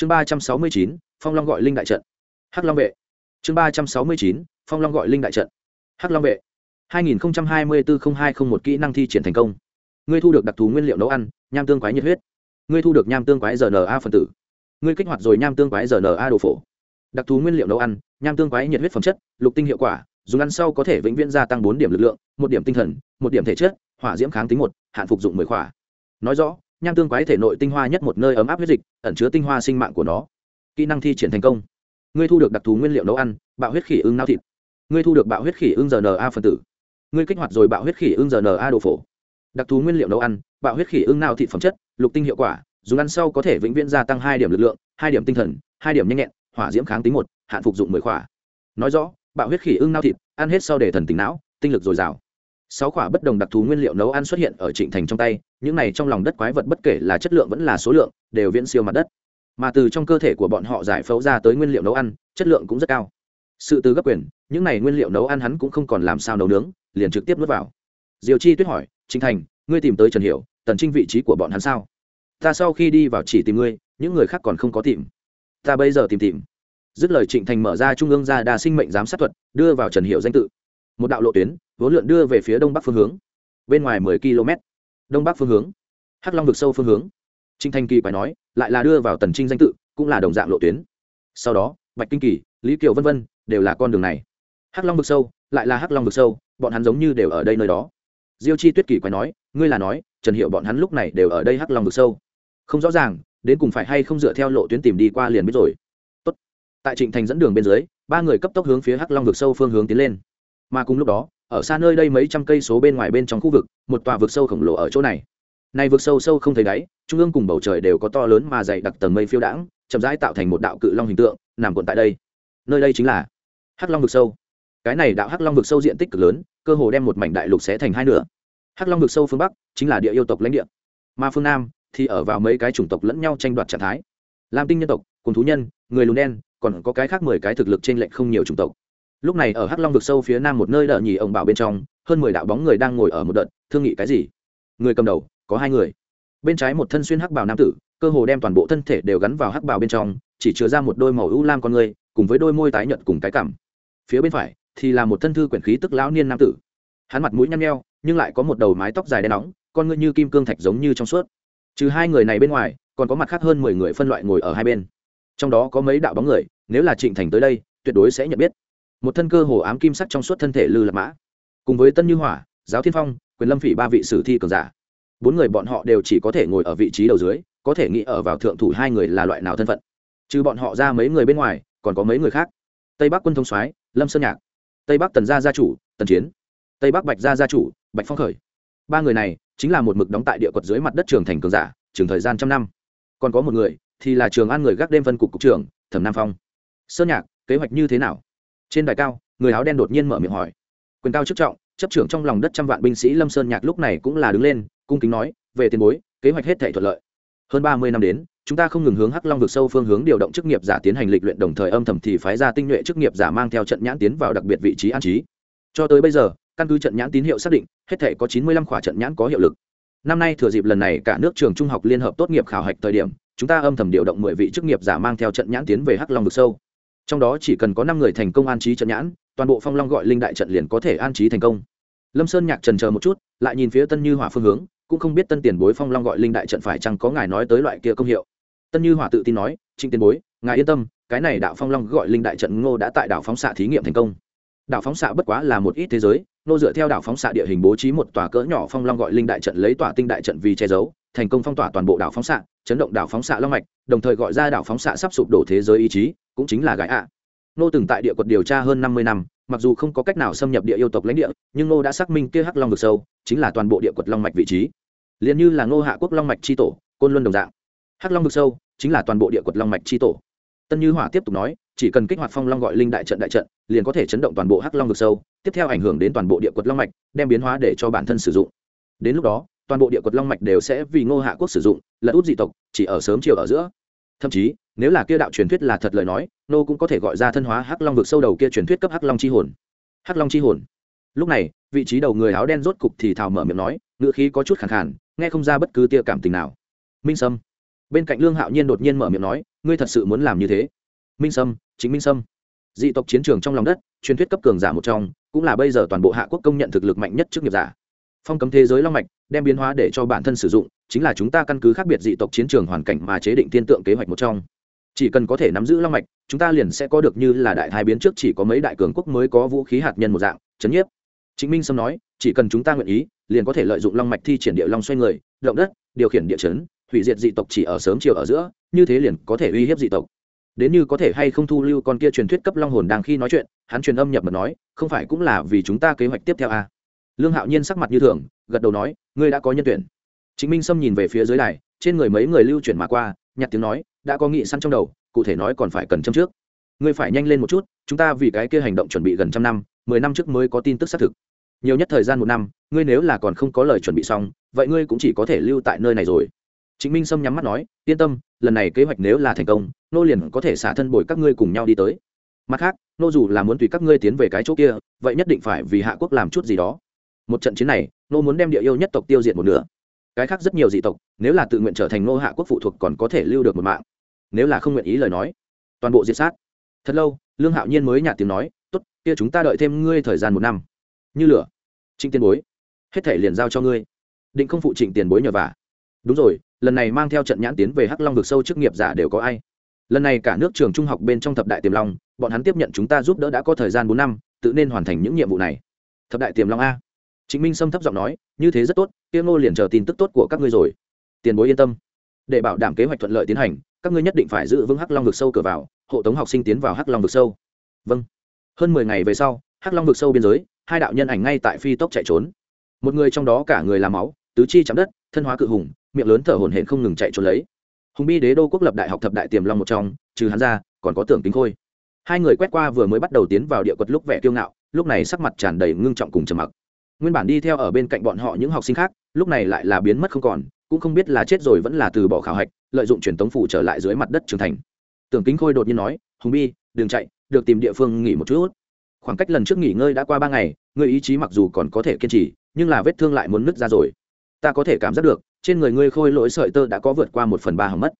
chương ba trăm sáu mươi chín, phong long gọi linh đại trận. Hắc long vệ. Chương ba trăm sáu mươi chín, phong long gọi linh đại trận. Hắc long vệ. Hai nghìn hai mươi bốn hai không một kỹ năng thi triển thành công. Ngươi thu được đặc thù nguyên liệu nấu ăn, nham tương quái nhiệt huyết. Ngươi thu được nham tương quái rna phần tử. Ngươi kích hoạt rồi nham tương quái rna đồ phổ. Đặc thù nguyên liệu nấu ăn, nham tương quái nhiệt huyết phẩm chất, lục tinh hiệu quả, dùng ăn sau có thể vĩnh viễn gia tăng bốn điểm lực lượng, một điểm tinh thần, một điểm thể chất, hỏa diễm kháng tính một, hạn phục dụng mười khỏa. Nói rõ nham tương quái thể nội tinh hoa nhất một nơi ấm áp huyết dịch, ẩn chứa tinh hoa sinh mạng của nó. Kỹ năng thi triển thành công. Ngươi thu được đặc thù nguyên liệu nấu ăn, bạo huyết khỉ ưng nao thịt. Ngươi thu được bạo huyết khỉ ưng rna phân tử. Ngươi kích hoạt rồi bạo huyết khỉ ưng rna đồ phổ. Đặc thù nguyên liệu nấu ăn, bạo huyết khỉ ưng nao thịt phẩm chất, lục tinh hiệu quả, dùng ăn sau có thể vĩnh viễn gia tăng hai điểm lực lượng, hai điểm tinh thần, hai điểm nhanh nhẹn, hỏa diễm kháng tính một, hạn phục dụng mười khỏa. Nói rõ, bạo huyết khỉ ưng nao thịt, ăn hết sau để thần tính não, tinh lực dồi dào sáu quả bất đồng đặc thù nguyên liệu nấu ăn xuất hiện ở trịnh thành trong tay, những này trong lòng đất quái vật bất kể là chất lượng vẫn là số lượng, đều viễn siêu mặt đất. Mà từ trong cơ thể của bọn họ giải phẫu ra tới nguyên liệu nấu ăn, chất lượng cũng rất cao. Sự từ gấp quyền, những này nguyên liệu nấu ăn hắn cũng không còn làm sao nấu nướng, liền trực tiếp nuốt vào. Diều chi tuyết hỏi, trịnh thành, ngươi tìm tới trần hiểu, tần trinh vị trí của bọn hắn sao? Ta sau khi đi vào chỉ tìm ngươi, những người khác còn không có tìm. Ta bây giờ tìm tìm. Dứt lời trịnh thành mở ra trung ương gia đa sinh mệnh giám sát thuật, đưa vào trần hiệu danh tự. Một đạo lộ tuyến vốn lượn đưa về phía đông bắc phương hướng. Bên ngoài mười km, đông bắc phương hướng, hắc long vực sâu phương hướng. Trịnh thanh kỳ phải nói, lại là đưa vào tần trinh danh tự, cũng là đồng dạng lộ tuyến. Sau đó, bạch kinh kỳ, lý kiều v v đều là con đường này. Hắc long vực sâu, lại là hắc long vực sâu, bọn hắn giống như đều ở đây nơi đó. Diêu chi tuyết kỳ quái nói, ngươi là nói, trần hiệu bọn hắn lúc này đều ở đây hắc long vực sâu. Không rõ ràng, đến cùng phải hay không dựa theo lộ tuyến tìm đi qua liền biết rồi. Tốt. tại trịnh thành dẫn đường bên dưới, ba người cấp tốc hướng phía hắc long vực sâu phương hướng tiến lên. Mà cùng lúc đó ở xa nơi đây mấy trăm cây số bên ngoài bên trong khu vực, một tòa vực sâu khổng lồ ở chỗ này. Này vực sâu sâu không thấy đáy, trung ương cùng bầu trời đều có to lớn mà dày đặc tầng mây phiêu đãng, chậm rãi tạo thành một đạo cự long hình tượng, nằm cuộn tại đây. Nơi đây chính là hắc long vực sâu. Cái này đạo hắc long vực sâu diện tích cực lớn, cơ hồ đem một mảnh đại lục xé thành hai nửa. Hắc long vực sâu phương bắc chính là địa yêu tộc lãnh địa, mà phương nam thì ở vào mấy cái chủng tộc lẫn nhau tranh đoạt trạng thái. Lam tinh nhân tộc, cùng thú nhân, người lùn đen, còn có cái khác mười cái thực lực trên lệnh không nhiều chủng tộc lúc này ở hắc long vực sâu phía nam một nơi đợi nhì ông bảo bên trong, hơn mười đạo bóng người đang ngồi ở một đợt, thương nghị cái gì? Người cầm đầu, có hai người. Bên trái một thân xuyên hắc bào nam tử, cơ hồ đem toàn bộ thân thể đều gắn vào hắc bào bên trong, chỉ chứa ra một đôi màu ưu lam con người, cùng với đôi môi tái nhợt cùng cái cảm phía bên phải thì là một thân thư quyển khí tức lão niên nam tử. Hắn mặt mũi nhăn nheo, nhưng lại có một đầu mái tóc dài đen nóng, con ngươi như kim cương thạch giống như trong suốt. Trừ hai người này bên ngoài, còn có mặt khác hơn mười người phân loại ngồi ở hai bên. Trong đó có mấy đạo bóng người, nếu là trịnh thành tới đây, tuyệt đối sẽ nhận biết một thân cơ hồ ám kim sắc trong suốt thân thể lư lạc mã. Cùng với tân như hỏa, giáo thiên phong, quyền lâm phỉ ba vị sử thi cường giả. Bốn người bọn họ đều chỉ có thể ngồi ở vị trí đầu dưới, có thể nghĩ ở vào thượng thủ hai người là loại nào thân phận. Trừ bọn họ ra mấy người bên ngoài, còn có mấy người khác. Tây bắc quân thông soái, lâm sơn nhạc. Tây bắc tần gia gia chủ, tần chiến. Tây bắc bạch gia gia chủ, bạch phong khởi. Ba người này chính là một mực đóng tại địa quật dưới mặt đất trường thành cường giả, trường thời gian trăm năm. Còn có một người thì là trường an người gác đêm phân cục cục trưởng, thẩm nam phong. Sơn nhạc, kế hoạch như thế nào? Trên đài cao, người áo đen đột nhiên mở miệng hỏi. Quyền cao chức trọng, chấp trưởng trong lòng đất trăm vạn binh sĩ lâm sơn nhạc lúc này cũng là đứng lên, cung kính nói, về tiền bối, kế hoạch hết thể thuận lợi. Hơn ba mươi năm đến, chúng ta không ngừng hướng hắc long vực sâu phương hướng điều động chức nghiệp giả tiến hành lịch luyện, đồng thời âm thầm thì phái ra tinh nhuệ chức nghiệp giả mang theo trận nhãn tiến vào đặc biệt vị trí an trí. Cho tới bây giờ, căn cứ trận nhãn tín hiệu xác định, hết thể có chín mươi lăm khỏa trận nhãn có hiệu lực. Năm nay thừa dịp lần này cả nước trường trung học liên hợp tốt nghiệp khảo hạch thời điểm, chúng ta âm thầm điều động mười vị chức nghiệp giả mang theo trận nhãn tiến về hắc long vực sâu trong đó chỉ cần có năm người thành công an trí trận nhãn, toàn bộ phong long gọi linh đại trận liền có thể an trí thành công. Lâm sơn nhạc trần chờ một chút, lại nhìn phía tân như hỏa phương hướng, cũng không biết tân tiền bối phong long gọi linh đại trận phải chăng có ngài nói tới loại kia công hiệu. Tân như hỏa tự tin nói, trịnh tiền bối, ngài yên tâm, cái này đạo phong long gọi linh đại trận ngô đã tại đảo phóng xạ thí nghiệm thành công. Đảo phóng xạ bất quá là một ít thế giới nô dựa theo đảo phóng xạ địa hình bố trí một tòa cỡ nhỏ phong long gọi linh đại trận lấy tòa tinh đại trận vì che giấu thành công phong tỏa toàn bộ đảo phóng xạ, chấn động đảo phóng xạ long mạch, đồng thời gọi ra đảo phóng xạ sắp sụp đổ thế giới ý chí, cũng chính là gái ạ. Nô từng tại địa quật điều tra hơn năm mươi năm, mặc dù không có cách nào xâm nhập địa yêu tộc lãnh địa, nhưng nô đã xác minh kia hắc long vực sâu chính là toàn bộ địa quật long mạch vị trí. Liền như là ngô hạ quốc long mạch tri tổ, côn luân đồng dạng. Hắc long vực sâu chính là toàn bộ địa quật long mạch tri tổ. Tân như hỏa tiếp tục nói, chỉ cần kích hoạt phong long gọi linh đại trận đại trận, liền có thể chấn động toàn bộ hắc long vực sâu, tiếp theo ảnh hưởng đến toàn bộ địa quật long mạch, đem biến hóa để cho bản thân sử dụng. Đến lúc đó toàn bộ địa quật long mạch đều sẽ vì ngô hạ quốc sử dụng, lật út dị tộc, chỉ ở sớm chiều ở giữa. Thậm chí, nếu là kia đạo truyền thuyết là thật lời nói nô cũng có thể gọi ra thân hóa hắc long vực sâu đầu kia truyền thuyết cấp hắc long chi hồn. Hắc long chi hồn. Lúc này, vị trí đầu người áo đen rốt cục thì thào mở miệng nói ngựa khí có chút khẳng khản nghe không ra bất cứ tia cảm tình nào. Minh sâm. Bên cạnh lương hạo nhiên đột nhiên mở miệng nói, ngươi thật sự muốn làm như thế? Minh sâm, chính minh sâm. Dị tộc chiến trường trong lòng đất, truyền thuyết cấp cường giả một trong, cũng là bây giờ toàn bộ hạ quốc công nhận thực lực mạnh nhất trước nghiệp giả phong cấm thế giới long mạch, đem biến hóa để cho bản thân sử dụng, chính là chúng ta căn cứ khác biệt dị tộc chiến trường hoàn cảnh mà chế định tiên tượng kế hoạch một trong. Chỉ cần có thể nắm giữ long mạch, chúng ta liền sẽ có được như là đại thái biến trước chỉ có mấy đại cường quốc mới có vũ khí hạt nhân một dạng, chấn nhiếp. Chính minh sâm nói, chỉ cần chúng ta nguyện ý, liền có thể lợi dụng long mạch thi triển địa long xoay người, động đất, điều khiển địa chấn, hủy diệt dị tộc chỉ ở sớm chiều ở giữa, như thế liền có thể uy hiếp dị tộc. Đến như có thể hay không thu lưu con kia truyền thuyết cấp long hồn đang khi nói chuyện, hắn truyền âm nhập mật nói, không phải cũng là vì chúng ta kế hoạch tiếp theo à lương hạo nhiên sắc mặt như thường, gật đầu nói, ngươi đã có nhân tuyển. Chính minh sâm nhìn về phía dưới đài, trên người mấy người lưu chuyển mà qua, nhặt tiếng nói, đã có nghị săn trong đầu, cụ thể nói còn phải cần châm trước. Ngươi phải nhanh lên một chút, chúng ta vì cái kia hành động chuẩn bị gần trăm năm, mười năm trước mới có tin tức xác thực. Nhiều nhất thời gian một năm, ngươi nếu là còn không có lời chuẩn bị xong, vậy ngươi cũng chỉ có thể lưu tại nơi này rồi. Chính minh sâm nhắm mắt nói, yên tâm, lần này kế hoạch nếu là thành công, nô liền có thể xả thân bồi các ngươi cùng nhau đi tới. Mặt khác, nô dù là muốn tùy các ngươi tiến về cái chỗ kia, vậy nhất định phải vì hạ quốc làm chút gì đó một trận chiến này nô muốn đem địa yêu nhất tộc tiêu diệt một nửa. Cái khác rất nhiều dị tộc, nếu là tự nguyện trở thành nô hạ quốc phụ thuộc còn có thể lưu được một mạng. Nếu là không nguyện ý lời nói, toàn bộ diệt sát. Thật lâu, lương hạo nhiên mới nhạt tiếng nói, tốt, kia chúng ta đợi thêm ngươi thời gian một năm. Như lửa, trịnh tiền bối, hết thể liền giao cho ngươi. Định không phụ trịnh tiền bối nhờ vả. Đúng rồi, lần này mang theo trận nhãn tiến về hắc long vực sâu chức nghiệp giả đều có ai? Lần này cả nước trường trung học bên trong thập đại tiềm long, bọn hắn tiếp nhận chúng ta giúp đỡ đã có thời gian bốn năm, tự nên hoàn thành những nhiệm vụ này. Thập đại tiềm long a chính minh sâm thấp giọng nói, như thế rất tốt tiêu ngô liền chờ tin tức tốt của các ngươi rồi. Tiền bối yên tâm. Để bảo đảm kế hoạch thuận lợi tiến hành, các ngươi nhất định phải giữ vững hắc long vực sâu cửa vào, hộ tống học sinh tiến vào hắc long vực sâu. Vâng. Hơn mười ngày về sau, hắc long vực sâu biên giới, hai đạo nhân ảnh ngay tại phi tốc chạy trốn. Một người trong đó cả người làm máu, tứ chi chạm đất, thân hóa cự hùng, miệng lớn thở hổn hển không ngừng chạy trốn lấy. Hùng bi đế đô quốc lập đại học thập đại tiềm long một trong, trừ hắn ra, còn có tưởng tính khôi. Hai người quét qua vừa mới bắt đầu tiến vào địa quật lúc vẻ kiêu ngạo, lúc này sắc mặt tràn đầy ngưng trọng cùng trầm mặc nguyên bản đi theo ở bên cạnh bọn họ những học sinh khác, lúc này lại là biến mất không còn, cũng không biết là chết rồi vẫn là từ bỏ khảo hạch, lợi dụng truyền tống phủ trở lại dưới mặt đất trường thành. Tưởng kính khôi đột nhiên nói, hùng bi, đừng chạy, được tìm địa phương nghỉ một chút. Khoảng cách lần trước nghỉ ngơi đã qua ba ngày, ngươi ý chí mặc dù còn có thể kiên trì, nhưng là vết thương lại muốn nứt ra rồi. Ta có thể cảm giác được, trên người ngươi khôi lỗi sợi tơ đã có vượt qua một phần ba hầm mất.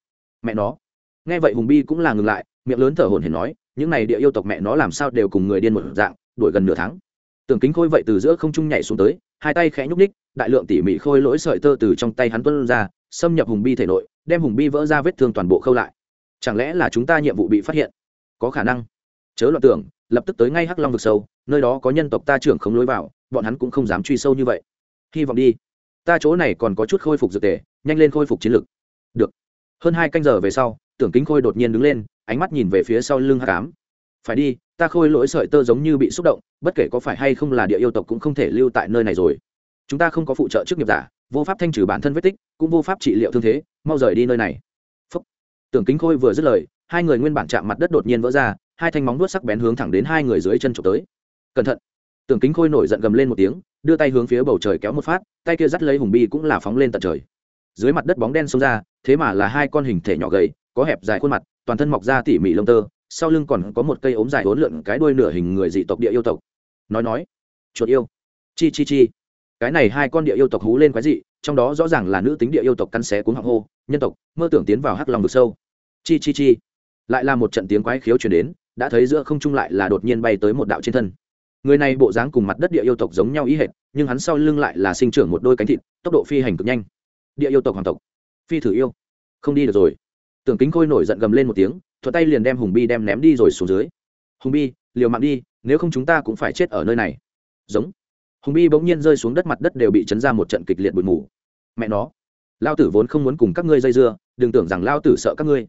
Mẹ nó. Nghe vậy hùng bi cũng là ngừng lại, miệng lớn thở hồn hển nói, những này địa yêu tộc mẹ nó làm sao đều cùng người điên một dạng, đuổi gần nửa tháng tưởng kính khôi vậy từ giữa không trung nhảy xuống tới, hai tay khẽ nhúc ních đại lượng tỉ mỉ khôi lỗi sợi tơ từ trong tay hắn tuân ra, xâm nhập hùng bi thể nội, đem hùng bi vỡ ra vết thương toàn bộ khâu lại. Chẳng lẽ là chúng ta nhiệm vụ bị phát hiện? Có khả năng. Chớ loạn tưởng, lập tức tới ngay hắc long vực sâu, nơi đó có nhân tộc ta trưởng không lối vào, bọn hắn cũng không dám truy sâu như vậy. Hy vọng đi. Ta chỗ này còn có chút khôi phục dược tề, nhanh lên khôi phục chiến lực. Được. Hơn hai canh giờ về sau, tưởng kính khôi đột nhiên đứng lên, ánh mắt nhìn về phía sau lưng hắc cám phải đi, ta khôi lỗi sợi tơ giống như bị xúc động bất kể có phải hay không là địa yêu tộc cũng không thể lưu tại nơi này rồi. Chúng ta không có phụ trợ chức nghiệp giả, vô pháp thanh trừ bản thân vết tích, cũng vô pháp trị liệu thương thế, mau rời đi nơi này. Phúc. tưởng kính khôi vừa dứt lời, hai người nguyên bản chạm mặt đất đột nhiên vỡ ra, hai thanh móng vuốt sắc bén hướng thẳng đến hai người dưới chân trộm tới. Cẩn thận. Tưởng kính khôi nổi giận gầm lên một tiếng, đưa tay hướng phía bầu trời kéo một phát, tay kia dắt lấy hùng bi cũng là phóng lên tận trời. Dưới mặt đất bóng đen xông ra, thế mà là hai con hình thể nhỏ gầy, có hẹp dài khuôn mặt, toàn thân mọc ra tỉ mỉ lông tơ sau lưng còn có một cây ốm dài hỗn lượn cái đuôi nửa hình người dị tộc địa yêu tộc. Nói nói, chuột yêu. Chi chi chi. Cái này hai con địa yêu tộc hú lên quái dị, trong đó rõ ràng là nữ tính địa yêu tộc căn xé cuốn họng hô, nhân tộc, mơ tưởng tiến vào hắc lòng vực sâu. Chi chi chi. Lại là một trận tiếng quái khiếu chuyển đến, đã thấy giữa không trung lại là đột nhiên bay tới một đạo trên thân. Người này bộ dáng cùng mặt đất địa yêu tộc giống nhau ý hệt, nhưng hắn sau lưng lại là sinh trưởng một đôi cánh thịt, tốc độ phi hành cực nhanh. Địa yêu tộc hoàng tộc. Phi thử yêu. Không đi được rồi tưởng kính khôi nổi giận gầm lên một tiếng thuật tay liền đem hùng bi đem ném đi rồi xuống dưới. Hùng bi, liều mạng đi, nếu không chúng ta cũng phải chết ở nơi này. Giống. Hùng bi bỗng nhiên rơi xuống đất mặt đất đều bị chấn ra một trận kịch liệt bụi mù. Mẹ nó, lao tử vốn không muốn cùng các ngươi dây dưa, đừng tưởng rằng lao tử sợ các ngươi.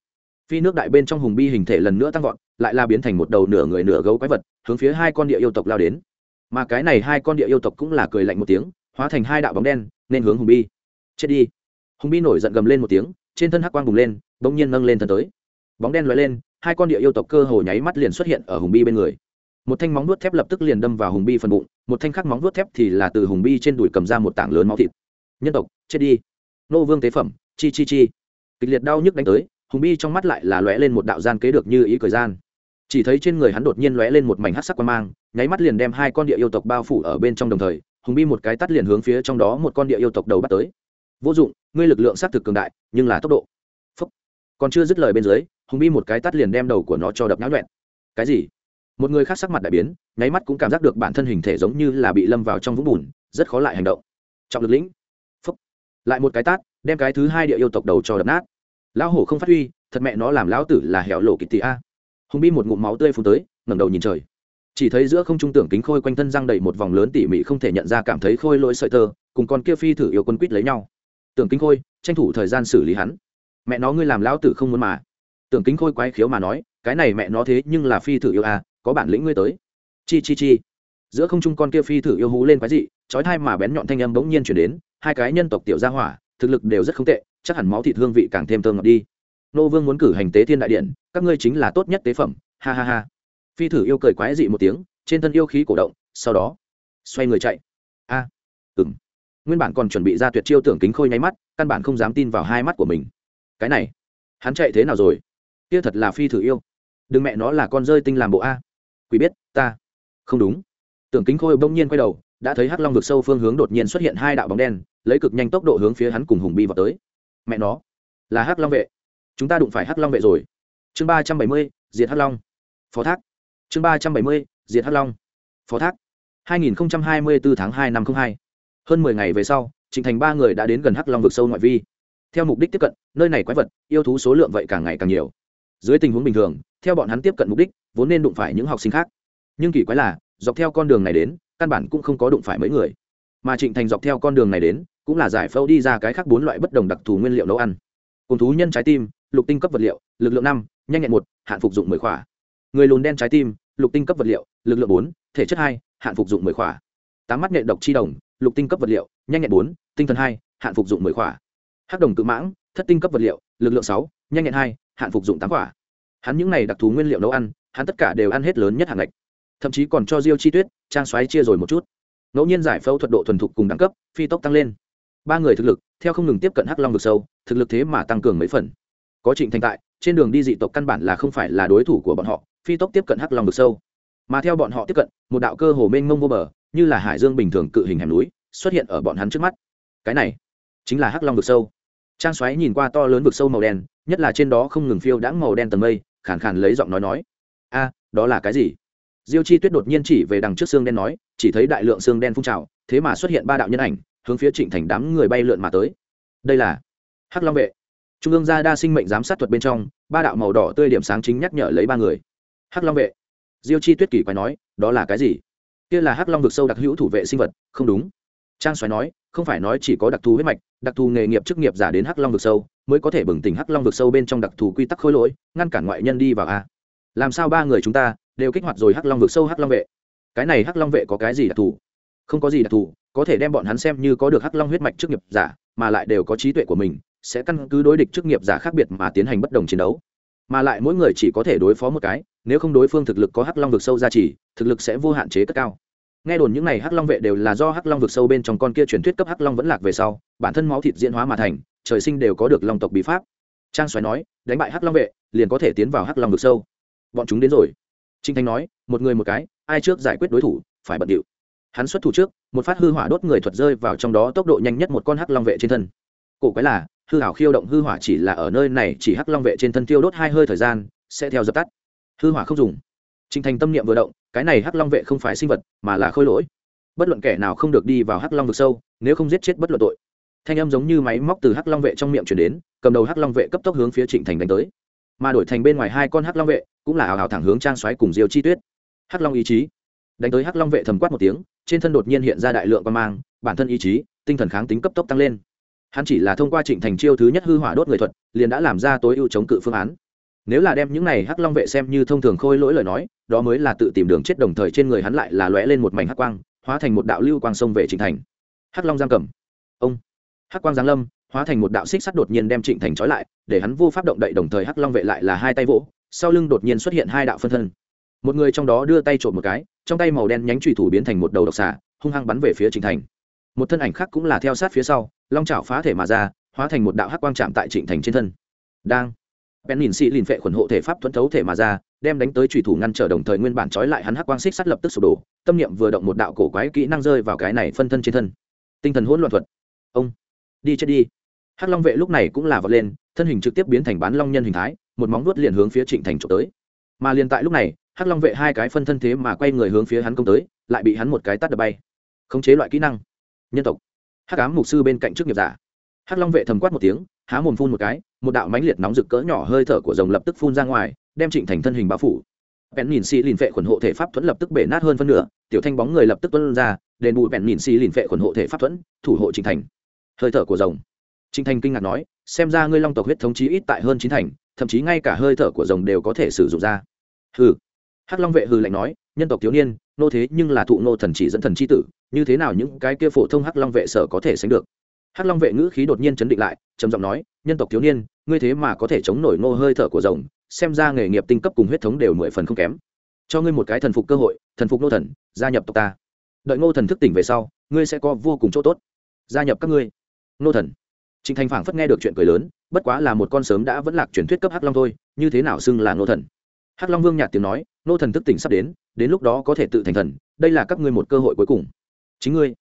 Phi nước đại bên trong hùng bi hình thể lần nữa tăng vọt, lại la biến thành một đầu nửa người nửa gấu quái vật, hướng phía hai con địa yêu tộc lao đến. Mà cái này hai con địa yêu tộc cũng là cười lạnh một tiếng, hóa thành hai đạo bóng đen, nên hướng hùng bi. Chết đi. Hùng bi nổi giận gầm lên một tiếng, trên thân hắc quang bùng lên bỗng nhiên nâng lên thân tới. Bóng đen lóe lên, hai con địa yêu tộc cơ hồ nháy mắt liền xuất hiện ở hùng bi bên người. Một thanh móng vuốt thép lập tức liền đâm vào hùng bi phần bụng, một thanh khắc móng vuốt thép thì là từ hùng bi trên đùi cầm ra một tảng lớn máu thịt. Nhân tộc, chết đi. Nô vương tế phẩm, chi chi chi. Kịch liệt đau nhức đánh tới, hùng bi trong mắt lại là lóe lên một đạo gian kế được như ý cười gian. Chỉ thấy trên người hắn đột nhiên lóe lên một mảnh hát sắc quan mang, nháy mắt liền đem hai con địa yêu tộc bao phủ ở bên trong đồng thời, hùng bi một cái tắt liền hướng phía trong đó một con địa yêu tộc đầu bắt tới. Vô dụng, ngươi lực lượng xác thực cường đại, nhưng là tốc độ còn chưa dứt lời bên dưới, hùng bi một cái tắt liền đem đầu của nó cho đập náo nhuẹn. Cái gì? Một người khác sắc mặt đại biến, nháy mắt cũng cảm giác được bản thân hình thể giống như là bị lâm vào trong vũng bùn, rất khó lại hành động. Trọng lực lĩnh. Phúc. Lại một cái tát, đem cái thứ hai địa yêu tộc đầu cho đập nát. Lão hổ không phát huy, thật mẹ nó làm lão tử là hẻo lộ kịch tị a. Hùng bi một ngụm máu tươi phun tới, ngẩng đầu nhìn trời. Chỉ thấy giữa không trung tưởng kính khôi quanh thân răng đầy một vòng lớn tỉ mỉ không thể nhận ra cảm thấy khôi lỗi sợi tơ, cùng con kia phi thử yêu quân quýt lấy nhau. Tưởng kính khôi, tranh thủ thời gian xử lý hắn mẹ nó ngươi làm lão tử không muốn mà. Tưởng kính khôi quái khiếu mà nói cái này mẹ nó thế nhưng là phi thử yêu à có bản lĩnh ngươi tới. Chi chi chi. Giữa không trung con kia phi thử yêu hú lên quái dị chói thai mà bén nhọn thanh âm bỗng nhiên chuyển đến hai cái nhân tộc tiểu gia hỏa thực lực đều rất không tệ chắc hẳn máu thịt hương vị càng thêm thơm ngọt đi. Nô vương muốn cử hành tế thiên đại điện các ngươi chính là tốt nhất tế phẩm ha ha ha. Phi thử yêu cười quái dị một tiếng trên thân yêu khí cổ động sau đó xoay người chạy. A à, ừng nguyên bản còn chuẩn bị ra tuyệt chiêu tưởng kính khôi nháy mắt căn bản không dám tin vào hai mắt của mình cái này, hắn chạy thế nào rồi? Kia thật là phi thử yêu. Đừng mẹ nó là con rơi tinh làm bộ a. Quỷ biết, ta. Không đúng. Tưởng kính khôi bỗng nhiên quay đầu, đã thấy hắc long vực sâu phương hướng đột nhiên xuất hiện hai đạo bóng đen, lấy cực nhanh tốc độ hướng phía hắn cùng hùng bi vào tới. Mẹ nó, là hắc long vệ. Chúng ta đụng phải hắc long vệ rồi. Chương ba trăm bảy mươi, diệt hắc long. Phó thác. Chương ba trăm bảy mươi, diệt hắc long. Phó thác. Hai nghìn hai mươi bốn tháng hai năm t hai. Hơn mười ngày về sau, trịnh thành ba người đã đến gần hắc long vực sâu ngoại vi theo mục đích tiếp cận, nơi này quái vật, yêu thú số lượng vậy càng ngày càng nhiều. Dưới tình huống bình thường, theo bọn hắn tiếp cận mục đích, vốn nên đụng phải những học sinh khác. Nhưng kỳ quái là, dọc theo con đường này đến, căn bản cũng không có đụng phải mấy người. Mà trịnh thành dọc theo con đường này đến, cũng là giải phẫu đi ra cái khác bốn loại bất đồng đặc thù nguyên liệu nấu ăn. Cùng thú nhân trái tim, lục tinh cấp vật liệu, lực lượng năm, nhanh nhẹn một, hạn phục dụng mười khỏa. Người lùn đen trái tim, lục tinh cấp vật liệu, lực lượng bốn, thể chất hai, hạn phục dụng mười khỏa. Tám mắt nghệ độc chi đồng, lục tinh cấp vật liệu, nhanh nhẹn bốn, tinh thần hai, hạn phục dụng mười khỏa hắc đồng cự mãng, thất tinh cấp vật liệu, lực lượng sáu, nhanh nhẹn hai, hạn phục dụng tám quả. hắn những này đặc thù nguyên liệu nấu ăn, hắn tất cả đều ăn hết lớn nhất hàng ngạch. Thậm chí còn cho diêu chi tuyết, trang xoáy chia rồi một chút. Ngẫu nhiên giải phẫu thuật độ thuần thục cùng đẳng cấp, phi tốc tăng lên. Ba người thực lực, theo không ngừng tiếp cận hắc long vực sâu, thực lực thế mà tăng cường mấy phần. Có trịnh thành tại, trên đường đi dị tộc căn bản là không phải là đối thủ của bọn họ, phi tốc tiếp cận hắc long vực sâu. Mà theo bọn họ tiếp cận, một đạo cơ hồ mênh mông vô bờ, như là hải dương bình thường cự hình hẻm núi, xuất hiện ở bọn hắn trước mắt. Cái này chính là hắc long vực sâu trang xoáy nhìn qua to lớn vực sâu màu đen, nhất là trên đó không ngừng phiêu đãng màu đen tầng mây, khàn khàn lấy giọng nói nói. A, đó là cái gì? Diêu chi tuyết đột nhiên chỉ về đằng trước xương đen nói, chỉ thấy đại lượng xương đen phun trào, thế mà xuất hiện ba đạo nhân ảnh, hướng phía trịnh thành đám người bay lượn mà tới. Đây là hắc long vệ. Trung ương gia đa sinh mệnh giám sát thuật bên trong, ba đạo màu đỏ tươi điểm sáng chính nhắc nhở lấy ba người. Hắc long vệ. Diêu chi tuyết kỳ quái nói, đó là cái gì? Kia là hắc long vực sâu đặc hữu thủ vệ sinh vật, không đúng. Trang xoáy nói không phải nói chỉ có đặc thù huyết mạch, đặc thù nghề nghiệp chức nghiệp giả đến hắc long vực sâu mới có thể bừng tỉnh hắc long vực sâu bên trong đặc thù quy tắc khối lỗi, ngăn cản ngoại nhân đi vào a. Làm sao ba người chúng ta đều kích hoạt rồi hắc long vực sâu hắc long vệ? Cái này hắc long vệ có cái gì đặc thù? Không có gì đặc thù, có thể đem bọn hắn xem như có được hắc long huyết mạch chức nghiệp giả, mà lại đều có trí tuệ của mình, sẽ căn cứ đối địch chức nghiệp giả khác biệt mà tiến hành bất đồng chiến đấu. Mà lại mỗi người chỉ có thể đối phó một cái, nếu không đối phương thực lực có hắc long vực sâu ra chỉ thực lực sẽ vô hạn chế cất cao nghe đồn những này hắc long vệ đều là do hắc long vực sâu bên trong con kia truyền thuyết cấp hắc long vẫn lạc về sau, bản thân máu thịt diễn hóa mà thành, trời sinh đều có được long tộc bí pháp. Trang xoáy nói, đánh bại hắc long vệ, liền có thể tiến vào hắc long vực sâu. Bọn chúng đến rồi. Trinh thanh nói, một người một cái, ai trước giải quyết đối thủ, phải bận điệu. Hắn xuất thủ trước, một phát hư hỏa đốt người thuật rơi vào trong đó tốc độ nhanh nhất một con hắc long vệ trên thân. Cổ quái là, hư hảo khiêu động hư hỏa chỉ là ở nơi này, chỉ hắc long vệ trên thân tiêu đốt hai hơi thời gian, sẽ theo dập tắt. Hư hỏa không dùng. Trinh thành tâm niệm vừa động cái này hắc long vệ không phải sinh vật, mà là khôi lỗi. Bất luận kẻ nào không được đi vào hắc long vực sâu, nếu không giết chết bất luận tội. Thanh âm giống như máy móc từ hắc long vệ trong miệng chuyển đến, cầm đầu hắc long vệ cấp tốc hướng phía trịnh thành đánh tới. Mà đổi thành bên ngoài hai con hắc long vệ, cũng là ảo ảo thẳng hướng trang xoáy cùng diêu chi tuyết. Hắc long ý chí. Đánh tới hắc long vệ thầm quát một tiếng, trên thân đột nhiên hiện ra đại lượng quan mang, bản thân ý chí, tinh thần kháng tính cấp tốc tăng lên. Hắn chỉ là thông qua trịnh thành chiêu thứ nhất hư hỏa đốt người thuật, liền đã làm ra tối ưu chống cự phương án nếu là đem những này hắc long vệ xem như thông thường khôi lỗi lời nói, đó mới là tự tìm đường chết đồng thời trên người hắn lại là lóe lên một mảnh hắc quang, hóa thành một đạo lưu quang sông về trịnh thành. Hắc long giang cầm. Ông. Hắc quang giáng lâm, hóa thành một đạo xích sắt đột nhiên đem trịnh thành trói lại, để hắn vô pháp động đậy đồng thời hắc long vệ lại là hai tay vỗ, sau lưng đột nhiên xuất hiện hai đạo phân thân. Một người trong đó đưa tay trộm một cái, trong tay màu đen nhánh trùy thủ biến thành một đầu độc xà, hung hăng bắn về phía trịnh thành. Một thân ảnh khác cũng là theo sát phía sau, long chảo phá thể mà ra, hóa thành một đạo hắc quang chạm tại trịnh thành trên thân. Đang bèn nhìn xị lìn phệ khuẩn hộ thể pháp thuẫn thấu thể mà ra, đem đánh tới trùy thủ ngăn trở đồng thời nguyên bản trói lại hắn hắc quang xích sắt lập tức sụp đổ, tâm niệm vừa động một đạo cổ quái kỹ năng rơi vào cái này phân thân trên thân. Tinh thần hỗn loạn thuật. Ông, đi chết đi. Hắc long vệ lúc này cũng là vọt lên, thân hình trực tiếp biến thành bán long nhân hình thái, một móng vuốt liền hướng phía trịnh thành trộm tới. Mà liền tại lúc này, hắc long vệ hai cái phân thân thế mà quay người hướng phía hắn công tới, lại bị hắn một cái tắt đập bay. Khống chế loại kỹ năng. Nhân tộc. Hắc ám mục sư bên cạnh trước nghiệp giả. Hắc long vệ thầm quát một tiếng há mồm phun một cái, một đạo mãnh liệt nóng rực cỡ nhỏ hơi thở của rồng lập tức phun ra ngoài, đem trịnh thành thân hình bao phủ. Bèn nhìn xì lìn vệ khuẩn hộ thể pháp thuẫn lập tức bể nát hơn phân nửa, tiểu thanh bóng người lập tức tuân ra, đền bù bèn nhìn xì lìn vệ khuẩn hộ thể pháp thuẫn, thủ hộ trịnh thành. Hơi thở của rồng. Trịnh thành kinh ngạc nói, xem ra ngươi long tộc huyết thống chí ít tại hơn chín thành, thậm chí ngay cả hơi thở của rồng đều có thể sử dụng ra. Hừ. Hắc long vệ hừ lạnh nói, nhân tộc thiếu niên, nô thế nhưng là thụ nô thần chỉ dẫn thần c h i tử, như thế nào những cái kia phổ thông hắc long vệ sở có thể sánh được? Hắc long vệ ngữ khí đột nhiên chấn định lại, trầm giọng nói, nhân tộc thiếu niên, ngươi thế mà có thể chống nổi nô hơi thở của rồng, xem ra nghề nghiệp tinh cấp cùng huyết thống đều mười phần không kém. Cho ngươi một cái thần phục cơ hội, thần phục nô thần, gia nhập tộc ta. Đợi ngô thần thức tỉnh về sau, ngươi sẽ có vô cùng chỗ tốt. Gia nhập các ngươi. Nô thần. Trịnh thành phảng phất nghe được chuyện cười lớn, bất quá là một con sớm đã vẫn lạc truyền thuyết cấp hắc long thôi, như thế nào xưng là nô thần? Hắc long vương nhạt tiếng nói, nô thần thức tỉnh sắp đến đến lúc đó có thể tự thành thần, đây là các ngươi một cơ hội cuối cùng. Chính ngươi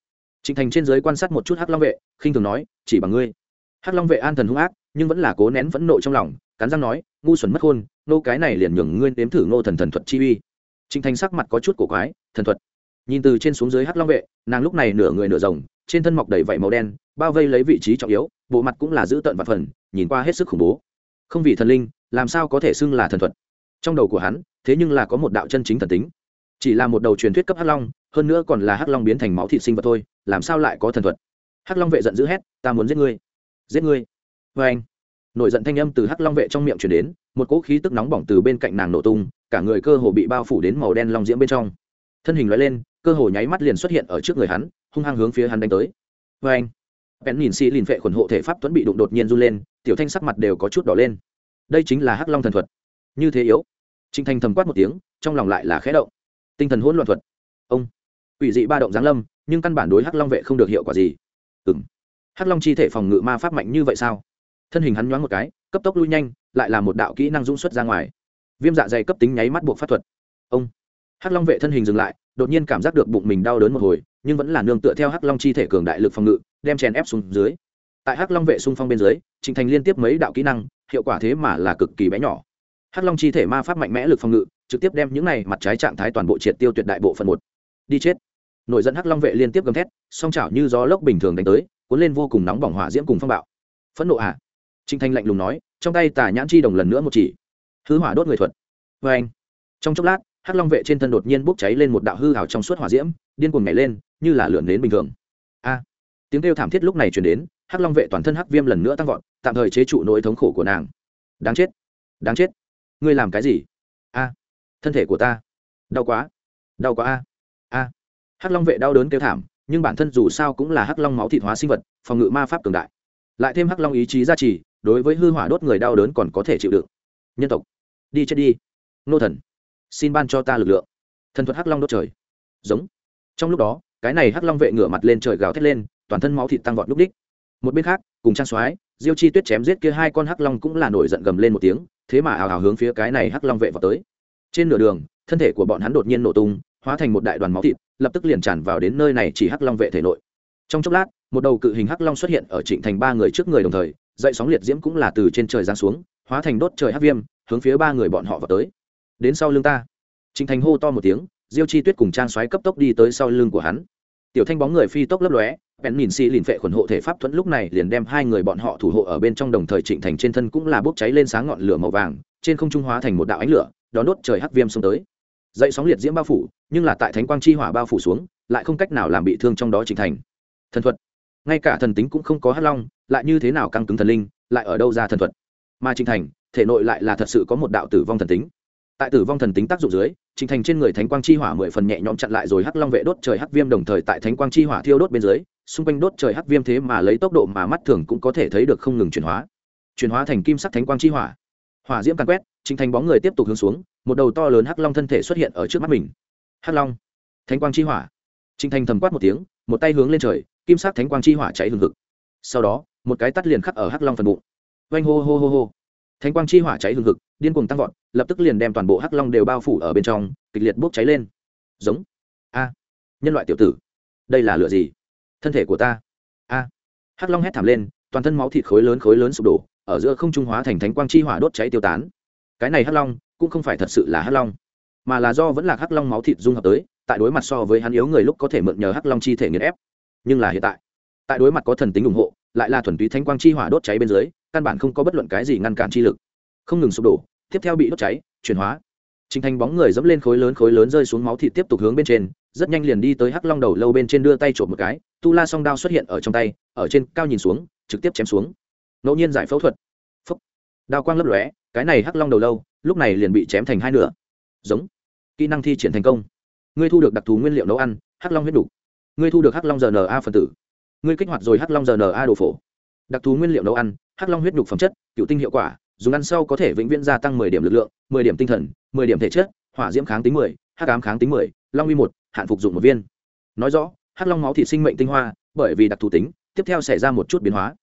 trịnh thành trên giới quan sát một chút hắc long vệ khinh thường nói chỉ bằng ngươi. Hắc long vệ an thần hung ác nhưng vẫn là cố nén phẫn nộ trong lòng cắn răng nói ngu xuẩn mất hôn, nô cái này liền nhường ngươi nếm thử ngô thần thần thuật chi uy. Trịnh thành sắc mặt có chút cổ quái thần thuật? Nhìn từ trên xuống dưới hắc long vệ nàng lúc này nửa người nửa rồng trên thân mọc đầy vảy màu đen bao vây lấy vị trí trọng yếu bộ mặt cũng là giữ tận và phần nhìn qua hết sức khủng bố. Không vì thần linh làm sao có thể xưng là thần thuật? Trong đầu của hắn thế nhưng là có một đạo chân chính thần tính. Chỉ là một đầu truyền thuyết cấp hắc long hơn nữa còn là hắc long biến thành máu thịt sinh vật thôi, làm sao lại có thần thuật? Hắc long vệ giận dữ hét, ta muốn giết ngươi giết ngươi. Vê anh, nổi giận thanh âm từ hắc long vệ trong miệng chuyển đến, một cỗ khí tức nóng bỏng từ bên cạnh nàng nổ tung, cả người cơ hồ bị bao phủ đến màu đen long diễm bên trong. Thân hình loại lên, cơ hồ nháy mắt liền xuất hiện ở trước người hắn, hung hăng hướng phía hắn đánh tới. Vê anh, bèn nhìn xì lìn vệ khuẩn hộ thể pháp tuấn bị đụng đột nhiên run lên, tiểu thanh sắc mặt đều có chút đỏ lên. Đây chính là hắc long thần thuật. Như thế yếu. Trinh thanh thầm quát một tiếng, trong lòng lại là khẽ động. Tinh thần hỗn loạn thuật. Ông ủy dị ba động giáng lâm, nhưng căn bản đối hắc long vệ không được hiệu quả gì. Ừng hắc long chi thể phòng ngự ma pháp mạnh như vậy sao? Thân hình hắn nhoáng một cái, cấp tốc lui nhanh, lại là một đạo kỹ năng dũng xuất ra ngoài. Viêm dạ dày cấp tính nháy mắt buộc pháp thuật. Ông. Hắc long vệ thân hình dừng lại, đột nhiên cảm giác được bụng mình đau đớn một hồi, nhưng vẫn là nương tựa theo hắc long chi thể cường đại lực phòng ngự, đem chèn ép xuống dưới. Tại hắc long vệ xung phong bên dưới, trình thành liên tiếp mấy đạo kỹ năng, hiệu quả thế mà là cực kỳ bé nhỏ. Hắc long chi thể ma pháp mạnh mẽ lực phòng ngự, trực tiếp đem những này mặt trái trạng thái toàn bộ triệt tiêu tuyệt đại bộ phần một đi chết. Nổi dẫn hắc long vệ liên tiếp gầm thét, song chảo như gió lốc bình thường đánh tới, cuốn lên vô cùng nóng bỏng hỏa diễm cùng phong bạo. Phẫn nộ à? Trinh thanh lạnh lùng nói, trong tay tà nhãn chi đồng lần nữa một chỉ. Hư hỏa đốt người thuật. Vê anh. Trong chốc lát, hắc long vệ trên thân đột nhiên bốc cháy lên một đạo hư hào trong suốt hỏa diễm, điên cuồng nhảy lên, như là lượn đến bình thường. A! Tiếng kêu thảm thiết lúc này truyền đến, hắc long vệ toàn thân hắc viêm lần nữa tăng vọt, tạm thời chế trụ nỗi thống khổ của nàng. Đáng chết! Đáng chết! Ngươi làm cái gì? A! Thân thể của ta. Đau quá! Đau quá a! A. Hắc long vệ đau đớn kêu thảm, nhưng bản thân dù sao cũng là hắc long máu thịt hóa sinh vật, phòng ngự ma pháp cường đại. Lại thêm hắc long ý chí gia trì, đối với hư hỏa đốt người đau đớn còn có thể chịu đựng. Nhân tộc, đi chết đi. Nô thần, xin ban cho ta lực lượng. Thần thuật hắc long đốt trời. Giống. Trong lúc đó, cái này hắc long vệ ngửa mặt lên trời gào thét lên, toàn thân máu thịt tăng vọt lúc đích. Một bên khác, cùng trang soái, diêu chi tuyết chém giết kia hai con hắc long cũng là nổi giận gầm lên một tiếng, thế mà ào ào hướng phía cái này hắc long vệ vào tới. Trên nửa đường, thân thể của bọn hắn đột nhiên nổ tung hóa thành một đại đoàn máu thịt, lập tức liền tràn vào đến nơi này chỉ hắc long vệ thể nội. Trong chốc lát, một đầu cự hình hắc long xuất hiện ở trịnh thành ba người trước người đồng thời, dậy sóng liệt diễm cũng là từ trên trời giáng xuống, hóa thành đốt trời hắc viêm, hướng phía ba người bọn họ vào tới. Đến sau lưng ta. Trịnh thành hô to một tiếng, diêu chi tuyết cùng trang xoáy cấp tốc đi tới sau lưng của hắn. Tiểu thanh bóng người phi tốc lấp lóe, bèn nhìn xì lìn phệ khuẩn hộ thể pháp thuẫn lúc này liền đem hai người bọn họ thủ hộ ở bên trong đồng thời trịnh thành trên thân cũng là bốc cháy lên sáng ngọn lửa màu vàng, trên không trung hóa thành một đạo ánh lửa, đón đốt trời hắc viêm xông tới dậy sóng liệt diễm bao phủ, nhưng là tại thánh quang chi hỏa bao phủ xuống, lại không cách nào làm bị thương trong đó trình thành. Thần thuật. Ngay cả thần tính cũng không có hắc long, lại như thế nào căng cứng thần linh, lại ở đâu ra thần thuật? Mà trình thành, thể nội lại là thật sự có một đạo tử vong thần tính. Tại tử vong thần tính tác dụng dưới trình thành trên người thánh quang chi hỏa mười phần nhẹ nhõm chặn lại rồi hắc long vệ đốt trời hắc viêm đồng thời tại thánh quang chi hỏa thiêu đốt bên dưới, xung quanh đốt trời hắc viêm thế mà lấy tốc độ mà mắt thường cũng có thể thấy được không ngừng chuyển hóa. Chuyển hóa thành kim sắc thánh quang chi hỏa hỏa diễm càn quét trịnh thành bóng người tiếp tục hướng xuống, một đầu to lớn hắc long thân thể xuất hiện ở trước mắt mình. Hắc long, thánh quang chi hỏa. Trịnh thành thầm quát một tiếng, một tay hướng lên trời, kim sắc thánh quang chi hỏa cháy hừng hực. Sau đó, một cái tắt liền khắc ở hắc long phần bụng. Vanh hô hô hô hô. Thánh quang chi hỏa cháy hừng hực, điên cuồng tăng vọt, lập tức liền đem toàn bộ hắc long đều bao phủ ở bên trong, kịch liệt bốc cháy lên. Giống. A. Nhân loại tiểu tử. Đây là lửa gì? Thân thể của ta. A. Hắc long hét thảm lên, toàn thân máu thịt khối lớn khối lớn sụp đổ ở giữa không trung hóa thành thánh quang chi hỏa đốt cháy tiêu tán. Cái này hắc long cũng không phải thật sự là hắc long mà là do vẫn là hắc long máu thịt dung hợp tới tại đối mặt so với hắn yếu người lúc có thể mượn nhờ hắc long chi thể nghiền ép. Nhưng là hiện tại tại đối mặt có thần tính ủng hộ lại là thuần túy thánh quang chi hỏa đốt cháy bên dưới căn bản không có bất luận cái gì ngăn cản chi lực. Không ngừng sụp đổ tiếp theo bị đốt cháy chuyển hóa. Trình Thành bóng người dẫm lên khối lớn khối lớn rơi xuống máu thịt tiếp tục hướng bên trên, rất nhanh liền đi tới Hắc Long đầu lâu bên trên đưa tay chộp một cái, tu la song đao xuất hiện ở trong tay, ở trên cao nhìn xuống, trực tiếp chém xuống. Ngẫu nhiên giải phẫu thuật. phúc Đao quang lấp lóe, cái này Hắc Long đầu lâu, lúc này liền bị chém thành hai nửa. Giống. Kỹ năng thi triển thành công. Ngươi thu được đặc thù nguyên liệu nấu ăn, Hắc Long huyết đủ. Ngươi thu được Hắc Long RNA phần tử. Ngươi kích hoạt rồi Hắc Long RNA đồ phổ. Đặc thù nguyên liệu nấu ăn, Hắc Long huyết nhục phẩm chất, cựu tinh hiệu quả, dùng ăn sau có thể vĩnh viễn gia tăng 10 điểm lực lượng, 10 điểm tinh thần, 10 điểm thể chất, hỏa diễm kháng tính 10, hắc ám kháng tính 10, long uy một, hạn phục dụng một viên. Nói rõ, hắc long máu thịt sinh mệnh tinh hoa, bởi vì đặc thù tính, tiếp theo xảy ra một chút biến hóa.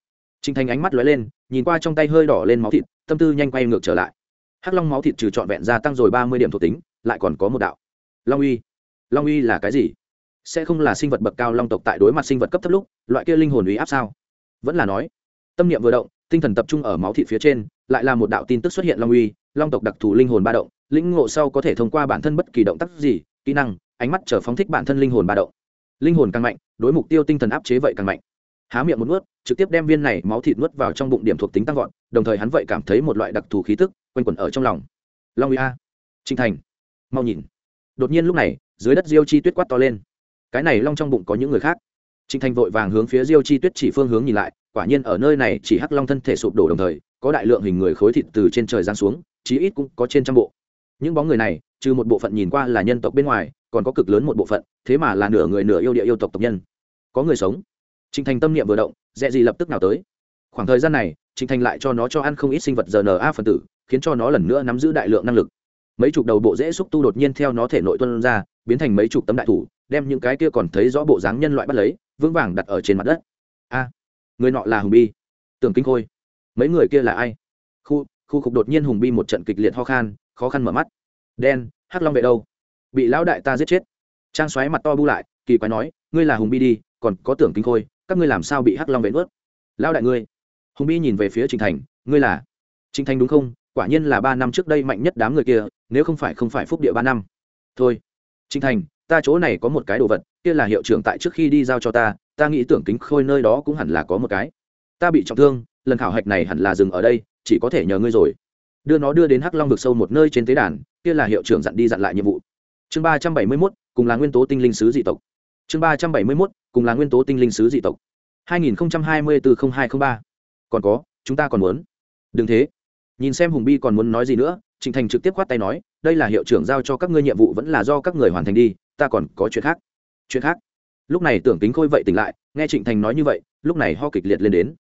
Trình Thành ánh mắt lóe lên, nhìn qua trong tay hơi đỏ lên máu thịt, tâm tư nhanh quay ngược trở lại. Hắc long máu thịt trừ trọn vẹn gia tăng rồi 30 điểm thuộc tính, lại còn có một đạo. Long uy. Long uy là cái gì? Sẽ không là sinh vật bậc cao long tộc tại đối mặt sinh vật cấp thấp lúc, loại kia linh hồn uy áp sao? Vẫn là nói, tâm niệm vừa động, tinh thần tập trung ở máu thịt phía trên, lại là một đạo tin tức xuất hiện long uy, long tộc đặc thù linh hồn ba động, lĩnh ngộ sau có thể thông qua bản thân bất kỳ động tác gì kỹ năng ánh mắt trở phóng thích bản thân linh hồn ba động linh hồn càng mạnh đối mục tiêu tinh thần áp chế vậy càng mạnh há miệng một nuốt, trực tiếp đem viên này máu thịt nuốt vào trong bụng điểm thuộc tính tăng vọt, đồng thời hắn vậy cảm thấy một loại đặc thù khí tức quanh quẩn ở trong lòng. Long uy a. Trinh thành. Mau nhìn. Đột nhiên lúc này, dưới đất diêu chi tuyết quát to lên. Cái này long trong bụng có những người khác. Trinh thành vội vàng hướng phía diêu chi tuyết chỉ phương hướng nhìn lại, quả nhiên ở nơi này chỉ hắc long thân thể sụp đổ đồng thời, có đại lượng hình người khối thịt từ trên trời giáng xuống, chí ít cũng có trên trăm bộ. Những bóng người này, trừ một bộ phận nhìn qua là nhân tộc bên ngoài, còn có cực lớn một bộ phận, thế mà là nửa người nửa yêu địa yêu tộc tộc nhân. Có người sống. Trình thành tâm niệm vừa động, dễ gì lập tức nào tới. Khoảng thời gian này, Trình thành lại cho nó cho ăn không ít sinh vật rna phân tử, khiến cho nó lần nữa nắm giữ đại lượng năng lực. Mấy chục đầu bộ dễ xúc tu đột nhiên theo nó thể nội tuôn ra, biến thành mấy chục tấm đại thủ, đem những cái kia còn thấy rõ bộ dáng nhân loại bắt lấy, vững vàng đặt ở trên mặt đất. A, người nọ là hùng bi. Tưởng kinh khôi. Mấy người kia là ai? Khu khu khục đột nhiên hùng bi một trận kịch liệt ho khan, khó khăn mở mắt. Đen, hắc long về đâu? Bị lão đại ta giết chết. Trang xoáy mặt to bu lại, kỳ quái nói, ngươi là hùng bi đi, còn có tưởng kinh khôi các ngươi làm sao bị hắc long vệ nuốt lão đại ngươi, hùng bi nhìn về phía trịnh thành, ngươi là? Trịnh thành đúng không? Quả nhiên là ba năm trước đây mạnh nhất đám người kia, nếu không phải không phải phúc địa ba năm. Thôi trịnh thành, ta chỗ này có một cái đồ vật, kia là hiệu trưởng tại trước khi đi giao cho ta ta nghĩ tưởng kính khôi nơi đó cũng hẳn là có một cái. Ta bị trọng thương, lần khảo hạch này hẳn là dừng ở đây, chỉ có thể nhờ ngươi rồi. Đưa nó đưa đến hắc long vực sâu một nơi trên tế đàn, kia là hiệu trưởng dặn đi dặn lại nhiệm vụ. Chương ba trăm bảy mươi mốt, cùng là nguyên tố tinh linh sứ dị tộc chương ba trăm bảy mươi mốt, cùng là nguyên tố tinh linh sứ dị tộc. hai nghìn hai mươi bốn hai t ba. Còn có, chúng ta còn muốn. Đừng thế. Nhìn xem hùng bi còn muốn nói gì nữa, trịnh thành trực tiếp khoát tay nói, đây là hiệu trưởng giao cho các ngươi nhiệm vụ vẫn là do các người hoàn thành đi, ta còn có chuyện khác. Chuyện khác? Lúc này tưởng tính khôi vậy tỉnh lại, nghe trịnh thành nói như vậy, lúc này ho kịch liệt lên đến.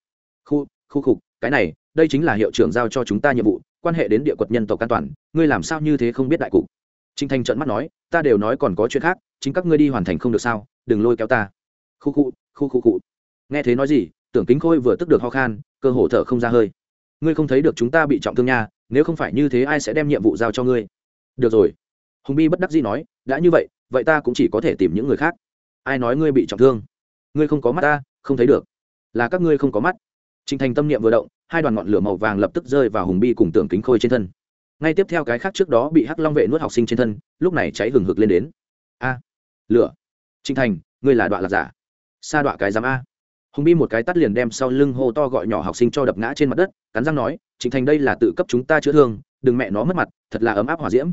Khu khu khục, cái này, đây chính là hiệu trưởng giao cho chúng ta nhiệm vụ, quan hệ đến địa quật nhân tộc an toàn, ngươi làm sao như thế không biết đại cục? Trình thanh trợn mắt nói ta đều nói còn có chuyện khác chính các ngươi đi hoàn thành không được sao đừng lôi kéo ta. Khu khu khu khu cụ. nghe thế nói gì tưởng kính khôi vừa tức được ho khan cơ hồ thở không ra hơi. Ngươi không thấy được chúng ta bị trọng thương nha nếu không phải như thế ai sẽ đem nhiệm vụ giao cho ngươi? Được rồi. Hùng bi bất đắc dĩ nói đã như vậy vậy ta cũng chỉ có thể tìm những người khác. Ai nói ngươi bị trọng thương? Ngươi không có mắt ta không thấy được. Là các ngươi không có mắt. Trình Thành tâm niệm vừa động, hai đoàn ngọn lửa màu vàng lập tức rơi vào Hùng Bi cùng Tưởng Kính Khôi trên thân. Ngay tiếp theo cái khác trước đó bị Hắc Long vệ nuốt học sinh trên thân, lúc này cháy hừng hực lên đến. A, lửa. Trình Thành, ngươi là đoạn lạc giả. Sa đoạn cái giám a. Hùng Bi một cái tắt liền đem sau lưng hô to gọi nhỏ học sinh cho đập ngã trên mặt đất, cắn răng nói, Trình Thành đây là tự cấp chúng ta chữa thương, đừng mẹ nó mất mặt, thật là ấm áp hỏa diễm.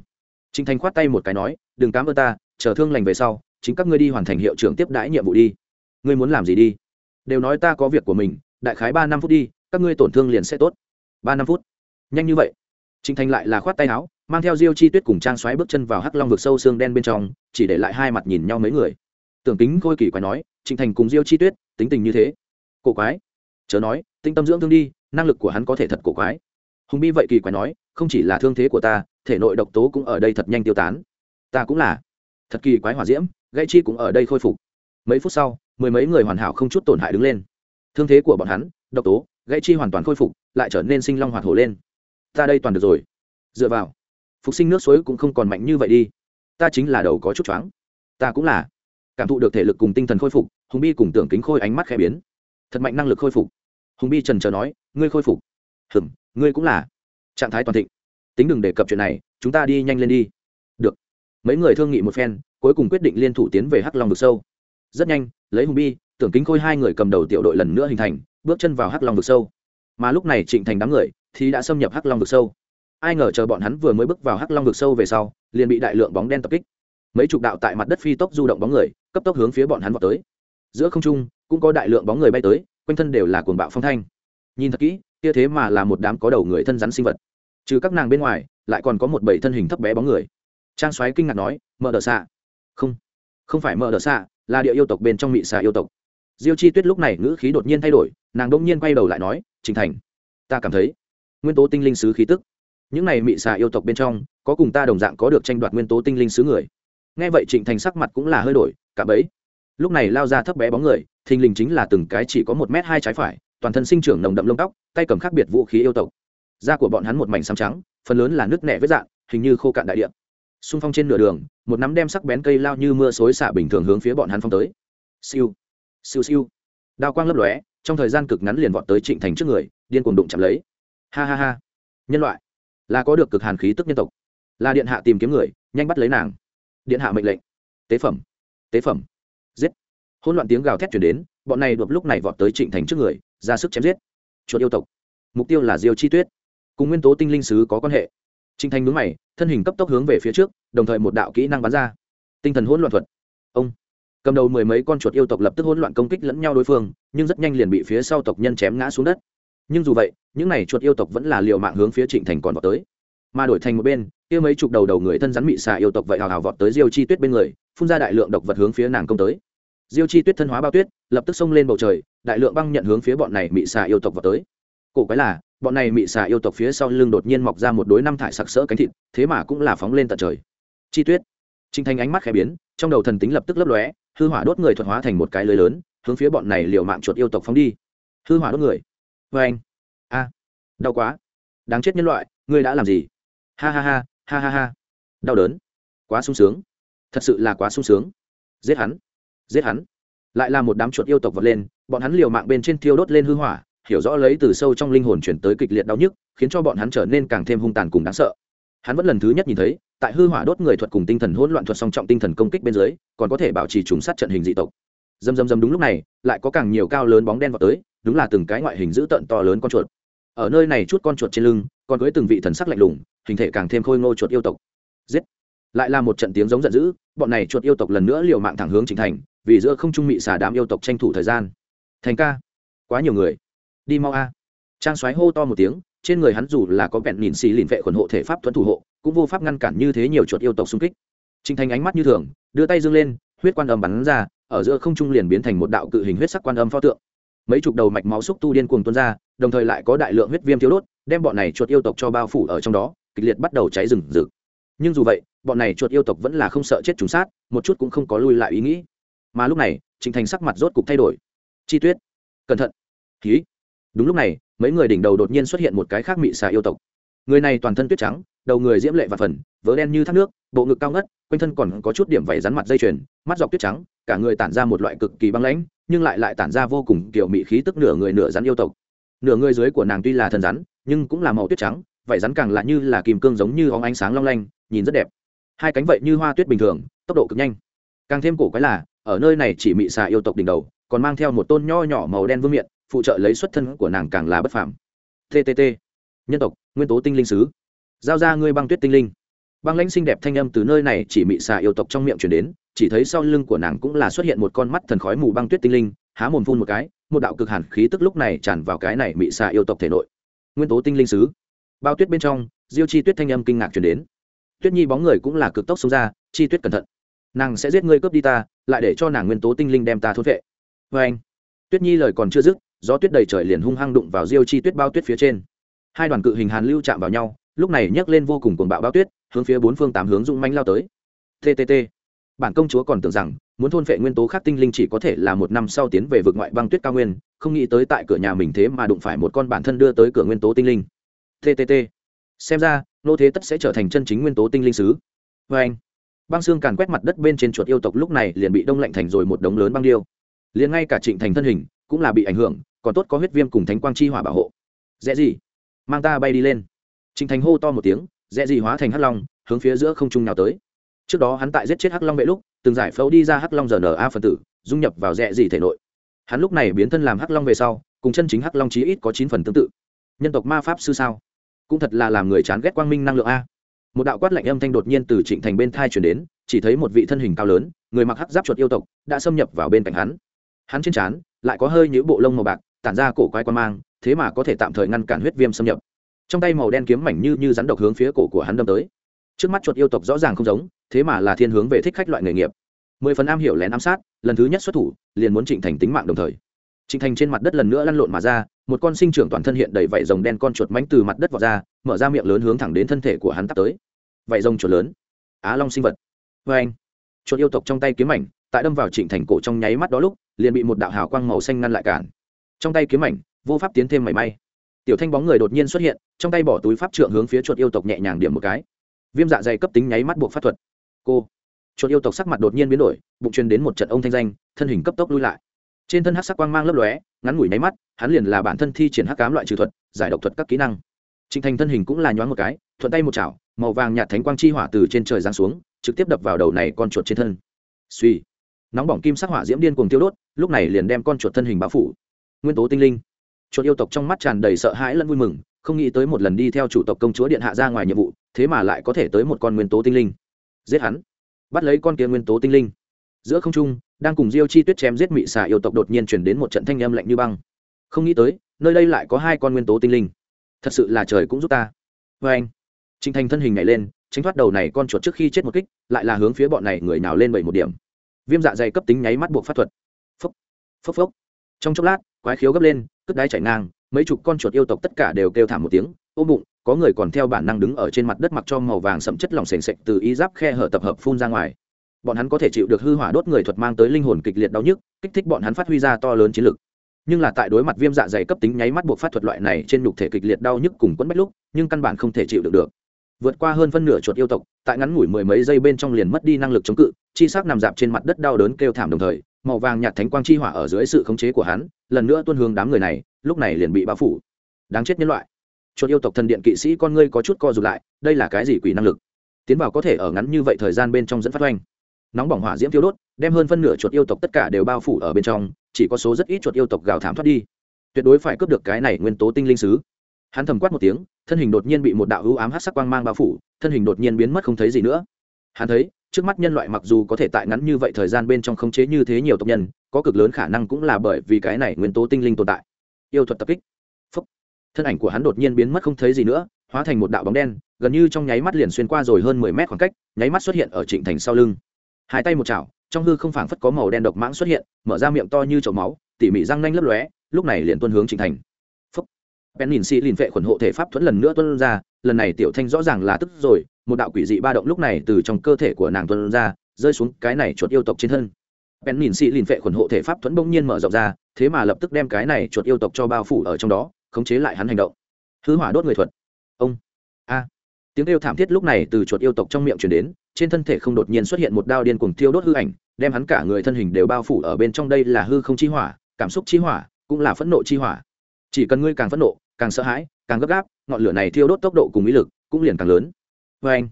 Trình Thành khoát tay một cái nói, đừng cám ơn ta, chờ thương lành về sau, chính các ngươi đi hoàn thành hiệu trưởng tiếp đãi nhiệm vụ đi. Ngươi muốn làm gì đi? Đều nói ta có việc của mình, đại khái ba năm phút đi các ngươi tổn thương liền sẽ tốt ba năm phút nhanh như vậy Trình thành lại là khoát tay áo, mang theo diêu chi tuyết cùng trang xoáy bước chân vào hắc long vực sâu xương đen bên trong, chỉ để lại hai mặt nhìn nhau mấy người. Tưởng tính khôi kỳ quái nói, Trình thành cùng diêu chi tuyết, tính tình như thế? Cổ quái. Chớ nói, tinh tâm dưỡng thương đi, năng lực của hắn có thể thật cổ quái. Hùng bi vậy kỳ quái nói, không chỉ là thương thế của ta, thể nội độc tố cũng ở đây thật nhanh tiêu tán. Ta cũng là. Thật kỳ quái hỏa diễm, gãy chi cũng ở đây khôi phục. Mấy phút sau, mười mấy người hoàn hảo không chút tổn hại đứng lên. Thương thế của bọn hắn, độc tố, gãy chi hoàn toàn khôi phục, lại trở nên sinh long hoạt hổ lên ta đây toàn được rồi. Dựa vào, phục sinh nước suối cũng không còn mạnh như vậy đi. Ta chính là đầu có chút choáng. Ta cũng là. Cảm thụ được thể lực cùng tinh thần khôi phục, hùng bi cùng tưởng kính khôi ánh mắt khẽ biến. Thật mạnh năng lực khôi phục. Hùng bi trần chờ nói, ngươi khôi phục. Hừm, ngươi cũng là. Trạng thái toàn thịnh. Tính đừng đề cập chuyện này, chúng ta đi nhanh lên đi. Được. Mấy người thương nghị một phen, cuối cùng quyết định liên thủ tiến về hắc long vực sâu. Rất nhanh, lấy hùng bi, tưởng kính khôi hai người cầm đầu tiểu đội lần nữa hình thành, bước chân vào hắc long vực sâu. Mà lúc này trịnh thành đám người thì đã xâm nhập hắc long vực sâu. Ai ngờ chờ bọn hắn vừa mới bước vào hắc long vực sâu về sau, liền bị đại lượng bóng đen tập kích. Mấy chục đạo tại mặt đất phi tốc du động bóng người, cấp tốc hướng phía bọn hắn vào tới. Giữa không trung, cũng có đại lượng bóng người bay tới, quanh thân đều là cuồng bạo phong thanh. Nhìn thật kỹ, kia thế mà là một đám có đầu người thân rắn sinh vật. Trừ các nàng bên ngoài, lại còn có một bảy thân hình thấp bé bóng người. Trang xoáy kinh ngạc nói mở đờ xạ không không phải mở đờ xạ là địa yêu tộc bên trong mị xà yêu tộc. Diêu chi tuyết lúc này ngữ khí đột nhiên thay đổi, nàng đông nhiên quay đầu lại nói, trình thành, ta cảm thấy nguyên tố tinh linh sứ khí tức. Những này mị xà yêu tộc bên trong, có cùng ta đồng dạng có được tranh đoạt nguyên tố tinh linh sứ người. Nghe vậy trịnh thành sắc mặt cũng là hơi đổi, cả bấy. Lúc này lao ra thấp bé bóng người, thình lình chính là từng cái chỉ có một m hai trái phải, toàn thân sinh trưởng nồng đậm lông tóc, tay cầm khác biệt vũ khí yêu tộc. Da của bọn hắn một mảnh xám trắng, phần lớn là nước nẻ với dạng, hình như khô cạn đại địa. Xung phong trên nửa đường, một nắm đem sắc bén cây lao như mưa xối xả bình thường hướng phía bọn hắn phong tới. Siêu siêu siêu. Đao quang lấp lóe, trong thời gian cực ngắn liền vọt tới trịnh thành trước người, điên cuồng đụng chạm lấy ha ha ha. Nhân loại. Là có được cực hàn khí tức nhân tộc. Là điện hạ tìm kiếm người, nhanh bắt lấy nàng. Điện hạ mệnh lệnh. Tế phẩm. Tế phẩm. Giết. Hỗn loạn tiếng gào thét chuyển đến, bọn này đột lúc này vọt tới trịnh thành trước người, ra sức chém giết. Chuột yêu tộc. Mục tiêu là diêu chi tuyết. Cùng nguyên tố tinh linh sứ có quan hệ. Trịnh thành mướn mày, thân hình cấp tốc hướng về phía trước, đồng thời một đạo kỹ năng bắn ra. Tinh thần hỗn loạn thuật. Ông. Cầm đầu mười mấy con chuột yêu tộc lập tức hỗn loạn công kích lẫn nhau đối phương, nhưng rất nhanh liền bị phía sau tộc nhân chém ngã xuống đất nhưng dù vậy, những n à y chuột yêu tộc vẫn là liều mạng hướng phía trịnh thành còn vọt tới. Mà đổi thành một bên, kia mấy chục đầu đầu người thân rắn mị xà yêu tộc vậy hào hào vọt tới diêu chi tuyết bên người, phun ra đại lượng độc vật hướng phía nàng công tới. Diêu chi tuyết thân hóa bao tuyết, lập tức xông lên bầu trời, đại lượng băng nhận hướng phía bọn này mị xà yêu tộc vọt tới. Cổ quái là, bọn này mị xà yêu tộc phía sau lưng đột nhiên mọc ra một đối năm thải sặc sỡ cánh thịt, thế mà cũng là phóng lên tận trời. Chi tuyết. Trinh thanh ánh mắt khẽ biến, trong đầu thần tính lập tức lấp lóe, hư hỏa đốt người thuật hóa thành một cái lưới lớn, hướng phía bọn này liều mạng chuột yêu tộc phóng đi. Hư hỏa đốt người vê anh. A, đau quá. Đáng chết nhân loại, ngươi đã làm gì? Ha ha ha ha ha ha. Đau đớn. Quá sung sướng. Thật sự là quá sung sướng. Giết hắn. Giết hắn. Lại là một đám chuột yêu tộc vật lên, bọn hắn liều mạng bên trên thiêu đốt lên hư hỏa, hiểu rõ lấy từ sâu trong linh hồn chuyển tới kịch liệt đau nhức, khiến cho bọn hắn trở nên càng thêm hung tàn cùng đáng sợ. Hắn vẫn lần thứ nhất nhìn thấy, tại hư hỏa đốt người thuật cùng tinh thần hỗn loạn thuật song trọng tinh thần công kích bên dưới, còn có thể bảo trì trùng sát trận hình dị tộc dầm dầm dầm đúng lúc này, lại có càng nhiều cao lớn bóng đen vào tới, đúng là từng cái ngoại hình dữ tợn to lớn con chuột. Ở nơi này chút con chuột trên lưng, còn cưới từng vị thần sắc lạnh lùng, hình thể càng thêm khôi ngô chuột yêu tộc. Giết! Lại là một trận tiếng giống giận dữ, bọn này chuột yêu tộc lần nữa liều mạng thẳng hướng chính thành, vì giữa không trung mị xả đám yêu tộc tranh thủ thời gian. Thành ca! Quá nhiều người. Đi mau a. Trang xoáy hô to một tiếng, trên người hắn dù là có bẹn nhìn xì lìn vệ khuẩn hộ thể pháp thuẫn thủ hộ, cũng vô pháp ngăn cản như thế nhiều chuột yêu tộc xung kích. Trinh thành ánh mắt như thường, đưa tay dương lên, huyết quan âm bắn ra ở giữa không trung liền biến thành một đạo cự hình huyết sắc quan âm pho tượng. Mấy chục đầu mạch máu xúc tu điên cuồng tuôn ra, đồng thời lại có đại lượng huyết viêm thiếu đốt, đem bọn này chuột yêu tộc cho bao phủ ở trong đó, kịch liệt bắt đầu cháy rừng rực. Nhưng dù vậy, bọn này chuột yêu tộc vẫn là không sợ chết chúng sát, một chút cũng không có lui lại ý nghĩ. Mà lúc này trịnh thành sắc mặt rốt cục thay đổi. Chi tuyết, cẩn thận. Ký đúng lúc này, mấy người đỉnh đầu đột nhiên xuất hiện một cái khác mị xà yêu tộc. Người này toàn thân tuyết trắng, đầu người diễm lệ và phần, vớ đen như thác nước, bộ ngực cao ngất quanh thân còn có chút điểm vảy rắn mặt dây chuyền, mắt dọc tuyết trắng, cả người tản ra một loại cực kỳ băng lãnh, nhưng lại lại tản ra vô cùng kiểu mị khí tức nửa người nửa rắn yêu tộc. Nửa người dưới của nàng tuy là thần rắn, nhưng cũng là màu tuyết trắng, vảy rắn càng là như là kìm cương giống như óng ánh sáng long lanh, nhìn rất đẹp. Hai cánh vậy như hoa tuyết bình thường, tốc độ cực nhanh. Càng thêm cổ quái là, ở nơi này chỉ mị xà yêu tộc đỉnh đầu, còn mang theo một tôn nho nhỏ màu đen vương miện, phụ trợ lấy xuất thân của nàng càng là bất phàm. Ttt nhân tộc, nguyên tố tinh linh sứ. Giao ra ngươi băng tuyết tinh linh băng lãnh xinh đẹp thanh âm từ nơi này chỉ mị xà yêu tộc trong miệng chuyển đến, chỉ thấy sau lưng của nàng cũng là xuất hiện một con mắt thần khói mù băng tuyết tinh linh, há mồm phun một cái, một đạo cực hàn khí tức lúc này tràn vào cái này mị xà yêu tộc thể nội. Nguyên tố tinh linh sứ. Bao tuyết bên trong, diêu chi tuyết thanh âm kinh ngạc chuyển đến. Tuyết nhi bóng người cũng là cực tốc xông ra, chi tuyết cẩn thận. Nàng sẽ giết ngươi cướp đi ta, lại để cho nàng nguyên tố tinh linh đem ta thốt vệ vê anh. Tuyết nhi lời còn chưa dứt, gió tuyết đầy trời liền hung hăng đụng vào diêu chi tuyết bao tuyết phía trên. Hai đoàn cự hình hàn lưu chạm vào nhau, lúc này nhấc lên vô cùng cuồng bạo bao tuyết hướng phía bốn phương tám hướng dũng manh lao tới. Ttt bản công chúa còn tưởng rằng, muốn thôn phệ nguyên tố khác tinh linh chỉ có thể là một năm sau tiến về vực ngoại băng tuyết cao nguyên, không nghĩ tới tại cửa nhà mình thế mà đụng phải một con bản thân đưa tới cửa nguyên tố tinh linh. Ttt xem ra, nô thế tất sẽ trở thành chân chính nguyên tố tinh linh sứ. Vê anh, băng xương càn quét mặt đất bên trên chuột yêu tộc lúc này liền bị đông lạnh thành rồi một đống lớn băng điêu. Liền ngay cả trịnh thành thân hình cũng là bị ảnh hưởng, còn tốt có huyết viêm cùng thánh quang chi hỏa bảo hộ. Dễ gì? Mang ta bay đi lên. Trịnh thành hô to một tiếng dễ gì hóa thành hắc long, hướng phía giữa không trung nào tới. Trước đó hắn tại giết chết hắc long vệ lúc, từng giải phẫu đi ra hắc long rna phân tử, dung nhập vào dễ gì thể nội. Hắn lúc này biến thân làm hắc long về sau, cùng chân chính hắc long chí ít có chín phần tương tự. Nhân tộc ma pháp sư sao? Cũng thật là làm người chán ghét quang minh năng lượng a. Một đạo quát lạnh âm thanh đột nhiên từ trịnh thành bên thai chuyển đến, chỉ thấy một vị thân hình cao lớn, người mặc hắc giáp chuột yêu tộc, đã xâm nhập vào bên cạnh hắn. Hắn trên trán, lại có hơi những bộ lông màu bạc, tản ra cổ quái quan mang, thế mà có thể tạm thời ngăn cản huyết viêm xâm nhập trong tay màu đen kiếm mảnh như như rắn độc hướng phía cổ của hắn đâm tới. Trước mắt chuột yêu tộc rõ ràng không giống, thế mà là thiên hướng về thích khách loại nghề nghiệp. Mười phần am hiểu lén ám sát, lần thứ nhất xuất thủ, liền muốn trịnh thành tính mạng đồng thời. Trịnh thành trên mặt đất lần nữa lăn lộn mà ra, một con sinh trưởng toàn thân hiện đầy vảy rồng đen con chuột mánh từ mặt đất vào ra, mở ra miệng lớn hướng thẳng đến thân thể của hắn tắt tới. Vảy rồng chuột lớn. Á long sinh vật. Vê anh, chuột yêu tộc trong tay kiếm mảnh, tại đâm vào trịnh thành cổ trong nháy mắt đó lúc, liền bị một đạo hào quang màu xanh ngăn lại cản. Trong tay kiếm mảnh, vô pháp tiến thêm mảy may tiểu thanh bóng người đột nhiên xuất hiện, trong tay bỏ túi pháp trượng hướng phía chuột yêu tộc nhẹ nhàng điểm một cái. Viêm dạ dày cấp tính nháy mắt buộc pháp thuật. Cô, chuột yêu tộc sắc mặt đột nhiên biến đổi, bụng truyền đến một trận ông thanh danh, thân hình cấp tốc lui lại. Trên thân hắc sắc quang mang lấp lóe, ngắn ngủi nháy mắt, hắn liền là bản thân thi triển hắc cám loại trừ thuật, giải độc thuật các kỹ năng. Trịnh thành thân hình cũng là nhoáng một cái, thuận tay một chảo, màu vàng nhạt thánh quang chi hỏa từ trên trời giáng xuống, trực tiếp đập vào đầu này con chuột trên thân. Suy nóng bỏng kim sắc hỏa diễm điên cuồng tiêu đốt, lúc này liền đem con chuột thân hình bao phủ. Nguyên tố tinh linh chuột yêu tộc trong mắt tràn đầy sợ hãi lẫn vui mừng, không nghĩ tới một lần đi theo chủ tộc công chúa điện hạ ra ngoài nhiệm vụ, thế mà lại có thể tới một con nguyên tố tinh linh. Giết hắn. Bắt lấy con kia nguyên tố tinh linh. Giữa không trung, đang cùng diêu chi tuyết chém giết mị xà yêu tộc đột nhiên chuyển đến một trận thanh âm lạnh như băng. Không nghĩ tới, nơi đây lại có hai con nguyên tố tinh linh. Thật sự là trời cũng giúp ta. Vê anh trinh thành thân hình nhảy lên, tránh thoát đầu này con chuột trước khi chết một kích, lại là hướng phía bọn này người nào lên bảy một điểm. Viêm dạ dày cấp tính nháy mắt buộc phát thuật. Phốc phốc phốc. Trong chốc lát quái khiếu gấp lên, cất đáy chảy ngang, mấy chục con chuột yêu tộc tất cả đều kêu thảm một tiếng, ôm bụng, có người còn theo bản năng đứng ở trên mặt đất mặc cho màu vàng sậm chất lỏng sền sệt từ y giáp khe hở tập hợp phun ra ngoài. Bọn hắn có thể chịu được hư hỏa đốt người thuật mang tới linh hồn kịch liệt đau nhức, kích thích bọn hắn phát huy ra to lớn chiến lực. Nhưng là tại đối mặt viêm dạ dày cấp tính nháy mắt buộc phát thuật loại này trên nhục thể kịch liệt đau nhức cùng quẫn bách lúc, nhưng căn bản không thể chịu được được. Vượt qua hơn phân nửa chuột yêu tộc, tại ngắn ngủi mười mấy giây bên trong liền mất đi năng lực chống cự, chi sắc nằm dạp trên mặt đất đau đớn kêu thảm đồng thời màu vàng nhạt thánh quang chi hỏa ở dưới sự khống chế của hắn, lần nữa tuân hướng đám người này, lúc này liền bị bao phủ. Đáng chết nhân loại. Chuột yêu tộc thần điện kỵ sĩ con ngươi có chút co rụt lại, đây là cái gì quỷ năng lực? Tiến vào có thể ở ngắn như vậy thời gian bên trong dẫn phát oanh. Nóng bỏng hỏa diễm thiêu đốt, đem hơn phân nửa chuột yêu tộc tất cả đều bao phủ ở bên trong, chỉ có số rất ít chuột yêu tộc gào thảm thoát đi. Tuyệt đối phải cướp được cái này nguyên tố tinh linh sứ. Hắn thầm quát một tiếng, thân hình đột nhiên bị một đạo hữu ám hát sắc quang mang bao phủ, thân hình đột nhiên biến mất không thấy gì nữa. Hắn thấy trước mắt nhân loại mặc dù có thể tại ngắn như vậy thời gian bên trong khống chế như thế nhiều tộc nhân, có cực lớn khả năng cũng là bởi vì cái này nguyên tố tinh linh tồn tại. Yêu thuật tập kích. Phúc. thân ảnh của hắn đột nhiên biến mất không thấy gì nữa, hóa thành một đạo bóng đen, gần như trong nháy mắt liền xuyên qua rồi hơn mười mét khoảng cách, nháy mắt xuất hiện ở trịnh thành sau lưng. Hai tay một chảo, trong hư không phảng phất có màu đen độc mãng xuất hiện, mở ra miệng to như chậu máu, tỉ mỉ răng nanh lấp lóe, lúc này liền tuân hướng trịnh thành. Phúc. Bèn nhìn xị lìn vệ khuẩn hộ thể pháp thuẫn lần nữa tuân ra, lần này tiểu thanh rõ ràng là tức rồi một đạo quỷ dị ba động lúc này từ trong cơ thể của nàng tuân ra, rơi xuống cái này chuột yêu tộc trên thân. Bèn nhìn xị lìn vệ khuẩn hộ thể pháp thuẫn bỗng nhiên mở rộng ra, thế mà lập tức đem cái này chuột yêu tộc cho bao phủ ở trong đó, khống chế lại hắn hành động. Hư hỏa đốt người thuật. Ông. A. Tiếng kêu thảm thiết lúc này từ chuột yêu tộc trong miệng chuyển đến, trên thân thể không đột nhiên xuất hiện một đao điên cuồng thiêu đốt hư ảnh, đem hắn cả người thân hình đều bao phủ ở bên trong đây là hư không chi hỏa, cảm xúc chi hỏa, cũng là phẫn nộ chi hỏa. Chỉ cần ngươi càng phẫn nộ, càng sợ hãi, càng gấp gáp, ngọn lửa này thiêu đốt tốc độ cùng ý lực cũng liền càng lớn vê anh,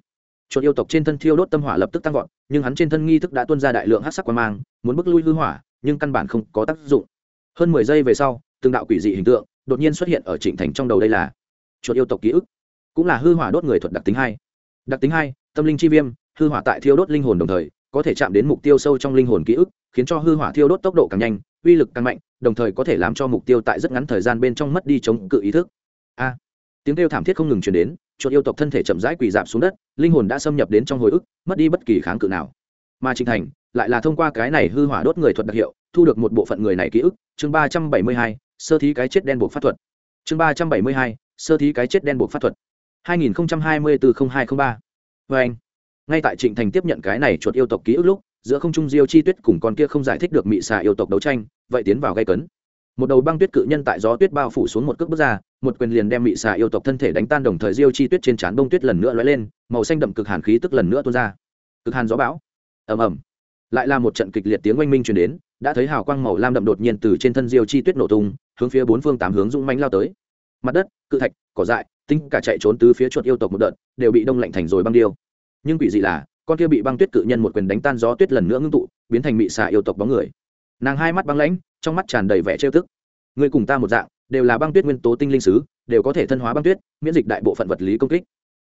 chuột yêu tộc trên thân thiêu đốt tâm hỏa lập tức tăng vọt, nhưng hắn trên thân nghi thức đã tuôn ra đại lượng hát sắc quan mang, muốn bước lui hư hỏa, nhưng căn bản không có tác dụng. Hơn mười giây về sau, từng đạo quỷ dị hình tượng đột nhiên xuất hiện ở trịnh thành trong đầu đây là chuột yêu tộc ký ức. Cũng là hư hỏa đốt người thuật đặc tính hai. Đặc tính hai, tâm linh chi viêm, hư hỏa tại thiêu đốt linh hồn đồng thời, có thể chạm đến mục tiêu sâu trong linh hồn ký ức, khiến cho hư hỏa thiêu đốt tốc độ càng nhanh, uy lực càng mạnh, đồng thời có thể làm cho mục tiêu tại rất ngắn thời gian bên trong mất đi chống cự ý thức. A. Tiếng kêu thảm thiết không ngừng chuyển đến chuột yêu tộc thân thể chậm rãi quỳ dạp xuống đất, linh hồn đã xâm nhập đến trong hồi ức, mất đi bất kỳ kháng cự nào. Mà trịnh thành lại là thông qua cái này hư hỏa đốt người thuật đặc hiệu, thu được một bộ phận người này ký ức, chương ba trăm bảy mươi hai, sơ thí cái chết đen buộc pháp thuật. Chương ba trăm bảy mươi hai, sơ thí cái chết đen buộc pháp thuật. hai nghìn hai mươi bốn hai t ba. Vê anh, ngay tại trịnh thành tiếp nhận cái này chuột yêu tộc ký ức lúc, giữa không trung diêu chi tuyết cùng con kia không giải thích được mị xà yêu tộc đấu tranh, vậy tiến vào gây cấn một đầu băng tuyết cự nhân tại gió tuyết bao phủ xuống một cước bước ra, một quyền liền đem mị xà yêu tộc thân thể đánh tan đồng thời diêu chi tuyết trên trán bông tuyết lần nữa lóe lên, màu xanh đậm cực hàn khí tức lần nữa tuôn ra. Cực hàn gió bão. Ầm ầm. Lại là một trận kịch liệt tiếng oanh minh truyền đến, đã thấy hào quang màu lam đậm đột nhiên từ trên thân diêu chi tuyết nổ tung, hướng phía bốn phương tám hướng dũng mánh lao tới. Mặt đất, cự thạch, cỏ dại, tinh cả chạy trốn từ phía chuột yêu tộc một đợt, đều bị đông lạnh thành rồi băng điêu. Nhưng quỷ dị là, con kia bị băng tuyết cự nhân một quyền đánh tan gió tuyết lần nữa ngưng tụ, biến thành mị xà yêu tộc bóng người. Nàng hai mắt băng lãnh trong mắt tràn đầy vẻ trêu tức. Người cùng ta một dạng, đều là băng tuyết nguyên tố tinh linh sứ, đều có thể thân hóa băng tuyết, miễn dịch đại bộ phận vật lý công kích.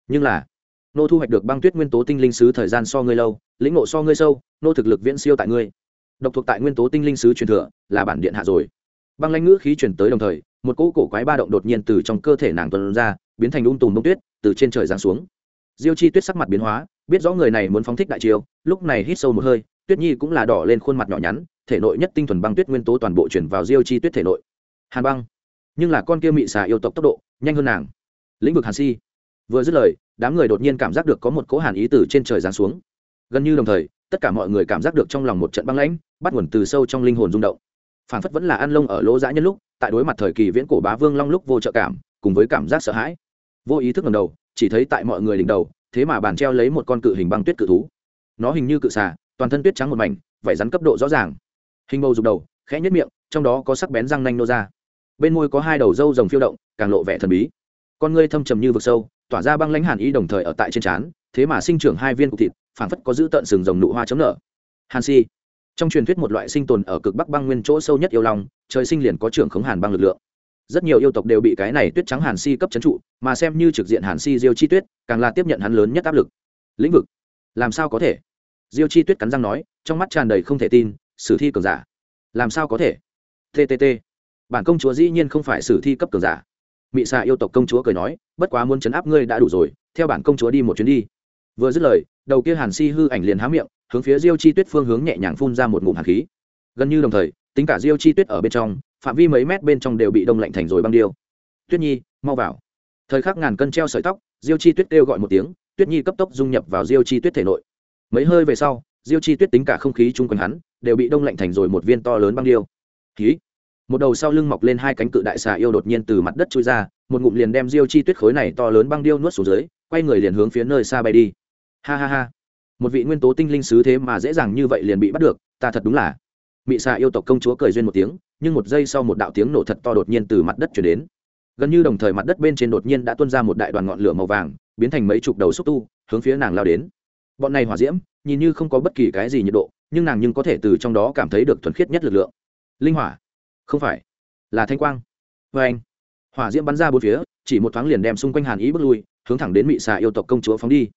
Nhưng là, nô thu hoạch được băng tuyết nguyên tố tinh linh sứ thời gian so ngươi lâu, lĩnh ngộ so ngươi sâu, nô thực lực viễn siêu tại ngươi. Độc thuộc tại nguyên tố tinh linh sứ truyền thừa, là bản điện hạ rồi. Băng lãnh ngữ khí chuyển tới đồng thời, một cỗ cổ quái ba động đột nhiên từ trong cơ thể nàng tuần ra, biến thành ung tùm bông tuyết, từ trên trời giáng xuống. Diêu chi tuyết sắc mặt biến hóa, biết rõ người này muốn phóng thích đại chiêu, lúc này hít sâu một hơi, tuyết nhi cũng là đỏ lên khuôn mặt nhỏ nhắn thể nội nhất tinh thuần băng tuyết nguyên tố toàn bộ chuyển vào diêu chi tuyết thể nội. Hàn băng. Nhưng là con kia mị xà yêu tộc tốc độ, nhanh hơn nàng. Lĩnh vực hàn si. Vừa dứt lời, đám người đột nhiên cảm giác được có một cỗ hàn ý từ trên trời giáng xuống. Gần như đồng thời, tất cả mọi người cảm giác được trong lòng một trận băng lãnh, bắt nguồn từ sâu trong linh hồn rung động. Phản phất vẫn là ăn lông ở lỗ dã nhân lúc, tại đối mặt thời kỳ viễn cổ bá vương long lúc vô trợ cảm, cùng với cảm giác sợ hãi. Vô ý thức ngầm đầu, chỉ thấy tại mọi người đỉnh đầu, thế mà bàn treo lấy một con cự hình băng tuyết cự thú. Nó hình như cự xà, toàn thân tuyết trắng một mảnh, vảy rắn cấp độ rõ ràng hình bầu dục đầu, khẽ nhất miệng, trong đó có sắc bén răng nanh nô ra. Bên môi có hai đầu râu rồng phiêu động, càng lộ vẻ thần bí. Con ngươi thâm trầm như vực sâu, tỏa ra băng lãnh hàn ý đồng thời ở tại trên trán, thế mà sinh trưởng hai viên cục thịt, phảng phất có giữ tận sừng rồng nụ hoa chấm nở. Hàn si. Trong truyền thuyết một loại sinh tồn ở cực bắc băng nguyên chỗ sâu nhất yêu long, trời sinh liền có trưởng khống hàn băng lực lượng. Rất nhiều yêu tộc đều bị cái này tuyết trắng hàn si cấp trấn trụ, mà xem như trực diện hàn si diêu chi tuyết, càng là tiếp nhận hắn lớn nhất áp lực. Lĩnh vực. Làm sao có thể? Diêu chi tuyết cắn răng nói, trong mắt tràn đầy không thể tin sử thi cường giả. Làm sao có thể? Ttt bản công chúa dĩ nhiên không phải sử thi cấp cường giả. Mị xạ yêu tộc công chúa cười nói, bất quá muốn chấn áp ngươi đã đủ rồi, theo bản công chúa đi một chuyến đi. Vừa dứt lời, đầu kia hàn si hư ảnh liền há miệng, hướng phía diêu chi tuyết phương hướng nhẹ nhàng phun ra một ngụm hàn khí. Gần như đồng thời, tính cả diêu chi tuyết ở bên trong, phạm vi mấy mét bên trong đều bị đông lạnh thành rồi băng điêu. Tuyết nhi, mau vào. Thời khắc ngàn cân treo sợi tóc, diêu chi tuyết kêu gọi một tiếng, tuyết nhi cấp tốc dung nhập vào diêu chi tuyết thể nội. Mấy hơi về sau, diêu chi tuyết tính cả không khí chung quanh hắn đều bị đông lạnh thành rồi một viên to lớn băng điêu. Khí một đầu sau lưng mọc lên hai cánh cự đại xà yêu đột nhiên từ mặt đất trôi ra, một ngụm liền đem diêu chi tuyết khối này to lớn băng điêu nuốt xuống dưới, quay người liền hướng phía nơi xa bay đi. Ha ha ha. Một vị nguyên tố tinh linh sứ thế mà dễ dàng như vậy liền bị bắt được, ta thật đúng là. Mị xà yêu tộc công chúa cười duyên một tiếng, nhưng một giây sau một đạo tiếng nổ thật to đột nhiên từ mặt đất chuyển đến. Gần như đồng thời mặt đất bên trên đột nhiên đã tuôn ra một đại đoàn ngọn lửa màu vàng, biến thành mấy chục đầu xúc tu, hướng phía nàng lao đến. Bọn này hỏa diễm, nhìn như không có bất kỳ cái gì nhiệt độ nhưng nàng nhưng có thể từ trong đó cảm thấy được thuần khiết nhất lực lượng. Linh hỏa? Không phải. Là thanh quang. Vê anh, hỏa diễm bắn ra bốn phía, chỉ một thoáng liền đem xung quanh hàn ý bước lui, hướng thẳng đến mị xà yêu tộc công chúa phóng đi.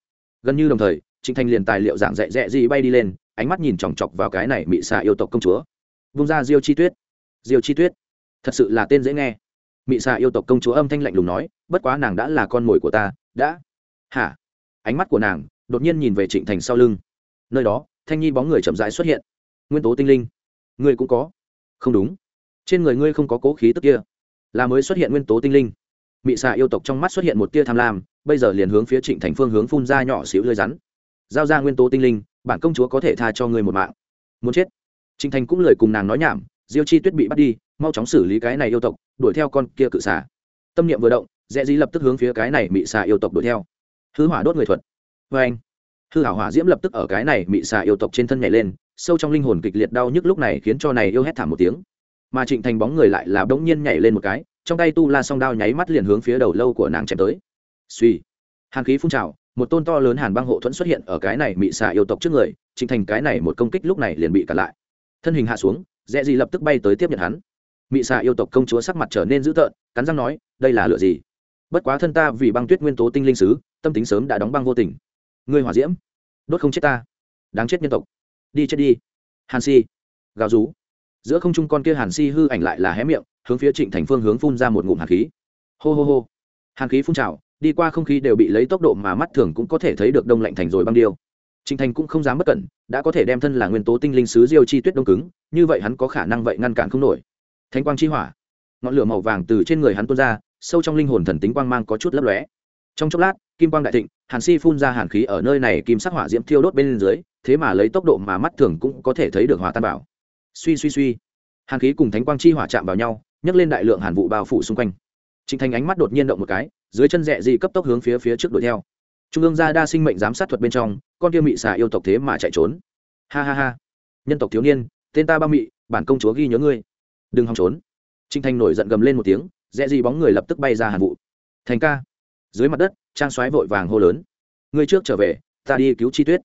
Gần như đồng thời, trịnh thanh liền tài liệu giảng dạy dẹ gì bay đi lên, ánh mắt nhìn chòng chọc vào cái này mị xà yêu tộc công chúa. Vung ra diêu chi tuyết. Diêu chi tuyết. Thật sự là tên dễ nghe. Mị xà yêu tộc công chúa âm thanh lạnh lùng nói, bất quá nàng đã là con mồi của ta. Đã. Hả? Ánh mắt của nàng đột nhiên nhìn về trịnh thành sau lưng. Nơi đó thanh nhi bóng người chậm rãi xuất hiện. Nguyên tố tinh linh. Ngươi cũng có. Không đúng. Trên người ngươi không có cố khí tức kia. Là mới xuất hiện nguyên tố tinh linh. Mị xạ yêu tộc trong mắt xuất hiện một tia tham lam, bây giờ liền hướng phía trịnh thành phương hướng phun ra nhỏ xíu lưới rắn. Giao ra nguyên tố tinh linh, bản công chúa có thể tha cho ngươi một mạng. Muốn chết. Trịnh thành cũng lời cùng nàng nói nhảm, diêu chi tuyết bị bắt đi, mau chóng xử lý cái này yêu tộc, đuổi theo con kia cự xà. Tâm niệm vừa động, dễ Dí lập tức hướng phía cái này mị xà yêu tộc đuổi theo. Hư hỏa đốt người thuật. Vê anh hư hảo hỏa diễm lập tức ở cái này mị xà yêu tộc trên thân nhảy lên, sâu trong linh hồn kịch liệt đau nhức lúc này khiến cho này yêu hét thảm một tiếng. Mà trịnh thành bóng người lại là bỗng nhiên nhảy lên một cái, trong tay tu la song đao nháy mắt liền hướng phía đầu lâu của nàng chém tới. Suy hàn khí phun trào, một tôn to lớn hàn băng hộ thuẫn xuất hiện ở cái này mị xà yêu tộc trước người, trịnh thành cái này một công kích lúc này liền bị cản lại. Thân hình hạ xuống, dễ gì lập tức bay tới tiếp nhận hắn. Mị xà yêu tộc công chúa sắc mặt trở nên dữ tợn, cắn răng nói, đây là lựa gì? Bất quá thân ta vì băng tuyết nguyên tố tinh linh sứ, tâm tính sớm đã đóng băng vô tình ngươi hỏa diễm, đốt không chết ta, đáng chết nhân tộc, đi chết đi. Hàn si, gào rú. Giữa không trung con kia hàn si hư ảnh lại là hé miệng, hướng phía trịnh thành phương hướng phun ra một ngụm hàn khí. Hô hô hô. Hàn khí phun trào, đi qua không khí đều bị lấy tốc độ mà mắt thường cũng có thể thấy được đông lạnh thành rồi băng điêu. Trịnh thành cũng không dám bất cẩn, đã có thể đem thân là nguyên tố tinh linh sứ diêu chi tuyết đông cứng, như vậy hắn có khả năng vậy ngăn cản không nổi. Thánh quang chi hỏa. Ngọn lửa màu vàng từ trên người hắn tuôn ra, sâu trong linh hồn thần tính quang mang có chút lấp lóe. Trong chốc lát kim quang đại thịnh, hàn si phun ra hàn khí ở nơi này kim sắc hỏa diễm thiêu đốt bên dưới, thế mà lấy tốc độ mà mắt thường cũng có thể thấy được hỏa tan bảo suy suy suy. Hàn khí cùng thánh quang chi hỏa chạm vào nhau, nhấc lên đại lượng hàn vụ bao phủ xung quanh. Trịnh thành ánh mắt đột nhiên động một cái, dưới chân rẽ dị cấp tốc hướng phía phía trước đuổi theo. Trung ương gia đa sinh mệnh giám sát thuật bên trong, con kia mị xà yêu tộc thế mà chạy trốn. Ha ha ha. Nhân tộc thiếu niên, tên ta ba mị, bản công chúa ghi nhớ ngươi. Đừng hòng trốn. Trinh thành nổi giận gầm lên một tiếng, rẽ Dị bóng người lập tức bay ra hàn vụ. Thành ca. Dưới mặt đất trang xoáy vội vàng hô lớn. Người trước trở về, ta đi cứu chi tuyết.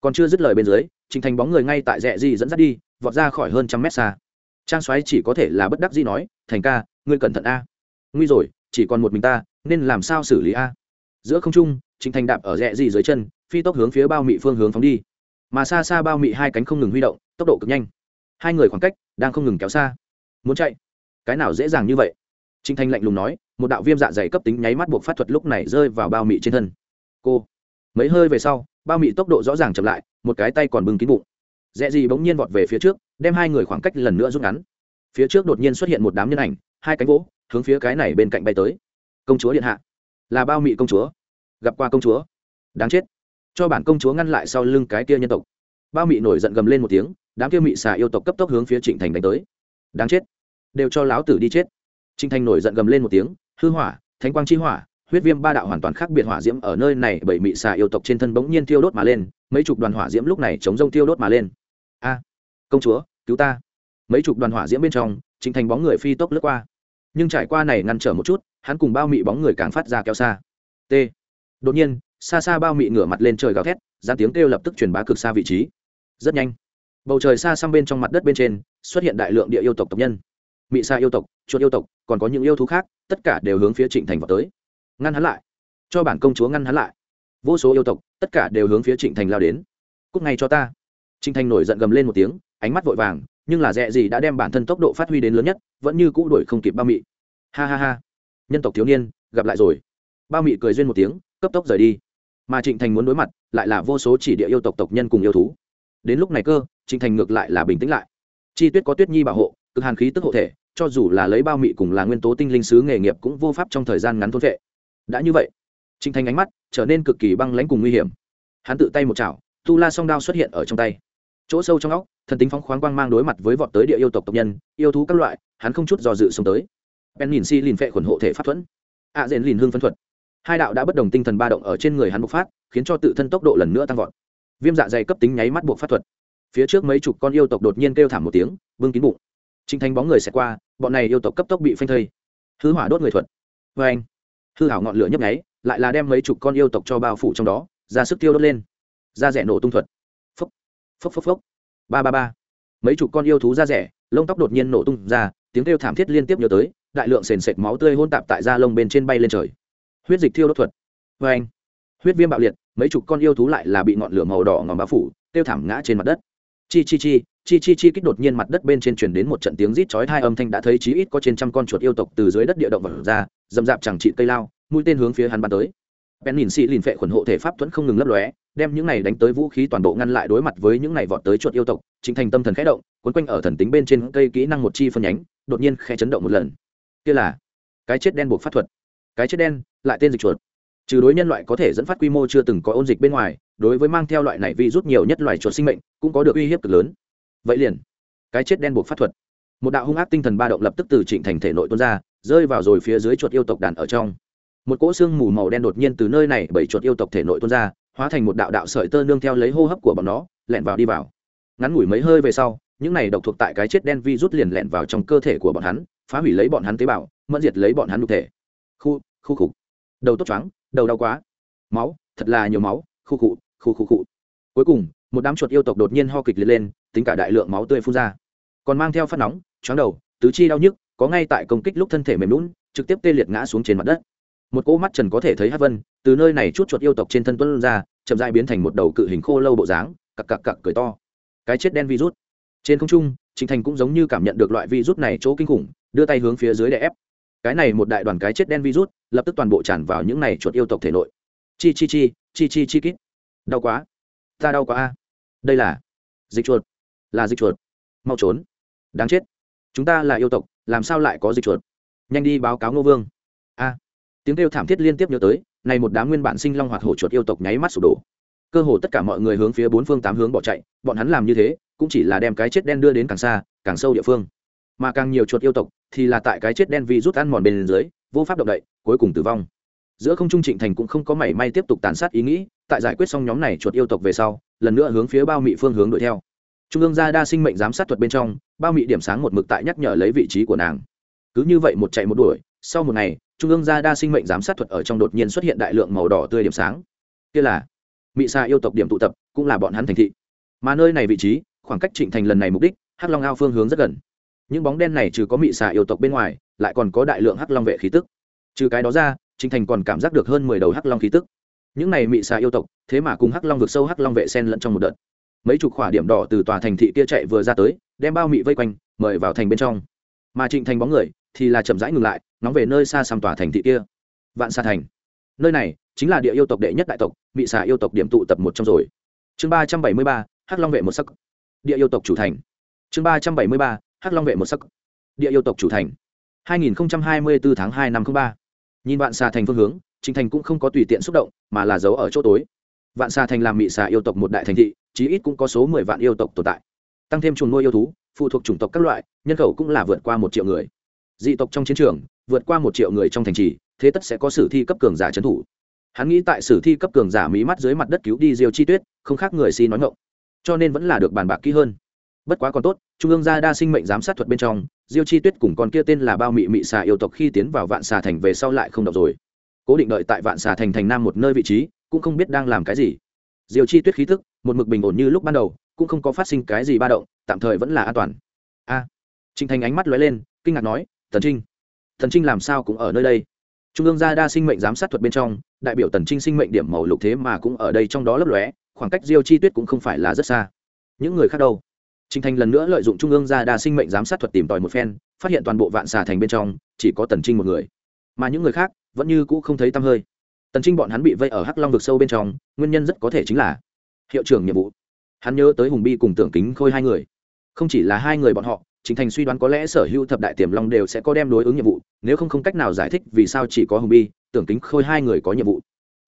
Còn chưa dứt lời bên dưới, Trình thành bóng người ngay tại rẽ gì dẫn dắt đi, vọt ra khỏi hơn trăm mét xa. Trang xoáy chỉ có thể là bất đắc dĩ nói, thành ca, ngươi cẩn thận a. Nguy rồi, chỉ còn một mình ta, nên làm sao xử lý a? Giữa không trung, Trình thành đạp ở rẽ gì dưới chân, phi tốc hướng phía bao mị phương hướng phóng đi. Mà xa xa bao mị hai cánh không ngừng huy động, tốc độ cực nhanh. Hai người khoảng cách đang không ngừng kéo xa. Muốn chạy? Cái nào dễ dàng như vậy? Trình thanh lạnh lùng nói một đạo viêm dạ dày cấp tính nháy mắt buộc phát thuật lúc này rơi vào bao mị trên thân. Cô, mấy hơi về sau, bao mị tốc độ rõ ràng chậm lại, một cái tay còn bưng kín bụng. Dẹ gì bỗng nhiên vọt về phía trước, đem hai người khoảng cách lần nữa rút ngắn. Phía trước đột nhiên xuất hiện một đám nhân ảnh, hai cánh vỗ, hướng phía cái này bên cạnh bay tới. Công chúa điện hạ. Là bao mị công chúa. Gặp qua công chúa. Đáng chết. Cho bản công chúa ngăn lại sau lưng cái kia nhân tộc. Bao mị nổi giận gầm lên một tiếng, đám kia mị xà yêu tộc cấp tốc hướng phía trịnh thành đánh tới. Đáng chết. Đều cho láo tử đi chết. Trịnh thành nổi giận gầm lên một tiếng hư hỏa, thánh quang chi hỏa, huyết viêm ba đạo hoàn toàn khác biệt hỏa diễm ở nơi này bởi mị xà yêu tộc trên thân bỗng nhiên tiêu đốt mà lên, mấy chục đoàn hỏa diễm lúc này chống rông tiêu đốt mà lên. A, công chúa, cứu ta. Mấy chục đoàn hỏa diễm bên trong, chính thành bóng người phi tốc lướt qua. Nhưng trải qua này ngăn trở một chút, hắn cùng bao mị bóng người càng phát ra kéo xa. T. Đột nhiên, xa xa bao mị ngửa mặt lên trời gào thét ra tiếng kêu lập tức truyền bá cực xa vị trí. Rất nhanh. Bầu trời xa xăm bên trong mặt đất bên trên, xuất hiện đại lượng địa yêu tộc tộc nhân mị xa yêu tộc, chuột yêu tộc, còn có những yêu thú khác, tất cả đều hướng phía trịnh thành vào tới. Ngăn hắn lại. Cho bản công chúa ngăn hắn lại. Vô số yêu tộc, tất cả đều hướng phía trịnh thành lao đến. Cúc ngay cho ta. Trịnh thành nổi giận gầm lên một tiếng, ánh mắt vội vàng, nhưng là dẹ gì đã đem bản thân tốc độ phát huy đến lớn nhất, vẫn như cũ đuổi không kịp bao mị. Ha ha ha. Nhân tộc thiếu niên, gặp lại rồi. Bao mị cười duyên một tiếng, cấp tốc rời đi. Mà trịnh thành muốn đối mặt, lại là vô số chỉ địa yêu tộc tộc nhân cùng yêu thú. Đến lúc này cơ, trịnh thành ngược lại là bình tĩnh lại. Chi tuyết có tuyết nhi bảo hộ cực hàn khí tức hộ thể cho dù là lấy bao mị cùng là nguyên tố tinh linh sứ nghề nghiệp cũng vô pháp trong thời gian ngắn thôn vệ. Đã như vậy trinh thành ánh mắt trở nên cực kỳ băng lãnh cùng nguy hiểm. Hắn tự tay một chảo tu la song đao xuất hiện ở trong tay. Chỗ sâu trong óc thần tính phóng khoáng quang mang đối mặt với vọt tới địa yêu tộc tộc nhân yêu thú các loại hắn không chút do dự xông tới. Ben nhìn si lìn phệ khuẩn hộ thể pháp thuẫn. Ạ à, lìn hương phân thuật. Hai đạo đã bất đồng tinh thần ba động ở trên người hắn bộc phát khiến cho tự thân tốc độ lần nữa tăng vọt. Viêm dạ dày cấp tính nháy mắt buộc phát thuật. Phía trước mấy chục con yêu tộc đột nhiên kêu thảm một tiếng bưng kín bụng trinh thành bóng người sẽ qua, bọn này yêu tộc cấp tốc bị phanh thây. Hư hỏa đốt người thuật. Vê anh, hư hảo ngọn lửa nhấp nháy, lại là đem mấy chục con yêu tộc cho bao phủ trong đó, ra sức tiêu đốt lên. Ra rẻ nổ tung thuật. Phốc phốc phốc phốc. Ba ba ba. Mấy chục con yêu thú ra rẻ, lông tóc đột nhiên nổ tung ra, tiếng kêu thảm thiết liên tiếp nhớ tới, đại lượng sền sệt máu tươi hôn tạp tại da lông bên trên bay lên trời. Huyết dịch thiêu đốt thuật. Vê anh, huyết viêm bạo liệt, mấy chục con yêu thú lại là bị ngọn lửa màu đỏ ngòm bao phủ tiêu thảm ngã trên mặt đất. Chi chi chi chi chi chi kích đột nhiên mặt đất bên trên chuyển đến một trận tiếng rít chói hai âm thanh đã thấy chí ít có trên trăm con chuột yêu tộc từ dưới đất địa động vật ra, dầm dạp chẳng trị cây lao, mũi tên hướng phía hắn bắn tới. Bèn nhìn xị lìn phệ khuẩn hộ thể pháp thuẫn không ngừng lấp lóe, đem những này đánh tới vũ khí toàn bộ ngăn lại đối mặt với những này vọt tới chuột yêu tộc chính thành tâm thần khẽ động, cuốn quanh ở thần tính bên trên cây kỹ năng một chi phân nhánh, đột nhiên khẽ chấn động một lần. Kia là cái chết đen buộc pháp thuật. Cái chết đen, lại tên dịch chuột. Trừ đối nhân loại có thể dẫn phát quy mô chưa từng có ôn dịch bên ngoài, đối với mang theo loại này vi rút nhiều nhất loài chuột sinh mệnh, cũng có được uy hiếp cực lớn vậy liền. Cái chết đen buộc phát thuật. Một đạo hung ác tinh thần ba động lập tức từ trịnh thành thể nội tuôn ra, rơi vào rồi phía dưới chuột yêu tộc đàn ở trong. Một cỗ xương mù màu đen đột nhiên từ nơi này bảy chuột yêu tộc thể nội tuôn ra, hóa thành một đạo đạo sợi tơ nương theo lấy hô hấp của bọn nó, lẹn vào đi vào. Ngắn ngủi mấy hơi về sau, những này độc thuộc tại cái chết đen vi rút liền lẹn vào trong cơ thể của bọn hắn, phá hủy lấy bọn hắn tế bào, mẫn diệt lấy bọn hắn nhục thể. Khu khu khục đầu tốt trắng đầu đau quá. Máu, thật là nhiều máu. Khu khụ, khu khu khụ. Cuối cùng, một đám chuột yêu tộc đột nhiên ho kịch liệt lên tính cả đại lượng máu tươi phun ra. Còn mang theo phát nóng chóng đầu, tứ chi đau nhức, có ngay tại công kích lúc thân thể mềm lún trực tiếp tê liệt ngã xuống trên mặt đất. Một cỗ mắt trần có thể thấy hát vân, từ nơi này chút chuột yêu tộc trên thân tuân ra, chậm dại biến thành một đầu cự hình khô lâu bộ dáng, cặc cặc cặc cười to. Cái chết đen virus. Trên không trung trịnh thành cũng giống như cảm nhận được loại virus này chỗ kinh khủng, đưa tay hướng phía dưới để ép. Cái này một đại đoàn cái chết đen virus, lập tức toàn bộ tràn vào những này chuột yêu tộc thể nội. Chi chi chi chi chi chi kít. Đau quá. Ta đau quá a. Đây là dịch chuột là dịch chuột. Mau trốn. Đáng chết. Chúng ta là yêu tộc, làm sao lại có dịch chuột? Nhanh đi báo cáo ngô vương. A. Tiếng kêu thảm thiết liên tiếp nhớ tới, này một đám nguyên bản sinh long hoạt hổ chuột yêu tộc nháy mắt sụp đổ. Cơ hồ tất cả mọi người hướng phía bốn phương tám hướng bỏ chạy, bọn hắn làm như thế, cũng chỉ là đem cái chết đen đưa đến càng xa, càng sâu địa phương. Mà càng nhiều chuột yêu tộc thì là tại cái chết đen vì rút ăn mòn bên dưới, vô pháp động đậy, cuối cùng tử vong. Giữa không trung trịnh thành cũng không có mảy may tiếp tục tàn sát ý nghĩ, tại giải quyết xong nhóm này chuột yêu tộc về sau, lần nữa hướng phía bao mị phương hướng đuổi theo trung ương gia đa sinh mệnh giám sát thuật bên trong, bao mị điểm sáng một mực tại nhắc nhở lấy vị trí của nàng. Cứ như vậy một chạy một đuổi, sau một ngày, trung ương gia đa sinh mệnh giám sát thuật ở trong đột nhiên xuất hiện đại lượng màu đỏ tươi điểm sáng. Kia là mị xa yêu tộc điểm tụ tập, cũng là bọn hắn thành thị. Mà nơi này vị trí, khoảng cách trịnh thành lần này mục đích, hắc long ao phương hướng rất gần. Những bóng đen này trừ có mị xà yêu tộc bên ngoài, lại còn có đại lượng hắc long vệ khí tức. Trừ cái đó ra, trịnh thành còn cảm giác được hơn mười đầu hắc long khí tức. Những này mị xà yêu tộc, thế mà cùng hắc long vượt sâu hắc long vệ sen lẫn trong một đợt mấy chục khỏa điểm đỏ từ tòa thành thị kia chạy vừa ra tới, đem bao mị vây quanh, mời vào thành bên trong. Mà trịnh thành bóng người thì là chậm rãi ngừng lại nóng về nơi xa xăm tòa thành thị kia. Vạn xa thành. Nơi này chính là địa yêu tộc đệ nhất đại tộc bị xà yêu tộc điểm tụ tập một trong rồi. Chương ba trăm bảy mươi ba, hắc long vệ một sắc. Địa yêu tộc chủ thành. Chương ba trăm bảy mươi ba, hắc long vệ một sắc. Địa yêu tộc chủ thành. Hai nghìn hai mươi bốn tháng hai năm ba. Nhìn vạn xà thành phương hướng, trịnh thành cũng không có tùy tiện xúc động, mà là giấu ở chỗ tối vạn xà thành làm mị xà yêu tộc một đại thành thị, chí ít cũng có số mười vạn yêu tộc tồn tại. Tăng thêm chuồng nuôi yêu thú, phụ thuộc chủng tộc các loại, nhân khẩu cũng là vượt qua một triệu người. Dị tộc trong chiến trường, vượt qua một triệu người trong thành trì, thế tất sẽ có sử thi cấp cường giả trấn thủ. Hắn nghĩ tại sử thi cấp cường giả mỹ mắt dưới mặt đất cứu đi diêu chi tuyết, không khác người si nói ngộng cho nên vẫn là được bàn bạc kỹ hơn. Bất quá còn tốt, trung ương gia đa sinh mệnh giám sát thuật bên trong, diêu chi tuyết cùng con kia tên là bao mị mị xà yêu tộc khi tiến vào vạn xà thành về sau lại không đọc rồi. Cố định đợi tại vạn xà thành thành nam một nơi vị trí cũng không biết đang làm cái gì. Diêu chi tuyết khí thức một mực bình ổn như lúc ban đầu cũng không có phát sinh cái gì ba động tạm thời vẫn là an toàn. A. À, trinh thành ánh mắt lóe lên kinh ngạc nói tần trinh thần trinh làm sao cũng ở nơi đây? Trung ương gia đa sinh mệnh giám sát thuật bên trong đại biểu tần trinh sinh mệnh điểm màu lục thế mà cũng ở đây trong đó lấp lóe khoảng cách diêu chi tuyết cũng không phải là rất xa. Những người khác đâu? Trinh thành lần nữa lợi dụng trung ương gia đa sinh mệnh giám sát thuật tìm tòi một phen phát hiện toàn bộ vạn xà thành bên trong chỉ có tần trinh một người. Mà những người khác vẫn như cũ không thấy tăm hơi tần trinh bọn hắn bị vây ở hắc long vực sâu bên trong nguyên nhân rất có thể chính là hiệu trưởng nhiệm vụ hắn nhớ tới hùng bi cùng tưởng kính khôi hai người không chỉ là hai người bọn họ chính thành suy đoán có lẽ sở hữu thập đại tiềm long đều sẽ có đem đối ứng nhiệm vụ nếu không không cách nào giải thích vì sao chỉ có hùng bi tưởng kính khôi hai người có nhiệm vụ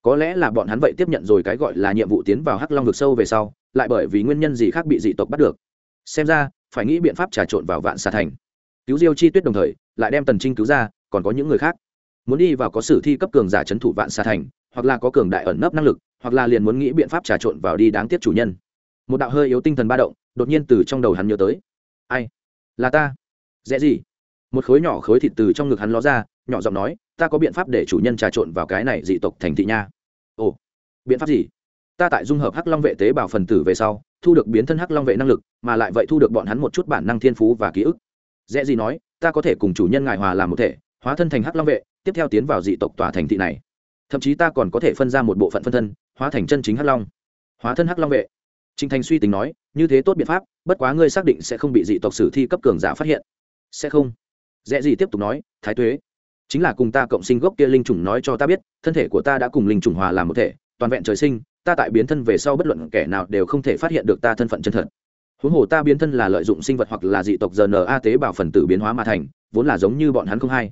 có lẽ là bọn hắn vậy tiếp nhận rồi cái gọi là nhiệm vụ tiến vào hắc long vực sâu về sau lại bởi vì nguyên nhân gì khác bị dị tộc bắt được xem ra phải nghĩ biện pháp trà trộn vào vạn xà thành cứu diêu chi tuyết đồng thời lại đem tần trinh cứu ra còn có những người khác muốn đi vào có sử thi cấp cường giả c h ấ n thủ vạn xà thành, hoặc là có cường đại ẩn nấp năng lực, hoặc là liền muốn nghĩ biện pháp trà trộn vào đi đáng tiếc chủ nhân. Một đạo hơi yếu tinh thần ba động, đột nhiên từ trong đầu hắn nhớ tới. Ai? Là ta. Dễ gì? Một khối nhỏ khối thịt từ trong ngực hắn ló ra, nhỏ giọng nói, ta có biện pháp để chủ nhân trà trộn vào cái này dị tộc thành thị nha. Ồ, biện pháp gì? Ta tại dung hợp hắc long vệ tế bào phần tử về sau, thu được biến thân hắc long vệ năng lực, mà lại vậy thu được bọn hắn một chút bản năng thiên phú và ký ức. Dễ gì nói, ta có thể cùng chủ nhân ngài hòa làm một thể hóa thân thành hắc long vệ tiếp theo tiến vào dị tộc tòa thành thị này thậm chí ta còn có thể phân ra một bộ phận phân thân hóa thành chân chính hắc long hóa thân hắc long vệ Trình Thành suy tính nói, như thế tốt biện pháp, bất quá ngươi xác định sẽ không bị dị tộc sử thi cấp cường giả phát hiện. Sẽ không. Dễ gì tiếp tục nói, Thái Tuế, chính là cùng ta cộng sinh gốc kia linh trùng nói cho ta biết, thân thể của ta đã cùng linh trùng hòa làm một thể, toàn vẹn trời sinh, ta tại biến thân về sau bất luận kẻ nào đều không thể phát hiện được ta thân phận chân thật. Huống hồ ta biến thân là lợi dụng sinh vật hoặc là dị tộc RNA tế bào phần tử biến hóa mà thành, vốn là giống như bọn hắn không hay.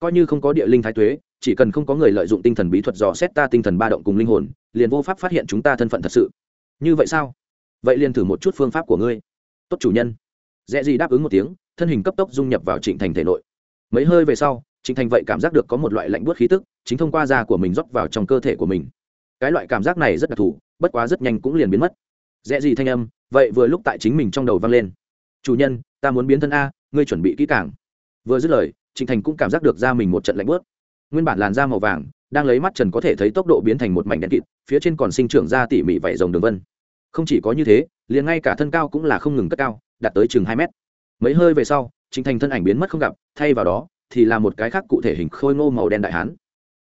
Coi như không có địa linh thái tuế, chỉ cần không có người lợi dụng tinh thần bí thuật dò xét ta tinh thần ba động cùng linh hồn, liền vô pháp phát hiện chúng ta thân phận thật sự. Như vậy sao? vậy liền thử một chút phương pháp của ngươi. Tốt chủ nhân. Dễ gì đáp ứng một tiếng thân hình cấp tốc dung nhập vào trịnh thành thể nội. Mấy hơi về sau trịnh thành vậy cảm giác được có một loại lạnh buốt khí tức chính thông qua da của mình rót vào trong cơ thể của mình. Cái loại cảm giác này rất đặc thù bất quá rất nhanh cũng liền biến mất. Dễ gì thanh âm vậy vừa lúc tại chính mình trong đầu vang lên. Chủ nhân ta muốn biến thân a ngươi chuẩn bị kỹ càng. Vừa dứt lời trịnh thành cũng cảm giác được da mình một trận lạnh bớt nguyên bản làn da màu vàng, đang lấy mắt trần có thể thấy tốc độ biến thành một mảnh đen kịt, phía trên còn sinh trưởng da tỉ mỉ vảy rồng đường vân. Không chỉ có như thế, liền ngay cả thân cao cũng là không ngừng cất cao, đạt tới chừng hai mét. Mấy hơi về sau, Trình thành thân ảnh biến mất không gặp, thay vào đó, thì là một cái khác cụ thể hình khôi ngô màu đen đại hán.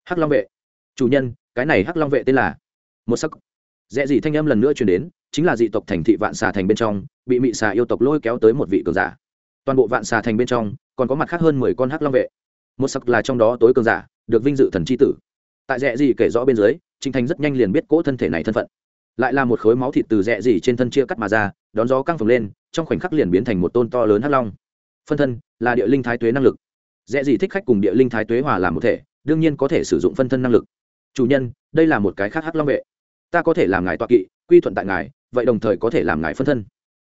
Hắc long vệ. Chủ nhân, cái này hắc long vệ tên là một sắc. Dễ dị thanh âm lần nữa truyền đến, chính là dị tộc thành thị vạn xà thành bên trong, bị mị xà yêu tộc lôi kéo tới một vị cường giả toàn bộ vạn xà thành bên trong, còn có mặt khác hơn mười con hắc long vệ. Một sặc là trong đó tối cường giả, được vinh dự thần c h i tử. Tại rẽ gì kể rõ bên dưới trinh thành rất nhanh liền biết cỗ thân thể này thân phận. Lại là một khối máu thịt từ rẽ gì trên thân chia cắt mà ra, đón gió căng phồng lên, trong khoảnh khắc liền biến thành một tôn to lớn hắc long. Phân thân là địa linh thái tuế năng lực. Rẽ gì thích khách cùng địa linh thái tuế hòa làm một thể, đương nhiên có thể sử dụng phân thân năng lực. Chủ nhân, đây là một cái khác hắc long vệ. Ta có thể làm ngài toạ kỵ, quy thuận tại ngài, vậy đồng thời có thể làm ngài phân thân.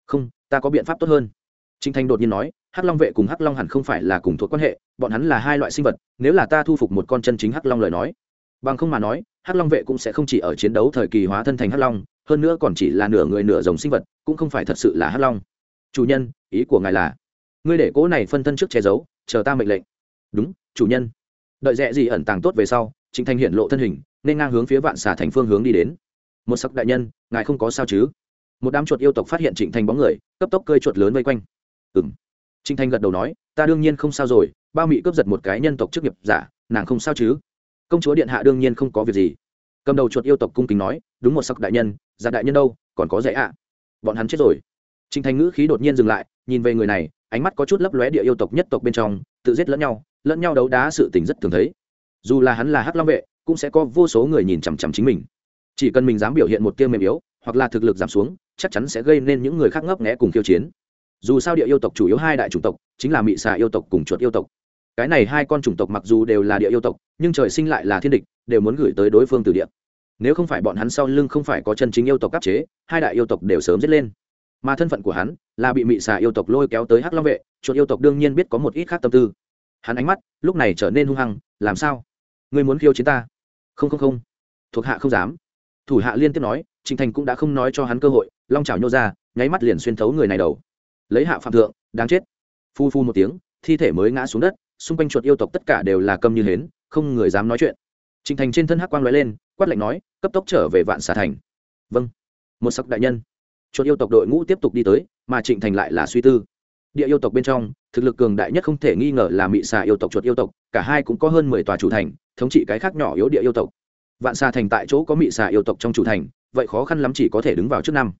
Không, ta có biện pháp tốt hơn. Trình thanh đột nhiên nói, hắc long vệ cùng hắc long hẳn không phải là cùng thuộc quan hệ, bọn hắn là hai loại sinh vật, nếu là ta thu phục một con chân chính hắc long lời nói. Bằng không mà nói, hắc long vệ cũng sẽ không chỉ ở chiến đấu thời kỳ hóa thân thành hắc long, hơn nữa còn chỉ là nửa người nửa rồng sinh vật, cũng không phải thật sự là hắc long. Chủ nhân, ý của ngài là, ngươi để cỗ này phân thân trước che giấu, chờ ta mệnh lệnh. Đúng, chủ nhân. Đợi rẽ gì ẩn tàng tốt về sau, Trình thành hiện lộ thân hình, nên ngang hướng phía vạn xà thành phương hướng đi đến. Một sắc đại nhân, ngài không có sao chứ? Một đám chuột yêu tộc phát hiện trịnh thành bóng người, cấp tốc cơi chuột lớn vây quanh ừ trinh thanh gật đầu nói, ta đương nhiên không sao rồi Ba mị cướp giật một cái nhân tộc chức nghiệp giả, nàng không sao chứ? Công chúa điện hạ đương nhiên không có việc gì. Cầm đầu chuột yêu tộc cung kính nói, đúng một sắc đại nhân, giặc đại nhân đâu, còn có dễ ạ. Bọn hắn chết rồi. Trinh thanh ngữ khí đột nhiên dừng lại, nhìn về người này, ánh mắt có chút lấp lóe địa yêu tộc nhất tộc bên trong, tự giết lẫn nhau lẫn nhau đấu đá sự tình rất thường thấy. Dù là hắn là hắc long vệ, cũng sẽ có vô số người nhìn chằm chằm chính mình. Chỉ cần mình dám biểu hiện một tiêu mềm yếu, hoặc là thực lực giảm xuống, chắc chắn sẽ gây nên những người khác ngấp nghẽ cùng khiêu chiến dù sao địa yêu tộc chủ yếu hai đại chủng tộc, chính là mị xà yêu tộc cùng chuột yêu tộc. Cái này hai con chủng tộc mặc dù đều là địa yêu tộc, nhưng trời sinh lại là thiên địch, đều muốn gửi tới đối phương từ địa. Nếu không phải bọn hắn sau lưng không phải có chân chính yêu tộc áp chế, hai đại yêu tộc đều sớm dứt lên. Mà thân phận của hắn là bị mị xà yêu tộc lôi kéo tới hắc long vệ, chuột yêu tộc đương nhiên biết có một ít khác tâm tư. Hắn ánh mắt lúc này trở nên hung hăng, làm sao? Ngươi muốn khiêu chiến ta? Không không không. Thuộc hạ không dám. Thủ hạ liên tiếp nói trịnh thành cũng đã không nói cho hắn cơ hội, long chảo nhô ra, nháy mắt liền xuyên thấu người này đầu lấy hạ phạm thượng, đáng chết. Phu phu một tiếng, thi thể mới ngã xuống đất, xung quanh chuột yêu tộc tất cả đều là câm như hến, không người dám nói chuyện. Trịnh thành trên thân hắc quang l lên, quát lạnh nói, cấp tốc trở về vạn xà thành. Vâng. Một sắc đại nhân. Chuột yêu tộc đội ngũ tiếp tục đi tới, mà trịnh thành lại là suy tư. Địa yêu tộc bên trong, thực lực cường đại nhất không thể nghi ngờ là mị xà yêu tộc, chuột yêu tộc, cả hai cũng có hơn mười tòa chủ thành, thống trị cái khác nhỏ yếu địa yêu tộc. Vạn xà thành tại chỗ có mị xà yêu tộc trong chủ thành, vậy khó khăn lắm chỉ có thể đứng vào trước năm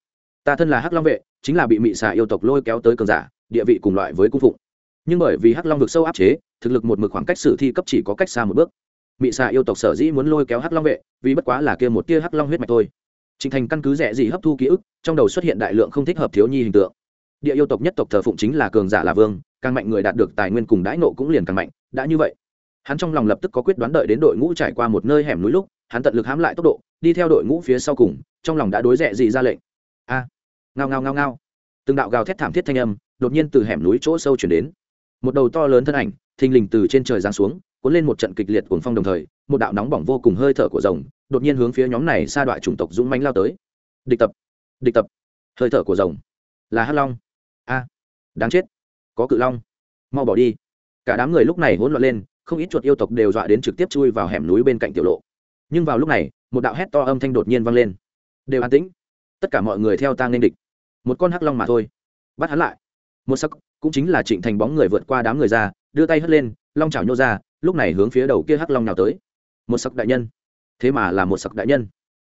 ta thân là hắc long vệ chính là bị mị xà yêu tộc lôi kéo tới cường giả địa vị cùng loại với cung phụng nhưng bởi vì hắc long vực sâu áp chế thực lực một mực khoảng cách sử thi cấp chỉ có cách xa một bước mị xà yêu tộc sở dĩ muốn lôi kéo hắc long vệ vì bất quá là kia một tia hắc long huyết mạch thôi Trình Thành căn cứ rẻ gì hấp thu ký ức, trong đầu xuất hiện đại lượng không thích hợp thiếu nhi hình tượng. Địa yêu tộc nhất tộc thờ phụng chính là cường giả là vương, càng mạnh người đạt được tài nguyên cùng đãi nộ cũng liền càng mạnh, đã như vậy, hắn trong lòng lập tức có quyết đoán đợi đến đội ngũ trải qua một nơi hẻm núi lúc, hắn tận lực hãm lại tốc độ, đi theo đội ngũ phía sau cùng, trong lòng đã đối rẻ gì ra lệnh. Ngao ngao ngao ngao. Từng đạo gào thét thảm thiết thanh âm, đột nhiên từ hẻm núi chỗ sâu truyền đến. Một đầu to lớn thân ảnh, thình lình từ trên trời giáng xuống, cuốn lên một trận kịch liệt cuồng phong đồng thời, một đạo nóng bỏng vô cùng hơi thở của rồng, đột nhiên hướng phía nhóm này xa đoạn chủng tộc dũng mãnh lao tới. Địch tập địch tập. Hơi thở của rồng là hắc long. A đáng chết. Có cự long. Mau bỏ đi. Cả đám người lúc này hỗn loạn lên không ít chuột yêu tộc đều dọa đến trực tiếp chui vào hẻm núi bên cạnh tiểu lộ. Nhưng vào lúc này một đạo hét to âm thanh đột nhiên vang lên. Đều an tĩnh. Tất cả mọi người theo tang nên địch một con hắc long mà thôi. Bắt hắn lại. Một sắc cũng chính là trịnh thành bóng người vượt qua đám người ra, đưa tay hất lên, long chảo nhô ra, lúc này hướng phía đầu kia hắc long nào tới. Một sắc đại nhân. Thế mà là một sắc đại nhân.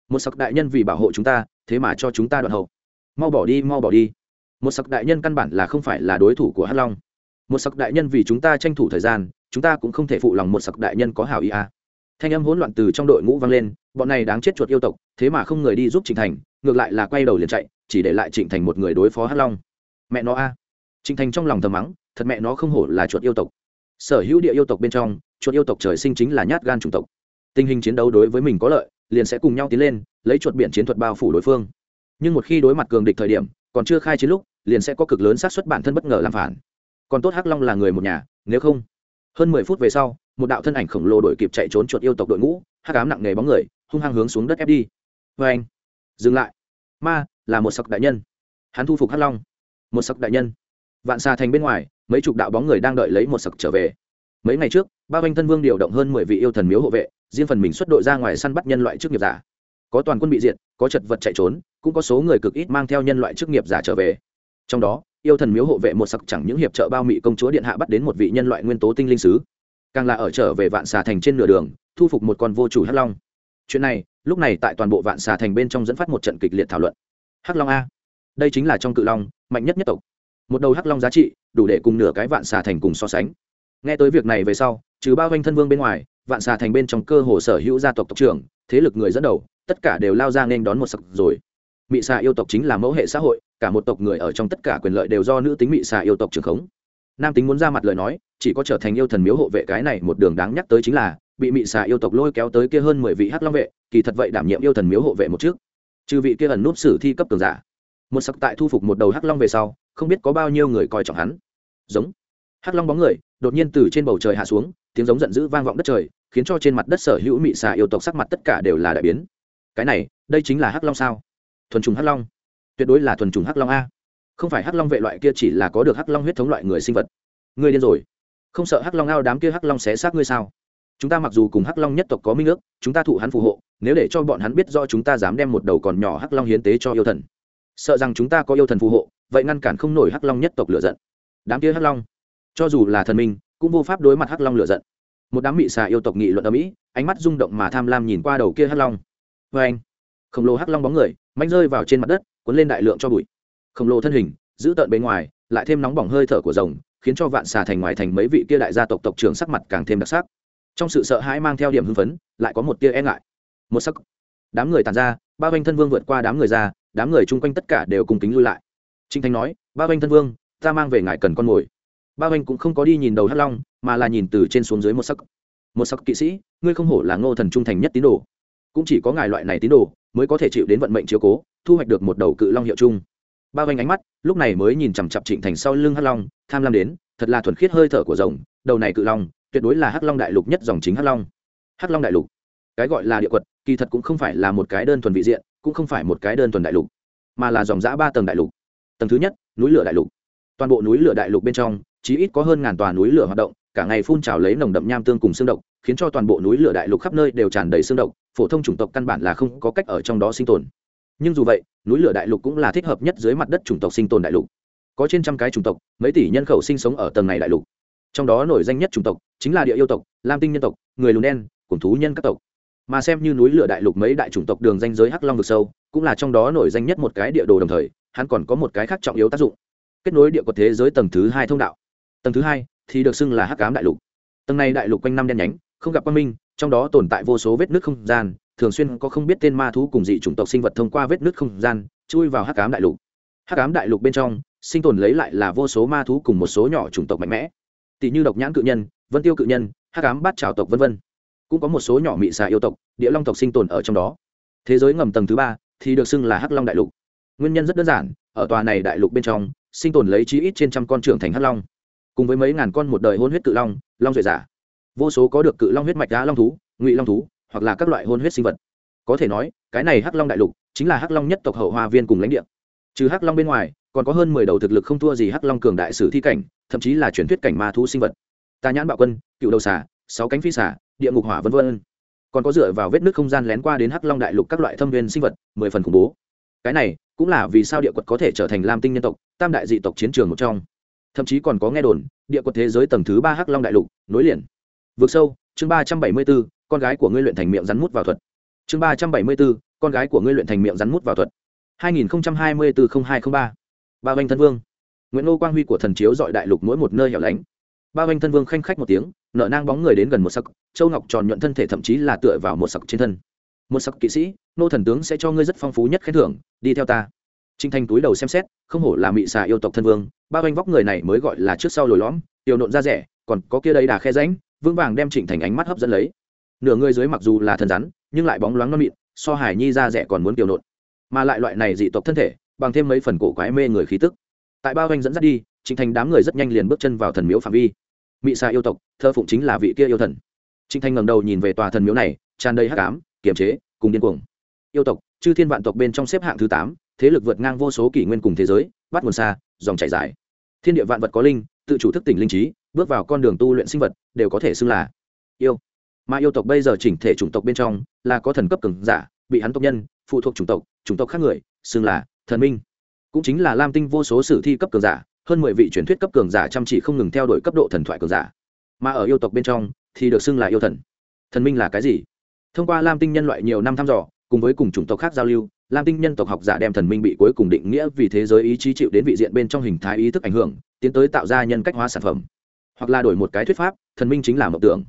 Một sắc đại nhân vì bảo hộ chúng ta, thế mà cho chúng ta đoạn hậu. Mau bỏ đi, mau bỏ đi. Một sắc đại nhân căn bản là không phải là đối thủ của hắc long. Một sắc đại nhân vì chúng ta tranh thủ thời gian, chúng ta cũng không thể phụ lòng một sắc đại nhân có hảo ý à thanh âm hỗn loạn từ trong đội ngũ vang lên, bọn này đáng chết chuột yêu tộc, thế mà không người đi giúp trịnh thành, ngược lại là quay đầu liền chạy, chỉ để lại trịnh thành một người đối phó hắc long. Mẹ nó a. À. trịnh thành trong lòng thầm mắng, thật mẹ nó không hổ là chuột yêu tộc. Sở hữu địa yêu tộc bên trong, chuột yêu tộc trời sinh chính là nhát gan chủng tộc. Tình hình chiến đấu đối với mình có lợi, liền sẽ cùng nhau tiến lên, lấy chuột biển chiến thuật bao phủ đối phương. Nhưng một khi đối mặt cường địch thời điểm, còn chưa khai chiến lúc, liền sẽ có cực lớn xác suất bản thân bất ngờ làm phản. Còn tốt hắc long là người một nhà, nếu không hơn mười phút về sau, một đạo thân ảnh khổng lồ đổi kịp chạy trốn chuột yêu tộc đội ngũ hát cám nặng nề bóng người, hung hăng hướng xuống đất ép đi. Vê anh, dừng lại. Ma, là một sặc đại nhân. Hắn thu phục hắc long. Một sặc đại nhân. Vạn xa thành bên ngoài, mấy chục đạo bóng người đang đợi lấy một sặc trở về. Mấy ngày trước, ba oanh thân vương điều động hơn mười vị yêu thần miếu hộ vệ, riêng phần mình xuất đội ra ngoài săn bắt nhân loại chức nghiệp giả. Có toàn quân bị diệt, có chật vật chạy trốn, cũng có số người cực ít mang theo nhân loại chức nghiệp giả trở về. Trong đó yêu thần miếu hộ vệ một sặc chẳng những hiệp trợ bao mị công chúa điện hạ bắt đến một vị nhân loại nguyên tố tinh linh sứ, càng là ở trở về vạn xà thành trên nửa đường, thu phục một con vô chủ hắc long. Chuyện này, lúc này tại toàn bộ vạn xà thành bên trong dẫn phát một trận kịch liệt thảo luận. Hắc long a. Đây chính là trong cự long, mạnh nhất nhất tộc. Một đầu hắc long giá trị, đủ để cùng nửa cái vạn xà thành cùng so sánh. Nghe tới việc này về sau, trừ bao doanh thân vương bên ngoài, vạn xà thành bên trong cơ hồ sở hữu gia tộc tộc trưởng, thế lực người dẫn đầu, tất cả đều lao ra nên đón một sặc rồi. Mị xà yêu tộc chính là mẫu hệ xã hội cả một tộc người ở trong tất cả quyền lợi đều do nữ tính mị xà yêu tộc trưởng khống. Nam tính muốn ra mặt lời nói, chỉ có trở thành yêu thần miếu hộ vệ cái này một đường đáng nhắc tới chính là, bị mị xà yêu tộc lôi kéo tới kia hơn mười vị hắc long vệ, kỳ thật vậy đảm nhiệm yêu thần miếu hộ vệ một trước trừ vị kia ẩn núp sử thi cấp cường giả. Một sặc tại thu phục một đầu hắc long về sau, không biết có bao nhiêu người coi trọng hắn. Giống. Hắc long bóng người, đột nhiên từ trên bầu trời hạ xuống, tiếng giống giận dữ vang vọng đất trời, khiến cho trên mặt đất sở hữu mị xà yêu tộc sắc mặt tất cả đều là đại biến. Cái này, đây chính là hắc long sao? Thuần trùng hắc long tuyệt đối là thuần trùng hắc long a không phải hắc long vệ loại kia chỉ là có được hắc long huyết thống loại người sinh vật người điên rồi không sợ hắc long ao đám kia hắc long xé xác ngươi sao chúng ta mặc dù cùng hắc long nhất tộc có minh ước chúng ta thụ hắn phù hộ nếu để cho bọn hắn biết do chúng ta dám đem một đầu còn nhỏ hắc long hiến tế cho yêu thần sợ rằng chúng ta có yêu thần phù hộ vậy ngăn cản không nổi hắc long nhất tộc lựa giận đám kia hắc long cho dù là thần minh cũng vô pháp đối mặt hắc long lựa giận một đám mị xà yêu tộc nghị luận ở mỹ ánh mắt rung động mà tham lam nhìn qua đầu kia hắc long vê anh khổng lồ hắc long bóng người mạnh rơi vào trên mặt đất, cuốn lên đại lượng cho bụi. Khổng lồ thân hình, giữ tợn bề ngoài, lại thêm nóng bỏng hơi thở của rồng, khiến cho vạn xà thành ngoài thành mấy vị kia đại gia tộc tộc trưởng sắc mặt càng thêm đặc sắc. Trong sự sợ hãi mang theo điểm hưng phấn, lại có một tia e ngại. Một sắc, đám người tàn ra, ba vanh thân vương vượt qua đám người ra, đám người chung quanh tất cả đều cùng kính lui lại. Trinh thanh nói, ba vanh thân vương, ta mang về ngài cần con mồi. Ba vanh cũng không có đi nhìn đầu hắc long, mà là nhìn từ trên xuống dưới một sắc. Một sắc kỵ sĩ, ngươi không hổ là ngô thần trung thành nhất tín đồ. Cũng chỉ có ngài loại này tín đồ mới có thể chịu đến vận mệnh chiếu cố, thu hoạch được một đầu cự long hiệu chung. Ba vanh ánh mắt, lúc này mới nhìn chằm chặp trịnh thành sau lưng hắc long, tham lam đến, thật là thuần khiết hơi thở của rồng, đầu này cự long, tuyệt đối là hắc long đại lục nhất dòng chính hắc long. Hắc long đại lục, cái gọi là địa quật, kỳ thật cũng không phải là một cái đơn thuần vị diện, cũng không phải một cái đơn thuần đại lục, mà là dòng giã ba tầng đại lục. Tầng thứ nhất, núi lửa đại lục. Toàn bộ núi lửa đại lục bên trong chỉ ít có hơn ngàn tòa núi lửa hoạt động, cả ngày phun trào lấy nồng đậm nham tương cùng xương độc, khiến cho toàn bộ núi lửa đại lục khắp nơi đều tràn đầy xương độc phổ thông chủng tộc căn bản là không có cách ở trong đó sinh tồn. Nhưng dù vậy, núi lửa đại lục cũng là thích hợp nhất dưới mặt đất chủng tộc sinh tồn đại lục. Có trên trăm cái chủng tộc, mấy tỷ nhân khẩu sinh sống ở tầng này đại lục. Trong đó nổi danh nhất chủng tộc chính là địa yêu tộc, lam tinh nhân tộc, người lùn đen, cùng thú nhân các tộc. Mà xem như núi lửa đại lục mấy đại chủng tộc đường danh giới hắc long vực sâu, cũng là trong đó nổi danh nhất một cái địa đồ đồng thời, hắn còn có một cái khác trọng yếu tác dụng. Kết nối địa quật thế giới tầng thứ hai thông đạo. Tầng thứ hai thì được xưng là hắc cám đại lục. Tầng này đại lục quanh năm đen nhánh, không gặp quang minh trong đó tồn tại vô số vết nước không gian, thường xuyên có không biết tên ma thú cùng dị chủng tộc sinh vật thông qua vết nước không gian, chui vào hắc ám đại lục. Hắc ám đại lục bên trong, sinh tồn lấy lại là vô số ma thú cùng một số nhỏ chủng tộc mạnh mẽ. Tỷ như độc nhãn cự nhân, vân tiêu cự nhân, hắc ám bát trào tộc v v cũng có một số nhỏ mị xà yêu tộc, địa long tộc sinh tồn ở trong đó. Thế giới ngầm tầng thứ ba thì được xưng là hắc long đại lục. Nguyên nhân rất đơn giản, ở tòa này đại lục bên trong, sinh tồn lấy chí ít trên trăm con trưởng thành hắc long. Cùng với mấy ngàn con một đời hôn huyết cự long long duệ giả vô số có được cự long huyết mạch đá long thú, ngụy long thú, hoặc là các loại hôn huyết sinh vật. Có thể nói, cái này hắc long đại lục chính là hắc long nhất tộc hậu hoa viên cùng lãnh địa. Trừ hắc long bên ngoài, còn có hơn mười đầu thực lực không thua gì hắc long cường đại sử thi cảnh, thậm chí là truyền thuyết cảnh ma thú sinh vật. Tà nhãn bạo quân, cựu đầu xà, sáu cánh phi xà, địa ngục hỏa v v còn có dựa vào vết nước không gian lén qua đến hắc long đại lục các loại thâm viên sinh vật, mười phần khủng bố. Cái này cũng là vì sao địa quật có thể trở thành lam tinh nhân tộc, tam đại dị tộc chiến trường một trong. Thậm chí còn có nghe đồn, địa quật thế giới tầng thứ ba hắc long đại lục, nối liền vượt sâu, chương ba trăm bảy mươi b ố con gái của ngươi luyện thành miệng rắn mút vào thuật. Chương ba trăm bảy mươi b ố con gái của ngươi luyện thành miệng rắn mút vào thuật. Hai nghìn hai mươi bốn hai t r ă n h ba. Ba vanh thân vương. Nguyễn ngô quang huy của thần chiếu dọi đại lục mỗi một nơi hẻo lánh. Ba vanh thân vương khanh khách một tiếng, nợ nang bóng người đến gần một sắc châu ngọc tròn nhuận thân thể thậm chí là tựa vào một sặc trên thân. Một sắc kỵ sĩ, nô thần tướng sẽ cho ngươi rất phong phú nhất khen thưởng, đi theo ta. Trinh thanh túi đầu xem xét, không hổ là mị xà yêu tộc thân vương, ba vanh vóc người này mới gọi là trước sau lồi lõm, tiểu nộn ra rẻ, còn có kia đây đà khe ránh vững vàng đem trịnh thành ánh mắt hấp dẫn lấy. Nửa người dưới mặc dù là thần rắn, nhưng lại bóng loáng non mịn, so hải nhi ra rẻ còn muốn kiều nộn. Mà lại loại này dị tộc thân thể, bằng thêm mấy phần cổ quái mê người khí tức. Tại bao anh dẫn dắt đi, trịnh thành đám người rất nhanh liền bước chân vào thần miếu phạm vi. Mị sa yêu tộc, thơ phụng chính là vị kia yêu thần. Trịnh thành ngẩng đầu nhìn về tòa thần miếu này, tràn đầy hắc ám, kiềm chế, cùng điên cuồng. Yêu tộc, chư thiên vạn tộc bên trong xếp hạng thứ tám, thế lực vượt ngang vô số kỷ nguyên cùng thế giới, bắt nguồn xa, dòng chảy dài. Thiên địa vạn vật có linh, tự chủ thức tỉnh linh trí bước vào con đường tu luyện sinh vật, đều có thể xưng là yêu. Mà yêu tộc bây giờ chỉnh thể chủng tộc bên trong là có thần cấp cường giả, bị hắn tộc nhân, phụ thuộc chủng tộc chủng tộc khác người, xưng là thần minh. Cũng chính là lam tinh vô số sử thi cấp cường giả, hơn mười vị truyền thuyết cấp cường giả chăm chỉ không ngừng theo đuổi cấp độ thần thoại cường giả. Mà ở yêu tộc bên trong thì được xưng là yêu thần. Thần minh là cái gì? Thông qua lam tinh nhân loại nhiều năm thăm dò, cùng với cùng chủng tộc khác giao lưu, lam tinh nhân tộc học giả đem thần minh bị cuối cùng định nghĩa vì thế giới ý chí chịu đến vị diện bên trong hình thái ý thức ảnh hưởng, tiến tới tạo ra nhân cách hóa sản phẩm hoặc là đổi một cái thuyết pháp thần minh chính là mộng tưởng.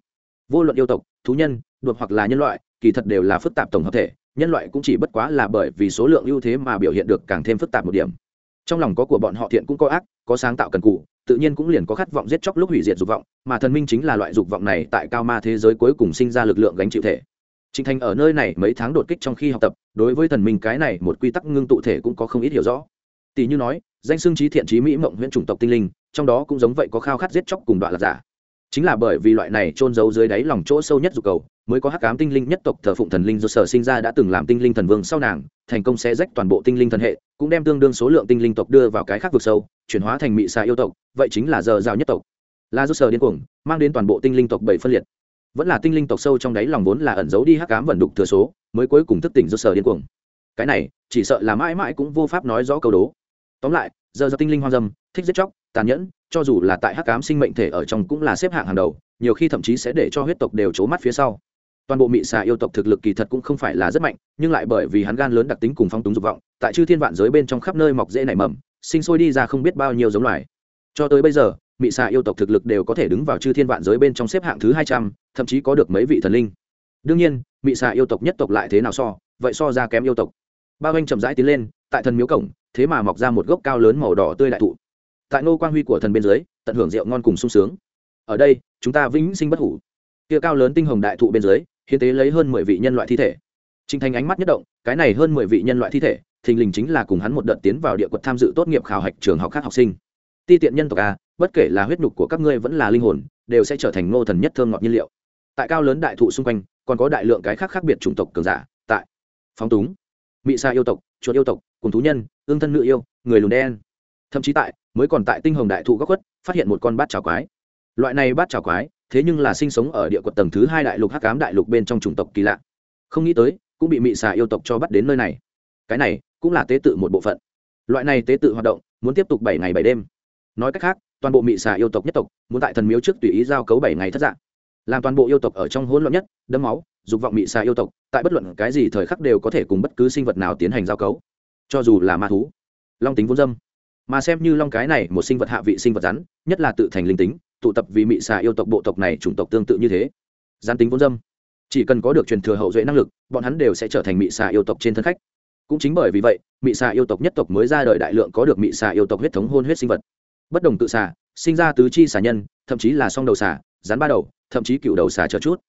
Vô luận yêu tộc thú nhân đột hoặc là nhân loại kỳ thật đều là phức tạp tổng hợp thể nhân loại cũng chỉ bất quá là bởi vì số lượng ưu thế mà biểu hiện được càng thêm phức tạp một điểm. Trong lòng có của bọn họ thiện cũng có ác có sáng tạo cần cụ tự nhiên cũng liền có khát vọng giết chóc lúc hủy diệt dục vọng mà thần minh chính là loại dục vọng này tại cao ma thế giới cuối cùng sinh ra lực lượng gánh chịu thể. Trình Thành ở nơi này mấy tháng đột kích trong khi học tập, đối với thần minh cái này một quy tắc ngưng tụ thể cũng có không ít hiểu rõ. Tỷ như nói, danh xưng trí thiện trí mỹ mộng huyện chủng tộc tinh linh, trong đó cũng giống vậy có khao khát giết chóc cùng đoạn là giả. Chính là bởi vì loại này trôn giấu dưới đáy lòng chỗ sâu nhất dục cầu, mới có hắc ám tinh linh nhất tộc thờ phụng thần linh do sở sinh ra đã từng làm tinh linh thần vương sau nàng, thành công sẽ rách toàn bộ tinh linh thần hệ, cũng đem tương đương số lượng tinh linh tộc đưa vào cái khác vực sâu, chuyển hóa thành mị xà yêu tộc, vậy chính là giờ rào nhất tộc. là do sở điên cuồng mang đến toàn bộ tinh linh tộc bảy phân liệt vẫn là tinh linh tộc sâu trong đáy lòng vốn là ẩn giấu đi hắc cám vận đục thừa số mới cuối cùng thức tỉnh do sở điên cuồng cái này chỉ sợ là mãi mãi cũng vô pháp nói rõ câu đố tóm lại, giờ do tinh linh hoang dâm, thích giết chóc, tàn nhẫn, cho dù là tại hắc cám sinh mệnh thể ở trong cũng là xếp hạng hàng đầu, nhiều khi thậm chí sẽ để cho huyết tộc đều c mắt phía sau. Toàn bộ mị xà yêu tộc thực lực kỳ thật cũng không phải là rất mạnh, nhưng lại bởi vì hắn gan lớn đặc tính cùng phong túng dục vọng, tại chư thiên vạn giới bên trong khắp nơi mọc dễ nảy mầm, sinh sôi đi ra không biết bao nhiêu giống loài. Cho tới bây giờ, mị xà yêu tộc thực lực đều có thể đứng vào chư thiên vạn giới bên trong xếp hạng thứ hai trăm, thậm chí có được mấy vị thần linh. Đương nhiên, mị xà yêu tộc nhất tộc lại thế nào so? Vậy so ra kém yêu tộc. Bao anh chậm rãi tiến lên, tại thần miếu cổng thế mà mọc ra một gốc cao lớn màu đỏ tươi đại thụ. Tại nô quang huy của thần bên dưới tận hưởng rượu ngon cùng sung sướng. Ở đây chúng ta vĩnh sinh bất hủ. Kia cao lớn tinh hồng đại thụ bên dưới hiến tế lấy hơn mười vị nhân loại thi thể. Trình Thành ánh mắt nhất động, cái này hơn mười vị nhân loại thi thể, thình lình chính là cùng hắn một đợt tiến vào địa quật tham dự tốt nghiệp khảo hạch trường học khác học sinh. Ti tiện nhân tộc a, bất kể là huyết nhục của các ngươi vẫn là linh hồn, đều sẽ trở thành ngô thần nhất thơm ngọt nhiên liệu. Tại cao lớn đại thụ xung quanh, còn có đại lượng cái khác khác biệt chủng tộc cường giả, tại phóng túng, mị sa yêu tộc, chuột yêu tộc, cùng thú nhân, ương thân nữ yêu, người lùn đen. Thậm chí tại, mới còn tại tinh hồng đại thụ góc khuất phát hiện một con bát chảo quái. Loại này bát chảo quái, thế nhưng là sinh sống ở địa quật tầng thứ hai đại lục hắc ám đại lục bên trong chủng tộc kỳ lạ. Không nghĩ tới cũng bị mị xà yêu tộc cho bắt đến nơi này. Cái này cũng là tế tự một bộ phận. Loại này tế tự hoạt động muốn tiếp tục bảy ngày bảy đêm. Nói cách khác toàn bộ mị xà yêu tộc nhất tộc muốn tại thần miếu trước tùy ý giao cấu bảy ngày thất dạng. Làm toàn bộ yêu tộc ở trong hỗn loạn nhất đấm máu dục vọng mị xà yêu tộc tại bất luận cái gì thời khắc đều có thể cùng bất cứ sinh vật nào tiến hành giao cấu cho dù là ma thú, long tính vốn dâm, mà xem như long cái này một sinh vật hạ vị sinh vật rắn, nhất là tự thành linh tính, tụ tập vì mị xà yêu tộc bộ tộc này chủng tộc tương tự như thế. Gián tính vốn dâm, chỉ cần có được truyền thừa hậu duệ năng lực, bọn hắn đều sẽ trở thành mị xà yêu tộc trên thân khách. Cũng chính bởi vì vậy, mị xà yêu tộc nhất tộc mới ra đời đại lượng có được mị xà yêu tộc huyết thống hôn huyết sinh vật. Bất đồng tự xà, sinh ra tứ chi xà nhân, thậm chí là song đầu xà, rắn ba đầu, thậm chí cựu đầu xà chờ chút.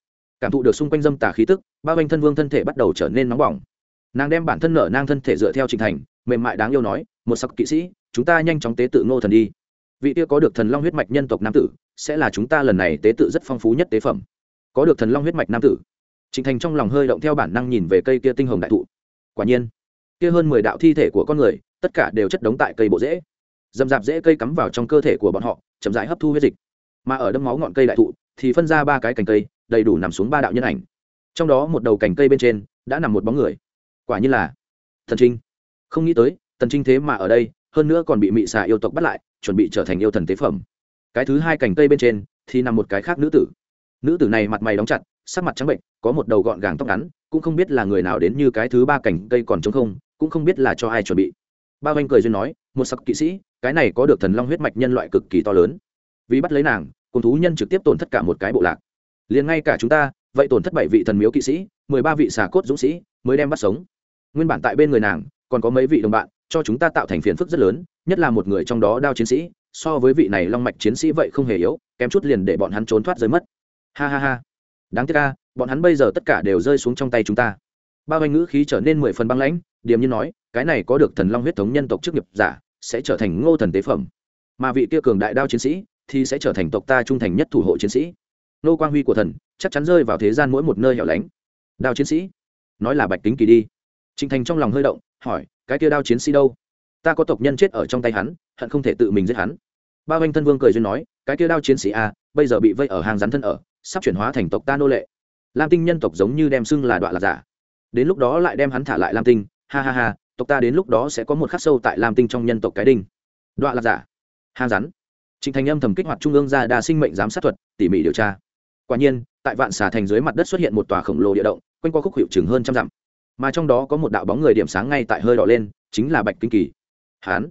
Cảm thụ được xung quanh dâm tà khí tức ba quanh thân vương thân thể bắt đầu trở nên nóng bỏng nàng đem bản thân nở nang thân thể dựa theo trình thành, mềm mại đáng yêu nói, một sắc kỵ sĩ, chúng ta nhanh chóng tế tự ngô thần đi. Vị kia có được thần long huyết mạch nhân tộc nam tử, sẽ là chúng ta lần này tế tự rất phong phú nhất tế phẩm. Có được thần long huyết mạch nam tử. Trình thành trong lòng hơi động theo bản năng nhìn về cây kia tinh hồng đại thụ. Quả nhiên, kia hơn mười đạo thi thể của con người, tất cả đều chất đống tại cây bộ rễ. Dầm dạp rễ cây cắm vào trong cơ thể của bọn họ, chậm rãi hấp thu huyết dịch. Mà ở đâm máu ngọn cây đại thụ, thì phân ra ba cái cành cây, đầy đủ nằm xuống ba đạo nhân ảnh. Trong đó một đầu cành cây bên trên, đã nằm một bóng người quả nhiên là thần trinh. Không nghĩ tới tần trinh thế mà ở đây, hơn nữa còn bị mị xà yêu tộc bắt lại, chuẩn bị trở thành yêu thần tế phẩm. Cái thứ hai cành cây bên trên thì nằm một cái khác nữ tử. Nữ tử này mặt mày đóng chặt, sắc mặt trắng bệnh, có một đầu gọn gàng tóc ngắn, cũng không biết là người nào đến như cái thứ ba cành cây còn trống không, cũng không biết là cho ai chuẩn bị. Ba oanh cười duyên nói, một sắc kỵ sĩ, cái này có được thần long huyết mạch nhân loại cực kỳ to lớn. Vì bắt lấy nàng, cùng thú nhân trực tiếp tổn thất cả một cái bộ lạc. Liền ngay cả chúng ta, vậy tổn thất bảy vị thần miếu kỵ sĩ, mười ba vị xà cốt dũng sĩ mới đem bắt sống nguyên bản tại bên người nàng, còn có mấy vị đồng bạn, cho chúng ta tạo thành phiền phức rất lớn, nhất là một người trong đó đao chiến sĩ, so với vị này long mạch chiến sĩ vậy không hề yếu, kém chút liền để bọn hắn trốn thoát rơi mất. Ha ha ha. Đáng tiếc ca bọn hắn bây giờ tất cả đều rơi xuống trong tay chúng ta. Ba anh ngữ khí trở nên mười phần băng lãnh, điềm như nói, cái này có được thần long huyết thống nhân tộc chức nghiệp giả, sẽ trở thành ngô thần tế phẩm. Mà vị kia cường đại đao chiến sĩ, thì sẽ trở thành tộc ta trung thành nhất thủ hộ chiến sĩ. Nô quang huy của thần, chắc chắn rơi vào thế gian mỗi một nơi hẻo lánh. Đao chiến sĩ, nói là bạch kính kỳ đi. Trình thành trong lòng hơi động, hỏi, cái kia đao chiến sĩ đâu? Ta có tộc nhân chết ở trong tay hắn, hận không thể tự mình giết hắn. Ba anh thân vương cười duyên nói, cái kia đao chiến sĩ a bây giờ bị vây ở hàng rắn thân ở, sắp chuyển hóa thành tộc ta nô lệ. Lam tinh nhân tộc giống như đem xưng là đoạn là giả. Đến lúc đó lại đem hắn thả lại lam tinh, ha ha ha, tộc ta đến lúc đó sẽ có một khắc sâu tại lam tinh trong nhân tộc cái đinh. Đoạn là giả. Hàng rắn. Trình thành âm thầm kích hoạt trung ương ra đa sinh mệnh giám sát thuật, tỉ mỉ điều tra. Quả nhiên, tại vạn xà thành dưới mặt đất xuất hiện một tòa khổng lồ địa động, quanh qua khúc hiệu chừng hơn trăm dặm mà trong đó có một đạo bóng người điểm sáng ngay tại hơi đỏ lên, chính là bạch kinh kỳ. Hán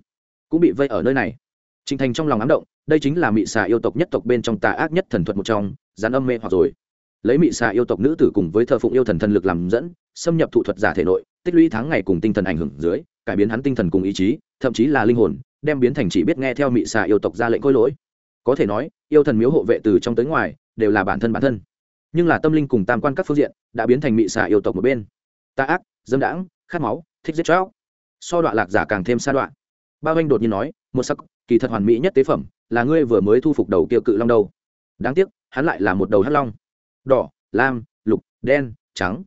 cũng bị vây ở nơi này. Trịnh thành trong lòng ám động, đây chính là mị xà yêu tộc nhất tộc bên trong tà ác nhất thần thuật một trong gián âm mê hoặc rồi. Lấy mị xà yêu tộc nữ tử cùng với thờ phụng yêu thần thần lực làm dẫn, xâm nhập thụ thuật giả thể nội, tích lũy tháng ngày cùng tinh thần ảnh hưởng dưới, cải biến hắn tinh thần cùng ý chí, thậm chí là linh hồn, đem biến thành chỉ biết nghe theo mị xà yêu tộc ra lệnh khôi lỗi. Có thể nói, yêu thần miếu hộ vệ từ trong tới ngoài, đều là bản thân bản thân. Nhưng là tâm linh cùng tam quan các phương diện, đã biến thành mị xà yêu tộc một bên tà ác, dâm đãng, khát máu, thích giết chóc. So đoạn lạc giả càng thêm xa đoạn. Bao anh đột nhiên nói, một sắc, kỳ thật hoàn mỹ nhất tế phẩm là ngươi vừa mới thu phục đầu kia cự long đâu. Đáng tiếc, hắn lại là một đầu hắc long. Đỏ, lam, lục, đen, trắng.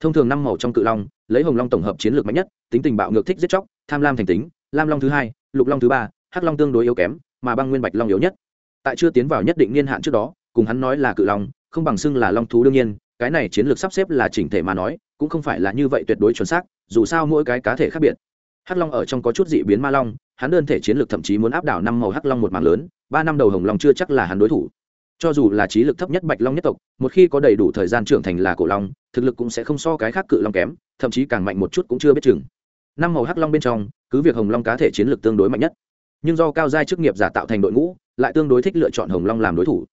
Thông thường năm màu trong cự long, lấy hồng long tổng hợp chiến lược mạnh nhất, tính tình bạo ngược thích giết chóc, tham lam thành tính, lam long thứ hai, lục long thứ ba, hắc long tương đối yếu kém, mà băng nguyên bạch long yếu nhất. Tại chưa tiến vào nhất định niên hạn trước đó, cùng hắn nói là cự long, không bằng xưng là long thú đương nhiên, cái này chiến lược sắp xếp là chỉnh thể mà nói cũng không phải là như vậy tuyệt đối chuẩn xác, dù sao mỗi cái cá thể khác biệt. Hắc long ở trong có chút dị biến ma long, hắn đơn thể chiến lược thậm chí muốn áp đảo năm màu hắc long một mảng lớn, ba năm đầu hồng long chưa chắc là hắn đối thủ. Cho dù là trí lực thấp nhất bạch long nhất tộc, một khi có đầy đủ thời gian trưởng thành là cổ long, thực lực cũng sẽ không so cái khác cự long kém, thậm chí càng mạnh một chút cũng chưa biết chừng. Năm màu hắc long bên trong, cứ việc hồng long cá thể chiến lược tương đối mạnh nhất, nhưng do cao giai chức nghiệp giả tạo thành đội ngũ, lại tương đối thích lựa chọn hồng long làm đối thủ.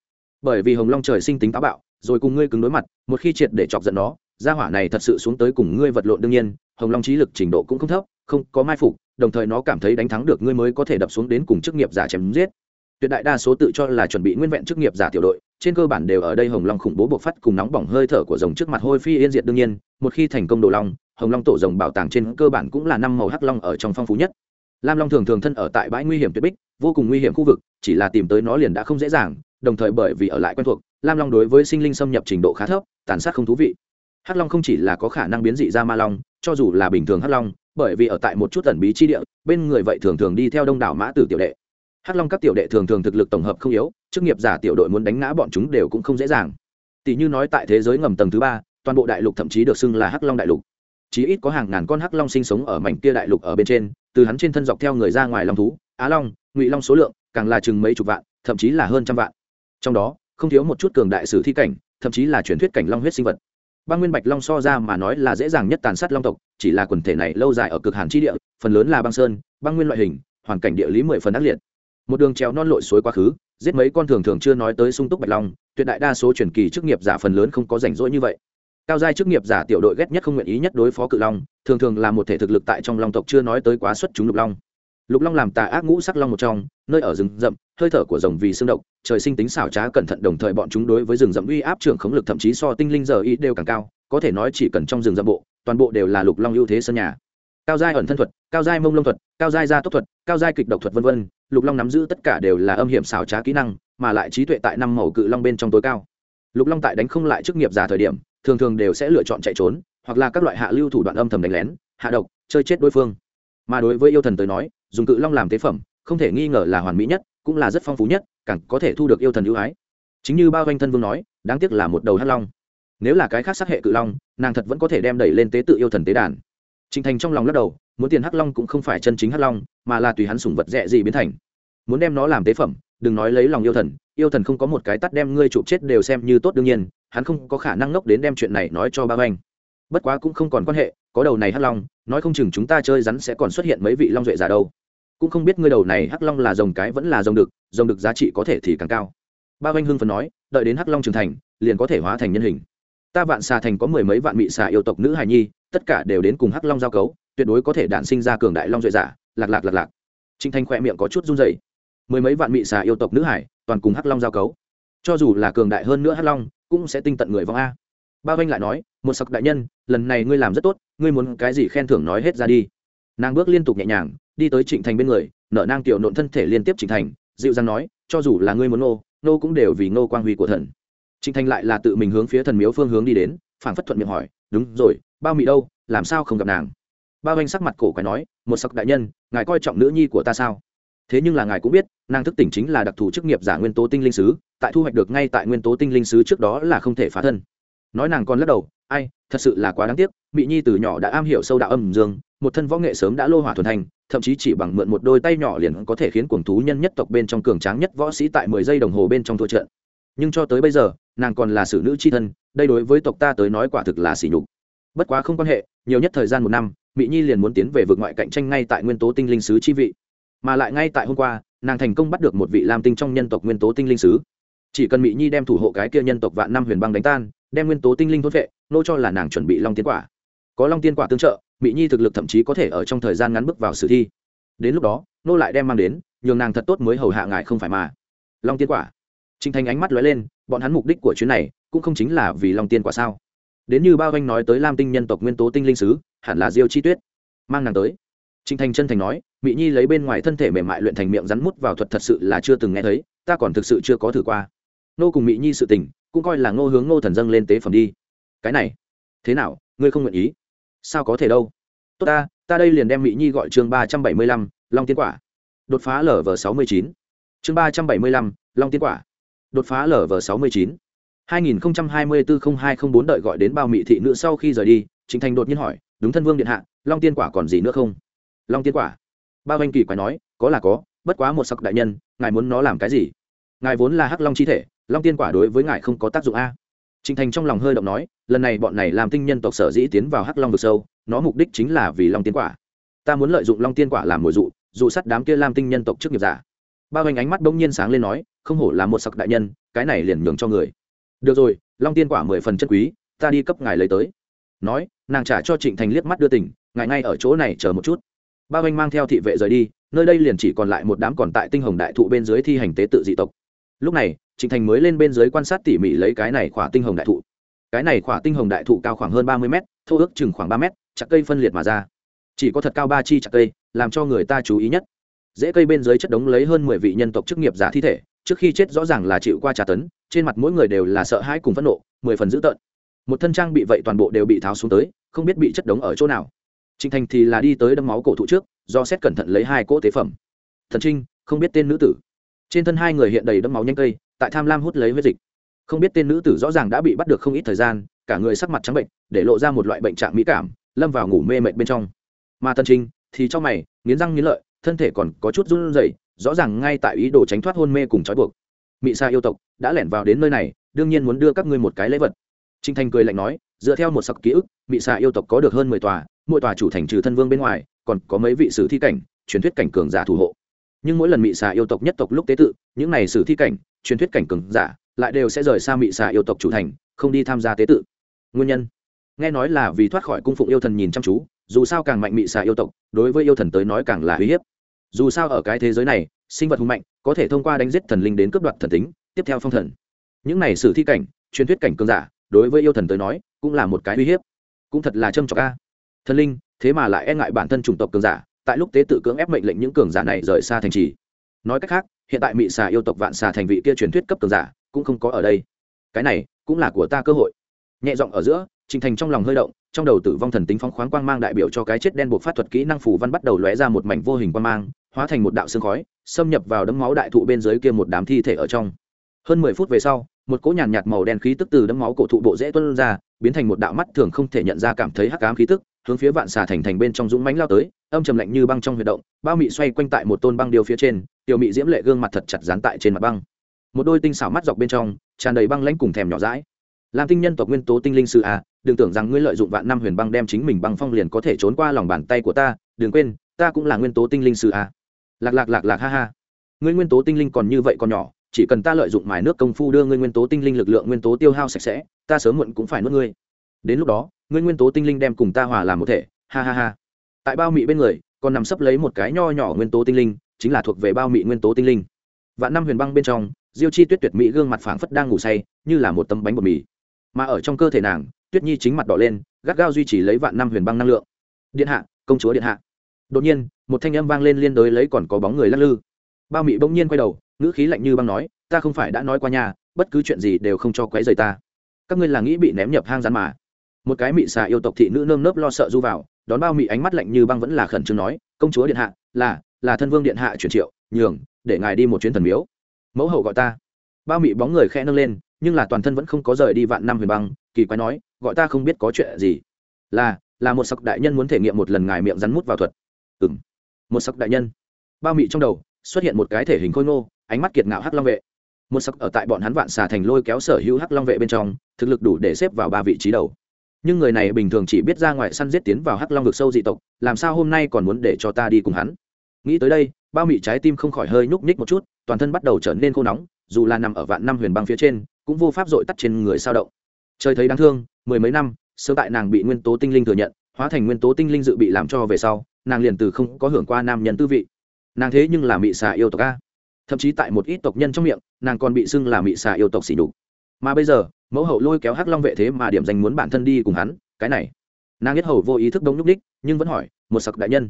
Bởi vì hồng long trời sinh tính táo bạo, rồi cùng ngươi cứng đối mặt, một khi triệt để chọc giận nó gia hỏa này thật sự xuống tới cùng ngươi vật lộn đương nhiên, hồng long trí lực trình độ cũng không thấp, không có mai phục, đồng thời nó cảm thấy đánh thắng được ngươi mới có thể đập xuống đến cùng chức nghiệp giả chém giết. Tuyệt đại đa số tự cho là chuẩn bị nguyên vẹn chức nghiệp giả tiểu đội, trên cơ bản đều ở đây hồng long khủng bố bộc phát cùng nóng bỏng hơi thở của rồng trước mặt hôi phi yên diệt đương nhiên, một khi thành công đồ long, hồng long tổ rồng bảo tàng trên cơ bản cũng là năm màu hắc long ở trong phong phú nhất. Lam long thường thường thân ở tại bãi nguy hiểm tuyệt bích, vô cùng nguy hiểm khu vực, chỉ là tìm tới nó liền đã không dễ dàng, đồng thời bởi vì ở lại quen thuộc, lam long đối với sinh linh xâm nhập trình độ khá thấp, tàn sát không thú vị hắc long không chỉ là có khả năng biến dị ra ma long, cho dù là bình thường hắc long, bởi vì ở tại một chút tẩn bí chi địa, bên người vậy thường thường đi theo đông đảo mã tử tiểu đệ. Hắc long các tiểu đệ thường thường thực lực tổng hợp không yếu, chức nghiệp giả tiểu đội muốn đánh ngã bọn chúng đều cũng không dễ dàng. Tỷ như nói tại thế giới ngầm tầng thứ ba, toàn bộ đại lục thậm chí được xưng là hắc long đại lục. Chí ít có hàng ngàn con hắc long sinh sống ở mảnh kia đại lục ở bên trên, từ hắn trên thân dọc theo người ra ngoài long thú, á long, ngụy long số lượng càng là chừng mấy chục vạn, thậm chí là hơn trăm vạn. Trong đó, không thiếu một chút cường đại sử thi cảnh, thậm chí là truyền thuyết cảnh long huyết sinh vật băng nguyên bạch long so ra mà nói là dễ dàng nhất tàn sát long tộc, chỉ là quần thể này lâu dài ở cực hàn chi địa, phần lớn là băng sơn, băng nguyên loại hình, hoàn cảnh địa lý mười phần ác liệt. Một đường trèo non lội suối quá khứ, giết mấy con thường thường chưa nói tới sung túc bạch long, tuyệt đại đa số truyền kỳ chức nghiệp giả phần lớn không có rảnh rỗi như vậy. Cao giai chức nghiệp giả tiểu đội ghét nhất không nguyện ý nhất đối phó cự long, thường thường là một thể thực lực tại trong long tộc chưa nói tới quá xuất chúng lục long lục long làm tà ác ngũ sắc long một trong, nơi ở rừng rậm, hơi thở của rồng vì xương động trời sinh tính xảo trá cẩn thận đồng thời bọn chúng đối với rừng rậm uy áp trưởng khống lực thậm chí so tinh linh giờ y đều càng cao, có thể nói chỉ cần trong rừng rậm bộ, toàn bộ đều là lục long ưu thế sân nhà. Cao giai ẩn thân thuật, cao giai mông lông thuật, cao giai gia tốc thuật, cao giai kịch độc thuật v v lục long nắm giữ tất cả đều là âm hiểm xảo trá kỹ năng, mà lại trí tuệ tại năm màu cự long bên trong tối cao. Lục long tại đánh không lại chức nghiệp giả thời điểm, thường thường đều sẽ lựa chọn chạy trốn, hoặc là các loại hạ lưu thủ đoạn âm thầm đánh lén, hạ độc, chơi chết đối phương. Mà đối với yêu thần tới nói dùng cự long làm tế phẩm, không thể nghi ngờ là hoàn mỹ nhất, cũng là rất phong phú nhất, càng có thể thu được yêu thần ưu ái. Chính như bao doanh thân vương nói, đáng tiếc là một đầu hắc long. Nếu là cái khác sát hệ cự long, nàng thật vẫn có thể đem đẩy lên tế tự yêu thần tế đàn. Trình thành trong lòng lắc đầu, muốn tiền hắc long cũng không phải chân chính hắc long, mà là tùy hắn sủng vật rẻ gì biến thành. Muốn đem nó làm tế phẩm, đừng nói lấy lòng yêu thần yêu thần không có một cái tắt đem ngươi chụp chết đều xem như tốt đương nhiên, hắn không có khả năng ngốc đến đem chuyện này nói cho ba anh bất quá cũng không còn quan hệ, có đầu này hắc long, nói không chừng chúng ta chơi rắn sẽ còn xuất hiện mấy vị long duệ giả đâu cũng không biết ngươi đầu này hắc long là rồng cái vẫn là rồng đực rồng đực giá trị có thể thì càng cao. Ba oanh hưng phần nói, đợi đến hắc long trưởng thành, liền có thể hóa thành nhân hình. Ta vạn xà thành có mười mấy vạn mị xà yêu tộc nữ hài nhi, tất cả đều đến cùng hắc long giao cấu, tuyệt đối có thể đản sinh ra cường đại long duệ giả, lạc lạc lạc lạc. Trinh thanh khoe miệng có chút run dày mười mấy vạn mị xà yêu tộc nữ hải toàn cùng hắc long giao cấu. Cho dù là cường đại hơn nữa hắc long, cũng sẽ tinh tận người vong a. Ba oanh lại nói, một sặc đại nhân, lần này ngươi làm rất tốt, ngươi muốn cái gì khen thưởng nói hết ra đi. Nàng bước liên tục nhẹ nhàng đi tới trịnh thành bên người, nở nang tiểu nộn thân thể liên tiếp trịnh thành, dịu dàng nói, cho dù là ngươi muốn nô nô cũng đều vì nô quang huy của thần. Trịnh thành lại là tự mình hướng phía thần miếu phương hướng đi đến, phảng phất thuận miệng hỏi, đúng rồi, bao mị đâu, làm sao không gặp nàng? Bao anh sắc mặt cổ quái nói, một sặc đại nhân, ngài coi trọng nữ nhi của ta sao? Thế nhưng là ngài cũng biết, nàng thức tỉnh chính là đặc thù chức nghiệp giả nguyên tố tinh linh sứ, tại thu hoạch được ngay tại nguyên tố tinh linh sứ trước đó là không thể phá thân. Nói nàng còn lắc đầu, ai, thật sự là quá đáng tiếc mỹ nhi từ nhỏ đã am hiểu sâu đạo âm dương, một thân võ nghệ sớm đã lô hỏa thuần thành thậm chí chỉ bằng mượn một đôi tay nhỏ liền có thể khiến cuồng thú nhân nhất tộc bên trong cường tráng nhất võ sĩ tại mười giây đồng hồ bên trong thua trận. Nhưng cho tới bây giờ, nàng còn là xử nữ c h i thân, đây đối với tộc ta tới nói quả thực là sỉ nhục. Bất quá không quan hệ, nhiều nhất thời gian một năm mỹ nhi liền muốn tiến về vượt ngoại cạnh tranh ngay tại nguyên tố tinh linh sứ chi vị. Mà lại ngay tại hôm qua, nàng thành công bắt được một vị lam tinh trong nhân tộc nguyên tố tinh linh sứ. Chỉ cần mỹ nhi đem thủ hộ cái kia nhân tộc vạn năm huyền băng đánh tan, đem nguyên tố tinh linh thốt vệ nô cho là nàng chuẩn bị long tiến quả có long tiên quả tương trợ mỹ nhi thực lực thậm chí có thể ở trong thời gian ngắn bước vào sử thi. Đến lúc đó, nô lại đem mang đến, nhường nàng thật tốt mới hầu hạ ngài không phải mà. Long tiên quả. Trinh thành ánh mắt lóe lên, bọn hắn mục đích của chuyến này cũng không chính là vì long tiên quả sao? Đến như bao anh nói tới lam tinh nhân tộc nguyên tố tinh linh sứ, hẳn là diêu chi tuyết. Mang nàng tới. Trinh thành chân thành nói mỹ nhi lấy bên ngoài thân thể mềm mại luyện thành miệng rắn mút vào thuật thật sự là chưa từng nghe thấy, ta còn thực sự chưa có thử qua. Nô cùng mỹ nhi sự tình, cũng coi là ngô hướng ngô thần dâng lên tế phẩm đi. Cái này, thế nào, ngươi không nguyện ý? Sao có thể đâu? Tốt ta ta đây liền đem mỹ nhi gọi chương ba trăm bảy mươi lăm, long tiên quả. Đột phá lv sáu mươi chín. Chương ba trăm bảy mươi lăm, long tiên quả. Đột phá lv sáu mươi chín. hai nghìn hai mươi bốn hai không bốn đợi gọi đến bao mỹ thị nữ sau khi rời đi, trịnh thành đột nhiên hỏi, đúng thân vương điện hạ, long tiên quả còn gì nữa không? Long tiên quả. Bao anh kỳ quái nói, có là có, bất quá một sặc đại nhân, ngài muốn nó làm cái gì? Ngài vốn là hắc long chi thể, long tiên quả đối với ngài không có tác dụng a. Trịnh thành trong lòng hơi động nói lần này bọn này làm tinh nhân tộc sở dĩ tiến vào hắc long vực sâu, nó mục đích chính là vì long tiên quả. Ta muốn lợi dụng long tiên quả làm mồi dụ dụ sắt đám kia lam tinh nhân tộc trước nghiệp giả. Bao anh ánh mắt bỗng nhiên sáng lên nói, không hổ là một sặc đại nhân, cái này liền nhường cho người. Được rồi, long tiên quả mười phần chất quý, ta đi cấp ngài lấy tới. Nói, nàng trả cho trịnh thành liếc mắt đưa tỉnh ngài ngay ở chỗ này chờ một chút. Bao anh mang theo thị vệ rời đi, nơi đây liền chỉ còn lại một đám còn tại tinh hồng đại thụ bên dưới thi hành tế tự dị tộc. Lúc này, trịnh thành mới lên bên dưới quan sát tỉ mỉ lấy cái này khỏa tinh hồng đại thụ cái này khỏa tinh hồng đại thụ cao khoảng hơn ba mươi mét, thô ước chừng khoảng ba mét, chặt cây phân liệt mà ra. Chỉ có thật cao ba chi chặt cây, làm cho người ta chú ý nhất. Dễ cây bên dưới chất đống lấy hơn mười vị nhân tộc chức nghiệp giả thi thể, trước khi chết rõ ràng là chịu qua trả tấn, trên mặt mỗi người đều là sợ hãi cùng phẫn nộ, mười phần dữ tợn. Một thân trang bị vậy toàn bộ đều bị tháo xuống tới, không biết bị chất đống ở chỗ nào. Trịnh thành thì là đi tới đâm máu cổ thụ trước, do xét cẩn thận lấy hai cỗ tế phẩm. Thần trinh, không biết tên nữ tử. Trên thân hai người hiện đầy đâm máu nhanh cây, tại tham lam hút lấy huyết dịch không biết tên nữ tử rõ ràng đã bị bắt được không ít thời gian, cả người sắc mặt trắng bệnh, để lộ ra một loại bệnh trạng mỹ cảm, lâm vào ngủ mê mệt bên trong. Mà tân trinh thì trong mày, nghiến răng nghiến lợi, thân thể còn có chút run rẩy, rõ ràng ngay tại ý đồ tránh thoát hôn mê cùng trói buộc. Mị sa yêu tộc đã lẻn vào đến nơi này, đương nhiên muốn đưa các ngươi một cái lễ vật. Trinh thanh cười lạnh nói, dựa theo một sặc ký ức, mị sa yêu tộc có được hơn mười tòa, mỗi tòa chủ thành trừ thân vương bên ngoài, còn có mấy vị sử thi cảnh, truyền thuyết cảnh cường giả thủ hộ. Nhưng mỗi lần mị xà yêu tộc nhất tộc lúc tế tự, những này sử thi cảnh, truyền thuyết cảnh cường giả lại đều sẽ rời xa mị xà yêu tộc chủ thành, không đi tham gia tế tự. Nguyên nhân? Nghe nói là vì thoát khỏi cung phụng yêu thần nhìn chăm chú, dù sao càng mạnh mị xà yêu tộc, đối với yêu thần tới nói càng là uy hiếp. Dù sao ở cái thế giới này, sinh vật hùng mạnh, có thể thông qua đánh giết thần linh đến cướp đoạt thần tính, tiếp theo phong thần. Những này sử thi cảnh, truyền thuyết cảnh cường giả, đối với yêu thần tới nói, cũng là một cái uy hiếp. Cũng thật là trâm trọc ca thần linh, thế mà lại e ngại bản thân chủng tộc cường giả, tại lúc tế tự cưỡng ép mệnh lệnh những cường giả này rời xa thành trì. Nói cách khác, hiện tại mị xà yêu tộc vạn xà thành vị kia truyền thuyết cấp cường giả cũng không có ở đây. Cái này cũng là của ta cơ hội. Nhẹ giọng ở giữa, trình thành trong lòng hơi động, trong đầu tử vong thần tính phóng khoáng quang mang đại biểu cho cái chết đen buộc phát thuật kỹ năng phủ văn bắt đầu lóe ra một mảnh vô hình quang mang, hóa thành một đạo xương khói, xâm nhập vào đấm máu đại thụ bên dưới kia một đám thi thể ở trong. Hơn mười phút về sau, một cỗ nhàn nhạt màu đen khí tức từ đấm máu cổ thụ bộ dễ tuân ra, biến thành một đạo mắt thường không thể nhận ra cảm thấy hắc ám khí tức, hướng phía vạn xà thành thành bên trong dũng mánh lao tới, âm trầm lạnh như băng trong huy động, bao mị xoay quanh tại một tôn băng điêu phía trên, tiểu mị diễm lệ gương mặt thật chặt dán tại trên mặt băng một đôi tinh xảo mắt dọc bên trong tràn đầy băng lãnh cùng thèm nhỏ rãi làm tinh nhân tộc nguyên tố tinh linh sư à, đừng tưởng rằng ngươi lợi dụng vạn năm huyền băng đem chính mình băng phong liền có thể trốn qua lòng bàn tay của ta đừng quên ta cũng là nguyên tố tinh linh sư à. lạc lạc lạc lạc ha ha. Ngươi nguyên tố tinh linh còn như vậy còn nhỏ chỉ cần ta lợi dụng mài nước công phu đưa ngươi nguyên tố tinh linh lực lượng nguyên tố tiêu hao sạch sẽ ta sớm muộn cũng phải nuốt ngươi. Đến lúc đó ngươi nguyên tố tinh linh đem cùng ta hòa làm một thể ha ha ha. Tại bao mị bên người còn nằm sấp lấy một cái nho nhỏ nguyên tố tinh linh chính là thuộc về bao mị nguyên tố tinh linh. Vạn năm huyền băng bên trong diêu chi tuyết tuyệt mỹ gương mặt phảng phất đang ngủ say, như là một tấm bánh bột mì. Mà ở trong cơ thể nàng, tuyết nhi chính mặt đỏ lên, gắt gao duy trì lấy vạn năm huyền băng năng lượng. Điện hạ, công chúa điện hạ. Đột nhiên, một thanh âm vang lên liên đối lấy còn có bóng người lắc lư. Bao mị bỗng nhiên quay đầu, ngữ khí lạnh như băng nói, ta không phải đã nói qua nhà bất cứ chuyện gì đều không cho quấy rầy ta. Các ngươi là nghĩ bị ném nhập hang rắn mà. Một cái mị xà yêu tộc thị nữ nơm nớp lo sợ du vào, đón bao mị ánh mắt lạnh như băng vẫn là khẩn trương nói, công chúa điện hạ, là là thân vương điện hạ truyền triệu, nhường, để ngài đi một chuyến thần miếu mẫu hậu gọi ta. Bao mị bóng người khẽ nâng lên, nhưng là toàn thân vẫn không có rời đi vạn năm huyền băng, kỳ quái nói, gọi ta không biết có chuyện gì. Là là một sặc đại nhân muốn thể nghiệm một lần ngài miệng rắn mút vào thuật. Ừng một sặc đại nhân. Bao mị trong đầu, xuất hiện một cái thể hình khôi ngô, ánh mắt kiệt ngạo hắc long vệ. Một sặc ở tại bọn hắn vạn xà thành lôi kéo sở hữu hắc long vệ bên trong, thực lực đủ để xếp vào ba vị trí đầu. Nhưng người này bình thường chỉ biết ra ngoài săn giết tiến vào hắc long vực sâu dị tộc, làm sao hôm nay còn muốn để cho ta đi cùng hắn? Nghĩ tới đây bao mị trái tim không khỏi hơi nhúc nhích một chút, toàn thân bắt đầu trở nên khô nóng, dù là nằm ở vạn năm huyền băng phía trên, cũng vô pháp dội tắt trên người sao động. Trời thấy đáng thương, mười mấy năm, sớm tại nàng bị nguyên tố tinh linh thừa nhận, hóa thành nguyên tố tinh linh dự bị làm cho về sau, nàng liền từ không có hưởng qua nam nhân tư vị. Nàng thế nhưng là mị xà yêu tộc a. Thậm chí tại một ít tộc nhân trong miệng, nàng còn bị xưng là mị xà yêu tộc xỉ đục mà bây giờ, mẫu hậu lôi kéo hắc long vệ thế mà điểm danh muốn bản thân đi cùng hắn, cái này. Nàng biết hầu vô ý thức đống nhúc đích nhưng vẫn hỏi, một sặc đại nhân,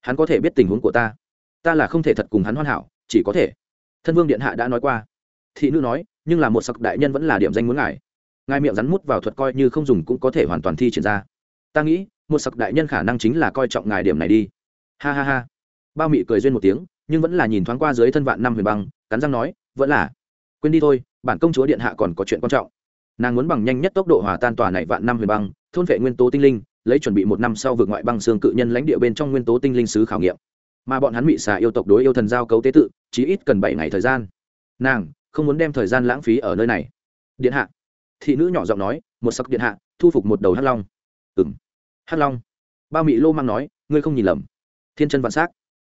hắn có thể biết tình huống của ta? Ta là không thể thật cùng hắn hoàn hảo, chỉ có thể. Thân vương điện hạ đã nói qua. Thị nữ nói, nhưng là một sặc đại nhân vẫn là điểm danh muốn ngài. Ngài miệng rắn mút vào thuật coi như không dùng cũng có thể hoàn toàn thi triển ra. Ta nghĩ, một sặc đại nhân khả năng chính là coi trọng ngài điểm này đi. Ha ha ha. Bao mị cười duyên một tiếng, nhưng vẫn là nhìn thoáng qua dưới thân vạn năm huyền băng, cắn răng nói, vẫn là. Quên đi thôi, bản công chúa điện hạ còn có chuyện quan trọng. Nàng muốn bằng nhanh nhất tốc độ hòa tan tòa này vạn năm huyền băng, thôn vệ nguyên tố tinh linh, lấy chuẩn bị một năm sau vượt ngoại băng xương cự nhân lãnh địa bên trong nguyên tố tinh linh sứ khảo nghiệm mà bọn hắn bị xà yêu tộc đối yêu thần giao cấu tế tự chỉ ít cần bảy ngày thời gian. Nàng, không muốn đem thời gian lãng phí ở nơi này. Điện hạ. Thị nữ nhỏ giọng nói, một sắc điện hạ, thu phục một đầu hắc long. Ừ m hắc long. Bao mị lô mang nói, ngươi không nhìn lầm. Thiên chân vạn s á c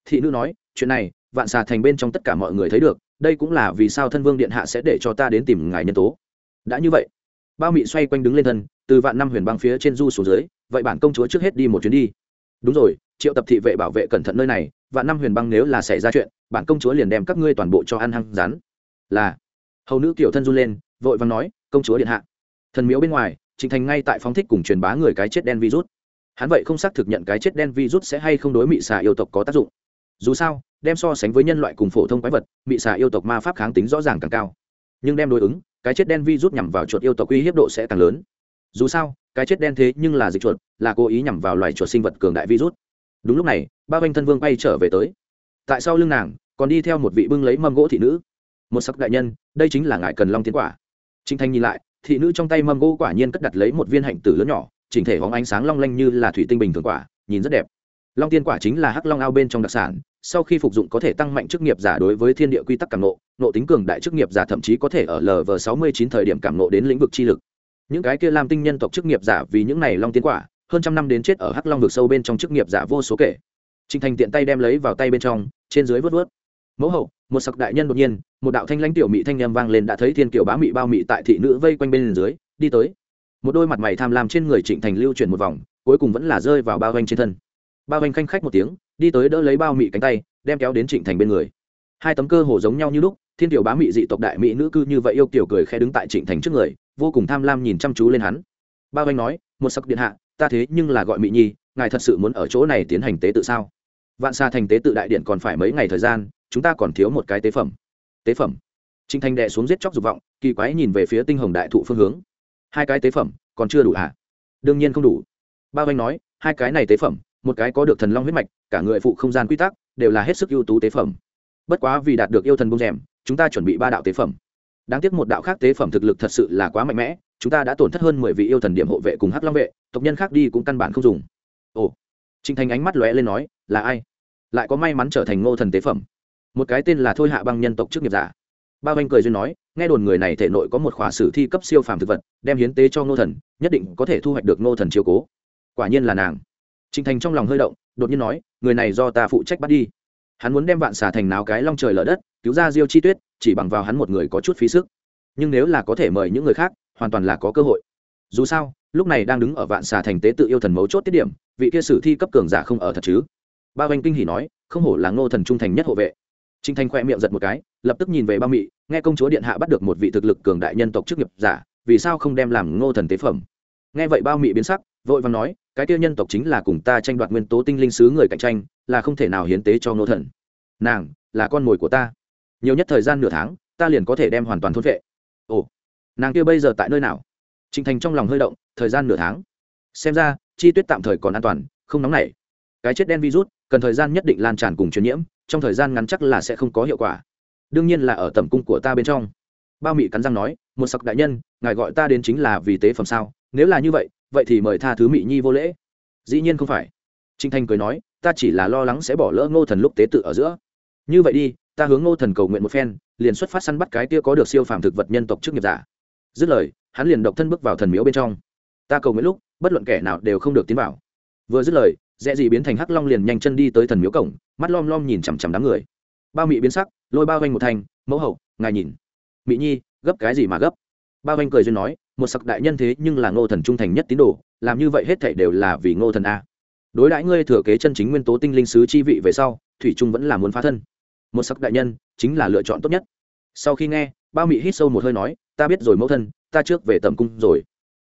thị nữ nói, chuyện này, vạn xà thành bên trong tất cả mọi người thấy được, đây cũng là vì sao thân vương điện hạ sẽ để cho ta đến tìm ngài nhân tố. Đã như vậy, bao mị xoay quanh đứng lên thân, từ vạn năm huyền băng phía trên du xuống dưới, vậy bản công chúa trước hết đi một chuyến đi. Đúng rồi triệu tập thị vệ bảo vệ cẩn thận nơi này vạn năm huyền băng nếu là xảy ra chuyện, bản công chúa liền đem các ngươi toàn bộ cho ăn hăng rắn. Là. Hầu nữ kiểu thân run lên, vội vàng nói, công chúa điện hạ. Thần miếu bên ngoài trịnh thành ngay tại phóng thích cùng truyền bá người cái chết đen virus. Hắn vậy không xác thực nhận cái chết đen virus sẽ hay không đối mị xà yêu tộc có tác dụng. Dù sao, đem so sánh với nhân loại cùng phổ thông quái vật, mị xà yêu tộc ma pháp kháng tính rõ ràng càng cao. Nhưng đem đối ứng, cái chết đen virus nhằm vào chuột yêu tộc uy hiếp độ sẽ càng lớn. Dù sao, cái chết đen thế nhưng là dịch chuột, là cố ý nhằm vào loài chuột sinh vật cường đại virus đúng lúc này, ba vanh thân vương bay trở về tới. Tại sao lưng nàng, còn đi theo một vị bưng lấy mâm gỗ thị nữ. Một sắc đại nhân, đây chính là ngài cần long tiến quả. Trinh thanh nhìn lại, thị nữ trong tay mâm gỗ quả nhiên cất đặt lấy một viên hạnh tử lớn nhỏ, chỉnh thể hóng ánh sáng long lanh như là thủy tinh bình thường quả, nhìn rất đẹp. Long tiên quả chính là hắc long ao bên trong đặc sản, sau khi phục dụng có thể tăng mạnh chức nghiệp giả đối với thiên địa quy tắc cảm nộ nộ tính cường đại chức nghiệp giả thậm chí có thể ở lv sáu mươi chín thời điểm cảm nộ đến lĩnh vực chi lực. Những cái kia làm tinh nhân tộc chức nghiệp giả vì những này long tiên quả hơn trăm năm đến chết ở hắc long vực sâu bên trong chức nghiệp giả vô số kể. Trịnh thành tiện tay đem lấy vào tay bên trong, trên dưới vớt vớt. Mẫu hậu, một sặc đại nhân đột nhiên, một đạo thanh lãnh tiểu mỹ thanh nhâm vang lên đã thấy thiên kiểu bá mị bao mị tại thị nữ vây quanh bên dưới, đi tới. Một đôi mặt mày tham lam trên người trịnh thành lưu chuyển một vòng, cuối cùng vẫn là rơi vào bao vanh trên thân. Bao vanh khanh khách một tiếng, đi tới đỡ lấy bao mị cánh tay, đem kéo đến trịnh thành bên người. Hai tấm cơ hồ giống nhau như lúc, thiên tiểu bá mị dị tộc đại mỹ nữ cư như vậy yêu kiểu cười khẽ đứng tại trịnh thành trước người, vô cùng tham lam nhìn chăm chú lên hắn. Bao vanh nói một sắc điện hạ, ta thế nhưng là gọi mỹ nhi, ngài thật sự muốn ở chỗ này tiến hành tế tự sao? Vạn xa thành tế tự đại điện còn phải mấy ngày thời gian, chúng ta còn thiếu một cái tế phẩm. Tế phẩm? Trinh thanh đệ xuống giết chóc dục vọng, kỳ quái nhìn về phía tinh hồng đại thụ phương hướng. Hai cái tế phẩm, còn chưa đủ hả? Đương nhiên không đủ. Ba vanh nói, hai cái này tế phẩm, một cái có được thần long huyết mạch, cả người phụ không gian quy tắc, đều là hết sức ưu tú tế phẩm. Bất quá vì đạt được yêu thần bông rèm, chúng ta chuẩn bị ba đạo tế phẩm. Đáng tiếc một đạo khác tế phẩm thực lực thật sự là quá mạnh mẽ chúng ta đã tổn thất hơn mười vị yêu thần điểm hộ vệ cùng hắc long vệ, tộc nhân khác đi cũng căn bản không dùng. Ồ trinh thành ánh mắt lóe lên nói, là ai? Lại có may mắn trở thành ngô thần tế phẩm. Một cái tên là thôi hạ băng nhân tộc chức nghiệp giả. Ba oanh cười duyên nói, nghe đồn người này thể nội có một khóa sử thi cấp siêu phàm thực vật, đem hiến tế cho ngô thần, nhất định có thể thu hoạch được ngô thần chiếu cố. Quả nhiên là nàng. Trịnh thành trong lòng hơi động, đột nhiên nói, người này do ta phụ trách bắt đi. Hắn muốn đem vạn xà thành náo cái long trời lở đất, cứu ra diêu chi tuyết, chỉ bằng vào hắn một người có chút phí sức. Nhưng nếu là có thể mời những người khác hoàn toàn là có cơ hội dù sao lúc này đang đứng ở vạn xà thành tế tự yêu thần mấu chốt tiết điểm vị kia sử thi cấp cường giả không ở thật chứ ba oanh kinh hỉ nói không hổ là ngô thần trung thành nhất hộ vệ trinh Thanh khoe miệng giật một cái, lập tức nhìn về Ba Mị, nghe công chúa điện hạ bắt được một vị thực lực cường đại nhân tộc chức nghiệp giả, vì sao không đem làm Ngô thần tế phẩm? Nghe vậy Ba Mị biến sắc, vội và nói, cái kia nhân tộc chính là cùng ta tranh đoạt nguyên tố tinh linh sứ người cạnh tranh, là không thể nào hiến tế cho Ngô thần. Nàng là con mồi của ta, nhiều nhất thời gian nửa tháng, ta liền có thể đem hoàn toàn thốt vệ. Ồ, nàng kia bây giờ tại nơi nào? Trình Thành trong lòng hơi động, thời gian nửa tháng. Xem ra, chi tuyết tạm thời còn an toàn, không nóng nảy. Cái chết đen virus, cần thời gian nhất định lan tràn cùng truyền nhiễm, trong thời gian ngắn chắc là sẽ không có hiệu quả. Đương nhiên là ở tầm cung của ta bên trong. Bao mị cắn răng nói một sặc đại nhân ngài gọi ta đến chính là vì tế phẩm sao? Nếu là như vậy vậy thì mời tha thứ mị nhi vô lễ. Dĩ nhiên không phải. Trinh thanh cười nói ta chỉ là lo lắng sẽ bỏ lỡ ngô thần lúc tế tự ở giữa. Như vậy đi ta hướng ngô thần cầu nguyện một phen liền xuất phát săn bắt cái kia có được siêu phàm thực vật nhân tộc trước nghiệp giả dứt lời, hắn liền độc thân bước vào thần miếu bên trong. Ta cầu nguyện lúc, bất luận kẻ nào đều không được tiến vào. Vừa dứt lời dễ gì biến thành hắc long liền nhanh chân đi tới thần miếu cổng, mắt lom lom nhìn chằm chằm đám người. Bao mị biến sắc, lôi bao vanh một thành mẫu hậu, ngài nhìn. Mị nhi, gấp cái gì mà gấp? Bao vanh cười duyên nói, một sặc đại nhân thế nhưng là ngô thần trung thành nhất tín đồ, làm như vậy hết thảy đều là vì ngô thần a. Đối đãi ngươi thừa kế chân chính nguyên tố tinh linh sứ chi vị về sau, thủy trung vẫn là muốn phá thân. Một sắc đại nhân, chính là lựa chọn tốt nhất. Sau khi nghe bao mị hít sâu một hơi nói, ta biết rồi mẫu thân, ta trước về tầm cung rồi.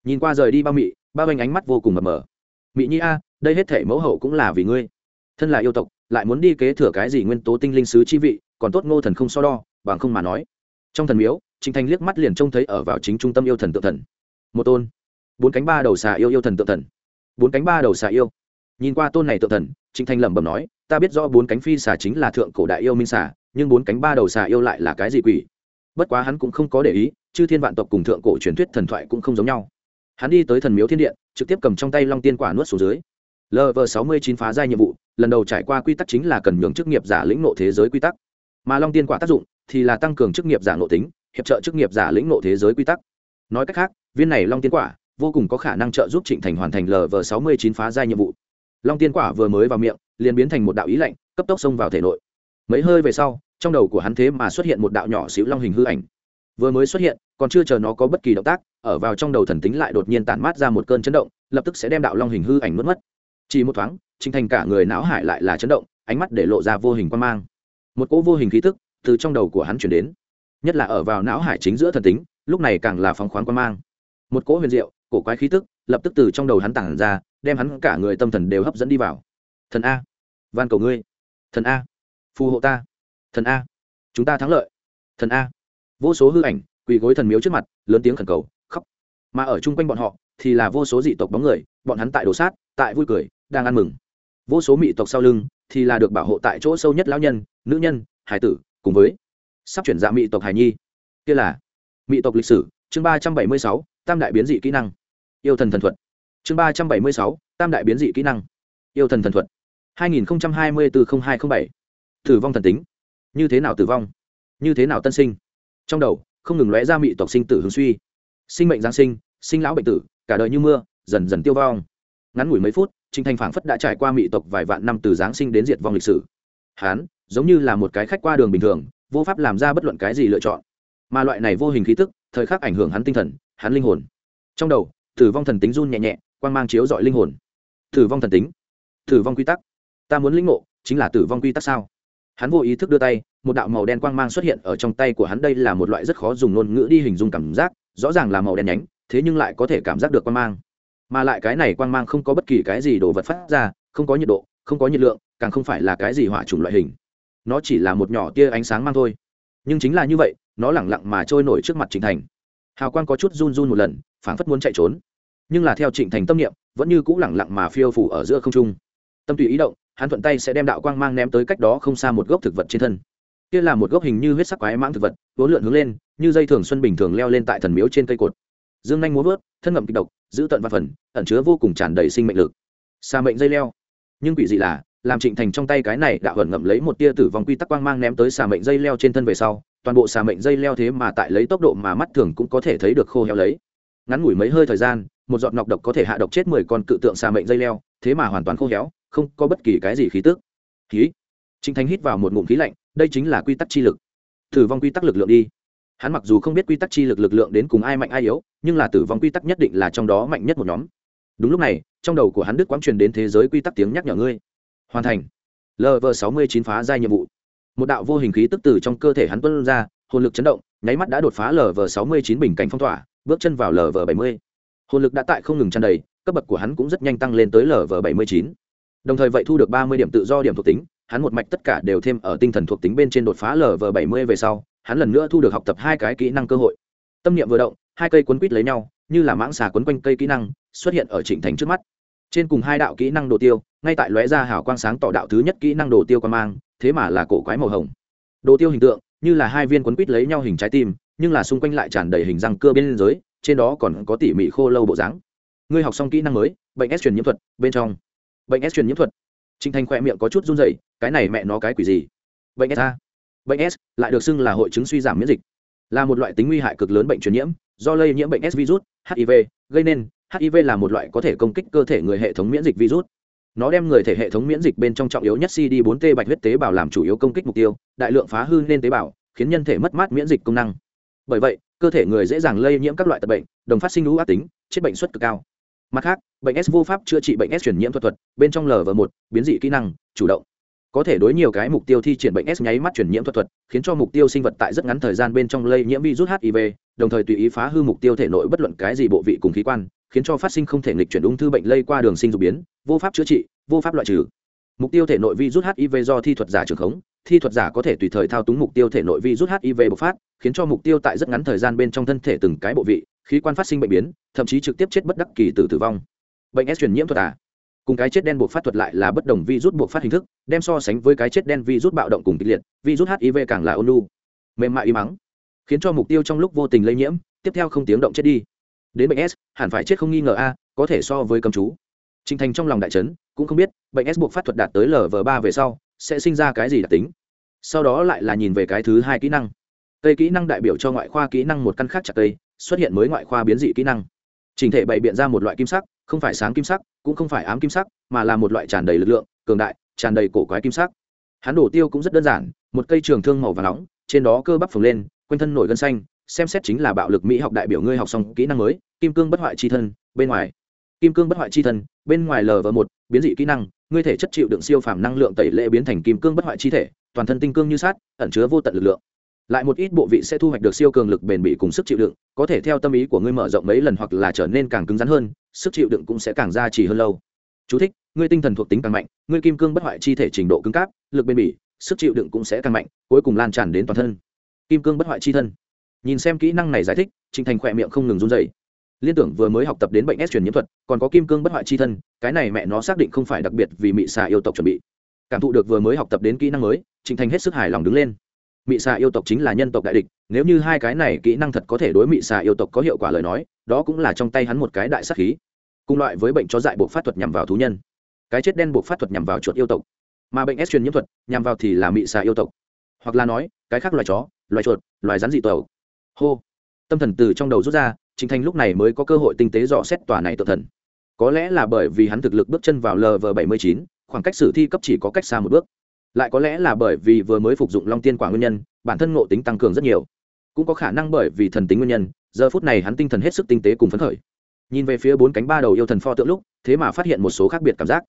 Nhìn qua rời đi bao mị, bao anh ánh mắt vô cùng mờ mờ. Mị nhi a, đây hết thể mẫu hậu cũng là vì ngươi. Thân là yêu tộc, lại muốn đi kế thừa cái gì nguyên tố tinh linh sứ chi vị, còn tốt ngô thần không so đo, bằng không mà nói. Trong thần miếu chính thanh liếc mắt liền trông thấy ở vào chính trung tâm yêu thần tự thần. Một tôn. Bốn cánh ba đầu xà yêu yêu thần tự thần. Bốn cánh ba đầu xà yêu. Nhìn qua tôn này tự thần chính thanh lẩm bẩm nói, ta biết rõ bốn cánh phi xà chính là thượng cổ đại yêu minh xà, nhưng bốn cánh ba đầu xà yêu lại là cái gì quỷ? Bất quá hắn cũng không có để ý, chư thiên vạn tộc cùng thượng cổ truyền thuyết thần thoại cũng không giống nhau. Hắn đi tới thần miếu thiên điện, trực tiếp cầm trong tay long tiên quả nuốt xuống dưới. Lv sáu mươi chín phá giai nhiệm vụ, lần đầu trải qua quy tắc chính là cần nhường chức nghiệp giả lĩnh nộ thế giới quy tắc. Mà long tiên quả tác dụng thì là tăng cường chức nghiệp giả nộ tính, hiệp trợ chức nghiệp giả lĩnh nộ thế giới quy tắc. Nói cách khác, viên này long tiên quả vô cùng có khả năng trợ giúp trịnh thành hoàn thành lv sáu mươi chín phá giai nhiệm vụ. Long tiên quả vừa mới vào miệng, liền biến thành một đạo ý lạnh, cấp tốc xông vào thể nội mấy hơi về sau, trong đầu của hắn thế mà xuất hiện một đạo nhỏ xíu long hình hư ảnh. Vừa mới xuất hiện, còn chưa chờ nó có bất kỳ động tác, ở vào trong đầu thần tính lại đột nhiên tản mát ra một cơn chấn động, lập tức sẽ đem đạo long hình hư ảnh mất mất. Chỉ một thoáng trinh thành cả người não hải lại là chấn động, ánh mắt để lộ ra vô hình quan mang. Một cỗ vô hình khí tức từ trong đầu của hắn chuyển đến, nhất là ở vào não hải chính giữa thần tính, lúc này càng là phóng khoáng quan mang. Một cỗ huyền diệu, cổ quái khí tức lập tức từ trong đầu hắn tản ra, đem hắn cả người tâm thần đều hấp dẫn đi vào. Thần a, van cầu ngươi. Thần a phù hộ ta. Thần a. Chúng ta thắng lợi. Thần a. Vô số hư ảnh, quỳ gối thần miếu trước mặt, lớn tiếng khẩn cầu, khóc. Mà ở chung quanh bọn họ, thì là vô số dị tộc bóng người, bọn hắn tại đồ sát, tại vui cười, đang ăn mừng. Vô số mỹ tộc sau lưng, thì là được bảo hộ tại chỗ sâu nhất lão nhân, nữ nhân, hải tử, cùng với sắp chuyển dạ mỹ tộc hải nhi. Kia là mỹ tộc lịch sử, chương ba trăm bảy mươi sáu, tam đại biến dị kỹ năng. Yêu thần thần thuật. Chương ba trăm bảy mươi sáu, tam đại biến dị kỹ năng. Yêu thần thần thuật. hai nghìn hai mươi bốn hai t bảy tử vong thần tính. Như thế nào tử vong? Như thế nào tân sinh? Trong đầu, không ngừng lóe ra mị tộc sinh tử hướng suy. Sinh mệnh giáng sinh sinh lão bệnh tử, cả đời như mưa, dần dần tiêu vong. Ngắn ngủi mấy phút trinh thành phảng phất đã trải qua mị tộc vài vạn năm từ giáng sinh đến diệt vong lịch sử. Hán, giống như là một cái khách qua đường bình thường, vô pháp làm ra bất luận cái gì lựa chọn. Mà loại này vô hình khí tức, thời khắc ảnh hưởng hắn tinh thần, hắn linh hồn. Trong đầu, tử vong thần tính run nhẹ nhẹ, quang mang chiếu dọi linh hồn. Tử vong thần tính. Tử vong quy tắc. Ta muốn linh ngộ, chính là tử vong quy tắc sao? Hắn vô ý thức đưa tay, một đạo màu đen quang mang xuất hiện ở trong tay của hắn. Đây là một loại rất khó dùng ngôn ngữ đi hình dung cảm giác, rõ ràng là màu đen nhánh, thế nhưng lại có thể cảm giác được quang mang. Mà lại cái này quang mang không có bất kỳ cái gì đồ vật phát ra, không có nhiệt độ, không có nhiệt lượng, càng không phải là cái gì hỏa trùng loại hình. Nó chỉ là một nhỏ tia ánh sáng mang thôi. Nhưng chính là như vậy, nó lẳng lặng mà trôi nổi trước mặt trịnh thành. Hào quang có chút run run một lần, phảng phất muốn chạy trốn. Nhưng là theo trịnh thành tâm niệm, vẫn như cũ lẳng lặng mà phiêu phủ ở giữa không trung. Tâm tùy ý động hắn thuận tay sẽ đem đạo quang mang ném tới cách đó không xa một gốc thực vật trên thân. Kia là một gốc hình như huyết sắc quái mãng thực vật, vốn lượn hướng lên, như dây thường xuân bình thường leo lên tại thần miếu trên cây cột. Dương nhanh múa vớt, thân ngậm kịch độc, giữ tận văn phần, ẩn chứa vô cùng tràn đầy sinh mệnh lực. Xa mệnh dây leo. Nhưng quỷ dị là, làm trịnh thành trong tay cái này đã hẩn ngậm lấy một tia tử vong quy tắc quang mang ném tới xà mệnh dây leo trên thân về sau, toàn bộ xà mệnh dây leo thế mà tại lấy tốc độ mà mắt thường cũng có thể thấy được khô heo lấy. Ngắn ngủi mấy hơi thời gian, một giọt nọc độc có thể hạ độc chết mười con cự tượng xà mệnh dây leo, thế mà hoàn toàn khô héo không có bất kỳ cái gì khí tức. Khí. Trịnh thành hít vào một ngụm khí lạnh, đây chính là quy tắc chi lực. Tử vong quy tắc lực lượng đi. Hắn mặc dù không biết quy tắc chi lực lực lượng đến cùng ai mạnh ai yếu, nhưng là tử vong quy tắc nhất định là trong đó mạnh nhất một nhóm. Đúng lúc này, trong đầu của hắn đức quang truyền đến thế giới quy tắc tiếng nhắc nhở ngươi. Hoàn thành. Lv sáu mươi chín phá giai nhiệm vụ. Một đạo vô hình khí tức từ trong cơ thể hắn tuân ra, hồn lực chấn động, nháy mắt đã đột phá lv sáu mươi chín bình cảnh phong tỏa, bước chân vào lv bảy mươi. Hồn lực đã tại không ngừng tràn đầy, cấp bậc của hắn cũng rất nhanh tăng lên tới lv bảy mươi chín đồng thời vậy thu được ba mươi điểm tự do điểm thuộc tính, hắn một mạch tất cả đều thêm ở tinh thần thuộc tính bên trên đột phá lv bảy mươi về sau, hắn lần nữa thu được học tập hai cái kỹ năng cơ hội. Tâm niệm vừa động, hai cây quấn quít lấy nhau, như là mãng xà quấn quanh cây kỹ năng, xuất hiện ở trịnh thành trước mắt. Trên cùng hai đạo kỹ năng đồ tiêu, ngay tại lóe ra hào quang sáng tỏ đạo thứ nhất kỹ năng đồ tiêu quan mang, thế mà là cổ quái màu hồng. Đồ tiêu hình tượng, như là hai viên quấn quít lấy nhau hình trái tim, nhưng là xung quanh lại tràn đầy hình răng cưa bên giới trên đó còn có tỉ mỉ khô lâu bộ dáng. Ngươi học xong kỹ năng mới, bệnh s truyền nhiễm thuật, bên trong bệnh s truyền nhiễm thuật. Trinh thành khoe miệng có chút run dày cái này mẹ nó cái quỷ gì? Bệnh s a bệnh s lại được xưng là hội chứng suy giảm miễn dịch. Là một loại tính nguy hại cực lớn bệnh truyền nhiễm, do lây nhiễm bệnh s virus hiv gây nên hiv là một loại có thể công kích cơ thể người hệ thống miễn dịch virus. Nó đem người thể hệ thống miễn dịch bên trong trọng yếu nhất cd 4 t bạch huyết tế bào làm chủ yếu công kích mục tiêu, đại lượng phá hư nên tế bào, khiến nhân thể mất mát miễn dịch công năng. Bởi vậy, cơ thể người dễ dàng lây nhiễm các loại tật bệnh, đồng phát sinh lũ ác tính, chết bệnh suất cực cao mặt khác, bệnh s vô pháp chữa trị bệnh s truyền nhiễm thuật thuật, bên trong lv một, biến dị kỹ năng, chủ động. Có thể đối nhiều cái mục tiêu thi triển bệnh s nháy mắt truyền nhiễm thuật thuật, khiến cho mục tiêu sinh vật tại rất ngắn thời gian bên trong lây nhiễm virus hiv đồng thời tùy ý phá hư mục tiêu thể nội bất luận cái gì bộ vị cùng khí quan, khiến cho phát sinh không thể nghịch chuyển ung thư bệnh lây qua đường sinh dục biến, vô pháp chữa trị, vô pháp loại trừ. Mục tiêu thể nội virus hiv do thi thuật giả trường khống thi thuật giả có thể tùy thời thao túng mục tiêu thể nội vi rút hiv bộc phát, khiến cho mục tiêu tại rất ngắn thời gian bên trong thân thể từng cái bộ vị, khí quan phát sinh bệnh biến, thậm chí trực tiếp chết bất đắc kỳ từ tử vong. Bệnh s truyền nhiễm thuật à? Cùng cái chết đen buộc phát thuật lại là bất đồng vi rút buộc phát hình thức, đem so sánh với cái chết đen vi rút bạo động cùng kịch liệt vi rút hiv càng là ôn lu mềm mại y mắng, khiến cho mục tiêu trong lúc vô tình lây nhiễm, tiếp theo không tiếng động chết đi. Đến bệnh s, hẳn phải chết không nghi ngờ a, có thể so với cầm chú. Trình Thành trong lòng đại trấn cũng không biết, bệnh S buộc phát thuật đạt tới lv ba về sau sẽ sinh ra cái gì đặc tính. Sau đó lại là nhìn về cái thứ hai kỹ năng. Cây kỹ năng đại biểu cho ngoại khoa kỹ năng một căn khác chặt cây, xuất hiện mới ngoại khoa biến dị kỹ năng. Trình thể bày biện ra một loại kim sắc, không phải sáng kim sắc, cũng không phải ám kim sắc, mà là một loại tràn đầy lực lượng, cường đại, tràn đầy cổ quái kim sắc. Hắn đổ tiêu cũng rất đơn giản, một cây trường thương màu vàng nóng, trên đó cơ bắp phồng lên, quanh thân nổi gân xanh, xem xét chính là bạo lực mỹ học đại biểu ngươi học xong kỹ năng mới, kim cương bất hoại chi thân, bên ngoài kim cương bất hoại chi thân bên ngoài lv một biến dị kỹ năng ngươi thể chất chịu đựng siêu phàm năng lượng tẩy lệ biến thành kim cương bất hoại chi thể toàn thân tinh cương như sát ẩn chứa vô tận lực lượng. Lại một ít bộ vị sẽ thu hoạch được siêu cường lực bền bỉ cùng sức chịu đựng có thể theo tâm ý của ngươi mở rộng mấy lần hoặc là trở nên càng cứng rắn hơn sức chịu đựng cũng sẽ càng gia trì hơn lâu. Chú thích, ngươi tinh thần thuộc tính càng mạnh ngươi kim cương bất hoại chi thể trình độ cứng cáp lực bền bỉ sức chịu đựng cũng sẽ càng mạnh cuối cùng lan tràn đến toàn thân. Kim cương bất hoại chi thân. Nhìn xem kỹ năng này giải thích trịnh thành khỏe miệng không ngừng run dày liên tưởng vừa mới học tập đến bệnh s truyền nhiễm thuật, còn có kim cương bất hoại chi thân, cái này mẹ nó xác định không phải đặc biệt vì mị xà yêu tộc chuẩn bị. Cảm thụ được vừa mới học tập đến kỹ năng mới, trịnh thành hết sức hài lòng đứng lên. Mị xà yêu tộc chính là nhân tộc đại địch, nếu như hai cái này kỹ năng thật có thể đối mị xà yêu tộc có hiệu quả lời nói, đó cũng là trong tay hắn một cái đại sắc khí. Cùng loại với bệnh chó dại buộc phát thuật nhằm vào thú nhân. Cái chết đen buộc phát thuật nhằm vào chuột yêu tộc. Mà bệnh s truyền nhiễm thuật, nhằm vào thì là mị xà yêu tộc. Hoặc là nói, cái khác loài chó, loài chuột, loài rắn dị tàu hô. Tâm thần từ trong đầu rút ra Trình Thành lúc này mới có cơ hội tinh tế dò xét tòa này tự thần. Có lẽ là bởi vì hắn thực lực bước chân vào LV79, khoảng cách sử thi cấp chỉ có cách xa một bước. Lại có lẽ là bởi vì vừa mới phục dụng Long Tiên quả nguyên nhân, bản thân ngộ tính tăng cường rất nhiều. Cũng có khả năng bởi vì thần tính nguyên nhân, giờ phút này hắn tinh thần hết sức tinh tế cùng phấn khởi. Nhìn về phía bốn cánh ba đầu yêu thần pho tượng lúc, thế mà phát hiện một số khác biệt cảm giác.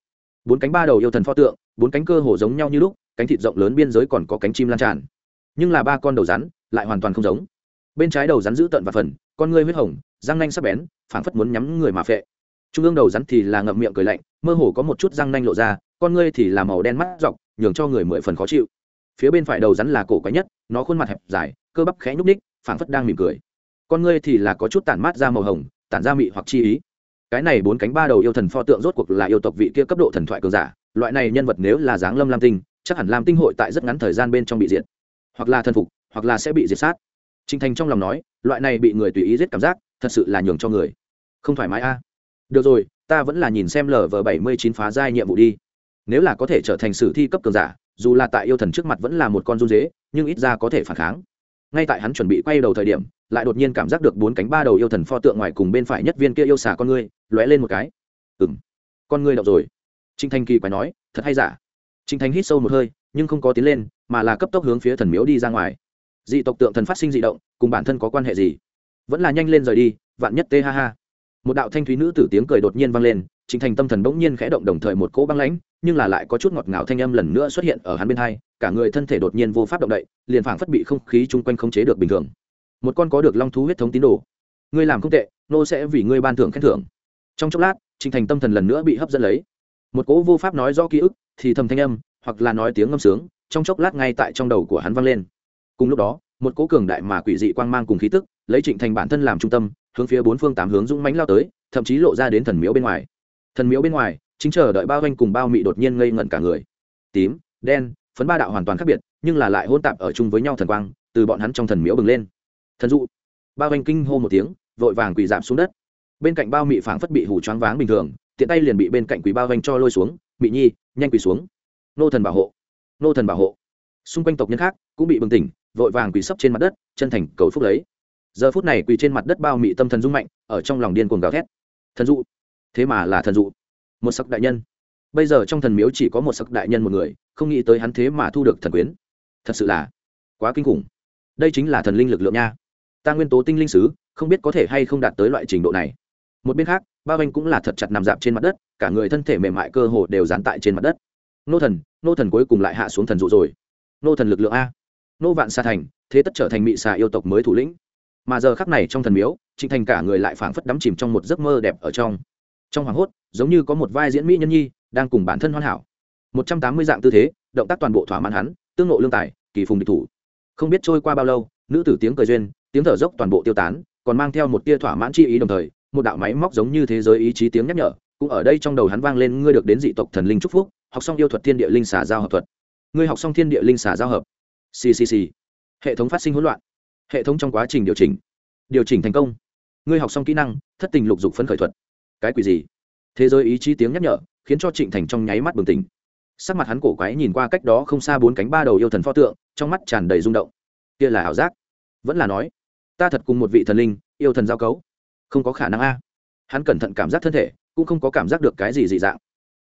Bốn cánh ba đầu yêu thần pho tượng, bốn cánh cơ hồ giống nhau như lúc, cánh thịt rộng lớn biên giới còn có cánh chim lan tràn. Nhưng là ba con đầu rắn, lại hoàn toàn không giống. Bên trái đầu rắn giữ tận và phần, con ngươi huyết hồng, răng nanh sắc bén, phảng phất muốn nhắm người mà phệ. Trung ương đầu rắn thì là ngậm miệng cười lạnh, mơ hồ có một chút răng nanh lộ ra, con ngươi thì là màu đen mắt dọc, nhường cho người mười phần khó chịu. Phía bên phải đầu rắn là cổ quái nhất, nó khuôn mặt hẹp dài, cơ bắp khẽ nhúc ních phảng phất đang mỉm cười. Con ngươi thì là có chút tản mát ra màu hồng, tản ra mị hoặc chi ý. Cái này bốn cánh ba đầu yêu thần pho tượng rốt cuộc là yêu tộc vị kia cấp độ thần thoại cường giả, loại này nhân vật nếu là dáng lâm lam tinh, chắc hẳn lam tinh hội tại rất ngắn thời gian bên trong bị diệt. Hoặc là thần phục, hoặc là sẽ bị diệt sát. Trình Thành trong lòng nói, loại này bị người tùy ý giết cảm giác, thật sự là nhường cho người không thoải mái a. Được rồi, ta vẫn là nhìn xem lv bảy mươi chín phá giai nhiệm vụ đi. Nếu là có thể trở thành sử thi cấp cường giả, dù là tại yêu thần trước mặt vẫn là một con run dế, nhưng ít ra có thể phản kháng. Ngay tại hắn chuẩn bị quay đầu thời điểm, lại đột nhiên cảm giác được bốn cánh ba đầu yêu thần pho tượng ngoài cùng bên phải nhất viên kia yêu xà con ngươi, lóe lên một cái. Ừm, con ngươi động rồi. Trình Thành kỳ quái nói, thật hay giả? Trình Thành hít sâu một hơi, nhưng không có tiến lên, mà là cấp tốc hướng phía thần miếu đi ra ngoài dị tộc tượng thần phát sinh dị động, cùng bản thân có quan hệ gì? Vẫn là nhanh lên rời đi, vạn nhất tê ha ha. Một đạo thanh thúy nữ tử tiếng cười đột nhiên vang lên, trình thành tâm thần bỗng nhiên khẽ động đồng thời một cỗ băng lãnh, nhưng là lại có chút ngọt ngào thanh âm lần nữa xuất hiện ở hắn bên hai, cả người thân thể đột nhiên vô pháp động đậy, liền phảng phất bị không khí chung quanh không chế được bình thường. Một con có được long thú huyết thống tín đồ. Ngươi làm không tệ, nô sẽ vì ngươi ban thưởng khen thưởng. Trong chốc lát, trình thành tâm thần lần nữa bị hấp dẫn lấy. Một cỗ vô pháp nói do ký ức, thì thầm thanh âm, hoặc là nói tiếng ngâm sướng, trong chốc lát ngay tại trong đầu của hắn vang lên cùng lúc đó, một cố cường đại mà quỷ dị quang mang cùng khí tức, lấy trịnh thành bản thân làm trung tâm, hướng phía bốn phương tám hướng dũng mánh lao tới, thậm chí lộ ra đến thần miếu bên ngoài. Thần miếu bên ngoài, chính chờ đợi bao anh cùng bao mị đột nhiên ngây ngẩn cả người. Tím, đen, phấn ba đạo hoàn toàn khác biệt, nhưng là lại hôn tạp ở chung với nhau thần quang, từ bọn hắn trong thần miếu bừng lên. Thần dụ, bao anh kinh hô một tiếng, vội vàng quỳ giảm xuống đất. Bên cạnh bao mị phảng phất bị hủ choáng váng bình thường, tiện tay liền bị bên cạnh quỳ bao anh cho lôi xuống, mị nhi, nhanh quỳ xuống. Nô thần bảo hộ. Nô thần bảo hộ. Xung quanh tộc nhân khác cũng bị bừng tỉnh vội vàng quỳ sấp trên mặt đất, chân thành cầu phúc lấy. Giờ phút này quỳ trên mặt đất bao mị tâm thần rung mạnh, ở trong lòng điên cuồng gào thét. Thần dụ. Thế mà là thần dụ. Một sắc đại nhân. Bây giờ trong thần miếu chỉ có một sắc đại nhân một người, không nghĩ tới hắn thế mà thu được thần quyến. Thật sự là quá kinh khủng. Đây chính là thần linh lực lượng nha. Ta nguyên tố tinh linh sứ, không biết có thể hay không đạt tới loại trình độ này. Một bên khác ba anh cũng là thật chặt nằm dạp trên mặt đất, cả người thân thể mềm mại cơ hồ đều dán tại trên mặt đất. Nô thần nô thần cuối cùng lại hạ xuống thần dụ rồi. Nô thần lực lượng a nô vạn xa thành, thế tất trở thành mị xà yêu tộc mới thủ lĩnh. Mà giờ khắc này trong thần miếu, trịnh thành cả người lại phảng phất đắm chìm trong một giấc mơ đẹp ở trong. Trong hoàng hốt, giống như có một vai diễn mỹ nhân nhi, đang cùng bản thân hoàn hảo. Một trăm tám mươi dạng tư thế, động tác toàn bộ thỏa mãn hắn, tương nộ lương tài, kỳ phùng địch thủ. Không biết trôi qua bao lâu, nữ tử tiếng cười duyên, tiếng thở dốc toàn bộ tiêu tán, còn mang theo một tia thỏa mãn chi ý đồng thời, một đạo máy móc giống như thế giới ý chí tiếng nhắc nhở, cũng ở đây trong đầu hắn vang lên, ngươi được đến dị tộc thần linh trúc phúc, học xong yêu thuật thiên địa linh xả giao hợp thuật. Ngươi học xong thiên địa linh xả giao hợp ccc hệ thống phát sinh hỗn loạn. Hệ thống trong quá trình điều chỉnh. Điều chỉnh thành công. Ngươi học xong kỹ năng, thất tình lục dục phấn khởi thuật. Cái quỷ gì? Thế giới ý chí tiếng nhắc nhở, khiến cho trịnh thành trong nháy mắt bừng tỉnh. Sắc mặt hắn cổ quái nhìn qua cách đó không xa bốn cánh ba đầu yêu thần pho tượng, trong mắt tràn đầy rung động. Kia là ảo giác. Vẫn là nói, ta thật cùng một vị thần linh, yêu thần giao cấu. Không có khả năng a. Hắn cẩn thận cảm giác thân thể, cũng không có cảm giác được cái gì dị dạng.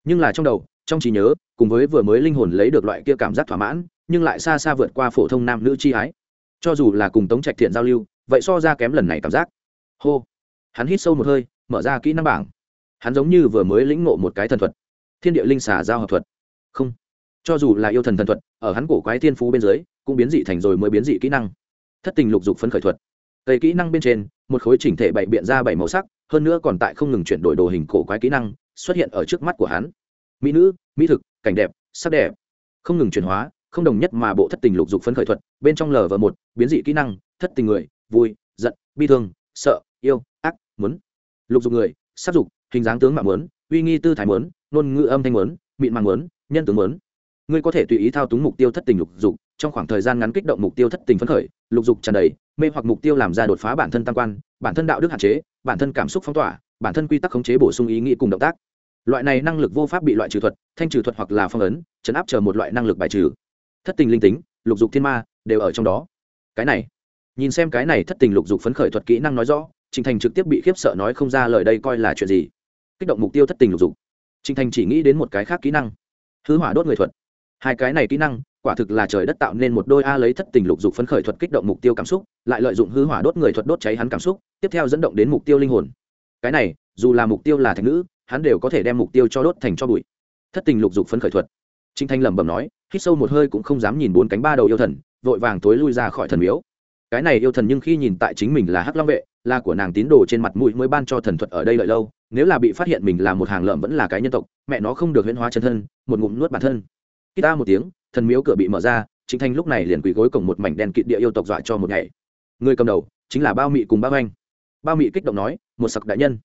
Nhưng là trong đầu, trong trí nhớ, cùng với vừa mới linh hồn lấy được loại kia cảm giác thỏa mãn nhưng lại xa xa vượt qua phổ thông nam nữ chi ái. Cho dù là cùng tống trạch thiện giao lưu, vậy so ra kém lần này cảm giác. Hô! Hắn hít sâu một hơi, mở ra kỹ năng bảng. Hắn giống như vừa mới lĩnh ngộ một cái thần thuật. Thiên địa linh xả giao hợp thuật. Không. Cho dù là yêu thần thần thuật, ở hắn cổ quái thiên phú bên dưới, cũng biến dị thành rồi mới biến dị kỹ năng. Thất tình lục dục phân khởi thuật. Cây kỹ năng bên trên, một khối chỉnh thể bảy biện ra bảy màu sắc, hơn nữa còn tại không ngừng chuyển đổi đồ hình cổ quái kỹ năng, xuất hiện ở trước mắt của hắn. Mỹ nữ, mỹ thực, cảnh đẹp, sắc đẹp. Không ngừng chuyển hóa không đồng nhất mà bộ thất tình lục dục phấn khởi thuật, bên trong lv một, biến dị kỹ năng, thất tình người, vui, giận, bi thương, sợ, yêu, ác, muốn. Lục dục người sắc dục, hình dáng tướng mạng muốn, uy nghi tư thái muốn, ngôn ngữ âm thanh muốn, mịn màng muốn, nhân tướng muốn. Ngươi có thể tùy ý thao túng mục tiêu thất tình lục dục, trong khoảng thời gian ngắn kích động mục tiêu thất tình phấn khởi, lục dục tràn đầy, mê hoặc mục tiêu làm ra đột phá bản thân tam quan, bản thân đạo đức hạn chế, bản thân cảm xúc phong tỏa, bản thân quy tắc khống chế bổ sung ý nghĩ cùng động tác. Loại này năng lực vô pháp bị loại trừ thuật, thanh trừ thuật hoặc là phong ấn, chấn áp chờ một loại năng lực bài trừ thất tình linh tính, lục dục thiên ma, đều ở trong đó. Cái này, nhìn xem cái này thất tình lục dục phấn khởi thuật kỹ năng nói rõ trịnh thành trực tiếp bị khiếp sợ nói không ra lời đây coi là chuyện gì. Kích động mục tiêu thất tình lục dục. Trịnh thành chỉ nghĩ đến một cái khác kỹ năng. Hư hỏa đốt người thuật. Hai cái này kỹ năng, quả thực là trời đất tạo nên một đôi a lấy thất tình lục dục phấn khởi thuật kích động mục tiêu cảm xúc, lại lợi dụng hư hỏa đốt người thuật đốt cháy hắn cảm xúc, tiếp theo dẫn động đến mục tiêu linh hồn. Cái này, dù là mục tiêu là thành nữ, hắn đều có thể đem mục tiêu cho đốt thành cho bụi. Thất tình lục dục phấn khởi thuật. Trinh thanh lẩm bẩm nói hít sâu một hơi cũng không dám nhìn bốn cánh ba đầu yêu thần, vội vàng tối lui ra khỏi thần miếu. Cái này yêu thần nhưng khi nhìn tại chính mình là hắc long vệ, là của nàng tín đồ trên mặt mũi mới ban cho thần thuật ở đây lợi lâu, nếu là bị phát hiện mình là một hàng lợm vẫn là cái nhân tộc, mẹ nó không được huyễn hóa chân thân, một ngụm nuốt bản thân. Khi ta một tiếng, thần miếu cửa bị mở ra chính thanh lúc này liền quỳ gối cổng một mảnh đen kịt địa yêu tộc dọa cho một ngày. Người cầm đầu chính là bao mị cùng bao anh bao mị kích động nói, một sặc đại nhân.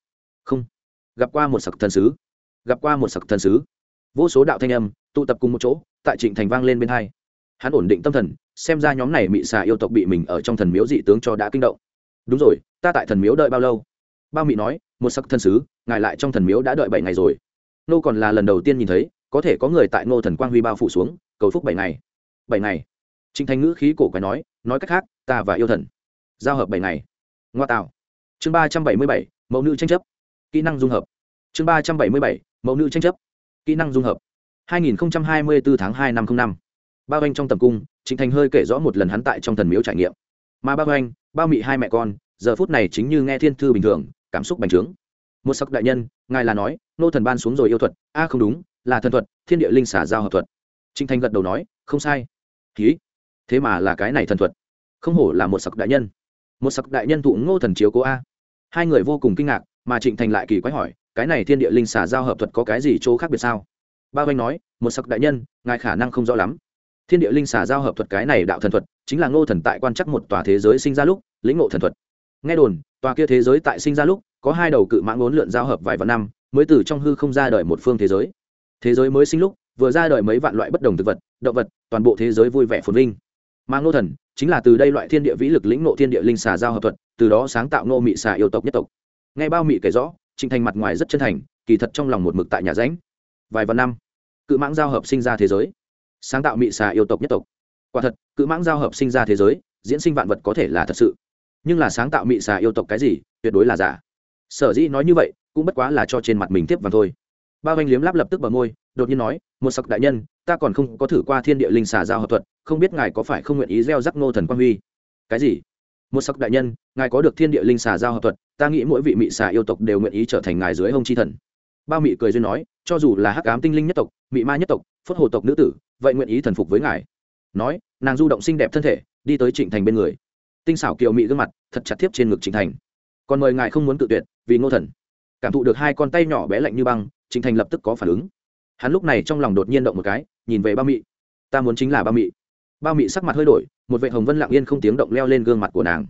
Không. Gặp qua một sặc thần sứ. Gặp qua một sặc thần sứ vô số đạo thanh âm tụ tập cùng một chỗ, tại trịnh thành vang lên bên hai. Hắn ổn định tâm thần, xem ra nhóm này mị xà yêu tộc bị mình ở trong thần miếu dị tướng cho đã kinh động. Đúng rồi, ta tại thần miếu đợi bao lâu? Bao mị nói, một sắc thân sứ, ngài lại trong thần miếu đã đợi bảy ngày rồi. Nô còn là lần đầu tiên nhìn thấy, có thể có người tại ngô thần quang huy bao phủ xuống, cầu phúc bảy ngày. Bảy ngày? Trịnh Thành ngữ khí cổ quái nói nói cách khác, ta và yêu thần giao hợp bảy ngày. Ngoa tạo. Chương ba trăm bảy mươi bảy, mẫu nữ tranh chấp. Kỹ năng dung hợp. Chương ba trăm bảy mươi bảy, mẫu nữ tranh chấp kỹ năng dung hợp 2024 tháng 2 năm 05. Bao anh trong tầm cung, Trịnh Thành hơi kể rõ một lần hắn tại trong thần miếu trải nghiệm. Mà bao anh, bao mị hai mẹ con, giờ phút này chính như nghe thiên thư bình thường, cảm xúc bành trướng. Một sắc đại nhân, ngài là nói, nô thần ban xuống rồi yêu thuật, a không đúng, là thần thuật, thiên địa linh xả giao hợp thuật. Trịnh Thành gật đầu nói, không sai. Ký. Thế mà là cái này thần thuật. Không hổ là một sắc đại nhân. Một sắc đại nhân thụ Ngô thần chiếu cố a. Hai người vô cùng kinh ngạc, mà Trịnh Thành lại kỳ quái hỏi, cái này thiên địa linh xả giao hợp thuật có cái gì chỗ khác biệt sao? ba oanh nói, một sắc đại nhân, ngài khả năng không rõ lắm. Thiên địa linh xả giao hợp thuật cái này đạo thần thuật, chính là ngô thần tại quan chắc một tòa thế giới sinh ra lúc, lĩnh ngộ thần thuật. Nghe đồn, tòa kia thế giới tại sinh ra lúc, có hai đầu cự mãng ngốn lượn giao hợp vài vạn năm, mới từ trong hư không ra đời một phương thế giới. Thế giới mới sinh lúc, vừa ra đời mấy vạn loại bất đồng thực vật, động vật, toàn bộ thế giới vui vẻ phồn vinh. Mà ngô thần, chính là từ đây loại thiên địa vĩ lực lĩnh ngộ thiên địa linh xà giao hợp thuật, từ đó sáng tạo ngô mị xà yêu tộc nhất tộc. Nghe bao mị kể rõ trịnh thành mặt ngoài rất chân thành, kỳ thật trong lòng một mực tại nhà ránh vài vạn năm, cự mãng giao hợp sinh ra thế giới. Sáng tạo mị xà yêu tộc nhất tộc. Quả thật, cự mãng giao hợp sinh ra thế giới, diễn sinh vạn vật có thể là thật sự. Nhưng là sáng tạo mị xà yêu tộc cái gì, tuyệt đối là giả. Sở dĩ nói như vậy, cũng bất quá là cho trên mặt mình tiếp vào thôi. Ba anh liếm láp lập tức bờ môi, đột nhiên nói, một sặc đại nhân, ta còn không có thử qua thiên địa linh xà giao hợp thuật, không biết ngài có phải không nguyện ý gieo rắc ngô thần quang huy? Cái gì? Một sắc đại nhân, ngài có được thiên địa linh xà giao hợp thuật, ta nghĩ mỗi vị mị xà yêu tộc đều nguyện ý trở thành ngài dưới hông chi thần. Bao mị cười duyên nói, cho dù là hắc ám tinh linh nhất tộc, mị ma nhất tộc phất hồ tộc nữ tử, vậy nguyện ý thần phục với ngài. Nói, nàng du động xinh đẹp thân thể, đi tới trịnh thành bên người. Tinh xảo kiều mị gương mặt, thật chặt tiếp trên ngực trịnh thành. Còn mời ngài không muốn tự tuyệt, vì ngô thần. Cảm thụ được hai con tay nhỏ bé lạnh như băng, trịnh thành lập tức có phản ứng. Hắn lúc này trong lòng đột nhiên động một cái, nhìn về bao mị. Ta muốn chính là bao mị. Bao mị sắc mặt hơi đổi một vệ hồng vân lặng yên không tiếng động leo lên gương mặt của nàng.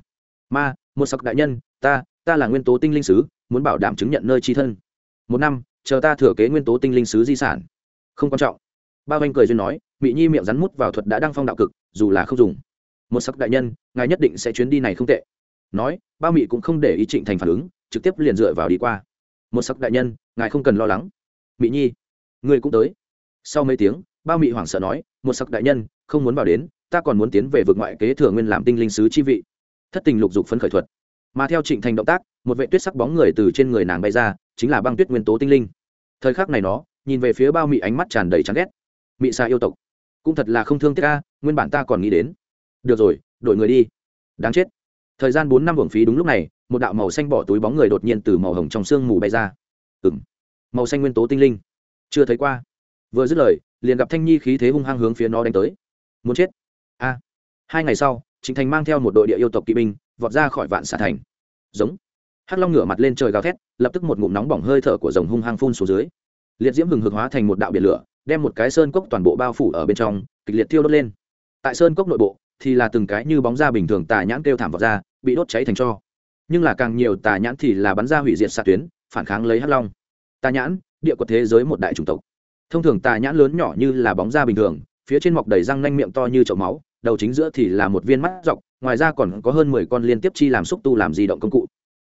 Ma, một sặc đại nhân, ta ta là nguyên tố tinh linh sứ, muốn bảo đảm chứng nhận nơi tri thân. Một năm, chờ ta thừa kế nguyên tố tinh linh sứ di sản. Không quan trọng. Ba anh cười duyên nói bị nhi miệng rắn mút vào thuật đã đăng phong đạo cực, dù là không dùng. Một sắc đại nhân, ngài nhất định sẽ chuyến đi này không tệ. Nói ba mị cũng không để ý trịnh thành phản ứng, trực tiếp liền dựa vào đi qua. Một sắc đại nhân, ngài không cần lo lắng. Mỹ nhi, ngươi cũng tới. Sau mấy tiếng ba mị hoảng sợ nói, một sắc đại nhân, không muốn vào đến ta còn muốn tiến về vực ngoại kế thừa nguyên làm tinh linh sứ chi vị. Thất tình lục dục phấn khởi thuật. Mà theo trịnh thành động tác, một vệ tuyết sắc bóng người từ trên người nàng bay ra, chính là băng tuyết nguyên tố tinh linh. Thời khắc này nó, nhìn về phía bao mị ánh mắt tràn đầy chán ghét. Mị xa yêu tộc, cũng thật là không thương tiếc ca nguyên bản ta còn nghĩ đến. Được rồi, đổi người đi. Đáng chết. Thời gian bốn năm hưởng phí đúng lúc này, một đạo màu xanh bỏ túi bóng người đột nhiên từ màu hồng trong sương mù bay ra. Ừ m màu xanh nguyên tố tinh linh. Chưa thấy qua. Vừa dứt lời, liền gặp thanh nhi khí thế hung hăng hướng phía nó đánh tới. Muốn chết a. Hai ngày sau, trịnh thành mang theo một đội địa yêu tộc kỵ binh, vọt ra khỏi vạn xà thành. Giống. Hắc long ngửa mặt lên trời gào thét, lập tức một ngụm nóng bỏng hơi thở của rồng hung hăng phun xuống dưới. Liệt diễm hừng hực hóa thành một đạo biển lửa, đem một cái sơn cốc toàn bộ bao phủ ở bên trong, kịch liệt thiêu đốt lên. Tại sơn cốc nội bộ, thì là từng cái như bóng da bình thường tà nhãn kêu thảm vào ra, bị đốt cháy thành cho. Nhưng là càng nhiều tà nhãn thì là bắn ra hủy diệt xạ tuyến, phản kháng lấy hắc long. Tà nhãn, địa quật thế giới một đại chủng tộc. Thông thường tà nhãn lớn nhỏ như là bóng da bình thường phía trên mọc đầy răng nanh miệng to như chậu máu đầu chính giữa thì là một viên mắt dọc ngoài ra còn có hơn mười con liên tiếp chi làm xúc tu làm di động công cụ.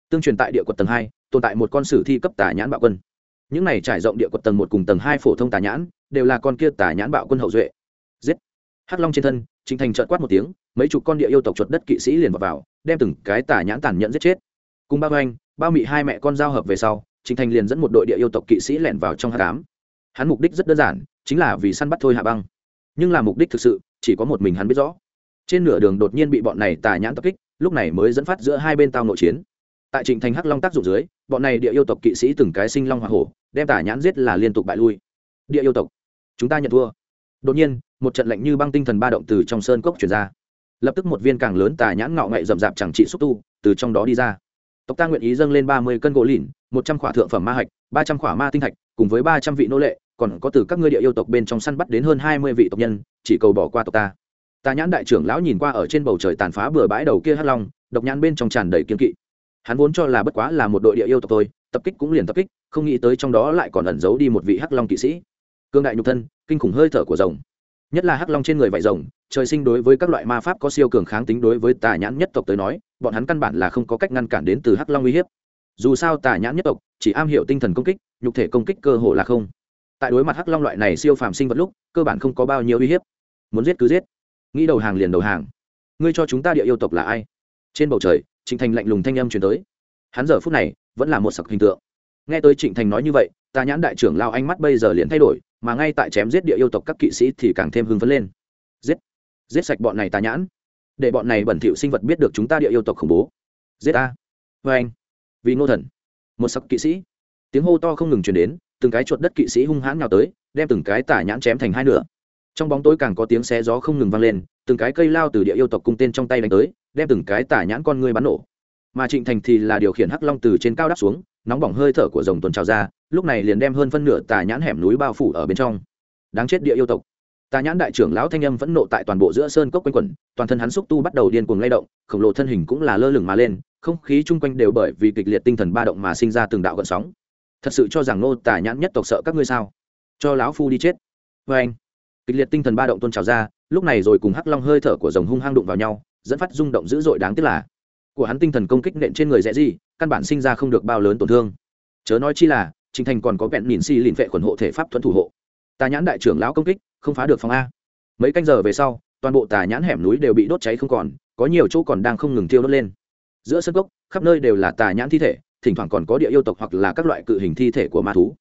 Tương truyền tại địa quật tầng hai tồn tại một con sử thi cấp tà nhãn bạo quân. Những này trải rộng địa quật tầng một cùng tầng hai phổ thông tà nhãn đều là con kia tà nhãn bạo quân hậu duệ. Giết! Hắc long trên thân chính thành trợn quát một tiếng mấy chục con địa yêu tộc chuột đất kỵ sĩ liền vào, vào đem từng cái tà nhãn tàn nhẫn giết chết. Cùng ba anh bao mị hai mẹ con giao hợp về sau Trình thành liền dẫn một đội địa yêu tộc kỵ sĩ lẻn vào trong hắc ám. Hắn mục đích rất đơn giản chính là vì săn bắt thôi hạ băng nhưng là mục đích thực sự, chỉ có một mình hắn biết rõ. Trên nửa đường đột nhiên bị bọn này tà nhãn tập kích, lúc này mới dẫn phát giữa hai bên tao nội chiến. Tại trịnh thành hắc long tác dụng dưới, bọn này địa yêu tộc kỵ sĩ từng cái sinh long hoa hổ, đem tà nhãn giết là liên tục bại lui. Địa yêu tộc, chúng ta nhận thua. Đột nhiên, một trận lạnh như băng tinh thần ba động từ trong sơn cốc chuyển ra. Lập tức một viên càng lớn tà nhãn ngạo ngậy rậm rạp chẳng trị xúc tu, từ trong đó đi ra. Tộc ta nguyện ý dâng lên ba mươi cân gỗ lìn, một trăm khỏa thượng phẩm ma hạch, ba trăm khỏa ma tinh thạch cùng với ba trăm vị nô lệ còn có từ các ngươi địa yêu tộc bên trong săn bắt đến hơn hai mươi vị tộc nhân chỉ cầu bỏ qua tộc ta. Tà nhãn đại trưởng lão nhìn qua ở trên bầu trời tàn phá bừa bãi đầu kia hắc long độc nhãn bên trong tràn đầy kiên kỵ. Hắn vốn cho là bất quá là một đội địa yêu tộc thôi, tập kích cũng liền tập kích không nghĩ tới trong đó lại còn ẩn giấu đi một vị hắc long kỵ sĩ. Cương đại nhục thân kinh khủng hơi thở của rồng. Nhất là hắc long trên người vải rồng trời sinh đối với các loại ma pháp có siêu cường kháng tính đối với tà nhãn nhất tộc tới nói bọn hắn căn bản là không có cách ngăn cản đến từ hắc long uy hiếp. Dù sao tà nhãn nhất tộc chỉ am hiểu tinh thần công kích nhục thể công kích cơ hồ là không tại đối mặt hắc long loại này siêu phàm sinh vật lúc, cơ bản không có bao nhiêu uy hiếp. Muốn giết cứ giết. Nghĩ đầu hàng liền đầu hàng. Ngươi cho chúng ta địa yêu tộc là ai? Trên bầu trời, trịnh thành lạnh lùng thanh âm chuyển tới. Hắn giờ phút này vẫn là một sặc hình tượng. Nghe tới trịnh thành nói như vậy ta nhãn đại trưởng lao ánh mắt bây giờ liền thay đổi, mà ngay tại chém giết địa yêu tộc các kỵ sĩ thì càng thêm hưng phấn lên. Giết! Giết sạch bọn này ta nhãn. Để bọn này bẩn thỉu sinh vật biết được chúng ta địa yêu tộc khủng bố. Giết ta! Vê anh! Vì ngô thần. Một sắc kỵ sĩ. Tiếng hô to không ngừng chuyển đến từng cái chuột đất kỵ sĩ hung hãn nhào tới, đem từng cái tả nhãn chém thành hai nửa. Trong bóng tối càng có tiếng xé gió không ngừng vang lên, từng cái cây lao từ địa yêu tộc cung tên trong tay đánh tới, đem từng cái tả nhãn con ngươi bắn nổ. Mà trịnh thành thì là điều khiển hắc long từ trên cao đáp xuống, nóng bỏng hơi thở của rồng tuần trào ra, lúc này liền đem hơn phân nửa tà nhãn hẻm núi bao phủ ở bên trong. Đáng chết địa yêu tộc. Tà nhãn đại trưởng lão thanh âm vẫn nộ tại toàn bộ giữa sơn cốc quanh quẩn, toàn thân hắn xúc tu bắt đầu điên cuồng lay động, khổng lồ thân hình cũng là lơ lửng mà lên, không khí chung quanh đều bởi vì kịch liệt tinh thần ba động mà sinh ra từng đạo gợn sóng thật sự cho rằng nô tả nhãn nhất tộc sợ các ngươi sao? Cho lão phu đi chết. Vê anh, kịch liệt tinh thần ba động tôn trào ra, lúc này rồi cùng hắc long hơi thở của rồng hung hăng đụng vào nhau, dẫn phát rung động dữ dội đáng tiếc là, của hắn tinh thần công kích nện trên người rẽ gì, căn bản sinh ra không được bao lớn tổn thương. Chớ nói chi là, trình thành còn có vẹn nhìn si lìn vệ khuẩn hộ thể pháp thuẫn thủ hộ. Tà nhãn đại trưởng lão công kích, không phá được phòng a. Mấy canh giờ về sau, toàn bộ tà nhãn hẻm núi đều bị đốt cháy không còn, có nhiều chỗ còn đang không ngừng thiêu đốt lên. Giữa sân gốc khắp nơi đều là tà nhãn thi thể thỉnh thoảng còn có địa yêu tộc hoặc là các loại cự hình thi thể của ma thú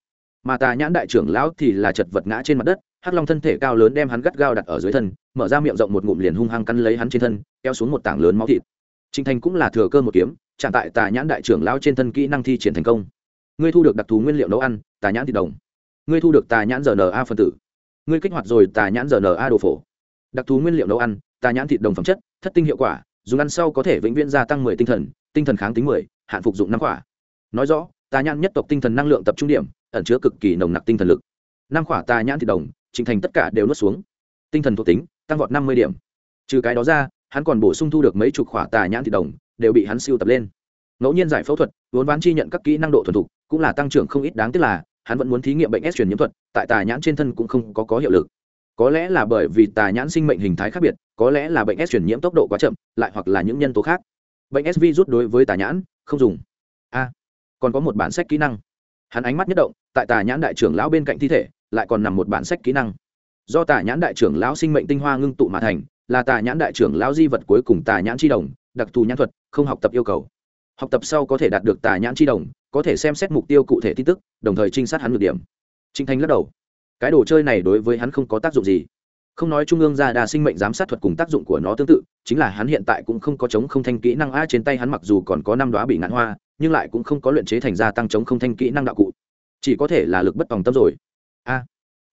mà tà nhãn đại trưởng lão thì là chật vật ngã trên mặt đất hắc long thân thể cao lớn đem hắn gắt gao đặt ở dưới thân mở ra miệng rộng một ngụm liền hung hăng cắn lấy hắn trên thân kéo xuống một tảng lớn máu thịt trinh Thành cũng là thừa cơ một kiếm, chạm tại Tà Nhãn đại trưởng lão trên thân kỹ năng thi triển thành công. Ngươi thu được đặc thù nguyên liệu nấu ăn, Tà Nhãn thịt đồng. Ngươi thu được Tà Nhãn RNA phân tử. Ngươi kích hoạt rồi Tà Nhãn RNA đồ phổ. Đặc thù nguyên liệu nấu ăn, Tà Nhãn thịt đồng phẩm chất, thất tinh hiệu quả, dùng ăn sau có thể vĩnh viễn gia tăng mười tinh thần, tinh thần kháng tính mười, hạn phục dụng năm quả. Nói rõ, Tà Nhãn nhất tộc tinh thần năng lượng tập trung điểm, ẩn chứa cực kỳ nồng nặc tinh thần lực. Năm khỏa Tà Nhãn thị đồng, Trình Thành tất cả đều nuốt xuống. Tinh thần thuộc tính, tăng vọt năm mươi điểm. Trừ cái đó ra, hắn còn bổ sung thu được mấy chục khỏa tà nhãn thị đồng đều bị hắn siêu tập lên ngẫu nhiên giải phẫu thuật vốn ván chi nhận các kỹ năng độ thuần thục cũng là tăng trưởng không ít đáng tiếc là hắn vẫn muốn thí nghiệm bệnh s truyền nhiễm thuật tại tà nhãn trên thân cũng không có, có hiệu lực có lẽ là bởi vì tà nhãn sinh mệnh hình thái khác biệt có lẽ là bệnh s truyền nhiễm tốc độ quá chậm lại hoặc là những nhân tố khác bệnh s virus đối với tà nhãn không dùng còn có một bản sách kỹ năng. Hắn ánh mắt nhất động, tại tà nhãn đại trưởng lão bên cạnh thi thể, lại còn nằm một bản sách kỹ năng. Do tà nhãn đại trưởng lão sinh mệnh tinh hoa ngưng tụ mà thành, là tà nhãn đại trưởng lão di vật cuối cùng tà nhãn chi đồng, đặc thù nhãn thuật, không học tập yêu cầu. Học tập sau có thể đạt được tà nhãn chi đồng, có thể xem xét mục tiêu cụ thể tin tức, đồng thời trinh sát hắn được điểm. Trinh thanh lắc đầu. Cái đồ chơi này đối với hắn không có tác dụng gì. Không nói trung ương ra đa sinh mệnh giám sát thuật cùng tác dụng của nó tương tự, chính là hắn hiện tại cũng không có chống không thanh kỹ năng a trên tay hắn mặc dù còn có năm đoá bị ngạn hoa nhưng lại cũng không có luyện chế thành gia tăng chống không thanh kỹ năng đạo cụ chỉ có thể là lực bất tòng tâm rồi a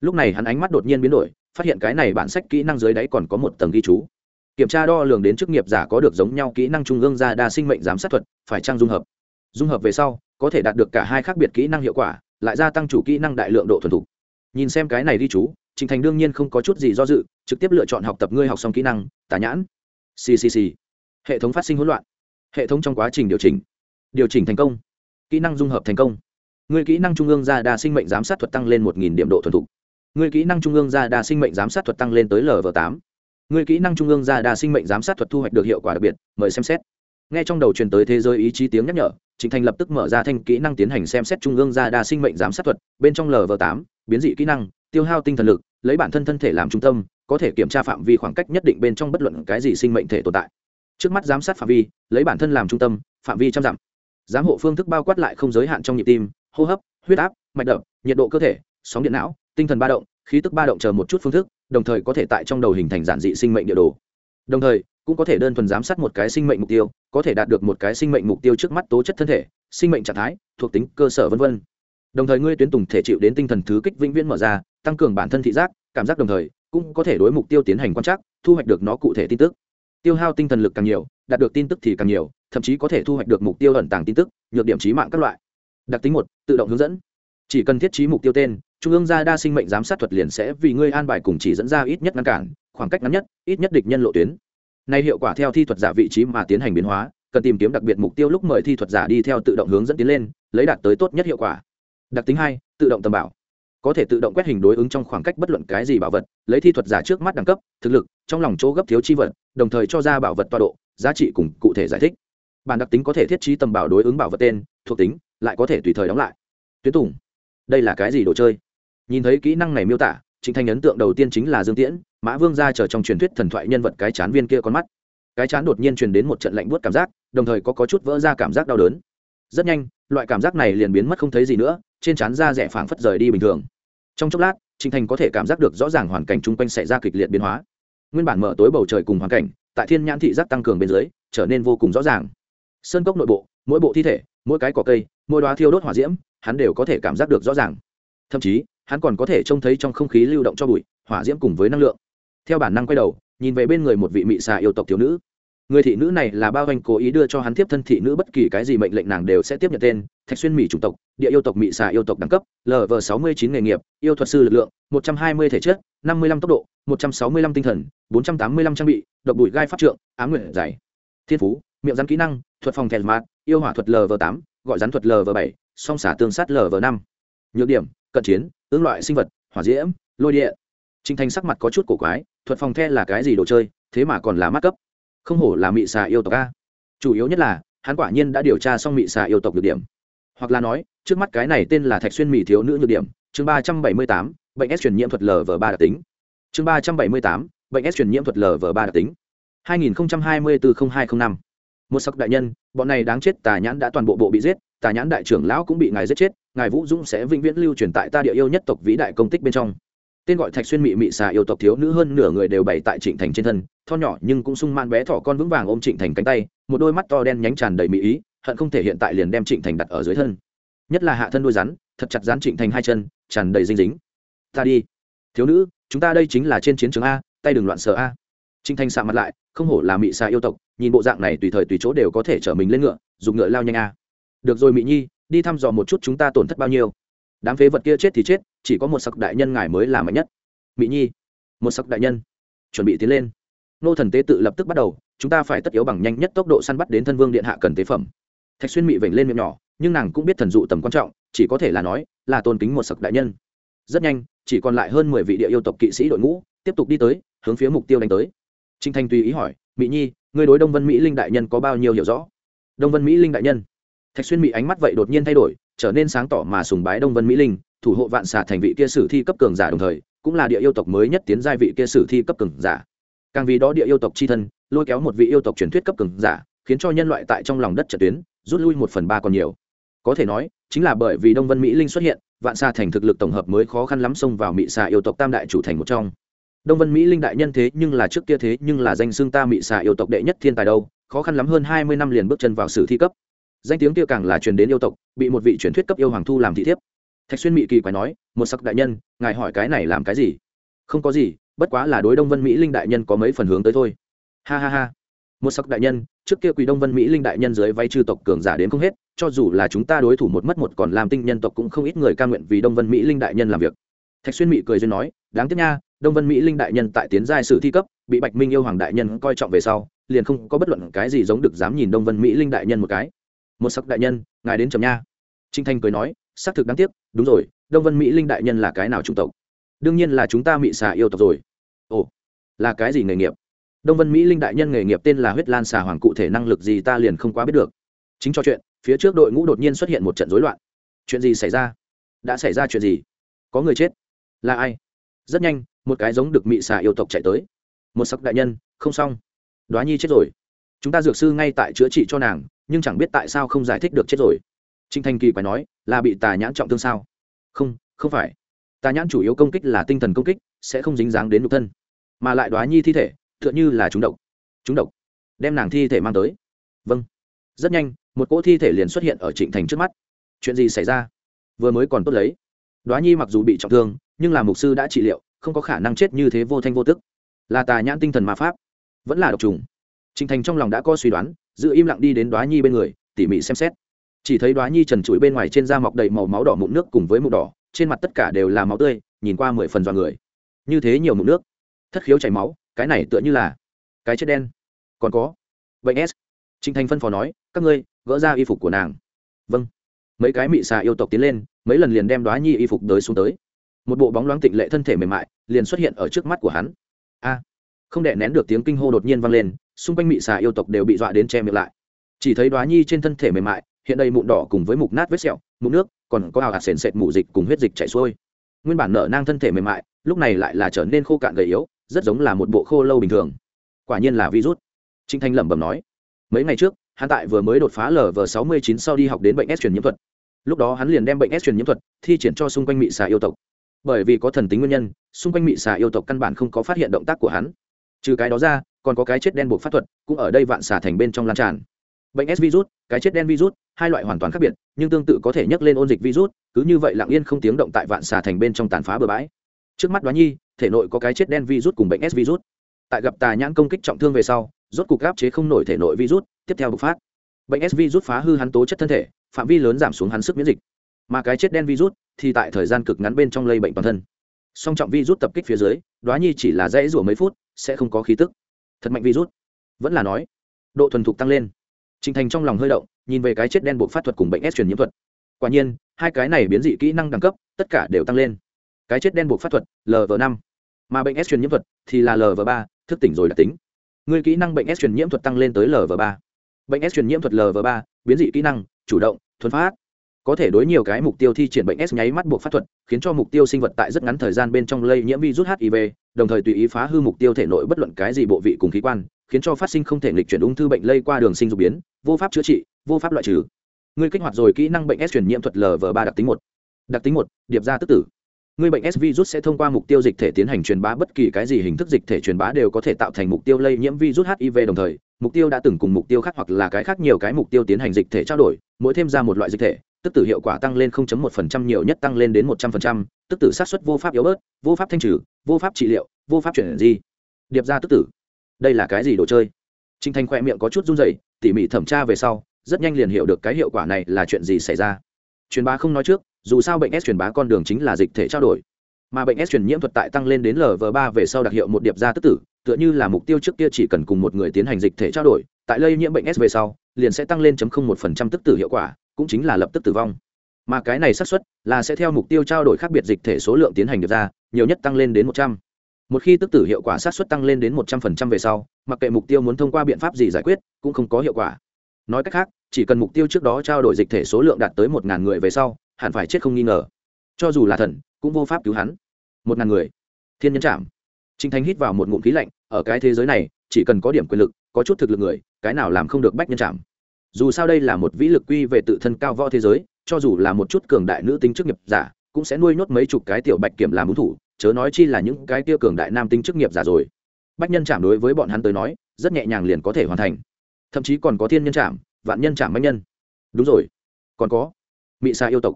lúc này hắn ánh mắt đột nhiên biến đổi phát hiện cái này bản sách kỹ năng dưới đáy còn có một tầng ghi chú kiểm tra đo lường đến chức nghiệp giả có được giống nhau kỹ năng trung ương ra đa sinh mệnh giám sát thuật phải trang dung hợp dung hợp về sau có thể đạt được cả hai khác biệt kỹ năng hiệu quả lại gia tăng chủ kỹ năng đại lượng độ thuần thục nhìn xem cái này ghi chú Trình Thành đương nhiên không có chút gì do dự, trực tiếp lựa chọn học tập ngươi học xong kỹ năng, tà nhãn. CCC. Hệ thống phát sinh hỗn loạn. Hệ thống trong quá trình điều chỉnh. Điều chỉnh thành công. Kỹ năng dung hợp thành công. người kỹ năng trung ương ra đa sinh mệnh giám sát thuật tăng lên 1000 điểm độ thuần thục. người kỹ năng trung ương ra đa sinh mệnh giám sát thuật tăng lên tới lv tám người kỹ năng trung ương ra đa sinh mệnh giám sát thuật thu hoạch được hiệu quả đặc biệt, mời xem xét. Nghe trong đầu truyền tới thế giới ý chí tiếng nhắc nhở, trịnh Thành lập tức mở ra thanh kỹ năng tiến hành xem xét trung ương ra đa sinh mệnh giám sát thuật, bên trong lv tám biến dị kỹ năng, tiêu hao tinh thần lực lấy bản thân thân thể làm trung tâm có thể kiểm tra phạm vi khoảng cách nhất định bên trong bất luận cái gì sinh mệnh thể tồn tại trước mắt giám sát phạm vi lấy bản thân làm trung tâm phạm vi trăm dặm giám hộ phương thức bao quát lại không giới hạn trong nhịp tim, hô hấp, huyết áp, mạch đập, nhiệt độ cơ thể, sóng điện não, tinh thần ba động, khí tức ba động chờ một chút phương thức, đồng thời có thể tại trong đầu hình thành giản dị sinh mệnh địa đồ. Đồng thời, cũng có thể đơn thuần giám sát một cái sinh mệnh mục tiêu, có thể đạt được một cái sinh mệnh mục tiêu trước mắt tố chất thân thể, sinh mệnh trạng thái, thuộc tính, cơ sở v v đồng thời ngươi tuyến tùng thể chịu đến tinh thần thứ kích vĩnh viễn mở ra, tăng cường bản thân thị giác, cảm giác đồng thời, cũng có thể đối mục tiêu tiến hành quan trắc, thu hoạch được nó cụ thể tin tức. Tiêu hao tinh thần lực càng nhiều đạt được tin tức thì càng nhiều, thậm chí có thể thu hoạch được mục tiêu ẩn tàng tin tức, nhược điểm trí mạng các loại. Đặc tính một, tự động hướng dẫn. Chỉ cần thiết trí mục tiêu tên, trung ương gia đa sinh mệnh giám sát thuật liền sẽ vì ngươi an bài cùng chỉ dẫn ra ít nhất ngăn cản, khoảng cách ngắn nhất, ít nhất địch nhân lộ tuyến. Nay hiệu quả theo thi thuật giả vị trí mà tiến hành biến hóa, cần tìm kiếm đặc biệt mục tiêu lúc mời thi thuật giả đi theo tự động hướng dẫn tiến lên, lấy đạt tới tốt nhất hiệu quả. Đặc tính hai, tự động tầm bảo. Có thể tự động quét hình đối ứng trong khoảng cách bất luận cái gì bảo vật, lấy thi thuật giả trước mắt đẳng cấp, thực lực, trong lòng chỗ gấp thiếu chi vật, đồng thời cho ra bảo vật tọa độ giá trị cùng cụ thể giải thích. Bản đặc tính có thể thiết trí tầm bảo đối ứng bảo vật tên thuộc tính lại có thể tùy thời đóng lại. Tuyến tùng. Đây là cái gì đồ chơi? Nhìn thấy kỹ năng này miêu tả trịnh thanh ấn tượng đầu tiên chính là dương tiễn mã vương ra chờ trong truyền thuyết thần thoại nhân vật cái chán viên kia con mắt. Cái chán đột nhiên truyền đến một trận lạnh buốt cảm giác đồng thời có, có chút vỡ ra cảm giác đau đớn. Rất nhanh loại cảm giác này liền biến mất không thấy gì nữa trên chán da rẻ phảng phất rời đi bình thường. Trong chốc lát trịnh thành có thể cảm giác được rõ ràng hoàn cảnh chung quanh xảy ra kịch liệt biến hóa. Nguyên bản mở tối bầu trời cùng hoàn cảnh tại thiên nhãn thị giác tăng cường bên dưới, trở nên vô cùng rõ ràng. Sơn cốc nội bộ, mỗi bộ thi thể, mỗi cái cỏ cây, mỗi đoá thiêu đốt hỏa diễm, hắn đều có thể cảm giác được rõ ràng. Thậm chí, hắn còn có thể trông thấy trong không khí lưu động cho bụi, hỏa diễm cùng với năng lượng. Theo bản năng quay đầu, nhìn về bên người một vị mị xà yêu tộc thiếu nữ. Người thị nữ này là bao anh cố ý đưa cho hắn tiếp thân thị nữ bất kỳ cái gì mệnh lệnh nàng đều sẽ tiếp nhận tên, thạch xuyên mỹ chủng tộc, địa yêu tộc mỹ xà yêu tộc đẳng cấp lv sáu mươi chín nghề nghiệp, yêu thuật sư lực lượng, một trăm hai mươi thể chất năm mươi lăm tốc độ, một trăm sáu mươi lăm tinh thần, bốn trăm tám mươi lăm trang bị, độc bụi gai pháp trượng á nguyện giải. Thiên phú, miệng rắn kỹ năng, thuật phòng thèn mát yêu hỏa thuật lv tám, gọi rắn thuật lv bảy, song xả tương sát lv năm. Nhược điểm, cận chiến ứng loại sinh vật, hỏa diễm, lôi địa trinh thanh sắc mặt có chút cổ quái, thuật phòng the là cái gì đồ chơi, thế mà còn là mắt cấp. Không hổ là mị xà yêu tộc a. Chủ yếu nhất là, hắn quả nhiên đã điều tra xong mị xà yêu tộc được điểm. Hoặc là nói, trước mắt cái này tên là thạch xuyên mị thiếu nữ nhược điểm, chương ba trăm bảy mươi tám bệnh s truyền nhiễm thuật lv ba đặc tính. Chương ba trăm bảy mươi tám, bệnh s truyền nhiễm thuật lv ba đặc tính. hai nghìn hai mươi bốn hai t năm. Một sắc đại nhân, bọn này đáng chết, tà nhãn đã toàn bộ bộ bị giết, tà nhãn đại trưởng lão cũng bị ngài giết chết, ngài vũ dũng sẽ vĩnh viễn lưu truyền tại ta địa yêu nhất tộc vĩ đại công tích bên trong. Tên gọi thạch xuyên mị mị xà yêu tộc thiếu nữ hơn nửa người đều bày tại trịnh thành trên thân, tho nhỏ nhưng cũng sung man bé thỏ con vững vàng ôm trịnh thành cánh tay, một đôi mắt to đen nhánh tràn đầy mỹ ý, hận không thể hiện tại liền đem trịnh thành đặt ở dưới thân. Nhất là hạ thân đôi rắn, thật chặt rán trịnh thành hai chân, tràn đầy dinh dính ta đi. Thiếu nữ, chúng ta đây chính là trên chiến trường a, tay đừng loạn sợ a. Trinh thanh sạ mặt lại, không hổ là mị xạ yêu tộc, nhìn bộ dạng này tùy thời tùy chỗ đều có thể chở mình lên ngựa, dùng ngựa lao nhanh a. Được rồi mị nhi, đi thăm dò một chút chúng ta tổn thất bao nhiêu. Đám phế vật kia chết thì chết, chỉ có một sặc đại nhân ngài mới là mạnh nhất. Mỹ nhi, một sặc đại nhân. Chuẩn bị tiến lên. Nô thần tế tự lập tức bắt đầu, chúng ta phải tất yếu bằng nhanh nhất tốc độ săn bắt đến thân vương điện hạ cần tế phẩm. Thạch xuyên mị vểnh lên miệng nhỏ, nhưng nàng cũng biết thần dụ tầm quan trọng, chỉ có thể là nói, là tôn kính một sặc đại nhân. Rất nhanh chỉ còn lại hơn mười vị địa yêu tộc kỵ sĩ đội ngũ, tiếp tục đi tới, hướng phía mục tiêu đánh tới. Trinh thanh tùy ý hỏi mỹ nhi, ngươi đối đông vân mỹ linh đại nhân có bao nhiêu hiểu rõ? Đông vân mỹ linh đại nhân. Thạch xuyên mỹ ánh mắt vậy đột nhiên thay đổi, trở nên sáng tỏ mà sùng bái đông vân mỹ linh, thủ hộ vạn xà thành vị kia sử thi cấp cường giả đồng thời, cũng là địa yêu tộc mới nhất tiến giai vị kia sử thi cấp cường giả. Càng vì đó địa yêu tộc c h i thân, lôi kéo một vị yêu tộc truyền thuyết cấp cường giả, khiến cho nhân loại tại trong lòng đất trận tuyến, rút lui một phần ba còn nhiều. Có thể nói, chính là bởi vì đông vân mỹ linh xuất hiện vạn xà thành thực lực tổng hợp mới khó khăn lắm xông vào mị xà yêu tộc tam đại chủ thành một trong. Đông vân mỹ linh đại nhân thế nhưng là trước kia thế nhưng là danh xương ta mị xà yêu tộc đệ nhất thiên tài đâu, khó khăn lắm hơn hai mươi năm liền bước chân vào sử thi cấp. Danh tiếng kia càng là truyền đến yêu tộc, bị một vị truyền thuyết cấp yêu hoàng thu làm thị thiếp. Thạch xuyên mỹ kỳ quái nói, một sắc đại nhân, ngài hỏi cái này làm cái gì? Không có gì, bất quá là đối đông vân mỹ linh đại nhân có mấy phần hướng tới thôi. Ha ha ha một sắc đại nhân, trước kia quỷ đông vân mỹ linh đại nhân dưới vay chư tộc cường giả đến không hết, cho dù là chúng ta đối thủ một mất một còn làm tinh nhân tộc cũng không ít người ca nguyện vì đông vân mỹ linh đại nhân làm việc. Thạch xuyên mỹ cười duyên nói, đáng tiếc nha, đông vân mỹ linh đại nhân tại tiến giai sự thi cấp, bị bạch minh yêu hoàng đại nhân coi trọng về sau, liền không có bất luận cái gì giống được dám nhìn đông vân mỹ linh đại nhân một cái. Một sắc đại nhân, ngài đến chấm nha. Trinh thanh cười nói, xác thực đáng tiếc, đúng rồi, đông vân mỹ linh đại nhân là cái nào chủng tộc? Đương nhiên là chúng ta mỹ xà yêu tộc rồi. Ồ, là cái gì nghề nghiệp? Đông vân mỹ linh đại nhân nghề nghiệp tên là huyết lan xà hoàng, cụ thể năng lực gì ta liền không quá biết được. Chính cho chuyện, phía trước đội ngũ đột nhiên xuất hiện một trận rối loạn. Chuyện gì xảy ra? Đã xảy ra chuyện gì? Có người chết? Là ai? Rất nhanh, một cái giống được mị xà yêu tộc chạy tới. Một sắc đại nhân, không xong. Đoá nhi chết rồi. Chúng ta dược sư ngay tại chữa trị cho nàng, nhưng chẳng biết tại sao không giải thích được chết rồi. Trinh thanh kỳ phải nói, là bị tà nhãn trọng thương sao? Không không phải. Tà nhãn chủ yếu công kích là tinh thần công kích, sẽ không dính dáng đến nhục thân. Mà lại đoá nhi thi thể tựa như là chúng độc. Chúng độc. Đem nàng thi thể mang tới. Vâng. Rất nhanh, một cỗ thi thể liền xuất hiện ở trịnh thành trước mắt. Chuyện gì xảy ra? Vừa mới còn tốt lấy. Đoá nhi mặc dù bị trọng thương, nhưng là mục sư đã trị liệu, không có khả năng chết như thế vô thanh vô tức. Là tà nhãn tinh thần ma pháp. Vẫn là độc trùng. Trịnh thành trong lòng đã có suy đoán, giữ im lặng đi đến đoá nhi bên người, tỉ mỉ xem xét. Chỉ thấy đoá nhi trần trụi bên ngoài trên da mọc đầy màu máu đỏ mụn nước cùng với mụn đỏ, trên mặt tất cả đều là máu tươi, nhìn qua mười phần dọn người. Như thế nhiều mụn nước, thất khiếu chảy máu cái này tựa như là cái chết đen. Còn có, bệnh s. Trịnh thành phân phó nói, các ngươi, gỡ ra y phục của nàng. Vâng. Mấy cái mị xà yêu tộc tiến lên, mấy lần liền đem đoá nhi y phục đới xuống tới. Một bộ bóng loáng tịnh lệ thân thể mềm mại, liền xuất hiện ở trước mắt của hắn. A. Không đệ nén được tiếng kinh hô đột nhiên vang lên, xung quanh mị xà yêu tộc đều bị dọa đến che miệng lại. Chỉ thấy đoá nhi trên thân thể mềm mại, hiện đây mụn đỏ cùng với mục nát vết sẹo, mụn nước, còn có hào hạt sền sệt mủ dịch cùng huyết dịch chảy xuôi. Nguyên bản nở nang thân thể mềm mại, lúc này lại là trở nên khô cạn gầy yếu rất giống là một bộ khô lâu bình thường. Quả nhiên là virus. Trinh thanh lẩm bẩm nói. Mấy ngày trước, hắn tại vừa mới đột phá lv sáu mươi chín sau đi học đến bệnh s truyền nhiễm thuật. Lúc đó hắn liền đem bệnh s truyền nhiễm thuật thi triển cho xung quanh mị xà yêu tộc. Bởi vì có thần tính nguyên nhân, xung quanh mị xà yêu tộc căn bản không có phát hiện động tác của hắn. Trừ cái đó ra, còn có cái chết đen buộc pháp thuật, cũng ở đây vạn xà thành bên trong lan tràn. Bệnh s virus, cái chết đen virus, hai loại hoàn toàn khác biệt, nhưng tương tự có thể nhắc lên ôn dịch virus, cứ như vậy lặng yên không tiếng động tại vạn xà thành bên trong tàn phá bừa bãi trước mắt đoá nhi thể nội có cái chết đen virus cùng bệnh s virus. Tại gặp tà nhãn công kích trọng thương về sau rốt cục áp chế không nổi thể nội virus tiếp theo bộc phát. Bệnh s virus phá hư hắn tố chất thân thể phạm vi lớn giảm xuống hắn sức miễn dịch. Mà cái chết đen virus thì tại thời gian cực ngắn bên trong lây bệnh toàn thân. Song trọng virus tập kích phía dưới đoá nhi chỉ là dãy rủa mấy phút sẽ không có khí tức. Thật mạnh virus. Vẫn là nói độ thuần thục tăng lên. Trình Thành trong lòng hơi động, nhìn về cái chết đen buộc phát thuật cùng bệnh S truyền nhiễm thuật. Quả nhiên, hai cái này biến dị kỹ năng đẳng cấp, tất cả đều tăng lên. Cái chết đen buộc phát thuật, lv năm. Mà bệnh S truyền nhiễm thuật thì là lv ba thức tỉnh rồi đặc tính. Người kỹ năng bệnh S truyền nhiễm thuật tăng lên tới lv ba. Bệnh S truyền nhiễm thuật lv ba biến dị kỹ năng, chủ động, thuần phát. Có thể đối nhiều cái mục tiêu thi triển bệnh S nháy mắt buộc phát thuật, khiến cho mục tiêu sinh vật tại rất ngắn thời gian bên trong lây nhiễm virus HIV, đồng thời tùy ý phá hư mục tiêu thể nội bất luận cái gì bộ vị cùng khí quan, khiến cho phát sinh không thể nghịch chuyển ung thư bệnh lây qua đường sinh dục biến vô pháp chữa trị vô pháp loại trừ. Người kích hoạt rồi kỹ năng bệnh s truyền nhiễm thuật lv ba đặc tính một. Đặc tính một điệp ra tức tử người bệnh s virus sẽ thông qua mục tiêu dịch thể tiến hành truyền bá bất kỳ cái gì hình thức dịch thể truyền bá đều có thể tạo thành mục tiêu lây nhiễm virus hiv đồng thời mục tiêu đã từng cùng mục tiêu khác hoặc là cái khác nhiều cái mục tiêu tiến hành dịch thể trao đổi mỗi thêm ra một loại dịch thể tức tử hiệu quả tăng lên 0.1% nhiều nhất tăng lên đến 100%, tức tử sát xuất vô pháp yếu bớt vô pháp thanh trừ vô pháp trị liệu vô pháp chuyển gì điệp ra tức tử. Đây là cái gì đồ chơi? Trình thanh khoe miệng có chút run rẩy tỉ mỉ thẩm tra về sau rất nhanh liền hiểu được cái hiệu quả này là chuyện gì xảy ra. Truyền bá không nói trước dù sao bệnh s truyền bá con đường chính là dịch thể trao đổi. Mà bệnh s truyền nhiễm thuật tại tăng lên đến lv ba về sau đặc hiệu một điệp ra tức tử, tựa như là mục tiêu trước kia chỉ cần cùng một người tiến hành dịch thể trao đổi, tại lây nhiễm bệnh s về sau, liền sẽ tăng lên một phần trăm tức tử hiệu quả, cũng chính là lập tức tử vong. Mà cái này xác suất là sẽ theo mục tiêu trao đổi khác biệt dịch thể số lượng tiến hành được ra, nhiều nhất tăng lên đến một trăm. Một khi tức tử hiệu quả sát suất tăng lên đến một trăm phần trăm về sau, mặc kệ mục tiêu muốn thông qua biện pháp gì giải quyết, cũng không có hiệu quả. Nói cách khác, chỉ cần mục tiêu trước đó trao đổi dịch thể số lượng đạt tới một ngàn người về sau hẳn phải chết không nghi ngờ. Cho dù là thần, cũng vô pháp cứu hắn. Một ngàn người. Thiên nhân chạm trinh thanh hít vào một ngụm khí lạnh, ở cái thế giới này, chỉ cần có điểm quyền lực, có chút thực lực người, cái nào làm không được bách nhân chạm dù sao đây là một vĩ lực quy về tự thân cao võ thế giới, cho dù là một chút cường đại nữ tính chức nghiệp giả, cũng sẽ nuôi nhốt mấy chục cái tiểu bạch kiểm làm ứng thủ, chớ nói chi là những cái tiêu cường đại nam tính chức nghiệp giả rồi. Bách nhân chạm đối với bọn hắn tới nói, rất nhẹ nhàng liền có thể hoàn thành. Thậm chí còn có thiên nhân chạm vạn nhân chạm bách nhân. Đúng rồi. Còn có. Mị xa yêu tộc.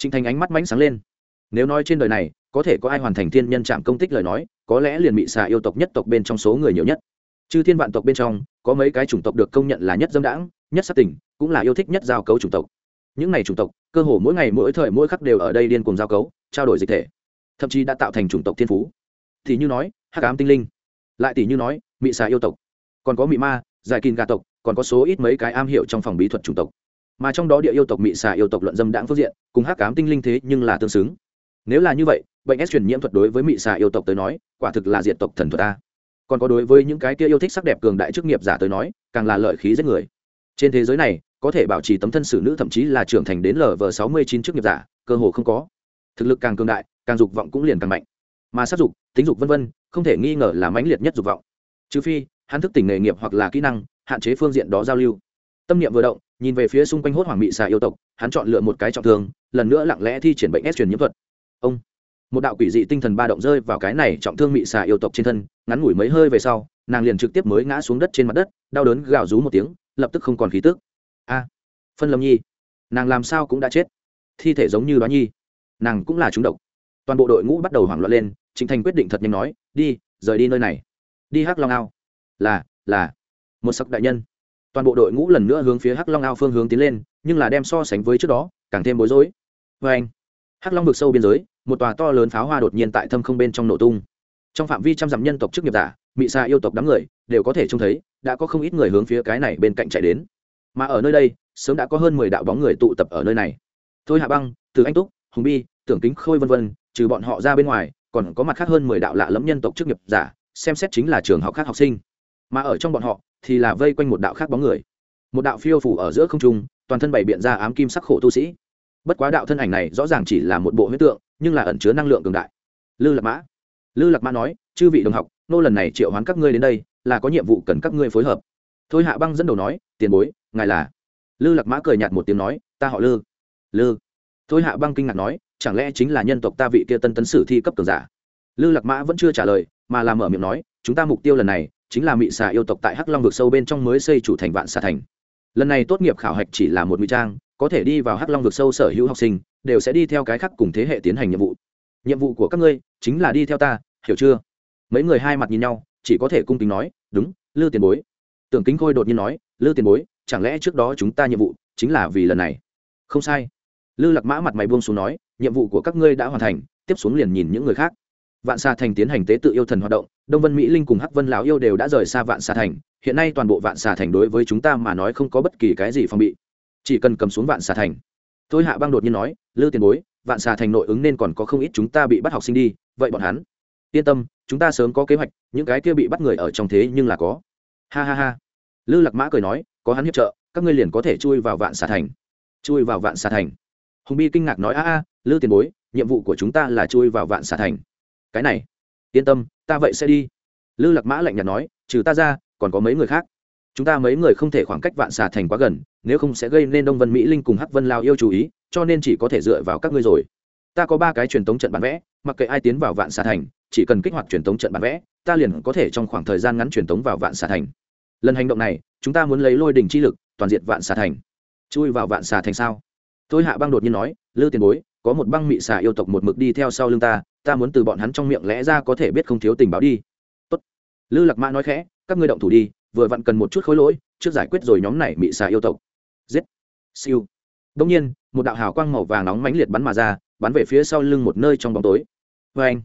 Trình thành ánh mắt mãnh sáng lên. Nếu nói trên đời này, có thể có ai hoàn thành thiên nhân chạm công tích lời nói, có lẽ liền mị xà yêu tộc nhất tộc bên trong số người nhiều nhất. Chư thiên vạn tộc bên trong, có mấy cái chủng tộc được công nhận là nhất dâm đãng, nhất sát tỉnh cũng là yêu thích nhất giao cấu chủng tộc. Những này chủng tộc, cơ hồ mỗi ngày mỗi thời mỗi khắc đều ở đây điên cùng giao cấu, trao đổi dịch thể. Thậm chí đã tạo thành chủng tộc thiên phú. Thì như nói, hắc ám tinh linh. Lại tỷ như nói, mị xà yêu tộc. Còn có mị ma, giải kình gà tộc, còn có số ít mấy cái am hiểu trong phòng bí thuật chủng tộc mà trong đó địa yêu tộc mị xà yêu tộc luận dâm đãng phương diện, cùng hắc cám tinh linh thế nhưng là tương xứng. Nếu là như vậy, bệnh s truyền nhiễm thuật đối với mị xà yêu tộc tới nói, quả thực là diệt tộc thần thuật ta còn có đối với những cái kia yêu thích sắc đẹp cường đại chức nghiệp giả tới nói, càng là lợi khí giết người. Trên thế giới này, có thể bảo trì tấm thân xử nữ thậm chí là trưởng thành đến lv sáu mươi chín chức nghiệp giả, cơ hồ không có. Thực lực càng cường đại, càng dục vọng cũng liền càng mạnh. Mà sát dục, tính dục vân vân, không thể nghi ngờ là mãnh liệt nhất dục vọng. Trừ phi, hắn thức tỉnh nghề nghiệp hoặc là kỹ năng, hạn chế phương diện đó giao lưu. Tâm niệm vừa động nhìn về phía xung quanh hốt hoảng mị xà yêu tộc, hắn chọn lựa một cái trọng thương, lần nữa lặng lẽ thi triển bệnh s truyền nhiễm thuật. Ông! Một đạo quỷ dị tinh thần ba động rơi vào cái này trọng thương mị xà yêu tộc trên thân, ngắn ngủi mấy hơi về sau, nàng liền trực tiếp mới ngã xuống đất trên mặt đất, đau đớn gào rú một tiếng, lập tức không còn khí tức. A! Phân lâm nhi! Nàng làm sao cũng đã chết. Thi thể giống như đó nhi. Nàng cũng là trúng độc. Toàn bộ đội ngũ bắt đầu hoảng loạn lên, trịnh thành quyết định thật nhanh nói, đi, rời đi nơi này. Đi hắc long ao. Là là. Một sắc đại nhân toàn bộ đội ngũ lần nữa hướng phía hắc long ao phương hướng tiến lên, nhưng là đem so sánh với trước đó, càng thêm bối rối. Vê anh, hắc long vực sâu biên giới, một tòa to lớn pháo hoa đột nhiên tại thâm không bên trong nổ tung. Trong phạm vi trăm dặm nhân tộc chức nghiệp giả, mị xa yêu tộc đám người, đều có thể trông thấy, đã có không ít người hướng phía cái này bên cạnh chạy đến. Mà ở nơi đây, sớm đã có hơn mười đạo bóng người tụ tập ở nơi này. Thôi hạ băng, từ anh túc, hùng bi, tưởng kính khôi vân vân, trừ bọn họ ra bên ngoài, còn có mặt khác hơn mười đạo lạ lẫm nhân tộc chức nghiệp giả, xem xét chính là trường học khác học sinh mà ở trong bọn họ thì là vây quanh một đạo khác bóng người. Một đạo phiêu phủ ở giữa không trung, toàn thân bày biện ra ám kim sắc khổ tu sĩ. Bất quá đạo thân ảnh này rõ ràng chỉ là một bộ huyết tượng, nhưng là ẩn chứa năng lượng cường đại. Lư lạc mã. Lư lạc mã nói, chư vị đồng học, nô lần này triệu hoán các ngươi đến đây, là có nhiệm vụ cần các ngươi phối hợp. Thôi hạ băng dẫn đầu nói, tiền bối, ngài là lư lạc mã cười nhạt một tiếng nói, ta họ lư. Lư? Thôi hạ băng kinh ngạc nói, chẳng lẽ chính là nhân tộc ta vị kia tân tấn sử thi cấp cường giả? Lư lạc mã vẫn chưa trả lời, mà làm mở miệng nói, chúng ta mục tiêu lần này chính là mị xà yêu tộc tại hắc long vực sâu bên trong mới xây chủ thành vạn xà thành. Lần này tốt nghiệp khảo hạch chỉ là một nguy trang, có thể đi vào hắc long vực sâu sở hữu học sinh, đều sẽ đi theo cái khác cùng thế hệ tiến hành nhiệm vụ. Nhiệm vụ của các ngươi chính là đi theo ta, hiểu chưa? Mấy người hai mặt nhìn nhau, chỉ có thể cung kính nói, đúng, lư tiền bối. Tưởng kính khôi đột nhiên nói, lư tiền bối, chẳng lẽ trước đó chúng ta nhiệm vụ chính là vì lần này? Không sai. Lư lạc mã mặt mày buông xuống nói, nhiệm vụ của các ngươi đã hoàn thành, tiếp xuống liền nhìn những người khác vạn xà thành tiến hành tế tự yêu thần hoạt động, đông vân mỹ linh cùng hắc vân lão yêu đều đã rời xa vạn xà thành, hiện nay toàn bộ vạn xà thành đối với chúng ta mà nói không có bất kỳ cái gì phòng bị. Chỉ cần cầm xuống vạn xà thành. Tôi hạ băng đột nhiên nói, lư tiền bối, vạn xà thành nội ứng nên còn có không ít chúng ta bị bắt học sinh đi, vậy bọn hắn, yên tâm, chúng ta sớm có kế hoạch, những cái kia bị bắt người ở trong thế nhưng là có. Ha ha ha. Lư lạc mã cười nói, có hắn hiệp trợ, các ngươi liền có thể chui vào vạn xà thành. Chui vào vạn xà thành. Hùng bi kinh ngạc nói, a a, lư tiền bối, nhiệm vụ của chúng ta là chui vào vạn xà thành cái này, yên tâm, ta vậy sẽ đi. Lư lạc mã lạnh nhạt nói, trừ ta ra, còn có mấy người khác. Chúng ta mấy người không thể khoảng cách vạn xà thành quá gần, nếu không sẽ gây nên đông vân mỹ linh cùng hắc vân lao yêu chú ý, cho nên chỉ có thể dựa vào các ngươi rồi. Ta có ba cái truyền tống trận bản vẽ, mặc kệ ai tiến vào vạn xà thành, chỉ cần kích hoạt truyền tống trận bản vẽ, ta liền có thể trong khoảng thời gian ngắn truyền tống vào vạn xà thành. Lần hành động này, chúng ta muốn lấy lôi đình chi lực, toàn diện vạn xà thành. Chui vào vạn xà thành sao? Tôi hạ băng đột nhiên nói, lư tiền bối, có một băng mị xà yêu tộc một mực đi theo sau lưng ta ta muốn từ bọn hắn trong miệng lẽ ra có thể biết không thiếu tình báo đi. Tốt. lư lạc mã nói khẽ, các ngươi động thủ đi, vừa vặn cần một chút khối lỗi, trước giải quyết rồi nhóm này bị xà yêu tộc. Giết. Siêu. Đông nhiên, một đạo hào quang màu vàng nóng mãnh liệt bắn mà ra, bắn về phía sau lưng một nơi trong bóng tối. Vê anh,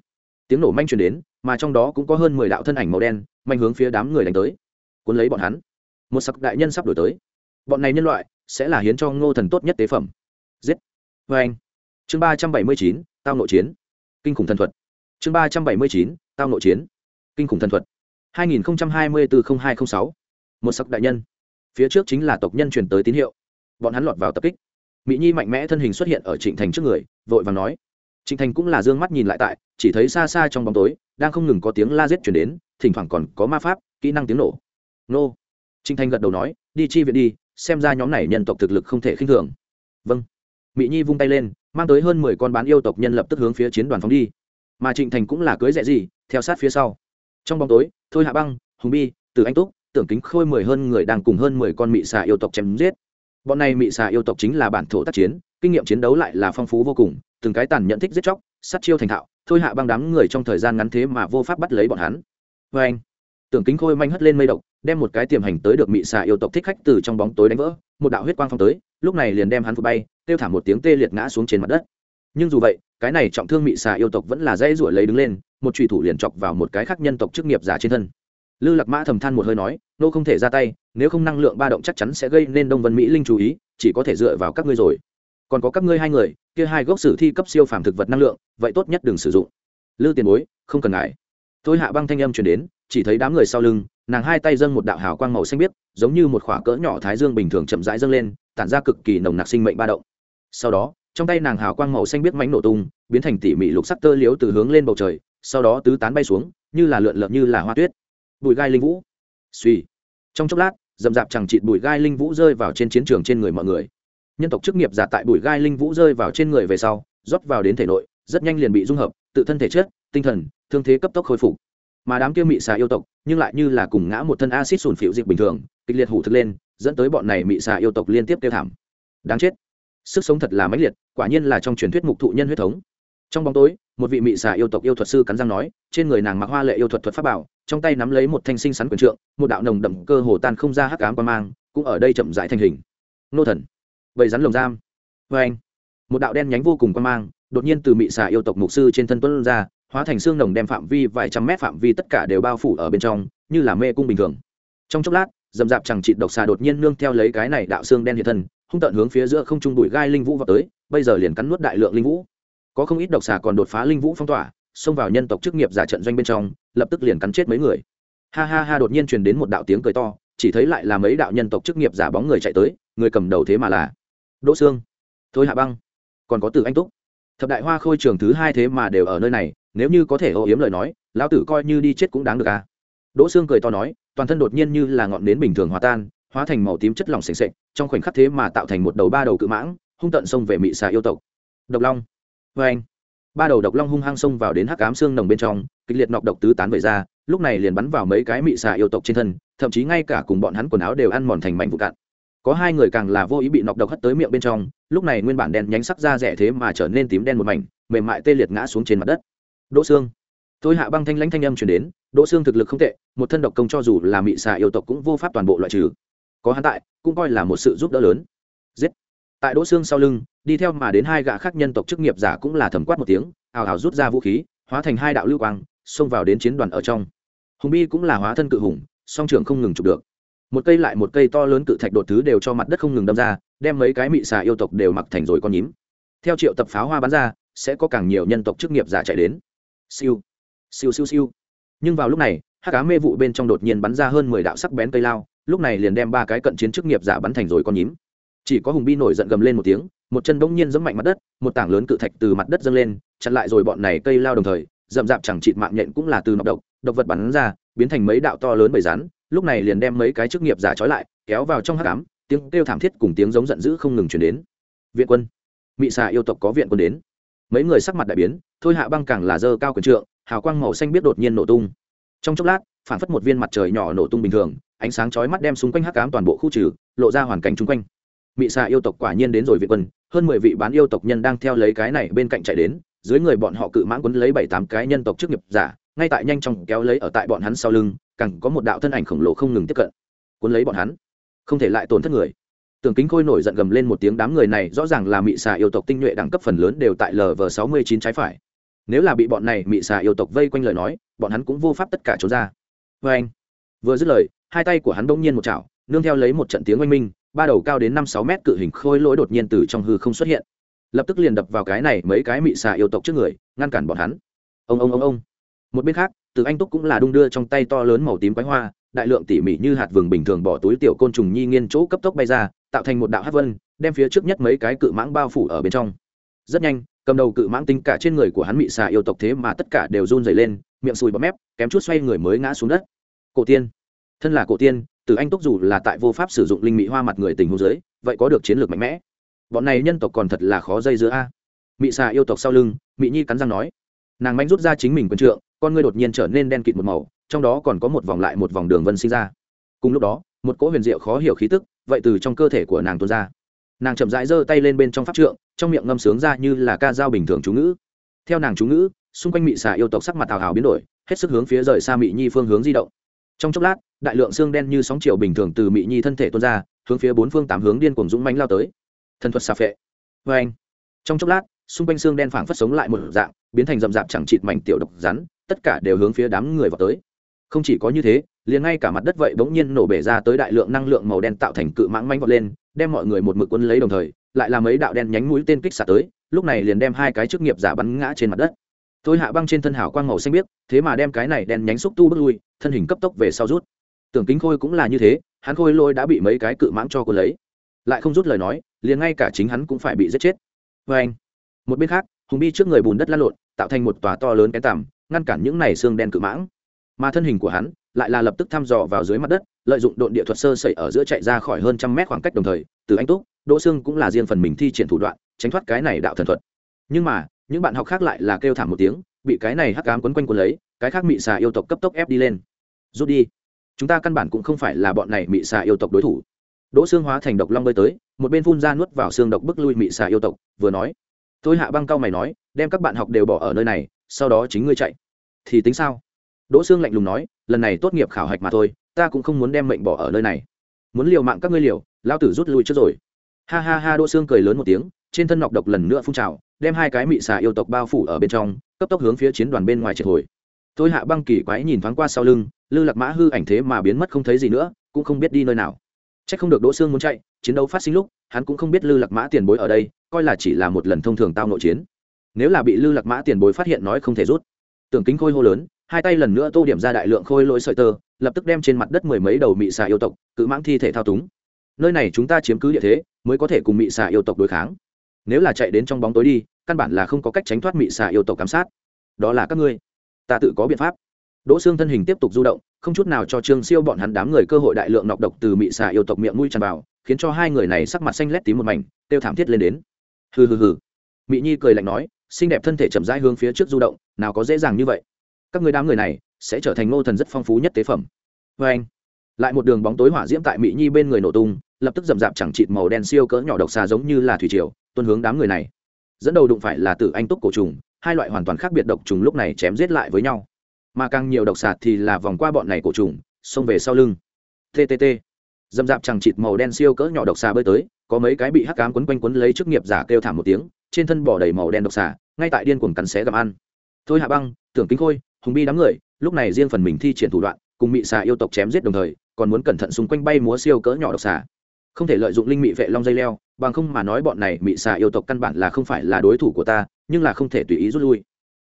tiếng nổ manh truyền đến, mà trong đó cũng có hơn mười đạo thân ảnh màu đen, manh hướng phía đám người đánh tới. Cuốn lấy bọn hắn. Một sặc đại nhân sắp đổi tới. Bọn này nhân loại, sẽ là hiến cho ngô thần tốt nhất tế phẩm. Giết. Vê anh. Chương ba trăm bảy mươi chín, tao nội chiến kinh khủng thần thuật. Chương ba trăm bảy mươi chín, tao nội chiến. Kinh khủng thần thuật. 2024-0206 một sắc đại nhân. Phía trước chính là tộc nhân truyền tới tín hiệu. Bọn hắn lọt vào tập kích. Mỹ nhi mạnh mẽ thân hình xuất hiện ở trịnh thành trước người, vội và nói. Trịnh thành cũng là d ư ơ n g mắt nhìn lại tại, chỉ thấy xa xa trong bóng tối, đang không ngừng có tiếng la rết chuyển đến, thỉnh thoảng còn có ma pháp, kỹ năng tiếng nổ. Nô. Trịnh thành gật đầu nói, đi chi viện đi, xem ra nhóm này nhân tộc thực lực không thể khinh thường. Vâng. Mỹ nhi vung tay lên mang tới hơn mười con bán yêu tộc nhân lập tức hướng phía chiến đoàn phóng đi. Mà trịnh thành cũng là cưới rẻ gì, theo sát phía sau. Trong bóng tối, thôi hạ băng, hùng bi từ anh túc, tưởng kính khôi mười hơn người đang cùng hơn mười con mị xà yêu tộc chém giết. Bọn này mị xà yêu tộc chính là bản thổ tác chiến, kinh nghiệm chiến đấu lại là phong phú vô cùng, từng cái tàn nhận thích giết chóc, sát chiêu thành thạo, thôi hạ băng đám người trong thời gian ngắn thế mà vô pháp bắt lấy bọn hắn. Vê anh, tưởng kính khôi manh hất lên mây độc, đem một cái tiềm hành tới được mị xà yêu tộc thích khách từ trong bóng tối đánh vỡ, một đạo huyết quang phong tới lúc này liền đem hắn phụ bay, kêu thả một tiếng tê liệt ngã xuống trên mặt đất. Nhưng dù vậy, cái này trọng thương mị xà yêu tộc vẫn là dây ruổi lấy đứng lên, một trùy thủ liền chọc vào một cái khác nhân tộc chức nghiệp giả trên thân. Lư lạc mã thầm than một hơi nói, nô không thể ra tay, nếu không năng lượng ba động chắc chắn sẽ gây nên đông vân mỹ linh chú ý, chỉ có thể dựa vào các ngươi rồi. Còn có các ngươi hai người, kia hai gốc sử thi cấp siêu phàm thực vật năng lượng, vậy tốt nhất đừng sử dụng. Lư tiền bối, không cần ngại. Tôi hạ băng thanh âm chuyển đến, chỉ thấy đám người sau lưng nàng hai tay dâng một đạo hào quang màu xanh biếc, giống như một khỏa cỡ nhỏ thái dương bình thường chậm rãi dâng lên, tản ra cực kỳ nồng nặc sinh mệnh ba động. Sau đó, trong tay nàng hào quang màu xanh biếc mánh nổ tung, biến thành tỉ mỉ lục sắc tơ liếu từ hướng lên bầu trời, sau đó tứ tán bay xuống, như là lượn lợn như là hoa tuyết. Bụi gai linh vũ. Suy trong chốc lát dầm dạp chẳng chịt bụi gai linh vũ rơi vào trên chiến trường trên người mọi người. Nhân tộc chức nghiệp giả tại bụi gai linh vũ rơi vào trên người về sau, rót vào đến thể nội, rất nhanh liền bị dung hợp, tự thân thể chất, tinh thần, thương thế cấp tốc khôi phục. Mà đám kia mị xà yêu tộc nhưng lại như là cùng ngã một thân acid sùn phịu dịch bình thường, kịch liệt hủ thực lên, dẫn tới bọn này mị xà yêu tộc liên tiếp tiêu thảm. Đáng chết. Sức sống thật là mãnh liệt, quả nhiên là trong truyền thuyết mục thụ nhân huyết thống. Trong bóng tối, một vị mị xà yêu tộc yêu thuật sư cắn răng nói, trên người nàng mặc hoa lệ yêu thuật thuật pháp bảo, trong tay nắm lấy một thanh sinh sắn quyền trượng, một đạo nồng đậm cơ hồ tan không ra hắc ám quan mang, cũng ở đây chậm rãi thành hình. Nô thần. Bầy rắn lồng giam. Vê anh một đạo đen nhánh vô cùng quan mang, đột nhiên từ mị xà yêu tộc mục sư trên thân tuấn ra hóa thành xương nồng đem phạm vi vài trăm mét phạm vi tất cả đều bao phủ ở bên trong, như là mê cung bình thường. Trong chốc lát, dầm dạp chẳng chịt độc xà đột nhiên nương theo lấy cái này đạo xương đen hiện thân, hung tận hướng phía giữa không trung bụi gai linh vũ vào tới, bây giờ liền cắn nuốt đại lượng linh vũ. Có không ít độc xà còn đột phá linh vũ phong tỏa, xông vào nhân tộc chức nghiệp giả trận doanh bên trong, lập tức liền cắn chết mấy người. Ha ha ha, đột nhiên truyền đến một đạo tiếng cười to, chỉ thấy lại là mấy đạo nhân tộc chức nghiệp giả bóng người chạy tới, người cầm đầu thế mà là đỗ sương. Thôi hạ băng, còn có từ anh túc. Thập đại hoa khôi trường thứ hai thế mà đều ở nơi này nếu như có thể ô yếm lời nói, lão tử coi như đi chết cũng đáng được à? Đỗ sương cười to nói, toàn thân đột nhiên như là ngọn nến bình thường hòa tan, hóa thành màu tím chất lỏng sềnh sệch trong khoảnh khắc thế mà tạo thành một đầu ba đầu cự mãng, hung tận xông về mị xà yêu tộc. Độc long. Vê anh, ba đầu độc long hung hăng xông vào đến hắc cám xương nồng bên trong, kịch liệt nọc độc tứ tán về ra, lúc này liền bắn vào mấy cái mị xà yêu tộc trên thân, thậm chí ngay cả cùng bọn hắn quần áo đều ăn mòn thành mảnh vụ cạn. Có hai người càng là vô ý bị nọc độc hất tới miệng bên trong, lúc này nguyên bản đen nhánh sắc da rẻ thế mà trở nên tím đen một mảnh, mềm mại tê liệt ngã xuống trên mặt đất đỗ xương tôi hạ băng thanh lãnh thanh âm truyền đến, đỗ xương thực lực không tệ, một thân độc công cho dù là mị xà yêu tộc cũng vô pháp toàn bộ loại trừ. Có hắn tại, cũng coi là một sự giúp đỡ lớn. Giết. Tại đỗ xương sau lưng, đi theo mà đến hai gã khác nhân tộc chức nghiệp giả cũng là thầm quát một tiếng, ào ào rút ra vũ khí, hóa thành hai đạo lưu quang, xông vào đến chiến đoàn ở trong. Hùng bi cũng là hóa thân cự hùng, song trưởng không ngừng chụp được. Một cây lại một cây to lớn cự thạch đột thứ đều cho mặt đất không ngừng đâm ra, đem mấy cái mị xà yêu tộc đều mặc thành rồi con nhím. Theo triệu tập pháo hoa bắn ra, sẽ có càng nhiều nhân tộc chức nghiệp giả chạy đến siêu. Siêu siêu siêu. Nhưng vào lúc này hát cá mê vụ bên trong đột nhiên bắn ra hơn mười đạo sắc bén cây lao, lúc này liền đem ba cái cận chiến chức nghiệp giả bắn thành rồi con nhím. Chỉ có hùng bi nổi giận gầm lên một tiếng, một chân bỗng nhiên giẫm mạnh mặt đất, một tảng lớn cự thạch từ mặt đất dâng lên, chặn lại rồi bọn này cây lao đồng thời rậm rạp chẳng chịt mạng nhện cũng là từ nọc độc độc vật bắn ra, biến thành mấy đạo to lớn bầy rắn, lúc này liền đem mấy cái chức nghiệp giả trói lại, kéo vào trong hát cám tiếng kêu thảm thiết cùng tiếng giống giận dữ không ngừng chuyển đến. Viện quân. Mị xà yêu tộc có viện quân đến mấy người sắc mặt đại biến, thôi hạ băng càng là dơ cao quyền trượng, hào quang màu xanh biết đột nhiên nổ tung. Trong chốc lát, phản phất một viên mặt trời nhỏ nổ tung bình thường, ánh sáng chói mắt đem xung quanh hắc cám toàn bộ khu trừ, lộ ra hoàn cảnh chung quanh. Mị xà yêu tộc quả nhiên đến rồi viện quân, hơn mười vị bán yêu tộc nhân đang theo lấy cái này bên cạnh chạy đến, dưới người bọn họ cự mãn quấn lấy bảy tám cái nhân tộc chức nghiệp giả, ngay tại nhanh chóng kéo lấy ở tại bọn hắn sau lưng, càng có một đạo thân ảnh khổng lồ không ngừng tiếp cận. Cuốn lấy bọn hắn, không thể lại tổn thất người tường kính khôi nổi giận gầm lên một tiếng, đám người này rõ ràng là mị xà yêu tộc tinh nhuệ đẳng cấp phần lớn đều tại lv sáu mươi chín trái phải. Nếu là bị bọn này mị xà yêu tộc vây quanh lời nói, bọn hắn cũng vô pháp tất cả trốn ra. Vừa anh, vừa dứt lời, hai tay của hắn bỗng nhiên một chảo, nương theo lấy một trận tiếng oanh minh, ba đầu cao đến năm sáu mét cự hình khôi lỗi đột nhiên từ trong hư không xuất hiện. Lập tức liền đập vào cái này mấy cái mị xà yêu tộc trước người, ngăn cản bọn hắn. Ông ông ông ông. Một bên khác, từ anh túc cũng là đung đưa trong tay to lớn màu tím quái hoa đại lượng tỉ mỉ như hạt vừng bình thường bỏ túi tiểu côn trùng nhi nghiên chỗ cấp tốc bay ra, tạo thành một đạo hát vân, đem phía trước nhất mấy cái cự mãng bao phủ ở bên trong. Rất nhanh, cầm đầu cự mãng tính cả trên người của hắn mị xà yêu tộc thế mà tất cả đều run dày lên, miệng sùi bọt mép, kém chút xoay người mới ngã xuống đất. Cổ tiên. Thân là cổ tiên từ anh túc dù là tại vô pháp sử dụng linh mỹ hoa mặt người tình hôn giới vậy có được chiến lược mạnh mẽ. Bọn này nhân tộc còn thật là khó dây giữa a. Mị xà yêu tộc sau lưng, mị nhi cắn răng nói, nàng manh rút ra chính mình quần trượng, con ngươi đột nhiên trở nên đen kịt một màu trong đó còn có một vòng lại một vòng đường vân sinh ra. Cùng lúc đó, một cỗ huyền diệu khó hiểu khí tức, vậy từ trong cơ thể của nàng tuôn ra. Nàng chậm rãi giơ tay lên bên trong pháp trượng, trong miệng ngâm sướng ra như là ca dao bình thường chú ngữ. Theo nàng chú ngữ, xung quanh mị xà yêu tộc sắc mặt tào hào biến đổi, hết sức hướng phía rời xa mị nhi phương hướng di động. Trong chốc lát, đại lượng xương đen như sóng chiều bình thường từ mị nhi thân thể tuôn ra, hướng phía bốn phương tám hướng điên cuồng dũng mánh lao tới. Thần thuật xà phệ. Vê anh trong chốc lát, xung quanh xương đen phảng phất sống lại một dạng, biến thành rậm rạp chẳng chịt mảnh tiểu độc rắn, tất cả đều hướng phía đám người vào tới không chỉ có như thế, liền ngay cả mặt đất vậy bỗng nhiên nổ bể ra tới đại lượng năng lượng màu đen tạo thành cự mãng manh vọt lên, đem mọi người một mực quân lấy đồng thời, lại là mấy đạo đen nhánh mũi tên kích xả tới, lúc này liền đem hai cái chức nghiệp giả bắn ngã trên mặt đất. Tôi hạ băng trên thân hảo quang màu xanh biếc, thế mà đem cái này đen nhánh xúc tu bước lui, thân hình cấp tốc về sau rút. Tưởng kính khôi cũng là như thế, hắn khôi lôi đã bị mấy cái cự mãng cho quân lấy. Lại không rút lời nói, liền ngay cả chính hắn cũng phải bị giết chết. Vê anh, một bên khác, hùng bi trước người bùn đất lăn lộn, tạo thành một tòa to lớn cái tằm, ngăn cản những này xương đen cự mãng mà thân hình của hắn lại là lập tức thăm dò vào dưới mặt đất, lợi dụng độn địa thuật sơ sẩy ở giữa chạy ra khỏi hơn trăm mét khoảng cách đồng thời, từ anh túc, đỗ xương cũng là riêng phần mình thi triển thủ đoạn, tránh thoát cái này đạo thần thuật. Nhưng mà, những bạn học khác lại là kêu thảm một tiếng, bị cái này hắc ám quấn quanh quấn lấy, cái khác mị xà yêu tộc cấp tốc ép đi lên. Rút đi. Chúng ta căn bản cũng không phải là bọn này mị xà yêu tộc đối thủ. Đỗ xương hóa thành độc long bơi tới, một bên phun ra nuốt vào xương độc bức lui mị xà yêu tộc, vừa nói. Tôi hạ băng cao mày nói, đem các bạn học đều bỏ ở nơi này, sau đó chính ngươi chạy. Thì tính sao? Đỗ sương lạnh lùng nói lần này tốt nghiệp khảo hạch mà thôi ta cũng không muốn đem mệnh bỏ ở nơi này muốn liều mạng các ngươi liều lao tử rút lui trước rồi ha ha ha đỗ sương cười lớn một tiếng trên thân nọc độc lần nữa phun trào đem hai cái mị xà yêu tộc bao phủ ở bên trong cấp tốc hướng phía chiến đoàn bên ngoài triệt hồi tôi hạ băng kỳ quái nhìn thoáng qua sau lưng lư lạc mã hư ảnh thế mà biến mất không thấy gì nữa cũng không biết đi nơi nào Chắc không được Đỗ Sương muốn chạy, chiến đấu phát sinh lúc, hắn cũng không biết Lư Lạc Mã tiền bối ở đây, coi là chỉ là một lần thông thường tao nội chiến. Nếu là bị Lư Lạc Mã tiền bối phát hiện nói không thể rút. Tưởng Kính Khôi hô lớn, hai tay lần nữa tô điểm ra đại lượng khôi lỗi sợi tơ, lập tức đem trên mặt đất mười mấy đầu mị xà yêu tộc, cự mãng thi thể thao túng. Nơi này chúng ta chiếm cứ địa thế, mới có thể cùng mị xà yêu tộc đối kháng. Nếu là chạy đến trong bóng tối đi, căn bản là không có cách tránh thoát mị xà yêu tộc giám sát. Đó là các ngươi, ta tự có biện pháp. Đỗ Xương thân hình tiếp tục du động, không chút nào cho Trương Siêu bọn hắn đám người cơ hội đại lượng nọc độc từ mị xà yêu tộc miệng mũi tràn vào, khiến cho hai người này sắc mặt xanh lét tím một mảnh, tiêu thảm thiết lên đến. Hừ hừ hừ. Mị Nhi cười lạnh nói, xinh đẹp thân thể chậm rãi hướng phía trước du động, nào có dễ dàng như vậy. Các người đám người này sẽ trở thành nô thần rất phong phú nhất tế phẩm. vê anh, lại một đường bóng tối hỏa diễm tại mỹ Nhi bên người nổ tung, lập tức rầm rạp chẳng chịt màu đen siêu cỡ nhỏ độc xà giống như là thủy triều, tuôn hướng đám người này. Dẫn đầu đụng phải là Tử Anh túc cổ trùng, hai loại hoàn toàn khác biệt độc trùng lúc này chém giết lại với nhau mà càng nhiều độc sạt thì là vòng qua bọn này cổ trùng xông về sau lưng ttt dâm dạp chẳng chịt màu đen siêu cỡ nhỏ độc xà bơi tới có mấy cái bị hắc cám quấn quanh quấn lấy chức nghiệp giả kêu thảm một tiếng trên thân bỏ đầy màu đen độc xà ngay tại điên cuồng cắn xé gặm ăn thôi hạ băng tưởng kính khôi hùng bi đám người, lúc này riêng phần mình thi triển thủ đoạn, cùng mị xà yêu tộc chém giết đồng thời, còn muốn cẩn thận xung quanh bay múa siêu cỡ nhỏ độc xà. Không thể lợi dụng linh mị vệ long dây leo, bằng không mà nói bọn này mị xà yêu tộc căn bản là không phải là đối thủ của ta, nhưng là không thể tùy ý rút lui.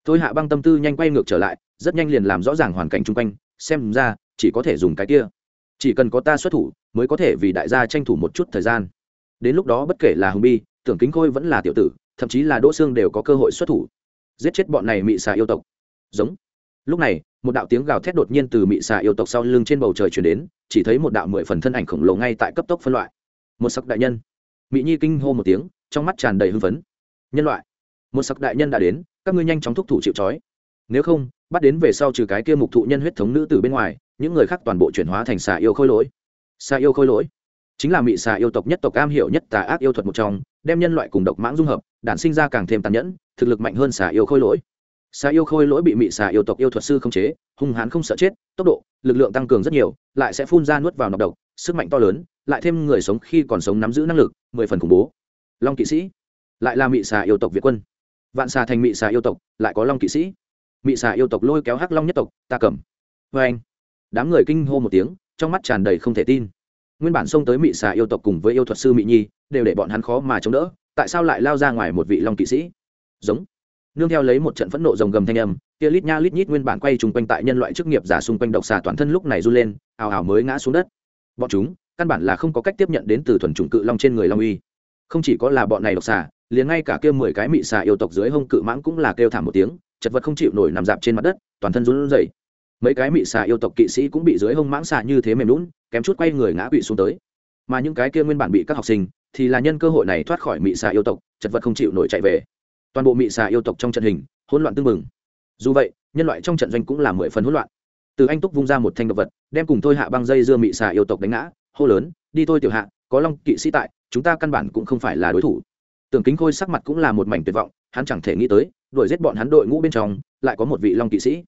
Thôi hạ băng tâm tư nhanh quay ngược trở lại, rất nhanh liền làm rõ ràng hoàn cảnh chung quanh, xem ra, chỉ có thể dùng cái kia. Chỉ cần có ta xuất thủ, mới có thể vì đại gia tranh thủ một chút thời gian. Đến lúc đó bất kể là hùng bi, tưởng kính khôi vẫn là tiểu tử, thậm chí là đỗ xương đều có cơ hội xuất thủ. Giết chết bọn này mị xà yêu tộc. Giống lúc này, một đạo tiếng gào thét đột nhiên từ mị xà yêu tộc sau lưng trên bầu trời chuyển đến, chỉ thấy một đạo mười phần thân ảnh khổng lồ ngay tại cấp tốc phân loại. Một sắc đại nhân. Mị nhi kinh hô một tiếng, trong mắt tràn đầy hưng phấn. Nhân loại. Một sắc đại nhân đã đến, các ngươi nhanh chóng thúc thủ chịu trói. Nếu không, bắt đến về sau trừ cái kia mục thụ nhân huyết thống nữ từ bên ngoài, những người khác toàn bộ chuyển hóa thành xà yêu khôi lỗi. Xà yêu khôi lỗi. Chính là mị xà yêu tộc nhất tộc am hiểu nhất tà ác yêu thuật một trong, đem nhân loại cùng độc mãng dung hợp, đản sinh ra càng thêm tàn nhẫn, thực lực mạnh hơn xà yêu khôi lỗi xà yêu khôi lỗi bị mị xà yêu tộc yêu thuật sư không chế, hung hãn không sợ chết, tốc độ, lực lượng tăng cường rất nhiều, lại sẽ phun ra nuốt vào nọc độc, sức mạnh to lớn, lại thêm người sống khi còn sống nắm giữ năng lực, mười phần khủng bố. Long kỵ sĩ, lại là mị xà yêu tộc việt quân. Vạn xà thành mị xà yêu tộc, lại có long kỵ sĩ. Mị xà yêu tộc lôi kéo hắc long nhất tộc, ta cầm. Vê anh, đám người kinh hô một tiếng, trong mắt tràn đầy không thể tin. Nguyên bản xông tới mị xà yêu tộc cùng với yêu thuật sư mị nhi, đều để bọn hắn khó mà chống đỡ, tại sao lại lao ra ngoài một vị long kỵ sĩ? Giống nương theo lấy một trận phẫn nộ rồng gầm thanh âm, kia lít nha lít nhít nguyên bản quay trùng quanh tại nhân loại chức nghiệp giả xung quanh độc xà toàn thân lúc này run lên, ào ào mới ngã xuống đất. Bọn chúng, căn bản là không có cách tiếp nhận đến từ thuần chủng cự long trên người long uy. Không chỉ có là bọn này độc xà, liền ngay cả kia mười cái mị xà yêu tộc dưới hông cự mãng cũng là kêu thảm một tiếng, chật vật không chịu nổi nằm dạp trên mặt đất, toàn thân run rẩy. Mấy cái mị xà yêu tộc kỵ sĩ cũng bị dưới hông mãng xà như thế mềm lún kém chút quay người ngã quỵ xuống tới. Mà những cái kia nguyên bản bị các học sinh, thì là nhân cơ hội này thoát khỏi mị xà yêu tộc, chật vật không chịu nổi chạy về toàn bộ mị xà yêu tộc trong trận hình, hỗn loạn tương mừng dù vậy, nhân loại trong trận doanh cũng là mười phần hỗn loạn. Từ anh túc vung ra một thanh động vật, đem cùng thôi hạ băng dây dưa mị xà yêu tộc đánh ngã, hô lớn, đi thôi tiểu hạ, có long kỵ sĩ tại, chúng ta căn bản cũng không phải là đối thủ. Tưởng kính khôi sắc mặt cũng là một mảnh tuyệt vọng, hắn chẳng thể nghĩ tới, đuổi giết bọn hắn đội ngũ bên trong, lại có một vị long kỵ sĩ.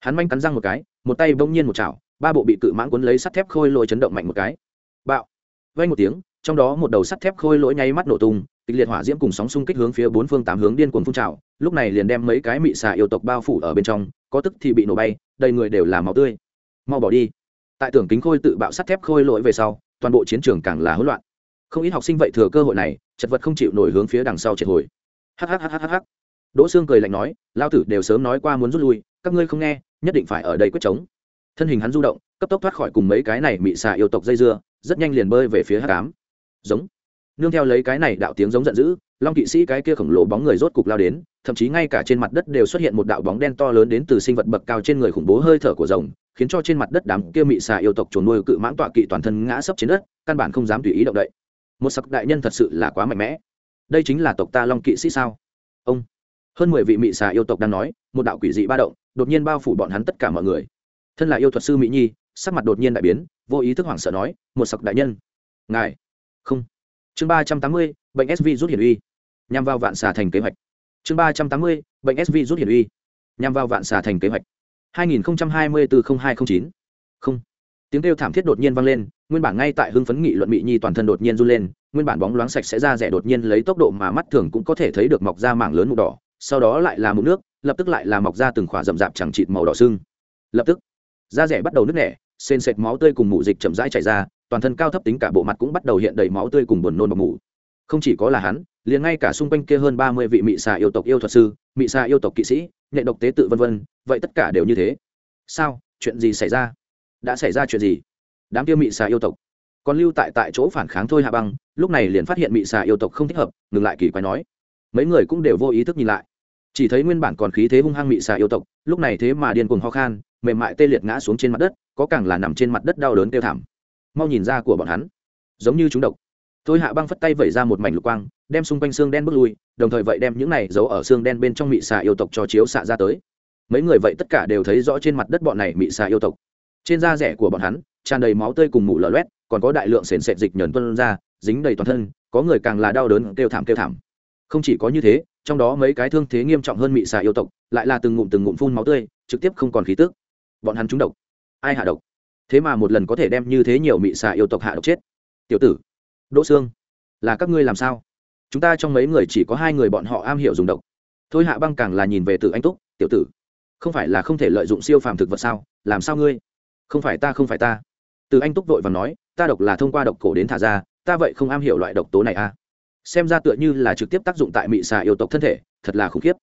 Hắn manh cắn răng một cái, một tay bỗng nhiên một chảo, ba bộ bị cự mãng cuốn lấy sắt thép khôi lôi chấn động mạnh một cái. Bạo. Vay một tiếng trong đó một đầu sắt thép khôi lỗi nháy mắt nổ tung, kịch liệt hỏa diễm cùng sóng xung kích hướng phía bốn phương tám hướng điên cuồng phun trào, lúc này liền đem mấy cái mị xà yêu tộc bao phủ ở bên trong, có tức thì bị nổ bay, đầy người đều là máu tươi. Mau bỏ đi. Tại tưởng kính khôi tự bạo sắt thép khôi lỗi về sau, toàn bộ chiến trường càng là hỗn loạn. Không ít học sinh vậy thừa cơ hội này, chật vật không chịu nổi hướng phía đằng sau triệt hồi. Hhhhh đỗ sương cười lạnh nói lao tử đều sớm nói qua muốn rút lui, các ngươi không nghe, nhất định phải ở đây quyết chống. Thân hình hắn du động, cấp tốc thoát khỏi cùng mấy cái này mị xà yêu tộc dây dưa, rất nhanh liền bơi về phía h tám giống. Nương theo lấy cái này đạo tiếng giống giận dữ, long kỵ sĩ cái kia khổng lồ bóng người rốt cục lao đến, thậm chí ngay cả trên mặt đất đều xuất hiện một đạo bóng đen to lớn đến từ sinh vật bậc cao trên người khủng bố hơi thở của rồng, khiến cho trên mặt đất đám kia mị xà yêu tộc chuồn nuôi cự mãng tọa kỵ toàn thân ngã sấp trên đất, căn bản không dám tùy ý động đậy. Một sặc đại nhân thật sự là quá mạnh mẽ. Đây chính là tộc ta long kỵ sĩ sao? Ông. Hơn mười vị mị xà yêu tộc đang nói, một đạo quỷ dị ba động, đột nhiên bao phủ bọn hắn tất cả mọi người. Thân là yêu thuật sư mỹ nhi, sắc mặt đột nhiên đại biến, vô ý thức hoảng sợ nói, một sặc đại nhân, ngài không. Chương ba trăm tám mươi, bệnh sv rút hiển uy. Nhằm vào vạn xà thành kế hoạch. Chương ba trăm tám mươi, bệnh sv rút hiển uy. Nhằm vào vạn xà thành kế hoạch. hai nghìn hai mươi bốn hai trăm chín. Không. Tiếng kêu thảm thiết đột nhiên vang lên, nguyên bản ngay tại hưng phấn nghị luận mỹ nhi toàn thân đột nhiên run lên, nguyên bản bóng loáng sạch sẽ ra rẻ đột nhiên lấy tốc độ mà mắt thường cũng có thể thấy được mọc ra mảng lớn màu đỏ, sau đó lại là mụn nước, lập tức lại là mọc ra từng khỏa rậm rạp chẳng chịt màu đỏ sưng. Lập tức, da rẻ bắt đầu nứt nẻ sên sệt máu tươi cùng mụ dịch chậm rãi chảy ra toàn thân cao thấp tính cả bộ mặt cũng bắt đầu hiện đầy máu tươi cùng buồn nôn bọc mủ không chỉ có là hắn, liền ngay cả xung quanh kia hơn ba mươi vị mị xà yêu tộc yêu thuật sư, mị xà yêu tộc kỵ sĩ nhẹ độc tế tự vân vân, vậy tất cả đều như thế. Sao? Chuyện gì xảy ra? Đã xảy ra chuyện gì? Đám kia mị xà yêu tộc còn lưu tại tại chỗ phản kháng thôi hạ băng, lúc này liền phát hiện mị xà yêu tộc không thích hợp, ngừng lại kỳ quái nói. Mấy người cũng đều vô ý thức nhìn lại. Chỉ thấy nguyên bản còn khí thế hung hăng mị xà yêu tộc, lúc này thế mà điên cuồng ho khan, mềm mại tê liệt ngã xuống trên mặt đất, có càng là nằm trên mặt đất đau đớn kêu thảm mau nhìn ra của bọn hắn. Giống như chúng độc. Thôi hạ băng phất tay vẩy ra một mảnh lục quang, đem xung quanh xương đen bước lui, đồng thời vậy đem những này giấu ở xương đen bên trong mị xà yêu tộc cho chiếu xạ ra tới. Mấy người vậy tất cả đều thấy rõ trên mặt đất bọn này mị xà yêu tộc. Trên da rẻ của bọn hắn, tràn đầy máu tươi cùng mủ lở loét, còn có đại lượng sền sệt dịch nhờn tuân ra, dính đầy toàn thân, có người càng là đau đớn, kêu thảm kêu thảm. Không chỉ có như thế, trong đó mấy cái thương thế nghiêm trọng hơn mị xà yêu tộc, lại là từng ngụm từng ngụm phun máu tươi, trực tiếp không còn khí tức. Bọn hắn trúng độc. Ai hạ độc? Thế mà một lần có thể đem như thế nhiều mị xà yêu tộc hạ độc chết. Tiểu tử, đỗ xương là các ngươi làm sao? Chúng ta trong mấy người chỉ có hai người bọn họ am hiểu dùng độc. Thôi hạ băng càng là nhìn về từ anh túc, tiểu tử, không phải là không thể lợi dụng siêu phàm thực vật sao? Làm sao ngươi? Không phải ta, không phải ta. Từ anh túc vội và nói, ta độc là thông qua độc cổ đến thả ra, ta vậy không am hiểu loại độc tố này à? Xem ra tựa như là trực tiếp tác dụng tại mị xà yêu tộc thân thể, thật là khủng khiếp.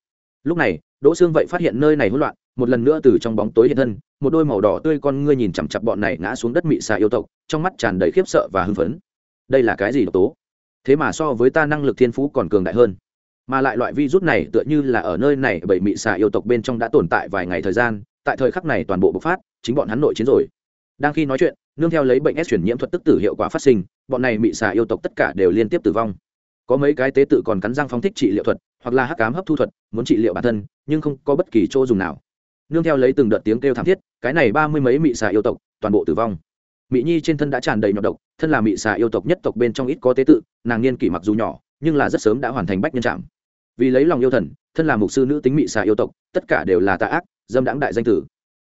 Lúc này, đỗ xương vậy phát hiện nơi này hỗn loạn một lần nữa từ trong bóng tối hiện thân, một đôi màu đỏ tươi con ngươi nhìn chằm chặp bọn này ngã xuống đất mị xà yêu tộc, trong mắt tràn đầy khiếp sợ và hưng phấn. Đây là cái gì độc tố? Thế mà so với ta năng lực thiên phú còn cường đại hơn. Mà lại loại virus này tựa như là ở nơi này, bảy mị xà yêu tộc bên trong đã tồn tại vài ngày thời gian, tại thời khắc này toàn bộ bộc phát, chính bọn hắn nội chiến rồi. Đang khi nói chuyện, nương theo lấy bệnh s chuyển nhiễm thuật tức tử hiệu quả phát sinh, bọn này mị xà yêu tộc tất cả đều liên tiếp tử vong. Có mấy cái tế tự còn cắn răng phóng thích trị liệu thuật, hoặc là hắc cám hấp thu thuật, muốn trị liệu bản thân, nhưng không có bất kỳ chỗ dùng nào nương theo lấy từng đợt tiếng kêu thảm thiết, cái này ba mươi mấy mị xà yêu tộc, toàn bộ tử vong. Mị nhi trên thân đã tràn đầy nhọc độc, thân là mị xà yêu tộc nhất tộc bên trong ít có tế tự, nàng niên kỷ mặc dù nhỏ, nhưng là rất sớm đã hoàn thành bách nhân trạm vì lấy lòng yêu thần, thân là mục sư nữ tính mị xà yêu tộc, tất cả đều là tà ác, dâm đãng đại danh tử.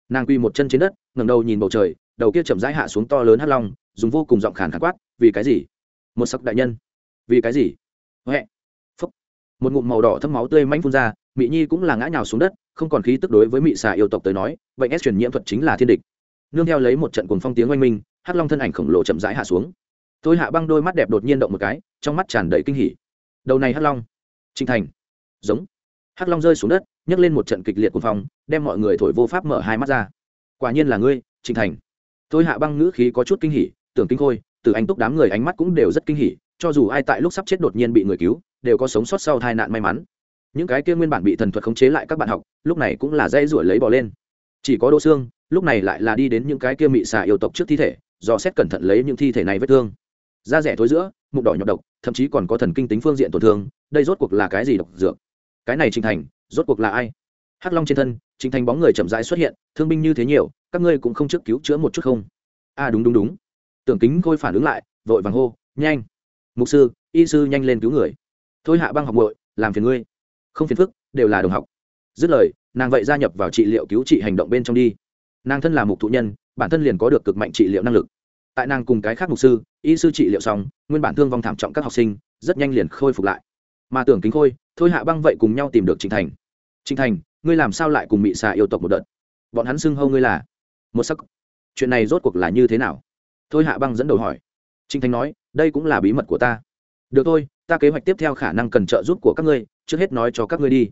Nàng quy một chân trên đất, ngẩng đầu nhìn bầu trời, đầu kia chậm rãi hạ xuống to lớn hắc long, dùng vô cùng giọng khàn khàn quát, vì cái gì? Một sắc đại nhân. Vì cái gì? Huệ. Phúc. Một ngụm màu đỏ thấm máu tươi manh phun ra mỹ nhi cũng là ngã nhào xuống đất không còn khí tức đối với mị xà yêu tộc tới nói bệnh s truyền nhiễm thuật chính là thiên địch. Nương theo lấy một trận cuồng phong tiếng oanh minh hắc long thân ảnh khổng lồ chậm rãi hạ xuống. Tôi hạ băng đôi mắt đẹp đột nhiên động một cái trong mắt tràn đầy kinh hỉ. Đầu này hắc long. Trinh thành. Giống. Hắc long rơi xuống đất nhấc lên một trận kịch liệt cuồng phong, đem mọi người thổi vô pháp mở hai mắt ra. Quả nhiên là ngươi trinh thành. Tôi hạ băng ngữ khí có chút kinh hỉ tưởng kinh khôi từ anh túc đám người ánh mắt cũng đều rất kinh hỉ cho dù ai tại lúc sắp chết đột nhiên bị người cứu đều có sống sót sau tai nạn may mắn những cái kia nguyên bản bị thần thuật khống chế lại các bạn học lúc này cũng là dây ruổi lấy bỏ lên. Chỉ có đỗ xương lúc này lại là đi đến những cái kia mị xà yêu tộc trước thi thể do xét cẩn thận lấy những thi thể này vết thương. Da rẻ thối giữa mụn đỏ nhọc độc thậm chí còn có thần kinh tính phương diện tổn thương đây rốt cuộc là cái gì độc dược? Cái này trình thành rốt cuộc là ai? Hắc long trên thân trình thành bóng người chậm rãi xuất hiện thương binh như thế nhiều các ngươi cũng không trước cứu chữa một chút không? A à, đúng đúng đúng. Tưởng kính khôi phản ứng lại vội vàng hô nhanh! Mục sư y sư nhanh lên cứu người. Thôi hạ băng học muội làm phiền ngươi không phiền phức, đều là đồng học. Dứt lời, nàng vậy gia nhập vào trị liệu cứu trị hành động bên trong đi. Nàng thân là mục thụ nhân, bản thân liền có được cực mạnh trị liệu năng lực. Tại nàng cùng cái khác mục sư, y sư trị liệu xong, nguyên bản thương vong thảm trọng các học sinh, rất nhanh liền khôi phục lại. Mà tưởng kính khôi, thôi hạ băng vậy cùng nhau tìm được trịnh thành. Trịnh thành, ngươi làm sao lại cùng mị xà yêu tộc một đợt? Bọn hắn xưng hâu ngươi là một sắc. Chuyện này rốt cuộc là như thế nào? Thôi hạ băng dẫn đầu hỏi. Trịnh thành nói, đây cũng là bí mật của ta. Được thôi, ta kế hoạch tiếp theo khả năng cần trợ giúp của các ngươi trước hết nói cho các ngươi đi.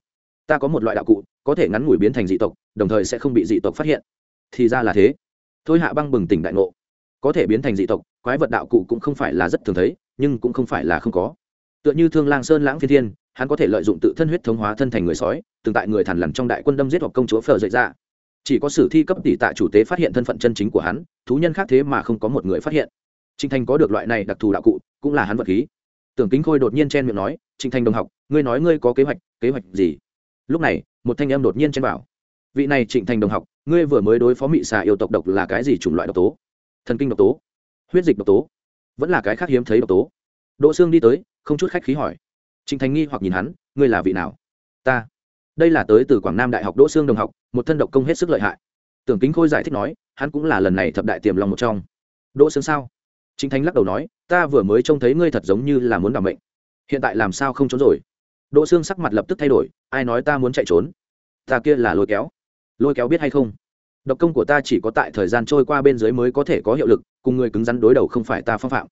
Ta có một loại đạo cụ, có thể ngắn ngủi biến thành dị tộc, đồng thời sẽ không bị dị tộc phát hiện. Thì ra là thế. Thôi hạ băng bừng tỉnh đại ngộ. Có thể biến thành dị tộc, quái vật đạo cụ cũng không phải là rất thường thấy, nhưng cũng không phải là không có. Tựa như thương lang sơn lãng phi thiên, hắn có thể lợi dụng tự thân huyết thống hóa thân thành người sói, từng tại người thằn lằn trong đại quân đâm giết hoặc công chúa phờ dậy ra chỉ có sử thi cấp tỷ tạ chủ tế phát hiện thân phận chân chính của hắn, thú nhân khác thế mà không có một người phát hiện. Trinh thành có được loại này đặc thù đạo cụ, cũng là hắn vật khí. Tưởng kính khôi đột nhiên chen miệng nói Trịnh thành đồng học, ngươi nói ngươi có kế hoạch kế hoạch gì? Lúc này, một thanh em đột nhiên chen vào vị này trịnh thành đồng học, ngươi vừa mới đối phó mị xà yêu tộc độc là cái gì chủng loại độc tố? Thần kinh độc tố? Huyết dịch độc tố? Vẫn là cái khác hiếm thấy độc tố? Đỗ sương đi tới, không chút khách khí hỏi. Trịnh thành nghi hoặc nhìn hắn, ngươi là vị nào? Ta. Đây là tới từ quảng nam đại học đỗ sương đồng học, một thân độc công hết sức lợi hại. Tưởng kính khôi giải thích nói, hắn cũng là lần này thập đại tiềm lòng một trong. Đỗ sương sao? Trịnh thành lắc đầu nói, ta vừa mới trông thấy ngươi thật giống như là muốn đảm bệnh hiện tại làm sao không trốn rồi? Đỗ sương sắc mặt lập tức thay đổi, ai nói ta muốn chạy trốn? Ta kia là lôi kéo. Lôi kéo biết hay không? Độc công của ta chỉ có tại thời gian trôi qua bên dưới mới có thể có hiệu lực, cùng người cứng rắn đối đầu không phải ta phong phạm.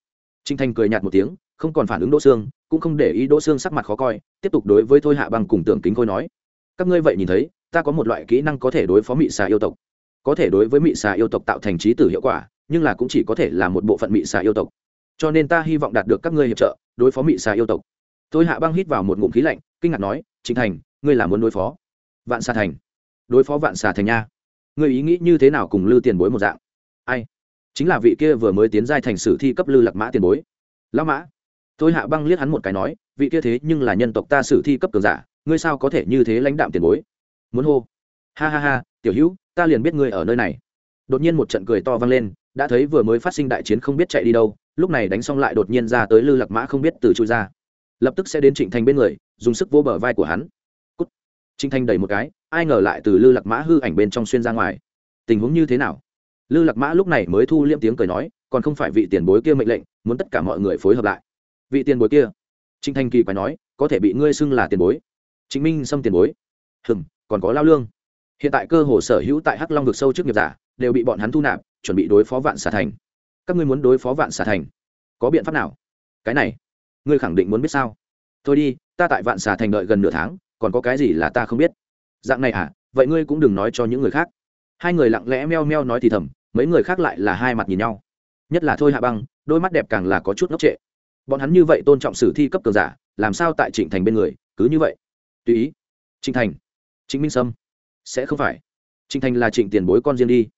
Trinh thanh cười nhạt một tiếng, không còn phản ứng đỗ xương cũng không để ý đỗ xương sắc mặt khó coi, tiếp tục đối với thôi hạ bằng cùng tưởng kính khôi nói. Các ngươi vậy nhìn thấy, ta có một loại kỹ năng có thể đối phó mị xà yêu tộc. Có thể đối với mị xà yêu tộc tạo thành trí tử hiệu quả, nhưng là cũng chỉ có thể là một bộ phận mị xà yêu tộc cho nên ta hy vọng đạt được các ngươi hiệp trợ, đối phó mị xà yêu tộc. Tôi hạ băng hít vào một ngụm khí lạnh, kinh ngạc nói, trịnh thành, ngươi là muốn đối phó vạn xà thành? Đối phó vạn xà thành nha. Ngươi ý nghĩ như thế nào cùng lư tiền bối một dạng? Ai? Chính là vị kia vừa mới tiến giai thành sử thi cấp lư lạc mã tiền bối. Lão mã. Tôi hạ băng liếc hắn một cái nói, vị kia thế nhưng là nhân tộc ta sử thi cấp cường giả, ngươi sao có thể như thế lãnh đạm tiền bối? Muốn hô. Ha ha ha, tiểu hữu, ta liền biết ngươi ở nơi này. Đột nhiên một trận cười to vang lên đã thấy vừa mới phát sinh đại chiến không biết chạy đi đâu, lúc này đánh xong lại đột nhiên ra tới lư lạc mã không biết từ chui ra. Lập tức sẽ đến trịnh thành bên người, dùng sức vô bờ vai của hắn. Cút. trịnh thành đẩy một cái, ai ngờ lại từ lư lạc mã hư ảnh bên trong xuyên ra ngoài. Tình huống như thế nào? Lư lạc mã lúc này mới thu liêm tiếng cười nói, còn không phải vị tiền bối kia mệnh lệnh, muốn tất cả mọi người phối hợp lại. Vị tiền bối kia. Trịnh thành kỳ quái nói, có thể bị ngươi xưng là tiền bối. Chính minh xâm tiền bối. Hừng còn có lao lương. Hiện tại cơ hồ sở hữu tại hắc long vực sâu trước nghiệp giả, đều bị bọn hắn thu nạp chuẩn bị đối phó vạn xà thành. Các ngươi muốn đối phó vạn xà thành? Có biện pháp nào? Cái này, ngươi khẳng định muốn biết sao? Thôi đi, ta tại vạn xà thành đợi gần nửa tháng, còn có cái gì là ta không biết? Dạng này à vậy ngươi cũng đừng nói cho những người khác. Hai người lặng lẽ meo meo nói thì thầm, mấy người khác lại là hai mặt nhìn nhau. Nhất là thôi hạ băng, đôi mắt đẹp càng là có chút ngốc trệ. Bọn hắn như vậy tôn trọng sử thi cấp cường giả, làm sao tại trịnh thành bên người, cứ như vậy? Tùy ý. Trịnh thành. Trịnh minh sâm. Sẽ không phải. Trịnh thành là trịnh tiền bối con riêng đi.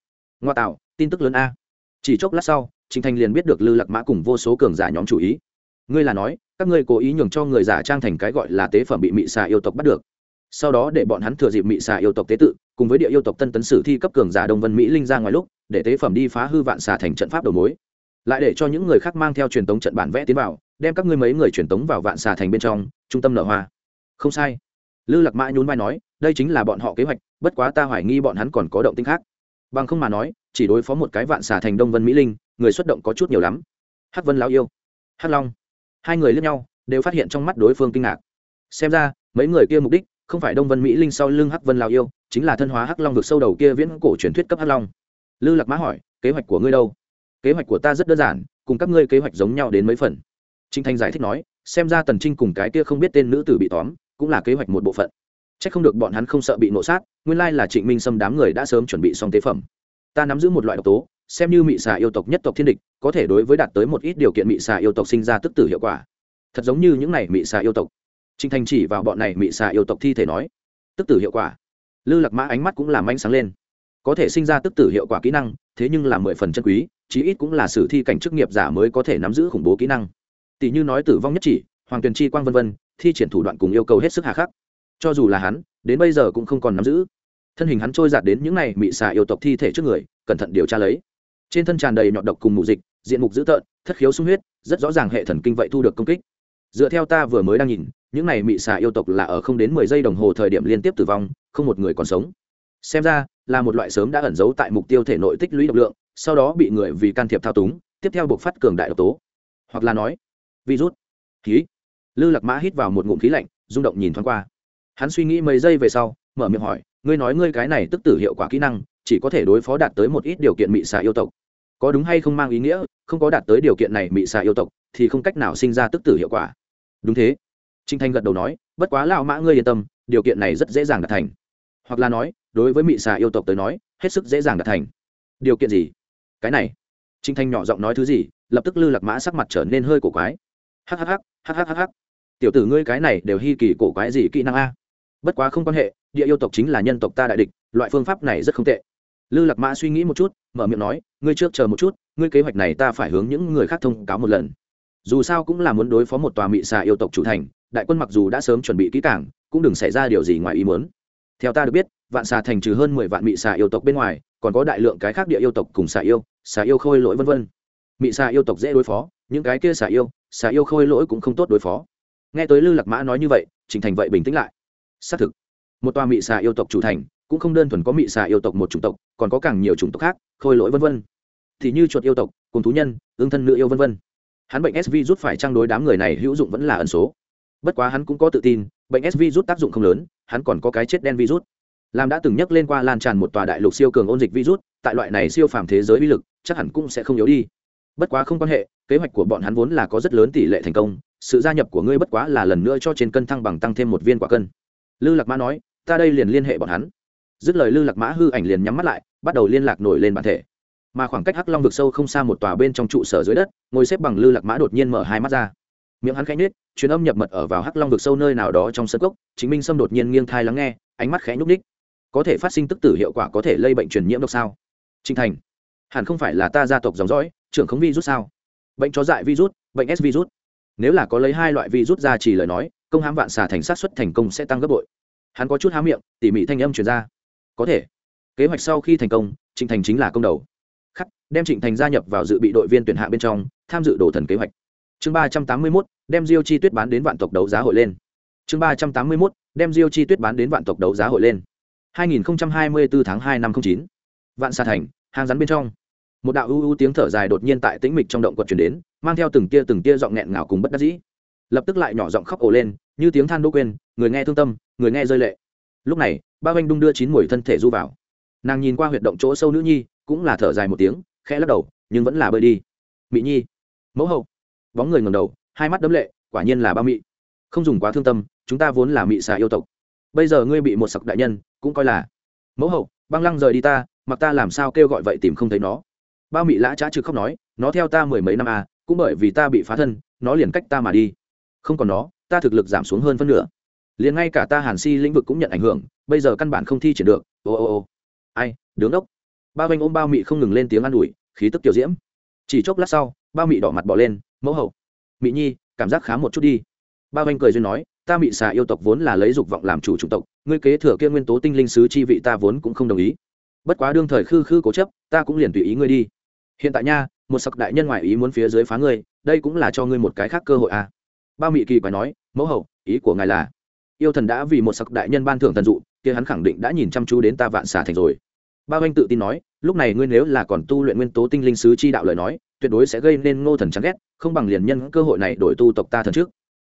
Ngoa tạo tin tức lớn a. Chỉ chốc lát sau trịnh thành liền biết được lư lạc mã cùng vô số cường giả nhóm chủ ý. Ngươi là nói, các ngươi cố ý nhường cho người giả trang thành cái gọi là tế phẩm bị mị xà yêu tộc bắt được. Sau đó để bọn hắn thừa dịp mị xà yêu tộc tế tự, cùng với địa yêu tộc tân tấn sử thi cấp cường giả đông vân mỹ linh ra ngoài lúc, để tế phẩm đi phá hư vạn xà thành trận pháp đầu mối. Lại để cho những người khác mang theo truyền tống trận bản vẽ tiến vào, đem các ngươi mấy người truyền tống vào vạn xà thành bên trong, trung tâm nở hoa. Không sai. Lư lạc mã nhún vai nói, đây chính là bọn họ kế hoạch, bất quá ta hoài nghi bọn hắn còn có động tinh khác. Bằng không mà nói chỉ đối phó một cái vạn xà thành đông vân mỹ linh, người xuất động có chút nhiều lắm. Hắc vân lão yêu, hắc long. Hai người lướt nhau, đều phát hiện trong mắt đối phương kinh ngạc. Xem ra, mấy người kia mục đích không phải đông vân mỹ linh sau lưng hắc vân lao yêu, chính là thân hóa hắc long vực sâu đầu kia viễn cổ truyền thuyết cấp hắc long. Lư lạc mã hỏi, kế hoạch của ngươi đâu? Kế hoạch của ta rất đơn giản, cùng các ngươi kế hoạch giống nhau đến mấy phần. Trinh thanh giải thích nói, xem ra tần trinh cùng cái kia không biết tên nữ tử bị tóm, cũng là kế hoạch một bộ phận. Chắc không được bọn hắn không sợ bị nộ sát, nguyên lai là trịnh minh xâm đám người đã sớm chuẩn bị xong tế phẩm ta nắm giữ một loại độc tố, xem như mị xà yêu tộc nhất tộc thiên địch, có thể đối với đạt tới một ít điều kiện mị xà yêu tộc sinh ra tức tử hiệu quả. Thật giống như những này mị xà yêu tộc. Trinh thành chỉ vào bọn này mị xà yêu tộc thi thể nói, tức tử hiệu quả. Lư lạc mã ánh mắt cũng làm ánh sáng lên. Có thể sinh ra tức tử hiệu quả kỹ năng, thế nhưng là mười phần chân quý, chí ít cũng là sử thi cảnh chức nghiệp giả mới có thể nắm giữ khủng bố kỹ năng. Tỷ như nói tử vong nhất chỉ, hoàng tuyền chi quang vân vân, thi triển thủ đoạn cùng yêu cầu hết sức hà khắc. Cho dù là hắn, đến bây giờ cũng không còn nắm giữ thân hình hắn trôi giạt đến những này mị xà yêu tộc thi thể trước người, cẩn thận điều tra lấy. Trên thân tràn đầy nhọn độc cùng mù dịch, diện mục dữ tợn, thất khiếu sung huyết, rất rõ ràng hệ thần kinh vậy thu được công kích. Dựa theo ta vừa mới đang nhìn, những này mị xà yêu tộc là ở không đến mười giây đồng hồ thời điểm liên tiếp tử vong, không một người còn sống. Xem ra, là một loại sớm đã ẩn giấu tại mục tiêu thể nội tích lũy độc lượng, sau đó bị người vì can thiệp thao túng, tiếp theo buộc phát cường đại độc tố. Hoặc là nói, virus. Khí. Lư lạc mã hít vào một ngụm khí lạnh, rung động nhìn thoáng qua. Hắn suy nghĩ mấy giây về sau, mở miệng hỏi ngươi nói ngươi cái này tức tử hiệu quả kỹ năng, chỉ có thể đối phó đạt tới một ít điều kiện mị xà yêu tộc. Có đúng hay không mang ý nghĩa, không có đạt tới điều kiện này mị xà yêu tộc, thì không cách nào sinh ra tức tử hiệu quả. Đúng thế. Trinh thanh gật đầu nói, bất quá lao mã ngươi yên tâm, điều kiện này rất dễ dàng đạt thành. Hoặc là nói, đối với mị xà yêu tộc tới nói, hết sức dễ dàng đạt thành. Điều kiện gì? Cái này. Trinh thanh nhỏ giọng nói thứ gì, lập tức lư lạc mã sắc mặt trở nên hơi cổ quái. Hhh hhh tiểu tử ngươi cái này đều hy kỳ cổ quái gì kỹ năng a? Bất quá không quan hệ địa yêu tộc chính là nhân tộc ta đại địch, loại phương pháp này rất không tệ. Lư lạc mã suy nghĩ một chút, mở miệng nói, ngươi trước chờ một chút, ngươi kế hoạch này ta phải hướng những người khác thông cáo một lần. Dù sao cũng là muốn đối phó một tòa mị xà yêu tộc chủ thành, đại quân mặc dù đã sớm chuẩn bị kỹ cảng cũng đừng xảy ra điều gì ngoài ý muốn. Theo ta được biết, vạn xà thành trừ hơn mười vạn mị xà yêu tộc bên ngoài, còn có đại lượng cái khác địa yêu tộc cùng xà yêu xà yêu khôi lỗi vân vân. Mị xà yêu tộc dễ đối phó, những cái kia xà yêu xà yêu khôi lỗi cũng không tốt đối phó. Nghe tới lư lạc mã nói như vậy, trình thành vậy bình tĩnh lại. Xác thực một tòa mị xà yêu tộc chủ thành, cũng không đơn thuần có mị xà yêu tộc một chủng tộc, còn có càng nhiều chủng tộc khác, khôi lỗi vân vân. Thì như chuột yêu tộc, cùng thú nhân ương thân nữ yêu vân vân. Hắn bệnh sv rút phải trang đối đám người này hữu dụng vẫn là ẩn số. Bất quá hắn cũng có tự tin, bệnh sv rút tác dụng không lớn, hắn còn có cái chết đen virus. Làm đã từng nhắc lên qua lan tràn một tòa đại lục siêu cường ôn dịch virus, tại loại này siêu phàm thế giới uy lực, chắc hẳn cũng sẽ không yếu đi. Bất quá không quan hệ, kế hoạch của bọn hắn vốn là có rất lớn tỷ lệ thành công, sự gia nhập của ngươi bất quá là lần nữa cho trên cân thăng bằng tăng thêm một viên quả cân. Lư lạc mã nói ta đây liền liên hệ bọn hắn. Dứt lời lư lạc mã hư ảnh liền nhắm mắt lại, bắt đầu liên lạc nổi lên bản thể. Mà khoảng cách hắc long vực sâu không xa một tòa bên trong trụ sở dưới đất, ngồi xếp bằng lư lạc mã đột nhiên mở hai mắt ra. Miệng hắn khẽ nhếch, truyền âm nhập mật ở vào hắc long vực sâu nơi nào đó trong sân cốc, chính minh sâm đột nhiên nghiêng thai lắng nghe, ánh mắt khẽ nhúc ních có thể phát sinh tức tử hiệu quả có thể lây bệnh truyền nhiễm độc sao? Trinh thành, hẳn không phải là ta gia tộc dòng dõi, trưởng không virus sao? Bệnh chó dại virus, bệnh s virus. Nếu là có lấy hai loại virus ra chỉ lời nói, công hãm vạn xà thành sát xuất thành công sẽ tăng gấp bội hắn có chút há miệng, tỉ mỉ thanh âm truyền ra. Có thể. Kế hoạch sau khi thành công, trịnh thành chính là công đầu. Khắc, đem trịnh thành gia nhập vào dự bị đội viên tuyển hạ bên trong, tham dự đổ thần kế hoạch. Chương ba trăm tám mươi mốt, đem diêu chi tuyết bán đến vạn tộc đấu giá hội lên. Chương ba trăm tám mươi mốt, đem diêu chi tuyết bán đến vạn tộc đấu giá hội lên. hai nghìn hai mươi bốn tháng hai năm chín. Vạn xà thành hàng rắn bên trong. Một đạo ưu ưu tiếng thở dài đột nhiên tại tĩnh mịch trong động quật chuyển đến, mang theo từng tia từng tia giọng nghẹn ngào cùng bất đắc dĩ. Lập tức lại nhỏ giọng khóc ổ lên như tiếng than đỗ quên, người nghe thương tâm, người nghe rơi lệ. Lúc này, ba oanh đung đưa chín mùi thân thể du vào. Nàng nhìn qua huyệt động chỗ sâu nữ nhi, cũng là thở dài một tiếng, khẽ lắc đầu, nhưng vẫn là bơi đi. Mị nhi. Mẫu hậu. Bóng người ngầm đầu, hai mắt đấm lệ, quả nhiên là ba mị. Không dùng quá thương tâm, chúng ta vốn là mị xà yêu tộc. Bây giờ ngươi bị một sặc đại nhân, cũng coi là. Mẫu hậu, băng lăng rời đi ta, mặc ta làm sao kêu gọi vậy tìm không thấy nó. Ba mị lã trá trực khóc nói, nó theo ta mười mấy năm à cũng bởi vì ta bị phá thân, nó liền cách ta mà đi không còn nó, ta thực lực giảm xuống hơn phân nửa. Liền ngay cả ta hàn si lĩnh vực cũng nhận ảnh hưởng, bây giờ căn bản không thi triển được. Ô ô ô. Ai, đứng đốc. Ba vanh ôm bao mị không ngừng lên tiếng an ủi, khí tức tiểu diễm. Chỉ chốc lát sau, bao mị đỏ mặt bỏ lên, mẫu hậu. Mị nhi, cảm giác khá một chút đi. Ba vanh cười duyên nói, ta mị xà yêu tộc vốn là lấy dục vọng làm chủ chủng tộc, ngươi kế thừa kia nguyên tố tinh linh sứ chi vị ta vốn cũng không đồng ý. Bất quá đương thời khư khư cố chấp, ta cũng liền tùy ý ngươi đi. Hiện tại nha, một sặc đại nhân ngoại ý muốn phía dưới phá ngươi, đây cũng là cho ngươi một cái khác cơ hội à bao mị kỳ phải nói, mẫu hậu, ý của ngài là, yêu thần đã vì một sặc đại nhân ban thưởng thần dụ, kia hắn khẳng định đã nhìn chăm chú đến ta vạn xả thành rồi. Bao anh tự tin nói, lúc này ngươi nếu là còn tu luyện nguyên tố tinh linh sứ chi đạo lời nói, tuyệt đối sẽ gây nên ngô thần chán ghét, không bằng liền nhân cơ hội này đổi tu tộc ta thần trước.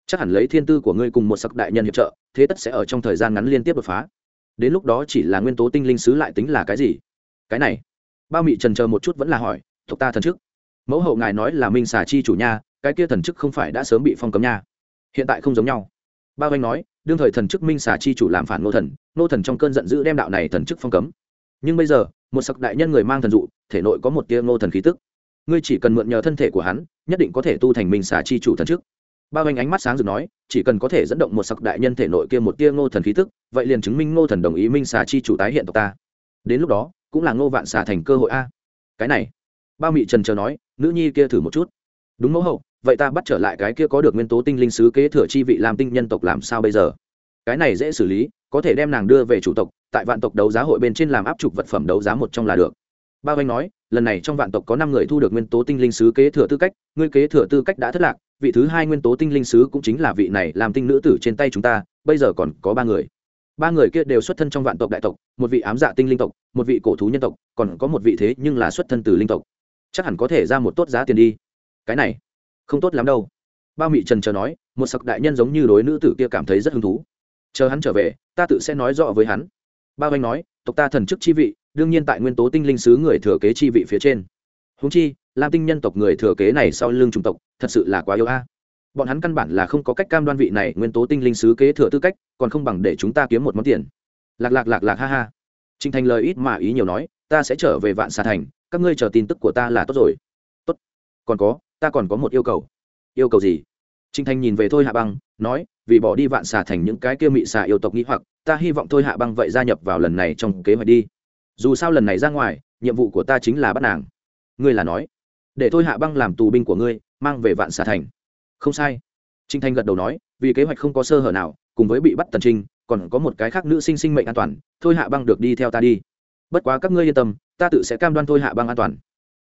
Chắc hẳn lấy thiên tư của ngươi cùng một sặc đại nhân hiệp trợ, thế tất sẽ ở trong thời gian ngắn liên tiếp đột phá. Đến lúc đó chỉ là nguyên tố tinh linh sứ lại tính là cái gì? Cái này, bao mị trần chờ một chút vẫn là hỏi, tộc ta thần trước. mẫu hậu, ngài nói là minh xà chi chủ nha cái kia thần chức không phải đã sớm bị phong cấm nha. Hiện tại không giống nhau. Ba oanh nói, đương thời thần chức minh xà chi chủ làm phản ngô thần ngô thần trong cơn giận dữ đem đạo này thần chức phong cấm. Nhưng bây giờ, một sặc đại nhân người mang thần dụ, thể nội có một tia ngô thần khí tức. Ngươi chỉ cần mượn nhờ thân thể của hắn, nhất định có thể tu thành minh xà chi chủ thần chức. Ba oanh ánh mắt sáng rực nói, chỉ cần có thể dẫn động một sặc đại nhân thể nội kia một tia ngô thần khí tức, vậy liền chứng minh ngô thần đồng ý minh xà chi chủ tái hiện tộc ta. Đến lúc đó, cũng là ngô vạn xà thành cơ hội a. Cái này, Ba mị trần chờ nói, nữ nhi kia thử một chút. Đúng mẫu hậu vậy ta bắt trở lại cái kia có được nguyên tố tinh linh sứ kế thừa chi vị làm tinh nhân tộc làm sao bây giờ? Cái này dễ xử lý, có thể đem nàng đưa về chủ tộc, tại vạn tộc đấu giá hội bên trên làm áp trục vật phẩm đấu giá một trong là được. Bao anh nói, lần này trong vạn tộc có năm người thu được nguyên tố tinh linh sứ kế thừa tư cách, ngươi kế thừa tư cách đã thất lạc, vị thứ hai nguyên tố tinh linh sứ cũng chính là vị này làm tinh nữ tử trên tay chúng ta, bây giờ còn có ba người. Ba người kia đều xuất thân trong vạn tộc đại tộc, một vị ám dạ tinh linh tộc, một vị cổ thú nhân tộc, còn có một vị thế nhưng là xuất thân từ linh tộc. Chắc hẳn có thể ra một tốt giá tiền đi. Cái này không tốt lắm đâu. Bao mị trần chờ nói, một sặc đại nhân giống như đối nữ tử kia cảm thấy rất hứng thú. Chờ hắn trở về, ta tự sẽ nói rõ với hắn. Bao anh nói, tộc ta thần chức chi vị, đương nhiên tại nguyên tố tinh linh sứ người thừa kế chi vị phía trên. Húng chi, lam tinh nhân tộc người thừa kế này sau lưng chủng tộc, thật sự là quá yếu a. Bọn hắn căn bản là không có cách cam đoan vị này nguyên tố tinh linh sứ kế thừa tư cách, còn không bằng để chúng ta kiếm một món tiền. Lạc lạc lạc lạc ha ha. Trinh thành lời ít mà ý nhiều nói, ta sẽ trở về vạn xà thành, các ngươi chờ tin tức của ta là tốt rồi. Tốt. Còn có ta còn có một yêu cầu. Yêu cầu gì? Trinh Thanh nhìn về thôi hạ băng, nói, vì bỏ đi vạn xà thành những cái kia mị xà yêu tộc nghĩ hoặc, ta hy vọng thôi hạ băng vậy gia nhập vào lần này trong kế hoạch đi. Dù sao lần này ra ngoài, nhiệm vụ của ta chính là bắt nàng. Ngươi là nói, để thôi hạ băng làm tù binh của ngươi, mang về vạn xà thành. Không sai. Trinh thanh gật đầu nói, vì kế hoạch không có sơ hở nào, cùng với bị bắt tần trinh, còn có một cái khác nữ sinh sinh mệnh an toàn, thôi hạ băng được đi theo ta đi. Bất quá các ngươi yên tâm, ta tự sẽ cam đoan thôi hạ băng an toàn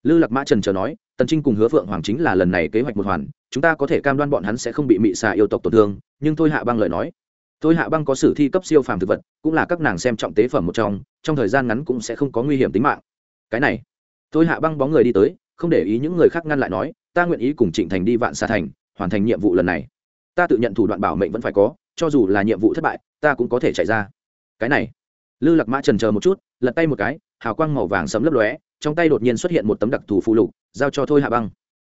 lư lạc mã trần chờ nói, tần trinh cùng hứa phượng hoàng chính là lần này kế hoạch một hoàn, chúng ta có thể cam đoan bọn hắn sẽ không bị mị xà yêu tộc tổn thương, nhưng thôi hạ băng lời nói, thôi hạ băng có sử thi cấp siêu phàm thực vật, cũng là các nàng xem trọng tế phẩm một trong trong thời gian ngắn cũng sẽ không có nguy hiểm tính mạng. Cái này, thôi hạ băng bóng người đi tới, không để ý những người khác ngăn lại nói, ta nguyện ý cùng trịnh thành đi vạn xa thành, hoàn thành nhiệm vụ lần này. Ta tự nhận thủ đoạn bảo mệnh vẫn phải có, cho dù là nhiệm vụ thất bại, ta cũng có thể chạy ra. Cái này, lư lạc mã trần chờ một chút, lật tay một cái, hào quang màu vàng sấm lấp lóe trong tay đột nhiên xuất hiện một tấm đặc thù phụ lục, giao cho thôi hạ băng.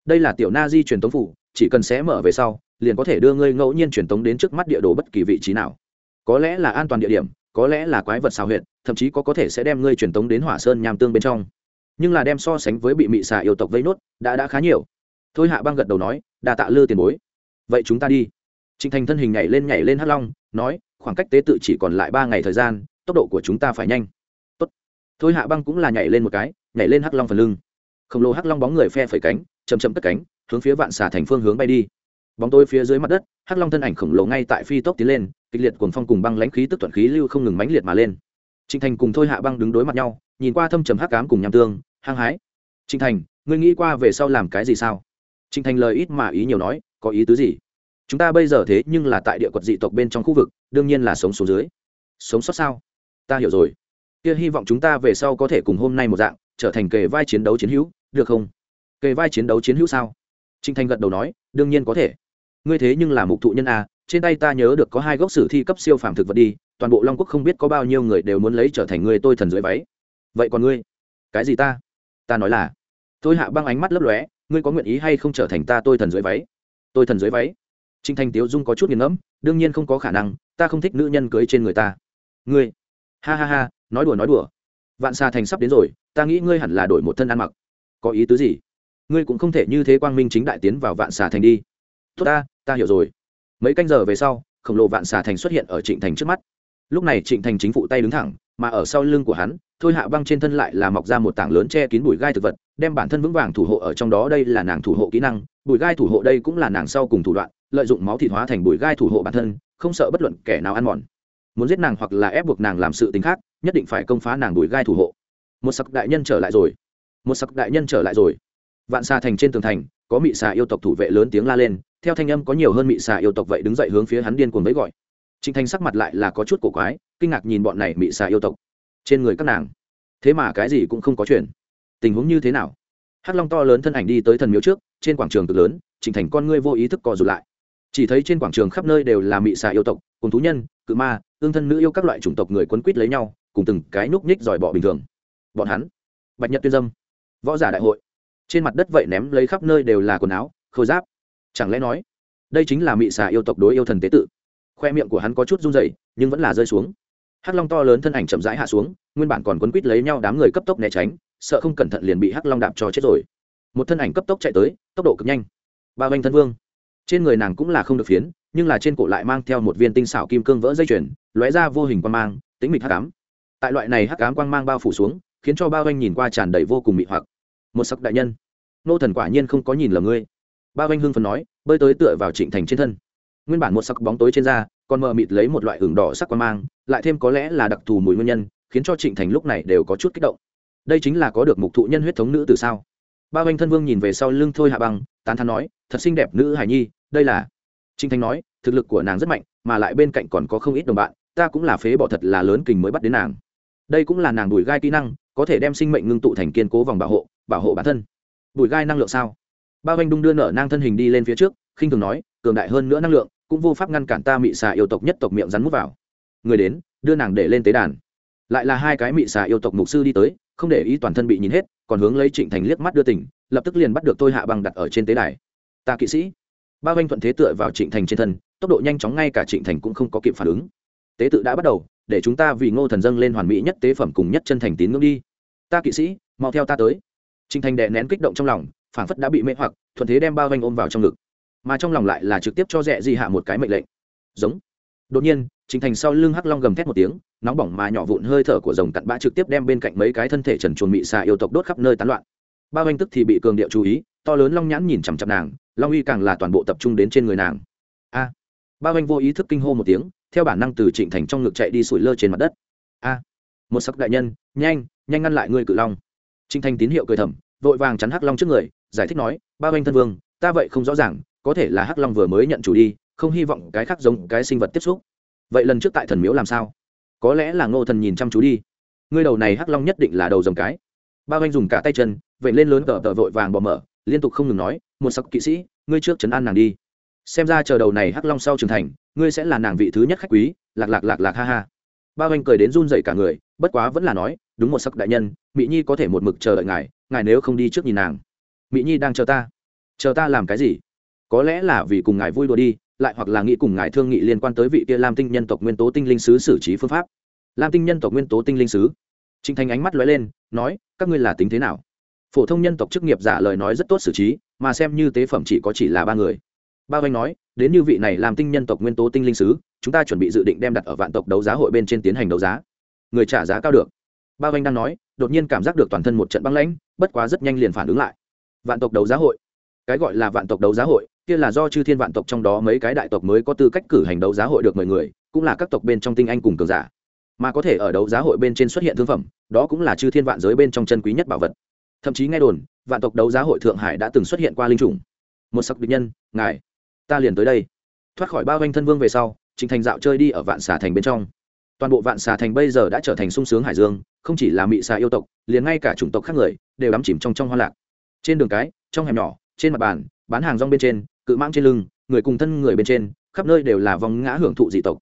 Đây là tiểu na di truyền tống phủ, chỉ cần xé mở về sau, liền có thể đưa ngươi ngẫu nhiên truyền tống đến trước mắt địa đồ bất kỳ vị trí nào. Có lẽ là an toàn địa điểm, có lẽ là quái vật xào huyệt, thậm chí có có thể sẽ đem ngươi truyền tống đến hỏa sơn nham tương bên trong. Nhưng là đem so sánh với bị mị xà yêu tộc vây nốt, đã đã khá nhiều. Thôi hạ băng gật đầu nói đà tạ lư tiền bối. Vậy chúng ta đi. Trịnh thành thân hình nhảy lên nhảy lên hắt long, nói, khoảng cách tế tự chỉ còn lại ba ngày thời gian, tốc độ của chúng ta phải nhanh. Tốt. thôi hạ băng cũng là nhảy lên một cái nhảy lên hắc long phần lưng. Khổng lồ hắc long bóng người phe phẩy cánh chầm chậm cất cánh, hướng phía vạn xà thành phương hướng bay đi. Bóng tối phía dưới mặt đất, hắc long thân ảnh khổng lồ ngay tại phi tốc tiến lên, kịch liệt cuồng phong cùng băng lãnh khí tức thuận khí lưu không ngừng mãnh liệt mà lên. Trịnh thành cùng thôi hạ băng đứng đối mặt nhau, nhìn qua thâm trầm hắc cám cùng nham tương, hăng hái. Trịnh thành, ngươi nghĩ qua về sau làm cái gì sao? Trịnh thành lời ít mà ý nhiều nói, có ý tứ gì? Chúng ta bây giờ thế nhưng là tại địa quật dị tộc bên trong khu vực, đương nhiên là sống xuống dưới. Sống sót sao? Ta hiểu rồi. Kia hy vọng chúng ta về sau có thể cùng hôm nay một dạng trở thành kề vai chiến đấu chiến hữu, được không? Kề vai chiến đấu chiến hữu sao? Trịnh thành gật đầu nói, đương nhiên có thể. Ngươi thế nhưng là mục thụ nhân a, trên tay ta nhớ được có hai gốc sử thi cấp siêu phàm thực vật đi, toàn bộ long quốc không biết có bao nhiêu người đều muốn lấy trở thành người tôi thần dưới váy. Vậy còn ngươi? Cái gì ta? Ta nói là tôi hạ băng ánh mắt lấp lóe, ngươi có nguyện ý hay không trở thành ta tôi thần dưới váy? Tôi thần dưới váy. Trinh thanh tiếu dung có chút nghiền ngẫm, đương nhiên không có khả năng, ta không thích nữ nhân cưới trên người ta. Ngươi? Ha ha ha, nói đùa nói đùa. Vạn xa thành sắp đến rồi ta nghĩ ngươi hẳn là đổi một thân ăn mặc. Có ý tứ gì? Ngươi cũng không thể như thế quang minh chính đại tiến vào vạn xà thành đi. Tốt ta ta hiểu rồi. Mấy canh giờ về sau, khổng lồ vạn xà thành xuất hiện ở trịnh thành trước mắt. Lúc này trịnh thành chính phụ tay đứng thẳng, mà ở sau lưng của hắn, thôi hạ băng trên thân lại là mọc ra một tảng lớn che kín bụi gai thực vật, đem bản thân vững vàng thủ hộ ở trong đó. Đây là nàng thủ hộ kỹ năng, bụi gai thủ hộ đây cũng là nàng sau cùng thủ đoạn, lợi dụng máu thịt hóa thành bụi gai thủ hộ bản thân, không sợ bất luận kẻ nào ăn mòn. Muốn giết nàng hoặc là ép buộc nàng làm sự tính khác, nhất định phải công phá nàng bụi gai thủ hộ một sặc đại nhân trở lại rồi. Một sặc đại nhân trở lại rồi. Vạn xà thành trên tường thành, có mị xà yêu tộc thủ vệ lớn tiếng la lên, theo thanh âm có nhiều hơn mị xà yêu tộc vậy đứng dậy hướng phía hắn điên cuồng với gọi. Trịnh thành sắc mặt lại là có chút cổ quái, kinh ngạc nhìn bọn này mị xà yêu tộc. Trên người các nàng, thế mà cái gì cũng không có chuyện. Tình huống như thế nào? Hắc long to lớn thân ảnh đi tới thần miếu trước, trên quảng trường cực lớn, trịnh thành con ngươi vô ý thức co rụt lại. Chỉ thấy trên quảng trường khắp nơi đều là mị xà yêu tộc, cùng thú nhân, cự ma ương thân nữ yêu các loại chủng tộc người quấn quýt lấy nhau, cùng từng cái núc nhích dòi bỏ bình thường bọn hắn. Bạch nhật tuyên dâm, võ giả đại hội. Trên mặt đất vậy ném lấy khắp nơi đều là quần áo, khôi giáp. Chẳng lẽ nói, đây chính là mị xà yêu tộc đối yêu thần tế tự? Khoe miệng của hắn có chút run dày nhưng vẫn là rơi xuống. Hắc long to lớn thân ảnh chậm rãi hạ xuống, nguyên bản còn quấn quít lấy nhau đám người cấp tốc né tránh, sợ không cẩn thận liền bị hắc long đạp cho chết rồi. Một thân ảnh cấp tốc chạy tới, tốc độ cực nhanh. Ba vanh thân vương. Trên người nàng cũng là không được phiến, nhưng là trên cổ lại mang theo một viên tinh xảo kim cương vỡ dây chuyền, lóe ra vô hình quang mang tính mịch hắc ám. Tại loại này hắc ám quang mang bao phủ xuống khiến cho ba anh nhìn qua tràn đầy vô cùng mị hoặc. Một sắc đại nhân, nô thần quả nhiên không có nhìn lầm ngươi. Ba anh hưng phần nói, bơi tới tựa vào trịnh thành trên thân. Nguyên bản một sắc bóng tối trên da, còn mờ mịt lấy một loại hưởng đỏ sắc quang mang, lại thêm có lẽ là đặc thù mùi nguyên nhân, khiến cho trịnh thành lúc này đều có chút kích động. Đây chính là có được mục thụ nhân huyết thống nữ từ sao? Ba anh thân vương nhìn về sau lưng thôi hạ băng, tán thán nói, thật xinh đẹp nữ hải nhi, đây là. Trịnh thành nói, thực lực của nàng rất mạnh, mà lại bên cạnh còn có không ít đồng bạn, ta cũng là phế bỏ thật là lớn kình mới bắt đến nàng. Đây cũng là nàng đùi gai kỹ năng có thể đem sinh mệnh ngưng tụ thành kiên cố vòng bảo hộ bảo hộ bản thân. Bùi gai năng lượng sao? Ba anh đung đưa nở nang thân hình đi lên phía trước, khinh thường nói, cường đại hơn nữa năng lượng, cũng vô pháp ngăn cản ta mị xà yêu tộc nhất tộc miệng rắn mút vào. Người đến, đưa nàng để lên tế đàn. Lại là hai cái mị xà yêu tộc mục sư đi tới, không để ý toàn thân bị nhìn hết, còn hướng lấy trịnh thành liếc mắt đưa tỉnh lập tức liền bắt được tôi hạ bằng đặt ở trên tế đài. Ta kỵ sĩ. Ba anh thuận thế tựa vào trịnh thành trên thân, tốc độ nhanh chóng ngay cả trịnh thành cũng không có kịp phản ứng. Tế tự đã bắt đầu để chúng ta vì ngô thần dâng lên hoàn mỹ nhất tế phẩm cùng nhất chân thành tín ngưỡng đi. Ta kỵ sĩ, mau theo ta tới. Trinh thành đè nén kích động trong lòng, phảng phất đã bị mê hoặc, thuận thế đem bao vanh ôm vào trong ngực. Mà trong lòng lại là trực tiếp cho rẽ di hạ một cái mệnh lệnh. Giống. Đột nhiên trinh thành sau lưng hắc long gầm thét một tiếng, nóng bỏng mà nhỏ vụn hơi thở của rồng cặn bã trực tiếp đem bên cạnh mấy cái thân thể trần chuồn mị xà yêu tộc đốt khắp nơi tán loạn. Bao anh tức thì bị cường điệu chú ý, to lớn long nhãn nhìn chằm chằm nàng, long uy càng là toàn bộ tập trung đến trên người nàng. A. Bao anh vô ý thức kinh hô một tiếng theo bản năng từ trịnh thành trong ngực chạy đi sủi lơ trên mặt đất. A, một sắc đại nhân, nhanh nhanh ngăn lại người cự long. Trịnh thành tín hiệu cười thầm, vội vàng chắn hắc long trước người, giải thích nói, ba anh thân vương, ta vậy không rõ ràng, có thể là hắc long vừa mới nhận chủ đi, không hy vọng cái khác giống cái sinh vật tiếp xúc. Vậy lần trước tại thần miếu làm sao? Có lẽ là ngô thần nhìn chăm chú đi. Ngươi đầu này hắc long nhất định là đầu dòng cái. Ba anh dùng cả tay chân vậy lên lớn tờ tờ vội vàng bỏ mở, liên tục không ngừng nói, một sắc kỵ sĩ, ngươi trước chấn an nàng đi. Xem ra chờ đầu này hắc long sau trưởng thành ngươi sẽ là nàng vị thứ nhất khách quý, lạc lạc lạc lạc ha ha. Ba oanh cười đến run dậy cả người, bất quá vẫn là nói, đúng một sắc đại nhân mỹ nhi có thể một mực chờ đợi ngài ngài nếu không đi trước nhìn nàng. Mỹ nhi đang chờ ta. Chờ ta làm cái gì? Có lẽ là vì cùng ngài vui đùa đi, lại hoặc là nghĩ cùng ngài thương nghị liên quan tới vị kia lam tinh nhân tộc nguyên tố tinh linh sứ xử trí phương pháp. Lam tinh nhân tộc nguyên tố tinh linh sứ? Trinh thành ánh mắt lóe lên, nói, các ngươi là tính thế nào? Phổ thông nhân tộc chức nghiệp giả lời nói rất tốt xử trí, mà xem như tế phẩm chỉ có chỉ là ba người ba oanh nói, đến như vị này làm tinh nhân tộc nguyên tố tinh linh sứ, chúng ta chuẩn bị dự định đem đặt ở vạn tộc đấu giá hội bên trên tiến hành đấu giá. Người trả giá cao được. Ba oanh đang nói, đột nhiên cảm giác được toàn thân một trận băng lãnh, bất quá rất nhanh liền phản ứng lại. Vạn tộc đấu giá hội. Cái gọi là vạn tộc đấu giá hội, kia là do chư thiên vạn tộc trong đó mấy cái đại tộc mới có tư cách cử hành đấu giá hội được mọi người, cũng là các tộc bên trong tinh anh cùng cường giả. Mà có thể ở đấu giá hội bên trên xuất hiện thương phẩm, đó cũng là chư thiên vạn giới bên trong chân quý nhất bảo vật. Thậm chí nghe đồn, vạn tộc đấu giá hội thượng hải đã từng xuất hiện qua linh chủng một sắc địch nhân, ngài ta liền tới đây. Thoát khỏi bao quanh thân vương về sau trịnh thành dạo chơi đi ở vạn xà thành bên trong. Toàn bộ vạn xà thành bây giờ đã trở thành sung sướng hải dương, không chỉ là mị xà yêu tộc, liền ngay cả chủng tộc khác người đều đắm chìm trong trong hoa lạc. Trên đường cái, trong hẻm nhỏ, trên mặt bàn, bán hàng rong bên trên, cự mang trên lưng, người cùng thân người bên trên, khắp nơi đều là vòng ngã hưởng thụ dị tộc.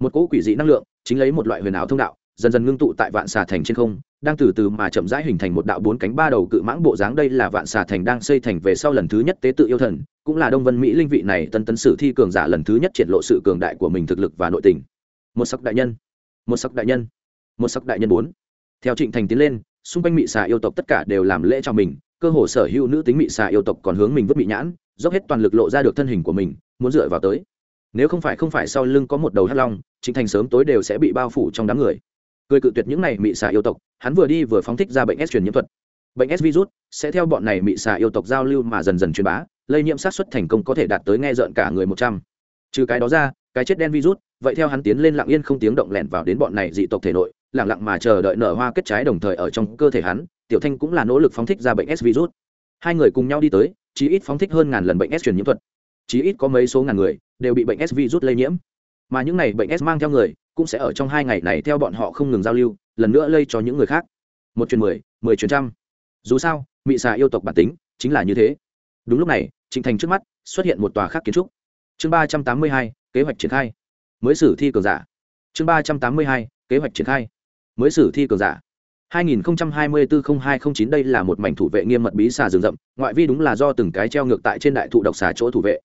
Một cỗ quỷ dị năng lượng chính lấy một loại huyền ảo thông đạo, dần dần ngưng tụ tại vạn xà thành trên không, đang từ từ mà chậm rãi hình thành một đạo bốn cánh ba đầu cự mãng bộ dáng. Đây là vạn xà thành đang xây thành về sau lần thứ nhất tế tự yêu thần cũng là đông vân mỹ linh vị này tân tấn sử thi cường giả lần thứ nhất triển lộ sự cường đại của mình thực lực và nội tình. Một sắc đại nhân, một sắc đại nhân, một sắc đại nhân bốn. Theo trịnh thành tiến lên, xung quanh mỹ xà yêu tộc tất cả đều làm lễ cho mình, cơ hồ sở hữu nữ tính mỹ xà yêu tộc còn hướng mình vứt mỹ nhãn, dốc hết toàn lực lộ ra được thân hình của mình, muốn dựa vào tới. Nếu không phải không phải sau lưng có một đầu hắc long, trịnh thành sớm tối đều sẽ bị bao phủ trong đám người. Cười cự tuyệt những này mị xà yêu tộc, hắn vừa đi vừa phóng thích ra bệnh s truyền nhiễm thuật. Bệnh s virus sẽ theo bọn này mị xà yêu tộc giao lưu mà dần dần truyền bá lây nhiễm sát xuất thành công có thể đạt tới nghe rợn cả người một trăm. Trừ cái đó ra, cái chết đen virus, vậy theo hắn tiến lên lặng yên không tiếng động lẻn vào đến bọn này dị tộc thể nội lẳng lặng mà chờ đợi nở hoa kết trái đồng thời ở trong cơ thể hắn, tiểu thanh cũng là nỗ lực phóng thích ra bệnh s virus. Hai người cùng nhau đi tới, chí ít phóng thích hơn ngàn lần bệnh s truyền nhiễm thuật. Chí ít có mấy số ngàn người đều bị bệnh s virus lây nhiễm. Mà những này bệnh s mang theo người cũng sẽ ở trong hai ngày này theo bọn họ không ngừng giao lưu, lần nữa lây cho những người khác. Một chuyến mười mười chuyến trăm. Dù sao, mị xà yêu tộc bản tính chính là như thế. Đúng lúc này trịnh thành trước mắt xuất hiện một tòa khác kiến trúc. Chương ba trăm tám mươi hai kế hoạch triển khai. Mới sử thi cường giả. Chương ba trăm tám mươi hai kế hoạch triển khai. Mới sử thi cường giả. 2024-0209 đây là một mảnh thủ vệ nghiêm mật bí xà rừng rậm, ngoại vi đúng là do từng cái treo ngược tại trên đại thụ độc xà chỗ thủ vệ.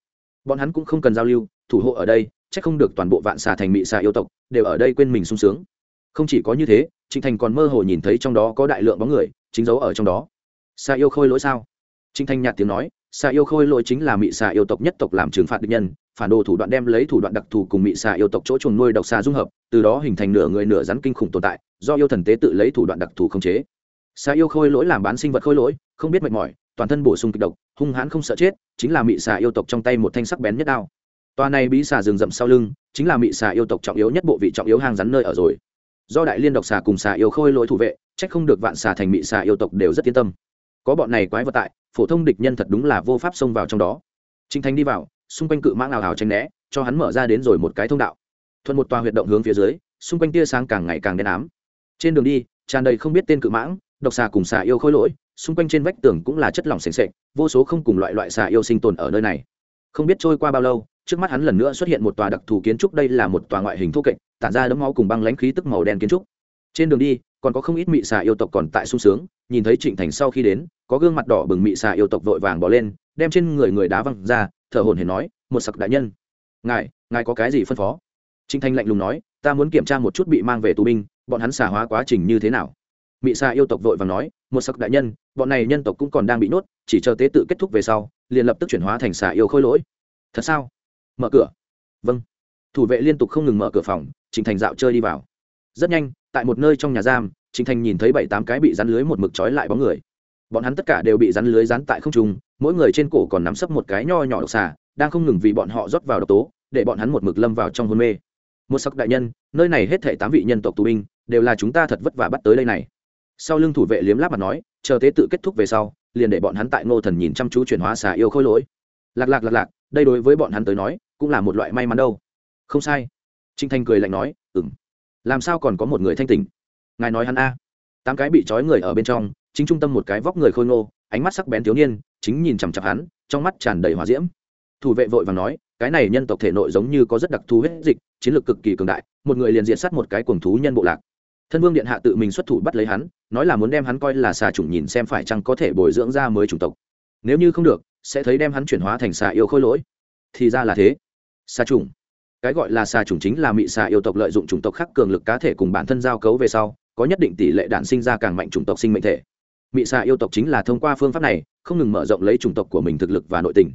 Bọn hắn cũng không cần giao lưu, thủ hộ ở đây, chắc không được toàn bộ vạn xà thành mị xà yêu tộc đều ở đây quên mình sung sướng. Không chỉ có như thế trịnh thành còn mơ hồ nhìn thấy trong đó có đại lượng bóng người chính dấu ở trong đó. Xà yêu khôi lỗi sao? Trịnh thành nhạt tiếng nói xà yêu khôi lỗi chính là mị xà yêu tộc nhất tộc làm trừng phạt địch nhân, phản đồ thủ đoạn đem lấy thủ đoạn đặc thù cùng mị xà yêu tộc chỗ chuồng nuôi độc xà dung hợp, từ đó hình thành nửa người nửa rắn kinh khủng tồn tại, do yêu thần tế tự lấy thủ đoạn đặc thù khống chế. Xà yêu khôi lỗi làm bán sinh vật khôi lỗi, không biết mệt mỏi, toàn thân bổ sung kịch độc, hung hãn không sợ chết, chính là mị xà yêu tộc trong tay một thanh sắc bén nhất đao. Toa này bí xà rừng rậm sau lưng, chính là mị xà yêu tộc trọng yếu nhất bộ vị trọng yếu hang rắn nơi ở rồi. Do đại liên độc xà cùng xà yêu khôi lỗi thủ vệ trách không được vạn xà thành mị xà yêu tộc đều rất yên tâm. Có bọn này quái vật tại phổ thông địch nhân thật đúng là vô pháp xông vào trong đó. Trinh thanh đi vào, xung quanh cự mãng ảo ảo tranh né, cho hắn mở ra đến rồi một cái thông đạo. Thuận một tòa huyệt động hướng phía dưới, xung quanh tia sáng càng ngày càng đen ám. Trên đường đi, tràn đầy không biết tên cự mãng, độc xà cùng xà yêu khôi lỗi, xung quanh trên vách tường cũng là chất lỏng s ề n s ệ c vô số không cùng loại loại xà yêu sinh tồn ở nơi này. Không biết trôi qua bao lâu, trước mắt hắn lần nữa xuất hiện một tòa đặc thù kiến trúc, đây là một tòa ngoại hình thô kệch, tản ra đấm máu cùng băng lãnh khí tức màu đen kiến trúc. Trên đường đi, còn có không ít mị xà yêu tộc còn tại sung sướng, nhìn thấy trịnh thành sau khi đến có gương mặt đỏ bừng mị xà yêu tộc vội vàng bỏ lên đem trên người người đá văng ra thở hồn hển nói một sặc đại nhân. Ngài ngài có cái gì phân phó? Trịnh Thanh lạnh lùng nói ta muốn kiểm tra một chút bị mang về tù binh bọn hắn xà hóa quá trình như thế nào? Mị xà yêu tộc vội vàng nói một sặc đại nhân bọn này nhân tộc cũng còn đang bị nuốt, chỉ chờ tế tự kết thúc về sau liền lập tức chuyển hóa thành xà yêu khôi lỗi. Thật sao? Mở cửa. Vâng. Thủ vệ liên tục không ngừng mở cửa phòng trịnh thành dạo chơi đi vào. Rất nhanh tại một nơi trong nhà giam trịnh thành nhìn thấy bảy tám cái bị rắn lưới một mực trói lại bóng người bọn hắn tất cả đều bị rắn lưới rắn tại không trung, mỗi người trên cổ còn nắm sấp một cái nho nhỏ độc xà, đang không ngừng vì bọn họ rót vào độc tố, để bọn hắn một mực lâm vào trong hôn mê. Một sắc đại nhân, nơi này hết thể tám vị nhân tộc tù binh, đều là chúng ta thật vất vả bắt tới đây này. Sau lưng thủ vệ liếm láp mặt nói, chờ tế tự kết thúc về sau, liền để bọn hắn tại ngô thần nhìn chăm chú chuyển hóa xà yêu khôi lỗi. Lạc lạc lạc lạc, đây đối với bọn hắn tới nói, cũng là một loại may mắn đâu. Không sai. Trinh thanh cười lạnh nói ừng làm sao còn có một người thanh tỉnh? Ngài nói hắn a. Tám cái bị trói người ở bên trong chính trung tâm một cái vóc người khôi ngô, ánh mắt sắc bén thiếu niên, chính nhìn chằm chặp hắn, trong mắt tràn đầy hòa diễm. Thủ vệ vội và nói, cái này nhân tộc thể nội giống như có rất đặc thù hết dịch, chiến lược cực kỳ cường đại, một người liền diện sát một cái cuồng thú nhân bộ lạc. Thân vương điện hạ tự mình xuất thủ bắt lấy hắn, nói là muốn đem hắn coi là xà chủng nhìn xem phải chăng có thể bồi dưỡng ra mới chủng tộc. Nếu như không được, sẽ thấy đem hắn chuyển hóa thành xà yêu khôi lỗi. Thì ra là thế. Xà chủng. Cái gọi là xà chủng chính là mị xà yêu tộc lợi dụng chủng tộc khác cường lực cá thể cùng bản thân giao cấu về sau, có nhất định tỷ lệ đản sinh ra càng mạnh chủng tộc sinh mệnh thể mị xạ yêu tộc chính là thông qua phương pháp này, không ngừng mở rộng lấy chủng tộc của mình thực lực và nội tình.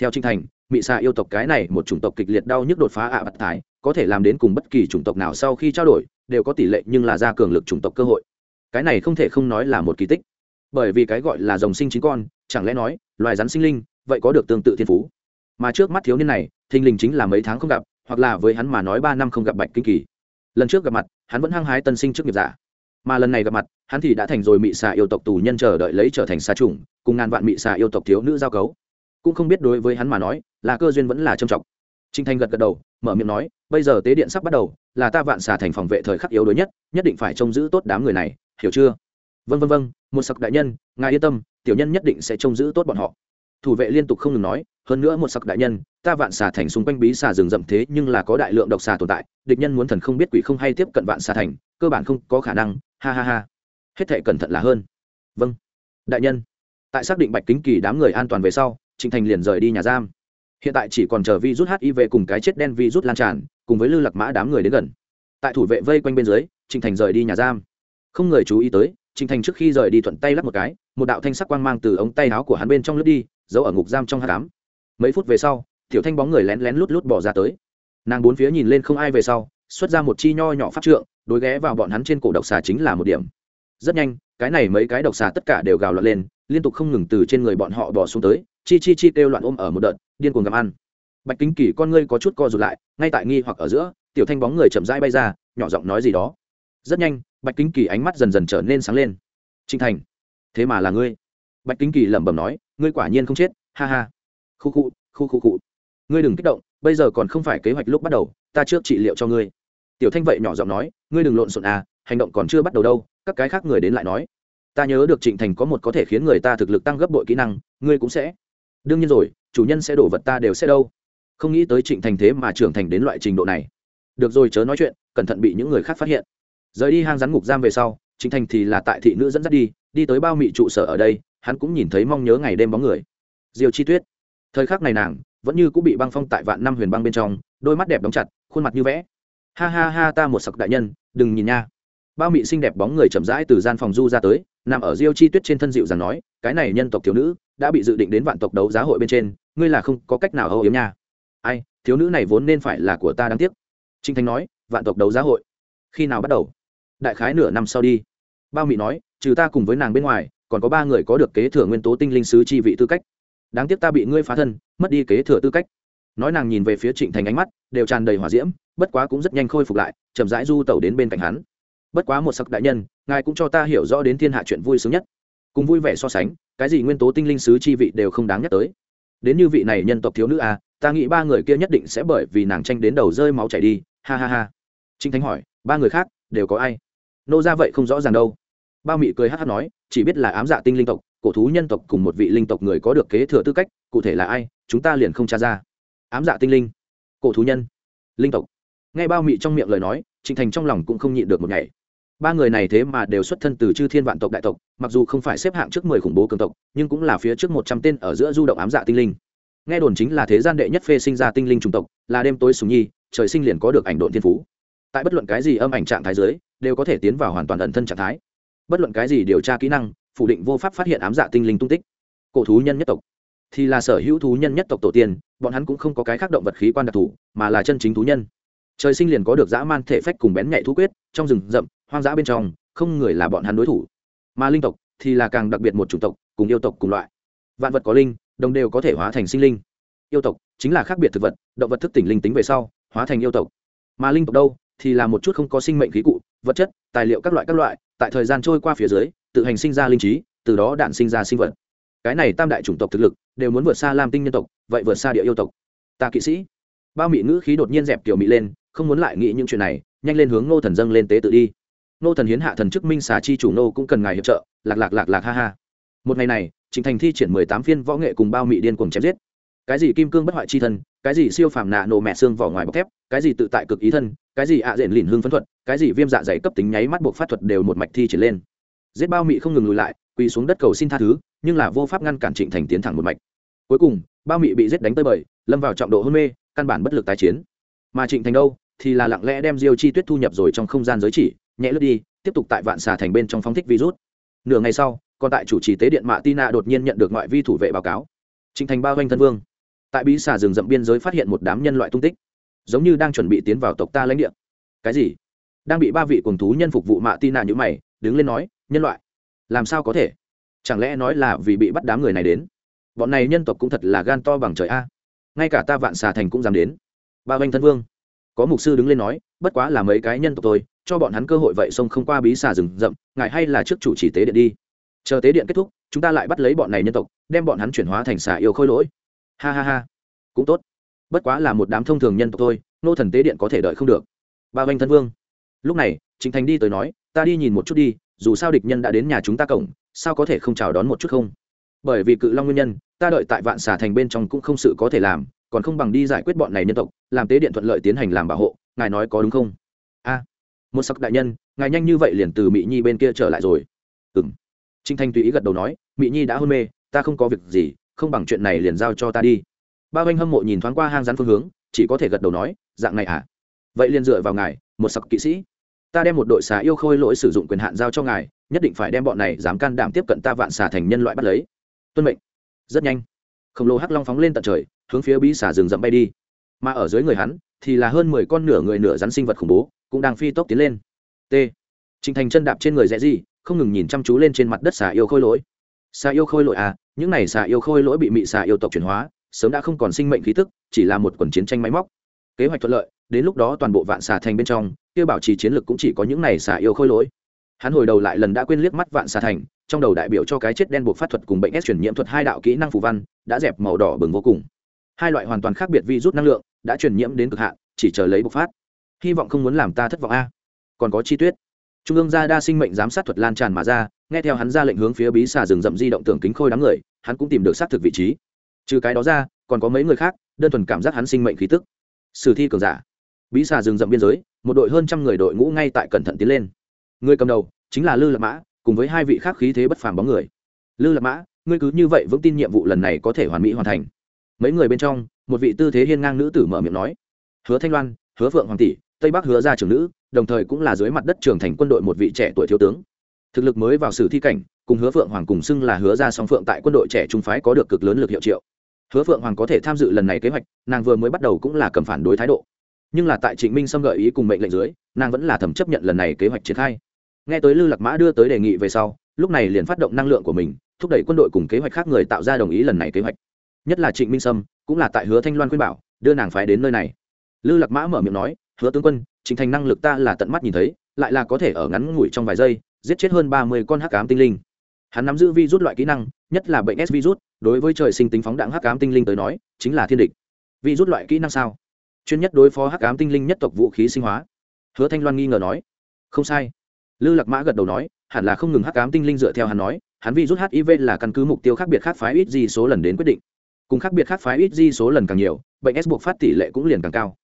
Theo trinh thành, mị xạ yêu tộc cái này một chủng tộc kịch liệt đau nhức đột phá ạ à bặt thái có thể làm đến cùng bất kỳ chủng tộc nào sau khi trao đổi, đều có tỷ lệ nhưng là ra cường lực chủng tộc cơ hội. Cái này không thể không nói là một kỳ tích. Bởi vì cái gọi là dòng sinh chính con, chẳng lẽ nói, loài rắn sinh linh, vậy có được tương tự thiên phú? Mà trước mắt thiếu niên này, thình lình chính là mấy tháng không gặp, hoặc là với hắn mà nói ba năm không gặp bạch kinh kỳ. Lần trước gặp mặt, hắn vẫn hăng hái tân sinh trước nghiệp giả. Mà lần này gặp mặt hắn thì đã thành rồi mị xà yêu tộc tù nhân chờ đợi lấy trở thành xà trùng cùng ngàn vạn mị xà yêu tộc thiếu nữ giao cấu. Cũng không biết đối với hắn mà nói, là cơ duyên vẫn là trầm trọng. Trinh thanh gật gật đầu, mở miệng nói, bây giờ tế điện sắp bắt đầu, là ta vạn xà thành phòng vệ thời khắc yếu đuối nhất nhất định phải trông giữ tốt đám người này, hiểu chưa? Vân vân vân một sặc đại nhân, ngài yên tâm, tiểu nhân nhất định sẽ trông giữ tốt bọn họ. Thủ vệ liên tục không ngừng nói, hơn nữa một sặc đại nhân, ta vạn xà thành xung quanh bí xà rừng rậm thế nhưng là có đại lượng độc xà tồn tại, địch nhân muốn thần không biết quỷ không hay tiếp cận vạn xà thành, cơ bản không có khả năng, ha ha ha hết thể cẩn thận là hơn. Vâng. Đại nhân. Tại xác định bạch kính kỳ đám người an toàn về sau, trịnh thành liền rời đi nhà giam. Hiện tại chỉ còn chờ vi rút hiv cùng cái chết đen vi rút lan tràn, cùng với lư lạc mã đám người đến gần. Tại thủ vệ vây quanh bên dưới, trịnh thành rời đi nhà giam. Không người chú ý tới, trịnh thành trước khi rời đi thuận tay lắp một cái, một đạo thanh sắc quang mang từ ống tay áo của hắn bên trong lướt đi, giấu ở ngục giam trong hát cám mấy phút về sau, tiểu thanh bóng người lén lén lút lút bỏ ra tới. Nàng bốn phía nhìn lên không ai về sau, xuất ra một chi nho nhỏ pháp trượng, đối ghé vào bọn hắn trên cổ độc xà chính là một điểm rất nhanh, cái này mấy cái độc xà tất cả đều gào loạn lên, liên tục không ngừng từ trên người bọn họ bỏ xuống tới, chi chi chi kêu loạn ôm ở một đợt, điên cuồng gặm ăn. Bạch kính kỳ con ngươi có chút co rụt lại, ngay tại nghi hoặc ở giữa, tiểu thanh bóng người chậm rãi bay ra, nhỏ giọng nói gì đó. Rất nhanh, bạch kính kỳ ánh mắt dần dần trở nên sáng lên. Trinh thành, thế mà là ngươi. Bạch kính kỳ lẩm bẩm nói, ngươi quả nhiên không chết, ha ha. Khu khu khu khu khu. Ngươi đừng kích động, bây giờ còn không phải kế hoạch lúc bắt đầu, ta trước trị liệu cho ngươi. Tiểu thanh vậy nhỏ giọng nói, ngươi đừng lộn xộn à hành động còn chưa bắt đầu đâu các cái khác người đến lại nói, ta nhớ được trịnh thành có một có thể khiến người ta thực lực tăng gấp bội kỹ năng, ngươi cũng sẽ. Đương nhiên rồi, chủ nhân sẽ đổ vật ta đều sẽ đâu. Không nghĩ tới trịnh thành thế mà trưởng thành đến loại trình độ này. Được rồi, chớ nói chuyện, cẩn thận bị những người khác phát hiện. Rời đi hang rắn ngục giam về sau, trịnh thành thì là tại thị nữ dẫn dắt đi đi tới bao mị trụ sở ở đây, hắn cũng nhìn thấy mong nhớ ngày đêm bóng người. Diều chi tuyết. Thời khắc này nàng vẫn như cũng bị băng phong tại vạn năm huyền băng bên trong, đôi mắt đẹp đóng chặt, khuôn mặt như vẽ. Ha ha ha, ta một sặc đại nhân, đừng nhìn nha bao mị xinh đẹp bóng người chậm rãi từ gian phòng du ra tới, nằm ở diêu chi tuyết trên thân dịu rằng nói, cái này nhân tộc thiếu nữ đã bị dự định đến vạn tộc đấu giá hội bên trên, ngươi là không có cách nào âu yếm nha. Ai, thiếu nữ này vốn nên phải là của ta đáng tiếc. Trinh thanh nói, vạn tộc đấu giá hội, khi nào bắt đầu? Đại khái nửa năm sau đi. Bao mị nói, trừ ta cùng với nàng bên ngoài, còn có ba người có được kế thừa nguyên tố tinh linh sứ chi vị tư cách. Đáng tiếc ta bị ngươi phá thân, mất đi kế thừa tư cách. Nói nàng nhìn về phía trịnh thành ánh mắt đều tràn đầy hỏa diễm, bất quá cũng rất nhanh khôi phục lại, chậm rãi du tẩu đến bên cạnh hắn bất quá một sắc đại nhân, ngài cũng cho ta hiểu rõ đến thiên hạ chuyện vui sướng nhất. Cùng vui vẻ so sánh, cái gì nguyên tố tinh linh sứ chi vị đều không đáng nhắc tới. Đến như vị này nhân tộc thiếu nữ à ta nghĩ ba người kia nhất định sẽ bởi vì nàng tranh đến đầu rơi máu chảy đi. Ha ha ha. Trinh thánh hỏi, ba người khác, đều có ai? Nô ra vậy không rõ ràng đâu. Bao mị cười hát hát nói, chỉ biết là ám dạ tinh linh tộc, cổ thú nhân tộc cùng một vị linh tộc người có được kế thừa tư cách, cụ thể là ai, chúng ta liền không tra ra. Ám dạ tinh linh, cổ thú nhân, linh tộc. Nghe bao mị trong miệng lời nói trịnh thành trong lòng cũng không nhịn được một ngày ba người này thế mà đều xuất thân từ chư thiên vạn tộc đại tộc, mặc dù không phải xếp hạng trước mười khủng bố cường tộc, nhưng cũng là phía trước một trăm tên ở giữa du động ám dạ tinh linh. Nghe đồn chính là thế gian đệ nhất phê sinh ra tinh linh chủng tộc, là đêm tối sùng nhi, trời sinh liền có được ảnh độn thiên phú. Tại bất luận cái gì âm ảnh trạng thái giới đều có thể tiến vào hoàn toàn ẩn thân trạng thái. Bất luận cái gì điều tra kỹ năng, phủ định vô pháp phát hiện ám dạ tinh linh tung tích. Cổ thú nhân nhất tộc. Thì là sở hữu thú nhân nhất tộc tổ tiên, bọn hắn cũng không có cái khác động vật khí quan đặc thù, mà là chân chính thú nhân trời sinh liền có được dã man thể phách cùng bén nhạy thú quyết, trong rừng rậm, hoang dã bên trong, không người là bọn hắn đối thủ. Mà linh tộc thì là càng đặc biệt một chủng tộc, cùng yêu tộc cùng loại. Vạn vật có linh, đồng đều có thể hóa thành sinh linh. Yêu tộc chính là khác biệt thực vật, động vật thức tỉnh linh tính về sau, hóa thành yêu tộc. Mà linh tộc đâu thì là một chút không có sinh mệnh khí cụ, vật chất, tài liệu các loại các loại, tại thời gian trôi qua phía dưới, tự hành sinh ra linh trí, từ đó đạn sinh ra sinh vật. Cái này tam đại chủng tộc thực lực, đều muốn vượt xa lam tinh nhân tộc, vậy vượt xa địa yêu tộc. Ta kỵ sĩ bao mị ngữ khí đột nhiên dẹp tiểu mị lên, không muốn lại nghĩ những chuyện này, nhanh lên hướng nô thần dâng lên tế tự đi. Nô thần hiến hạ thần chức minh xà chi chủ nô cũng cần ngài hiệp trợ, lạc lạc lạc lạc ha ha. Một ngày này, trịnh thành thi triển mười tám phiên võ nghệ cùng bao mị điên cùng chém giết. Cái gì kim cương bất hoại chi thân, cái gì siêu phàm nạ nổ mẹ xương vỏ ngoài bọc thép, cái gì tự tại cực ý thân, cái gì ạ à diện lìn hương phấn thuật, cái gì viêm dạ dày cấp tính nháy mắt buộc phát thuật đều một mạch thi triển lên. Giết bao mị không ngừng lùi lại, quỳ xuống đất cầu xin tha thứ, nhưng là vô pháp ngăn cản trịnh thành tiến thẳng một mạch. Cuối cùng, bao mị bị giết đánh tới bời, lâm vào trọng độ hôn mê căn bản bất lực tái chiến. Mà trịnh thành đâu, thì là lặng lẽ đem diêu chi tuyết thu nhập rồi trong không gian giới chỉ, nhẹ lướt đi, tiếp tục tại vạn xà thành bên trong phóng thích virus. Nửa ngày sau, còn tại chủ trì tế điện mạ tina đột nhiên nhận được ngoại vi thủ vệ báo cáo. Trịnh thành bao quanh thân vương. Tại bí xà rừng rậm biên giới phát hiện một đám nhân loại tung tích. Giống như đang chuẩn bị tiến vào tộc ta lãnh địa. Cái gì? Đang bị ba vị cùng thú nhân phục vụ mạ tina như mày, đứng lên nói, nhân loại, làm sao có thể? Chẳng lẽ nói là vì bị bắt đám người này đến? Bọn này nhân tộc cũng thật là gan to bằng trời a ngay cả ta vạn xà thành cũng dám đến. Ba doanh thân vương, có mục sư đứng lên nói, bất quá là mấy cái nhân tộc thôi, cho bọn hắn cơ hội vậy xông không qua bí xà rừng rậm ngại hay là trước chủ chỉ tế điện đi. Chờ tế điện kết thúc, chúng ta lại bắt lấy bọn này nhân tộc, đem bọn hắn chuyển hóa thành xà yêu khôi lỗi. Ha ha ha, cũng tốt. Bất quá là một đám thông thường nhân tộc thôi, nô thần tế điện có thể đợi không được. Ba oanh thân vương, lúc này chính thành đi tới nói, ta đi nhìn một chút đi, dù sao địch nhân đã đến nhà chúng ta cổng, sao có thể không chào đón một chút không? Bởi vì cự long nguyên nhân, ta đợi tại vạn xà thành bên trong cũng không sự có thể làm, còn không bằng đi giải quyết bọn này nhân tộc, làm tế điện thuận lợi tiến hành làm bảo hộ, ngài nói có đúng không? A, một sắc đại nhân, ngài nhanh như vậy liền từ mỹ nhi bên kia trở lại rồi. Ừ m trinh thanh tùy ý gật đầu nói, mỹ nhi đã hôn mê, ta không có việc gì, không bằng chuyện này liền giao cho ta đi. Ba oanh hâm mộ nhìn thoáng qua hang rắn phương hướng, chỉ có thể gật đầu nói, dạng này à? Vậy liền dựa vào ngài, một sặc kỵ sĩ. Ta đem một đội xà yêu khôi lỗi sử dụng quyền hạn giao cho ngài, nhất định phải đem bọn này dám can đảm tiếp cận ta vạn xà thành nhân loại bắt lấy tuân mệnh. Rất nhanh, khổng lồ hắc long phóng lên tận trời, hướng phía bí xả rừng rậm bay đi. Mà ở dưới người hắn thì là hơn mười con nửa người nửa rắn sinh vật khủng bố, cũng đang phi tốc tiến lên. T. Trịnh thành chân đạp trên người rẽ gì, không ngừng nhìn chăm chú lên trên mặt đất xà yêu khôi lỗi. Xà yêu khôi lỗi à những này xà yêu khôi lỗi bị mị xà yêu tộc chuyển hóa, sớm đã không còn sinh mệnh khí tức, chỉ là một quần chiến tranh máy móc. Kế hoạch thuận lợi, đến lúc đó toàn bộ vạn xà thành bên trong, kia bảo trì chiến lược cũng chỉ có những này xà yêu khôi lỗi hắn hồi đầu lại lần đã quên liếc mắt vạn xà thành, trong đầu đại biểu cho cái chết đen buộc phát thuật cùng bệnh s chuyển nhiễm thuật hai đạo kỹ năng phù văn, đã dẹp màu đỏ bừng vô cùng. Hai loại hoàn toàn khác biệt vi rút năng lượng, đã truyền nhiễm đến cực hạn, chỉ chờ lấy bộc phát. Hy vọng không muốn làm ta thất vọng a. Còn có chi tuyết trung ương gia đa sinh mệnh giám sát thuật lan tràn mà ra, nghe theo hắn ra lệnh hướng phía bí xà rừng rậm di động tưởng kính khôi đám người, hắn cũng tìm được xác thực vị trí. Trừ cái đó ra, còn có mấy người khác, đơn thuần cảm giác hắn sinh mệnh khí tức. Sử thi cường giả. Bí xà rừng rậm biên giới, một đội hơn trăm người đội ngũ ngay tại cẩn thận tiến lên người cầm đầu, chính là lư lạc mã, cùng với hai vị khác khí thế bất phàm bóng người. Lư lạc mã, ngươi cứ như vậy vững tin nhiệm vụ lần này có thể hoàn mỹ hoàn thành. Mấy người bên trong, một vị tư thế hiên ngang nữ tử mở miệng nói, hứa thanh loan, hứa phượng hoàng tỷ, tây bắc hứa gia trưởng nữ, đồng thời cũng là dưới mặt đất trưởng thành quân đội một vị trẻ tuổi thiếu tướng. Thực lực mới vào sử thi cảnh, cùng hứa phượng hoàng cùng xưng là hứa gia song phượng tại quân đội trẻ trung phái có được cực lớn lực hiệu triệu. Hứa phượng hoàng có thể tham dự lần này kế hoạch, nàng vừa mới bắt đầu cũng là cầm phản đối thái độ. Nhưng là tại trịnh minh xâm gợi ý cùng mệnh lệnh dưới, nàng vẫn là thầm chấp nhận lần này kế hoạch triển khai nghe tới lư lạc mã đưa tới đề nghị về sau, lúc này liền phát động năng lượng của mình, thúc đẩy quân đội cùng kế hoạch khác người tạo ra đồng ý lần này kế hoạch. Nhất là trịnh minh sâm, cũng là tại hứa thanh loan khuyên bảo, đưa nàng phái đến nơi này. Lư lạc mã mở miệng nói, hứa tướng quân, trịnh thành năng lực ta là tận mắt nhìn thấy, lại là có thể ở ngắn ngủi trong vài giây, giết chết hơn ba mươi con hắc ám tinh linh. Hắn nắm giữ vi rút loại kỹ năng, nhất là bệnh s virus, đối với trời sinh tính phóng đạn hắc ám tinh linh tới nói, chính là thiên địch. Vi rút loại kỹ năng sao? Chuyên nhất đối phó hắc ám tinh linh nhất tộc vũ khí sinh hóa. Hứa thanh loan nghi ngờ nói, không sai lư lạc mã gật đầu nói, hẳn là không ngừng hắc ám tinh linh dựa theo hắn nói, hắn vi rút hiv là căn cứ mục tiêu khác biệt khác phái ít gì số lần đến quyết định. Cùng khác biệt khác phái ít di số lần càng nhiều, bệnh s buộc phát tỷ lệ cũng liền càng cao.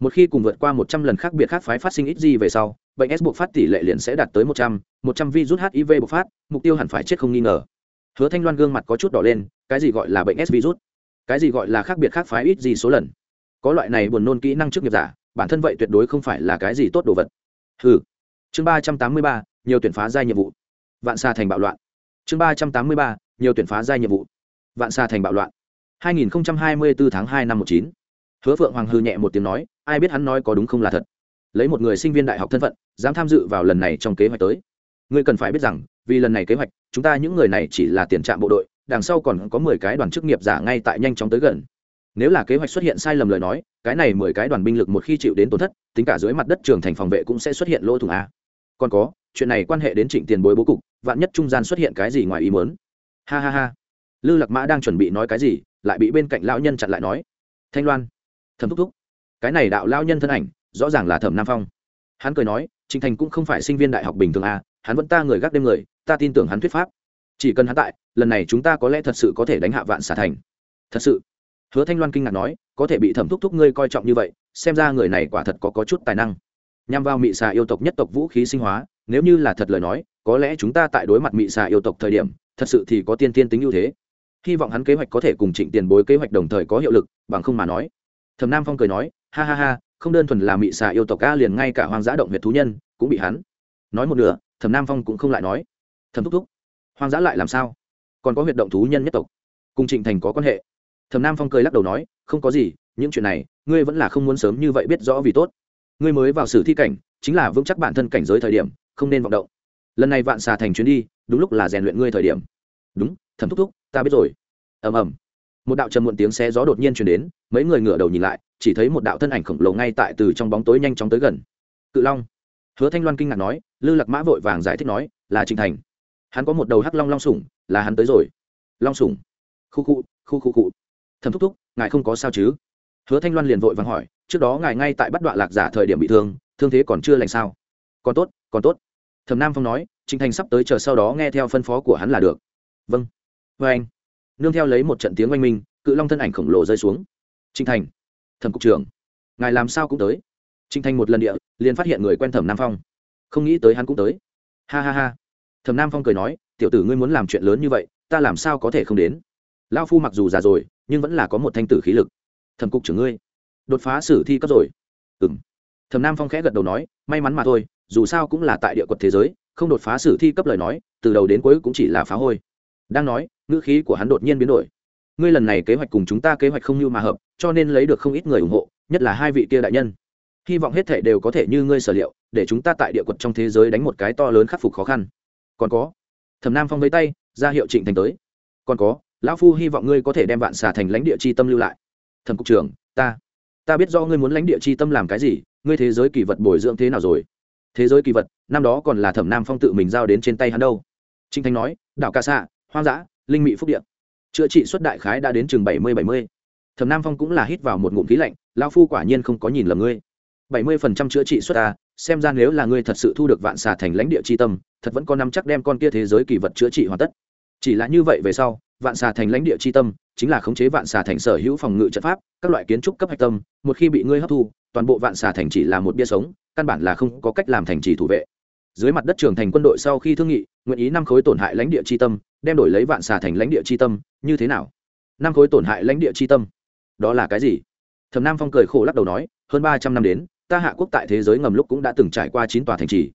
Một khi cùng vượt qua một trăm lần khác biệt khác phái phát sinh ít di về sau, bệnh s buộc phát tỷ lệ liền sẽ đạt tới một trăm một trăm virus hiv bộc phát, mục tiêu hẳn phải chết không nghi ngờ. Hứa thanh loan gương mặt có chút đỏ lên, cái gì gọi là bệnh s virus cái gì gọi là khác biệt khác phái ít gì số lần? Có loại này buồn nôn kỹ năng trước nghiệp giả, bản thân vậy tuyệt đối không phải là cái gì tốt đồ vật. Ừ chương ba trăm tám mươi ba nhiều tuyển phá giai nhiệm vụ vạn xa thành bạo loạn chương ba trăm tám mươi ba nhiều tuyển phá giai nhiệm vụ vạn xa thành bạo loạn 2024 tháng 2 năm 19. Hứa Phượng Hoàng hư nhẹ một tiếng nói, ai biết hắn nói có đúng không là thật. Lấy một người sinh viên đại học thân phận, dám tham dự vào lần này trong kế hoạch tới. Ngươi cần phải biết rằng, vì lần này kế hoạch, chúng ta những người này chỉ là tiền trạm bộ đội, đằng sau còn có 10 cái đoàn chức nghiệp giả ngay tại nhanh chóng tới gần. Nếu là kế hoạch xuất hiện sai lầm lời nói, cái này 10 cái đoàn binh lực một khi chịu đến tổn thất, tính cả dưới mặt đất trường thành phòng vệ cũng sẽ xuất hiện lỗ thủng a. Còn có, chuyện này quan hệ đến Trịnh Tiền bối bố cục, vạn nhất trung gian xuất hiện cái gì ngoài ý muốn. Ha ha ha. Lư Lạc Mã đang chuẩn bị nói cái gì, lại bị bên cạnh lão nhân chặn lại nói. Thanh loan. Thẩm thúc thúc. Cái này đạo lão nhân thân ảnh rõ ràng là thẩm nam phong. Hắn cười nói trịnh thành cũng không phải sinh viên đại học bình thường à hắn vẫn ta người gác đêm người ta tin tưởng hắn thuyết pháp. Chỉ cần hắn tại lần này chúng ta có lẽ thật sự có thể đánh hạ vạn xả thành. Thật sự. Hứa thanh loan kinh ngạc nói có thể bị thẩm thúc thúc ngươi coi trọng như vậy xem ra người này quả thật có, có chút tài năng nhằm vào mị xà yêu tộc nhất tộc vũ khí sinh hóa, nếu như là thật lời nói, có lẽ chúng ta tại đối mặt mị xà yêu tộc thời điểm, thật sự thì có tiên tiên tính ưu thế. Hy vọng hắn kế hoạch có thể cùng trịnh tiền bối kế hoạch đồng thời có hiệu lực, bằng không mà nói. Thầm nam phong cười nói, ha ha ha, không đơn thuần là mị xà yêu tộc ca liền ngay cả hoang dã động huyệt thú nhân, cũng bị hắn. Nói một nửa thầm nam phong cũng không lại nói. Thầm thúc thúc, hoang dã lại làm sao? Còn có huyệt động thú nhân nhất tộc, cùng trịnh thành có quan hệ? Thầm nam phong cười lắc đầu nói, không có gì, những chuyện này, ngươi vẫn là không muốn sớm như vậy biết rõ vì tốt ngươi mới vào sử thi cảnh, chính là vững chắc bản thân cảnh giới thời điểm, không nên vọng động. Lần này vạn xà thành chuyến đi, đúng lúc là rèn luyện ngươi thời điểm. Đúng thầm thúc thúc, ta biết rồi. Ầm ầm. Một đạo trầm muộn tiếng xe gió đột nhiên chuyển đến, mấy người ngửa đầu nhìn lại, chỉ thấy một đạo thân ảnh khổng lồ ngay tại từ trong bóng tối nhanh chóng tới gần. Cự long. Hứa thanh loan kinh ngạc nói, lư lạc mã vội vàng giải thích nói, là Trình thành. Hắn có một đầu hắc long long sủng, là hắn tới rồi. Long sủng. Khu khu khu khu khu. Thầm thúc thúc, ngài không có sao chứ? Hứa thanh loan liền vội vàng hỏi, trước đó ngài ngay tại bắt đoạn lạc giả thời điểm bị thương thương thế còn chưa lành sao? Còn tốt còn tốt. Thẩm nam phong nói, trịnh thành sắp tới chờ sau đó nghe theo phân phó của hắn là được. Vâng. Vê anh. Nương theo lấy một trận tiếng oanh minh, cự long thân ảnh khổng lồ rơi xuống. Trình thành. Thẩm cục trưởng. Ngài làm sao cũng tới. Trình thành một lần địa, liền phát hiện người quen thẩm nam phong. Không nghĩ tới hắn cũng tới. Ha ha ha. Thẩm nam phong cười nói, tiểu tử ngươi muốn làm chuyện lớn như vậy, ta làm sao có thể không đến? Lao phu mặc dù già rồi, nhưng vẫn là có một thanh tử khí lực thẩm cục trưởng ngươi, đột phá sử thi cấp rồi. Ừ m thẩm nam phong khẽ gật đầu nói, may mắn mà thôi, dù sao cũng là tại địa quật thế giới, không đột phá sử thi cấp lời nói, từ đầu đến cuối cũng chỉ là phá hôi. Đang nói, ngữ khí của hắn đột nhiên biến đổi. Ngươi lần này kế hoạch cùng chúng ta kế hoạch không như mà hợp, cho nên lấy được không ít người ủng hộ, nhất là hai vị kia đại nhân. Hy vọng hết thể đều có thể như ngươi sở liệu, để chúng ta tại địa quật trong thế giới đánh một cái to lớn khắc phục khó khăn. Còn có. Thẩm nam phong với tay, ra hiệu trịnh thành tới. Còn có, lão phu hy vọng ngươi có thể đem vạn xà thành lãnh địa c h i tâm lưu lại thẩm cục trưởng, ta ta biết do ngươi muốn lãnh địa c h i tâm làm cái gì, ngươi thế giới kỳ vật bồi dưỡng thế nào rồi? Thế giới kỳ vật, năm đó còn là thẩm nam phong tự mình giao đến trên tay hắn đâu. Trinh thanh nói, đảo ca xạ hoang dã, linh mị phúc điện chữa trị xuất đại khái đã đến chừng bảy mươi bảy mươi. Thẩm nam phong cũng là hít vào một ngụm khí lạnh lao phu quả nhiên không có nhìn lầm ngươi. bảy mươi phần trăm chữa trị xuất ta, xem ra nếu là ngươi thật sự thu được vạn xà thành lãnh địa c tâm, thật vẫn có năm chắc đem con kia thế giới kỳ vật chữa trị hoàn tất. Chỉ là như vậy về sau, vạn xà thành lãnh địa c tâm chính là khống chế vạn xà thành sở hữu phòng ngự trận pháp, các loại kiến trúc cấp hạch tâm, một khi bị ngươi hấp thu, toàn bộ vạn xà thành chỉ là một bia sống, căn bản là không có cách làm thành trì thủ vệ. Dưới mặt đất trường thành quân đội sau khi thương nghị, nguyện ý năm khối tổn hại lãnh địa c tâm, đem đổi lấy vạn xà thành lãnh địa c tâm, như thế nào? Năm khối tổn hại lãnh địa c tâm. Đó là cái gì? Thầm nam phong cười khổ lắc đầu nói, hơn ba trăm năm đến, ta hạ quốc tại thế giới ngầm lúc cũng đã từng trải qua chín tòa thành trì.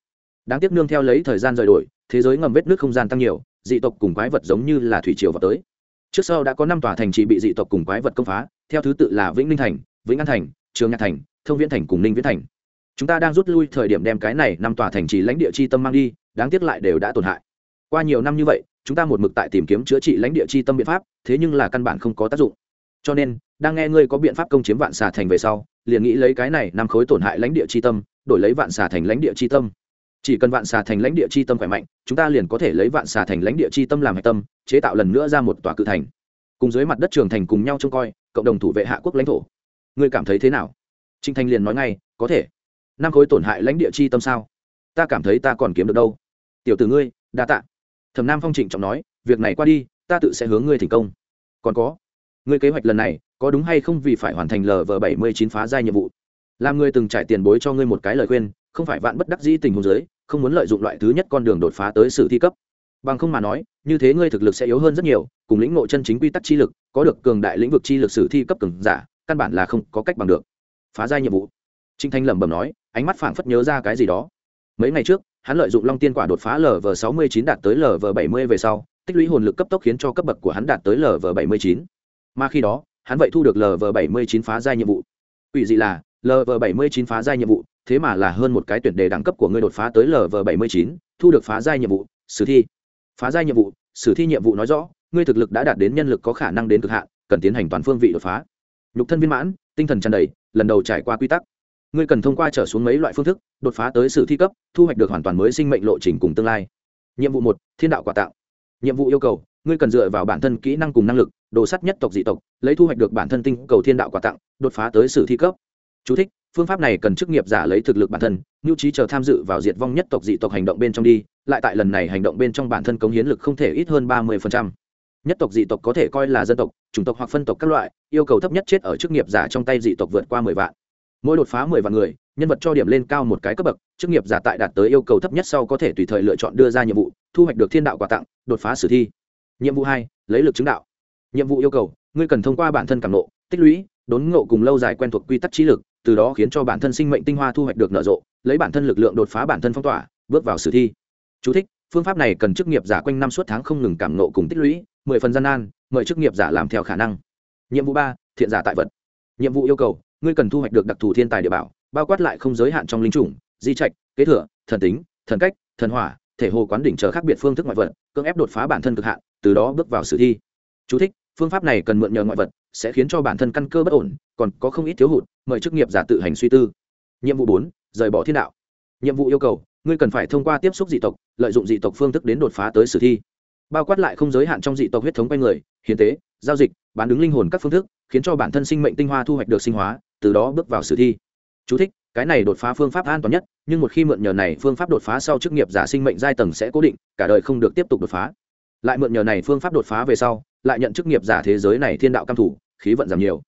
Đáng tiếc nương theo lấy thời gian rời đổi, thế giới ngầm vết nước không gian tăng nhiều, dị tộc cùng quái vật giống như là thủy triều vào tới trước sau đã có năm tòa thành trì bị dị tộc cùng quái vật công phá, theo thứ tự là vĩnh ninh thành, vĩnh an thành, trường nhạc thành, thông viễn thành cùng ninh viễn thành. Chúng ta đang rút lui thời điểm đem cái này năm tòa thành trì lãnh địa chi tâm mang đi, đáng tiếc lại đều đã tổn hại. Qua nhiều năm như vậy, chúng ta một mực tại tìm kiếm chữa trị lãnh địa chi tâm biện pháp, thế nhưng là căn bản không có tác dụng. Cho nên, đang nghe ngươi có biện pháp công chiếm vạn xà thành về sau, liền nghĩ lấy cái này năm khối tổn hại lãnh địa chi tâm, đổi lấy vạn xà thành lãnh địa chi tâm chỉ cần vạn xà thành lãnh địa chi tâm khỏe mạnh, chúng ta liền có thể lấy vạn xà thành lãnh địa chi tâm làm hạch tâm, chế tạo lần nữa ra một tòa cự thành. Cùng dưới mặt đất trường thành cùng nhau trông coi, cộng đồng thủ vệ hạ quốc lãnh thổ. Ngươi cảm thấy thế nào? Trinh thanh liền nói ngay, có thể. Năm khối tổn hại lãnh địa chi tâm sao? Ta cảm thấy ta còn kiếm được đâu? Tiểu tử ngươi, đa tạ. Thẩm nam phong trịnh trọng nói, việc này qua đi, ta tự sẽ hướng ngươi thành công. Còn có, ngươi kế hoạch lần này, có đúng hay không vì phải hoàn thành lv bảy mươi chín phá giai nhiệm vụ? Làm ngươi từng trải tiền bối cho ngươi một cái lời khuyên không phải vạn bất đắc dĩ tình huống giới không muốn lợi dụng loại thứ nhất con đường đột phá tới sự thi cấp. Bằng không mà nói, như thế ngươi thực lực sẽ yếu hơn rất nhiều, cùng lĩnh ngộ chân chính quy tắc chi lực, có được cường đại lĩnh vực chi lực sử thi cấp cường giả, căn bản là không có cách bằng được. Phá giai nhiệm vụ. Trinh thanh lẩm bẩm nói, ánh mắt phảng phất nhớ ra cái gì đó. Mấy ngày trước, hắn lợi dụng long tiên quả đột phá lv sáu mươi chín đạt tới lv bảy mươi về sau, tích lũy hồn lực cấp tốc khiến cho cấp bậc của hắn đạt tới lv bảy mươi chín. Mà khi đó, hắn vậy thu được lv bảy mươi chín phá giai nhiệm vụ. Ủy dị là lv bảy mươi chín phá giai nhiệm vụ thế mà là hơn một cái tuyển đề đẳng cấp của ngươi đột phá tới lv bảy mươi chín thu được phá giai nhiệm vụ sử thi. Phá giai nhiệm vụ sử thi nhiệm vụ nói rõ ngươi thực lực đã đạt đến nhân lực có khả năng đến cực hạn cần tiến hành toàn phương vị đột phá. Nhục thân viên mãn tinh thần tràn đầy lần đầu trải qua quy tắc. Ngươi cần thông qua trở xuống mấy loại phương thức đột phá tới sử thi cấp thu hoạch được hoàn toàn mới sinh mệnh lộ trình cùng tương lai. Nhiệm vụ một thiên đạo quà tạo nhiệm vụ yêu cầu ngươi cần dựa vào bản thân kỹ năng cùng năng lực đồ sắt nhất tộc dị tộc lấy thu hoạch được bản thân tinh cầu thiên đạo quà tặng đột phá tới sử thi cấp. Chú thích, phương pháp này cần chức nghiệp giả lấy thực lực bản thân nhu trí chờ tham dự vào diệt vong nhất tộc dị tộc hành động bên trong đi, lại tại lần này hành động bên trong bản thân cống hiến lực không thể ít hơn ba mươi nhất tộc dị tộc có thể coi là dân tộc, chủng tộc hoặc phân tộc các loại, yêu cầu thấp nhất chết ở chức nghiệp giả trong tay dị tộc vượt qua mười vạn. Mỗi đột phá mười vạn người, nhân vật cho điểm lên cao một cái cấp bậc, chức nghiệp giả tại đạt tới yêu cầu thấp nhất sau có thể tùy thời lựa chọn đưa ra nhiệm vụ, thu hoạch được thiên đạo quà tặng, đột phá sử thi. Nhiệm vụ hai, lấy lực chứng đạo. Nhiệm vụ yêu cầu, ngươi cần thông qua bản thân cảm nộ, tích lũy, đốn ngộ cùng lâu dài quen thuộc quy tắc trí lực từ đó khiến cho bản thân sinh mệnh tinh hoa thu hoạch được nở rộ lấy bản thân lực lượng đột phá bản thân phong tỏa bước vào sử thi. Chú thích, phương pháp này cần chức nghiệp giả quanh năm suốt tháng không ngừng cảm nộ cùng tích lũy mười phần gian nan mời chức nghiệp giả làm theo khả năng. Nhiệm vụ ba thiện giả tại vật. Nhiệm vụ yêu cầu ngươi cần thu hoạch được đặc thù thiên tài địa bảo bao quát lại không giới hạn trong linh chủng di trạch kế thừa thần tính thần cách thần hỏa thể hồ quán đỉnh chờ khác biệt phương thức ngoại vật cưỡng ép đột phá bản thân cực hạn từ đó bước vào sử thi. Chú thích, phương pháp này cần mượn nhờ ngoại vật sẽ khiến cho bản thân căn cơ bất ổn còn có không ít thiếu hụt mời chức nghiệp giả tự hành suy tư. Nhiệm vụ bốn rời bỏ thiên đạo. Nhiệm vụ yêu cầu ngươi cần phải thông qua tiếp xúc dị tộc lợi dụng dị tộc phương thức đến đột phá tới sử thi. Bao quát lại không giới hạn trong dị tộc huyết thống quanh người hiến tế giao dịch bán đứng linh hồn các phương thức khiến cho bản thân sinh mệnh tinh hoa thu hoạch được sinh hóa từ đó bước vào sử thi. Chú thích, cái này đột phá phương pháp an toàn nhất nhưng một khi mượn nhờ này phương pháp đột phá sau chức nghiệp giả sinh mệnh giai tầng sẽ cố định cả đời không được tiếp tục đột phá. Lại mượn nhờ này phương pháp đột phá về sau lại nhận chức nghiệp giả thế giới này thiên đạo cam thủ, khí vận giảm nhiều.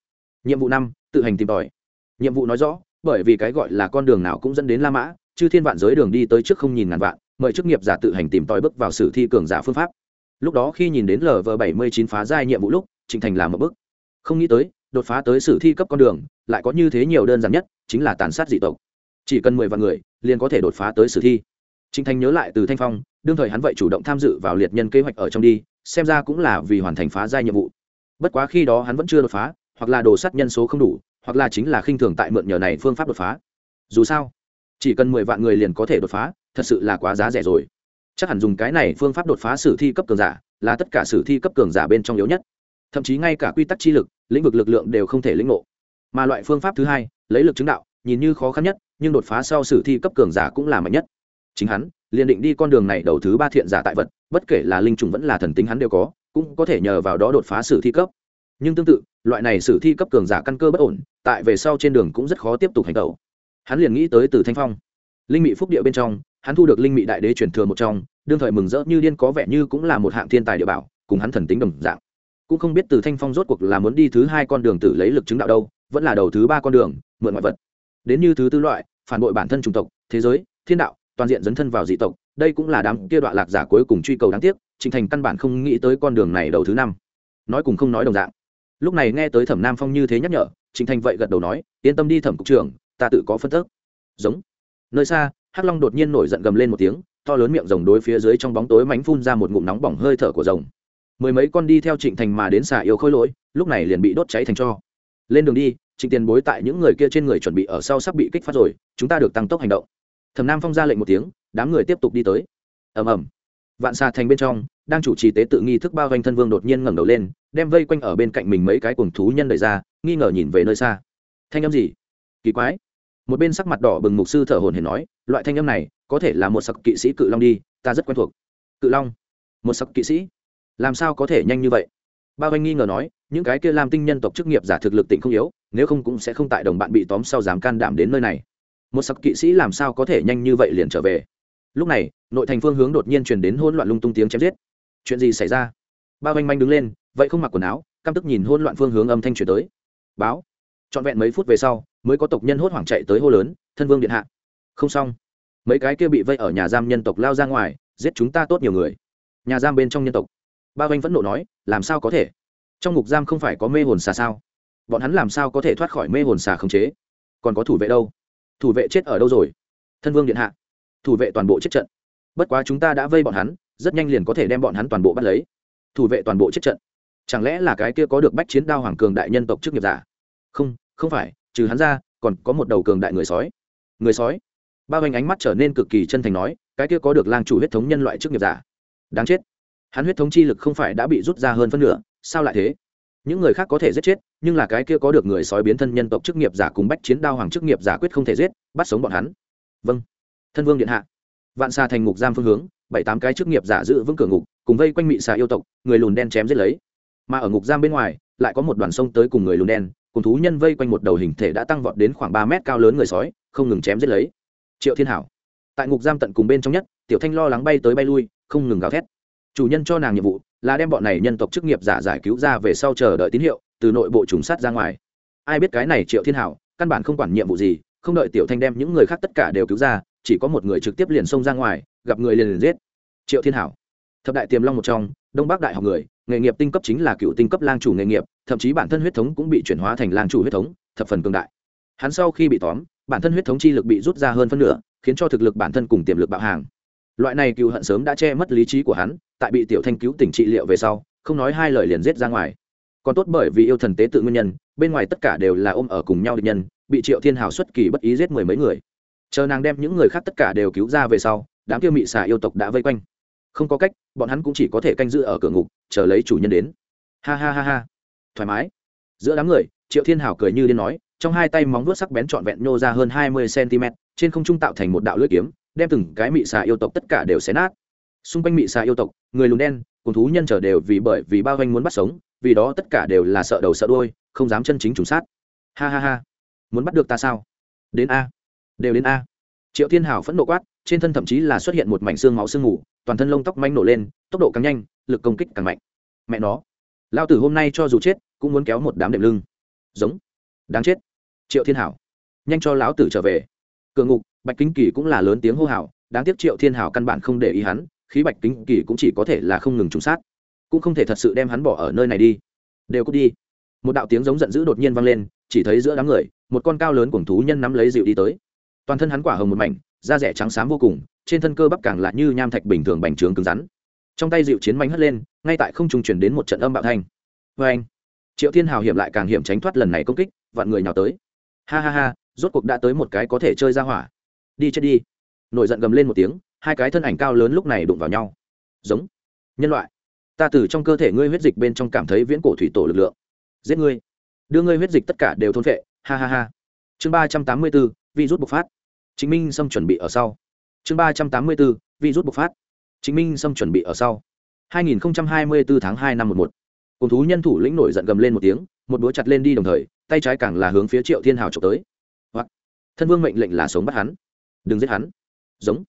Nhiệm vụ năm, tự hành tìm tòi. Nhiệm vụ nói rõ, bởi vì cái gọi là con đường nào cũng dẫn đến la mã chứ thiên vạn giới đường đi tới trước không nhìn ngàn vạn, mời chức nghiệp giả tự hành tìm tòi bước vào sử thi cường giả phương pháp. Lúc đó khi nhìn đến lv bảy mươi chín phá giai nhiệm vụ lúc trình thành làm một bước. Không nghĩ tới, đột phá tới sử thi cấp con đường, lại có như thế nhiều đơn giản nhất, chính là tàn sát dị tộc. Chỉ cần mười vạn người, liền có thể đột phá tới sử thi. Trình thành nhớ lại từ thanh phong đương thời hắn vậy chủ động tham dự vào liệt nhân kế hoạch ở trong đi, xem ra cũng là vì hoàn thành phá giai nhiệm vụ. Bất quá khi đó hắn vẫn chưa đột phá, hoặc là đồ sắt nhân số không đủ, hoặc là chính là khinh thường tại mượn nhờ này phương pháp đột phá. Dù sao, chỉ cần mười vạn người liền có thể đột phá, thật sự là quá giá rẻ rồi. Chắc hẳn dùng cái này phương pháp đột phá sử thi cấp cường giả, là tất cả sử thi cấp cường giả bên trong yếu nhất. Thậm chí ngay cả quy tắc chi lực, lĩnh vực lực lượng đều không thể lĩnh ngộ. Mà loại phương pháp thứ hai, lấy lực chứng đạo, nhìn như khó khăn nhất, nhưng đột phá sau sử thi cấp cường giả cũng là mạnh nhất. Chính hắn liền định đi con đường này đầu thứ ba thiện giả tại vật, bất kể là linh trùng vẫn là thần tính hắn đều có, cũng có thể nhờ vào đó đột phá sử thi cấp. Nhưng tương tự, loại này sử thi cấp cường giả căn cơ bất ổn, tại về sau trên đường cũng rất khó tiếp tục hành tẩu. Hắn liền nghĩ tới từ thanh phong. Linh mị phúc địa bên trong, hắn thu được linh mị đại đế truyền thừa một trong, đương thời mừng rỡ như điên có vẻ như cũng là một hạng thiên tài địa bảo, cùng hắn thần tính đồng dạng. Cũng không biết từ thanh phong rốt cuộc là muốn đi thứ hai con đường tử lấy lực chứng đạo đâu, vẫn là đầu thứ ba con đường, mượn ngoại vật. Đến như thứ tư loại, phản bội bản thân chủng tộc, thế giới, thiên đạo toàn diện dấn thân vào dị tộc, đây cũng là đám kia đoạn lạc giả cuối cùng truy cầu đáng tiếc trịnh thành căn bản không nghĩ tới con đường này đầu thứ năm. Nói cùng không nói đồng dạng. Lúc này nghe tới thẩm nam phong như thế nhắc nhở trịnh thành vậy gật đầu nói, yên tâm đi thẩm cục trưởng, ta tự có phân tức giống. Nơi xa, hắc long đột nhiên nổi giận gầm lên một tiếng, to lớn miệng rồng đối phía dưới trong bóng tối mánh phun ra một ngụm nóng bỏng hơi thở của rồng. Mười mấy con đi theo trịnh thành mà đến xà yêu khôi lỗi, lúc này liền bị đốt cháy thành cho. Lên đường đi, trịnh tiền bối tại những người kia trên người chuẩn bị ở sau sắp bị kích phát rồi, chúng ta được tăng tốc hành động thẩm nam phong ra lệnh một tiếng, đám người tiếp tục đi tới. Ầm ầm. Vạn xà thành bên trong, đang chủ trì tế tự nghi thức bao vanh thân vương đột nhiên ngẩng đầu lên, đem vây quanh ở bên cạnh mình mấy cái cuồng thú nhân đời ra, nghi ngờ nhìn về nơi xa. Thanh âm gì? Kỳ quái. Một bên sắc mặt đỏ bừng mục sư thở hồn hển nói, loại thanh âm này, có thể là một sặc kỵ sĩ cự long đi, ta rất quen thuộc. Cự long? Một sặc kỵ sĩ? Làm sao có thể nhanh như vậy? Bao anh nghi ngờ nói, những cái kia làm tinh nhân tộc chức nghiệp giả thực lực tỉnh không yếu, nếu không cũng sẽ không tại đồng bạn bị tóm sau dám can đảm đến nơi này một sặc kỵ sĩ làm sao có thể nhanh như vậy liền trở về? Lúc này, nội thành phương hướng đột nhiên truyền đến hỗn loạn lung tung tiếng chém giết. Chuyện gì xảy ra? Ba anh manh đứng lên, vậy không mặc quần áo, căm tức nhìn hỗn loạn phương hướng âm thanh chuyển tới. Báo. Trọn vẹn mấy phút về sau, mới có tộc nhân hốt hoảng chạy tới hô lớn, thân vương điện hạ. Không xong. Mấy cái kia bị vây ở nhà giam nhân tộc lao ra ngoài, giết chúng ta tốt nhiều người. Nhà giam bên trong nhân tộc. Ba anh vẫn nộ nói, làm sao có thể? Trong ngục giam không phải có mê hồn xà sao? Bọn hắn làm sao có thể thoát khỏi mê hồn xà khống chế? Còn có thủ vệ đâu? Thủ vệ chết ở đâu rồi? Thân vương điện hạ. Thủ vệ toàn bộ chết trận. Bất quá chúng ta đã vây bọn hắn, rất nhanh liền có thể đem bọn hắn toàn bộ bắt lấy. Thủ vệ toàn bộ chết trận. Chẳng lẽ là cái kia có được bách chiến đao hoàng cường đại nhân tộc chức nghiệp giả? Không không phải, trừ hắn ra, còn có một đầu cường đại người sói. Người sói? Ba hoành ánh mắt trở nên cực kỳ chân thành nói, cái kia có được lang chủ huyết thống nhân loại chức nghiệp giả. Đáng chết. Hắn huyết thống chi lực không phải đã bị rút ra hơn phân nửa, sao lại thế? Những người khác có thể giết chết, nhưng là cái kia có được người sói biến thân nhân tộc chức nghiệp giả cùng bách chiến đao hoàng chức nghiệp giả quyết không thể giết, bắt sống bọn hắn. Vâng. Thân vương điện hạ. Vạn xa thành ngục giam phương hướng, bảy tám cái chức nghiệp giả giữ vững cửa ngục, cùng vây quanh mị xà yêu tộc, người lùn đen chém giết lấy. Mà ở ngục giam bên ngoài, lại có một đoàn sông tới cùng người lùn đen, cùng thú nhân vây quanh một đầu hình thể đã tăng vọt đến khoảng ba mét cao lớn người sói, không ngừng chém giết lấy. Triệu thiên hảo. Tại ngục giam tận cùng bên trong nhất, tiểu thanh lo lắng bay tới bay lui, không ngừng gào thét. Chủ nhân cho nàng nhiệm vụ là đem bọn này nhân tộc chức nghiệp giả giải cứu ra về sau chờ đợi tín hiệu, từ nội bộ trùng sát ra ngoài. Ai biết cái này triệu thiên hảo, căn bản không quản nhiệm vụ gì, không đợi tiểu thanh đem những người khác tất cả đều cứu ra, chỉ có một người trực tiếp liền xông ra ngoài, gặp người liền liền giết. Triệu thiên hảo, thập đại tiềm long một trong, đông bắc đại học người, nghề nghiệp tinh cấp chính là cựu tinh cấp lang chủ nghề nghiệp, thậm chí bản thân huyết thống cũng bị chuyển hóa thành lang chủ huyết thống, thập phần cường đại. Hắn sau khi bị tóm, bản thân huyết thống chi lực bị rút ra hơn phân nửa, khiến cho thực lực bản thân cùng tiềm lực bạo hàng loại này cựu hận sớm đã che mất lý trí của hắn, tại bị tiểu thanh cứu tỉnh trị liệu về sau, không nói hai lời liền giết ra ngoài. Còn tốt bởi vì yêu thần tế tự nguyên nhân, bên ngoài tất cả đều là ôm ở cùng nhau địch nhân, bị triệu thiên hào xuất kỳ bất ý giết mười mấy người. Chờ nàng đem những người khác tất cả đều cứu ra về sau, đám kia mị xà yêu tộc đã vây quanh. Không có cách, bọn hắn cũng chỉ có thể canh giữ ở cửa ngục, chờ lấy chủ nhân đến. Ha ha ha ha. Thoải mái. Giữa đám người, triệu thiên hảo cười như điên nói, trong hai tay móng vuốt sắc bén trọn vẹn nhô ra hơn hai mươi cm trên không trung tạo thành một đạo lưỡi kiếm đem từng cái mị xà yêu tộc tất cả đều xé nát. Xung quanh mị xà yêu tộc, người lùn đen, cùng thú nhân trở đều vì bởi vì bao anh muốn bắt sống, vì đó tất cả đều là sợ đầu sợ đôi không dám chân chính trùng sát. Ha ha ha. Muốn bắt được ta sao? Đến a. Đều đến a. Triệu thiên hảo phẫn nộ quát, trên thân thậm chí là xuất hiện một mảnh xương máu sương mù, toàn thân lông tóc manh nổ lên, tốc độ càng nhanh, lực công kích càng mạnh. Mẹ nó. Lao tử hôm nay cho dù chết, cũng muốn kéo một đám đệm lưng. Giống. Đáng chết. Triệu thiên hảo nhanh cho lão tử trở về cửa ngục, bạch kính kỳ cũng là lớn tiếng hô hào, đáng tiếc triệu thiên hảo căn bản không để ý hắn, khí bạch kính kỳ cũng chỉ có thể là không ngừng trúng sát. Cũng không thể thật sự đem hắn bỏ ở nơi này đi. Đều cút đi. Một đạo tiếng giống giận dữ đột nhiên vang lên, chỉ thấy giữa đám người, một con cao lớn cuồng thú nhân nắm lấy dịu đi tới. Toàn thân hắn quả hồng một mảnh, da rẻ trắng xám vô cùng, trên thân cơ bắp càng lại như nham thạch bình thường bành trướng cứng rắn. Trong tay dịu chiến mánh hất lên, ngay tại không trung chuyển đến một trận âm bạo thanh. Vê anh triệu thiên hào hiểm lại càng hiểm tránh thoát lần này công kích, vạn người nhào tới. Ha ha ha rốt cuộc đã tới một cái có thể chơi ra hỏa. Đi chết đi. Nổi giận gầm lên một tiếng hai cái thân ảnh cao lớn lúc này đụng vào nhau. Giống. Nhân loại. Ta từ trong cơ thể ngươi huyết dịch bên trong cảm thấy viễn cổ thủy tổ lực lượng. Giết ngươi. Đưa ngươi huyết dịch tất cả đều thôn phệ. Ha ha ha. Chương ba trăm tám mươi bốn virus bộc phát. Chính minh xâm chuẩn bị ở sau. Chương ba trăm tám mươi bốn virus bộc phát. Chính minh xâm chuẩn bị ở sau. 2024 tháng 2 năm 11. Cùng thú nhân thủ lĩnh nổi giận gầm lên một tiếng, một búa chặt lên đi đồng thời, tay trái càng là hướng phía Triệu Thiên Hào chụp tới. Thân vương mệnh lệnh là sống bắt hắn, đừng giết hắn. Giống.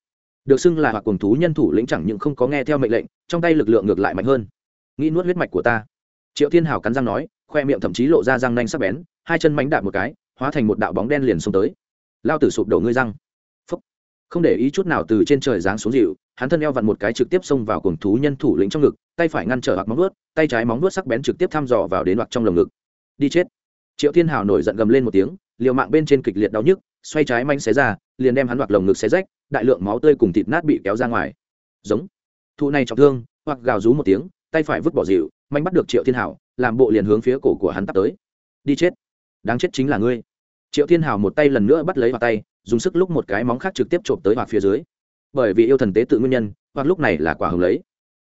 Được xưng là hoặc cùng thú nhân thủ lĩnh chẳng những không có nghe theo mệnh lệnh, trong tay lực lượng ngược lại mạnh hơn. Nghĩ nuốt huyết mạch của ta. Triệu Thiên Hào cắn răng nói, khoe miệng thậm chí lộ ra răng nanh sắc bén, hai chân mánh đạp một cái, hóa thành một đạo bóng đen liền xông tới. Lao tử sụp đổ ngươi răng không để ý chút nào từ trên trời giáng xuống dịu hắn thân eo vặn một cái trực tiếp xông vào cuồng thú nhân thủ lĩnh trong ngực tay phải ngăn trở hoặc móng vuốt tay trái móng vuốt sắc bén trực tiếp thăm dò vào đến hoặc trong lồng ngực đi chết triệu thiên hào nổi giận gầm lên một tiếng liều mạng bên trên kịch liệt đau nhức, xoay trái manh xé ra, liền đem hắn hoặc lồng ngực xé rách, đại lượng máu tươi cùng thịt nát bị kéo ra ngoài. Giống. Thụ này trọng thương, hoặc gào rú một tiếng, tay phải vứt bỏ dịu manh bắt được triệu thiên hào làm bộ liền hướng phía cổ của hắn tắt tới. Đi chết. Đáng chết chính là ngươi. Triệu thiên hào một tay lần nữa bắt lấy vào tay, dùng sức lúc một cái móng khác trực tiếp trộm tới hoặc phía dưới. Bởi vì yêu thần tế tự nguyên nhân, hoặc lúc này là quả hồng lấy.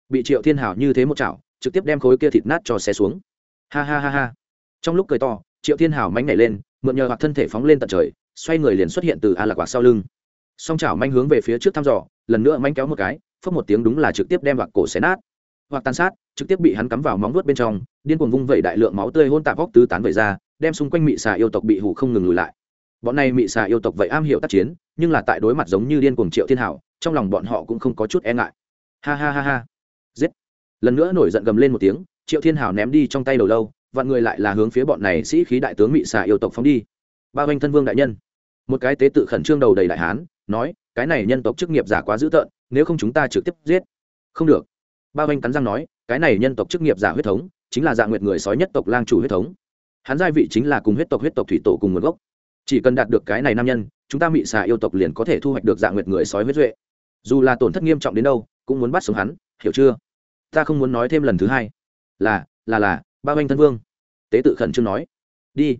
Bị triệu thiên hào như thế một chảo, trực tiếp đem khối kia thịt nát cho xe xuống. Ha ha ha ha. Trong lúc cười to, triệu thiên hào mánh nhảy lên mượn nhờ hoặc thân thể phóng lên tận trời, xoay người liền xuất hiện từ a lạc quạt sau lưng. Song chảo manh hướng về phía trước thăm dò, lần nữa manh kéo một cái phớt một tiếng đúng là trực tiếp đem hoặc cổ xé nát. Hoặc tan sát, trực tiếp bị hắn cắm vào móng vuốt bên trong, điên cuồng vung vẩy đại lượng máu tươi hôn tạp góc tứ tán vẩy ra, đem xung quanh mị xà yêu tộc bị hủ không ngừng lùi lại. Bọn này mị xà yêu tộc vậy am hiểu tác chiến, nhưng là tại đối mặt giống như điên cuồng triệu thiên hảo, trong lòng bọn họ cũng không có chút e ngại. Ha ha ha ha. Giết. Lần nữa nổi giận gầm lên một tiếng, triệu thiên hảo ném đi trong tay đầu lâu vạn người lại là hướng phía bọn này sĩ khí đại tướng mị xà yêu tộc phóng đi. Ba oanh thân vương đại nhân. Một cái tế tự khẩn trương đầu đầy đại hán, nói, cái này nhân tộc chức nghiệp giả quá dữ tợn, nếu không chúng ta trực tiếp giết. Không được. Ba oanh cắn răng nói, cái này nhân tộc chức nghiệp giả huyết thống, chính là dạng nguyệt người sói nhất tộc lang chủ huyết thống. Hắn giai vị chính là cùng huyết tộc huyết tộc thủy tổ cùng nguồn gốc. Chỉ cần đạt được cái này nam nhân, chúng ta mị xà yêu tộc liền có thể thu hoạch được dạng nguyệt người sói huyết duệ. Dù là tổn thất nghiêm trọng đến đâu, cũng muốn bắt sống hắn, hiểu chưa? Ta không muốn nói thêm lần thứ hai. Là là là ba anh thân vương. Tế tự khẩn trương nói, đi,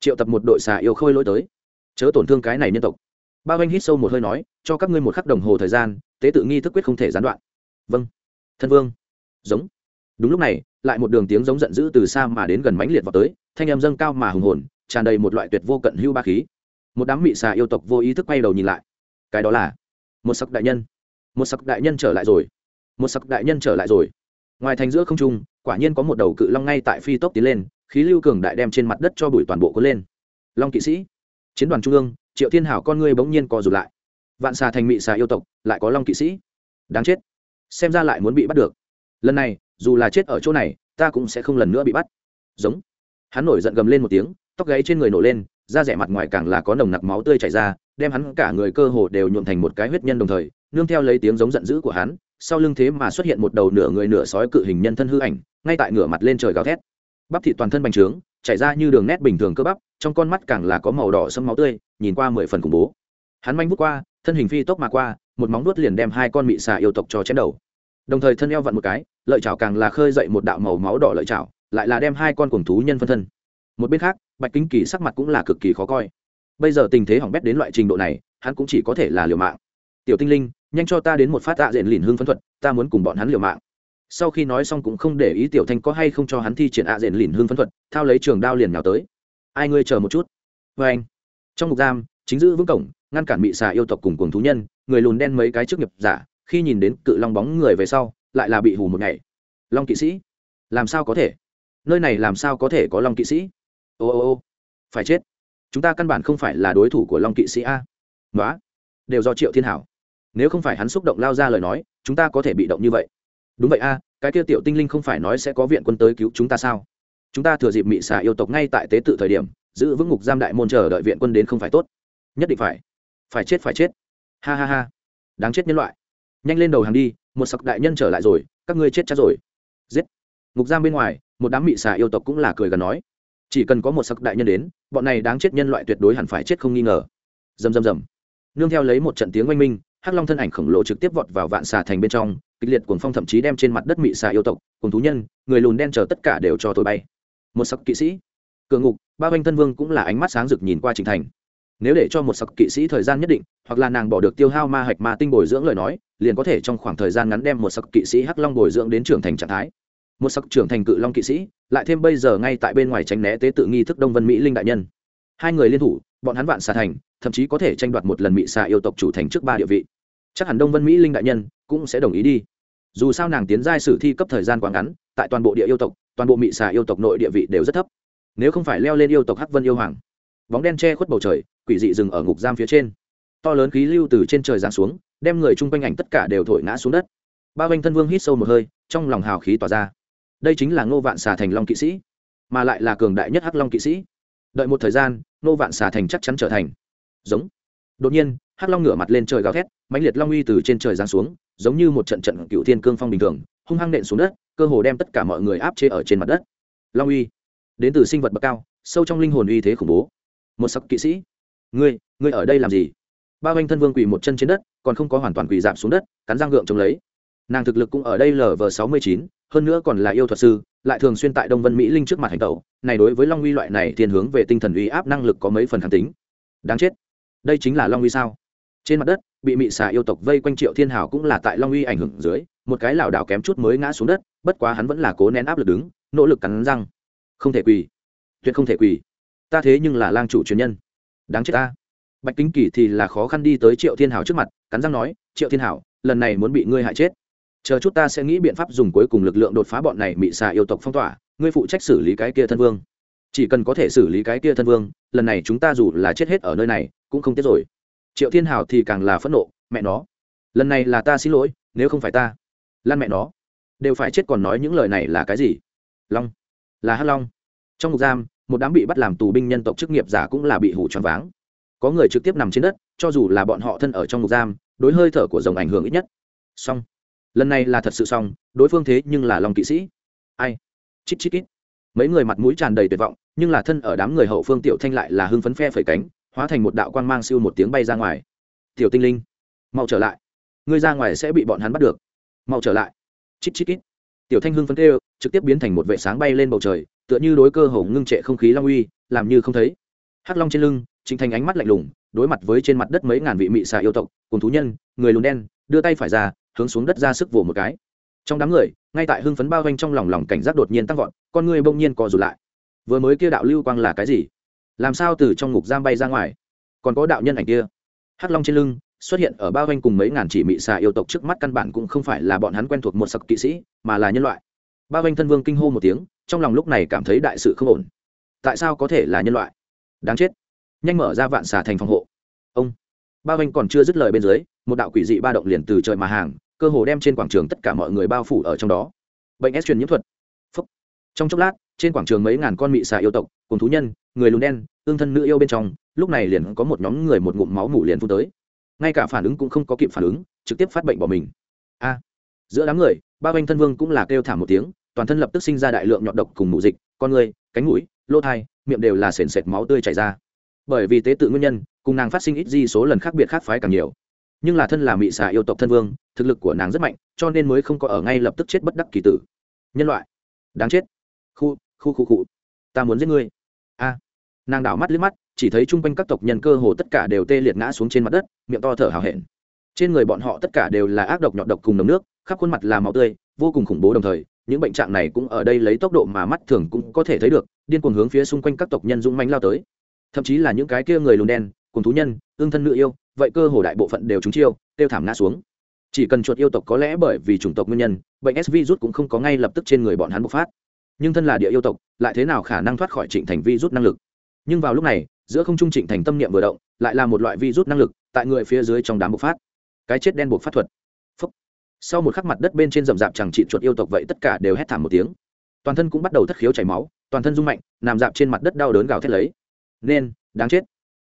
triệu tập một đội xà yêu khôi lỗi tới. Chớ tổn thương cái này nhân tộc. Ba anh hít sâu một hơi nói, cho các ngươi một khắc đồng hồ thời gian, tế tự nghi thức quyết không thể gián đoạn. Vâng thân vương. Giống. Đúng lúc này, lại một đường tiếng giống giận dữ từ xa mà đến gần mãnh liệt vào tới, thanh âm dâng cao mà hùng hồn, tràn đầy một loại tuyệt vô cận hưu ba khí. Một đám mị xà yêu tộc vô ý thức quay đầu nhìn lại. Cái đó là một sắc đại nhân. Một sắc đại nhân trở lại rồi. Một sắc đại nhân trở lại rồi ngoài thành giữa không trung, quả nhiên có một đầu cự long ngay tại phi tốc tiến lên, khí lưu cường đại đem trên mặt đất cho bụi toàn bộ cuốn lên. Long kỵ sĩ, chiến đoàn trung ương, triệu thiên hảo con ngươi bỗng nhiên co rụt lại. Vạn xà thành mị xà yêu tộc, lại có long kỵ sĩ. Đáng chết. Xem ra lại muốn bị bắt được. Lần này, dù là chết ở chỗ này, ta cũng sẽ không lần nữa bị bắt. Giống. Hắn nổi giận gầm lên một tiếng, tóc gáy trên người nổ lên, da rẻ mặt ngoài càng là có nồng nặc máu tươi chảy ra, đem hắn cả người cơ hồ đều nhuộm thành một cái huyết nhân đồng thời, nương theo lấy tiếng giống giận dữ của hắn sau lưng thế mà xuất hiện một đầu nửa người nửa sói cự hình nhân thân hư ảnh, ngay tại ngửa mặt lên trời gào thét. Bắp thịt toàn thân bành trướng, chảy ra như đường nét bình thường cơ bắp, trong con mắt càng là có màu đỏ sâm máu tươi, nhìn qua mười phần khủng bố. Hắn manh vút qua, thân hình phi tốc mà qua, một móng nuốt liền đem hai con mị xà yêu tộc cho chém đầu. Đồng thời thân eo vặn một cái, lợi chảo càng là khơi dậy một đạo màu máu đỏ lợi chảo, lại là đem hai con cuồng thú nhân phân thân. Một bên khác, bạch kính kỳ sắc mặt cũng là cực kỳ khó coi. Bây giờ tình thế hỏng bét đến loại trình độ này, hắn cũng chỉ có thể là liều mạng. Tiểu tinh linh nhanh cho ta đến một phát tạ diện lìn hương phân thuật, ta muốn cùng bọn hắn liều mạng. Sau khi nói xong cũng không để ý tiểu thanh có hay không cho hắn thi triển ạ diện lìn hương phân thuật, thao lấy trường đao liền nhào tới. Ai ngươi chờ một chút. Vê anh, trong ngục giam, chính giữ vững cổng, ngăn cản bị xà yêu tộc cùng cùng thú nhân, người lùn đen mấy cái trước nghiệp giả, khi nhìn đến cự long bóng người về sau, lại là bị hù một ngày. Long kỵ sĩ, làm sao có thể? Nơi này làm sao có thể có long kỵ sĩ? Ô ô ô, phải chết. Chúng ta căn bản không phải là đối thủ của long kỵ sĩ a. Nói đều do triệu thiên hảo nếu không phải hắn xúc động lao ra lời nói, chúng ta có thể bị động như vậy. Đúng vậy a, cái kia tiểu tinh linh không phải nói sẽ có viện quân tới cứu chúng ta sao? Chúng ta thừa dịp mị xà yêu tộc ngay tại tế tự thời điểm, giữ vững ngục giam đại môn chờ đợi viện quân đến không phải tốt. Nhất định phải. Phải chết phải chết. Ha ha ha. Đáng chết nhân loại. Nhanh lên đầu hàng đi, một sặc đại nhân trở lại rồi, các ngươi chết chắc rồi. Giết. Ngục giam bên ngoài, một đám mị xà yêu tộc cũng là cười gần nói. Chỉ cần có một sặc đại nhân đến, bọn này đáng chết nhân loại tuyệt đối hẳn phải chết không nghi ngờ. Dầm dầm dầm nương theo lấy một trận tiếng oanh minh hắc long thân ảnh khổng lồ trực tiếp vọt vào vạn xà thành bên trong, kịch liệt cuồng phong thậm chí đem trên mặt đất mị xà yêu tộc, cùng thú nhân, người lùn đen chờ tất cả đều cho tôi bay. Một sắc kỵ sĩ. Cường ngục, ba oanh thân vương cũng là ánh mắt sáng rực nhìn qua trình thành. Nếu để cho một sắc kỵ sĩ thời gian nhất định, hoặc là nàng bỏ được tiêu hao ma hạch ma tinh bồi dưỡng lời nói, liền có thể trong khoảng thời gian ngắn đem một sắc kỵ sĩ hắc long bồi dưỡng đến trưởng thành trạng thái. Một sắc trưởng thành cự long kỵ sĩ, lại thêm bây giờ ngay tại bên ngoài tránh né tế tự nghi thức đông vân mỹ linh đại nhân. Hai người liên thủ, bọn hắn vạn xà thành thậm chí có thể tranh đoạt một lần mỹ xà yêu tộc chủ thành trước ba địa vị. Chắc hẳn đông vân mỹ linh đại nhân cũng sẽ đồng ý đi. Dù sao nàng tiến giai sử thi cấp thời gian quá ngắn, tại toàn bộ địa yêu tộc, toàn bộ mỹ xà yêu tộc nội địa vị đều rất thấp. Nếu không phải leo lên yêu tộc hắc vân yêu hoàng, bóng đen che khuất bầu trời, quỷ dị dừng ở ngục giam phía trên. To lớn khí lưu từ trên trời giáng xuống, đem người chung quanh ảnh tất cả đều thổi ngã xuống đất. Ba vanh thân vương hít sâu một hơi, trong lòng hào khí tỏa ra. Đây chính là ngô vạn xà thành long kỵ sĩ, mà lại là cường đại nhất hắc long kỵ sĩ. Đợi một thời gian, ngô vạn xà thành chắc chắn trở thành giống. Đột nhiên, hắc long ngửa mặt lên trời gào thét, mãnh liệt long uy từ trên trời giáng xuống, giống như một trận trận cựu thiên cương phong bình thường, hung hăng nện xuống đất, cơ hồ đem tất cả mọi người áp chế ở trên mặt đất. Long uy. Đến từ sinh vật bậc cao, sâu trong linh hồn uy thế khủng bố. Một sắc kỵ sĩ. Ngươi ngươi ở đây làm gì? Ba anh thân vương quỳ một chân trên đất, còn không có hoàn toàn quỳ giảm xuống đất, cắn răng gượng chống lấy. Nàng thực lực cũng ở đây lv sáu mươi chín, hơn nữa còn là yêu thuật sư, lại thường xuyên tại đông vân mỹ linh trước mặt hành tẩu. Này đối với long uy loại này thiên hướng về tinh thần uy áp năng lực có mấy phần kháng tính. Đáng chết đây chính là long uy sao? Trên mặt đất, bị mị xà yêu tộc vây quanh triệu thiên hào cũng là tại long uy ảnh hưởng dưới, một cái lảo đảo kém chút mới ngã xuống đất, bất quá hắn vẫn là cố nén áp lực đứng, nỗ lực cắn răng. Không thể quỳ. Tuyệt không thể quỳ. Ta thế nhưng là lang chủ truyền nhân. Đáng chết ta. Bạch kính kỳ thì là khó khăn đi tới triệu thiên Hào trước mặt, cắn răng nói, triệu thiên Hào, lần này muốn bị ngươi hại chết. Chờ chút ta sẽ nghĩ biện pháp dùng cuối cùng lực lượng đột phá bọn này mị xà yêu tộc phong tỏa, ngươi phụ trách xử lý cái kia thân vương chỉ cần có thể xử lý cái kia thân vương, lần này chúng ta dù là chết hết ở nơi này, cũng không tiếc rồi. Triệu thiên hảo thì càng là phẫn nộ, mẹ nó, lần này là ta xin lỗi, nếu không phải ta, lan mẹ nó, đều phải chết còn nói những lời này là cái gì? Long, là hắc long. Trong ngục giam, một đám bị bắt làm tù binh nhân tộc chức nghiệp giả cũng là bị hủ choáng váng. Có người trực tiếp nằm trên đất, cho dù là bọn họ thân ở trong ngục giam, đối hơi thở của rồng ảnh hưởng ít nhất. Xong. Lần này là thật sự xong, đối phương thế nhưng là lòng kỵ sĩ. Ai? Chít chít ít mấy người mặt mũi tràn đầy tuyệt vọng, nhưng là thân ở đám người hậu phương tiểu thanh lại là hưng phấn phe phẩy cánh, hóa thành một đạo quan mang siêu một tiếng bay ra ngoài. Tiểu tinh linh, mau trở lại. Ngươi ra ngoài sẽ bị bọn hắn bắt được. Mau trở lại. Chít chít ít tiểu thanh hưng phấn kêu, trực tiếp biến thành một vệ sáng bay lên bầu trời, tựa như đối cơ hồ ngưng trệ không khí long uy, làm như không thấy. Hắc long trên lưng, chính thành ánh mắt lạnh lùng, đối mặt với trên mặt đất mấy ngàn vị mị xà yêu tộc, cùng thú nhân, người lùn đen, đưa tay phải ra, hướng xuống đất ra sức vồ một cái trong đám người, ngay tại hưng phấn bao quanh trong lòng lòng cảnh giác đột nhiên tăng vọt, con người bỗng nhiên co rụt lại. Vừa mới kia đạo lưu quang là cái gì? Làm sao từ trong ngục giam bay ra ngoài? Còn có đạo nhân ảnh kia. Hắc long trên lưng, xuất hiện ở bao quanh cùng mấy ngàn chỉ mị xà yêu tộc trước mắt căn bản cũng không phải là bọn hắn quen thuộc một sặc kỵ sĩ, mà là nhân loại. Bao quanh thân vương kinh hô một tiếng, trong lòng lúc này cảm thấy đại sự không ổn. Tại sao có thể là nhân loại? Đáng chết. Nhanh mở ra vạn xà thành phòng hộ. Ông. Bao quanh còn chưa dứt lời bên dưới, một đạo quỷ dị ba động liền từ trời mà hàng cơ hồ đem trên quảng trường tất cả mọi người bao phủ ở trong đó. Bệnh s truyền nhiễm thuật. Phúc. trong chốc lát, trên quảng trường mấy ngàn con mị xà yêu tộc, cùng thú nhân, người lùn đen, tương thân nữ yêu bên trong, lúc này liền có một nhóm người một ngụm máu mủ liền phun tới. Ngay cả phản ứng cũng không có kịp phản ứng, trực tiếp phát bệnh bỏ mình. A. Giữa đám người, ba banh thân vương cũng là kêu thảm một tiếng, toàn thân lập tức sinh ra đại lượng nhọn độc cùng mù dịch, con người, cánh mũi, lỗ thai, miệng đều là sền sệt máu tươi chảy ra. Bởi vì tế tự nguyên nhân, cùng nàng phát sinh ít di số lần khác biệt khác phái càng nhiều nhưng là thân là mị xà yêu tộc thân vương, thực lực của nàng rất mạnh, cho nên mới không có ở ngay lập tức chết bất đắc kỳ tử. Nhân loại, đáng chết. Khu khu khu khu. Ta muốn giết ngươi. A. Nàng đảo mắt liếc mắt, chỉ thấy chung quanh các tộc nhân cơ hồ tất cả đều tê liệt ngã xuống trên mặt đất, miệng to thở hào hẹn. Trên người bọn họ tất cả đều là ác độc nhọt độc cùng nồng nước, khắp khuôn mặt là máu tươi, vô cùng khủng bố đồng thời, những bệnh trạng này cũng ở đây lấy tốc độ mà mắt thường cũng có thể thấy được, điên cuồng hướng phía xung quanh các tộc nhân dũng mãnh lao tới. Thậm chí là những cái kia người lùn đen cùng thú nhân, ương thân nữ yêu vậy cơ hồ đại bộ phận đều trúng chiêu, tiêu thảm ngã xuống. Chỉ cần chuột yêu tộc có lẽ bởi vì chủng tộc nguyên nhân, bệnh s virus cũng không có ngay lập tức trên người bọn hắn bộc phát. Nhưng thân là địa yêu tộc, lại thế nào khả năng thoát khỏi trịnh thành virus năng lực? Nhưng vào lúc này, giữa không trung trịnh thành tâm niệm vừa động, lại là một loại virus năng lực tại người phía dưới trong đám bộc phát. Cái chết đen buộc phát thuật. Phúc. sau một khắc mặt đất bên trên rậm rạp chẳng trị chuột yêu tộc vậy tất cả đều hét thảm một tiếng. Toàn thân cũng bắt đầu thất khiếu chảy máu, toàn thân rung mạnh, nằm dạp trên mặt đất đau đớn gào thét lấy. Nên, đáng chết.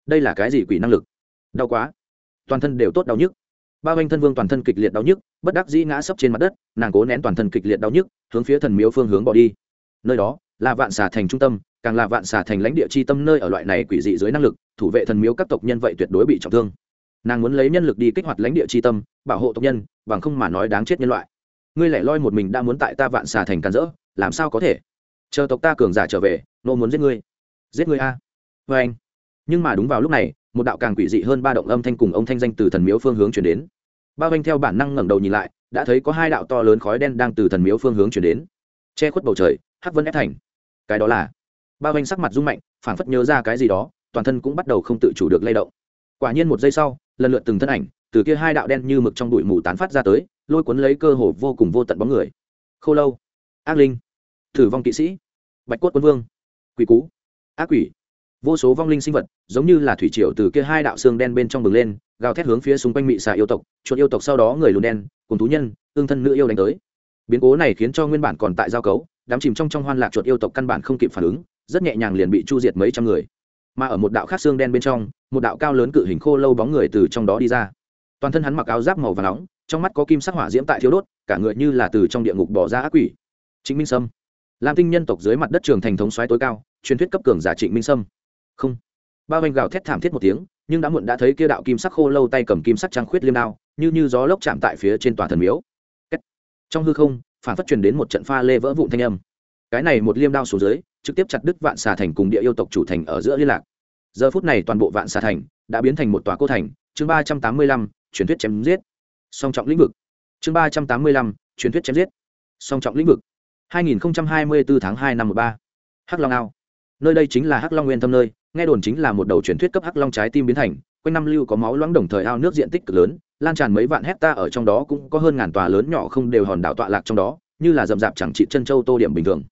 Đây là cái gì quỷ năng lực? Đau quá. Toàn thân đều tốt đau nhức. Bao anh thân vương toàn thân kịch liệt đau nhức, bất đắc dĩ ngã sấp trên mặt đất, nàng cố nén toàn thân kịch liệt đau nhức, hướng phía thần miếu phương hướng bỏ đi. Nơi đó là vạn xà thành trung tâm, càng là vạn xà thành lãnh địa chi tâm nơi ở loại này quỷ dị dưới năng lực, thủ vệ thần miếu các tộc nhân vậy tuyệt đối bị trọng thương. Nàng muốn lấy nhân lực đi kích hoạt lãnh địa chi tâm, bảo hộ tộc nhân, bằng không mà nói đáng chết nhân loại. Ngươi lại loi một mình đã muốn tại ta vạn xà thành càn rỡ, làm sao có thể? Chờ tộc ta cường giả trở về, nô muốn giết ngươi. Giết ngươi a. Vê anh nhưng mà đúng vào lúc này một đạo càng quỷ dị hơn ba động âm thanh cùng ông thanh danh từ thần miếu phương hướng chuyển đến. Bao anh theo bản năng ngẩng đầu nhìn lại, đã thấy có hai đạo to lớn khói đen đang từ thần miếu phương hướng chuyển đến. Che khuất bầu trời, hắc vân ép thành. Cái đó là? Bao anh sắc mặt rung mạnh, phảng phất nhớ ra cái gì đó, toàn thân cũng bắt đầu không tự chủ được lay động. Quả nhiên một giây sau, lần lượt từng thân ảnh, từ kia hai đạo đen như mực trong bụi mù tán phát ra tới, lôi cuốn lấy cơ hồ vô cùng vô tận bóng người. Khô lâu. Ác linh. Thử vong kỵ sĩ. Bạch cốt quân vương. Quỷ cú. Ác quỷ. Vô số vong linh sinh vật giống như là thủy triều từ kia hai đạo xương đen bên trong bừng lên, gào thét hướng phía xung quanh mị xà yêu tộc, chuột yêu tộc sau đó người lùn đen, cùng thú nhân, tương thân nữ yêu đánh tới. Biến cố này khiến cho nguyên bản còn tại giao cấu, đám chìm trong trong hoan lạc chuột yêu tộc căn bản không kịp phản ứng, rất nhẹ nhàng liền bị chu diệt mấy trăm người. Mà ở một đạo khác xương đen bên trong, một đạo cao lớn cự hình khô lâu bóng người từ trong đó đi ra. Toàn thân hắn mặc áo giáp màu và nóng, trong mắt có kim sắc hỏa diễm tại thiếu đốt, cả người như là từ trong địa ngục bỏ ra ác quỷ. Trịnh minh sâm. Lam tinh nhân tộc dưới mặt đất trường thành thống xoáy tối cao, truyền thuyết cấp cường giả trịnh minh sâm. Không ba oanh gào thét thảm thiết một tiếng, nhưng đã muộn đã thấy kia đạo kim sắc khô lâu tay cầm kim sắc trăng khuyết liêm đao, như như gió lốc chạm tại phía trên tòa thần miếu. Trong hư không, phản phát truyền đến một trận pha lê vỡ vụn thanh âm. Cái này một liêm đao xuống dưới, trực tiếp chặt đứt vạn xà thành cùng địa yêu tộc chủ thành ở giữa liên lạc. Giờ phút này toàn bộ vạn xà thành đã biến thành một tòa cô thành, chương ba trăm tám mươi lăm, truyền thuyết chém giết. Song trọng lĩnh vực. Chương ba trăm tám mươi lăm, truyền thuyết chém giết. Song trọng lĩnh vực. Hai nghìn hai mươi bốn tháng hai năm một ba. Hắc long ao nơi đây chính là hắc long nguyên thâm nơi, nghe đồn chính là một đầu truyền thuyết cấp hắc long trái tim biến thành, quanh năm lưu có máu loãng đồng thời ao nước diện tích cực lớn, lan tràn mấy vạn hecta ở trong đó cũng có hơn ngàn tòa lớn nhỏ không đều hòn đảo tọa lạc trong đó, như là rậm rạp chẳng trị chân châu tô điểm bình thường.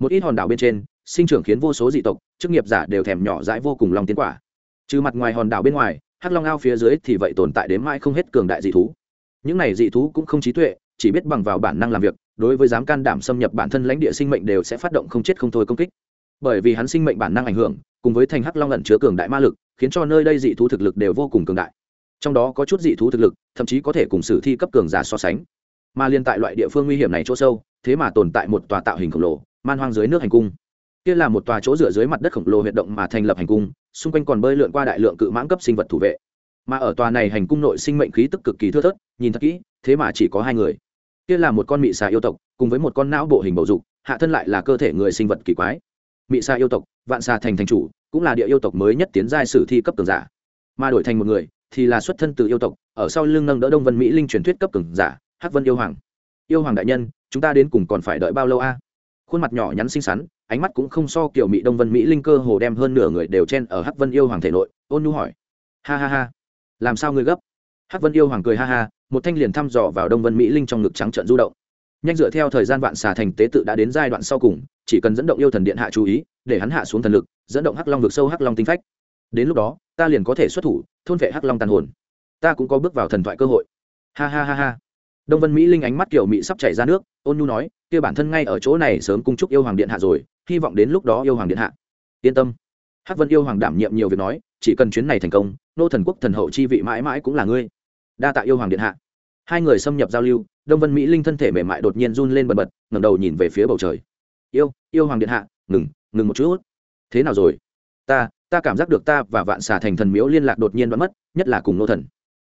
Một ít hòn đảo bên trên, sinh trưởng khiến vô số dị tộc, chức nghiệp giả đều thèm nhỏ dãi vô cùng long tiến quả. Trừ mặt ngoài hòn đảo bên ngoài, hắc long ao phía dưới thì vậy tồn tại đến mãi không hết cường đại dị thú. Những này dị thú cũng không trí tuệ, chỉ biết bằng vào bản năng làm việc, đối với dám can đảm xâm nhập bản thân lãnh địa sinh mệnh đều sẽ phát động không chết không thôi công kích bởi vì hắn sinh mệnh bản năng ảnh hưởng, cùng với thành hắc long ẩn chứa cường đại ma lực, khiến cho nơi đây dị thú thực lực đều vô cùng cường đại. Trong đó có chút dị thú thực lực, thậm chí có thể cùng sử thi cấp cường giả so sánh. Mà liên tại loại địa phương nguy hiểm này chỗ sâu, thế mà tồn tại một tòa tạo hình khổng lồ, man hoang dưới nước hành cung. Kia là một tòa chỗ dựa dưới mặt đất khổng lồ huyệt động mà thành lập hành cung, xung quanh còn bơi lượn qua đại lượng cự mãng cấp sinh vật thủ vệ. Mà ở tòa này hành cung nội sinh mệnh khí tức cực kỳ thưa thớt, nhìn thật kỹ, thế mà chỉ có hai người. Kia là một con mị xà yêu tộc, cùng với một con não bộ hình bầu dục, hạ thân lại là cơ thể người sinh vật kỳ quái mị xà yêu tộc, vạn xà thành thành chủ, cũng là địa yêu tộc mới nhất tiến giai sử thi cấp cường giả. Mà đổi thành một người, thì là xuất thân từ yêu tộc, ở sau lưng nâng đỡ đông vân mỹ linh truyền thuyết cấp cường giả, hắc vân yêu hoàng. Yêu hoàng đại nhân, chúng ta đến cùng còn phải đợi bao lâu a? Khuôn mặt nhỏ nhắn xinh xắn, ánh mắt cũng không so kiểu mỹ đông vân mỹ linh cơ hồ đem hơn nửa người đều chen ở hắc vân yêu hoàng thể nội, ôn nhu hỏi. Ha ha ha. Làm sao ngươi gấp? Hắc vân yêu hoàng cười ha ha, một thanh liền thăm dò vào đông vân mỹ linh trong ngực trắng trợn du động nhanh dựa theo thời gian vạn xà thành tế tự đã đến giai đoạn sau cùng, chỉ cần dẫn động yêu thần điện hạ chú ý, để hắn hạ xuống thần lực, dẫn động hắc long vực sâu hắc long tinh phách. Đến lúc đó, ta liền có thể xuất thủ, thôn vệ hắc long tàn hồn. Ta cũng có bước vào thần thoại cơ hội. Ha ha ha ha. Đông vân mỹ linh ánh mắt kiểu mỹ sắp chảy ra nước, ôn nhu nói, kia bản thân ngay ở chỗ này sớm cung chúc yêu hoàng điện hạ rồi, hy vọng đến lúc đó yêu hoàng điện hạ. Yên tâm. Hắc vân yêu hoàng đảm nhiệm nhiều việc nói, chỉ cần chuyến này thành công, nô thần quốc thần hậu chi vị mãi mãi cũng là ngươi. Đa tạ yêu hoàng điện hạ. Hai người xâm nhập giao lưu đông vân mỹ linh thân thể mềm mại đột nhiên run lên bần bật, ngẩng đầu nhìn về phía bầu trời. Yêu yêu hoàng điện hạ, ngừng ngừng một chút. Thế nào rồi? Ta ta cảm giác được ta và vạn xà thành thần miếu liên lạc đột nhiên đoạn mất, nhất là cùng nô thần.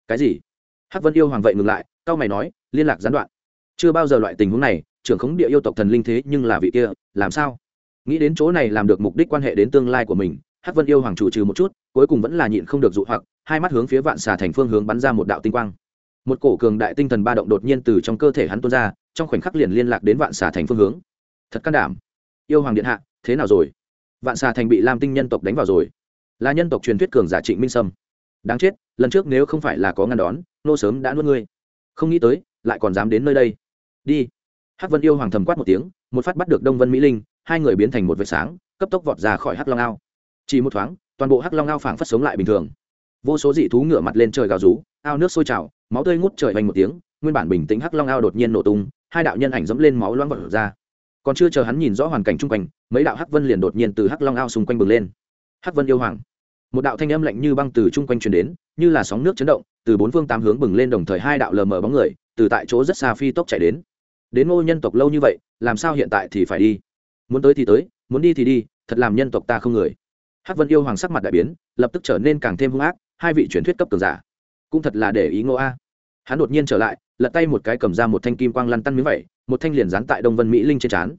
Cái gì? Hắc vân yêu hoàng vậy ngừng lại cao mày nói, liên lạc gián đoạn. Chưa bao giờ loại tình huống này, trưởng khống địa yêu tộc thần linh thế nhưng là vị kia, làm sao? Nghĩ đến chỗ này làm được mục đích quan hệ đến tương lai của mình, hắc vân yêu hoàng chủ trừ một chút, cuối cùng vẫn là nhịn không được dụ hoặc, hai mắt hướng phía vạn xà thành phương hướng bắn ra một đạo tinh quang một cổ cường đại tinh thần ba động đột nhiên từ trong cơ thể hắn tuôn ra, trong khoảnh khắc liền liên lạc đến vạn xà thành phương hướng. Thật can đảm. Yêu hoàng điện hạ, thế nào rồi? Vạn xà thành bị lam tinh nhân tộc đánh vào rồi. Là nhân tộc truyền thuyết cường giả trịnh minh sâm. Đáng chết, lần trước nếu không phải là có ngăn đón, nô sớm đã nuốt ngươi. Không nghĩ tới, lại còn dám đến nơi đây. Đi. Hắc vân yêu hoàng thầm quát một tiếng, một phát bắt được đông vân mỹ linh, hai người biến thành một vệt sáng, cấp tốc vọt ra khỏi hắc long ao. Chỉ một thoáng, toàn bộ hắc long ao phảng phất sống lại bình thường. Vô số dị thú ngửa mặt lên trời gào rú, ao nước sôi trào máu tươi ngút trời vành một tiếng, nguyên bản bình tĩnh hắc long ao đột nhiên nổ tung, hai đạo nhân ảnh dẫm lên máu loãng vật ra. Còn chưa chờ hắn nhìn rõ hoàn cảnh chung quanh, mấy đạo hắc vân liền đột nhiên từ hắc long ao xung quanh bừng lên. Hắc vân yêu hoàng. Một đạo thanh âm lạnh như băng từ chung quanh truyền đến, như là sóng nước chấn động, từ bốn phương tám hướng bừng lên đồng thời hai đạo lờ mờ bóng người từ tại chỗ rất xa phi tốc chạy đến. Đến ngô nhân tộc lâu như vậy, làm sao hiện tại thì phải đi? Muốn tới thì tới, muốn đi thì đi, thật làm nhân tộc ta không người. Hắc vân yêu hoàng sắc mặt đại biến, lập tức trở nên càng thêm hung ác, hai vị truyền thuyết cấp cường giả cũng thật là để ý ngô a. Hắn đột nhiên trở lại, lật tay một cái cầm ra một thanh kim quang lăn tăn miếng vậy một thanh liền dán tại đông vân mỹ linh trên trán.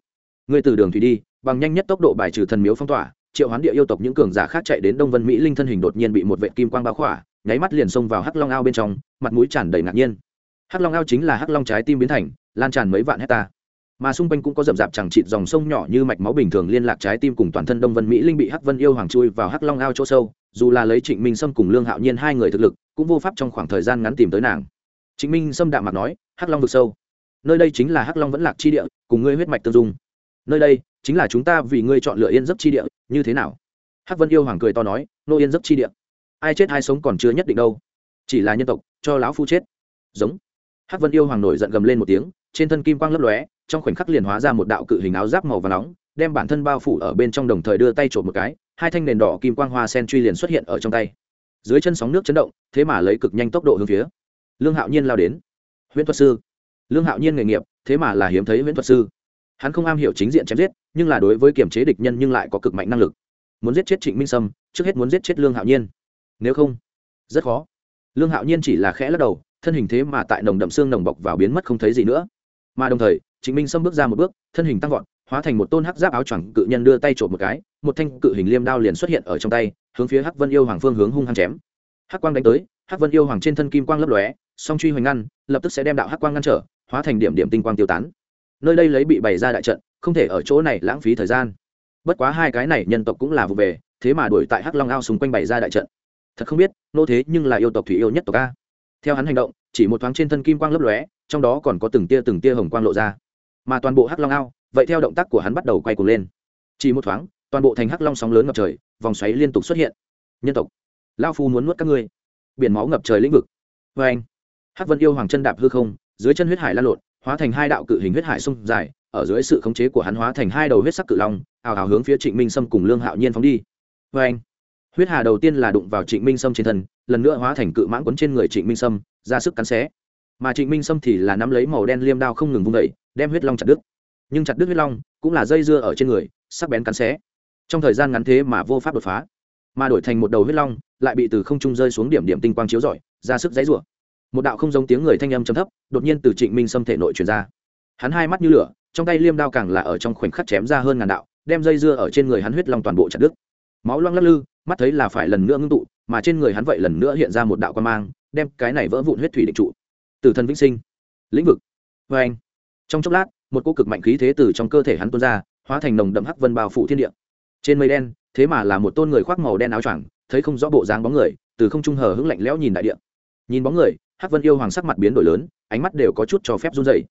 Người từ đường thủy đi, bằng nhanh nhất tốc độ bài trừ thần miếu phong tỏa, triệu hoán địa yêu tộc những cường giả khác chạy đến đông vân mỹ linh thân hình đột nhiên bị một vệ kim quang bao khỏa, nháy mắt liền xông vào hắc long ao bên trong, mặt mũi tràn đầy ngạc nhiên. Hắc long ao chính là hắc long trái tim biến thành, lan tràn mấy vạn hecta. Mà xung quanh cũng có rậm rạp chẳng chịt dòng sông nhỏ như mạch máu bình thường liên lạc trái tim cùng toàn thân đông vân mỹ linh bị hắc vân yêu hoàng chui vào hắc long ao chỗ sâu, dù là lấy trịnh minh sâm cùng lương hạo nhiên hai người thực lực cũng vô pháp trong khoảng thời gian ngắn tìm tới nàng. Trịnh minh sâm đạm mặt nói, hắc long vực sâu. Nơi đây chính là hắc long vẫn lạc chi địa, cùng ngươi huyết mạch tương dung. Nơi đây chính là chúng ta vì ngươi chọn lựa yên giấc chi địa, như thế nào? Hắc vân yêu hoàng cười to nói, nô yên giấc chi địa. Ai chết ai sống còn chưa nhất định đâu. Chỉ là nhân tộc, cho lão phu chết. Giống. Hắc vân yêu hoàng nổi giận gầm lên một tiếng, trên thân kim quang lấp lóe, trong khoảnh khắc liền hóa ra một đạo cự hình áo giáp màu và nóng, đem bản thân bao phủ ở bên trong đồng thời đưa tay trộm một cái, hai thanh nền đỏ kim quang hoa sen truy liền xuất hiện ở trong tay dưới chân sóng nước chấn động, thế mà lấy cực nhanh tốc độ hướng phía lương hạo nhiên lao đến. Huyễn thuật sư. Lương hạo nhiên nghề nghiệp, thế mà là hiếm thấy huyễn thuật sư. Hắn không am hiểu chính diện chém giết, nhưng là đối với kiểm chế địch nhân nhưng lại có cực mạnh năng lực. Muốn giết chết trịnh minh sâm, trước hết muốn giết chết lương hạo nhiên. Nếu không, rất khó. Lương hạo nhiên chỉ là khẽ lắc đầu, thân hình thế mà tại nồng đậm xương nồng bọc vào biến mất không thấy gì nữa. Mà đồng thời, trịnh minh sâm bước ra một bước, thân hình tăng vọt hóa thành một tôn hắc giáp áo choàng cự nhân đưa tay trộm một cái, một thanh cự hình liêm đao liền xuất hiện ở trong tay, hướng phía hắc vân yêu hoàng phương hướng hung hăng chém. Hắc quang đánh tới, hắc vân yêu hoàng trên thân kim quang lấp lóe, song truy hoành ngăn, lập tức sẽ đem đạo hắc quang ngăn trở, hóa thành điểm điểm tinh quang tiêu tán. Nơi đây lấy bị bày ra đại trận, không thể ở chỗ này lãng phí thời gian. Bất quá hai cái này nhân tộc cũng là vụ về, thế mà đuổi tại hắc long ao xung quanh bày ra đại trận. Thật không biết, nô thế nhưng là yêu tộc thủy yêu nhất tộc a. Theo hắn hành động, chỉ một thoáng trên thân kim quang lấp lóe, trong đó còn có từng tia từng tia hồng quang lộ ra. Mà toàn bộ hắc long ao vậy theo động tác của hắn bắt đầu quay cuồng lên. Chỉ một thoáng, toàn bộ thành hắc long sóng lớn ngập trời, vòng xoáy liên tục xuất hiện. Nhân tộc lao phu muốn nuốt các ngươi. Biển máu ngập trời lĩnh vực. Vê anh, hắc vân yêu hoàng chân đạp hư không, dưới chân huyết hải lan lộn, hóa thành hai đạo cự hình huyết hải sông dài, ở dưới sự khống chế của hắn hóa thành hai đầu huyết sắc cự long, ào ào hướng phía trịnh minh sâm cùng lương hạo nhiên phóng đi. Vê anh, huyết hà đầu tiên là đụng vào trịnh minh sâm trên thân, lần nữa hóa thành cự mãng quấn trên người trịnh minh sâm, ra sức cắn xé. Mà trịnh minh sâm thì là nắm lấy màu đen liêm đao không ngừng vung vẩy đem huyết long chặt đứt nhưng chặt đứt huyết long cũng là dây dưa ở trên người, sắc bén cắn xé. Trong thời gian ngắn thế mà vô pháp đột phá, mà đổi thành một đầu huyết long lại bị từ không trung rơi xuống điểm điểm tinh quang chiếu rọi, ra sức dãy rủa. Một đạo không giống tiếng người thanh âm trầm thấp, đột nhiên từ trịnh minh xâm thể nội truyền ra. Hắn hai mắt như lửa, trong tay liêm đao càng là ở trong khoảnh khắc chém ra hơn ngàn đạo, đem dây dưa ở trên người hắn huyết long toàn bộ chặt đứt. Máu loang lắc lư, mắt thấy là phải lần nữa ngưng tụ, mà trên người hắn vậy lần nữa hiện ra một đạo quan mang, đem cái này vỡ vụn huyết thủy định trụ. Từ thần vĩnh sinh. Lĩnh vực. Vê anh trong chốc lát một cô cực mạnh khí thế từ trong cơ thể hắn tuôn ra, hóa thành nồng đậm hắc vân bao phủ thiên địa. Trên mây đen, thế mà là một tôn người khoác màu đen áo choàng, thấy không rõ bộ dáng bóng người, từ không trung hờ hững lạnh lẽo nhìn đại địa. Nhìn bóng người, hắc vân yêu hoàng sắc mặt biến đổi lớn, ánh mắt đều có chút cho phép run dày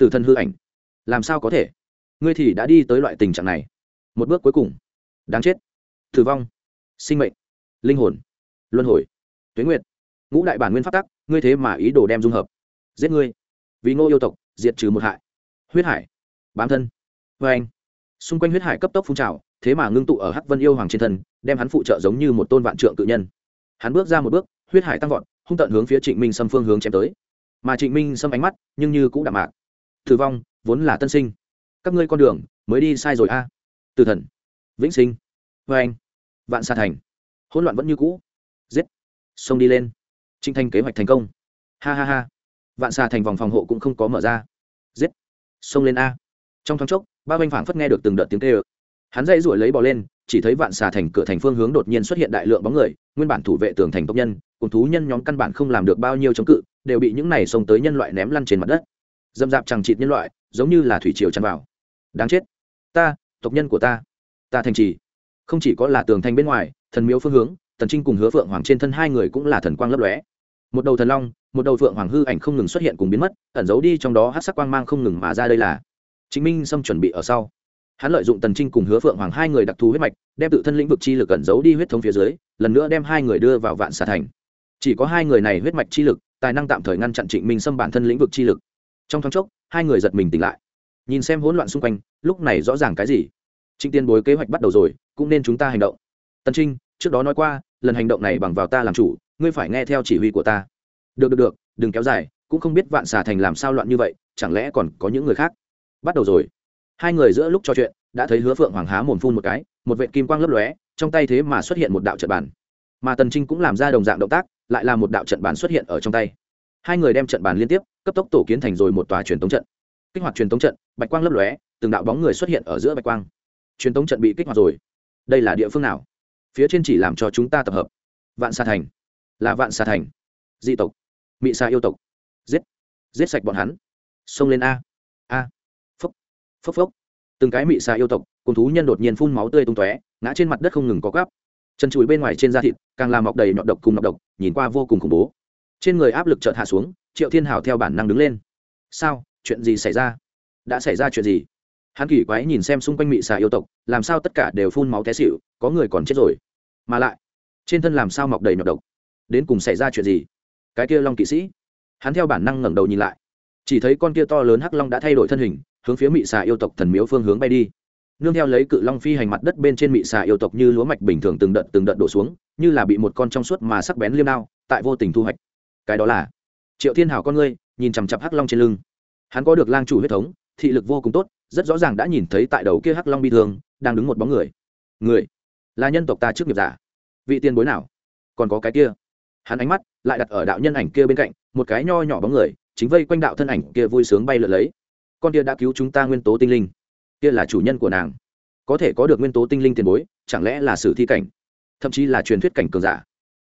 từ thân hư ảnh, làm sao có thể? Ngươi thì đã đi tới loại tình trạng này. Một bước cuối cùng. Đáng chết. Tử vong. Sinh mệnh. Linh hồn. Luân hồi. Tuyến nguyệt. Ngũ đại bản nguyên pháp tắc, ngươi thế mà ý đồ đem dung hợp. Giết ngươi. Vì ngô yêu tộc, diệt trừ một hại huyết hải, bám thân. Vê anh. Xung quanh huyết hải cấp tốc phun trào, thế mà ngưng tụ ở hắc vân yêu hoàng trên thân, đem hắn phụ trợ giống như một tôn vạn trượng cự nhân. Hắn bước ra một bước, huyết hải tăng vọt, hung tận hướng phía trịnh minh xâm phương hướng chém tới. Mà trịnh minh xâm ánh mắt, nhưng như cũng đạm mạc. Thử vong, vốn là tân sinh. Các ngươi con đường, mới đi sai rồi a. Từ thần. Vĩnh sinh. Vê anh. Vạn xa thành. Hỗn loạn vẫn như cũ. Giết. Xông đi lên. Trinh thanh kế hoạch thành công. Ha ha ha. Vạn xa thành vòng phòng hộ cũng không có mở ra xông lên a. Trong thoáng chốc, ba oanh phảng phất nghe được từng đợt tiếng tê ơ hắn dây ruổi lấy bò lên, chỉ thấy vạn xà thành cửa thành phương hướng đột nhiên xuất hiện đại lượng bóng người, nguyên bản thủ vệ tường thành tộc nhân, cùng thú nhân nhóm căn bản không làm được bao nhiêu chống cự, đều bị những này xông tới nhân loại ném lăn trên mặt đất. Dâm dạp chẳng chịt nhân loại, giống như là thủy triều tràn vào. Đáng chết. Ta, tộc nhân của ta. Ta thành trì. Không chỉ có là tường thành bên ngoài, thần miếu phương hướng, tần trinh cùng hứa phượng hoàng trên thân hai người cũng là thần quang lấp lóe một đầu thần long, một đầu phượng hoàng hư ảnh không ngừng xuất hiện cùng biến mất, ẩn giấu đi trong đó hát sắc quang mang không ngừng mà ra đây là. Chính minh Sâm chuẩn bị ở sau. Hắn lợi dụng tần trinh cùng hứa phượng hoàng hai người đặc thù huyết mạch, đem tự thân lĩnh vực chi lực ẩn giấu đi huyết thống phía dưới, lần nữa đem hai người đưa vào vạn xà thành. Chỉ có hai người này huyết mạch chi lực, tài năng tạm thời ngăn chặn trịnh minh xâm bản thân lĩnh vực chi lực. Trong thoáng chốc, hai người giật mình tỉnh lại. Nhìn xem hỗn loạn xung quanh, lúc này rõ ràng cái gì? Trịnh tiên bối kế hoạch bắt đầu rồi, cũng nên chúng ta hành động. Tần trinh, trước đó nói qua, lần hành động này bằng vào ta làm chủ ngươi phải nghe theo chỉ huy của ta. Được được được, đừng kéo dài, cũng không biết vạn xà thành làm sao loạn như vậy, chẳng lẽ còn có những người khác? Bắt đầu rồi. Hai người giữa lúc trò chuyện, đã thấy hứa phượng hoàng há mồm phun một cái, một vệ kim quang lấp lóe, trong tay thế mà xuất hiện một đạo trận bàn. Mà tần trinh cũng làm ra đồng dạng động tác, lại là một đạo trận bàn xuất hiện ở trong tay. Hai người đem trận bàn liên tiếp, cấp tốc tổ kiến thành rồi một tòa truyền tống trận. Kích hoạt truyền tống trận, bạch quang lấp lóe, từng đạo bóng người xuất hiện ở giữa bạch quang. Truyền tống trận bị kích hoạt rồi. Đây là địa phương nào? Phía trên chỉ làm cho chúng ta tập hợp. Vạn xà thành là vạn xà thành. Dị tộc, mị xà yêu tộc. Giết giết sạch bọn hắn. Xông lên a. A. Phốc phốc phốc. Từng cái mị xà yêu tộc, cùng thú nhân đột nhiên phun máu tươi tung tóe, ngã trên mặt đất không ngừng có gắp chân chùi bên ngoài trên da thịt, càng làm mọc đầy nhọn độc cùng nọc độc, nhìn qua vô cùng khủng bố. Trên người áp lực chợt hạ xuống, triệu thiên hảo theo bản năng đứng lên. Sao, chuyện gì xảy ra? Đã xảy ra chuyện gì? Hắn kỳ quái nhìn xem xung quanh mị xà yêu tộc, làm sao tất cả đều phun máu té xịu có người còn chết rồi. Mà lại, trên thân làm sao mọc đầy nhọc độc? Đến cùng xảy ra chuyện gì? Cái kia long kỵ sĩ. Hắn theo bản năng ngẩng đầu nhìn lại. Chỉ thấy con kia to lớn hắc long đã thay đổi thân hình, hướng phía mị xà yêu tộc thần miếu phương hướng bay đi. Nương theo lấy cự long phi hành mặt đất bên trên mị xà yêu tộc như lúa mạch bình thường từng đợt từng đợt đổ xuống, như là bị một con trong suốt mà sắc bén liêm đao, tại vô tình thu hoạch. Cái đó là triệu thiên hảo con ngươi, nhìn chằm chặp hắc long trên lưng. Hắn có được lang chủ huyết thống, thị lực vô cùng tốt, rất rõ ràng đã nhìn thấy tại đầu kia hắc long bi thương, đang đứng một bóng người. Người là nhân tộc ta trước nghiệp giả. Vị tiền bối nào? Còn có cái kia hắn ánh mắt lại đặt ở đạo nhân ảnh kia bên cạnh, một cái nho nhỏ bóng người, chính vây quanh đạo thân ảnh kia vui sướng bay lượn lấy. Con kia đã cứu chúng ta nguyên tố tinh linh. Kia là chủ nhân của nàng. Có thể có được nguyên tố tinh linh tiền bối, chẳng lẽ là sử thi cảnh? Thậm chí là truyền thuyết cảnh cường giả.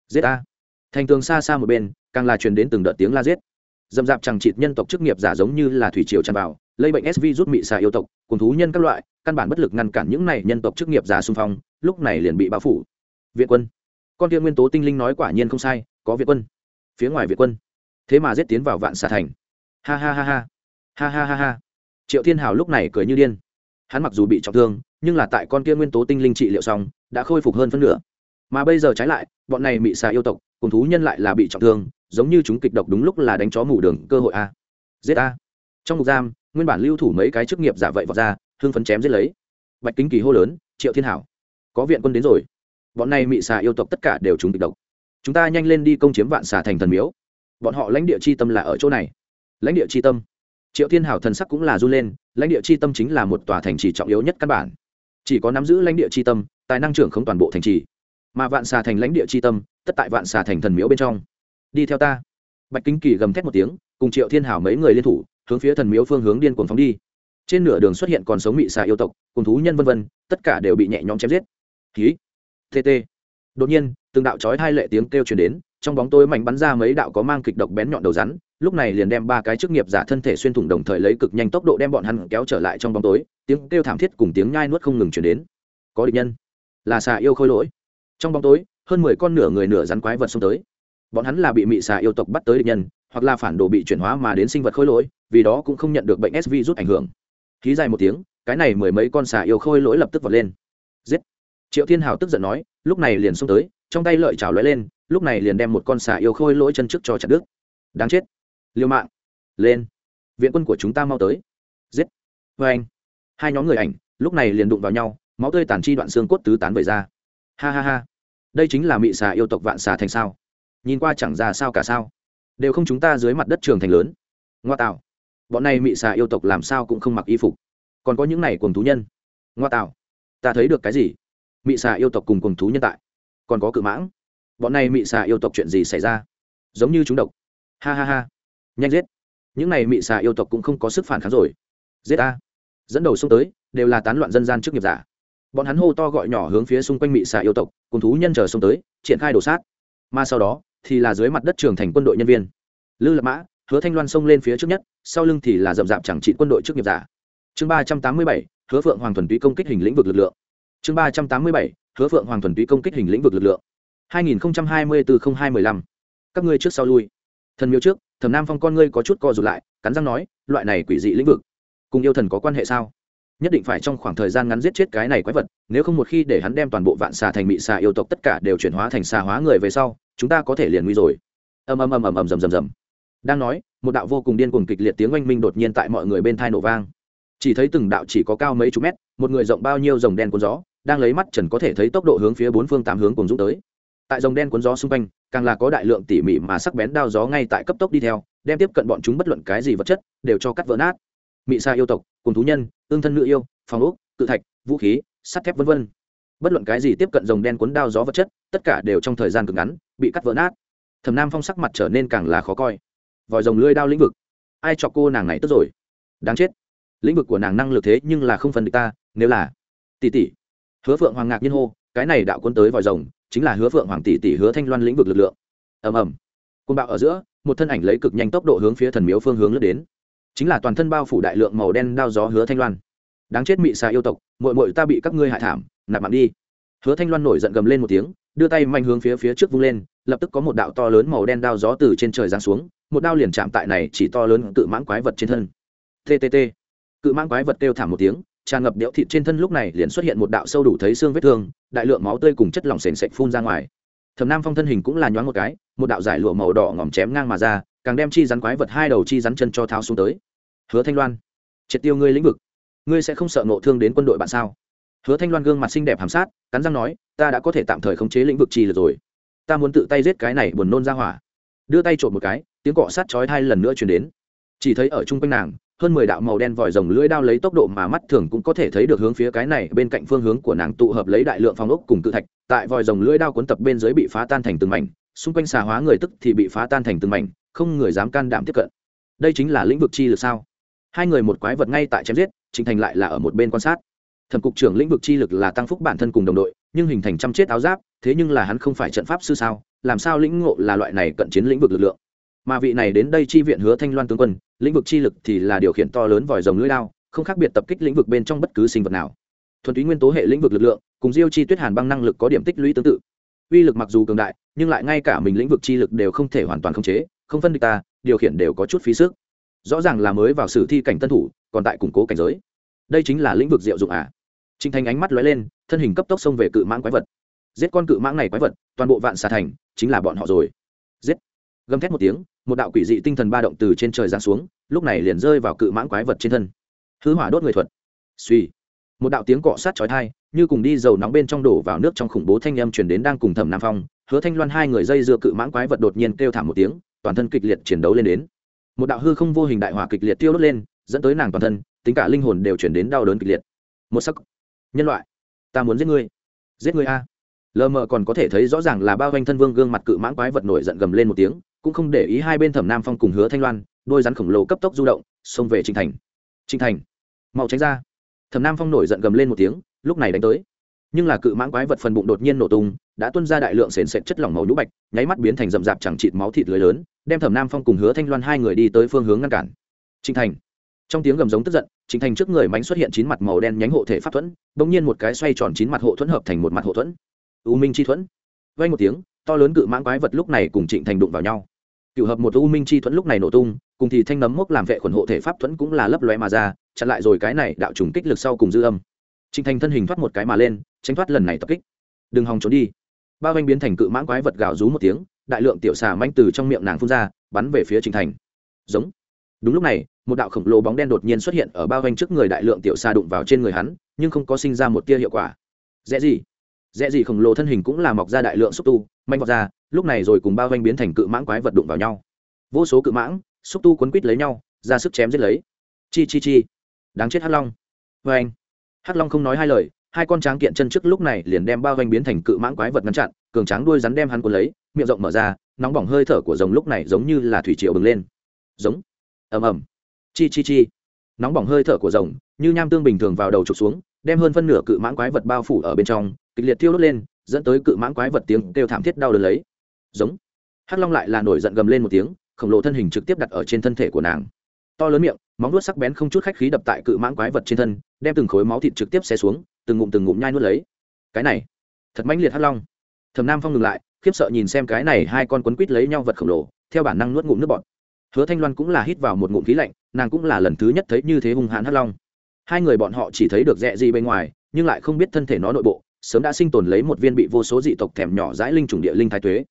Giết a thành tường xa xa một bên, càng là truyền đến từng đợt tiếng la giết. Dầm dạp chẳng chịt nhân tộc chức nghiệp giả giống như là thủy triều tràn vào, lây bệnh sv rút mị xà yêu tộc, cùng thú nhân các loại, căn bản bất lực ngăn cản những này nhân tộc chức nghiệp giả xung phong, lúc này liền bị bao phủ. Viện quân con tiên nguyên tố tinh linh nói quả nhiên không sai, có viện quân. Phía ngoài viện quân. Thế mà giết tiến vào vạn xà thành. Ha ha ha ha. Ha ha ha ha. Triệu thiên hào lúc này cười như điên. Hắn mặc dù bị trọng thương, nhưng là tại con kia nguyên tố tinh linh trị liệu xong, đã khôi phục hơn phân nửa. Mà bây giờ trái lại, bọn này bị xà yêu tộc, cùng thú nhân lại là bị trọng thương, giống như chúng kịch độc đúng lúc là đánh chó mù đường, cơ hội a. Giết a. Trong ngục giam, nguyên bản lưu thủ mấy cái chức nghiệp giả vậy vọt ra, hưng phấn chém giết lấy. Bạch kính kỳ hô lớn, triệu thiên hảo có viện quân đến rồi bọn này mị xà yêu tộc tất cả đều chúng kịch độc. Chúng ta nhanh lên đi công chiếm vạn xà thành thần miếu. Bọn họ lãnh địa chi tâm là ở chỗ này. Lãnh địa chi tâm. Triệu thiên hảo thần sắc cũng là run lên, lãnh địa chi tâm chính là một tòa thành trì trọng yếu nhất căn bản. Chỉ có nắm giữ lãnh địa chi tâm, tài năng trưởng không toàn bộ thành trì. Mà vạn xà thành lãnh địa chi tâm, tất tại vạn xà thành thần miếu bên trong. Đi theo ta. Bạch kính kỳ gầm thét một tiếng, cùng triệu thiên hảo mấy người liên thủ, hướng phía thần miếu phương hướng điên cuồng phóng đi. Trên nửa đường xuất hiện còn sống mị xà yêu tộc, cùng thú nhân vân vân, tất cả đều bị nhẹ nhõm chém giết. Ký tt đột nhiên, từng đạo chói hai lệ tiếng kêu truyền đến, trong bóng tối mảnh bắn ra mấy đạo có mang kịch độc bén nhọn đầu rắn, lúc này liền đem ba cái chức nghiệp giả thân thể xuyên thủng đồng thời lấy cực nhanh tốc độ đem bọn hắn kéo trở lại trong bóng tối, tiếng kêu thảm thiết cùng tiếng nhai nuốt không ngừng chuyển đến. Có địch nhân. Là xà yêu khôi lỗi. Trong bóng tối, hơn mười con nửa người nửa rắn quái vật xông tới. Bọn hắn là bị mị xà yêu tộc bắt tới địch nhân, hoặc là phản đồ bị chuyển hóa mà đến sinh vật khôi lỗi, vì đó cũng không nhận được bệnh sv rút ảnh hưởng. Khí dài một tiếng, cái này mười mấy con xà yêu khôi lỗi lập tức vọt lên. Giết triệu thiên hào tức giận nói, lúc này liền xông tới. Trong tay lợi chảo lóe lên, lúc này liền đem một con xà yêu khôi lỗi chân trước cho chặt đứt. Đáng chết. Liêu mạng. Lên. Viện quân của chúng ta mau tới. Giết. Vê anh. Hai nhóm người ảnh, lúc này liền đụng vào nhau, máu tươi tàn chi đoạn xương cốt tứ tán về ra. Ha ha ha. Đây chính là mị xà yêu tộc vạn xà thành sao? Nhìn qua chẳng ra sao cả sao. Đều không chúng ta dưới mặt đất trường thành lớn. Ngoa tạo. Bọn này mị xà yêu tộc làm sao cũng không mặc y phục. Còn có những này cùng thú nhân. Ngoa tạo. Ta thấy được cái gì? Mị xà yêu tộc cùng cùng thú nhân tại. Còn có cự mãng. Bọn này mị xà yêu tộc chuyện gì xảy ra? Giống như chúng độc. Ha ha ha. Nhanh giết. Những này mị xà yêu tộc cũng không có sức phản kháng rồi. Giết a dẫn đầu xông tới, đều là tán loạn dân gian trước nghiệp giả. Bọn hắn hô to gọi nhỏ hướng phía xung quanh mị xà yêu tộc, cùng thú nhân chờ xông tới, triển khai đổ sát. Mà sau đó, thì là dưới mặt đất trường thành quân đội nhân viên. Lư lập mã, hứa thanh loan xông lên phía trước nhất, sau lưng thì là rậm rạp chẳng trị quân đội trước nghiệp giả. Chương ba trăm tám mươi bảy, hứa phượng hoàng thuần túy công kích hình lĩnh vực lực lượng chương ba trăm tám mươi bảy, hứa phượng hoàng thuần túy công kích hình lĩnh vực lực lượng. hai nghìn hai mươi bốn hai mươi lăm. Các ngươi trước sau lui. Thần miếu trước, thẩm nam phong con ngươi có chút co rụt lại, cắn răng nói, loại này quỷ dị lĩnh vực, cùng yêu thần có quan hệ sao? Nhất định phải trong khoảng thời gian ngắn giết chết cái này quái vật, nếu không một khi để hắn đem toàn bộ vạn xà thành mị xà yêu tộc tất cả đều chuyển hóa thành xà hóa người về sau, chúng ta có thể liền nguy rồi. Ầm ầm ầm ầm ầm rầm rầm rầm. Đang nói, một đạo vô cùng điên cuồng kịch liệt tiếng oanh minh đột nhiên tại mọi người bên thai nổ vang. Chỉ thấy từng đạo chỉ có cao mấy chục mét, một người rộng bao nhiêu dòng đen cuốn gió đang lấy mắt trần có thể thấy tốc độ hướng phía bốn phương tám hướng cùng dũng tới. Tại dòng đen cuốn gió xung quanh, càng là có đại lượng tỉ mỉ mà sắc bén đao gió ngay tại cấp tốc đi theo, đem tiếp cận bọn chúng bất luận cái gì vật chất, đều cho cắt vỡ nát. Mị xa yêu tộc, cùng thú nhân ương thân nữ yêu phòng ốc, cự thạch, vũ khí, sắt thép v v bất luận cái gì tiếp cận dòng đen cuốn đao gió vật chất, tất cả đều trong thời gian cực ngắn, bị cắt vỡ nát. Thẩm nam phong sắc mặt trở nên càng là khó coi. Vòi rồng lưới đao lĩnh vực. Ai cho cô nàng này tức rồi? Đáng chết. Lĩnh vực của nàng năng lực thế nhưng là không phân địch ta, nếu là tỷ tỷ hứa phượng hoàng ngạc nhiên hô, cái này đạo quân tới vòi rồng, chính là hứa phượng hoàng tỷ tỷ hứa thanh loan lĩnh vực lực lượng. Ầm ầm. Côn bạo ở giữa, một thân ảnh lấy cực nhanh tốc độ hướng phía thần miếu phương hướng lướt đến. Chính là toàn thân bao phủ đại lượng màu đen đao gió hứa thanh loan. Đáng chết mị xà yêu tộc mội mội ta bị các ngươi hại thảm, nạp mạng đi. Hứa thanh loan nổi giận gầm lên một tiếng, đưa tay mạnh hướng phía phía trước vung lên, lập tức có một đạo to lớn màu đen đao gió từ trên trời giáng xuống, một đao liền chạm tại này chỉ to lớn cự mãng quái vật trên thân. Tt cự mãng quái vật kêu thảm một tiếng tràn ngập đẽo thịt trên thân lúc này liền xuất hiện một đạo sâu đủ thấy xương vết thương, đại lượng máu tươi cùng chất lỏng sền sệt phun ra ngoài. Thẩm nam phong thân hình cũng là nhoáng một cái, một đạo giải lụa màu đỏ ngòm chém ngang mà ra, càng đem chi rắn quái vật hai đầu chi rắn chân cho tháo xuống tới. Hứa thanh loan, triệt tiêu ngươi lĩnh vực. Ngươi sẽ không sợ nộ thương đến quân đội bạn sao? Hứa thanh loan gương mặt xinh đẹp hàm sát, cắn răng nói, ta đã có thể tạm thời khống chế lĩnh vực chi được rồi. Ta muốn tự tay giết cái này buồn nôn ra hỏa. Đưa tay trộm một cái, tiếng cọ sát chói hai lần nữa chuyển đến. Chỉ thấy ở chung quanh nàng hơn mười đạo màu đen vòi rồng lưỡi đao lấy tốc độ mà mắt thường cũng có thể thấy được hướng phía cái này, bên cạnh phương hướng của nàng tụ hợp lấy đại lượng phong ốc cùng cự thạch, tại vòi rồng lưỡi đao cuốn tập bên dưới bị phá tan thành từng mảnh, xung quanh xà hóa người tức thì bị phá tan thành từng mảnh, không người dám can đảm tiếp cận. Đây chính là lĩnh vực chi lực sao? Hai người một quái vật ngay tại chém giết, trình thành lại là ở một bên quan sát. Thẩm cục trưởng lĩnh vực chi lực là tăng phúc bản thân cùng đồng đội, nhưng hình thành trăm chết áo giáp, thế nhưng là hắn không phải trận pháp sư sao? Làm sao lĩnh ngộ là loại này cận chiến lĩnh vực lực lượng? Mà vị này đến đây chi viện hứa thanh loan tướng quân lĩnh vực chi lực thì là điều khiển to lớn vòi rồng lưỡi lao không khác biệt tập kích lĩnh vực bên trong bất cứ sinh vật nào thuần túy nguyên tố hệ lĩnh vực lực lượng cùng diêu chi tuyết hàn băng năng lực có điểm tích lũy tương tự uy lực mặc dù cường đại nhưng lại ngay cả mình lĩnh vực chi lực đều không thể hoàn toàn khống chế không phân địch ta điều khiển đều có chút phí sức rõ ràng là mới vào sử thi cảnh tân thủ còn tại củng cố cảnh giới đây chính là lĩnh vực diệu dụng à trinh thanh ánh mắt lóe lên, thân hình cấp tốc xông về cự mãng quái vật. Giết con cự mãng này quái vật, toàn bộ vạn xà thành chính là bọn họ rồi. Giết! Gầm thét một tiếng, một đạo quỷ dị tinh thần ba động từ trên trời giáng xuống, lúc này liền rơi vào cự mãng quái vật trên thân. Hư hỏa đốt người thuật. Suy! Một đạo tiếng cọ sát chói tai, như cùng đi dầu nóng bên trong đổ vào nước trong khủng bố thanh âm truyền đến đang cùng Thẩm Nam Phong, Hứa Thanh Loan hai người dây dưa cự mãng quái vật đột nhiên kêu thảm một tiếng, toàn thân kịch liệt chiến đấu lên đến. Một đạo hư không vô hình đại hỏa kịch liệt tiêu đốt lên, dẫn tới nàng toàn thân, tính cả linh hồn đều chuyển đến đau đớn kịch liệt. Một sắc nhân loại ta muốn giết ngươi giết ngươi a lờ mờ còn có thể thấy rõ ràng là bao quanh thân vương gương mặt cự mãng quái vật nổi giận gầm lên một tiếng cũng không để ý hai bên thẩm nam phong cùng hứa thanh loan, đôi rắn khổng lồ cấp tốc du động, xông về trinh thành. Trinh thành, mau tránh ra. Thẩm nam phong nổi giận gầm lên một tiếng, lúc này đánh tới. Nhưng là cự mãng quái vật phần bụng đột nhiên nổ tung, đã tuân ra đại lượng sền sệt chất lỏng màu nhũ bạch, nháy mắt biến thành rậm rạp chẳng chịt máu thịt lưới lớn, đem thẩm nam phong cùng hứa thanh loan hai người đi tới phương hướng ngăn cản. Trinh thành. Trong tiếng gầm giống tức giận trinh thành trước người mánh xuất hiện chín mặt màu đen nhánh hộ thể pháp thuẫn, bỗng nhiên một cái xoay tròn chín mặt hộ thuẫn hợp thành một mặt hộ thuẫn. U minh chi thuẫn. Vay một tiếng, to lớn cự mãng quái vật lúc này cùng trịnh thành đụng vào nhau cựu hợp một u minh chi thuẫn lúc này nổ tung, cùng thì thanh nấm mốc làm vệ khuẩn hộ thể pháp thuẫn cũng là lấp lóe mà ra, chặn lại rồi cái này đạo trùng kích lực sau cùng dư âm. Trinh thành thân hình thoát một cái mà lên, tránh thoát lần này tập kích. Đừng hòng trốn đi. Ba anh biến thành cự mãng quái vật gào rú một tiếng, đại lượng tiểu xà manh từ trong miệng nàng phun ra, bắn về phía trinh thành. Giống. Đúng lúc này, một đạo khổng lồ bóng đen đột nhiên xuất hiện ở bao anh trước người đại lượng tiểu xà đụng vào trên người hắn, nhưng không có sinh ra một tia hiệu quả. Dễ gì? Dễ gì khổng lồ thân hình cũng là mọc ra đại lượng xúc tu, manh vọt ra lúc này rồi cùng bao vây biến thành cự mãng quái vật đụng vào nhau. Vô số cự mãng, xúc tu quấn quít lấy nhau, ra sức chém giết lấy. Chi chi chi. Đáng chết hắc long. Vê anh hắc long không nói hai lời, hai con tráng kiện chân trước lúc này liền đem bao vây biến thành cự mãng quái vật ngăn chặn, cường tráng đuôi rắn đem hắn cuốn lấy, miệng rộng mở ra, nóng bỏng hơi thở của rồng lúc này giống như là thủy triều bừng lên. Giống. Ầm ầm. Chi chi chi. Nóng bỏng hơi thở của rồng, như nham tương bình thường vào đầu trục xuống, đem hơn phân nửa cự mãng quái vật bao phủ ở bên trong, kịch liệt thiêu đốt lên, dẫn tới cự mãng quái vật tiếng kêu thảm thiết đau đớn lấy giống. Hắc long lại là nổi giận gầm lên một tiếng, khổng lồ thân hình trực tiếp đặt ở trên thân thể của nàng. To lớn miệng, móng nuốt sắc bén không chút khách khí đập tại cự mãng quái vật trên thân, đem từng khối máu thịt trực tiếp xé xuống, từng ngụm từng ngụm nhai nuốt lấy. Cái này, thật mãnh liệt hắc long. Thầm nam phong ngừng lại, khiếp sợ nhìn xem cái này hai con quấn quít lấy nhau vật khổng lồ, theo bản năng nuốt ngụm nước bọt. Hứa thanh loan cũng là hít vào một ngụm khí lạnh, nàng cũng là lần thứ nhất thấy như thế hung hãn hắc long. Hai người bọn họ chỉ thấy được rẽ gì bên ngoài, nhưng lại không biết thân thể nó nội bộ, sớm đã sinh tồn lấy một viên bị vô số dị tộc thèm nhỏ dãi linh trùng địa linh thái tuế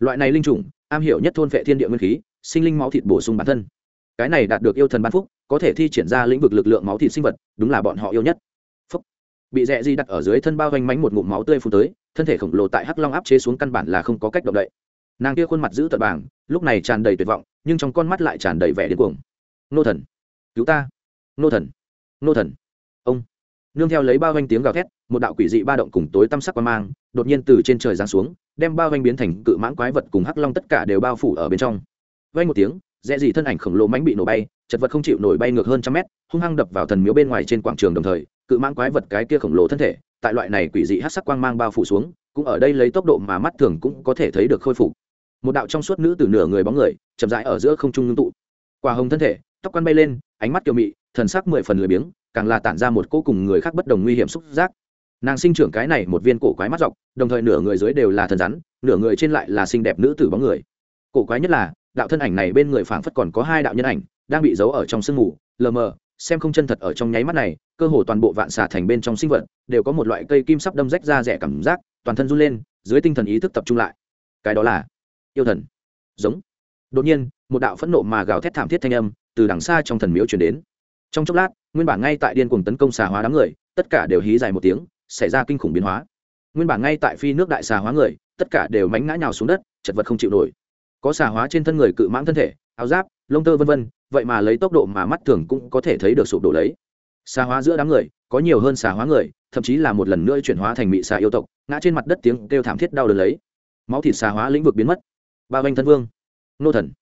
loại này linh trùng am hiểu nhất thôn vệ thiên địa nguyên khí, sinh linh máu thịt bổ sung bản thân. Cái này đạt được yêu thần ban phúc, có thể thi triển ra lĩnh vực lực lượng máu thịt sinh vật, đúng là bọn họ yêu nhất. Phúc. bị rẽ Di đặt ở dưới thân bao vanh mánh một ngụm máu tươi phun tới, thân thể khổng lồ tại hắc long áp chế xuống căn bản là không có cách động đậy. Nàng kia khuôn mặt giữ tật bảng lúc này tràn đầy tuyệt vọng, nhưng trong con mắt lại tràn đầy vẻ điên cuồng. Nô thần. Cứu ta. Nô thần. Nô thần nương theo lấy bao vanh tiếng gào thét, một đạo quỷ dị ba động cùng tối tăm sắc qua mang, đột nhiên từ trên trời giáng xuống, đem bao vanh biến thành cự mãng quái vật cùng hắc long tất cả đều bao phủ ở bên trong. Vanh một tiếng dễ dị thân ảnh khổng lồ mánh bị nổ bay, chật vật không chịu nổi bay ngược hơn trăm mét, hung hăng đập vào thần miếu bên ngoài trên quảng trường đồng thời, cự mãng quái vật cái kia khổng lồ thân thể, tại loại này quỷ dị hắc sắc quang mang bao phủ xuống, cũng ở đây lấy tốc độ mà mắt thường cũng có thể thấy được khôi phục. Một đạo trong suốt nữ từ nửa người bóng người, chậm rãi ở giữa không trung ngưng tụ. Quả hồng thân thể, tóc quăn bay lên, ánh mắt kiều mị, thần sắc mười phần lười biếng càng là tản ra một cô cùng người khác bất đồng nguy hiểm xúc giác. Nàng sinh trưởng cái này một viên cổ quái mắt dọc, đồng thời nửa người dưới đều là thần rắn, nửa người trên lại là xinh đẹp nữ tử bóng người. Cổ quái nhất là, đạo thân ảnh này bên người phảng phất còn có hai đạo nhân ảnh, đang bị giấu ở trong sương mù, lờ mờ, xem không chân thật ở trong nháy mắt này, cơ hồ toàn bộ vạn xà thành bên trong sinh vật đều có một loại cây kim sắp đâm rách ra rẻ cảm giác, toàn thân run lên, dưới tinh thần ý thức tập trung lại. Cái đó là yêu thần. Giống. Đột nhiên, một đạo phẫn nộ mà gào thét thảm thiết thanh âm từ đằng xa trong thần miếu chuyển đến trong chốc lát, nguyên bản ngay tại điên cuồng tấn công xà hóa đám người, tất cả đều hí dài một tiếng, xảy ra kinh khủng biến hóa. Nguyên bản ngay tại phi nước đại xà hóa người, tất cả đều mánh ngã nhào xuống đất, chật vật không chịu nổi. Có xà hóa trên thân người cự mãng thân thể, áo giáp, lông tơ vân vân, vậy mà lấy tốc độ mà mắt thường cũng có thể thấy được sụp đổ lấy. Xà hóa giữa đám người, có nhiều hơn xà hóa người, thậm chí là một lần nữa chuyển hóa thành mị xà yêu tộc, ngã trên mặt đất tiếng kêu thảm thiết đau đớn lấy. Máu thịt xà hóa lĩnh vực biến mất. Ba vanh thân vương. Nô thần.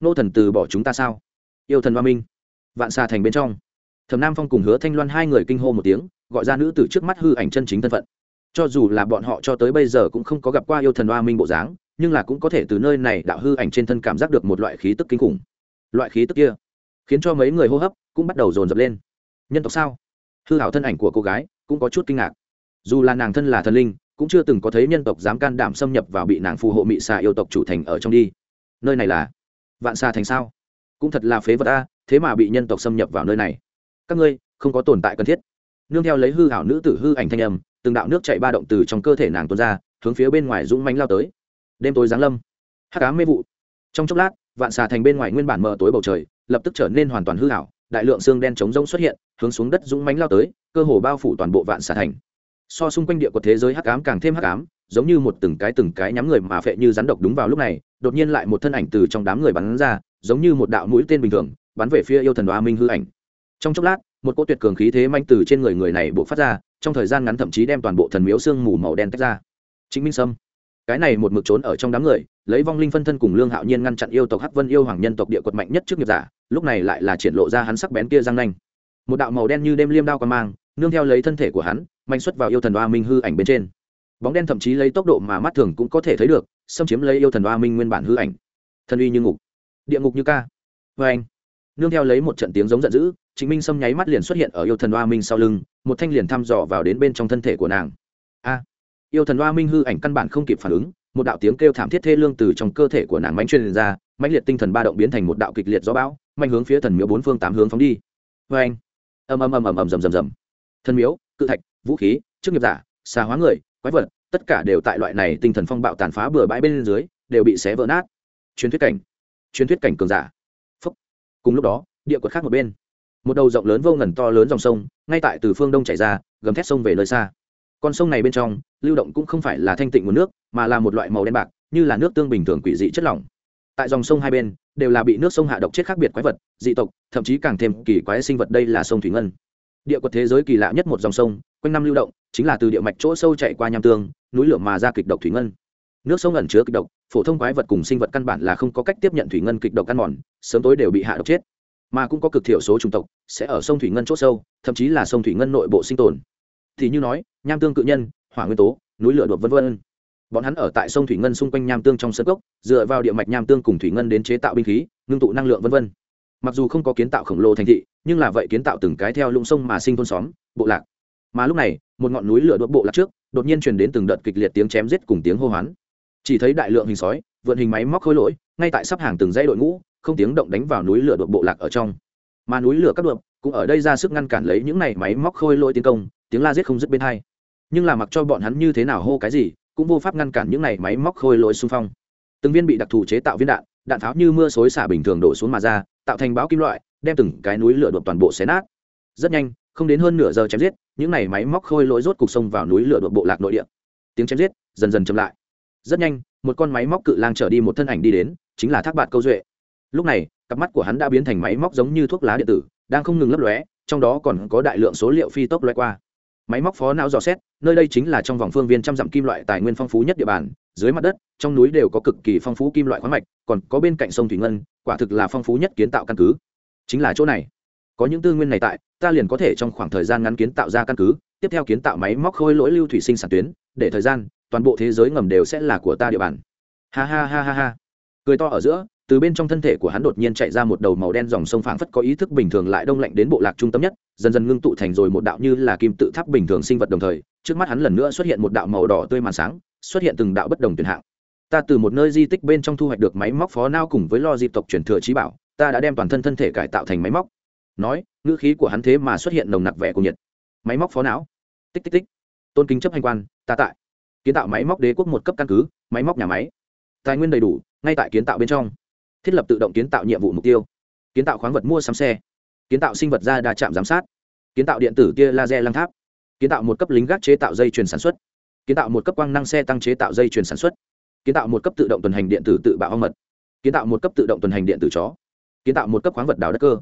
Nô thần từ bỏ chúng ta sao? Yêu thần ba minh vạn xà thành bên trong. Thẩm nam phong cùng hứa thanh loan hai người kinh hô một tiếng, gọi ra nữ từ trước mắt hư ảnh chân chính thân phận. Cho dù là bọn họ cho tới bây giờ cũng không có gặp qua yêu thần oa minh bộ dáng, nhưng là cũng có thể từ nơi này đạo hư ảnh trên thân cảm giác được một loại khí tức kinh khủng. Loại khí tức kia khiến cho mấy người hô hấp cũng bắt đầu dồn dập lên. Nhân tộc sao? Hư hảo thân ảnh của cô gái cũng có chút kinh ngạc. Dù là nàng thân là thần linh, cũng chưa từng có thấy nhân tộc dám can đảm xâm nhập vào bị nàng phù hộ mị xà yêu tộc chủ thành ở trong đi. Nơi này là vạn xà thành sao? Cũng thật là phế vật a thế mà bị nhân tộc xâm nhập vào nơi này. Các ngươi, không có tồn tại cần thiết. Nương theo lấy hư hảo nữ tử hư ảnh thanh âm, từng đạo nước chạy ba động từ trong cơ thể nàng tuôn ra, hướng phía bên ngoài dũng mánh lao tới. Đêm tối giáng lâm. Hắc ám mê vụ. Trong chốc lát, vạn xà thành bên ngoài nguyên bản mờ tối bầu trời, lập tức trở nên hoàn toàn hư hảo đại lượng xương đen trống rông xuất hiện, hướng xuống đất dũng mánh lao tới, cơ hồ bao phủ toàn bộ vạn xà thành. So xung quanh địa của thế giới hắc ám càng thêm hắc ám, giống như một từng cái từng cái nhắm người mà phệ như rắn độc đúng vào lúc này, đột nhiên lại một thân ảnh từ trong đám người bắn ra, giống như một đạo mũi tên bình thường bắn về phía yêu thần đoá minh hư ảnh. Trong chốc lát, một cỗ tuyệt cường khí thế manh từ trên người người này buộc phát ra, trong thời gian ngắn thậm chí đem toàn bộ thần miếu xương mù màu đen tách ra. Chính minh sâm, cái này một mực trốn ở trong đám người, lấy vong linh phân thân cùng lương hạo nhiên ngăn chặn yêu tộc hắc vân yêu hoàng nhân tộc địa quật mạnh nhất trước nghiệp giả, lúc này lại là triển lộ ra hắn sắc bén kia răng nanh. Một đạo màu đen như đêm liêm đao quan mang, nương theo lấy thân thể của hắn, manh xuất vào yêu thần đoa minh hư ảnh bên trên. Bóng đen thậm chí lấy tốc độ mà mắt thường cũng có thể thấy được, xâm chiếm lấy yêu thần đoa minh nguyên bản hư ảnh. Thân uy như ngục, địa ngục như ca. Vê anh nương theo lấy một trận tiếng giống giận dữ chính minh Sâm nháy mắt liền xuất hiện ở yêu thần hoa minh sau lưng, một thanh liền thăm dò vào đến bên trong thân thể của nàng. A! Yêu thần hoa minh hư ảnh căn bản không kịp phản ứng, một đạo tiếng kêu thảm thiết thê lương từ trong cơ thể của nàng mánh truyền ra, mãnh liệt tinh thần ba động biến thành một đạo kịch liệt gió bão, mạnh hướng phía thần miếu bốn phương tám hướng phóng đi. Vê anh ầm ầm ầm ầm ầm rầm rầm rầm. Thần miếu, cự thạch, vũ khí, chức nghiệp giả, xà hóa người, quái vật, tất cả đều tại loại này tinh thần phong bạo tàn phá bừa bãi bên dưới, đều bị xé vỡ nát. Truyền thuyết cảnh. Truyền thuyết cảnh cường giả cùng lúc đó, địa quật khác một bên. Một đầu rộng lớn vô ngần to lớn dòng sông, ngay tại từ phương đông chảy ra, gầm thét sông về nơi xa. Con sông này bên trong, lưu động cũng không phải là thanh tịnh nguồn nước, mà là một loại màu đen bạc, như là nước tương bình thường quỷ dị chất lỏng. Tại dòng sông hai bên, đều là bị nước sông hạ độc chết khác biệt quái vật, dị tộc, thậm chí càng thêm kỳ quái sinh vật đây là sông thủy ngân. Địa quật thế giới kỳ lạ nhất một dòng sông, quanh năm lưu động, chính là từ địa mạch chỗ sâu chạy qua nham tương, núi lửa mà ra kịch độc thủy ngân nước sông ẩn chứa kịch độc phổ thông quái vật cùng sinh vật căn bản là không có cách tiếp nhận thủy ngân kịch độc ăn mòn sớm tối đều bị hạ độc chết. Mà cũng có cực thiểu số chủng tộc sẽ ở sông thủy ngân c h ỗ sâu thậm chí là sông thủy ngân nội bộ sinh tồn. Thì như nói nham tương cự nhân hỏa nguyên tố núi lửa đột v v bọn hắn ở tại sông thủy ngân xung quanh nham tương trong sân cốc, dựa vào địa mạch nham tương cùng thủy ngân đến chế tạo binh khí ngưng tụ năng lượng v v mặc dù không có kiến tạo khổng lồ thành thị nhưng là vậy kiến tạo từng cái theo lũng sông mà sinh thôn xóm bộ lạc. Mà lúc này một ngọn núi lửa đốt bộ lạc trước đột nhiên truyền đến từng đợt kịch liệt tiếng chém giết cùng tiếng hô hoán chỉ thấy đại lượng hình sói, vượn hình máy móc khối lỗi, ngay tại sắp hàng từng dãy đội ngũ, không tiếng động đánh vào núi lửa đột bộ lạc ở trong. Mà núi lửa các đột, cũng ở đây ra sức ngăn cản lấy những này máy móc khôi lỗi tiến công, tiếng la giết không dứt bên hai. Nhưng là mặc cho bọn hắn như thế nào hô cái gì, cũng vô pháp ngăn cản những này máy móc khôi lỗi xung phong. Từng viên bị đặc thù chế tạo viên đạn đạn pháo như mưa xối xả bình thường đổ xuống mà ra, tạo thành báo kim loại, đem từng cái núi lửa đột toàn bộ xé nát. Rất nhanh, không đến hơn nửa giờ chém giết, những này máy móc khôi lỗi rốt cục sông vào núi lửa đột bộ lạc nội địa. Tiếng chém giết dần dần chậm lại rất nhanh, một con máy móc cự lang trở đi một thân ảnh đi đến, chính là thác bạt câu duệ. Lúc này, cặp mắt của hắn đã biến thành máy móc giống như thuốc lá điện tử, đang không ngừng lấp lóe, trong đó còn có đại lượng số liệu phi tốc lóe qua. Máy móc phó não dò xét, nơi đây chính là trong vòng phương viên trăm dặm kim loại tài nguyên phong phú nhất địa bàn, dưới mặt đất, trong núi đều có cực kỳ phong phú kim loại khoáng mạch, còn có bên cạnh sông thủy ngân, quả thực là phong phú nhất kiến tạo căn cứ. Chính là chỗ này. Có những tư nguyên này tại, ta liền có thể trong khoảng thời gian ngắn kiến tạo ra căn cứ, tiếp theo kiến tạo máy móc khôi lỗi lưu thủy sinh sản tuyến để thời gian, toàn bộ thế giới ngầm đều sẽ là của ta địa bàn. Ha ha ha ha ha. Cười to ở giữa, từ bên trong thân thể của hắn đột nhiên chạy ra một đầu màu đen dòng sông phảng phất có ý thức bình thường lại đông lạnh đến bộ lạc trung tâm nhất, dần dần ngưng tụ thành rồi một đạo như là kim tự tháp bình thường sinh vật đồng thời, trước mắt hắn lần nữa xuất hiện một đạo màu đỏ tươi màn sáng, xuất hiện từng đạo bất đồng tuyển hạng. Ta từ một nơi di tích bên trong thu hoạch được máy móc phó nao cùng với lo di tộc truyền thừa trí bảo, ta đã đem toàn thân thân thể cải tạo thành máy móc. Nói, ngữ khí của hắn thế mà xuất hiện nồng nặc vẻ của nhiệt. Máy móc phó não. Tích tích tích tôn kính chấp hành quan, ta tại. Kiến tạo máy móc đế quốc một cấp căn cứ, máy móc nhà máy. Tài nguyên đầy đủ, ngay tại kiến tạo bên trong. Thiết lập tự động kiến tạo nhiệm vụ mục tiêu. Kiến tạo khoáng vật mua sắm xe. Kiến tạo sinh vật ra đa trạm giám sát. Kiến tạo điện tử tia laser lăng tháp. Kiến tạo một cấp lính gác chế tạo dây chuyền sản xuất. Kiến tạo một cấp quang năng xe tăng chế tạo dây chuyền sản xuất. Kiến tạo một cấp tự động tuần hành điện tử tự bạo hoang mật. Kiến tạo một cấp tự động tuần hành điện tử chó. Kiến tạo một cấp khoáng vật đào đất cơ.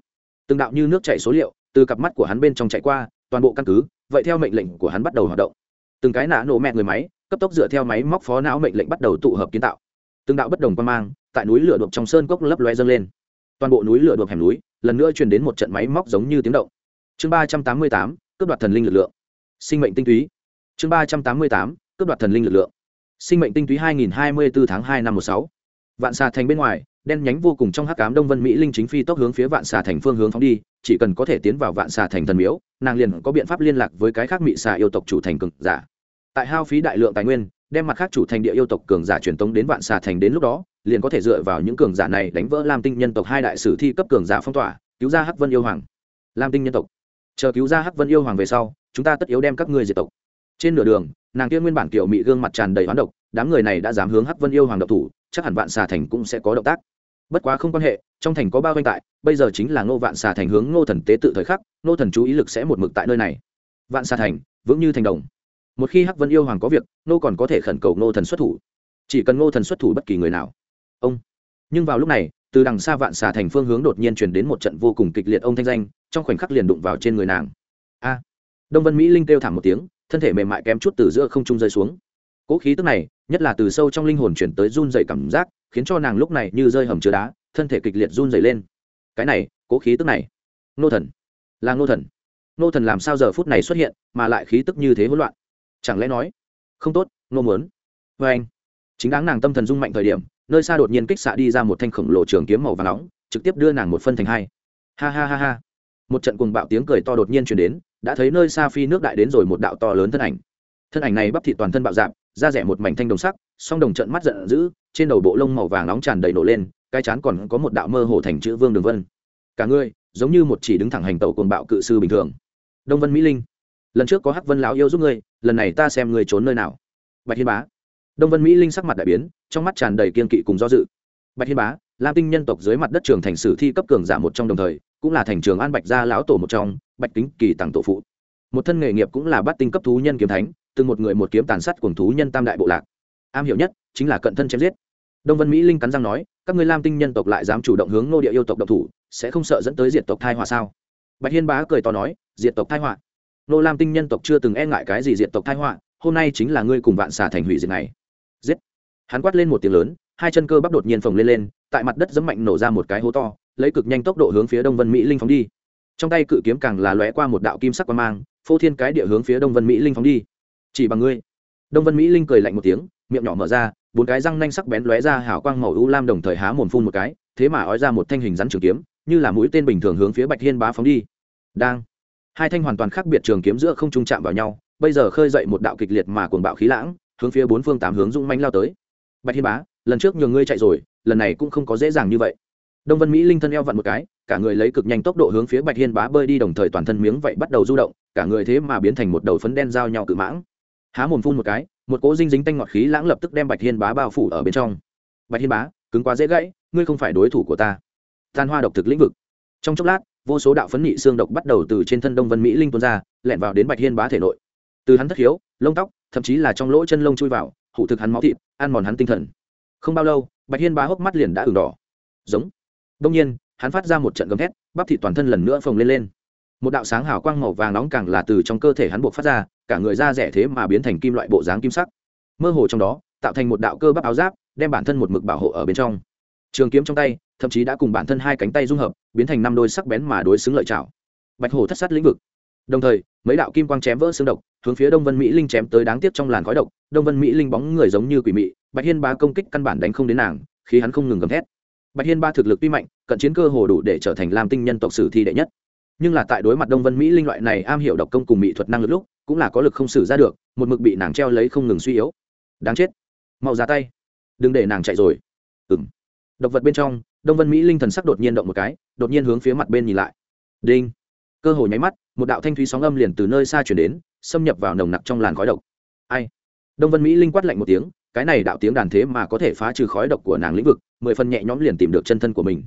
Từng đạo như nước chảy số liệu từ cặp mắt của hắn bên trong chạy qua, toàn bộ căn cứ. Vậy theo mệnh lệnh của hắn bắt đầu hoạt động từng cái nã nổ mẹ người máy, cấp tốc dựa theo máy móc phó não mệnh lệnh bắt đầu tụ hợp kiến tạo. Từng đạo bất đồng quan mang, tại núi lửa đột trong sơn cốc lấp loe dâng lên. Toàn bộ núi lửa đột hẻm núi, lần nữa truyền đến một trận máy móc giống như tiếng động. Chương ba trăm tám mươi tám, cướp đoạt thần linh lực lượng. Sinh mệnh tinh túy. Chương ba trăm tám mươi tám, cướp đoạt thần linh lực lượng. Sinh mệnh tinh túy hai nghìn hai mươi bốn tháng hai năm một sáu. Vạn xà thành bên ngoài, đen nhánh vô cùng trong hắc cám đông vân mỹ linh chính phi tốc hướng phía vạn xà thành phương hướng phóng đi chỉ cần có thể tiến vào vạn xà thành thần miếu, nàng liền có biện pháp liên lạc với cái khác mỹ xà yêu tộc chủ thành cường giả. Tại hao phí đại lượng tài nguyên, đem mặt khác chủ thành địa yêu tộc cường giả truyền tống đến vạn xà thành đến lúc đó, liền có thể dựa vào những cường giả này đánh vỡ lam tinh nhân tộc hai đại sử thi cấp cường giả phong tỏa, cứu ra hắc vân yêu hoàng. Lam tinh nhân tộc. Chờ cứu ra hắc vân yêu hoàng về sau, chúng ta tất yếu đem các ngươi diệt tộc. Trên nửa đường, nàng kia nguyên bản kiểu mị gương mặt tràn đầy hoán độc, đám người này đã dám hướng hắc vân yêu hoàng độc thủ, chắc hẳn vạn xà thành cũng sẽ có động tác bất quá không quan hệ, trong thành có bao quanh tại, bây giờ chính là ngô vạn xà thành hướng ngô thần tế tự thời khắc, ngô thần chú ý lực sẽ một mực tại nơi này. Vạn xà thành, vững như thành đồng. Một khi hắc vân yêu hoàng có việc nô còn có thể khẩn cầu ngô thần xuất thủ. Chỉ cần ngô thần xuất thủ bất kỳ người nào. Ông. Nhưng vào lúc này, từ đằng xa vạn xà thành phương hướng đột nhiên chuyển đến một trận vô cùng kịch liệt ông thanh danh, trong khoảnh khắc liền đụng vào trên người nàng. A. Đông vân mỹ linh kêu thảm một tiếng, thân thể mềm mại kém chút từ giữa không trung rơi xuống. Cỗ khí tức này, nhất là từ sâu trong linh hồn chuyển tới run dày cảm giác khiến cho nàng lúc này như rơi hầm chứa đá, thân thể kịch liệt run dày lên. Cái này, cố khí tức này. Nô thần. Là nô thần. Nô thần làm sao giờ phút này xuất hiện, mà lại khí tức như thế hỗn loạn? Chẳng lẽ nói, không tốt, nô muốn. Vê anh, chính đáng nàng tâm thần rung mạnh thời điểm, nơi xa đột nhiên kích xạ đi ra một thanh khổng lồ trường kiếm màu và nóng, trực tiếp đưa nàng một phân thành hai. Ha ha ha ha. Một trận cuồng bạo tiếng cười to đột nhiên chuyển đến, đã thấy nơi xa phi nước đại đến rồi một đạo to lớn thân ảnh. Thân ảnh này bắp thị toàn thân bạo dạp, da rẻ một mảnh thanh đồng sắc, song đồng trận mắt giận dữ trên đầu bộ lông màu vàng nóng tràn đầy nổ lên, cái chán còn có một đạo mơ hồ thành chữ vương đường vân. Cả ngươi giống như một chỉ đứng thẳng hành tẩu cuồng bạo cự sư bình thường. Đông vân mỹ linh, lần trước có hắc vân lão yêu giúp ngươi, lần này ta xem ngươi trốn nơi nào? Bạch hiên bá. Đông vân mỹ linh sắc mặt đại biến, trong mắt tràn đầy kiên kỵ cùng do dự. Bạch hiên bá, lam tinh nhân tộc dưới mặt đất trường thành sử thi cấp cường giả một trong đồng thời, cũng là thành trường an bạch gia lão tổ một trong, bạch tính kỳ tặng tổ phụ. Một thân nghề nghiệp cũng là bắt tinh cấp thú nhân kiếm thánh, từng một người một kiếm tàn sát cùng thú nhân tam đại bộ lạc. Am hiểu nhất chính là cận thân chém giết đông vân mỹ linh cắn răng nói, các ngươi lam tinh nhân tộc lại dám chủ động hướng nô địa yêu tộc độc thủ, sẽ không sợ dẫn tới diệt tộc thai họa sao? Bạch hiên bá cười to nói, diệt tộc thai họa? Nô lam tinh nhân tộc chưa từng e ngại cái gì diệt tộc thai họa, hôm nay chính là ngươi cùng vạn xà thành hủy diệt này. Giết! Hắn quát lên một tiếng lớn, hai chân cơ bắp đột nhiên phồng lên lên, tại mặt đất dẫm mạnh nổ ra một cái hố to, lấy cực nhanh tốc độ hướng phía đông vân mỹ linh phóng đi. Trong tay cự kiếm càng là lóe qua một đạo kim sắc quang mang, phô thiên cái địa hướng phía đông vân mỹ linh phóng đi. Chỉ bằng ngươi. Đông vân mỹ linh cười lạnh một tiếng, miệng nhỏ mở ra bốn cái răng nanh sắc bén lóe ra hào quang màu u lam đồng thời há mồm phun một cái, thế mà ói ra một thanh hình rắn trường kiếm, như là mũi tên bình thường hướng phía bạch hiên bá phóng đi. Đang, hai thanh hoàn toàn khác biệt trường kiếm giữa không trung chạm vào nhau, bây giờ khơi dậy một đạo kịch liệt mà cuồng bạo khí lãng, hướng phía bốn phương tám hướng dũng manh lao tới. Bạch hiên bá, lần trước nhường ngươi chạy rồi, lần này cũng không có dễ dàng như vậy. Đông vân mỹ linh thân eo vặn một cái, cả người lấy cực nhanh tốc độ hướng phía bạch hiên bá bơi đi đồng thời toàn thân miếng vậy bắt đầu du động, cả người thế mà biến thành một đầu phấn đen giao nhau cự mãng. Há mồm phun một cái một cỗ dinh dính tanh ngọt khí lãng lập tức đem bạch hiên bá bao phủ ở bên trong. Bạch hiên bá, cứng quá dễ gãy, ngươi không phải đối thủ của ta. Tan hoa độc thực lĩnh vực. Trong chốc lát, vô số đạo phấn nị xương độc bắt đầu từ trên thân đông vân mỹ linh tuôn ra lẹn vào đến bạch hiên bá thể nội. Từ hắn thất hiếu lông tóc, thậm chí là trong lỗ chân lông chui vào, hủ thực hắn máu thịt, ăn mòn hắn tinh thần. Không bao lâu, bạch hiên bá hốc mắt liền đã ửng đỏ. Giống. Đông nhiên, hắn phát ra một trận gầm thét, bắp thịt toàn thân lần nữa phồng lên lên. Một đạo sáng hào quang màu vàng nóng càng là từ trong cơ thể hắn buộc phát ra cả người da rẻ thế mà biến thành kim loại bộ dáng kim sắc. Mơ hồ trong đó, tạo thành một đạo cơ bắp áo giáp, đem bản thân một mực bảo hộ ở bên trong. Trường kiếm trong tay, thậm chí đã cùng bản thân hai cánh tay dung hợp, biến thành năm đôi sắc bén mà đối xứng lợi chảo. Bạch hồ thất sát lĩnh vực. Đồng thời, mấy đạo kim quang chém vỡ xương độc, hướng phía đông vân mỹ linh chém tới đáng tiếc trong làn khói độc. Đông vân mỹ linh bóng người giống như quỷ mị, bạch hiên ba công kích căn bản đánh không đến nàng khi hắn không ngừng gầm thét. Bạch hiên ba thực lực tuy mạnh, cận chiến cơ hồ đủ để trở thành lam tinh nhân tộc sử thi đệ nhất nhưng là tại đối mặt đông vân mỹ linh loại này am hiểu độc công cùng mỹ thuật năng lực lúc, cũng là có lực không xử ra được, một mực bị nàng treo lấy không ngừng suy yếu. Đáng chết. Mau ra tay. Đừng để nàng chạy rồi. Ừng độc vật bên trong, đông vân mỹ linh thần sắc đột nhiên động một cái, đột nhiên hướng phía mặt bên nhìn lại. Đinh. Cơ hồ nháy mắt, một đạo thanh thúy sóng âm liền từ nơi xa chuyển đến, xâm nhập vào nồng nặc trong làn khói độc. Ai? Đông vân mỹ linh quát lạnh một tiếng, cái này đạo tiếng đàn thế mà có thể phá trừ khói độc của nàng lĩnh vực, mười phần nhẹ nhõm liền tìm được chân thân của mình.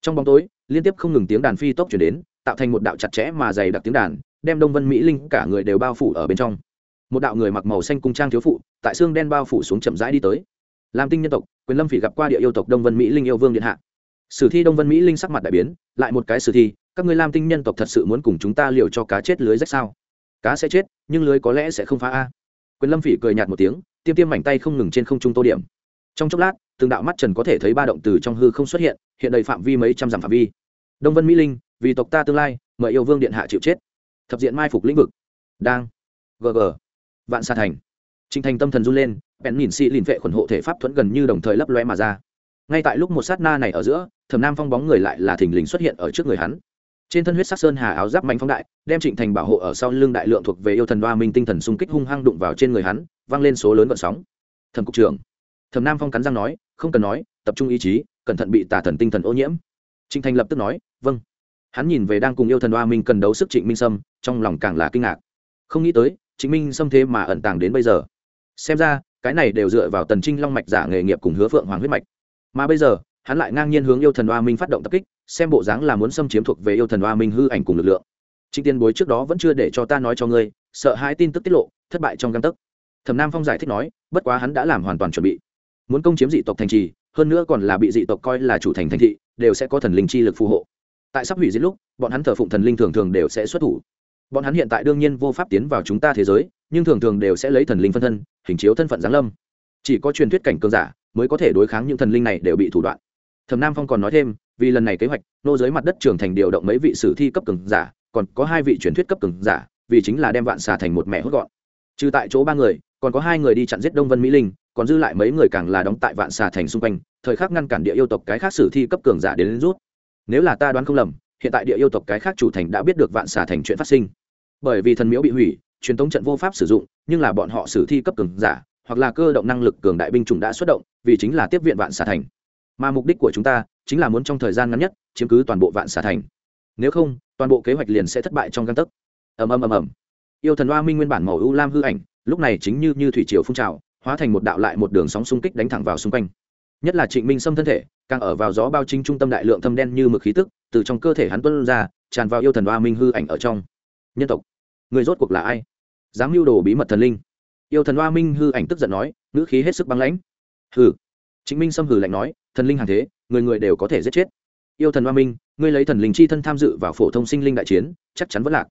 Trong bóng tối, liên tiếp không ngừng tiếng đàn phi tốc chuyển đến tạo thành một đạo chặt chẽ mà dày đặc tiếng đàn, đem đông vân mỹ linh cả người đều bao phủ ở bên trong. Một đạo người mặc màu xanh cung trang thiếu phụ, tại xương đen bao phủ xuống chậm rãi đi tới. Làm tinh nhân tộc, quyền lâm phỉ gặp qua địa yêu tộc đông vân mỹ linh yêu vương điện hạ. Sử thi đông vân mỹ linh sắc mặt đại biến, lại một cái sử thi, các ngươi lam tinh nhân tộc thật sự muốn cùng chúng ta liều cho cá chết lưới rách sao? Cá sẽ chết, nhưng lưới có lẽ sẽ không phá a. Quyền lâm phỉ cười nhạt một tiếng, tiêm tiêm mảnh tay không ngừng trên không trung tô điểm. Trong chốc lát, từng đạo mắt trần có thể thấy ba động từ trong hư không xuất hiện hiện đầy phạm vi mấy trăm dặm phạm vi. Đông vân mỹ linh vì tộc ta tương lai, mời yêu vương điện hạ chịu chết. Thập diện mai phục lĩnh vực. Đang. Gg vạn sa thành. Trinh thành tâm thần run lên, bèn nhìn xị lìn vệ khuẩn hộ thể pháp thuẫn gần như đồng thời lấp loe mà ra. Ngay tại lúc một sát na này ở giữa, thẩm nam phong bóng người lại là thình lình xuất hiện ở trước người hắn. Trên thân huyết sắc sơn hà áo giáp mạnh phong đại, đem trịnh thành bảo hộ ở sau lưng đại lượng thuộc về yêu thần đoa minh tinh thần xung kích hung hăng đụng vào trên người hắn, vang lên số lớn vận sóng. Thẩm cục trưởng. Thẩm nam phong cắn răng nói, không cần nói, tập trung ý chí, cẩn thận bị tà thần tinh thần ô nhiễm. Trịnh thành lập tức nói vâng hắn nhìn về đang cùng yêu thần oa minh cần đấu sức trịnh minh sâm, trong lòng càng là kinh ngạc. Không nghĩ tới, trịnh minh sâm thế mà ẩn tàng đến bây giờ. Xem ra, cái này đều dựa vào tần trinh long mạch giả nghề nghiệp cùng hứa phượng hoàng huyết mạch. Mà bây giờ, hắn lại ngang nhiên hướng yêu thần oa minh phát động tập kích, xem bộ dáng là muốn xâm chiếm thuộc về yêu thần oa minh hư ảnh cùng lực lượng. Trịnh tiên bối trước đó vẫn chưa để cho ta nói cho ngươi, sợ hai tin tức tiết lộ, thất bại trong găng tấc. Thẩm nam phong giải thích nói, bất quá hắn đã làm hoàn toàn chuẩn bị. Muốn công chiếm dị tộc thành trì, hơn nữa còn là bị dị tộc coi là chủ thành thành thị, đều sẽ có thần linh chi lực phù hộ tại sắp hủy diệt lúc bọn hắn thờ phụng thần linh thường thường đều sẽ xuất thủ. Bọn hắn hiện tại đương nhiên vô pháp tiến vào chúng ta thế giới nhưng thường thường đều sẽ lấy thần linh phân thân hình chiếu thân phận giáng lâm. Chỉ có truyền thuyết cảnh cường giả mới có thể đối kháng những thần linh này đều bị thủ đoạn. Thẩm nam phong còn nói thêm vì lần này kế hoạch nô giới mặt đất trưởng thành điều động mấy vị sử thi cấp cường giả còn có hai vị truyền thuyết cấp cường giả vì chính là đem vạn xà thành một mẹ hốt gọn. Trừ tại chỗ ba người còn có hai người đi chặn giết đông vân mỹ linh còn dư lại mấy người càng là đóng tại vạn xà thành xung quanh thời khắc ngăn cản địa yêu tộc cái khác sử thi cấp cường giả đến, đến rút nếu là ta đoán không lầm, hiện tại địa yêu tộc cái khác chủ thành đã biết được vạn xà thành chuyện phát sinh. Bởi vì thần miếu bị hủy, truyền thống trận vô pháp sử dụng, nhưng là bọn họ sử thi cấp cường giả, hoặc là cơ động năng lực cường đại binh chủng đã xuất động, vì chính là tiếp viện vạn xà thành. Mà mục đích của chúng ta, chính là muốn trong thời gian ngắn nhất, chiếm cứ toàn bộ vạn xà thành. Nếu không, toàn bộ kế hoạch liền sẽ thất bại trong căn tấc. Ầm ầm ầm ầm. Yêu thần hoa minh nguyên bản màu u lam hư ảnh, lúc này chính như như thủy triều phun trào, hóa thành một đạo lại một đường sóng xung kích đánh thẳng vào xung quanh. Nhất là trịnh minh xâm thân thể càng ở vào gió bao chính trung tâm đại lượng thâm đen như mực khí tức, từ trong cơ thể hắn tuân ra, tràn vào yêu thần hoa minh hư ảnh ở trong. Nhân tộc, người rốt cuộc là ai? Dám mưu đồ bí mật thần linh. Yêu thần hoa minh hư ảnh tức giận nói, ngữ khí hết sức băng lãnh. Hừ. Chính minh xâm hừ lạnh nói, thần linh hàng thế, người người đều có thể giết chết. Yêu thần hoa minh, ngươi lấy thần linh chi thân tham dự vào phổ thông sinh linh đại chiến, chắc chắn vẫn lạc.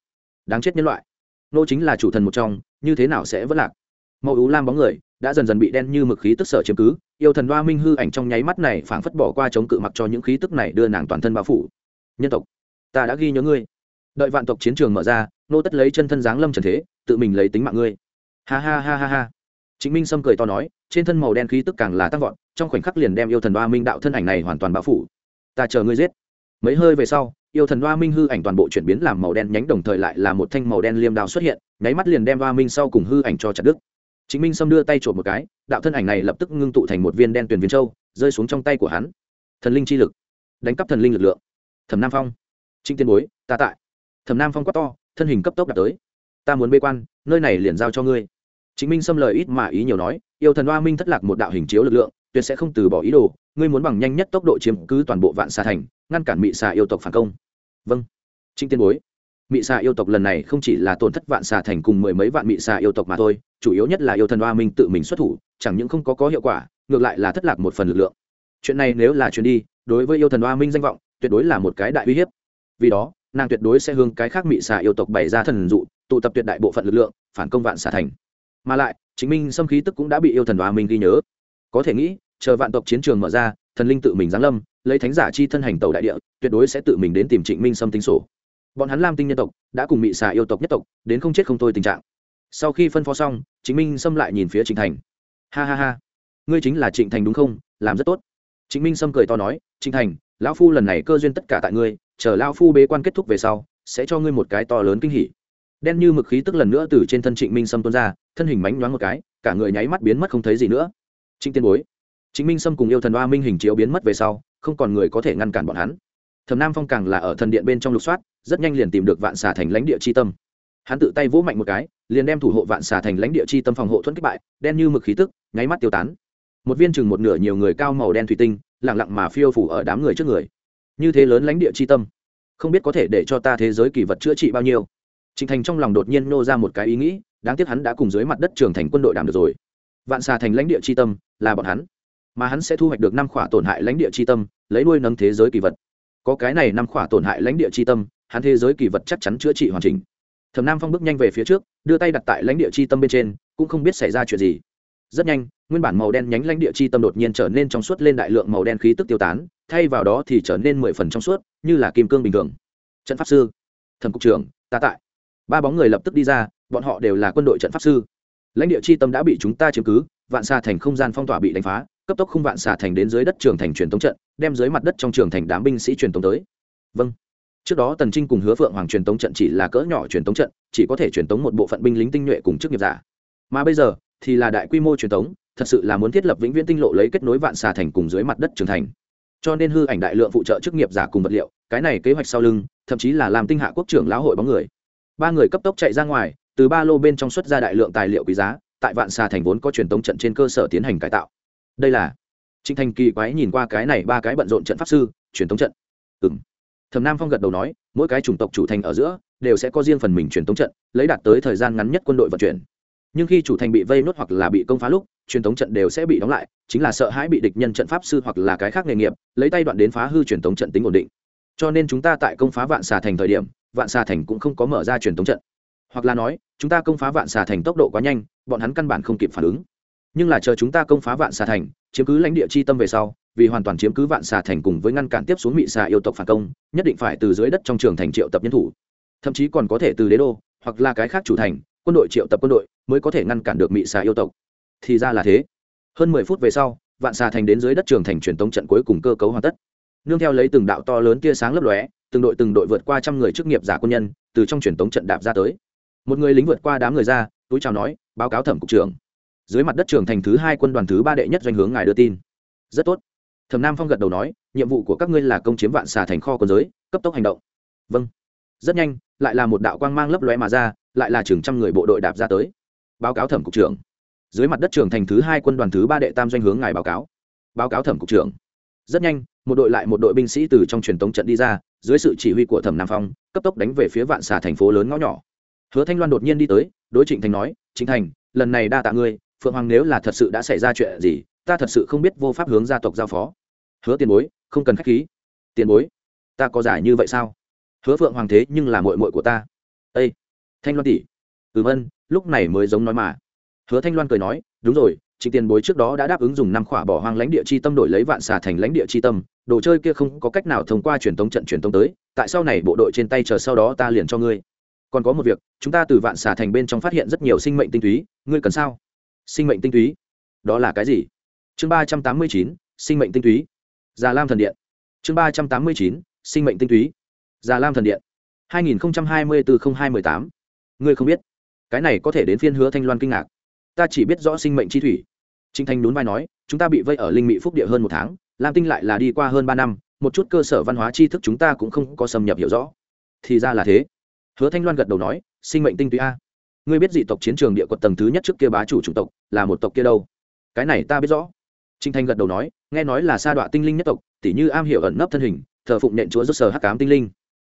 Đáng chết nhân loại. Nô chính là chủ thần một trong, như thế nào sẽ vẫn lạc? Mẫu ú lam bóng người đã dần dần bị đen như mực khí tức sở chiếm cứ, yêu thần đoa minh hư ảnh trong nháy mắt này phảng phất bỏ qua chống cự mặc cho những khí tức này đưa nàng toàn thân bao phủ. Nhân tộc, ta đã ghi nhớ ngươi. Đợi vạn tộc chiến trường mở ra, nô tất lấy chân thân giáng lâm trần thế, tự mình lấy tính mạng ngươi. Ha ha ha ha ha. Chính minh sâm cười to nói, trên thân màu đen khí tức càng là tăng vọt, trong khoảnh khắc liền đem yêu thần đoa minh đạo thân ảnh này hoàn toàn bao phủ. Ta chờ ngươi giết. Mấy hơi về sau, yêu thần đoa minh hư ảnh toàn bộ chuyển biến làm màu đen nhánh đồng thời lại là một thanh màu đen liêm đao xuất hiện, nháy mắt liền đem đoa minh sau cùng hư ảnh cho chặt đức chính minh sâm đưa tay trộm một cái, đạo thân ảnh này lập tức ngưng tụ thành một viên đen tuyển viên châu, rơi xuống trong tay của hắn. Thần linh chi lực. Đánh cắp thần linh lực lượng. Thẩm nam phong. Trinh tiên bối, ta tại. Thẩm nam phong quát to, thân hình cấp tốc đạt tới. Ta muốn bê quan, nơi này liền giao cho ngươi. Chính minh xâm lời ít mà ý nhiều nói, yêu thần hoa minh thất lạc một đạo hình chiếu lực lượng, tuyệt sẽ không từ bỏ ý đồ, ngươi muốn bằng nhanh nhất tốc độ chiếm cứ toàn bộ vạn xà thành, ngăn cản mị xà yêu tộc phản công. Vâng. Trinh tiên bối mị xà yêu tộc lần này không chỉ là tổn thất vạn xà thành cùng mười mấy vạn mị xà yêu tộc mà thôi, chủ yếu nhất là yêu thần hoa minh tự mình xuất thủ, chẳng những không có có hiệu quả, ngược lại là thất lạc một phần lực lượng. Chuyện này nếu là chuyện đi, đối với yêu thần hoa minh danh vọng, tuyệt đối là một cái đại uy hiếp. Vì đó, nàng tuyệt đối sẽ hướng cái khác mị xà yêu tộc bày ra thần dụ, tụ tập tuyệt đại bộ phận lực lượng, phản công vạn xà thành. Mà lại, chính minh xâm khí tức cũng đã bị yêu thần đoá minh ghi nhớ. Có thể nghĩ, chờ vạn tộc chiến trường mở ra, thần linh tự mình giáng lâm, lấy thánh giả chi thân hành tàu đại địa, tuyệt đối sẽ tự mình đến tìm trịnh minh xâm tính sổ bọn hắn lam tinh nhân tộc đã cùng mị xà yêu tộc nhất tộc đến không chết không thôi tình trạng. Sau khi phân phó xong chính minh xâm lại nhìn phía trịnh thành. Ha ha ha, ngươi chính là trịnh thành đúng không? Làm rất tốt. Chính minh xâm cười to nói, trịnh thành, lão phu lần này cơ duyên tất cả tại ngươi, chờ lão phu bế quan kết thúc về sau, sẽ cho ngươi một cái to lớn kinh hỉ. Đen như mực khí tức lần nữa từ trên thân trịnh minh sâm tuôn ra, thân hình mánh nhoáng một cái, cả người nháy mắt biến mất không thấy gì nữa. Trịnh tiên bối. Chính minh sâm cùng yêu thần ba minh hình chiếu biến mất về sau, không còn người có thể ngăn cản bọn hắn thầm nam phong càng là ở thần điện bên trong lục soát, rất nhanh liền tìm được vạn xà thành lãnh địa c h i tâm. Hắn tự tay vỗ mạnh một cái, liền đem thủ hộ vạn xà thành lãnh địa c h i tâm phòng hộ thuẫn kích bại, đen như mực khí tức, nháy mắt tiêu tán. Một viên chừng một nửa nhiều người cao màu đen thủy tinh lẳng lặng mà phiêu phủ ở đám người trước người. Như thế lớn lãnh địa c h i tâm, không biết có thể để cho ta thế giới kỳ vật chữa trị bao nhiêu. Trịnh thành trong lòng đột nhiên nô ra một cái ý nghĩ, đáng tiếc hắn đã cùng dưới mặt đất trường thành quân đội đảm được rồi. Vạn xà thành lãnh địa c tâm là bọn hắn, mà hắn sẽ thu hoạch được năm khỏa tổn hại lãnh địa c tâm, lấy nuôi nâng thế giới kỳ vật có cái này năm khỏa tổn hại lãnh địa chi tâm, hắn thế giới kỳ vật chắc chắn chữa trị hoàn chỉnh. Thẩm nam phong bước nhanh về phía trước, đưa tay đặt tại lãnh địa chi tâm bên trên, cũng không biết xảy ra chuyện gì. Rất nhanh, nguyên bản màu đen nhánh lãnh địa chi tâm đột nhiên trở nên trong suốt lên đại lượng màu đen khí tức tiêu tán, thay vào đó thì trở nên mười phần trong suốt, như là kim cương bình thường. Trận pháp sư thần cục trưởng, ta tại. Ba bóng người lập tức đi ra, bọn họ đều là quân đội trận pháp sư. Lãnh địa chi tâm đã bị chúng ta chiếm cứ, vạn xa thành không gian phong tỏa bị đánh phá, cấp tốc không vạn xả thành đến dưới đất trường thành truyền tống trận đem dưới mặt đất trong trường thành đám binh sĩ truyền tống tới. Vâng. Trước đó tần trinh cùng hứa phượng hoàng truyền tống trận chỉ là cỡ nhỏ truyền tống trận, chỉ có thể truyền tống một bộ phận binh lính tinh nhuệ cùng chức nghiệp giả. Mà bây giờ, thì là đại quy mô truyền tống, thật sự là muốn thiết lập vĩnh viễn tinh lộ lấy kết nối vạn xà thành cùng dưới mặt đất trường thành. Cho nên hư ảnh đại lượng phụ trợ chức nghiệp giả cùng vật liệu, cái này kế hoạch sau lưng, thậm chí là làm tinh hạ quốc trưởng lão hội bóng người. Ba người cấp tốc chạy ra ngoài, từ ba lô bên trong xuất ra đại lượng tài liệu quý giá, tại vạn xà thành vốn có truyền tống trận trên cơ sở tiến hành cải tạo. Đây là trịnh thành kỳ quái nhìn qua cái này ba cái bận rộn trận pháp sư, truyền thống trận. Ừ m thẩm nam phong gật đầu nói, mỗi cái chủng tộc chủ thành ở giữa, đều sẽ có riêng phần mình truyền thống trận, lấy đạt tới thời gian ngắn nhất quân đội vận chuyển. Nhưng khi chủ thành bị vây nốt hoặc là bị công phá lúc, truyền thống trận đều sẽ bị đóng lại, chính là sợ hãi bị địch nhân trận pháp sư hoặc là cái khác nghề nghiệp, lấy tay đoạn đến phá hư truyền thống trận tính ổn định. Cho nên chúng ta tại công phá vạn xà thành thời điểm, vạn xà thành cũng không có mở ra truyền thống trận. Hoặc là nói, chúng ta công phá vạn xà thành tốc độ quá nhanh, bọn hắn căn bản không kịp phản ứng nhưng là chờ chúng ta công phá vạn xà thành, chiếm cứ lãnh địa chi tâm về sau, vì hoàn toàn chiếm cứ vạn xà thành cùng với ngăn cản tiếp xuống mị xà yêu tộc phản công, nhất định phải từ dưới đất trong trường thành triệu tập nhân thủ. Thậm chí còn có thể từ đế đô, hoặc là cái khác chủ thành, quân đội triệu tập quân đội, mới có thể ngăn cản được mị xà yêu tộc. Thì ra là thế. Hơn mười phút về sau, vạn xà thành đến dưới đất trường thành truyền tống trận cuối cùng cơ cấu hoàn tất. Nương theo lấy từng đạo to lớn tia sáng lấp lóe, từng đội từng đội vượt qua trăm người chức nghiệp giả quân nhân, từ trong truyền tống trận đạp ra tới. Một người lính vượt qua đám người ra, túi chào nói, báo cáo thẩm cục trưởng dưới mặt đất trưởng thành thứ hai quân đoàn thứ ba đệ nhất doanh hướng ngài đưa tin. Rất tốt. Thẩm nam phong gật đầu nói, nhiệm vụ của các ngươi là công chiếm vạn xà thành kho quân giới, cấp tốc hành động. Vâng. Rất nhanh, lại là một đạo quang mang lấp lóe mà ra, lại là chừng trăm người bộ đội đạp ra tới. Báo cáo thẩm cục trưởng. Dưới mặt đất trưởng thành thứ hai quân đoàn thứ ba đệ tam doanh hướng ngài báo cáo. Báo cáo thẩm cục trưởng. Rất nhanh, một đội lại một đội binh sĩ từ trong truyền tống trận đi ra, dưới sự chỉ huy của thẩm nam phong, cấp tốc đánh về phía vạn xà thành phố lớn ngõ nhỏ. Hứa thanh loan đột nhiên đi tới, đối trịnh thành nói, trịnh thành, lần này đa tạ ngươi phượng hoàng nếu là thật sự đã xảy ra chuyện gì, ta thật sự không biết vô pháp hướng gia tộc giao phó. Hứa tiền bối, không cần k h á c h khí. Tiền bối, ta có giải như vậy sao? Hứa phượng hoàng thế nhưng là mội mội của ta. Ây thanh loan tỷ. Ừm ân, lúc này mới giống nói mà. Hứa thanh loan cười nói, đúng rồi, trịnh tiền bối trước đó đã đáp ứng dùng năm khỏa bỏ hoang lãnh địa chi tâm đổi lấy vạn xà thành lãnh địa chi tâm. Đồ chơi kia không có cách nào thông qua truyền tống trận truyền tống tới. Tại sau này bộ đội trên tay chờ sau đó ta liền cho ngươi. Còn có một việc, chúng ta từ vạn xà thành bên trong phát hiện rất nhiều sinh mệnh tinh túy. Ngươi cần sao? Sinh mệnh tinh túy. Đó là cái gì? Chương ba trăm tám mươi chín, sinh mệnh tinh túy. Già lam thần điện. Chương ba trăm tám mươi chín, sinh mệnh tinh túy. Già lam thần điện. hai nghìn hai mươi bốn hai mươi tám. Ngươi không biết. Cái này có thể đến phiên hứa thanh loan kinh ngạc. Ta chỉ biết rõ sinh mệnh chi thủy. Trinh thanh nhún vai nói, chúng ta bị vây ở linh mỹ phúc địa hơn một tháng, lam tinh lại là đi qua hơn ba năm, một chút cơ sở văn hóa tri thức chúng ta cũng không có xâm nhập hiểu rõ. Thì ra là thế. Hứa thanh loan gật đầu nói, sinh mệnh tinh túy a ngươi biết dị tộc chiến trường địa quật tầng thứ nhất trước kia bá chủ chủng tộc là một tộc kia đâu? Cái này ta biết rõ. Trinh thanh gật đầu nói, nghe nói là sa đọa tinh linh nhất tộc, tỉ như am hiểu ẩn nấp thân hình, thờ phụng nện chúa rốt sờ hắc ám tinh linh.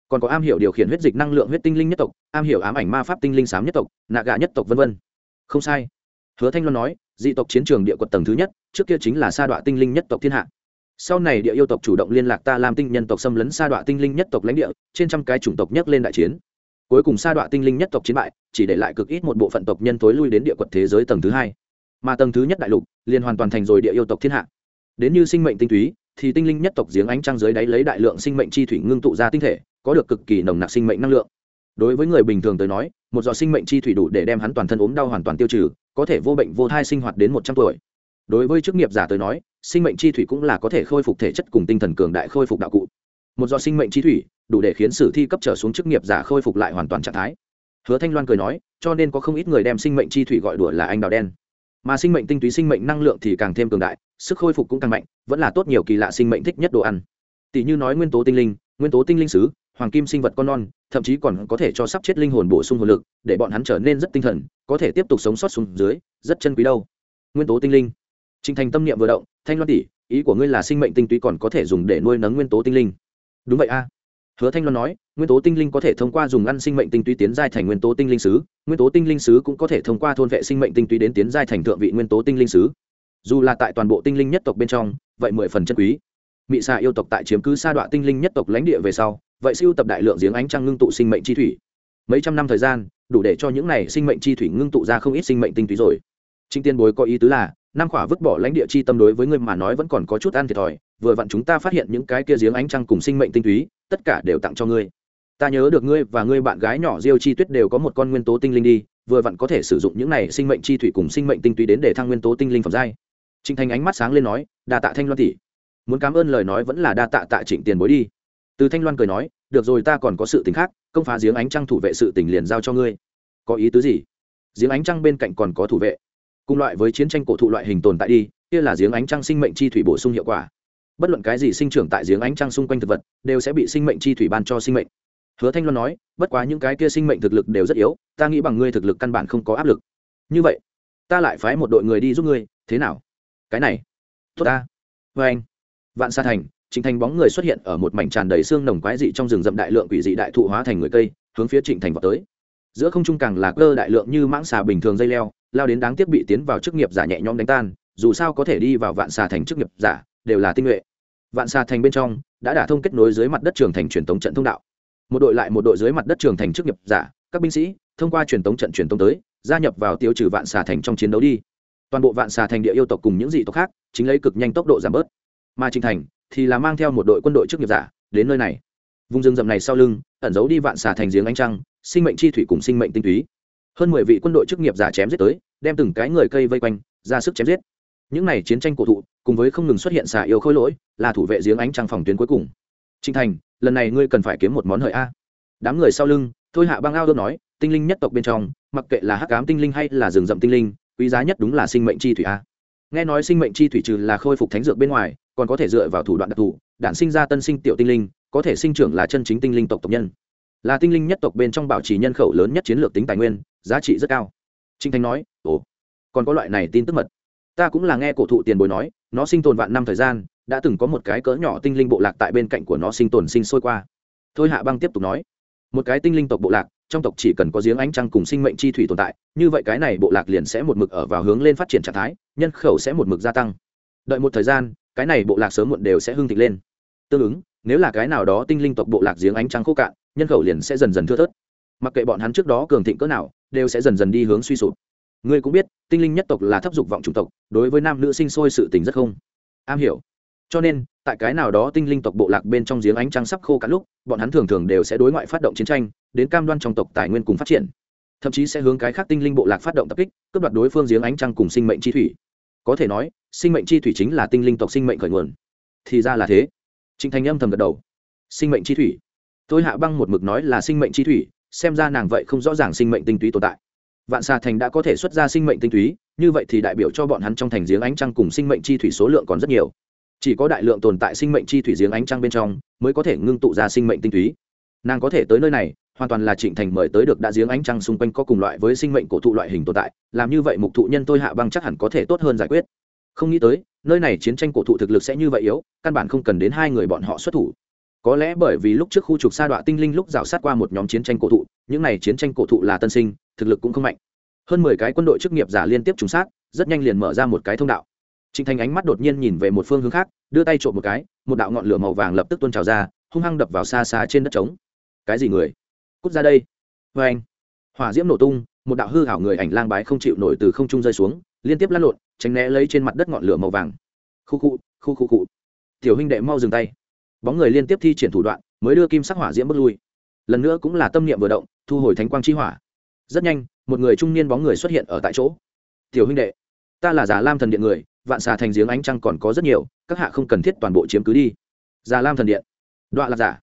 Còn có am hiểu điều khiển huyết dịch năng lượng huyết tinh linh nhất tộc, am hiểu ám ảnh ma pháp tinh linh sám nhất tộc, nạ gạ nhất tộc v v không sai. Hứa thanh loan nói, dị tộc chiến trường địa quật tầng thứ nhất, trước kia chính là sa đọa tinh linh nhất tộc thiên hạ. Sau này địa yêu tộc chủ động liên lạc ta làm tinh nhân tộc xâm lấn sa đọa tinh linh nhất tộc lãnh địa, trên trăm cái chủng tộc nhất lên đại chiến cuối cùng sa đọa tinh linh nhất tộc chiến bại, chỉ để lại cực ít một bộ phận tộc nhân tối lui đến địa quật thế giới tầng thứ hai. Mà tầng thứ nhất đại lục, liền hoàn toàn thành rồi địa yêu tộc thiên hạ. Đến như sinh mệnh tinh túy, thì tinh linh nhất tộc giếng ánh trăng dưới đáy lấy đại lượng sinh mệnh chi thủy ngưng tụ ra tinh thể, có được cực kỳ nồng nặc sinh mệnh năng lượng. Đối với người bình thường tới nói, một giọt sinh mệnh chi thủy đủ để đem hắn toàn thân ốm đau hoàn toàn tiêu trừ, có thể vô bệnh vô thai sinh hoạt đến một trăm tuổi. Đối với chức nghiệp giả tới nói, sinh mệnh chi thủy cũng là có thể khôi phục thể chất cùng tinh thần cường đại khôi phục đạo cụ một do sinh mệnh chi thủy đủ để khiến sử thi cấp trở xuống chức nghiệp giả khôi phục lại hoàn toàn trạng thái. Hứa thanh loan cười nói cho nên có không ít người đem sinh mệnh chi thủy gọi đùa là anh đào đen. Mà sinh mệnh tinh túy sinh mệnh năng lượng thì càng thêm cường đại sức khôi phục cũng càng mạnh vẫn là tốt nhiều kỳ lạ sinh mệnh thích nhất đồ ăn. Tỷ như nói nguyên tố tinh linh nguyên tố tinh linh sứ hoàng kim sinh vật con non thậm chí còn có thể cho sắp chết linh hồn bổ sung hồn lực để bọn hắn trở nên rất tinh thần có thể tiếp tục sống sót xuống dưới rất chân quý đâu. Nguyên tố tinh linh. Trình Thành tâm niệm vừa động, Thanh Loan tỷ, ý của ngươi là sinh mệnh tinh túy còn có thể dùng để nuôi nấng nguyên tố tinh linh. Đúng vậy a. Hứa thanh loan nói, nguyên tố tinh linh có thể thông qua dùng ăn sinh mệnh tinh túy tiến giai thành nguyên tố tinh linh sứ, nguyên tố tinh linh sứ cũng có thể thông qua thôn vệ sinh mệnh tinh túy đến tiến giai thành thượng vị nguyên tố tinh linh sứ. Dù là tại toàn bộ tinh linh nhất tộc bên trong, vậy mười phần chân quý. Mị xạ yêu tộc tại chiếm cứ sa đọa tinh linh nhất tộc lãnh địa về sau, vậy siêu tập đại lượng giếng ánh trăng ngưng tụ sinh mệnh chi thủy. Mấy trăm năm thời gian, đủ để cho những này sinh mệnh chi thủy ngưng tụ ra không ít sinh mệnh tinh túy rồi. Trinh tiên bối có ý tứ là năm khỏa vứt bỏ lãnh địa chi tâm đối với ngươi mà nói vẫn còn có chút ăn thiệt thòi, vừa vặn chúng ta phát hiện những cái kia giếng ánh trăng cùng sinh mệnh tinh túy, tất cả đều tặng cho ngươi. Ta nhớ được ngươi và ngươi bạn gái nhỏ diêu chi tuyết đều có một con nguyên tố tinh linh đi, vừa vặn có thể sử dụng những này sinh mệnh chi thủy cùng sinh mệnh tinh túy đến để thăng nguyên tố tinh linh phẩm giai. Trình thanh ánh mắt sáng lên nói, đa tạ thanh loan tỷ. Muốn cảm ơn lời nói vẫn là đa tạ tạ trịnh tiền bối đi. Từ thanh loan cười nói, được rồi ta còn có sự tình khác, công phá giếng ánh trăng thủ vệ sự tình liền giao cho ngươi. Có ý tứ gì? Giếng ánh trăng bên cạnh còn có thủ vệ cùng loại với chiến tranh cổ thụ loại hình tồn tại đi, kia là giếng ánh trăng sinh mệnh chi thủy bổ sung hiệu quả. Bất luận cái gì sinh trưởng tại giếng ánh trăng xung quanh thực vật, đều sẽ bị sinh mệnh chi thủy ban cho sinh mệnh. Hứa thanh loan nói, bất quá những cái kia sinh mệnh thực lực đều rất yếu, ta nghĩ bằng ngươi thực lực căn bản không có áp lực. Như vậy, ta lại phái một đội người đi giúp ngươi, thế nào? Cái này, tốt ta. Vê anh. Vạn sa thành, trịnh thành bóng người xuất hiện ở một mảnh tràn đầy xương nồng quái dị trong rừng rậm đại lượng quỷ dị đại thụ hóa thành người cây, hướng phía trịnh thành vào tới giữa không trung càng là cơ đại lượng như mãng xà bình thường dây leo, lao đến đáng tiếc bị tiến vào chức nghiệp giả nhẹ nhõm đánh tan, dù sao có thể đi vào vạn xà thành chức nghiệp giả, đều là tinh nhuệ. Vạn xà thành bên trong, đã đả thông kết nối dưới mặt đất trường thành truyền tống trận thông đạo. Một đội lại một đội dưới mặt đất trường thành chức nghiệp giả, các binh sĩ, thông qua truyền tống trận truyền tống tới, gia nhập vào tiêu trừ vạn xà thành trong chiến đấu đi. Toàn bộ vạn xà thành địa yêu tộc cùng những dị tộc khác, chính lấy cực nhanh tốc độ giảm bớt. Mà trình thành thì là mang theo một đội quân đội chức nghiệp giả đến nơi này. Vùng rừng rậm này sau lưng, ẩn giấu đi vạn xà thành giếng ánh trăng sinh mệnh chi thủy cùng sinh mệnh tinh túy. Hơn mười vị quân đội chức nghiệp giả chém giết tới, đem từng cái người cây vây quanh, ra sức chém giết. Những này chiến tranh cổ thụ, cùng với không ngừng xuất hiện xả yêu khôi lỗi, là thủ vệ giếng ánh trăng phòng tuyến cuối cùng. Trinh thành, lần này ngươi cần phải kiếm một món hời a. Đám người sau lưng, thôi hạ băng ao đô nói, tinh linh nhất tộc bên trong, mặc kệ là hắc ám tinh linh hay là rừng rậm tinh linh, quý giá nhất đúng là sinh mệnh chi thủy a. Nghe nói sinh mệnh chi thủy trừ là khôi phục thánh dược bên ngoài, còn có thể dựa vào thủ đoạn đặc thù, đản sinh ra tân sinh tiểu tinh linh, có thể sinh trưởng là chân chính tinh linh tộc tộc nhân là tinh linh nhất tộc bên trong bảo trì nhân khẩu lớn nhất chiến lược tính tài nguyên, giá trị rất cao. Trinh thanh nói, ồ, còn có loại này tin tức mật. Ta cũng là nghe cổ thụ tiền bối nói, nó sinh tồn vạn năm thời gian, đã từng có một cái cỡ nhỏ tinh linh bộ lạc tại bên cạnh của nó sinh tồn sinh sôi qua. Thôi hạ băng tiếp tục nói, một cái tinh linh tộc bộ lạc, trong tộc chỉ cần có giếng ánh trăng cùng sinh mệnh chi thủy tồn tại, như vậy cái này bộ lạc liền sẽ một mực ở vào hướng lên phát triển trạng thái, nhân khẩu sẽ một mực gia tăng. Đợi một thời gian, cái này bộ lạc sớm muộn đều sẽ hưng thịnh lên. Tương ứng, nếu là cái nào đó tinh linh tộc bộ lạc giếng ánh trăng khô cạn nhân khẩu liền sẽ dần dần thưa thớt. Mặc kệ bọn hắn trước đó cường thịnh cỡ nào, đều sẽ dần dần đi hướng suy sụp. Ngươi cũng biết, tinh linh nhất tộc là thấp dục vọng chủng tộc, đối với nam nữ sinh sôi sự tình rất không am hiểu. Cho nên, tại cái nào đó tinh linh tộc bộ lạc bên trong giếng ánh trăng sắp khô cả lúc, bọn hắn thường thường đều sẽ đối ngoại phát động chiến tranh, đến cam đoan trong tộc tài nguyên cùng phát triển. Thậm chí sẽ hướng cái khác tinh linh bộ lạc phát động tập kích, cướp đoạt đối phương giếng ánh trăng cùng sinh mệnh chi thủy. Có thể nói, sinh mệnh chi thủy chính là tinh linh tộc sinh mệnh khởi nguồn. Thì ra là thế. Trịnh thành âm thầm gật đầu. Sinh mệnh chi thủy? Tôi hạ băng một mực nói là sinh mệnh chi thủy, xem ra nàng vậy không rõ ràng sinh mệnh tinh túy tồn tại. Vạn xà thành đã có thể xuất ra sinh mệnh tinh túy, như vậy thì đại biểu cho bọn hắn trong thành giếng ánh trăng cùng sinh mệnh chi thủy số lượng còn rất nhiều. Chỉ có đại lượng tồn tại sinh mệnh chi thủy giếng ánh trăng bên trong mới có thể ngưng tụ ra sinh mệnh tinh túy. Nàng có thể tới nơi này, hoàn toàn là trịnh thành mời tới được đã giếng ánh trăng xung quanh có cùng loại với sinh mệnh cổ thụ loại hình tồn tại, làm như vậy mục thụ nhân tôi hạ băng chắc hẳn có thể tốt hơn giải quyết. Không nghĩ tới, nơi này chiến tranh cổ thụ thực lực sẽ như vậy yếu, căn bản không cần đến hai người bọn họ xuất thủ có lẽ bởi vì lúc trước khu trục sa đọa tinh linh lúc rào sát qua một nhóm chiến tranh cổ thụ, những này chiến tranh cổ thụ là tân sinh, thực lực cũng không mạnh. Hơn mười cái quân đội chức nghiệp giả liên tiếp trùng sát, rất nhanh liền mở ra một cái thông đạo. Trịnh thành ánh mắt đột nhiên nhìn về một phương hướng khác, đưa tay trộm một cái, một đạo ngọn lửa màu vàng lập tức tuôn trào ra, hung hăng đập vào xa xa trên đất trống. Cái gì người? Cút ra đây. Vê anh, hỏa diễm nổ tung, một đạo hư hảo người ảnh lang bái không chịu nổi từ không trung rơi xuống, liên tiếp lăn lộn, tránh né lấy trên mặt đất ngọn lửa màu vàng. Khu khu khu khu khu. Tiểu huynh đệ mau dừng tay bóng người liên tiếp thi triển thủ đoạn, mới đưa kim sắc hỏa diễm bước lui. Lần nữa cũng là tâm niệm vừa động, thu hồi thánh quang chi hỏa. Rất nhanh, một người trung niên bóng người xuất hiện ở tại chỗ. Tiểu huynh đệ, ta là già lam thần điện người, vạn xà thành giếng ánh trăng còn có rất nhiều, các hạ không cần thiết toàn bộ chiếm cứ đi. Già lam thần điện? Đoạn là giả.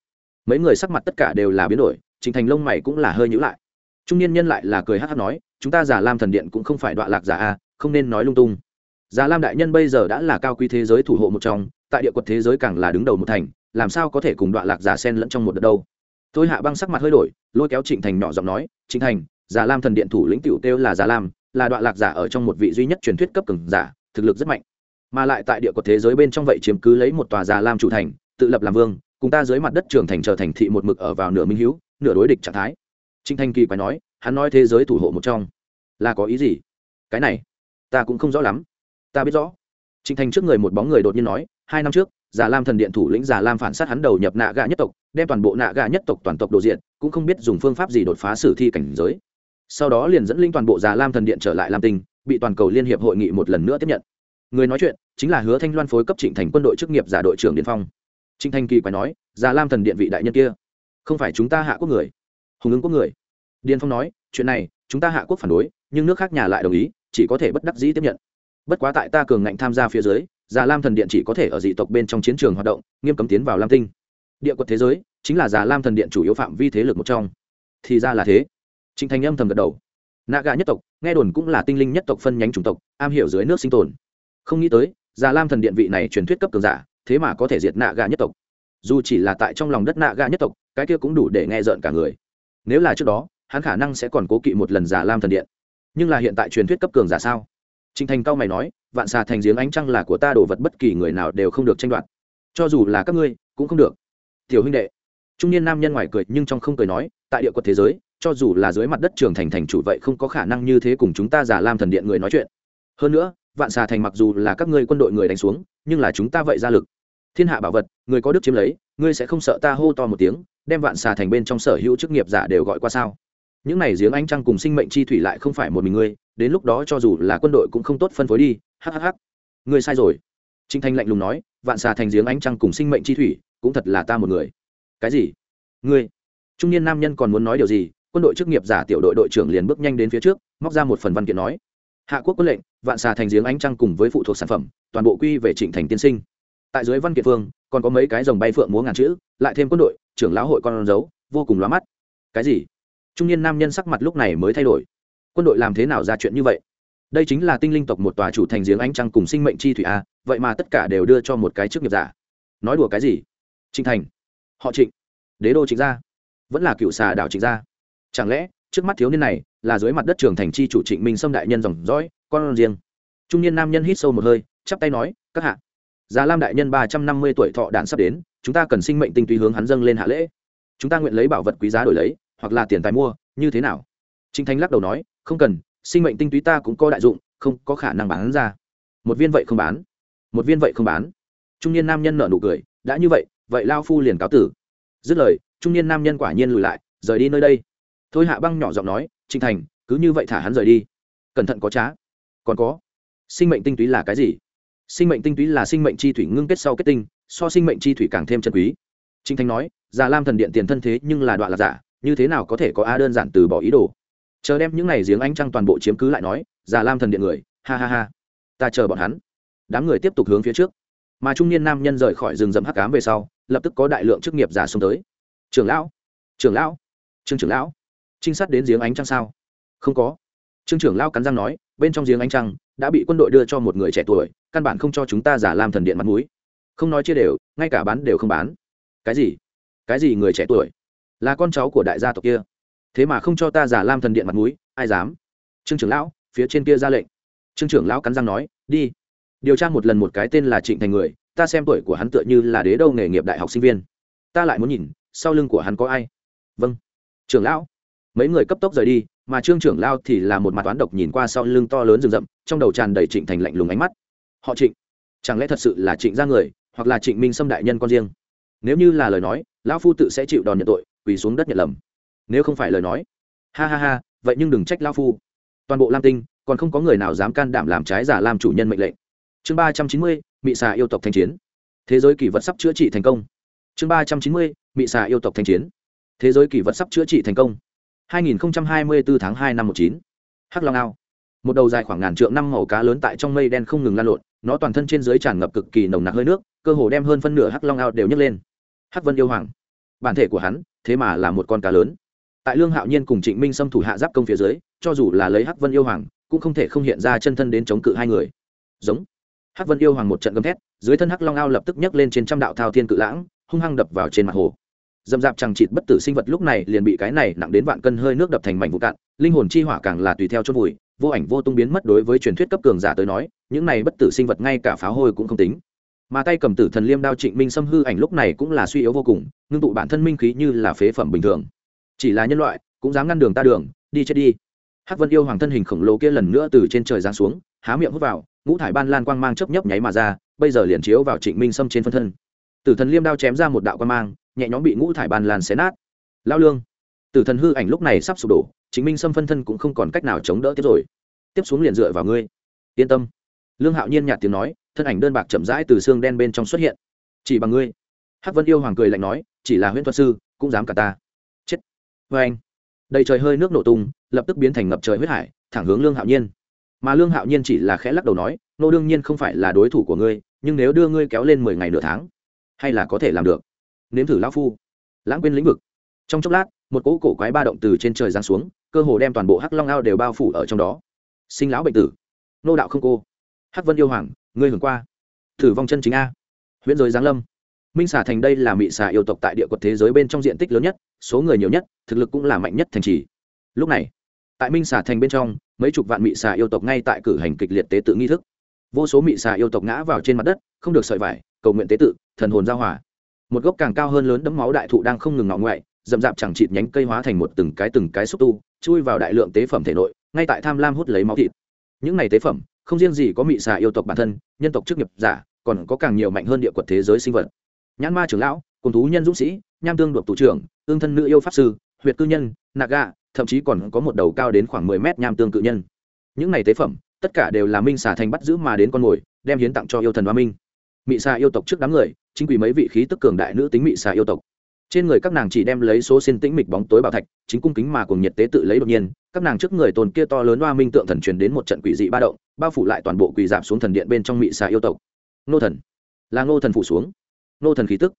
Mấy người sắc mặt tất cả đều là biến đổi, trình thành lông mày cũng là hơi nhữ lại. Trung niên nhân lại là cười hát hát nói, chúng ta giả lam thần điện cũng không phải đoạn lạc giả a, không nên nói lung tung. Già lam đại nhân bây giờ đã là cao quý thế giới thủ hộ một trong, tại địa quật thế giới càng là đứng đầu một thành làm sao có thể cùng đoạn lạc giả sen lẫn trong một đợt đâu? Tôi hạ băng sắc mặt hơi đổi, lôi kéo trịnh thành nhỏ giọng nói, trịnh thành, già lam thần điện thủ lĩnh tiểu kêu là già lam, là đoạn lạc giả ở trong một vị duy nhất truyền thuyết cấp cường giả, thực lực rất mạnh. Mà lại tại địa cột thế giới bên trong vậy chiếm cứ lấy một tòa già lam chủ thành, tự lập làm vương, cùng ta dưới mặt đất trường thành trở thành thị một mực ở vào nửa minh hữu, nửa đối địch trạng thái. Trịnh thanh kỳ quái nói, hắn nói thế giới thủ hộ một trong, là có ý gì? Cái này, ta cũng không rõ lắm. Ta biết rõ. Trịnh thành trước người một bóng người đột nhiên nói, hai năm trước Giả lam thần điện thủ lĩnh Giả lam phản sát hắn đầu nhập nạ gà nhất tộc, đem toàn bộ nạ gà nhất tộc toàn tộc đồ diện, cũng không biết dùng phương pháp gì đột phá sử thi cảnh giới. Sau đó liền dẫn linh toàn bộ Giả lam thần điện trở lại lam tinh, bị toàn cầu liên hiệp hội nghị một lần nữa tiếp nhận. Người nói chuyện chính là hứa thanh loan phối cấp trịnh thành quân đội chức nghiệp giả đội trưởng điện phong. Trịnh thanh kỳ quái nói, Giả lam thần điện vị đại nhân kia, không phải chúng ta hạ quốc người, hùng ứng quốc người. Điền phong nói, chuyện này, chúng ta hạ quốc phản đối, nhưng nước khác nhà lại đồng ý, chỉ có thể bất đắc dĩ tiếp nhận. Bất quá tại ta cường ngạnh tham gia phía dưới già lam thần điện chỉ có thể ở dị tộc bên trong chiến trường hoạt động, nghiêm cấm tiến vào lam tinh. Địa quật thế giới chính là già lam thần điện chủ yếu phạm vi thế lực một trong. Thì ra là thế. Trịnh thành âm thầm gật đầu. Nạ Gà nhất tộc, nghe đồn cũng là tinh linh nhất tộc phân nhánh chủng tộc, am hiểu dưới nước sinh tồn. Không nghĩ tới, già lam thần điện vị này truyền thuyết cấp cường giả, thế mà có thể diệt Nạ Gà nhất tộc. Dù chỉ là tại trong lòng đất Nạ Gà nhất tộc, cái kia cũng đủ để nghe rợn cả người. Nếu là trước đó, hắn khả năng sẽ còn cố kỵ một lần già lam thần điện. Nhưng là hiện tại truyền thuyết cấp cường giả sao? Trình thành cao mày nói, vạn xà thành giếng ánh trăng là của ta, đồ vật bất kỳ người nào đều không được tranh đoạt. Cho dù là các ngươi, cũng không được. Tiểu huynh đệ. Trung niên nam nhân ngoài cười nhưng trong không cười nói, tại địa quật thế giới, cho dù là dưới mặt đất trường thành thành chủ vậy không có khả năng như thế cùng chúng ta giả lam thần điện người nói chuyện. Hơn nữa, vạn xà thành mặc dù là các ngươi quân đội người đánh xuống, nhưng là chúng ta vậy ra lực. Thiên hạ bảo vật, người có đức chiếm lấy, ngươi sẽ không sợ ta hô to một tiếng, đem vạn xà thành bên trong sở hữu chức nghiệp giả đều gọi qua sao? Những này giếng ánh trăng cùng sinh mệnh chi thủy lại không phải một mình ngươi, đến lúc đó cho dù là quân đội cũng không tốt phân phối đi hhh ngươi sai rồi. Trinh thanh lạnh lùng nói, vạn xà thành giếng ánh trăng cùng sinh mệnh chi thủy, cũng thật là ta một người. Cái gì? Ngươi? Trung niên nam nhân còn muốn nói điều gì? Quân đội chức nghiệp giả tiểu đội đội trưởng liền bước nhanh đến phía trước, móc ra một phần văn kiện nói. Hạ quốc quân lệnh, vạn xà thành giếng ánh trăng cùng với phụ thuộc sản phẩm, toàn bộ quy về trịnh thành tiên sinh. Tại dưới văn kiện phương, còn có mấy cái dòng bay phượng múa ngàn chữ, lại thêm quân đội, trưởng lão hội con dấu, vô cùng lóa mắt. Cái gì? Trung niên nam nhân sắc mặt lúc này mới thay đổi. Quân đội làm thế nào ra chuyện như vậy? Đây chính là tinh linh tộc một tòa chủ thành giếng ánh trăng cùng sinh mệnh chi thủy a, vậy mà tất cả đều đưa cho một cái chức nghiệp giả. Nói đùa cái gì? Trịnh thành. Họ trịnh. Đế đô trịnh gia. Vẫn là cựu xà đảo trịnh gia. Chẳng lẽ, trước mắt thiếu niên này là dưới mặt đất trường thành chi chủ trịnh minh xâm đại nhân dòng dõi, con riêng? Trung niên nam nhân hít sâu một hơi, chắp tay nói, các hạ, già lam đại nhân ba trăm năm mươi tuổi thọ đạn sắp đến, chúng ta cần sinh mệnh tinh túy hướng hắn dâng lên hạ lễ. Chúng ta nguyện lấy bảo vật quý giá đổi lấy hoặc là tiền tài mua, như thế nào? Trinh thanh lắc đầu nói, không cần, sinh mệnh tinh túy ta cũng có đại dụng, không có khả năng bán ra. Một viên vậy không bán. Một viên vậy không bán. Trung niên nam nhân nợ nụ cười, đã như vậy vậy lao phu liền cáo tử. Dứt lời, trung niên nam nhân quả nhiên lùi lại, rời đi nơi đây. Thôi hạ băng nhỏ giọng nói trinh thành, cứ như vậy thả hắn rời đi. Cẩn thận có trá. Còn có, sinh mệnh tinh túy là cái gì? Sinh mệnh tinh túy là sinh mệnh chi thủy ngưng kết sau kết tinh, so sinh mệnh chi thủy càng thêm chân quý. Trinh thanh nói, già lam thần điện tiền thân thế nhưng là đoạn là giả như thế nào có thể có a đơn giản từ bỏ ý đồ? Chờ đem những này giếng ánh trăng toàn bộ chiếm cứ lại nói, già lam thần điện người, ha ha ha. Ta chờ bọn hắn. Đám người tiếp tục hướng phía trước. Mà trung niên nam nhân rời khỏi rừng rậm hắc cám về sau, lập tức có đại lượng chức nghiệp giả xông tới. Trưởng lão trưởng lão, trương trưởng lão, trinh sát đến giếng ánh trăng sao? Không có. Trương trưởng lão cắn răng nói, bên trong giếng ánh trăng đã bị quân đội đưa cho một người trẻ tuổi, căn bản không cho chúng ta giả làm thần điện mặt mũi. Không nói chia đều, ngay cả bán đều không bán. Cái gì? Cái gì người trẻ tuổi? Là con cháu của đại gia tộc kia. Thế mà không cho ta giả lam thần điện mặt mũi, ai dám? Trương trưởng lão, phía trên kia ra lệnh. Trương trưởng lão cắn răng nói, đi. Điều tra một lần một cái tên là trịnh thành người, ta xem tuổi của hắn tựa như là đế đâu nghề nghiệp đại học sinh viên. Ta lại muốn nhìn, sau lưng của hắn có ai? Vâng. Trưởng lão. Mấy người cấp tốc rời đi, mà trương trưởng lao thì là một mặt toán độc nhìn qua sau lưng to lớn rừng rậm, trong đầu tràn đầy trịnh thành lạnh lùng ánh mắt. Họ trịnh. Chẳng lẽ thật sự là trịnh ra người, hoặc là trịnh minh xâm đại nhân con riêng? Nếu như là lời nói, lão phu tự sẽ chịu đòn nhận tội quỳ xuống đất nhận lầm nếu không phải lời nói ha ha ha vậy nhưng đừng trách lão phu toàn bộ lam tinh còn không có người nào dám can đảm làm trái giả làm chủ nhân mệnh lệnh chương ba trăm chín mươi mị xà yêu tộc thanh chiến thế giới kỷ vật sắp chữa trị thành công chương ba trăm chín mươi mị xà yêu tộc thanh chiến thế giới kỷ vật sắp chữa trị thành công 2024 tháng 2 năm 19. Hắc Long ao. Một đầu dài khoảng ngàn trượng năm màu cá lớn tại trong mây đen không ngừng lan lộn, nó toàn thân trên dưới tràn ngập cực kỳ nồng nặc hơi nước, cơ hồ đem hơn phân nửa Hắc Long ao đều nhấc lên. Hắc Vân yêu hoàng. Bản thể của hắn, thế mà là một con cá lớn. Tại Lương Hạo Nhiên cùng Trịnh Minh xâm thủ hạ giáp công phía dưới, cho dù là lấy Hắc Vân yêu hoàng, cũng không thể không hiện ra chân thân đến chống cự hai người. Giống. Hắc Vân yêu hoàng một trận gầm thét, dưới thân Hắc Long ao lập tức nhấc lên trên trăm đạo thao thiên cự lãng, hung hăng đập vào trên mặt hồ dầm dạp chẳng chịt bất tử sinh vật lúc này liền bị cái này nặng đến vạn cân hơi nước đập thành mảnh vụ cạn linh hồn chi hỏa càng là tùy theo chôn vùi vô ảnh vô tung biến mất đối với truyền thuyết cấp cường giả tới nói những này bất tử sinh vật ngay cả pháo hôi cũng không tính mà tay cầm tử thần liêm đao trịnh minh xâm hư ảnh lúc này cũng là suy yếu vô cùng, ngưng tụ bản thân minh khí như là phế phẩm bình thường. Chỉ là nhân loại, cũng dám ngăn đường ta đường, đi chết đi. Hắc vân yêu hoàng thân hình khổng lồ kia lần nữa từ trên trời giáng xuống, há miệng hút vào, ngũ thải ban lan quang mang chớp nhấp nháy mà ra, bây giờ liền chiếu vào trịnh minh xâm trên phân thân. Tử thần liêm đao chém ra một đạo quang mang, nhẹ nhõm bị ngũ thải ban lan xé nát. Lao lương. Tử thần hư ảnh lúc này sắp sụp đổ, trịnh minh xâm phân thân cũng không còn cách nào chống đỡ tiếp rồi. Tiếp xuống liền dựa vào ngươi. Yên tâm. Lương hạo nhiên nhạt tiếng nói thân ảnh đơn bạc chậm rãi từ xương đen bên trong xuất hiện. Chỉ bằng ngươi. Hắc vân yêu hoàng cười lạnh nói, chỉ là huyễn thuật sư, cũng dám cả ta. Chết. Vê anh. Đầy trời hơi nước nổ tung, lập tức biến thành ngập trời huyết hải, thẳng hướng lương hạo nhiên. Mà lương hạo nhiên chỉ là khẽ lắc đầu nói, nô đương nhiên không phải là đối thủ của ngươi, nhưng nếu đưa ngươi kéo lên mười ngày nửa tháng, hay là có thể làm được. Nếm thử lão phu. Lãng quên lĩnh vực. Trong chốc lát, một cỗ cổ quái ba động từ trên trời giáng xuống, cơ hồ đem toàn bộ hắc long ao đều bao phủ ở trong đó. Sinh lão bệnh tử. Nô đạo không cô hắc vân yêu hoàng, ngươi hưởng qua. Thử vong chân chính a. Huyễn giới giáng lâm. Minh xà thành đây là mị xà yêu tộc tại địa quật thế giới bên trong diện tích lớn nhất, số người nhiều nhất, thực lực cũng là mạnh nhất thành trì. Lúc này, tại minh xà thành bên trong, mấy chục vạn mị xà yêu tộc ngay tại cử hành kịch liệt tế tự nghi thức. Vô số mị xà yêu tộc ngã vào trên mặt đất, không được sợi vải, cầu nguyện tế tự, thần hồn giao hòa. Một gốc càng cao hơn lớn đấm máu đại thụ đang không ngừng ngọ ngoại, dậm dạp chẳng chịt nhánh cây hóa thành một từng cái từng cái xúc tu, chui vào đại lượng tế phẩm thể nội, ngay tại tham lam hút lấy máu thịt. Những này tế phẩm không riêng gì có mị xà yêu tộc bản thân, nhân tộc chức nghiệp giả, còn có càng nhiều mạnh hơn địa quật thế giới sinh vật. Nhãn ma trưởng lão, cùng thú nhân dũng sĩ, nham tương đột tù trưởng ương thân nữ yêu pháp sư, huyệt cư nhân, naga, thậm chí còn có một đầu cao đến khoảng mười mét nham tương cự nhân. Những này tế phẩm, tất cả đều là minh xà thành bắt giữ mà đến con mồi, đem hiến tặng cho yêu thần hoa minh. Mị xà yêu tộc trước đám người, chính quỷ mấy vị khí tức cường đại nữ tính mị xà yêu tộc trên người các nàng chỉ đem lấy số xin tĩnh mịch bóng tối bảo thạch, chính cung kính mà cùng nhiệt tế tự lấy đột nhiên, các nàng trước người tồn kia to lớn hoa minh tượng thần truyền đến một trận quỷ dị ba động, bao phủ lại toàn bộ quỷ giảm xuống thần điện bên trong mị xà yêu tộc. Nô thần. Là nô thần phủ xuống. Nô thần khí tức.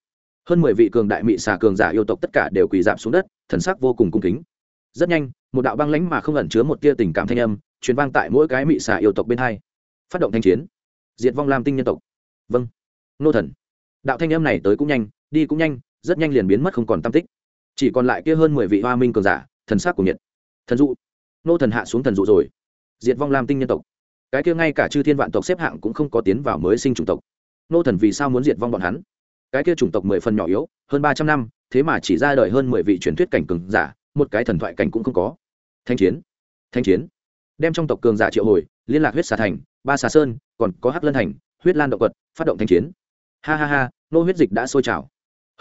Hơn mười vị cường đại mị xà cường giả yêu tộc tất cả đều quỳ giảm xuống đất, thần sắc vô cùng cung kính. Rất nhanh, một đạo băng lãnh mà không ẩn chứa một tia tình cảm thanh âm, truyền vang tại mỗi cái mị xà yêu tộc bên hai. Phát động thanh chiến. Diệt vong lam tinh nhân tộc. Vâng. Nô thần. Đạo thanh âm này tới cũng nhanh, đi cũng nhanh rất nhanh liền biến mất không còn tam tích. Chỉ còn lại kia hơn mười vị hoa minh cường giả, thần sắc của nhiệt. Thần dụ. Nô thần hạ xuống thần dụ rồi. Diệt vong lam tinh nhân tộc. Cái kia ngay cả chư thiên vạn tộc xếp hạng cũng không có tiến vào mới sinh chủng tộc. Nô thần vì sao muốn diệt vong bọn hắn? Cái kia chủng tộc mười phần nhỏ yếu, hơn ba trăm năm, thế mà chỉ ra đời hơn mười vị truyền thuyết cảnh cường giả, một cái thần thoại cảnh cũng không có. Thanh chiến. Thanh chiến. Đem trong tộc cường giả triệu hồi, liên lạc huyết xà thành, ba xà sơn, còn có hắc lân thành, huyết lan động vật phát động thanh chiến. Ha ha ha, nô huyết dịch đã sôi trào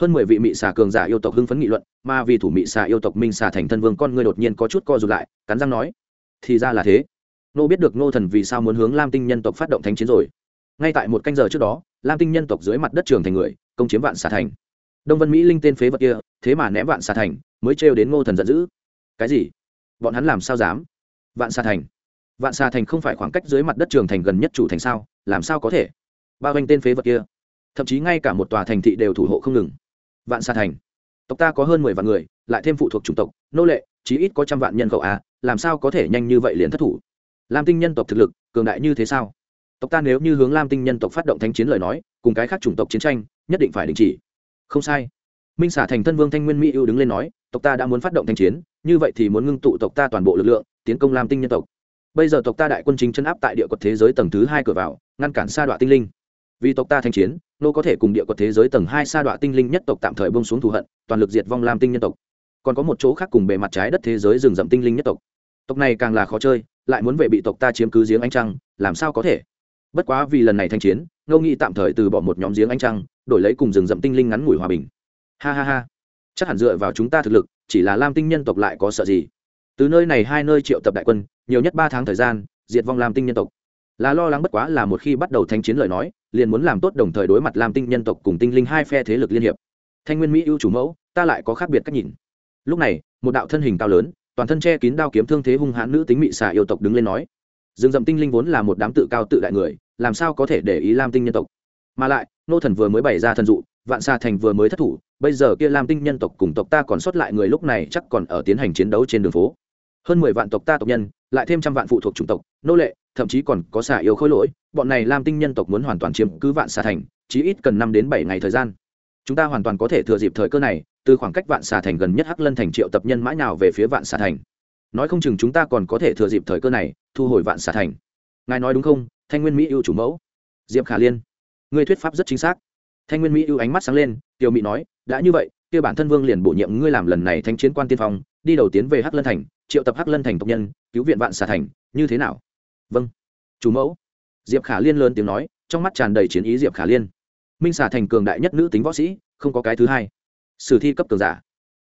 hơn mười vị mị xà cường giả yêu tộc hưng phấn nghị luận, mà vì thủ mị xà yêu tộc minh xà thành thân vương con ngươi đột nhiên có chút co rụt lại, cắn răng nói, thì ra là thế. Nô biết được nô thần vì sao muốn hướng lam tinh nhân tộc phát động thánh chiến rồi. Ngay tại một canh giờ trước đó, lam tinh nhân tộc dưới mặt đất trường thành người, công chiếm vạn xà thành. Đông vân mỹ linh tên phế vật kia, thế mà ném vạn xà thành, mới trêu đến ngô thần giận dữ. Cái gì? Bọn hắn làm sao dám? Vạn xà thành. Vạn xà thành không phải khoảng cách dưới mặt đất trường thành gần nhất chủ thành sao? Làm sao có thể? Ba quanh tên phế vật kia. Thậm chí ngay cả một tòa thành thị đều thủ hộ không ngừng vạn xa thành. Tộc ta có hơn mười vạn người, lại thêm phụ thuộc chủng tộc, nô lệ, chí ít có trăm vạn nhân khẩu à làm sao có thể nhanh như vậy liền thất thủ? Lam tinh nhân tộc thực lực, cường đại như thế sao? Tộc ta nếu như hướng lam tinh nhân tộc phát động thanh chiến lời nói, cùng cái khác chủng tộc chiến tranh, nhất định phải đình chỉ. Không sai. Minh xả thành thân vương thanh nguyên mỹ ưu đứng lên nói, tộc ta đã muốn phát động thanh chiến, như vậy thì muốn ngưng tụ tộc ta toàn bộ lực lượng, tiến công lam tinh nhân tộc. Bây giờ tộc ta đại quân chính chân áp tại địa quật thế giới tầng thứ hai cửa vào, ngăn cản sa đọa tinh linh vì tộc ta thanh chiến, nô có thể cùng địa quật thế giới tầng hai sa đọa tinh linh nhất tộc tạm thời bông xuống thù hận, toàn lực diệt vong lam tinh nhân tộc. Còn có một chỗ khác cùng bề mặt trái đất thế giới rừng rậm tinh linh nhất tộc. Tộc này càng là khó chơi, lại muốn về bị tộc ta chiếm cứ giếng ánh trăng, làm sao có thể? Bất quá vì lần này thanh chiến ngô nghị tạm thời từ bỏ một nhóm giếng ánh trăng, đổi lấy cùng rừng rậm tinh linh ngắn ngủi hòa bình. Ha ha ha. Chắc hẳn dựa vào chúng ta thực lực, chỉ là lam tinh nhân tộc lại có sợ gì? Từ nơi này hai nơi triệu tập đại quân, nhiều nhất ba tháng thời gian, diệt vong lam tinh nhân tộc. Là lo lắng bất quá là một khi bắt đầu thanh chiến lời nói liền muốn làm tốt đồng thời đối mặt lam tinh nhân tộc cùng tinh linh hai phe thế lực liên hiệp. Thanh nguyên mỹ ưu chủ mẫu, ta lại có khác biệt cách nhìn. Lúc này, một đạo thân hình cao lớn, toàn thân che kín đao kiếm thương thế hung hãn nữ tính mị xà yêu tộc đứng lên nói rừng rậm tinh linh vốn là một đám tự cao tự đại người, làm sao có thể để ý lam tinh nhân tộc? Mà lại, nô thần vừa mới bày ra thần dụ, vạn xà thành vừa mới thất thủ, bây giờ kia lam tinh nhân tộc cùng tộc ta còn sót lại người lúc này chắc còn ở tiến hành chiến đấu trên đường phố. Hơn mười vạn tộc ta tộc nhân lại thêm trăm vạn phụ thuộc chủng tộc, nô lệ, thậm chí còn có xả yêu khối lỗi, bọn này lam tinh nhân tộc muốn hoàn toàn chiếm cứ vạn xà thành, chí ít cần năm đến bảy ngày thời gian. Chúng ta hoàn toàn có thể thừa dịp thời cơ này, từ khoảng cách vạn xà thành gần nhất hắc lân thành triệu tập nhân mãi nào về phía vạn xà thành. Nói không chừng chúng ta còn có thể thừa dịp thời cơ này, thu hồi vạn xà thành. Ngài nói đúng không? Thanh nguyên mỹ ưu chủ mẫu. Diệp khả liên. Người thuyết pháp rất chính xác. Thanh nguyên mỹ ưu ánh mắt sáng lên, tiểu mỹ nói, đã như vậy, kia bản thân vương liền bổ nhiệm ngươi làm lần này thanh chiến quan tiên phong, đi đầu tiến về hắc lân thành triệu tập hắc lân thành tộc nhân, cứu viện vạn xà thành, như thế nào? Vâng. Chủ mẫu. Diệp khả liên lớn tiếng nói, trong mắt tràn đầy chiến ý diệp khả liên. Minh xà thành cường đại nhất nữ tính võ sĩ, không có cái thứ hai. Sử thi cấp cường giả.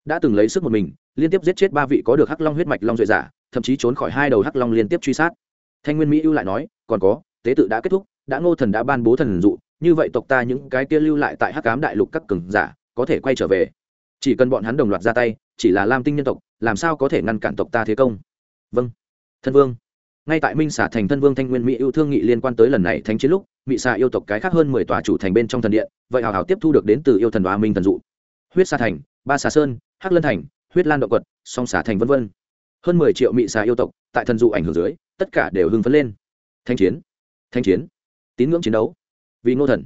Đã từng lấy sức một mình, liên tiếp giết chết ba vị có được hắc long huyết mạch long duệ giả, thậm chí trốn khỏi hai đầu hắc long liên tiếp truy sát. Thanh nguyên mỹ ưu lại nói, còn có, tế tự đã kết thúc, đã ngô thần đã ban bố thần dụ, như vậy tộc ta những cái kia lưu lại tại hắc cám đại lục các cường giả, có thể quay trở về chỉ cần bọn hắn đồng loạt ra tay, chỉ là lam tinh nhân tộc, làm sao có thể ngăn cản tộc ta thế công? Vâng. Thân vương. Ngay tại minh xả thành thân vương thanh nguyên mỹ yêu thương nghị liên quan tới lần này thánh chiến lúc mỹ xà yêu tộc cái khác hơn mười tòa chủ thành bên trong thần điện, vậy hào hào tiếp thu được đến từ yêu thần và minh thần dụ. Huyết xà thành, ba xà sơn, hắc lân thành, huyết lan động quật, song xà thành v v hơn mười triệu mỹ xà yêu tộc, tại thần dụ ảnh hưởng dưới, tất cả đều hưng phấn lên. Thanh chiến. Thanh chiến. Tín ngưỡng chiến đấu. Vì ngô thần.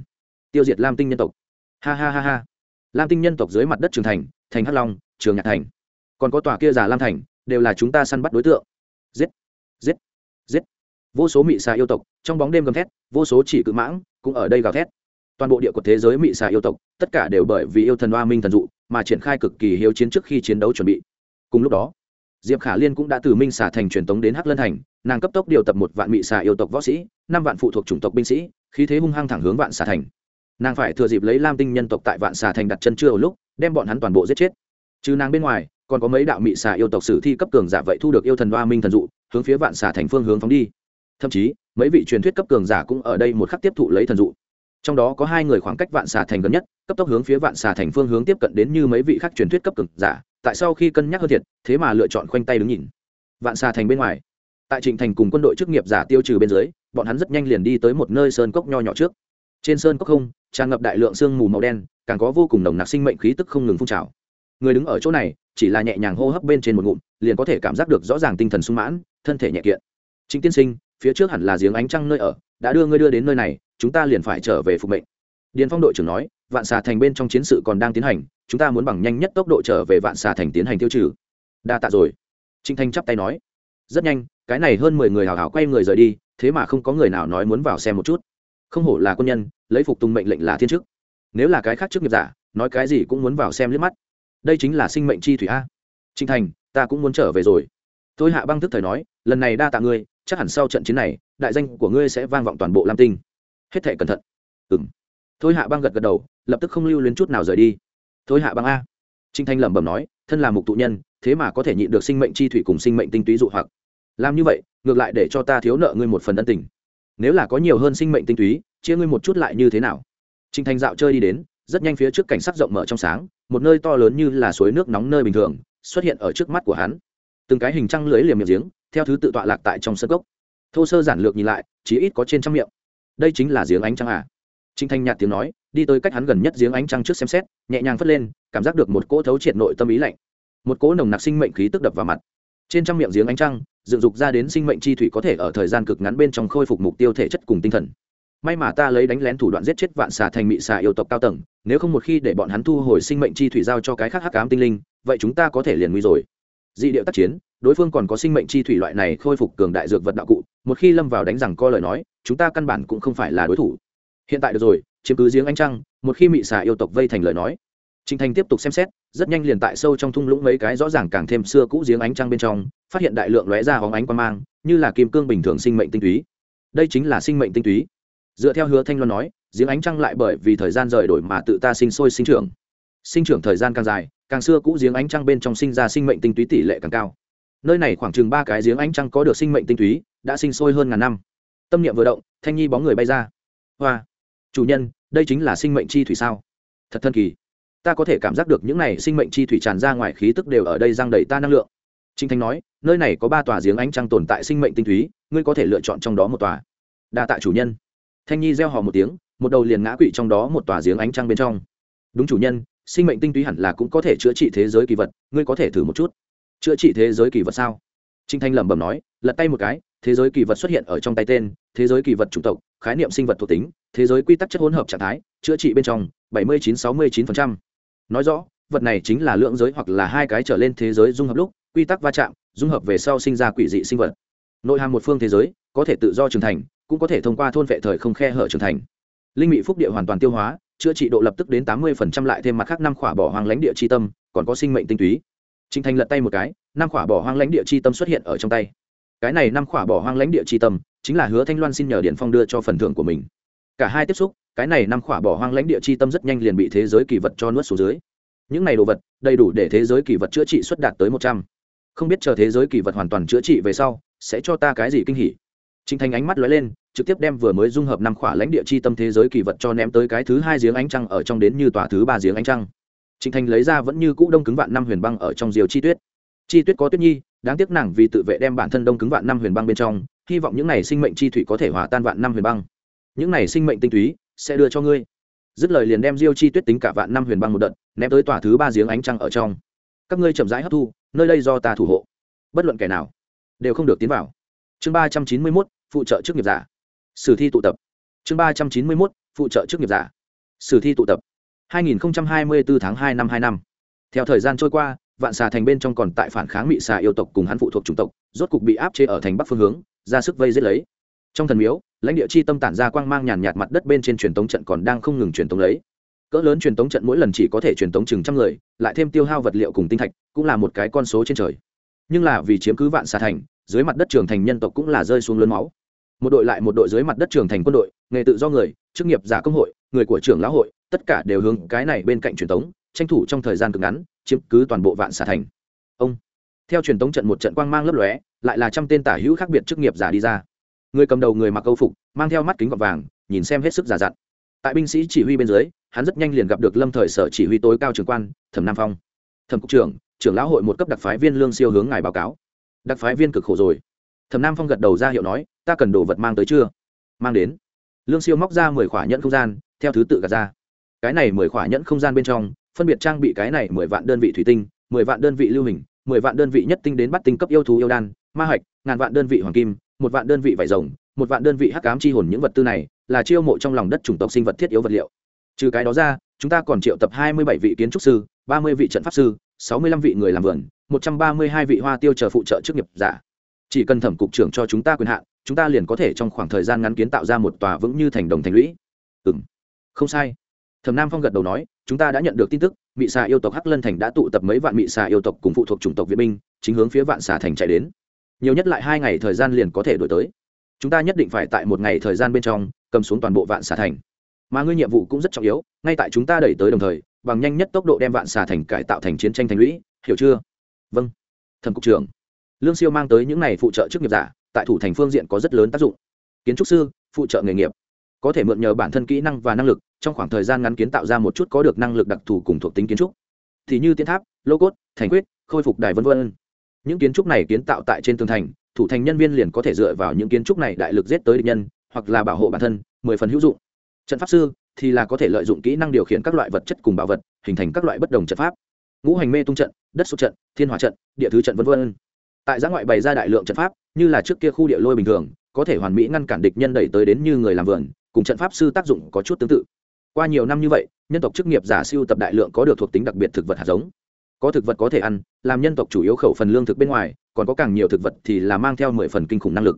Tiêu diệt lam tinh nhân tộc. Ha ha ha ha lam tinh nhân tộc dưới mặt đất trường thành thành hắc long, trường nhạc thành. Còn có tòa kia giả lam thành, đều là chúng ta săn bắt đối tượng. Giết giết giết. Vô số mị xà yêu tộc, trong bóng đêm gầm thét, vô số chỉ cự mãng cũng ở đây gào thét. Toàn bộ địa của thế giới mị xà yêu tộc, tất cả đều bởi vì yêu thần oa minh thần dụ mà triển khai cực kỳ hiếu chiến trước khi chiến đấu chuẩn bị. Cùng lúc đó, diệp khả liên cũng đã từ minh xà thành truyền tống đến hắc lân thành, nàng cấp tốc điều tập một vạn mị xà yêu tộc võ sĩ, năm vạn phụ thuộc chủng tộc binh sĩ, khí thế hung hăng thẳng hướng vạn xà thành nàng phải thừa dịp lấy lam tinh nhân tộc tại vạn xà thành đặt chân chưa ở lúc, đem bọn hắn toàn bộ giết chết. Trừ nàng bên ngoài, còn có mấy đạo mị xà yêu tộc sử thi cấp cường giả vậy thu được yêu thần hoa minh thần dụ, hướng phía vạn xà thành phương hướng phóng đi. Thậm chí, mấy vị truyền thuyết cấp cường giả cũng ở đây một khắc tiếp thụ lấy thần dụ. Trong đó có hai người khoảng cách vạn xà thành gần nhất, cấp tốc hướng phía vạn xà thành phương hướng tiếp cận đến như mấy vị khác truyền thuyết cấp cường giả, tại sau khi cân nhắc hơn thiệt, thế mà lựa chọn khoanh tay đứng nhìn. Vạn xà thành bên ngoài, tại trịnh thành cùng quân đội chức nghiệp giả tiêu trừ bên dưới, bọn hắn rất nhanh liền đi tới một nơi sơn cốc nho nhỏ trước trên sơn cốc không, tràn ngập đại lượng sương mù màu đen, càng có vô cùng nồng nặc sinh mệnh khí tức không ngừng phun trào. Người đứng ở chỗ này, chỉ là nhẹ nhàng hô hấp bên trên một ngụm, liền có thể cảm giác được rõ ràng tinh thần sung mãn, thân thể nhẹ kiện. Chính tiên sinh, phía trước hẳn là giếng ánh trăng nơi ở, đã đưa ngươi đưa đến nơi này, chúng ta liền phải trở về phục mệnh. Điền phong đội trưởng nói, vạn xà thành bên trong chiến sự còn đang tiến hành, chúng ta muốn bằng nhanh nhất tốc độ trở về vạn xà thành tiến hành tiêu trừ. Đa tạ rồi. Trinh thanh chắp tay nói. Rất nhanh, cái này hơn mười người hào hào quay người rời đi, thế mà không có người nào nói muốn vào xem một chút không hổ là quân nhân, lấy phục tùng mệnh lệnh là thiên chức. Nếu là cái khác chức nghiệp giả, nói cái gì cũng muốn vào xem liếc mắt. Đây chính là sinh mệnh chi thủy a. Trinh thành, ta cũng muốn trở về rồi. Tôi hạ băng thức thời nói, lần này đa tạ ngươi, chắc hẳn sau trận chiến này, đại danh của ngươi sẽ vang vọng toàn bộ lam tinh. Hết thể cẩn thận. Ừ m thôi hạ băng gật gật đầu, lập tức không lưu luyến chút nào rời đi. Thôi hạ băng a. Trinh thanh lẩm bẩm nói, thân là mục tụ nhân, thế mà có thể nhịn được sinh mệnh chi thủy cùng sinh mệnh tinh túy dụ hoặc. Làm như vậy, ngược lại để cho ta thiếu nợ ngươi một phần ân tình nếu là có nhiều hơn sinh mệnh tinh túy, chia ngươi một chút lại như thế nào? Trình thanh dạo chơi đi đến, rất nhanh phía trước cảnh sắc rộng mở trong sáng, một nơi to lớn như là suối nước nóng nơi bình thường, xuất hiện ở trước mắt của hắn. Từng cái hình trăng lưới liềm miệng giếng, theo thứ tự tọa lạc tại trong sân gốc thô sơ giản lược nhìn lại, chỉ ít có trên trăm miệng. Đây chính là giếng ánh trăng à? Trinh thanh nhạt tiếng nói, đi tới cách hắn gần nhất giếng ánh trăng trước xem xét, nhẹ nhàng phất lên, cảm giác được một cỗ thấu triệt nội tâm ý lạnh. Một cỗ nồng nặc sinh mệnh khí tức đập vào mặt trên trăm miệng giếng ánh trăng, dựng dục ra đến sinh mệnh chi thủy có thể ở thời gian cực ngắn bên trong khôi phục mục tiêu thể chất cùng tinh thần. May mà ta lấy đánh lén thủ đoạn giết chết vạn xà thành mị xà yêu tộc cao tầng, nếu không một khi để bọn hắn thu hồi sinh mệnh chi thủy giao cho cái khác hắc ám tinh linh, vậy chúng ta có thể liền nguy rồi. Dị điệu tác chiến, đối phương còn có sinh mệnh chi thủy loại này khôi phục cường đại dược vật đạo cụ, một khi lâm vào đánh rằng co lời nói, chúng ta căn bản cũng không phải là đối thủ. Hiện tại được rồi, chiếm cứ giếng ánh trăng, một khi mị xà yêu tộc vây thành lời nói Trình Thành tiếp tục xem xét, rất nhanh liền tại sâu trong thung lũng mấy cái rõ ràng càng thêm xưa cũ giếng ánh trăng bên trong, phát hiện đại lượng lóe ra hóng ánh quang mang, như là kim cương bình thường sinh mệnh tinh túy. Đây chính là sinh mệnh tinh túy. Dựa theo Hứa Thanh Loan nói, giếng ánh trăng lại bởi vì thời gian rời đổi mà tự ta sinh sôi sinh trưởng. Sinh trưởng thời gian càng dài, càng xưa cũ giếng ánh trăng bên trong sinh ra sinh mệnh tinh túy tỷ lệ càng cao. Nơi này khoảng chừng ba cái giếng ánh trăng có được sinh mệnh tinh túy, đã sinh sôi hơn ngàn năm. Tâm niệm vừa động, Thanh Nhi bóng người bay ra. Hoa, chủ nhân, đây chính là sinh mệnh chi thủy sao? Thật thần kỳ ta có thể cảm giác được những này sinh mệnh chi thủy tràn ra ngoài khí tức đều ở đây giang đầy ta năng lượng. Trinh thanh nói, nơi này có ba tòa giếng ánh trăng tồn tại sinh mệnh tinh túy, ngươi có thể lựa chọn trong đó một tòa. Đa tạ chủ nhân. Thanh nhi gieo hò một tiếng, một đầu liền ngã quỵ trong đó một tòa giếng ánh trăng bên trong. Đúng chủ nhân, sinh mệnh tinh túy hẳn là cũng có thể chữa trị thế giới kỳ vật, ngươi có thể thử một chút. Chữa trị thế giới kỳ vật sao? Trinh thanh lẩm bẩm nói, lật tay một cái, thế giới kỳ vật xuất hiện ở trong tay tên, thế giới kỳ vật chủng tộc, khái niệm sinh vật thuộc tính, thế giới quy tắc chất hỗn hợp trạng thái, chữa trị bên trong, bảy mươi chín sáu mươi chín nói rõ vật này chính là lượng giới hoặc là hai cái trở lên thế giới dung hợp lúc quy tắc va chạm dung hợp về sau sinh ra quỷ dị sinh vật. Nội hàm một phương thế giới có thể tự do trưởng thành cũng có thể thông qua thôn vệ thời không khe hở trưởng thành. Linh mỹ phúc địa hoàn toàn tiêu hóa chữa trị độ lập tức đến tám mươi lại thêm mặt khác năm khỏa bỏ hoang lãnh địa chi tâm còn có sinh mệnh tinh túy. Trình Thành lật tay một cái, năm khỏa bỏ hoang lãnh địa chi tâm xuất hiện ở trong tay. Cái này năm khỏa bỏ hoang lãnh địa chi tâm, chính là hứa thanh loan xin nhờ điện phong đưa cho phần thưởng của mình. Cả hai tiếp xúc cái này năm khỏa bỏ hoang lãnh địa chi tâm rất nhanh liền bị thế giới kỳ vật cho nuốt xuống dưới những này đồ vật đầy đủ để thế giới kỳ vật chữa trị xuất đạt tới một trăm không biết chờ thế giới kỳ vật hoàn toàn chữa trị về sau sẽ cho ta cái gì kinh hỉ Trình Thành ánh mắt lóe lên, trực tiếp đem vừa mới dung hợp năm khỏa lãnh địa chi tâm thế giới kỳ vật cho ném tới cái thứ hai giếng ánh trăng ở trong đến như tòa thứ ba giếng ánh trăng. Trình Thành lấy ra vẫn như cũ đông cứng vạn năm huyền băng ở trong diều chi tuyết. Chi tuyết có tuyết nhi, đáng tiếc nàng vì tự vệ đem bản thân đông cứng vạn năm huyền băng bên trong, hy vọng những này sinh mệnh chi thủy có thể hòa tan vạn năm huyền băng. Những này sinh mệnh tinh túy sẽ đưa cho ngươi. Dứt lời liền đem diêu chi tuyết tính cả vạn năm huyền băng một đợt, ném tới tòa thứ ba giếng ánh trăng ở trong. Các ngươi chậm rãi hấp thu, nơi đây do ta thủ hộ. Bất luận kẻ nào đều không được tiến vào. Chương ba trăm chín mươi mốt phụ trợ chức nghiệp giả sử thi tụ tập chương ba trăm chín mươi mốt phụ trợ chức nghiệp giả sử thi tụ tập hai nghìn hai mươi bốn tháng hai năm hai năm theo thời gian trôi qua vạn xà thành bên trong còn tại phản kháng mị xà yêu tộc cùng hắn phụ thuộc chủng tộc rốt cục bị áp chế ở thành bắc phương hướng ra sức vây giết lấy trong thần miếu, lãnh địa chi tâm tản ra quang mang nhàn nhạt mặt đất bên trên truyền tống trận còn đang không ngừng truyền tống lấy. Cỡ lớn truyền tống trận mỗi lần chỉ có thể truyền tống chừng trăm người, lại thêm tiêu hao vật liệu cùng tinh thạch, cũng là một cái con số trên trời. Nhưng là vì chiếm cứ vạn xà thành, dưới mặt đất trường thành nhân tộc cũng là rơi xuống lớn máu. Một đội lại một đội dưới mặt đất trường thành quân đội, nghề tự do người, chức nghiệp giả công hội, người của trưởng lão hội, tất cả đều hướng cái này bên cạnh truyền tống, tranh thủ trong thời gian cực ngắn, chiếm cứ toàn bộ vạn xà thành. Ông, theo truyền tống trận một trận quang mang lấp lóe, lại là trăm tên tả hữu khác biệt chức nghiệp giả đi ra người cầm đầu người mặc câu phục, mang theo mắt kính gọt vàng, nhìn xem hết sức giả dặn. Tại binh sĩ chỉ huy bên dưới, hắn rất nhanh liền gặp được lâm thời sở chỉ huy tối cao trưởng quan, thẩm nam phong. Thẩm cục trưởng trưởng lão hội một cấp đặc phái viên lương siêu hướng ngài báo cáo. Đặc phái viên cực khổ rồi. Thẩm nam phong gật đầu ra hiệu nói, ta cần đồ vật mang tới chưa? Mang đến. Lương siêu móc ra mười khỏa nhẫn không gian, theo thứ tự gạt ra. Cái này mười khỏa nhẫn không gian bên trong, phân biệt trang bị cái này mười vạn đơn vị thủy tinh, mười vạn đơn vị lưu hình, mười vạn đơn vị nhất tinh đến bắt tinh cấp yêu thú yêu đan, ma hạch, ngàn vạn đơn vị hoàng kim một vạn đơn vị vải rồng, một vạn đơn vị hắc cám chi hồn những vật tư này, là chiêu mộ trong lòng đất chủng tộc sinh vật thiết yếu vật liệu. Trừ cái đó ra, chúng ta còn triệu tập hai mươi bảy vị kiến trúc sư, ba mươi vị trận pháp sư, sáu mươi lăm vị người làm vườn, một trăm ba mươi hai vị hoa tiêu chờ phụ trợ chức nghiệp giả. Chỉ cần thẩm cục trưởng cho chúng ta quyền hạn, chúng ta liền có thể trong khoảng thời gian ngắn kiến tạo ra một tòa vững như thành đồng thành lũy. Ừ m không sai. Thẩm nam phong gật đầu nói, chúng ta đã nhận được tin tức, mị xà yêu tộc hắc lân thành đã tụ tập mấy vạn mị xà yêu tộc cùng phụ thuộc chủng tộc viện binh, chính hướng phía vạn xà thành chạy đến nhiều nhất lại hai ngày thời gian liền có thể đổi tới. Chúng ta nhất định phải tại một ngày thời gian bên trong cầm xuống toàn bộ vạn xà thành. Mà ngươi nhiệm vụ cũng rất trọng yếu, ngay tại chúng ta đẩy tới đồng thời, bằng nhanh nhất tốc độ đem vạn xà thành cải tạo thành chiến tranh thành lũy, hiểu chưa? Vâng. Thần cục trưởng. Lương siêu mang tới những này phụ trợ chức nghiệp giả, tại thủ thành phương diện có rất lớn tác dụng. Kiến trúc sư, phụ trợ nghề nghiệp. Có thể mượn nhờ bản thân kỹ năng và năng lực, trong khoảng thời gian ngắn kiến tạo ra một chút có được năng lực đặc thù cùng thuộc tính kiến trúc. Thì như tiến tháp, lô cốt, thành quyết khôi phục đài v v những kiến trúc này kiến tạo tại trên tường thành, thủ thành nhân viên liền có thể dựa vào những kiến trúc này đại lực giết tới địch nhân, hoặc là bảo hộ bản thân, mười phần hữu dụng. Trận pháp sư thì là có thể lợi dụng kỹ năng điều khiển các loại vật chất cùng bảo vật, hình thành các loại bất đồng trận pháp. Ngũ hành mê tung trận, đất sụt trận, thiên hỏa trận, địa thứ trận v v tại giã ngoại bày ra đại lượng trận pháp, như là trước kia khu địa lôi bình thường, có thể hoàn mỹ ngăn cản địch nhân đẩy tới đến như người làm vườn, cùng trận pháp sư tác dụng có chút tương tự. Qua nhiều năm như vậy, nhân tộc chức nghiệp giả siêu tập đại lượng có được thuộc tính đặc biệt thực vật hạt giống có thực vật có thể ăn, làm nhân tộc chủ yếu khẩu phần lương thực bên ngoài, còn có càng nhiều thực vật thì là mang theo mười phần kinh khủng năng lực.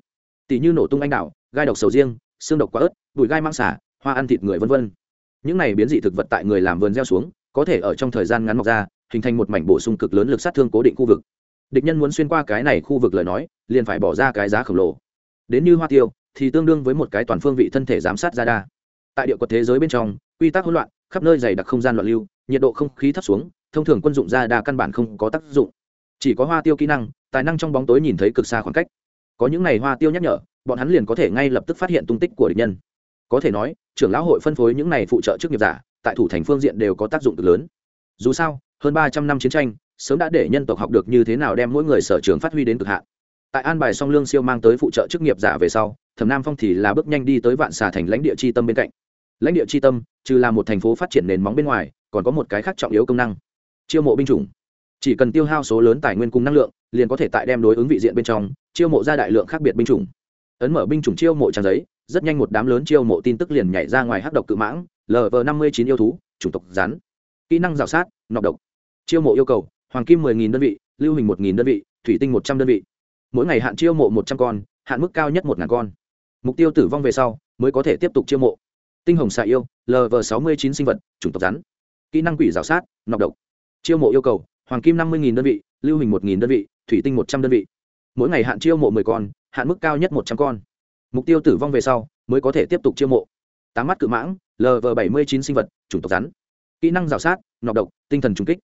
Tỷ như nổ tung anh đạo gai độc sầu riêng, xương độc quá ớt, bụi gai mang xả, hoa ăn thịt người v v những này biến dị thực vật tại người làm vườn gieo xuống, có thể ở trong thời gian ngắn mọc ra, hình thành một mảnh bổ sung cực lớn lực sát thương cố định khu vực. Địch nhân muốn xuyên qua cái này khu vực lời nói, liền phải bỏ ra cái giá khổng lồ. Đến như hoa tiêu, thì tương đương với một cái toàn phương vị thân thể giám sát ra đa. Tại địa quật thế giới bên trong, quy tắc hỗn loạn, khắp nơi dày đặc không gian loạn lưu, nhiệt độ không khí thấp xuống thông thường quân dụng ra đa căn bản không có tác dụng. Chỉ có hoa tiêu kỹ năng, tài năng trong bóng tối nhìn thấy cực xa khoảng cách. Có những ngày hoa tiêu nhắc nhở, bọn hắn liền có thể ngay lập tức phát hiện tung tích của địch nhân. Có thể nói, trưởng lão hội phân phối những này phụ trợ chức nghiệp giả, tại thủ thành phương diện đều có tác dụng cực lớn. Dù sao, hơn ba trăm năm chiến tranh, sớm đã để nhân tộc học được như thế nào đem mỗi người sở trường phát huy đến cực hạn. Tại an bài song lương siêu mang tới phụ trợ chức nghiệp giả về sau, thẩm nam phong thì là bước nhanh đi tới vạn xà thành lãnh địa c h i tâm bên cạnh. Lãnh địa c h i tâm, trừ là một thành phố phát triển nền móng bên ngoài, còn có một cái khác trọng yếu công năng chiêu mộ binh chủng. Chỉ cần tiêu hao số lớn tài nguyên cùng năng lượng, liền có thể tại đem đối ứng vị diện bên trong, chiêu mộ ra đại lượng khác biệt binh chủng. Ấn mở binh chủng chiêu mộ trang giấy, rất nhanh một đám lớn chiêu mộ tin tức liền nhảy ra ngoài hắc độc cự mãng lv năm mươi chín yêu thú, chủng tộc rắn. Kỹ năng rào sát, nọc độc. Chiêu mộ yêu cầu, hoàng kim 10.000 đơn vị, lưu hình 1.000 đơn vị, thủy tinh 100 đơn vị. Mỗi ngày hạn chiêu mộ 100 con, hạn mức cao nhất 1.000 con. Mục tiêu tử vong về sau, mới có thể tiếp tục chiêu mộ. Tinh hồng xạ yêu lv 69 sinh vật, chủng tộc rắn. Kỹ năng quỷ rào sát, nọc độc chiêu mộ yêu cầu, hoàng kim 50.000 đơn vị, lưu hình một đơn vị, thủy tinh 100 đơn vị. Mỗi ngày hạn chiêu mộ 10 con, hạn mức cao nhất 100 con. Mục tiêu tử vong về sau, mới có thể tiếp tục chiêu mộ. Tám mắt cự mãng lv bảy mươi chín sinh vật, chủng tộc rắn. Kỹ năng rào sát, nọc độc, tinh thần trung kích.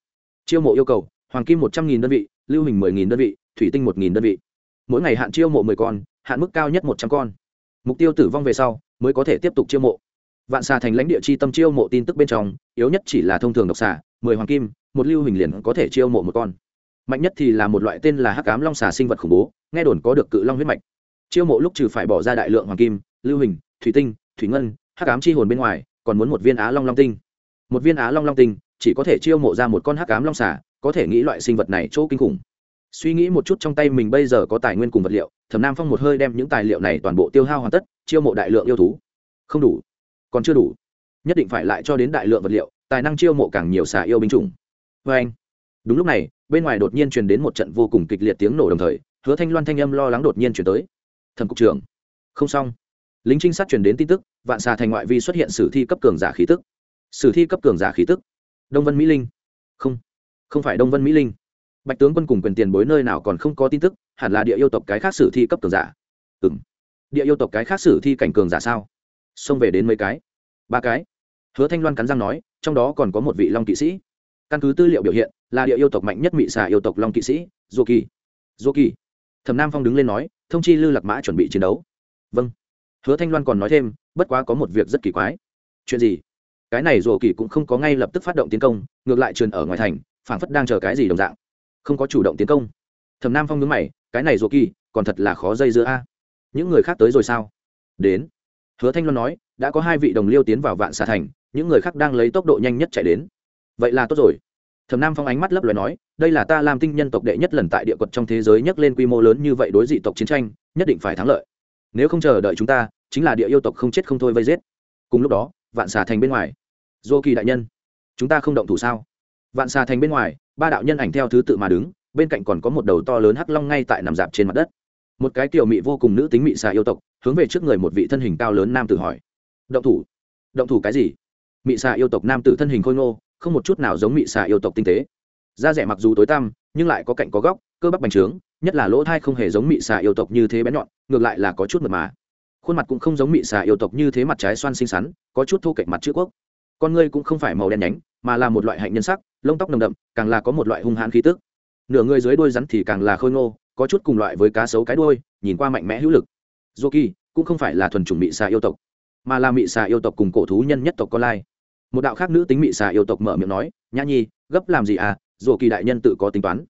Chiêu mộ yêu cầu, hoàng kim một trăm nghìn đơn vị, lưu hình mười nghìn đơn vị, thủy tinh một nghìn đơn vị. Mỗi ngày hạn chiêu mộ mười con, hạn mức cao nhất một trăm con. Mục tiêu tử vong về sau, mới có thể tiếp tục chiêu mộ. Vạn xà thành lãnh địa chi tâm chiêu mộ tin tức bên trong, yếu nhất chỉ là thông thường độc xà mười hoàng kim, một lưu hình liền có thể chiêu mộ một con. Mạnh nhất thì là một loại tên là hắc cám long xà sinh vật khủng bố, nghe đồn có được cự long huyết mạch. Chiêu mộ lúc trừ phải bỏ ra đại lượng hoàng kim, lưu hình thủy tinh, thủy ngân, hắc ám chi hồn bên ngoài, còn muốn một viên á long long tinh. Một viên á long long tinh, chỉ có thể chiêu mộ ra một con hắc ám long xà, có thể nghĩ loại sinh vật này chỗ kinh khủng. Suy nghĩ một chút trong tay mình bây giờ có tài nguyên cùng vật liệu, thẩm nam phong một hơi đem những tài liệu này toàn bộ tiêu hao hoàn tất, chiêu mộ đại lượng yêu thú. Không đủ, còn chưa đủ. Nhất định phải lại cho đến đại lượng vật liệu tài năng chiêu mộ càng nhiều xà yêu binh chủng. Vê anh, đúng lúc này, bên ngoài đột nhiên truyền đến một trận vô cùng kịch liệt tiếng nổ đồng thời, hứa thanh loan thanh âm lo lắng đột nhiên chuyển tới. Thẩm cục trưởng, không xong. Lính trinh sát truyền đến tin tức, vạn xà thành ngoại vi xuất hiện sử thi cấp cường giả khí tức. Sử thi cấp cường giả khí tức. Đông vân mỹ linh. Không không phải đông vân mỹ linh. Bạch tướng quân cùng quyền tiền bối nơi nào còn không có tin tức, hẳn là địa yêu tộc cái khác sử thi cấp cường giả. Ừ m địa yêu tộc cái khác sử thi cảnh cường giả sao? Xông về đến mấy cái? Ba cái. Hứa thanh loan cắn răng nói trong đó còn có một vị long kỵ sĩ. Căn cứ tư liệu biểu hiện, là địa yêu tộc mạnh nhất mị xà yêu tộc long kỵ sĩ dô kỳ dô kỳ thẩm nam phong đứng lên nói, thông chi lư lạc mã chuẩn bị chiến đấu. Vâng. Hứa thanh loan còn nói thêm, bất quá có một việc rất kỳ quái. Chuyện gì? Cái này dô kỳ cũng không có ngay lập tức phát động tiến công, ngược lại truyền ở ngoài thành, phảng phất đang chờ cái gì đồng dạng. Không có chủ động tiến công. Thẩm nam phong nhớ mày, cái này dô kỳ còn thật là khó dây giữa a. Những người khác tới rồi sao? Đến. Hứa thanh loan nói, đã có hai vị đồng liêu tiến vào vạn xà thành những người khác đang lấy tốc độ nhanh nhất chạy đến. Vậy là tốt rồi. Thẩm nam phong ánh mắt lấp loài nói, đây là ta làm tinh nhân tộc đệ nhất lần tại địa quật trong thế giới nhắc lên quy mô lớn như vậy đối dị tộc chiến tranh, nhất định phải thắng lợi. Nếu không chờ đợi chúng ta, chính là địa yêu tộc không chết không thôi vây giết. Cùng lúc đó, vạn xà thành bên ngoài. Dô kỳ đại nhân, chúng ta không động thủ sao? Vạn xà thành bên ngoài, ba đạo nhân ảnh theo thứ tự mà đứng, bên cạnh còn có một đầu to lớn hắc long ngay tại nằm dạp trên mặt đất. Một cái kiểu mị vô cùng nữ tính mị xà yêu tộc, hướng về trước người một vị thân hình cao lớn nam tử hỏi, động thủ? Động thủ cái gì? Mị xà yêu tộc nam tử thân hình khôi ngô, không một chút nào giống mị xà yêu tộc tinh tế. Da rẻ mặc dù tối tăm, nhưng lại có cạnh có góc, cơ bắp bành trướng, nhất là lỗ thai không hề giống mị xà yêu tộc như thế bén nhọn, ngược lại là có chút mật mà. Khuôn mặt cũng không giống mị xà yêu tộc như thế mặt trái xoan xinh xắn, có chút thu cạnh mặt chữ quốc. Con ngươi cũng không phải màu đen nhánh, mà là một loại hạnh nhân sắc, lông tóc nồng đậm, càng là có một loại hung hãn khí tức. Nửa người dưới đuôi rắn thì càng là khôi ngô, có chút cùng loại với cá sấu cái đuôi, nhìn qua mạnh mẽ hữu lực. Dô kỳ cũng không phải là thuần chủng mị xà yêu tộc, mà là mị xà yêu tộc cùng cổ thú nhân nhất tộc con lai một đạo khác nữ tính mị xà yêu tộc mở miệng nói, nhã nhi, gấp làm gì à? Dù kỳ đại nhân tự có tính toán.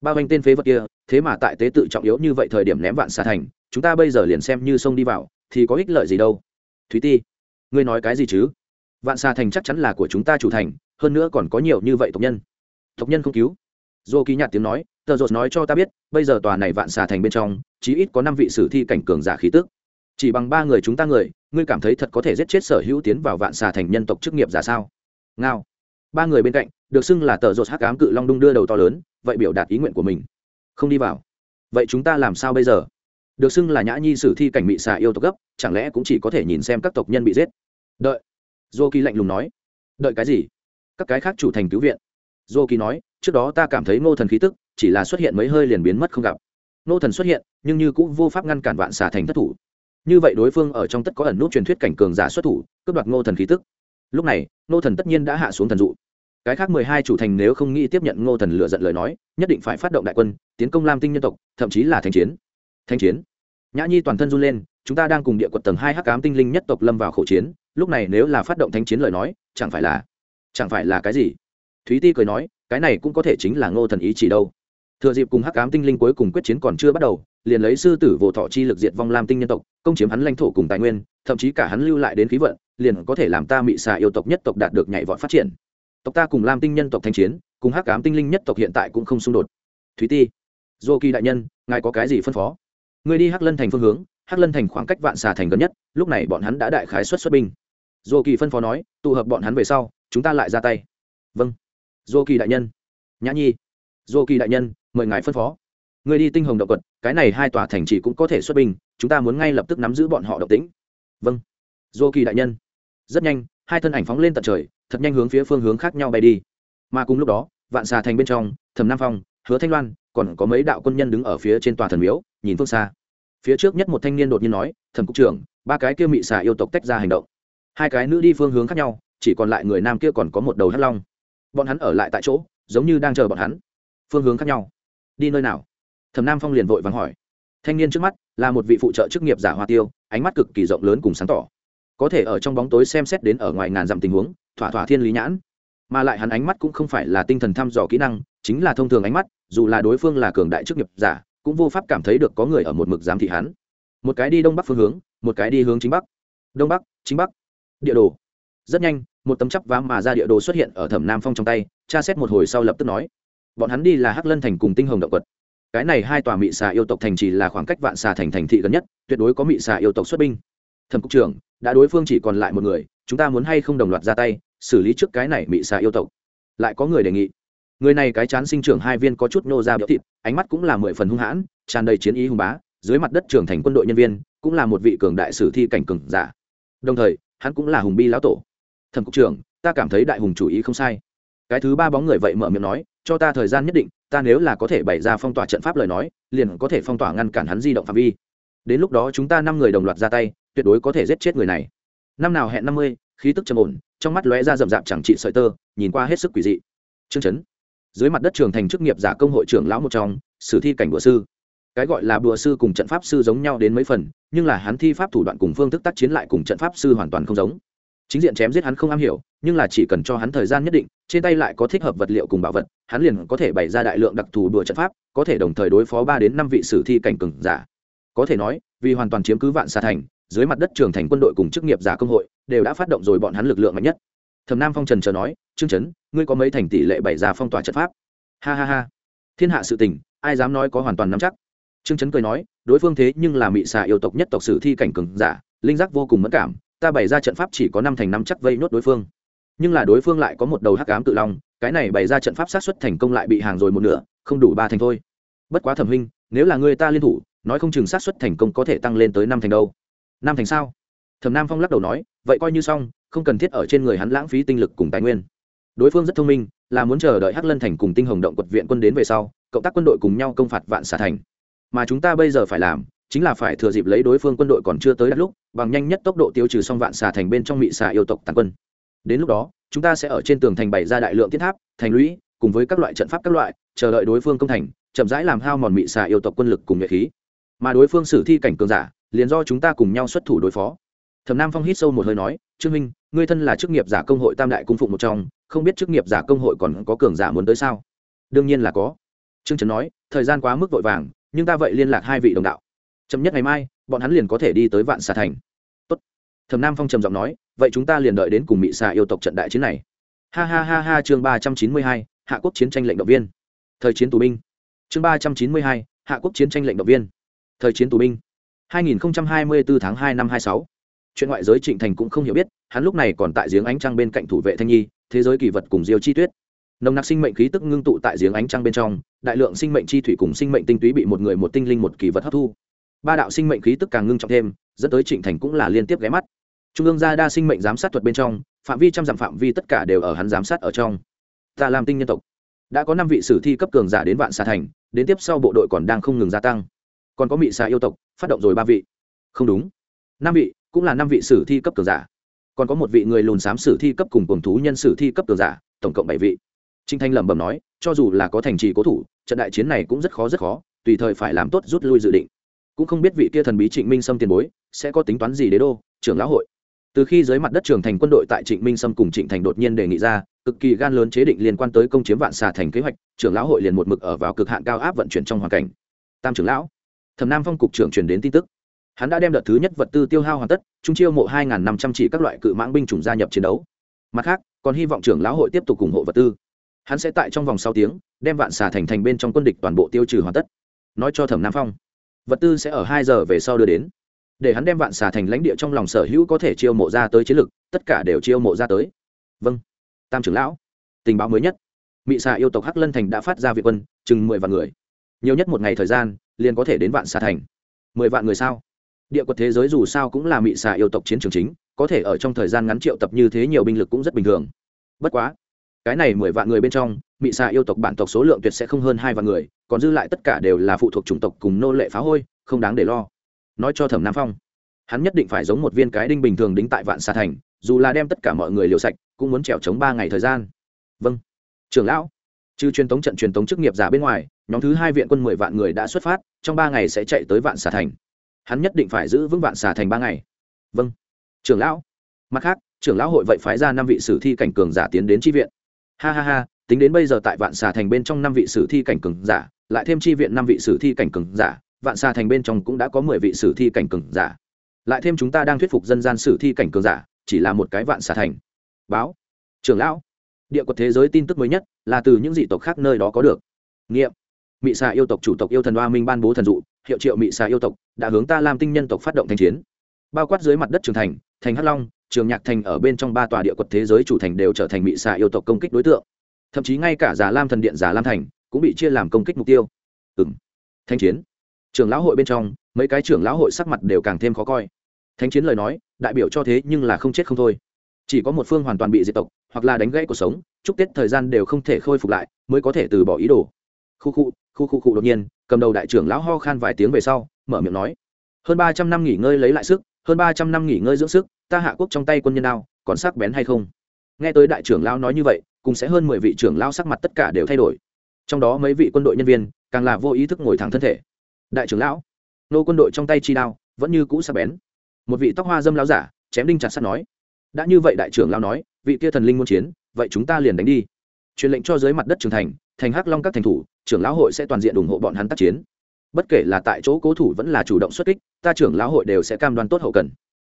Bao anh tên phế vật kia, thế mà tại tế tự trọng yếu như vậy thời điểm ném vạn xà thành, chúng ta bây giờ liền xem như sông đi vào, thì có ích lợi gì đâu? Thúy ti, ngươi nói cái gì chứ? Vạn xà thành chắc chắn là của chúng ta chủ thành, hơn nữa còn có nhiều như vậy tộc nhân. Tộc nhân không cứu? Dô kỳ nhạt tiếng nói, tờ rột nói cho ta biết, bây giờ tòa này vạn xà thành bên trong, chí ít có năm vị sử thi cảnh cường giả khí tức chỉ bằng ba người chúng ta người, ngươi cảm thấy thật có thể giết chết sở hữu tiến vào vạn xà thành nhân tộc chức nghiệp giả sao? Ngao. Ba người bên cạnh, được xưng là tờ rột hắc ám cự long đung đưa đầu to lớn, vậy biểu đạt ý nguyện của mình. Không đi vào. Vậy chúng ta làm sao bây giờ? Được xưng là nhã nhi sử thi cảnh bị xà yêu tộc gấp, chẳng lẽ cũng chỉ có thể nhìn xem các tộc nhân bị giết? Đợi. Dô kỳ lạnh lùng nói. Đợi cái gì? Các cái khác chủ thành cứu viện. Dô kỳ nói, trước đó ta cảm thấy ngô thần khí tức, chỉ là xuất hiện mấy hơi liền biến mất không gặp. Ngô thần xuất hiện, nhưng như cũng vô pháp ngăn cản vạn xà thành thất thủ như vậy đối phương ở trong tất có ẩn nút truyền thuyết cảnh cường giả xuất thủ, cướp đoạt ngô thần khí tức. Lúc này, ngô thần tất nhiên đã hạ xuống thần dụ. Cái khác mười hai chủ thành nếu không nghĩ tiếp nhận ngô thần lựa giận lời nói, nhất định phải phát động đại quân, tiến công lam tinh nhân tộc, thậm chí là thanh chiến. Thanh chiến. Nhã nhi toàn thân run lên, chúng ta đang cùng địa quật tầng hai hắc cám tinh linh nhất tộc lâm vào khẩu chiến, lúc này nếu là phát động thanh chiến lời nói, chẳng phải là, chẳng phải là cái gì? Thúy ti cười nói, cái này cũng có thể chính là ngô thần ý chỉ đâu. Thừa dịp cùng hắc cám tinh linh cuối cùng quyết chiến còn chưa bắt đầu liền lấy sư tử vô thọ chi lực diệt vong lam tinh nhân tộc, công chiếm hắn lãnh thổ cùng tài nguyên, thậm chí cả hắn lưu lại đến khí vận, liền có thể làm ta mị xà yêu tộc nhất tộc đạt được nhảy vọt phát triển. Tộc ta cùng lam tinh nhân tộc thanh chiến, cùng hắc cám tinh linh nhất tộc hiện tại cũng không xung đột. Thúy ti, dô kỳ đại nhân, ngài có cái gì phân phó? Người đi hắc lân thành phương hướng, hắc lân thành khoảng cách vạn xà thành gần nhất, lúc này bọn hắn đã đại khái xuất xuất binh. Dô kỳ phân phó nói, tụ hợp bọn hắn về sau, chúng ta lại ra tay. Vâng. Dô kỳ đại nhân. Nhã nhi. Dô kỳ đại nhân, mời ngài phân phó người đi tinh hồng động quật, cái này hai tòa thành chỉ cũng có thể xuất binh, chúng ta muốn ngay lập tức nắm giữ bọn họ động tĩnh. Vâng. Dô kỳ đại nhân. Rất nhanh, hai thân ảnh phóng lên tận trời, thật nhanh hướng phía phương hướng khác nhau bay đi. Mà cùng lúc đó, vạn xà thành bên trong, thẩm nam phong, hứa thanh loan, còn có mấy đạo quân nhân đứng ở phía trên tòa thần miếu, nhìn phương xa. Phía trước nhất một thanh niên đột nhiên nói, thẩm cục trưởng, ba cái kia mị xà yêu tộc tách ra hành động. Hai cái nữ đi phương hướng khác nhau, chỉ còn lại người nam kia còn có một đầu hắt long. Bọn hắn ở lại tại chỗ, giống như đang chờ bọn hắn. Phương hướng khác nhau. Đi nơi nào? Thẩm nam phong liền vội vắng hỏi. Thanh niên trước mắt là một vị phụ trợ chức nghiệp giả hoa tiêu, ánh mắt cực kỳ rộng lớn cùng sáng tỏ. Có thể ở trong bóng tối xem xét đến ở ngoài ngàn dặm tình huống, thỏa thỏa thiên lý nhãn. Mà lại hắn ánh mắt cũng không phải là tinh thần thăm dò kỹ năng, chính là thông thường ánh mắt, dù là đối phương là cường đại chức nghiệp giả, cũng vô pháp cảm thấy được có người ở một mực giám thị hắn. Một cái đi đông bắc phương hướng, một cái đi hướng chính bắc. Đông bắc, chính bắc. Địa đồ. Rất nhanh, một tấm chắp vám mà ra địa đồ xuất hiện ở thẩm nam phong trong tay, tra xét một hồi sau lập tức nói. Bọn hắn đi là hắc lân thành cùng tinh hồng động quật cái này hai tòa mị xà yêu tộc thành chỉ là khoảng cách vạn xà thành thành thị gần nhất, tuyệt đối có mị xà yêu tộc xuất binh. Thẩm cục trưởng, đã đối phương chỉ còn lại một người, chúng ta muốn hay không đồng loạt ra tay, xử lý trước cái này mị xà yêu tộc? Lại có người đề nghị. Người này cái chán sinh trưởng hai viên có chút nô ra biểu thịt, ánh mắt cũng là mười phần hung hãn, tràn đầy chiến ý hung bá, dưới mặt đất trưởng thành quân đội nhân viên, cũng là một vị cường đại sử thi cảnh cường giả. Đồng thời, hắn cũng là hùng bi lão tổ. Thẩm cục trưởng, ta cảm thấy đại hùng chủ ý không sai cái thứ ba bóng người vậy mở miệng nói, cho ta thời gian nhất định, ta nếu là có thể bày ra phong tỏa trận pháp lời nói, liền có thể phong tỏa ngăn cản hắn di động phạm vi. Đến lúc đó chúng ta năm người đồng loạt ra tay, tuyệt đối có thể giết chết người này. Năm nào hẹn năm mươi, khí tức trầm ổn, trong mắt lóe ra rậm rạp chẳng trị sợi tơ, nhìn qua hết sức quỷ dị. Chương chấn, dưới mặt đất trường thành chức nghiệp giả công hội trưởng lão một trong, sử thi cảnh bùa sư. Cái gọi là bùa sư cùng trận pháp sư giống nhau đến mấy phần, nhưng là hắn thi pháp thủ đoạn cùng phương thức tác chiến lại cùng trận pháp sư hoàn toàn không giống chính diện chém giết hắn không am hiểu, nhưng là chỉ cần cho hắn thời gian nhất định, trên tay lại có thích hợp vật liệu cùng bảo vật, hắn liền có thể bày ra đại lượng đặc thù đùa trận pháp, có thể đồng thời đối phó ba đến năm vị sử thi cảnh cừng giả. Có thể nói, vì hoàn toàn chiếm cứ vạn xa thành, dưới mặt đất trường thành quân đội cùng chức nghiệp giả công hội, đều đã phát động rồi bọn hắn lực lượng mạnh nhất. Thẩm nam phong trần chờ nói, trương trấn ngươi có mấy thành tỷ lệ bày ra phong tỏa trận pháp? Ha ha ha. Thiên hạ sự tình, ai dám nói có hoàn toàn nắm chắc. Trương trấn cười nói, đối phương thế nhưng là mị xà yêu tộc nhất tộc sử thi cảnh cường giả, linh giác vô cùng mất cảm ta bày ra trận pháp chỉ có năm thành năm chắc vây nốt đối phương. Nhưng là đối phương lại có một đầu hắc ám tự long, cái này bày ra trận pháp sát xuất thành công lại bị hàng rồi một nửa, không đủ ba thành thôi. Bất quá thẩm huynh, nếu là người ta liên thủ, nói không chừng sát xuất thành công có thể tăng lên tới năm thành đâu. Năm thành sao? Thẩm nam phong lắc đầu nói, vậy coi như xong, không cần thiết ở trên người hắn lãng phí tinh lực cùng tài nguyên. Đối phương rất thông minh, là muốn chờ đợi hắc lân thành cùng tinh hồng động quật viện quân đến về sau, cộng tác quân đội cùng nhau công phạt vạn xả thành. Mà chúng ta bây giờ phải làm chính là phải thừa dịp lấy đối phương quân đội còn chưa tới đất lúc, bằng nhanh nhất tốc độ tiêu trừ xong vạn xà thành bên trong mị xà yêu tộc tàn quân. Đến lúc đó, chúng ta sẽ ở trên tường thành bày ra đại lượng thiết tháp, thành lũy, cùng với các loại trận pháp các loại, chờ đợi đối phương công thành, chậm rãi làm hao mòn mị xà yêu tộc quân lực cùng nhuệ khí. Mà đối phương xử thi cảnh cường giả, liền do chúng ta cùng nhau xuất thủ đối phó. Thẩm nam phong hít sâu một hơi nói, trương minh, ngươi thân là chức nghiệp giả công hội tam đại cung phụng một trong, không biết chức nghiệp giả công hội còn có cường giả muốn tới sao? Đương nhiên là có. Trương trấn nói, thời gian quá mức vội vàng, nhưng ta vậy liên lạc hai vị đồng đạo chậm nhất ngày mai bọn hắn liền có thể đi tới vạn xà thành Tốt. thẩm nam phong trầm giọng nói vậy chúng ta liền đợi đến cùng mỹ xà yêu tộc trận đại chiến này ha ha ha ha chương ba trăm chín mươi hai hạ quốc chiến tranh lệnh động viên thời chiến tù binh chương ba trăm chín mươi hai hạ quốc chiến tranh lệnh động viên thời chiến tù binh 2024 tháng 2 năm 26. Chuyện ngoại giới Trịnh Thành cũng không hiểu biết, hắn lúc này còn tại giếng ánh trăng bên cạnh thủ vệ Thanh Nhi, thế giới kỳ vật cùng Diêu Chi Tuyết. Nồng nặc sinh mệnh khí tức ngưng tụ tại giếng ánh trăng bên trong, đại lượng sinh mệnh chi thủy cùng sinh mệnh tinh túy bị một người một tinh linh một kỳ vật hấp thu. Ba đạo sinh mệnh khí tức càng ngưng trọng thêm, dẫn tới Trịnh Thành cũng là liên tiếp ghé mắt. Trung ương gia đa sinh mệnh giám sát thuật bên trong, phạm vi trăm dặm phạm vi tất cả đều ở hắn giám sát ở trong. Ta làm tinh nhân tộc, đã có năm vị sử thi cấp cường giả đến vạn xà thành, đến tiếp sau bộ đội còn đang không ngừng gia tăng. Còn có mị xà yêu tộc phát động rồi ba vị. Không đúng. Năm vị cũng là năm vị sử thi cấp cường giả. Còn có một vị người lùn xám sử thi cấp cùng cùng thú nhân sử thi cấp cường giả tổng cộng bảy vị. Trinh thanh lẩm bẩm nói cho dù là có thành trì cố thủ trận đại chiến này cũng rất khó rất khó tùy thời phải làm tốt rút lui dự định cũng không biết vị kia thần bí trịnh minh sâm tiền bối sẽ có tính toán gì đế đô, trưởng lão hội. Từ khi dưới mặt đất trưởng thành quân đội tại trịnh minh sâm cùng trịnh thành đột nhiên đề nghị ra, cực kỳ gan lớn chế định liên quan tới công chiếm vạn xà thành kế hoạch, trưởng lão hội liền một mực ở vào cực hạn cao áp vận chuyển trong hoàn cảnh. Tam trưởng lão, thẩm nam phong cục trưởng truyền đến tin tức. Hắn đã đem đợt thứ nhất vật tư tiêu hao hoàn tất, trung chiêu mộ hai năm trăm chỉ các loại cự mãng binh chủng gia nhập chiến đấu. Mặt khác, còn hy vọng trưởng lão hội tiếp tục ủng hộ vật tư. Hắn sẽ tại trong vòng sáu tiếng, đem vạn xà thành thành bên trong quân địch toàn bộ tiêu trừ hoàn tất. Nói cho thẩm nam phong vật tư sẽ ở hai giờ về sau đưa đến. Để hắn đem vạn xà thành lãnh địa trong lòng sở hữu có thể chiêu mộ ra tới chiến lực, tất cả đều chiêu mộ ra tới. Vâng tam trưởng lão. Tình báo mới nhất. Mị xà yêu tộc hắc lân thành đã phát ra viện quân, chừng mười vạn người. Nhiều nhất một ngày thời gian, liền có thể đến vạn xà thành. Mười vạn người sao? Địa quật thế giới dù sao cũng là mị xà yêu tộc chiến trường chính, có thể ở trong thời gian ngắn triệu tập như thế nhiều binh lực cũng rất bình thường. Bất quá, cái này mười vạn người bên trong, mị xà yêu tộc bản tộc số lượng tuyệt sẽ không hơn hai vạn người còn dư lại tất cả đều là phụ thuộc chủng tộc cùng nô lệ phá hôi, không đáng để lo. Nói cho thẩm nam phong, hắn nhất định phải giống một viên cái đinh bình thường đính tại vạn xà thành, dù là đem tất cả mọi người liều sạch, cũng muốn trèo chống ba ngày thời gian. Vâng. Trưởng lão, trừ truyền thống trận truyền thống chức nghiệp giả bên ngoài, nhóm thứ hai viện quân mười vạn người đã xuất phát, trong ba ngày sẽ chạy tới vạn xà thành. Hắn nhất định phải giữ vững vạn xà thành ba ngày. Vâng. Trưởng lão. Mặt khác, trưởng lão hội vậy phái ra năm vị sử thi cảnh cường giả tiến đến tri viện. Ha ha ha tính đến bây giờ tại vạn xà thành bên trong năm vị sử thi cảnh cường giả, lại thêm tri viện năm vị sử thi cảnh cường giả, vạn xà thành bên trong cũng đã có mười vị sử thi cảnh cường giả. Lại thêm chúng ta đang thuyết phục dân gian sử thi cảnh cường giả, chỉ là một cái vạn xà thành. Báo. Trưởng lão. Địa quật thế giới tin tức mới nhất, là từ những dị tộc khác nơi đó có được. Nghiệm. Mị xà yêu tộc chủ tộc yêu thần oa minh ban bố thần dụ, hiệu triệu mị xà yêu tộc, đã hướng ta làm tinh nhân tộc phát động thanh chiến. Bao quát dưới mặt đất trường thành thành hắc long, trường nhạc thành ở bên trong ba tòa địa quật thế giới chủ thành đều trở thành mị xà yêu tộc công kích đối tượng thậm chí ngay cả già lam thần điện già lam thành cũng bị chia làm công kích mục tiêu ừ m thanh chiến trưởng lão hội bên trong mấy cái trưởng lão hội sắc mặt đều càng thêm khó coi thanh chiến lời nói đại biểu cho thế nhưng là không chết không thôi chỉ có một phương hoàn toàn bị diệt tộc hoặc là đánh gãy cuộc sống chúc tết thời gian đều không thể khôi phục lại mới có thể từ bỏ ý đồ khu khu khu khu khu đột nhiên cầm đầu đại trưởng lão ho khan vài tiếng về sau mở miệng nói hơn ba trăm năm nghỉ ngơi lấy lại sức hơn ba trăm năm nghỉ ngơi dưỡng sức ta hạ quốc trong tay quân nhân nào còn sắc bén hay không nghe tới đại trưởng lão nói như vậy cùng sẽ hơn mười vị trưởng lão sắc mặt tất cả đều thay đổi. Trong đó mấy vị quân đội nhân viên càng là vô ý thức ngồi thẳng thân thể. Đại trưởng lão, nô quân đội trong tay chi đao vẫn như cũ sắc bén. Một vị tóc hoa dâm lão giả chém đinh chặt sắt nói, đã như vậy đại trưởng lão nói, vị kia thần linh muốn chiến, vậy chúng ta liền đánh đi. Truyền lệnh cho dưới mặt đất trường thành thành hắc long các thành thủ, trưởng lão hội sẽ toàn diện ủng hộ bọn hắn tác chiến. Bất kể là tại chỗ cố thủ vẫn là chủ động xuất kích, ta trưởng lão hội đều sẽ cam đoan tốt hậu cần.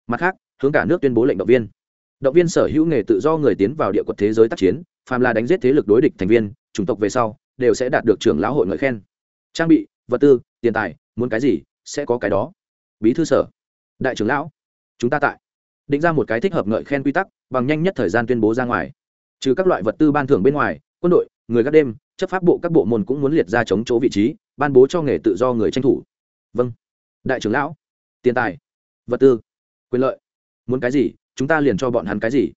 Mặt khác, hướng cả nước tuyên bố lệnh động viên. Động viên sở hữu nghề tự do người tiến vào địa quật thế giới tác chiến phàm là đánh giết thế lực đối địch thành viên, chủng tộc về sau, đều sẽ đạt được trưởng lão hội ngợi khen. Trang bị, vật tư, tiền tài, muốn cái gì, sẽ có cái đó. Bí thư sở, đại trưởng lão, chúng ta tại. Định ra một cái thích hợp ngợi khen quy tắc, bằng nhanh nhất thời gian tuyên bố ra ngoài. Trừ các loại vật tư ban thưởng bên ngoài, quân đội, người gác đêm, chấp pháp bộ các bộ môn cũng muốn liệt ra chống chỗ vị trí, ban bố cho nghề tự do người tranh thủ. Vâng. Đại trưởng lão, tiền tài, vật tư, quyền lợi. Muốn cái gì, chúng ta liền cho bọn hắn cái gì.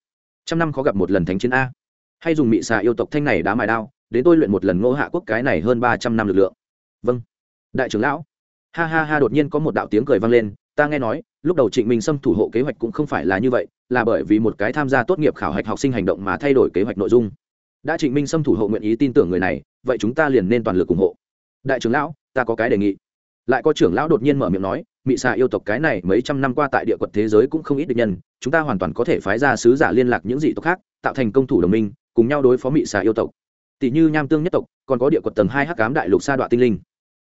Trăm năm khó gặp một lần thánh chiến a hay dùng mị xà yêu tộc thanh này đá mài đao, đến tôi luyện một lần ngô hạ quốc cái này hơn ba trăm năm lực lượng. Vâng. Đại trưởng lão. Ha ha ha, đột nhiên có một đạo tiếng cười vang lên, ta nghe nói, lúc đầu trịnh minh xâm thủ hộ kế hoạch cũng không phải là như vậy, là bởi vì một cái tham gia tốt nghiệp khảo hạch học sinh hành động mà thay đổi kế hoạch nội dung. Đã trịnh minh xâm thủ hộ nguyện ý tin tưởng người này, vậy chúng ta liền nên toàn lực ủng hộ. Đại trưởng lão, ta có cái đề nghị. Lại có trưởng lão đột nhiên mở miệng nói, mị xà yêu tộc cái này mấy trăm năm qua tại địa quật thế giới cũng không ít được nhân, chúng ta hoàn toàn có thể phái ra sứ giả liên lạc những dị tộc khác, tạo thành công thủ đồng minh cùng nhau đối phó mị xà yêu tộc. Tỷ như nham tương nhất tộc, còn có địa quật tầng hai hắc cám đại lục sa đoạn tinh linh.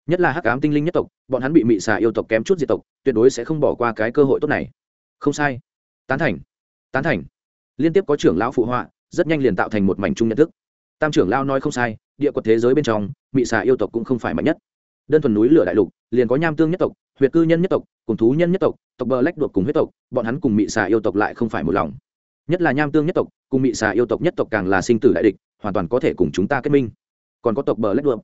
Nhất là hắc cám tinh linh nhất tộc, bọn hắn bị mị xà yêu tộc kém chút diệt tộc, tuyệt đối sẽ không bỏ qua cái cơ hội tốt này. Không sai. Tán thành. Tán thành. Liên tiếp có trưởng lão phụ họa, rất nhanh liền tạo thành một mảnh chung nhận thức. Tam trưởng lão nói không sai, địa quật thế giới bên trong, mị xà yêu tộc cũng không phải mạnh nhất. Đơn thuần núi lửa đại lục, liền có nham tương nhất tộc, huyệt cư nhân nhất tộc, cùng thú nhân nhất tộc tộc bờ lách đột cùng huyết tộc, bọn hắn cùng mị xà yêu tộc lại không phải một lòng nhất là nham tương nhất tộc, cùng mị xà yêu tộc nhất tộc càng là sinh tử đại địch, hoàn toàn có thể cùng chúng ta kết minh. Còn có tộc bờ lách đuộm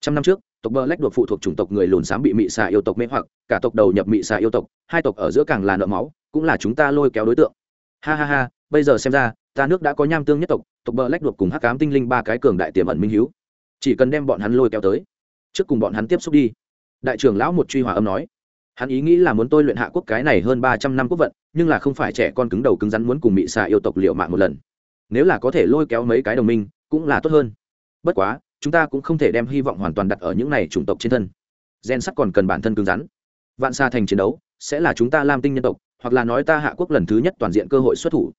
trăm năm trước, tộc bờ lách đuộm phụ thuộc chủng tộc người lùn xám bị mị xà yêu tộc mê hoặc, cả tộc đầu nhập mị xà yêu tộc, hai tộc ở giữa càng là nợ máu, cũng là chúng ta lôi kéo đối tượng. Ha ha ha, bây giờ xem ra, ta nước đã có nham tương nhất tộc tộc bờ lách đuộm cùng hắc cám tinh linh ba cái cường đại tiềm ẩn minh hiếu. Chỉ cần đem bọn hắn lôi kéo tới, trước cùng bọn hắn tiếp xúc đi. Đại trưởng lão một truy hòa âm nói hắn ý nghĩ là muốn tôi luyện hạ quốc cái này hơn ba trăm năm quốc vận, nhưng là không phải trẻ con cứng đầu cứng rắn muốn cùng Mị xạ yêu tộc liệu mạng một lần. Nếu là có thể lôi kéo mấy cái đồng minh, cũng là tốt hơn. Bất quá, chúng ta cũng không thể đem hy vọng hoàn toàn đặt ở những này chủng tộc trên thân. Gen sắc còn cần bản thân cứng rắn. Vạn xa thành chiến đấu, sẽ là chúng ta lam tinh nhân tộc, hoặc là nói ta hạ quốc lần thứ nhất toàn diện cơ hội xuất thủ.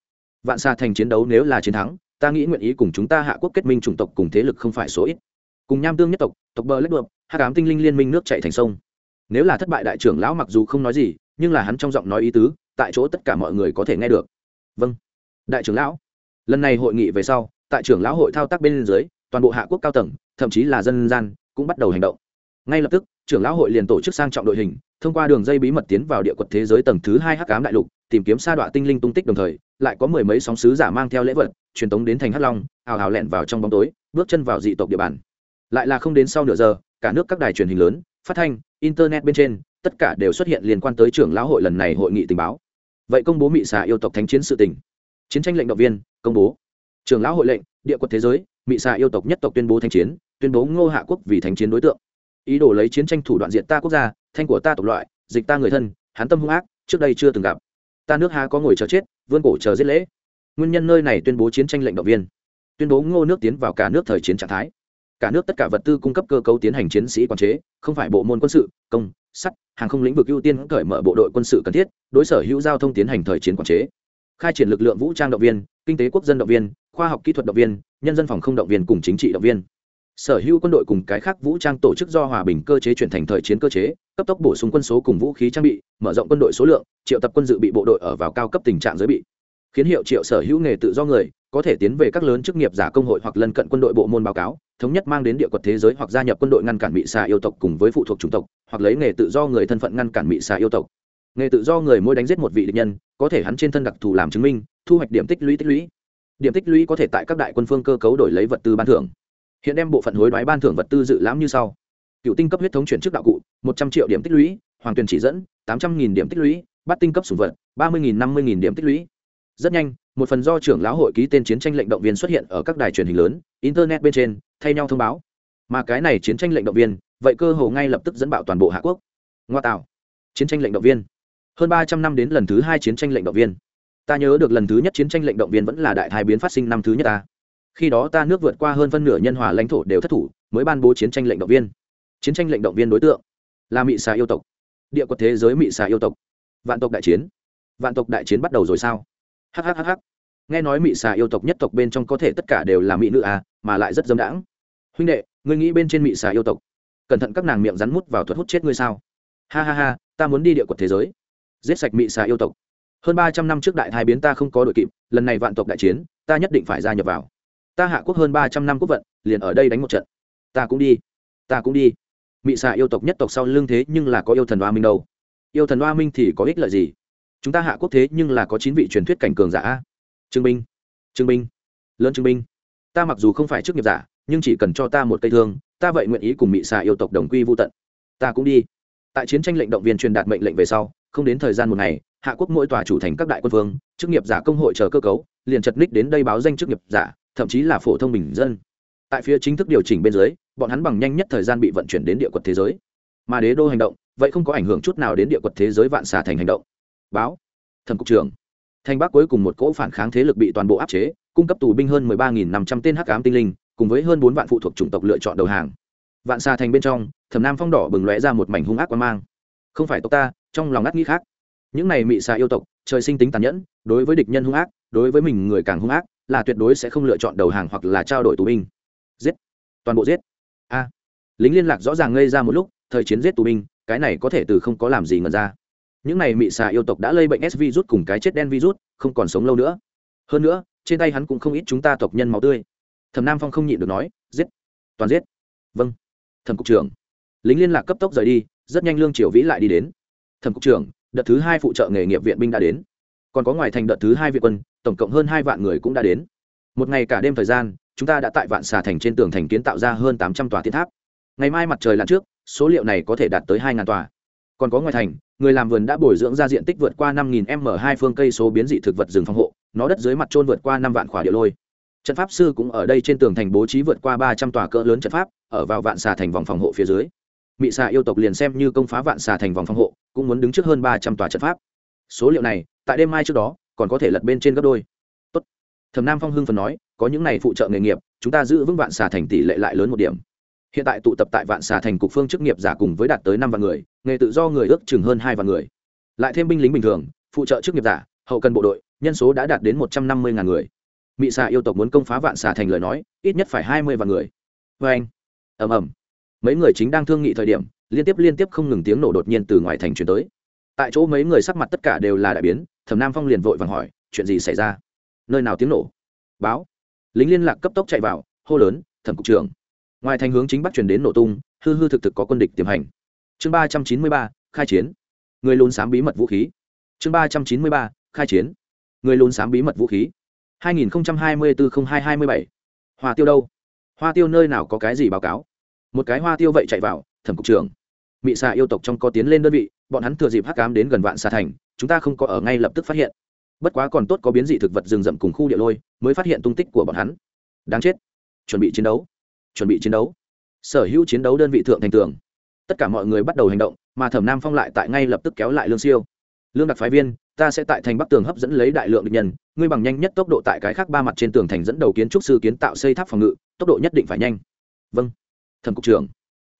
Vạn xa thành chiến đấu nếu là chiến thắng, ta nghĩ nguyện ý cùng chúng ta hạ quốc kết minh chủng tộc cùng thế lực không phải số ít. Cùng nham tương nhất tộc tộc bờ lách đượm hạ cám tinh linh liên minh nước chạy thành sông nếu là thất bại đại trưởng lão mặc dù không nói gì, nhưng là hắn trong giọng nói ý tứ, tại chỗ tất cả mọi người có thể nghe được. Vâng. Đại trưởng lão. Lần này hội nghị về sau, tại trưởng lão hội thao tác bên dưới, toàn bộ hạ quốc cao tầng, thậm chí là dân gian, cũng bắt đầu hành động. Ngay lập tức, trưởng lão hội liền tổ chức sang trọng đội hình, thông qua đường dây bí mật tiến vào địa quật thế giới tầng thứ hai hắc cám đại lục, tìm kiếm sa đọa tinh linh tung tích đồng thời, lại có mười mấy sóng sứ giả mang theo lễ vật, truyền tống đến thành hắc long, hào hào lẹn vào trong bóng tối, bước chân vào dị tộc địa bàn. Lại là không đến sau nửa giờ, cả nước các đài truyền hình lớn, phát thanh internet bên trên, tất cả đều xuất hiện liên quan tới trưởng lão hội lần này hội nghị tình báo. Vậy công bố mị xà yêu tộc thánh chiến sự tình. Chiến tranh lệnh động viên, công bố. Trưởng lão hội lệnh, địa quật thế giới, mị xà yêu tộc nhất tộc tuyên bố thanh chiến, tuyên bố ngô hạ quốc vì thánh chiến đối tượng. Ý đồ lấy chiến tranh thủ đoạn diện ta quốc gia, thanh của ta tộc loại, dịch ta người thân, hắn tâm hung ác, trước đây chưa từng gặp. Ta nước há có ngồi chờ chết, vươn cổ chờ giết lễ. Nguyên nhân nơi này tuyên bố chiến tranh lệnh động viên. Tuyên bố ngô nước tiến vào cả nước thời chiến trạng thái cả nước tất cả vật tư cung cấp cơ cấu tiến hành chiến sĩ quản chế, không phải bộ môn quân sự, công, sắt, hàng không lĩnh vực ưu tiên cởi mở bộ đội quân sự cần thiết, đối sở hữu giao thông tiến hành thời chiến quản chế. Khai triển lực lượng vũ trang động viên, kinh tế quốc dân động viên, khoa học kỹ thuật động viên, nhân dân phòng không động viên cùng chính trị động viên. Sở hữu quân đội cùng cái khác vũ trang tổ chức do hòa bình cơ chế chuyển thành thời chiến cơ chế, cấp tốc bổ sung quân số cùng vũ khí trang bị, mở rộng quân đội số lượng, triệu tập quân dự bị bộ đội ở vào cao cấp tình trạng giới bị. Khiến hiệu triệu sở hữu nghề tự do người có thể tiến về các lớn chức nghiệp giả công hội hoặc lân cận quân đội bộ môn báo cáo, thống nhất mang đến địa quật thế giới hoặc gia nhập quân đội ngăn cản bị xà yêu tộc cùng với phụ thuộc chủng tộc, hoặc lấy nghề tự do người thân phận ngăn cản bị xà yêu tộc. Nghề tự do người mỗi đánh giết một vị địch nhân, có thể hắn trên thân đặc thù làm chứng minh, thu hoạch điểm tích lũy tích lũy. Điểm tích lũy có thể tại các đại quân phương cơ cấu đổi lấy vật tư ban thưởng. Hiện đem bộ phận hối đoái ban thưởng vật tư dự lãm như sau. Cựu tinh cấp huyết thống chuyển chức đạo cụ, một trăm triệu điểm tích lũy, hoàng tuyền chỉ dẫn, tám trăm nghìn điểm tích lũy bắt tinh cấp sủng vật, ba mươi nghìn năm mươi nghìn điểm tích lũy rất nhanh, một phần do trưởng lão hội ký tên chiến tranh lệnh động viên xuất hiện ở các đài truyền hình lớn, internet bên trên, thay nhau thông báo. Mà cái này chiến tranh lệnh động viên, vậy cơ hồ ngay lập tức dẫn bạo toàn bộ hạ quốc. Ngoa tạo. Chiến tranh lệnh động viên. Hơn ba trăm năm đến lần thứ hai chiến tranh lệnh động viên. Ta nhớ được lần thứ nhất chiến tranh lệnh động viên vẫn là đại thái biến phát sinh năm thứ nhất ta. Khi đó ta nước vượt qua hơn phân nửa nhân hòa lãnh thổ đều thất thủ, mới ban bố chiến tranh lệnh động viên. Chiến tranh lệnh động viên đối tượng là mị xà yêu tộc. Địa quật thế giới mị xà yêu tộc. Vạn tộc đại chiến. Vạn tộc đại chiến bắt đầu rồi sao? Hhhh nghe nói mị xà yêu tộc nhất tộc bên trong có thể tất cả đều là mỹ nữ à mà lại rất dâm đãng. Huynh đệ, ngươi nghĩ bên trên mị xà yêu tộc, cẩn thận các nàng miệng rắn mút vào thuật hút chết ngươi sao? Ha ha ha, ta muốn đi địa quật thế giới. Giết sạch mị xà yêu tộc. Hơn ba trăm năm trước đại thái biến ta không có đội kịp, lần này vạn tộc đại chiến, ta nhất định phải gia nhập vào. Ta hạ quốc hơn ba trăm năm quốc vận, liền ở đây đánh một trận. Ta cũng đi, ta cũng đi. Mị xà yêu tộc nhất tộc sau lưng thế nhưng là có yêu thần hoa minh đâu. Yêu thần hoa minh thì có ích lợi gì? Chúng ta hạ quốc thế nhưng là có chín vị truyền thuyết cảnh cường giả trương binh trương binh, lớn trương binh. Ta mặc dù không phải chức nghiệp giả, nhưng chỉ cần cho ta một cây thương, ta vậy nguyện ý cùng mị xà yêu tộc đồng quy vô tận. Ta cũng đi. Tại chiến tranh lệnh động viên truyền đạt mệnh lệnh về sau, không đến thời gian một ngày, hạ quốc mỗi tòa chủ thành các đại quân vương, chức nghiệp giả công hội chờ cơ cấu, liền chật ních đến đây báo danh chức nghiệp giả, thậm chí là phổ thông bình dân. Tại phía chính thức điều chỉnh bên dưới, bọn hắn bằng nhanh nhất thời gian bị vận chuyển đến địa quật thế giới. Mà đế đô hành động, vậy không có ảnh hưởng chút nào đến địa quật thế giới vạn xà thành hành động báo. Thẩm cục trưởng. Thanh bắc cuối cùng một cỗ phản kháng thế lực bị toàn bộ áp chế, cung cấp tù binh hơn mười ba nghìn năm trăm tên hắc ám tinh linh, cùng với hơn bốn vạn phụ thuộc chủng tộc lựa chọn đầu hàng. Vạn xa thành bên trong, thẩm nam phong đỏ bừng lóe ra một mảnh hung ác quan mang. Không phải tộc ta, trong lòng ngắt nghĩ khác. Những này mị xà yêu tộc, trời sinh tính tàn nhẫn, đối với địch nhân hung ác, đối với mình người càng hung ác, là tuyệt đối sẽ không lựa chọn đầu hàng hoặc là trao đổi tù binh. Giết. Toàn bộ giết. A. Lính liên lạc rõ ràng ngây ra một lúc, thời chiến giết tù binh, cái này có thể từ không có làm gì ngờ ra những này mị xà yêu tộc đã lây bệnh s virus cùng cái chết đen virus, không còn sống lâu nữa. Hơn nữa, trên tay hắn cũng không ít chúng ta tộc nhân máu tươi. Thẩm nam phong không nhịn được nói, giết, toàn giết. Vâng. Thẩm cục trưởng, lính liên lạc cấp tốc rời đi, rất nhanh lương triều vĩ lại đi đến. Thẩm cục trưởng, đợt thứ hai phụ trợ nghề nghiệp viện binh đã đến. Còn có ngoài thành đợt thứ hai viện quân, tổng cộng hơn hai vạn người cũng đã đến. Một ngày cả đêm thời gian, chúng ta đã tại vạn xà thành trên tường thành kiến tạo ra hơn tám trăm tòa thiên tháp. Ngày mai mặt trời lặn trước, số liệu này có thể đạt tới hai ngàn tòa còn có ngoài thành, người làm vườn đã bồi dưỡng ra diện tích vượt qua năm nghìn m hai phương cây số biến dị thực vật rừng phòng hộ, nó đất dưới mặt trôn vượt qua năm vạn khỏa địa lôi. Trận pháp sư cũng ở đây trên tường thành bố trí vượt qua ba trăm tòa cỡ lớn trận pháp, ở vào vạn xà thành vòng phòng hộ phía dưới. Mị xà yêu tộc liền xem như công phá vạn xà thành vòng phòng hộ, cũng muốn đứng trước hơn ba trăm tòa trận pháp. Số liệu này, tại đêm mai trước đó, còn có thể lật bên trên gấp đôi. Tốt. thẩm nam phong hưng phần nói, có những này phụ trợ nghề nghiệp, chúng ta giữ vững vạn xà thành tỷ lệ lại lớn một điểm hiện tại tụ tập tại vạn xà thành cục phương chức nghiệp giả cùng với đạt tới năm vạn người, nghề tự do người ước chừng hơn hai vạn người. Lại thêm binh lính bình thường, phụ trợ chức nghiệp giả, hậu cần bộ đội, nhân số đã đạt đến một trăm năm mươi ngàn người. Mỹ xà yêu tộc muốn công phá vạn xà thành lời nói, ít nhất phải hai mươi vạn người. Vê anh ẩm ẩm mấy người chính đang thương nghị thời điểm, liên tiếp liên tiếp không ngừng tiếng nổ đột nhiên từ ngoài thành chuyển tới. Tại chỗ mấy người sắc mặt tất cả đều là đại biến, thẩm nam phong liền vội vàng hỏi, chuyện gì xảy ra? Nơi nào tiếng nổ? Báo. Lính liên lạc cấp tốc chạy vào, hô lớn, thẩm cục trưởng ngoài thành hướng chính bắc chuyển đến nổ tung, hư hư thực thực có quân địch tiềm hành. Chương ba trăm chín mươi ba, khai chiến. Người lùn sám bí mật vũ khí. Chương ba trăm chín mươi ba, khai chiến. Người lùn sám bí mật vũ khí. Hai nghìn hai mươi bốn hai hai mươi bảy. Hoa tiêu đâu? Hoa tiêu nơi nào có cái gì báo cáo? Một cái hoa tiêu vậy chạy vào, thẩm cục trưởng. Mị xạ yêu tộc trong có tiến lên đơn vị, bọn hắn thừa dịp hắc cám đến gần vạn xà thành, chúng ta không có ở ngay lập tức phát hiện. Bất quá còn tốt có biến dị thực vật rừng rậm cùng khu địa lôi, mới phát hiện tung tích của bọn hắn. Đáng chết. Chuẩn bị chiến đấu chuẩn bị chiến đấu. Sở hữu chiến đấu đơn vị thượng thành tường. Tất cả mọi người bắt đầu hành động, mà thẩm nam phong lại tại ngay lập tức kéo lại lương siêu. Lương đặc phái viên, ta sẽ tại thành bắc tường hấp dẫn lấy đại lượng địch nhân, ngươi bằng nhanh nhất tốc độ tại cái khác ba mặt trên tường thành dẫn đầu kiến trúc sư kiến tạo xây tháp phòng ngự, tốc độ nhất định phải nhanh. Vâng. Thẩm cục trưởng.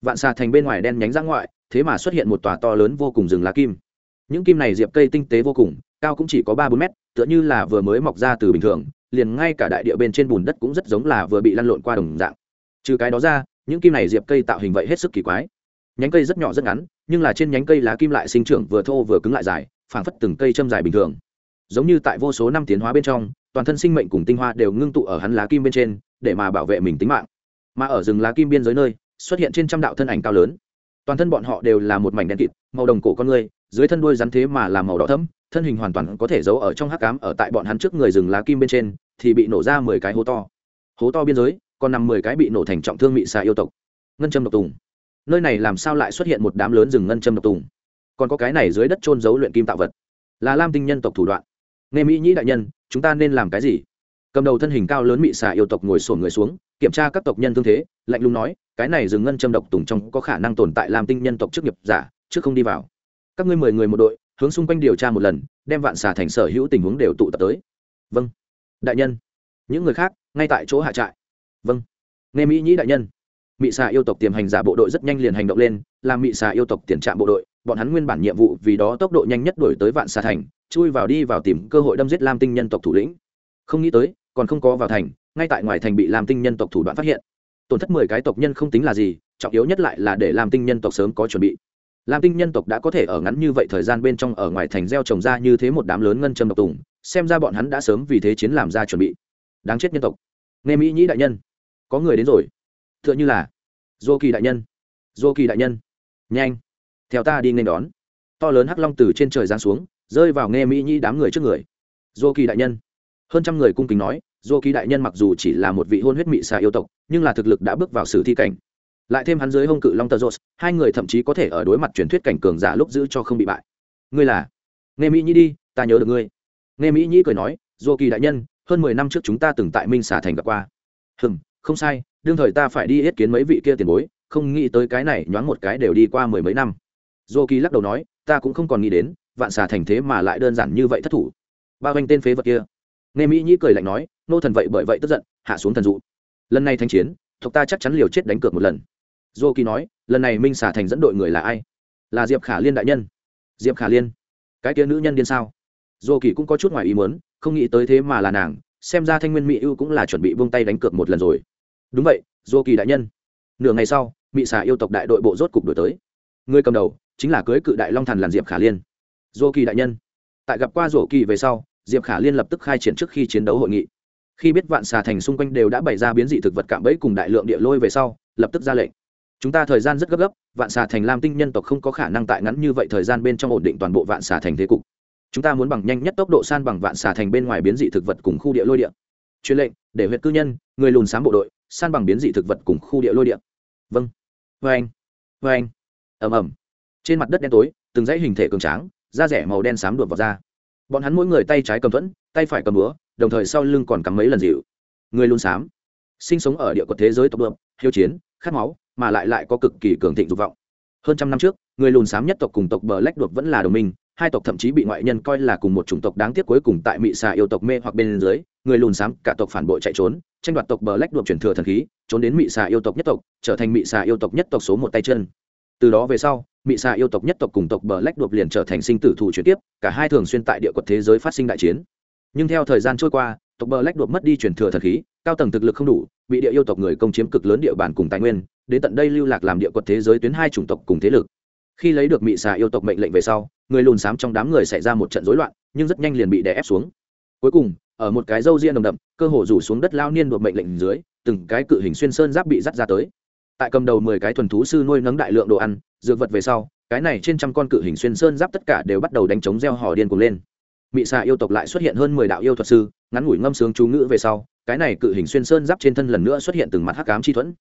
Vạn xà thành bên ngoài đen nhánh ra ngoại, thế mà xuất hiện một tòa to lớn vô cùng rừng lá kim. Những kim này diệp cây tinh tế vô cùng, cao cũng chỉ có ba bốn mét, tựa như là vừa mới mọc ra từ bình thường, liền ngay cả đại địa bên trên bùn đất cũng rất giống là vừa bị lăn lộn qua đồng dạng trừ cái đó ra, những kim này diệp cây tạo hình vậy hết sức kỳ quái. Nhánh cây rất nhỏ rất ngắn, nhưng là trên nhánh cây lá kim lại sinh trưởng vừa thô vừa cứng lại dài, phảng phất từng cây châm dài bình thường. Giống như tại vô số năm tiến hóa bên trong, toàn thân sinh mệnh cùng tinh hoa đều ngưng tụ ở hắn lá kim bên trên, để mà bảo vệ mình tính mạng. Mà ở rừng lá kim biên giới nơi, xuất hiện trên trăm đạo thân ảnh cao lớn. Toàn thân bọn họ đều là một mảnh đen kịt, màu đồng cổ con người, dưới thân đuôi rắn thế mà là màu đỏ thẫm, thân hình hoàn toàn có thể giấu ở trong hắc cám ở tại bọn hắn trước người rừng lá kim bên trên, thì bị nổ ra mười cái hố to. Hố to biên giới còn nằm mười cái bị nổ thành trọng thương mị xà yêu tộc. Ngân châm độc tùng. Nơi này làm sao lại xuất hiện một đám lớn rừng ngân châm độc tùng? Còn có cái này dưới đất trôn giấu luyện kim tạo vật. Là lam tinh nhân tộc thủ đoạn. Nghe mỹ nhĩ đại nhân, chúng ta nên làm cái gì? Cầm đầu thân hình cao lớn mị xà yêu tộc ngồi sổn người xuống, kiểm tra các tộc nhân thương thế, lạnh lùng nói, cái này rừng ngân châm độc tùng trong có khả năng tồn tại lam tinh nhân tộc trước nghiệp giả trước không đi vào. Các ngươi mười người một đội, hướng xung quanh điều tra một lần, đem vạn xà thành sở hữu tình huống đều tụ tập tới. Vâng. Đại nhân. Những người khác, ngay tại chỗ hạ trại vâng. Nghe mỹ nhĩ đại nhân. Mị xà yêu tộc tiềm hành giả bộ đội rất nhanh liền hành động lên, làm mị xà yêu tộc tiền trạm bộ đội, bọn hắn nguyên bản nhiệm vụ vì đó tốc độ nhanh nhất đổi tới vạn xà thành, chui vào đi vào tìm cơ hội đâm giết lam tinh nhân tộc thủ lĩnh. Không nghĩ tới, còn không có vào thành, ngay tại ngoài thành bị lam tinh nhân tộc thủ đoạn phát hiện. Tổn thất mười cái tộc nhân không tính là gì, trọng yếu nhất lại là để lam tinh nhân tộc sớm có chuẩn bị. Lam tinh nhân tộc đã có thể ở ngắn như vậy thời gian bên trong ở ngoài thành gieo trồng ra như thế một đám lớn ngân châm độc tùng, xem ra bọn hắn đã sớm vì thế chiến làm ra chuẩn bị. Đáng chết nhân tộc. Nghe mỹ nhĩ đại nhân có người đến rồi. T h ư ợ n h ư là dô kỳ đại nhân. Dô kỳ đại nhân. Nhanh. Theo ta đi nên đón. To lớn hắc long từ trên trời giáng xuống, rơi vào nghe mỹ nhĩ đám người trước người. Dô kỳ đại nhân. Hơn trăm người cung kính nói, dô kỳ đại nhân mặc dù chỉ là một vị hôn huyết mị xà yêu tộc, nhưng là thực lực đã bước vào sử thi cảnh. Lại thêm hắn dưới hông cự long tờ rột hai người thậm chí có thể ở đối mặt truyền thuyết cảnh cường giả lúc giữ cho không bị bại. Ngươi là? Nghe mỹ nhĩ đi, ta nhớ được ngươi. Nghe mỹ nhĩ cười nói, dô kỳ đại nhân, hơn mười năm trước chúng ta từng tại minh xà thành gặp qua. Hừm không sai, đương thời ta phải đi yết kiến mấy vị kia tiền bối, không nghĩ tới cái này nhoáng một cái đều đi qua mười mấy năm. Dô kỳ lắc đầu nói, ta cũng không còn nghĩ đến, vạn xà thành thế mà lại đơn giản như vậy thất thủ. Ba vanh tên phế vật kia. Nghe mỹ nhĩ cười lạnh nói, nô thần vậy bởi vậy tức giận, hạ xuống thần dụ. Lần này thanh chiến, tộc ta chắc chắn liều chết đánh cược một lần. Dô kỳ nói, lần này minh xà thành dẫn đội người là ai? Là diệp khả liên đại nhân. Diệp khả liên. Cái kia nữ nhân điên sao? Dô kỳ cũng có chút ngoài ý muốn, không nghĩ tới thế mà là nàng, xem ra thanh nguyên mỹ ưu cũng là chuẩn bị vung tay đánh cược một lần rồi đúng vậy, dô kỳ đại nhân. Nửa ngày sau, mị xà yêu tộc đại đội bộ rốt cục đổi tới. Người cầm đầu chính là cưới cự đại long thần làn diệp khả liên. Dô kỳ đại nhân. Tại gặp qua dô kỳ về sau, diệp khả liên lập tức khai triển trước khi chiến đấu hội nghị. Khi biết vạn xà thành xung quanh đều đã bày ra biến dị thực vật cạm bẫy cùng đại lượng địa lôi về sau, lập tức ra lệnh. Chúng ta thời gian rất gấp gấp, vạn xà thành lam tinh nhân tộc không có khả năng tại ngắn như vậy thời gian bên trong ổn định toàn bộ vạn xà thành thế cục. Chúng ta muốn bằng nhanh nhất tốc độ san bằng vạn xà thành bên ngoài biến dị thực vật cùng khu địa lôi địa. Truyền lệnh, để huyện cư nhân, người lùn sám bộ đội san bằng biến dị thực vật cùng khu địa lôi địa. Vâng. Vê anh. Vê anh. Ầm ầm. Trên mặt đất đen tối, từng dãy hình thể cường tráng, da rẻ màu đen xám đột vào da. bọn hắn mỗi người tay trái cầm thuẫn, tay phải cầm búa, đồng thời sau lưng còn cắm mấy lần dịu người lùn xám. Sinh sống ở địa quật thế giới tộc đượm hiếu chiến, khát máu, mà lại lại có cực kỳ cường thịnh dục vọng. Hơn trăm năm trước, người lùn xám nhất tộc cùng tộc bờ lách đột vẫn là đồng minh, hai tộc thậm chí bị ngoại nhân coi là cùng một chủng tộc đáng tiếc cuối cùng tại mỹ xà yêu tộc mê hoặc bên dưới, người lùn xám cả tộc phản bội chạy trốn tranh đoạt tộc bờ lách đột truyền thừa thần khí, trốn đến mỹ xà yêu tộc nhất tộc, trở thành mỹ xà yêu tộc nhất tộc số một tay chân. Từ đó về sau mỹ xà yêu tộc nhất tộc cùng tộc bờ lách đột liền trở thành sinh tử thủ chuyển tiếp, cả hai thường xuyên tại địa quật thế giới phát sinh đại chiến. Nhưng theo thời gian trôi qua, tộc bờ lách đột mất đi truyền thừa thần khí, cao tầng thực lực không đủ, bị địa yêu tộc người công chiếm cực lớn địa bàn cùng tài nguyên, đến tận đây lưu lạc làm địa quật thế giới tuyến hai chủng tộc cùng thế lực. Khi lấy được mị xà yêu tộc mệnh lệnh về sau, người lùn xám trong đám người xảy ra một trận rối loạn, nhưng rất nhanh liền bị đè ép xuống. Cuối cùng ở một cái râu ria nồng đậm, cơ hồ rủ xuống đất lao niên đột mệnh lệnh dưới, từng cái cự hình xuyên sơn giáp bị dắt ra tới. Tại cầm đầu mười cái thuần thú sư nuôi nấng đại lượng đồ ăn, dược vật về sau, cái này trên trăm con cự hình xuyên sơn giáp tất cả đều bắt đầu đánh chống gieo hò điên cuồng lên. Mị xà yêu tộc lại xuất hiện hơn mười đạo yêu thuật sư, ngắn ngủi ngâm sướng chú ngữ về sau, cái này cự hình xuyên sơn giáp trên thân lần nữa xuất hiện từng mặt hắc cám chi thuẫn.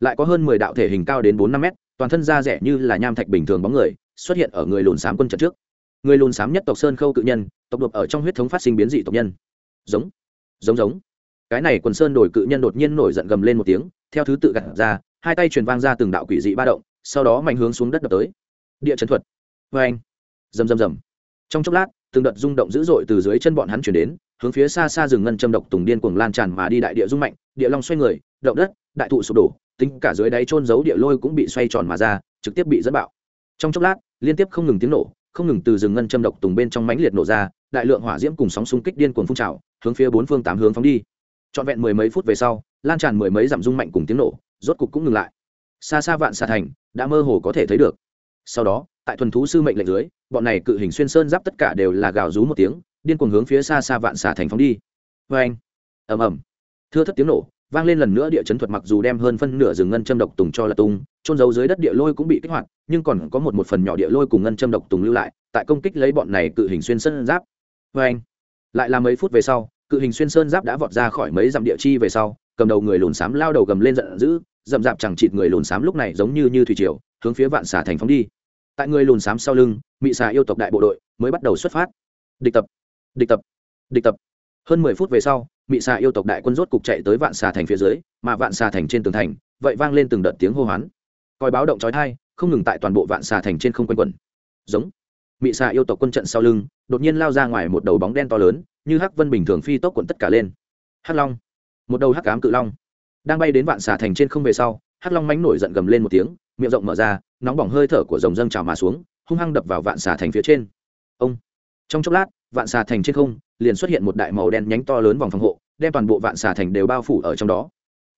Lại có hơn mười đạo thể hình cao đến bốn năm mét, toàn thân da rẻ như là nham thạch bình thường bóng người, xuất hiện ở người lùn xám quân trận trước. Người lùn xám nhất tộc sơn khâu cự nhân, tộc đột ở trong huyết thống phát sinh biến dị tộc nhân giống giống giống. Cái này quần sơn đổi cự nhân đột nhiên nổi giận gầm lên một tiếng, theo thứ tự gặt ra, hai tay truyền vang ra từng đạo quỷ dị ba động, sau đó mạnh hướng xuống đất đập tới. Địa chấn thuật. Vê anh. Rầm rầm rầm. Trong chốc lát, từng đợt rung động dữ dội từ dưới chân bọn hắn chuyển đến, hướng phía xa xa rừng ngân châm độc tùng điên cuồng lan tràn mà đi đại địa rung mạnh, địa long xoay người, động đất, đại thụ sụp đổ, tính cả dưới đáy trôn giấu địa lôi cũng bị xoay tròn mà ra, trực tiếp bị dẫn bạo. Trong chốc lát, liên tiếp không ngừng tiếng nổ không ngừng từ rừng ngân châm độc tùng bên trong mãnh liệt nổ ra, đại lượng hỏa diễm cùng sóng xung kích điên cuồng phun trào, hướng phía bốn phương tám hướng phóng đi. Trọn vẹn mười mấy phút về sau, lan tràn mười mấy dặm rung mạnh cùng tiếng nổ, rốt cục cũng ngừng lại. Xa xa vạn xà thành, đã mơ hồ có thể thấy được. Sau đó, tại thuần thú sư mệnh lệnh dưới, bọn này cự hình xuyên sơn giáp tất cả đều là gào rú một tiếng, điên cuồng hướng phía xa xa vạn xà thành phóng đi. Vê anh ầm ầm! Thưa thất tiếng nổ, vang lên lần nữa địa chấn thuật mặc dù đem hơn phân nửa rừng ngân châm độc tùng cho là tung trôn giấu dưới đất địa lôi cũng bị kích hoạt nhưng còn có một một phần nhỏ địa lôi cùng ngân châm độc tùng lưu lại, tại công kích lấy bọn này cự hình xuyên sơn giáp. Vê anh, lại là mấy phút về sau, cự hình xuyên sơn giáp đã vọt ra khỏi mấy dặm địa chi về sau, cầm đầu người lùn xám lao đầu gầm lên giận dữ, dậm dạp chẳng chịt người lùn xám lúc này giống như như thủy triều, hướng phía vạn xà thành phóng đi. Tại người lùn xám sau lưng, mị xà yêu tộc đại bộ đội mới bắt đầu xuất phát. Địch tập địch tập địch tập. Hơn mười phút về sau, mị xà yêu tộc đại quân rốt cục chạy tới vạn xà thành phía dưới, mà vạn xà thành trên tường thành, vậy vang lên từng đợt tiếng hô hoán. Coi báo động trói thai không ngừng tại toàn bộ vạn xà thành trên không quanh quẩn. Giống. Mị xà yêu tộc quân trận sau lưng, đột nhiên lao ra ngoài một đầu bóng đen to lớn, như hắc vân bình thường phi tốc quận tất cả lên. Hắc long. Một đầu hắc cám cự long. Đang bay đến vạn xà thành trên không về sau, hắc long mánh nổi giận gầm lên một tiếng, miệng rộng mở ra, nóng bỏng hơi thở của dòng dâng trào mà xuống, hung hăng đập vào vạn xà thành phía trên. Ông. Trong chốc lát, vạn xà thành trên không liền xuất hiện một đại màu đen nhánh to lớn vòng phòng hộ, đem toàn bộ vạn xà thành đều bao phủ ở trong đó.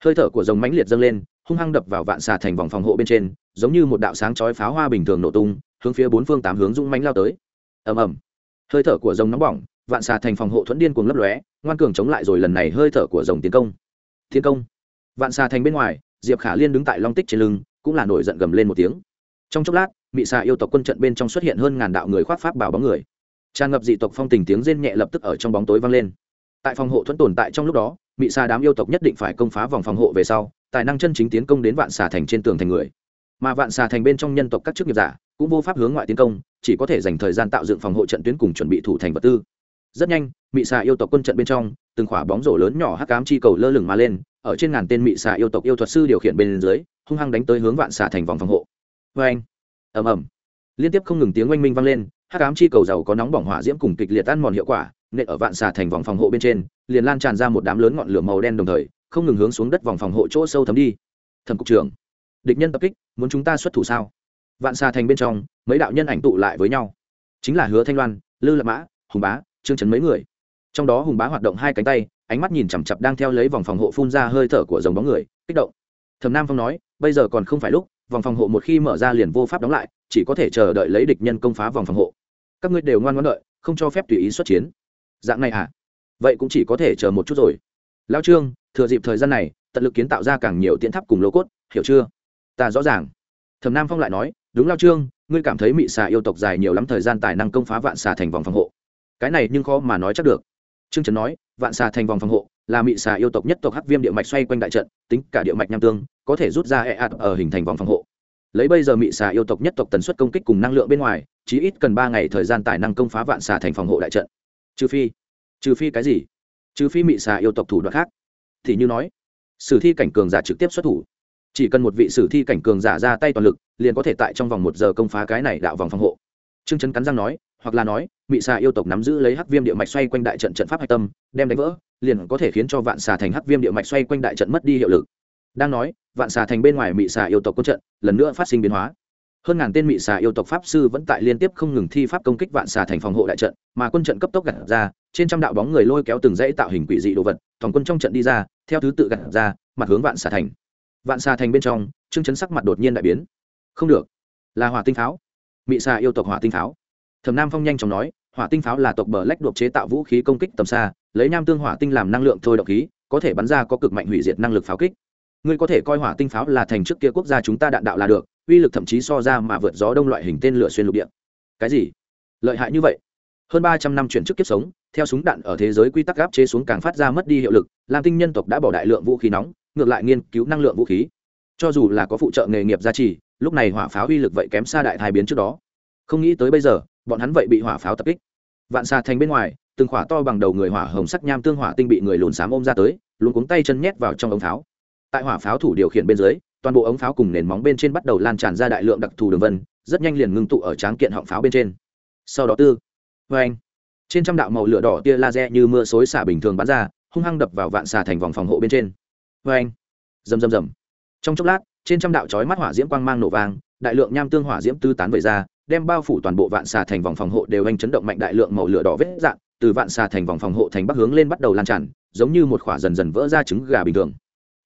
Hơi thở của dòng mãnh liệt dâng lên hung hăng đập vào vạn xà thành vòng phòng hộ bên trên, giống như một đạo sáng chói pháo hoa bình thường nổ tung, hướng phía bốn phương tám hướng rung mánh lao tới. Ầm ầm. Hơi thở của rồng nóng bỏng, vạn xà thành phòng hộ thuẫn điên cuồng lấp lóe, ngoan cường chống lại rồi lần này hơi thở của rồng tiến công. Tiến công. Vạn xà thành bên ngoài, diệp khả liên đứng tại long tích trên lưng, cũng là nổi giận gầm lên một tiếng. Trong chốc lát, mị xà yêu tộc quân trận bên trong xuất hiện hơn ngàn đạo người khoác pháp bảo bóng người. Tràn ngập dị tộc phong tình tiếng rên nhẹ lập tức ở trong bóng tối vang lên. Tại phòng hộ thuẫn tồn tại trong lúc đó, mị xà đám yêu tộc nhất định phải công phá vòng phòng hộ về sau tài năng chân chính tiến công đến vạn xà thành trên tường thành người. Mà vạn xà thành bên trong nhân tộc các chức nghiệp giả cũng vô pháp hướng ngoại tiến công, chỉ có thể dành thời gian tạo dựng phòng hộ trận tuyến cùng chuẩn bị thủ thành vật tư. Rất nhanh, mị xà yêu tộc quân trận bên trong, từng khỏa bóng rổ lớn nhỏ hắc cám chi cầu lơ lửng mà lên, ở trên ngàn tên mị xà yêu tộc yêu thuật sư điều khiển bên dưới, hung hăng đánh tới hướng vạn xà thành vòng phòng hộ. Vê anh, ầm ầm. Liên tiếp không ngừng tiếng oanh minh vang lên, hắc ám chi cầu giàu có nóng bỏng hỏa diễm cùng kịch liệt tan mòn hiệu quả, nện ở vạn xà thành vòng phòng hộ bên trên, liền lan tràn ra một đám lớn ngọn lửa màu đen đồng thời không ngừng hướng xuống đất vòng phòng hộ chỗ sâu thấm đi. Thần cục trưởng, địch nhân tập kích, muốn chúng ta xuất thủ sao? Vạn xà thành bên trong, mấy đạo nhân ảnh tụ lại với nhau. Chính là hứa thanh loan, lư lập mã, hùng bá, trương trấn mấy người. Trong đó hùng bá hoạt động hai cánh tay, ánh mắt nhìn chằm chặp đang theo lấy vòng phòng hộ phun ra hơi thở của dòng bóng người, kích động. Thầm nam phong nói, bây giờ còn không phải lúc, vòng phòng hộ một khi mở ra liền vô pháp đóng lại, chỉ có thể chờ đợi lấy địch nhân công phá vòng phòng hộ. Các ngươi đều ngoan ngoãn đợi, không cho phép tùy ý xuất chiến. Dạng này à? Vậy cũng chỉ có thể chờ một chút rồi. Lao trương thừa dịp thời gian này, tận lực kiến tạo ra càng nhiều tiễn tháp cùng lô cốt, hiểu chưa? Ta rõ ràng. Thầm nam phong lại nói, đúng lao trương, ngươi cảm thấy mị xà yêu tộc dài nhiều lắm thời gian tài năng công phá vạn xà thành vòng phòng hộ. Cái này nhưng khó mà nói chắc được. Trương trần nói, vạn xà thành vòng phòng hộ là mị xà yêu tộc nhất tộc hắc viêm địa mạch xoay quanh đại trận, tính cả địa mạch nham tương, có thể rút ra e ạt ở hình thành vòng phòng hộ. Lấy bây giờ mị xà yêu tộc nhất tộc tần suất công kích cùng năng lượng bên ngoài chỉ ít cần ba ngày thời gian tài năng công phá vạn xà thành phòng hộ đại trận. Trừ phi trừ phi cái gì? Trừ phi mị xà yêu tộc thủ đoạn khác thì như nói, sử thi cảnh cường giả trực tiếp xuất thủ. Chỉ cần một vị sử thi cảnh cường giả ra tay toàn lực, liền có thể tại trong vòng một giờ công phá cái này đạo vòng phòng hộ. Trương trấn cắn răng nói, hoặc là nói, mị xà yêu tộc nắm giữ lấy hắc viêm địa mạch xoay quanh đại trận trận pháp hạch tâm, đem đánh vỡ, liền có thể khiến cho vạn xà thành hắc viêm địa mạch xoay quanh đại trận mất đi hiệu lực. Đang nói, vạn xà thành bên ngoài mị xà yêu tộc quân trận, lần nữa phát sinh biến hóa hơn ngàn tên mị xà yêu tộc pháp sư vẫn tại liên tiếp không ngừng thi pháp công kích vạn xà thành phòng hộ đại trận, mà quân trận cấp tốc gặt ra, trên trăm đạo bóng người lôi kéo từng dãy tạo hình quỷ dị đồ vật, toàn quân trong trận đi ra, theo thứ tự gặt ra, mặt hướng vạn xà thành. Vạn xà thành bên trong chương chấn sắc mặt đột nhiên đại biến. Không được, là hỏa tinh pháo. Mị xà yêu tộc hỏa tinh pháo. Thẩm nam phong nhanh chóng nói, hỏa tinh pháo là tộc bờ lách đột chế tạo vũ khí công kích tầm xa, lấy nham tương hỏa tinh làm năng lượng thôi độc khí, có thể bắn ra có cực mạnh hủy diệt năng lực pháo kích. Ngươi có thể coi hỏa tinh pháo là thành trước kia quốc gia chúng ta đạn đạo là được uy lực thậm chí so ra mà vượt gió đông loại hình tên lửa xuyên lục địa. Cái gì? Lợi hại như vậy? Hơn ba trăm năm chuyển trước kiếp sống, theo súng đạn ở thế giới quy tắc gáp chế xuống càng phát ra mất đi hiệu lực, lam tinh nhân tộc đã bỏ đại lượng vũ khí nóng, ngược lại nghiên cứu năng lượng vũ khí. Cho dù là có phụ trợ nghề nghiệp gia trì, lúc này hỏa pháo uy lực vậy kém xa đại thai biến trước đó. Không nghĩ tới bây giờ, bọn hắn vậy bị hỏa pháo tập kích. Vạn xa thành bên ngoài, từng khỏa to bằng đầu người hỏa hồng sắc nham tương hỏa tinh bị người lùn xám ôm ra tới luôn cuống tay chân nhét vào trong ống pháo. Tại hỏa pháo thủ điều khiển bên dưới toàn bộ ống pháo cùng nền móng bên trên bắt đầu lan tràn ra đại lượng đặc thù đường vân, rất nhanh liền ngưng tụ ở tráng kiện họng pháo bên trên. Sau đó tư vê anh, trên trăm đạo màu lửa đỏ tia laser như mưa xối xả bình thường bắn ra, hung hăng đập vào vạn xà thành vòng phòng hộ bên trên. Vê anh, rầm rầm rầm. Trong chốc lát, trên trăm đạo chói mắt hỏa diễm quang mang nổ vàng đại lượng nham tương hỏa diễm tư tán về ra, đem bao phủ toàn bộ vạn xà thành vòng phòng hộ đều anh chấn động mạnh đại lượng màu lửa đỏ vết dạng từ vạn xà thành vòng phòng hộ thành bắc hướng lên bắt đầu lan tràn, giống như một khỏa dần dần vỡ ra trứng gà bình thường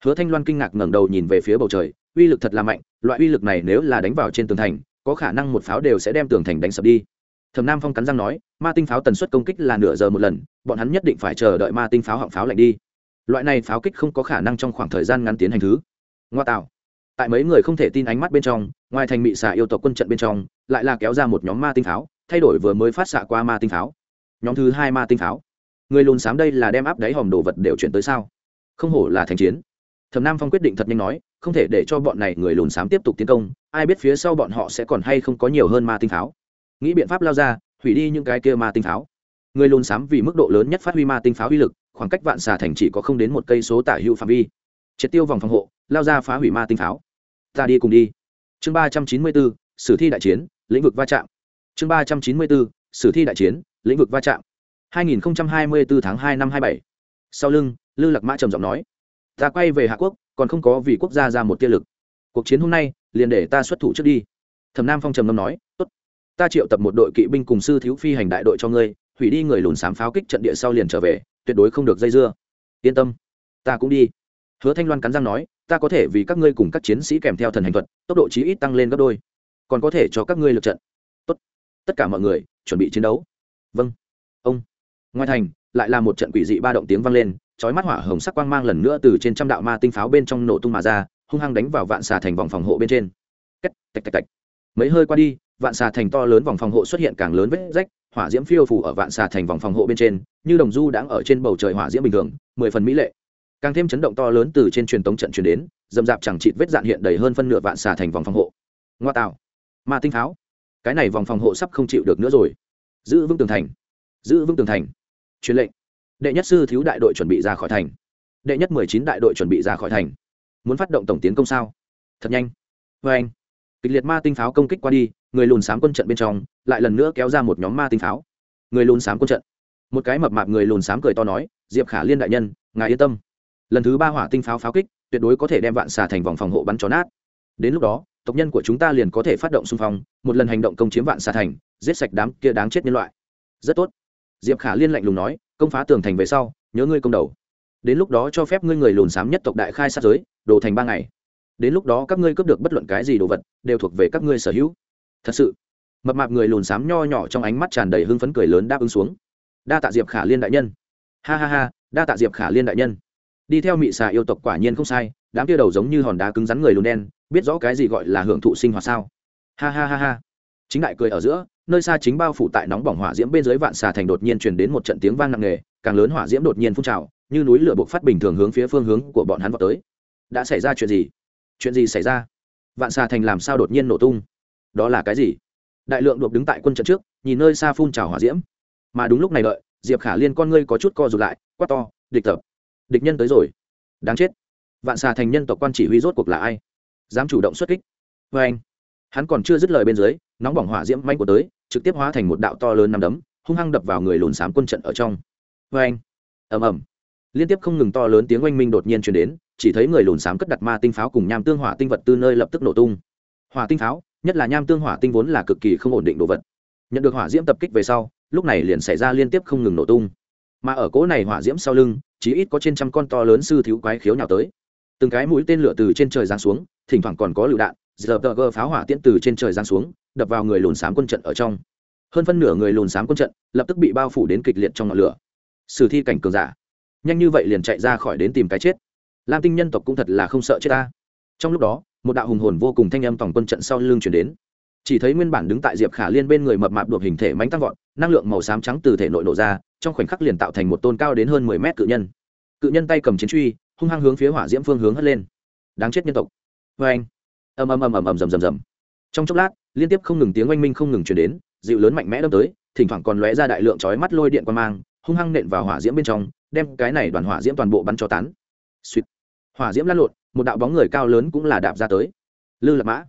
hứa thanh loan kinh ngạc ngẩng đầu nhìn về phía bầu trời, uy lực thật là mạnh, loại uy lực này nếu là đánh vào trên tường thành, có khả năng một pháo đều sẽ đem tường thành đánh sập đi. Thẩm nam phong cắn răng nói, ma tinh pháo tần suất công kích là nửa giờ một lần, bọn hắn nhất định phải chờ đợi ma tinh pháo họng pháo lạnh đi. Loại này pháo kích không có khả năng trong khoảng thời gian ngắn tiến hành thứ. Ngoa tạo. Tại mấy người không thể tin ánh mắt bên trong, ngoài thành mị xạ yêu tộc quân trận bên trong, lại là kéo ra một nhóm ma tinh pháo, thay đổi vừa mới phát xạ qua ma tinh pháo. Nhóm thứ hai ma tinh pháo. Người lùn xám đây là đem áp đáy hòm đồ vật đều chuyển tới sao? Không hổ là thành chiến thẩm nam phong quyết định thật nhanh nói không thể để cho bọn này người lùn xám tiếp tục tiến công ai biết phía sau bọn họ sẽ còn hay không có nhiều hơn ma tinh pháo. Nghĩ biện pháp lao ra hủy đi những cái kia ma tinh pháo. Người lùn xám vì mức độ lớn nhất phát huy ma tinh pháo uy lực khoảng cách vạn xà thành chỉ có không đến một cây số tả hữu phạm vi. Triệt tiêu vòng phòng hộ lao ra phá hủy ma tinh pháo. Ta đi cùng đi. Chương ba trăm chín mươi bốn sử thi đại chiến lĩnh vực va chạm. Chương ba trăm chín mươi bốn sử thi đại chiến lĩnh vực va chạm. 2024 tháng 2 năm 27. Sau lưng, Lư Lạc Mã trầm giọng nói: "Ta quay về Hạ Quốc, còn không có vì quốc gia ra một tia lực. Cuộc chiến hôm nay, liền để ta xuất thủ trước đi." Thẩm Nam Phong trầm ngâm nói: "Tốt. Ta triệu tập một đội kỵ binh cùng sư thiếu phi hành đại đội cho ngươi, hủy đi người lùn xám pháo kích trận địa sau liền trở về, tuyệt đối không được dây dưa. Yên tâm, ta cũng đi." Hứa Thanh Loan cắn răng nói: "Ta có thể vì các ngươi cùng các chiến sĩ kèm theo thần hành thuật, tốc độ chí ít tăng lên gấp đôi, còn có thể cho các ngươi lực trận." "Tốt. Tất cả mọi người, chuẩn bị chiến đấu." "Vâng." Ông ngoài thành lại là một trận quỷ dị ba động tiếng vang lên chói mắt hỏa hồng sắc quang mang lần nữa từ trên trăm đạo ma tinh pháo bên trong nổ tung mà ra, hung hăng đánh vào vạn xà thành vòng phòng hộ bên trên. Cách, tạch tạch tạch. Mấy hơi qua đi, vạn xà thành to lớn vòng phòng hộ xuất hiện càng lớn vết rách, hỏa diễm phiêu phủ ở vạn xà thành vòng phòng hộ bên trên, như đồng du đang ở trên bầu trời hỏa diễm bình thường, mười phần mỹ lệ. Càng thêm chấn động to lớn từ trên truyền tống trận truyền đến, dầm dạp chẳng chịt vết dạn hiện đầy hơn phân nửa vạn xà thành vòng phòng hộ. Ngoa tạo. Ma tinh pháo. Cái này vòng phòng hộ sắp không chịu được nữa rồi. Giữ vững tường thành. Giữ vững tường thành. Truyền lệnh đệ nhất sư thiếu đại đội chuẩn bị ra khỏi thành. Đệ nhất mười chín đại đội chuẩn bị ra khỏi thành. Muốn phát động tổng tiến công sao? Thật nhanh. Vê anh, kịch liệt ma tinh pháo công kích qua đi, người lùn xám quân trận bên trong lại lần nữa kéo ra một nhóm ma tinh pháo. Người lùn xám quân trận. Một cái mập mạp người lùn xám cười to nói, diệp khả liên đại nhân, ngài yên tâm. Lần thứ ba hỏa tinh pháo pháo kích, tuyệt đối có thể đem vạn xà thành vòng phòng hộ bắn chó nát. Đến lúc đó, tộc nhân của chúng ta liền có thể phát động xung phong, một lần hành động công chiếm vạn xà thành, giết sạch đám kia đáng chết nhân loại. Rất tốt. Diệp khả liên lạnh lùng nói công phá tường thành về sau, nhớ ngươi công đầu. Đến lúc đó cho phép ngươi người lùn xám nhất tộc đại khai sát giới, đồ thành ba ngày. Đến lúc đó các ngươi cướp được bất luận cái gì đồ vật, đều thuộc về các ngươi sở hữu. Thật sự, mập mạp người lùn xám nho nhỏ trong ánh mắt tràn đầy hưng phấn cười lớn đáp ứng xuống. Đa tạ diệp khả liên đại nhân. Ha ha ha, đa tạ diệp khả liên đại nhân. Đi theo mị xà yêu tộc quả nhiên không sai, đám kia đầu giống như hòn đá cứng rắn người lùn đen, biết rõ cái gì gọi là hưởng thụ sinh hoạt sao? Ha ha ha ha. Chính đại cười ở giữa nơi xa chính bao phủ tại nóng bỏng hỏa diễm bên dưới vạn xà thành đột nhiên truyền đến một trận tiếng vang nặng nề, càng lớn hỏa diễm đột nhiên phun trào, như núi lửa bộc phát bình thường hướng phía phương hướng của bọn hắn vào tới. Đã xảy ra chuyện gì? Chuyện gì xảy ra? Vạn xà thành làm sao đột nhiên nổ tung? Đó là cái gì? Đại lượng đột đứng tại quân trận trước, nhìn nơi xa phun trào hỏa diễm. Mà đúng lúc này đợi, diệp khả liên con ngươi có chút co rụt lại, quát to, địch tập! Địch nhân tới rồi! Đáng chết! Vạn xà thành nhân tộc quan chỉ huy rốt cuộc là ai? Dám chủ động xuất kích! Vê anh hắn còn chưa dứt lời bên dưới nóng bỏng hỏa diễm manh của tới, trực tiếp hóa thành một đạo to lớn nằm đấm, hung hăng đập vào người lùn xám quân trận ở trong. Vê anh, ầm ầm. Liên tiếp không ngừng to lớn tiếng oanh minh đột nhiên truyền đến, chỉ thấy người lùn xám cất đặt ma tinh pháo cùng nham tương hỏa tinh vật tư nơi lập tức nổ tung. Hỏa tinh pháo, nhất là nham tương hỏa tinh vốn là cực kỳ không ổn định đồ vật. Nhận được hỏa diễm tập kích về sau, lúc này liền xảy ra liên tiếp không ngừng nổ tung. Mà ở cỗ này hỏa diễm sau lưng chỉ ít có trên trăm con to lớn sư thiếu quái khiếu nhào tới. Từng cái mũi tên lửa từ trên trời giáng xuống, thỉnh thoảng còn có lựu đạn giờ tờ gơ pháo hỏa tiễn từ trên trời giáng xuống đập vào người lùn xám quân trận ở trong. Hơn phân nửa người lùn xám quân trận lập tức bị bao phủ đến kịch liệt trong ngọn lửa. Sử thi cảnh cường giả. Nhanh như vậy liền chạy ra khỏi đến tìm cái chết. Lam tinh nhân tộc cũng thật là không sợ chết ta. Trong lúc đó, một đạo hùng hồn vô cùng thanh âm tổng quân trận sau lưng chuyển đến. Chỉ thấy nguyên bản đứng tại diệp khả liên bên người mập mạp đột hình thể mánh tăng vọt, năng lượng màu xám trắng từ thể nội nổ ra, trong khoảnh khắc liền tạo thành một tôn cao đến hơn mười mét cự nhân. Cự nhân tay cầm chiến truy, hung hăng hướng phía hỏa diễm phương hướng hất lên. Đáng chết nhân tộc. Vê anh ầm ầm ầm ầm ầm, rầm rầm rầm. Trong chốc lát liên tiếp không ngừng tiếng oanh minh không ngừng chuyển đến, dịu lớn mạnh mẽ đâm tới, thỉnh thoảng còn lóe ra đại lượng chói mắt lôi điện quan mang, hung hăng nện vào hỏa diễm bên trong, đem cái này đoàn hỏa diễm toàn bộ bắn cho tán. Suýt. Hỏa diễm lăn lộn, một đạo bóng người cao lớn cũng là đạp ra tới. Lư lạc mã.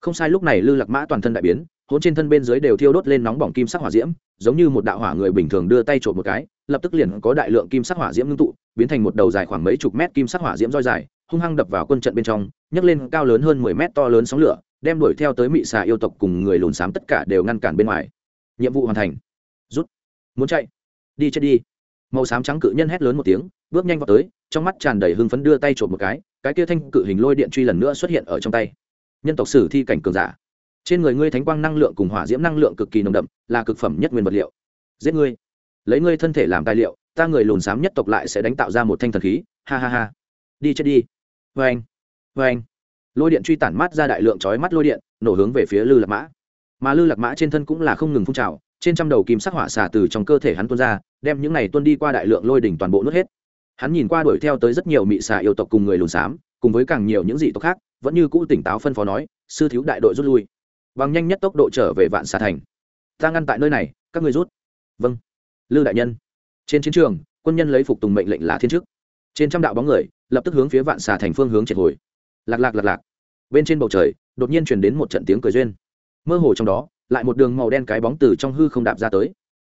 Không sai, lúc này lư lạc mã toàn thân đại biến hôn trên thân bên dưới đều thiêu đốt lên nóng bỏng kim sắc hỏa diễm, giống như một đạo hỏa người bình thường đưa tay trộm một cái, lập tức liền có đại lượng kim sắc hỏa diễm ngưng tụ, biến thành một đầu dài khoảng mấy chục mét kim sắc hỏa diễm roi dài, hung hăng đập vào quân trận bên trong, nhấc lên cao lớn hơn mười mét to lớn sóng lửa đem đuổi theo tới mị xà yêu tộc cùng người lùn xám tất cả đều ngăn cản bên ngoài. Nhiệm vụ hoàn thành. Rút. Muốn chạy. Đi chết đi. Màu xám trắng cự nhân hét lớn một tiếng, bước nhanh vào tới, trong mắt tràn đầy hưng phấn đưa tay trộm một cái cái kia thanh cự hình lôi điện truy lần nữa xuất hiện ở trong tay. Nhân tộc sử thi cảnh cường giả. Trên người ngươi thánh quang năng lượng cùng hỏa diễm năng lượng cực kỳ nồng đậm, là cực phẩm nhất nguyên vật liệu. Giết ngươi. Lấy ngươi thân thể làm tài liệu, ta người lùn xám nhất tộc lại sẽ đánh tạo ra một thanh thần khí. Ha ha ha. Đi chết đi. Vê anh vê anh lôi điện truy tản mát ra đại lượng chói mắt lôi điện, nổ hướng về phía lư lạc mã. Mà lư lạc mã trên thân cũng là không ngừng phun trào, trên trăm đầu kim sắc hỏa xả từ trong cơ thể hắn tuôn ra, đem những này tuôn đi qua đại lượng lôi đỉnh toàn bộ nuốt hết. Hắn nhìn qua đuổi theo tới rất nhiều mị xà yêu tộc cùng người lùn xám, cùng với càng nhiều những dị tộc khác, vẫn như cũ tỉnh táo phân phó nói, sư thiếu đại đội rút lui. Bằng nhanh nhất tốc độ trở về vạn xà thành. Ta ngăn tại nơi này, các ngươi rút. Vâng. Lư đại nhân. Trên chiến trường, quân nhân lấy phục tùng mệnh lệnh là thiên chức. Trên trăm đạo bóng người, lập tức hướng phía vạn xà thành phương hướng triệt hồi. Lạc lạc lạc lạc bên trên bầu trời, đột nhiên chuyển đến một trận tiếng cười duyên. Mơ hồ trong đó, lại một đường màu đen cái bóng từ trong hư không đạp ra tới.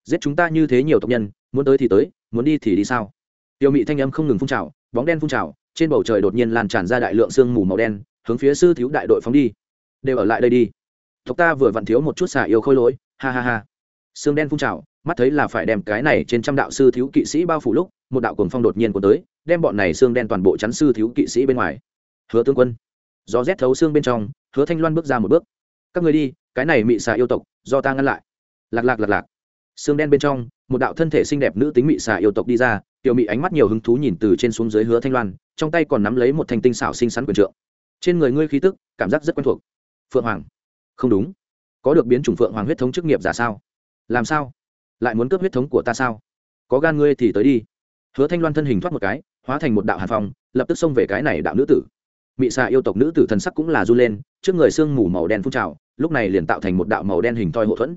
Giết chúng ta như thế nhiều tộc nhân, muốn tới thì tới, muốn đi thì đi sao? Tiêu mị thanh âm không ngừng phun trào, bóng đen phun trào, trên bầu trời đột nhiên lan tràn ra đại lượng sương mù màu đen, hướng phía sư thiếu đại đội phóng đi. Đều ở lại đây đi. Tộc ta vừa vặn thiếu một chút xả yêu khôi lỗi, ha ha ha. Sương đen phun trào, mắt thấy là phải đem cái này trên trăm đạo sư thiếu kỵ sĩ bao phủ lúc, một đạo cuồng phong đột nhiên của tới, đem bọn này xương đen toàn bộ chắn sư thiếu kỵ sĩ bên ngoài. Hứa tướng quân do rét thấu xương bên trong, hứa thanh loan bước ra một bước. Các người đi, cái này mị xà yêu tộc, do ta ngăn lại. Lạc lạc lạc lạc. Xương đen bên trong, một đạo thân thể xinh đẹp nữ tính mị xà yêu tộc đi ra, tiểu mị ánh mắt nhiều hứng thú nhìn từ trên xuống dưới hứa thanh loan, trong tay còn nắm lấy một thanh tinh xảo xinh xắn quyền trượng. Trên người ngươi khí tức, cảm giác rất quen thuộc. Phượng hoàng. Không đúng. Có được biến chủng phượng hoàng huyết thống chức nghiệp giả sao? Làm sao? Lại muốn cướp huyết thống của ta sao? Có gan ngươi thì tới đi. Hứa thanh loan thân hình thoát một cái, hóa thành một đạo hàn phong, lập tức xông về cái này đạo nữ tử mị xạ yêu tộc nữ tử thần sắc cũng là r u lên, trước người sương mù màu đen phun trào, lúc này liền tạo thành một đạo màu đen hình thoi hậu thuẫn.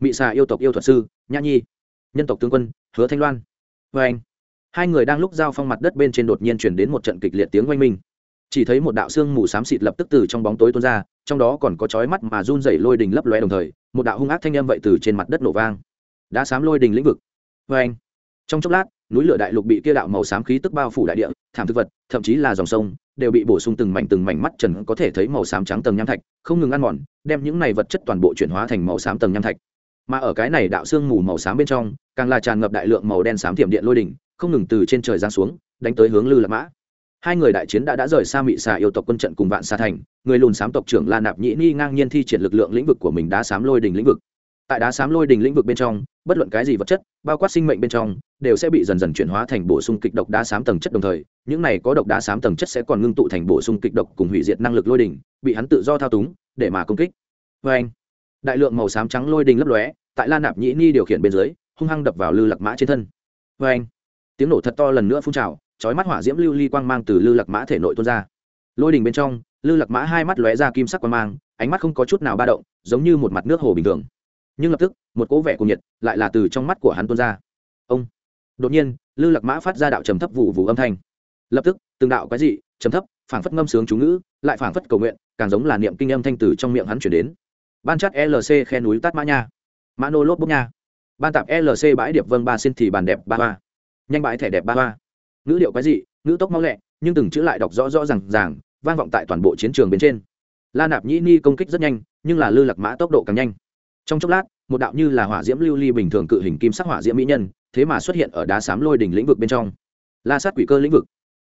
Mị xạ yêu tộc yêu thuật sư, nhã nhi. Nhân tộc tướng quân, hứa thanh loan. Vê anh, hai người đang lúc giao phong mặt đất bên trên đột nhiên chuyển đến một trận kịch liệt tiếng oanh minh. Chỉ thấy một đạo xương mù xám xịt lập tức từ trong bóng tối tuôn ra, trong đó còn có chói mắt mà run dày lôi đình lấp loe đồng thời, một đạo hung ác thanh âm vậy từ trên mặt đất nổ vang. Đã xám lôi đình lĩnh vực. Vê anh, trong chốc lát núi lửa đại lục bị kia đạo màu xám khí tức bao phủ đại địa, thảm thực vật, thậm chí là dòng sông, đều bị bổ sung từng mảnh từng mảnh mắt trần có thể thấy màu xám trắng tầng nham thạch, không ngừng ăn mòn, đem những này vật chất toàn bộ chuyển hóa thành màu xám tầng nham thạch. Mà ở cái này đạo xương mù màu xám bên trong, càng là tràn ngập đại lượng màu đen xám tiềm điện lôi đỉnh, không ngừng từ trên trời giáng xuống, đánh tới hướng lư lạc mã. Hai người đại chiến đã đã rời xa mị xà yêu tộc quân trận cùng vạn xa thành, người lùn xám tộc trưởng la nạp nhĩ ni ngang nhiên thi triển lực lượng lĩnh vực của mình đã xám lôi đình lĩnh vực tại đá xám lôi đình lĩnh vực bên trong, bất luận cái gì vật chất, bao quát sinh mệnh bên trong, đều sẽ bị dần dần chuyển hóa thành bổ sung kịch độc đá xám tầng chất đồng thời, những này có độc đá xám tầng chất sẽ còn ngưng tụ thành bổ sung kịch độc cùng hủy diệt năng lực lôi đình, bị hắn tự do thao túng, để mà công kích. Vê anh, đại lượng màu xám trắng lôi đình lấp lóe, tại la nạp nhĩ ni điều khiển bên dưới, hung hăng đập vào lư lạc mã trên thân. Vê anh, tiếng nổ thật to lần nữa phun trào, chói mắt hỏa diễm lưu ly quang mang từ lư lạc mã thể nội tuôn ra. Lôi đình bên trong lư lạc mã hai mắt lóe ra kim sắc quang mang, ánh mắt không có chút nào ba động, giống như một mặt nước hồ bình thường nhưng lập tức, một cỗ vẻ cùng nhiệt lại là từ trong mắt của hắn tuôn ra. Ông! Đột nhiên, lư lạc mã phát ra đạo trầm thấp vụ vụ âm thanh. Lập tức, từng đạo cái gì trầm thấp, phảng phất ngâm sướng chú ngữ, lại phảng phất cầu nguyện, càng giống là niệm kinh âm thanh từ trong miệng hắn chuyển đến. Ban chắt lc khe núi tát mã nha. Mã nô lốp bốc nha. Ban tạp lc bãi điệp vâng ba xin thì bàn đẹp ba ba nhanh bãi thẻ đẹp ba ba ngữ điệu cái gì ngữ tốc mau lẹ, nhưng từng chữ lại đọc rõ rõ r à n g ràng, vang vọng tại toàn bộ chiến trường bên trên. La nạp nhĩ ni công kích rất nhanh, nhưng là lư lạc mã tốc độ càng nhanh trong chốc lát, một đạo như là hỏa diễm lưu ly bình thường cự hình kim sắc hỏa diễm mỹ nhân, thế mà xuất hiện ở đá xám lôi đỉnh lĩnh vực bên trong. La sát quỷ cơ lĩnh vực.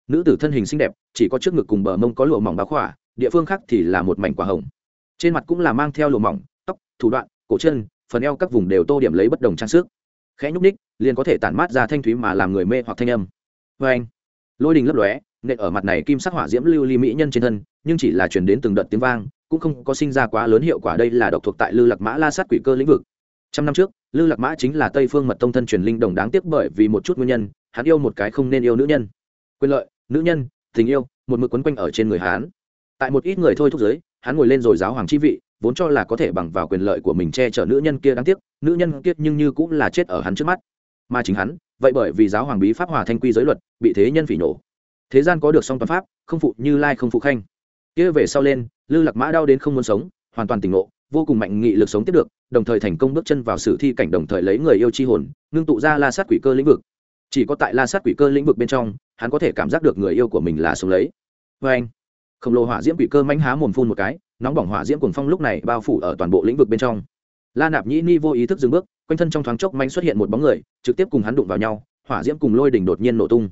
Nữ tử thân hình xinh đẹp, chỉ có trước ngực cùng bờ mông có lụa mỏng báo khỏa, địa phương khác thì là một mảnh quả hồng. Trên mặt cũng là mang theo lụa mỏng, tóc, thủ đoạn, cổ chân, phần eo các vùng đều tô điểm lấy bất đồng trang sức. Khẽ nhúc ních liền có thể tản mát ra thanh thúy mà làm người mê hoặc thanh âm. Vê anh, lôi đình lấp lóe, nện ở mặt này kim sắc hỏa diễm lưu ly mỹ nhân trên thân, nhưng chỉ là chuyển đến từng đợt tiếng vang cũng không có sinh ra quá lớn hiệu quả. Đây là độc thuộc tại lư lạc mã la sát quỷ cơ lĩnh vực. Trăm năm trước, lư lạc mã chính là tây phương mật tông thân truyền linh đồng đáng tiếc bởi vì một chút nguyên nhân, hắn yêu một cái không nên yêu nữ nhân. Quyền lợi, nữ nhân, tình yêu, một mực quấn quanh ở trên người hán tại một ít người thôi thúc giới, hắn ngồi lên rồi giáo hoàng chi vị, vốn cho là có thể bằng vào quyền lợi của mình che chở nữ nhân kia đáng tiếc, nữ nhân kia nhưng như cũng là chết ở hắn trước mắt. Mà chính hắn, vậy bởi vì giáo hoàng bí pháp hòa thanh quy giới luật, bị thế nhân phỉ nổ. Thế gian có được song toàn pháp, không phụ như lai không phụ khanh kia về sau lên, lư lạc mã đau đến không muốn sống, hoàn toàn tỉnh ngộ, vô cùng mạnh nghị lực sống tiếp được, đồng thời thành công bước chân vào sử thi cảnh đồng thời lấy người yêu chi hồn, ngưng tụ ra la sát quỷ cơ lĩnh vực. Chỉ có tại la sát quỷ cơ lĩnh vực bên trong, hắn có thể cảm giác được người yêu của mình là sống lấy. Vê anh, khổng lồ hỏa diễm quỷ cơ manh há mồm phun một cái, nóng bỏng hỏa diễm cuồng phong lúc này bao phủ ở toàn bộ lĩnh vực bên trong. La nạp nhĩ ni vô ý thức dừng bước, quanh thân trong thoáng chốc manh xuất hiện một bóng người, trực tiếp cùng hắn đụng vào nhau, hỏa diễm cùng lôi đỉnh đột nhiên nổ tung.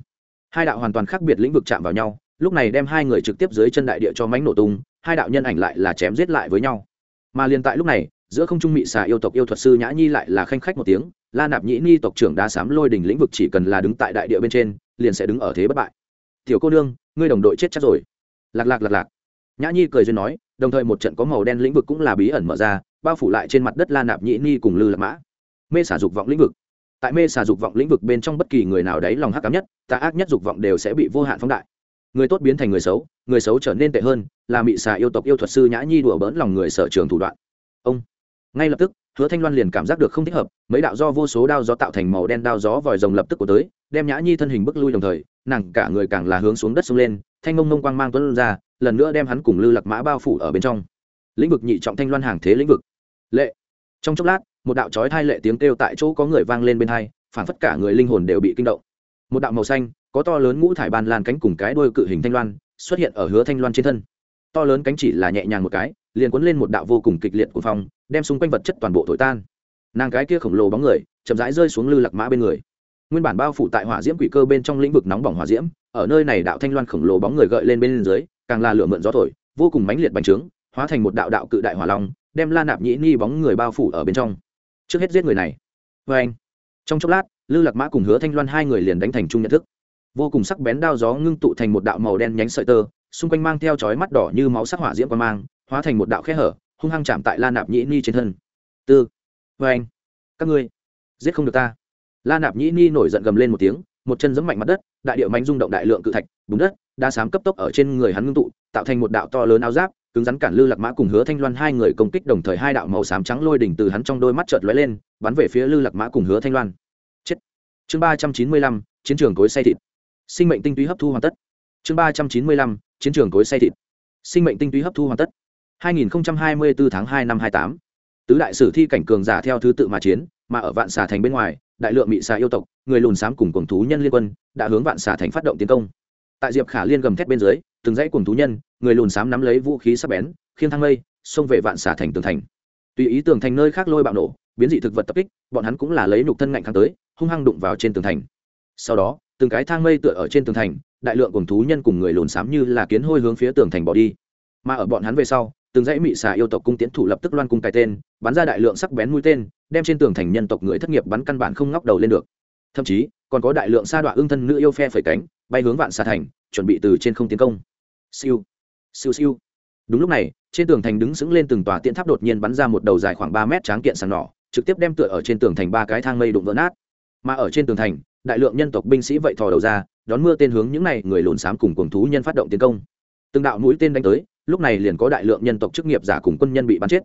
Hai đạo hoàn toàn khác biệt lĩnh vực chạm vào nhau lúc này đem hai người trực tiếp dưới chân đại địa cho mánh nổ tung, hai đạo nhân ảnh lại là chém giết lại với nhau. Mà liền tại lúc này, giữa không trung mị xà yêu tộc yêu thuật sư nhã nhi lại là khanh khách một tiếng, la nạp nhĩ ni tộc trưởng đá sám lôi đỉnh lĩnh vực chỉ cần là đứng tại đại địa bên trên, liền sẽ đứng ở thế bất bại. Tiểu cô nương, ngươi đồng đội chết chắc rồi. Lạc lạc lạc lạc. Nhã nhi cười duyên nói, đồng thời một trận có màu đen lĩnh vực cũng là bí ẩn mở ra, bao phủ lại trên mặt đất la nạp nhĩ ni cùng lư lạc mã. Mê xả dục vọng lĩnh vực. Tại mê xả dục vọng lĩnh vực bên trong bất kỳ người nào đấy lòng hắc cám nhất, tà ác nhất dục vọng đều sẽ bị vô hạn phóng đại người tốt biến thành người xấu người xấu trở nên tệ hơn, là mị xà yêu tộc yêu thuật sư nhã nhi đùa bỡn lòng người sở trường thủ đoạn. Ông. Ngay lập tức, hứa thanh loan liền cảm giác được không thích hợp, mấy đạo do vô số đao gió tạo thành màu đen đao gió vòi rồng lập tức của tới, đem nhã nhi thân hình bức lui đồng thời, nàng cả người càng là hướng xuống đất xông lên, thanh mông mông quang mang tuấn ra, lần nữa đem hắn cùng lư lạc mã bao phủ ở bên trong. Lĩnh vực nhị trọng thanh loan hàng thế lĩnh vực. Lệ. Trong chốc lát, một đạo chói thai lệ tiếng kêu tại chỗ có người vang lên bên hai, phản phất cả người linh hồn đều bị kinh động. Một đạo màu xanh có to lớn ngũ thải ban lan cánh cùng cái đôi cự hình thanh loan xuất hiện ở hứa thanh loan trên thân. To lớn cánh chỉ là nhẹ nhàng một cái, liền cuốn lên một đạo vô cùng kịch liệt của phong, đem xung quanh vật chất toàn bộ thổi tan. Nàng cái kia khổng lồ bóng người chậm rãi rơi xuống lư lạc mã bên người. Nguyên bản bao phủ tại hỏa diễm quỷ cơ bên trong lĩnh vực nóng bỏng hỏa diễm, ở nơi này đạo thanh loan khổng lồ bóng người gợi lên bên dưới, càng là lửa mượn gió thổi, vô cùng mãnh liệt bành trướng, hóa thành một đạo đạo cự đại hỏa long, đem la nạp nhĩ ni bóng người bao phủ ở bên trong. Trước hết giết người này. Vê anh trong chốc lát, lư lạc mã cùng hứa thanh loan hai người liền đánh thành chung nhận thức vô cùng sắc bén đao gió ngưng tụ thành một đạo màu đen nhánh sợi tơ, xung quanh mang theo chói mắt đỏ như máu sắc hỏa diễm qua mang, hóa thành một đạo khe hở, hung hăng chạm tại la nạp nhĩ ni trên thân. Tư vê anh, các ngươi, giết không được ta. La nạp nhĩ ni nổi giận gầm lên một tiếng, một chân giẫm mạnh mặt đất, đại điệu mánh rung động đại lượng cự thạch, bùn đất đa sám cấp tốc ở trên người hắn ngưng tụ, tạo thành một đạo to lớn áo giáp, cứng rắn cản lư lạc mã cùng hứa thanh loan hai người công kích đồng thời hai đạo màu xám trắng lôi đỉnh từ hắn trong đôi mắt chợt lóe lên, bắn về phía lư lạc mã cùng hứa thanh loan. Chết. Chương ba trăm chín mươi lăm, chiến trường cối say thịt sinh mệnh tinh túy hấp thu hoàn tất chương ba trăm chín mươi lăm chiến trường cối say thịt sinh mệnh tinh túy hấp thu hoàn tất 2024 tháng 2 năm 28. Tứ đại sử thi cảnh cường giả theo thứ tự mà chiến, mà ở Vạn Xà thành bên ngoài, đại lượng mị xà yêu tộc, người lùn xám cùng cuồng thú nhân liên quân, đã hướng Vạn Xà thành phát động tiến công. Tại Diệp Khả Liên gầm thét bên dưới, từng dãy cuồng thú nhân, người lùn xám nắm lấy vũ khí sắc bén, khiêng thang mây, xông về Vạn Xà thành tường thành. Tùy ý tường thành nơi khác lôi bạo nổ, biến dị thực vật tập kích, bọn hắn cũng là lấy nhục thân ngạnh kháng tới, hung hăng đụng vào trên tường thành. Sau đó, từng cái thang mây tựa ở trên tường thành, đại lượng cùng thú nhân cùng người lùn xám như là kiến hôi hướng phía tường thành bỏ đi. Mà ở bọn hắn về sau, từng dãy mị xà yêu tộc cung tiến thủ lập tức loan cung cài tên bắn ra đại lượng sắc bén mũi tên đem trên tường thành nhân tộc người thất nghiệp bắn căn bản không ngóc đầu lên được. Thậm chí còn có đại lượng sa đoạn ương thân nữ yêu phe phẩy cánh bay hướng vạn xà thành chuẩn bị từ trên không tiến công. Siêu siêu siêu. Đúng lúc này trên tường thành đứng sững lên từng tòa tiễn tháp đột nhiên bắn ra một đầu dài khoảng ba mét tráng kiện sàn nỏ trực tiếp đem tựa ở trên tường thành ba cái thang mây đụng vỡ nát. Mà ở trên tường thành đại lượng nhân tộc binh sĩ vậy thò đầu ra, đón mưa tên hướng những này người lùn xám cùng cuồng thú nhân phát động tiến công. Từng đạo mũi tên đánh tới, lúc này liền có đại lượng nhân tộc chức nghiệp giả cùng quân nhân bị bắn chết.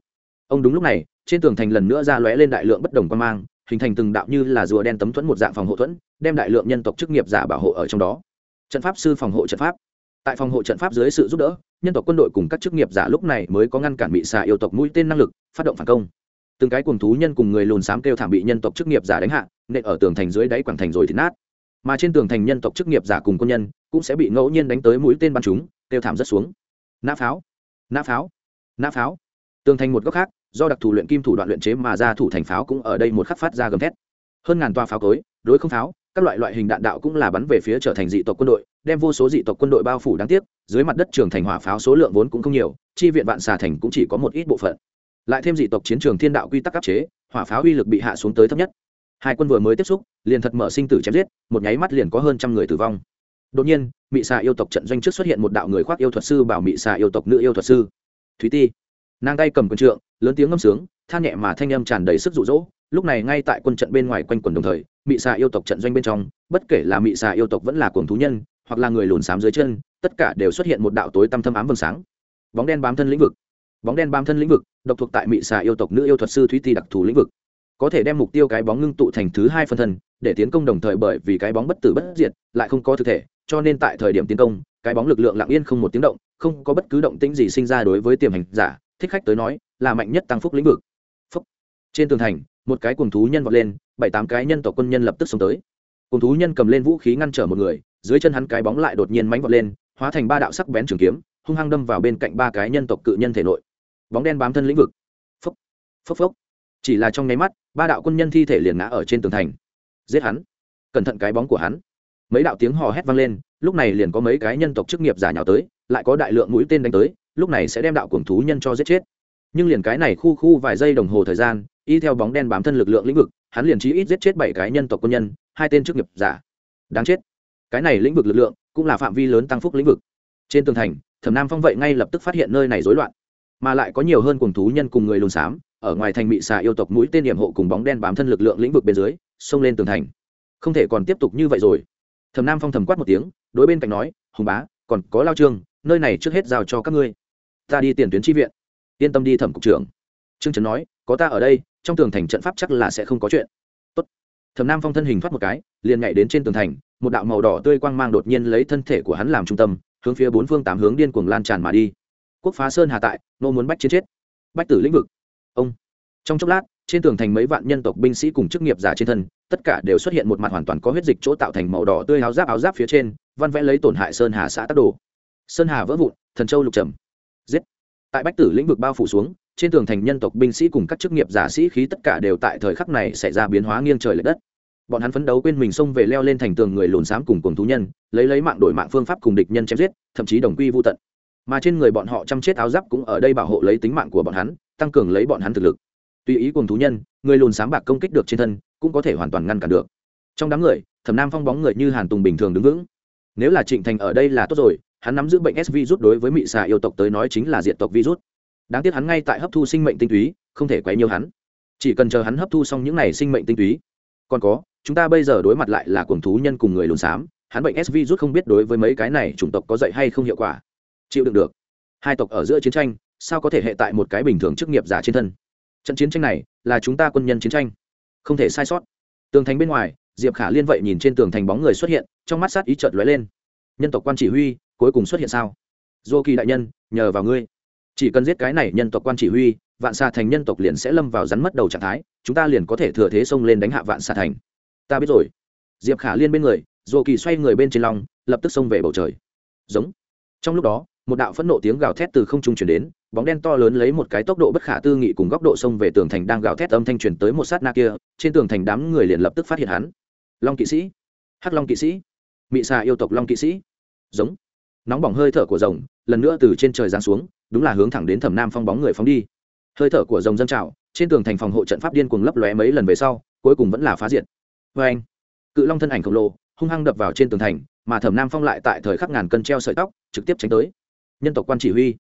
Ông đúng lúc này, trên tường thành lần nữa ra lóe lên đại lượng bất đồng quan mang, hình thành từng đạo như là rùa đen tấm thuẫn một dạng phòng hộ thuẫn, đem đại lượng nhân tộc chức nghiệp giả bảo hộ ở trong đó. Trận pháp sư phòng hộ trận pháp. Tại phòng hộ trận pháp dưới sự giúp đỡ, nhân tộc quân đội cùng các chức nghiệp giả lúc này mới có ngăn cản bị xà yêu tộc mũi tên năng lực, phát động phản công. Từng cái cuồng thú nhân cùng người lùn xám kêu thảm bị nhân tộc chức nghiệp giả đánh hạ nện ở tường thành dưới đáy quảng thành rồi thì nát. Mà trên tường thành nhân tộc chức nghiệp giả cùng quân nhân cũng sẽ bị ngẫu nhiên đánh tới mũi tên bắn chúng, kêu thảm rất xuống. Nã pháo nã pháo nã pháo. Tường thành một góc khác, do đặc thù luyện kim thủ đoạn luyện chế mà ra thủ thành pháo cũng ở đây một khắc phát ra gầm thét. Hơn ngàn toa pháo cối, đối không pháo, các loại loại hình đạn đạo cũng là bắn về phía trở thành dị tộc quân đội, đem vô số dị tộc quân đội bao phủ đáng tiếc, dưới mặt đất trường thành hỏa pháo số lượng vốn cũng không nhiều, chi viện vạn xà thành cũng chỉ có một ít bộ phận. Lại thêm dị tộc chiến trường thiên đạo quy tắc áp chế, hỏa pháo uy lực bị hạ xuống tới thấp nhất hai quân vừa mới tiếp xúc, liền thật mở sinh tử chém giết, một nháy mắt liền có hơn trăm người tử vong. Đột nhiên, mị xà yêu tộc trận doanh trước xuất hiện một đạo người khoác yêu thuật sư bảo mị xà yêu tộc nữ yêu thuật sư. Thúy ti. Nàng tay cầm quân trượng, lớn tiếng ngâm sướng, than nhẹ mà thanh âm tràn đầy sức rụ rỗ lúc này ngay tại quân trận bên ngoài quanh quần đồng thời, mị xà yêu tộc trận doanh bên trong, bất kể là mị xà yêu tộc vẫn là cuồng thú nhân, hoặc là người lùn xám dưới chân, tất cả đều xuất hiện một đạo tối tăm thâm ám vầng sáng. Bóng đen bám thân lĩnh vực. Bóng đen bám thân lĩnh vực, độc thuộc tại mị xà yêu tộc nữ yêu thuật sư thúy ti đặc thù lĩnh vực có thể đem mục tiêu cái bóng ngưng tụ thành thứ hai phân thân, để tiến công đồng thời bởi vì cái bóng bất tử bất diệt lại không có thực thể, cho nên tại thời điểm tiến công, cái bóng lực lượng lặng yên không một tiếng động, không có bất cứ động tĩnh gì sinh ra đối với tiềm hành giả, thích khách tới nói, là mạnh nhất tăng phúc lĩnh vực. Phúc. trên tường thành, một cái cuồng thú nhân vọt lên, bảy tám cái nhân tộc quân nhân lập tức xông tới. Cuồng thú nhân cầm lên vũ khí ngăn trở một người, dưới chân hắn cái bóng lại đột nhiên mánh vọt lên, hóa thành ba đạo sắc bén trường kiếm, hung hăng đâm vào bên cạnh ba cái nhân tộc cự nhân thể nội. Bóng đen bám thân lĩnh vực. Phốc phốc phốc chỉ là trong nháy mắt, ba đạo quân nhân thi thể liền ngã ở trên tường thành. Giết hắn. Cẩn thận cái bóng của hắn. Mấy đạo tiếng hò hét vang lên, lúc này liền có mấy cái nhân tộc chức nghiệp giả nhào tới, lại có đại lượng mũi tên đánh tới, lúc này sẽ đem đạo cuồng thú nhân cho giết chết. Nhưng liền cái này khu khu vài giây đồng hồ thời gian, y theo bóng đen bám thân lực lượng lĩnh vực, hắn liền chí ít giết chết bảy cái nhân tộc quân nhân, hai tên chức nghiệp giả. Đáng chết. Cái này lĩnh vực lực lượng cũng là phạm vi lớn tăng phúc lĩnh vực. Trên tường thành, thẩm nam phong vậy ngay lập tức phát hiện nơi này rối loạn, mà lại có nhiều hơn cuồng thú nhân cùng người lùn xám ở ngoài thành bị xà yêu tộc mũi tên điểm hộ cùng bóng đen bám thân lực lượng lĩnh vực bên dưới, xông lên tường thành. Không thể còn tiếp tục như vậy rồi. Thầm nam phong thầm quát một tiếng, đối bên cạnh nói, hùng bá, còn có lao trương, nơi này trước hết giao cho các ngươi. Ta đi tiền tuyến tri viện. Yên tâm đi thẩm cục trưởng. Trương trấn nói, có ta ở đây, trong tường thành trận pháp chắc là sẽ không có chuyện. Tốt. thầm nam phong thân hình thoát một cái, liền nhảy đến trên tường thành, một đạo màu đỏ tươi quang mang đột nhiên lấy thân thể của hắn làm trung tâm, hướng phía bốn phương tám hướng điên cuồng lan tràn mà đi. Quốc phá sơn hà tại, nô muốn bách chiến chết. Bách tử lĩnh vực trong chốc lát, trên tường thành mấy vạn nhân tộc binh sĩ cùng chức nghiệp giả trên thân, tất cả đều xuất hiện một mặt hoàn toàn có huyết dịch chỗ tạo thành màu đỏ tươi áo giáp áo giáp phía trên văn vẽ lấy tổn hại sơn hà xã tắc đồ. Sơn hà vỡ vụn, thần châu lục trầm. Giết. Tại bách tử lĩnh vực bao phủ xuống, trên tường thành nhân tộc binh sĩ cùng các chức nghiệp giả sĩ khí tất cả đều tại thời khắc này xảy ra biến hóa nghiêng trời l ệ đất. Bọn hắn phấn đấu quên mình xông về leo lên thành tường người lùn xám cùng cùng thú nhân, lấy lấy mạng đổi mạng phương pháp cùng địch nhân chém giết, thậm chí đồng quy vô tận. Mà trên người bọn họ chăm chết áo giáp cũng ở đây bảo hộ lấy tính mạng của bọn hắn, tăng cường lấy bọn hắn thực lực tùy ý cùng thú nhân, người lùn sáng bạc công kích được trên thân, cũng có thể hoàn toàn ngăn cản được. Trong đám người, thẩm nam phong bóng người như hàn tùng bình thường đứng vững. Nếu là trịnh thành ở đây là tốt rồi, hắn nắm giữ bệnh s virus đối với mị xà yêu tộc tới nói chính là diện tộc virus. Đáng tiếc hắn ngay tại hấp thu sinh mệnh tinh túy, không thể quấy nhiều hắn. Chỉ cần chờ hắn hấp thu xong những n à y sinh mệnh tinh túy. Còn có, chúng ta bây giờ đối mặt lại là cuồng thú nhân cùng người lùn xám hắn bệnh s virus không biết đối với mấy cái này chủng tộc có dạy hay không hiệu quả. Chịu đựng được. Hai tộc ở giữa chiến tranh, sao có thể hệ tại một cái bình thường chức nghiệp giả trên thân? Trận chiến tranh này là chúng ta quân nhân chiến tranh. Không thể sai sót. Tường thành bên ngoài, diệp khả liên vậy nhìn trên tường thành bóng người xuất hiện, trong mắt sát ý trợt lóe lên. Nhân tộc quan chỉ huy, cuối cùng xuất hiện sao? Dô kỳ đại nhân, nhờ vào ngươi. Chỉ cần giết cái này nhân tộc quan chỉ huy, vạn xà thành nhân tộc liền sẽ lâm vào rắn mất đầu trạng thái, chúng ta liền có thể thừa thế xông lên đánh hạ vạn xà thành. Ta biết rồi. Diệp khả liên bên người, dô kỳ xoay người bên trên lòng, lập tức xông về bầu trời. Giống. Trong lúc đó, một đạo phẫn nộ tiếng gào thét từ không trung chuyển đến bóng đen to lớn lấy một cái tốc độ bất khả tư nghị cùng góc độ xông về tường thành đang gào thét âm thanh truyền tới một sát na kia, trên tường thành đám người liền lập tức phát hiện hắn. Long kỵ sĩ. Hắc long kỵ sĩ. Mị xà yêu tộc long kỵ sĩ. Giống. Nóng bỏng hơi thở của rồng, lần nữa từ trên trời giáng xuống, đúng là hướng thẳng đến thẩm nam phong bóng người phóng đi. Hơi thở của rồng dâng trào, trên tường thành phòng hộ trận pháp điên cuồng lấp lóe mấy lần về sau, cuối cùng vẫn là phá diệt. Vê anh, cự long thân ảnh khổng lồ, hung hăng đập vào trên tường thành, mà thẩm nam phong lại tại thời khắc ngàn cân treo sợi tóc, trực tiếp tránh tới. Nhân tộc quan chỉ huy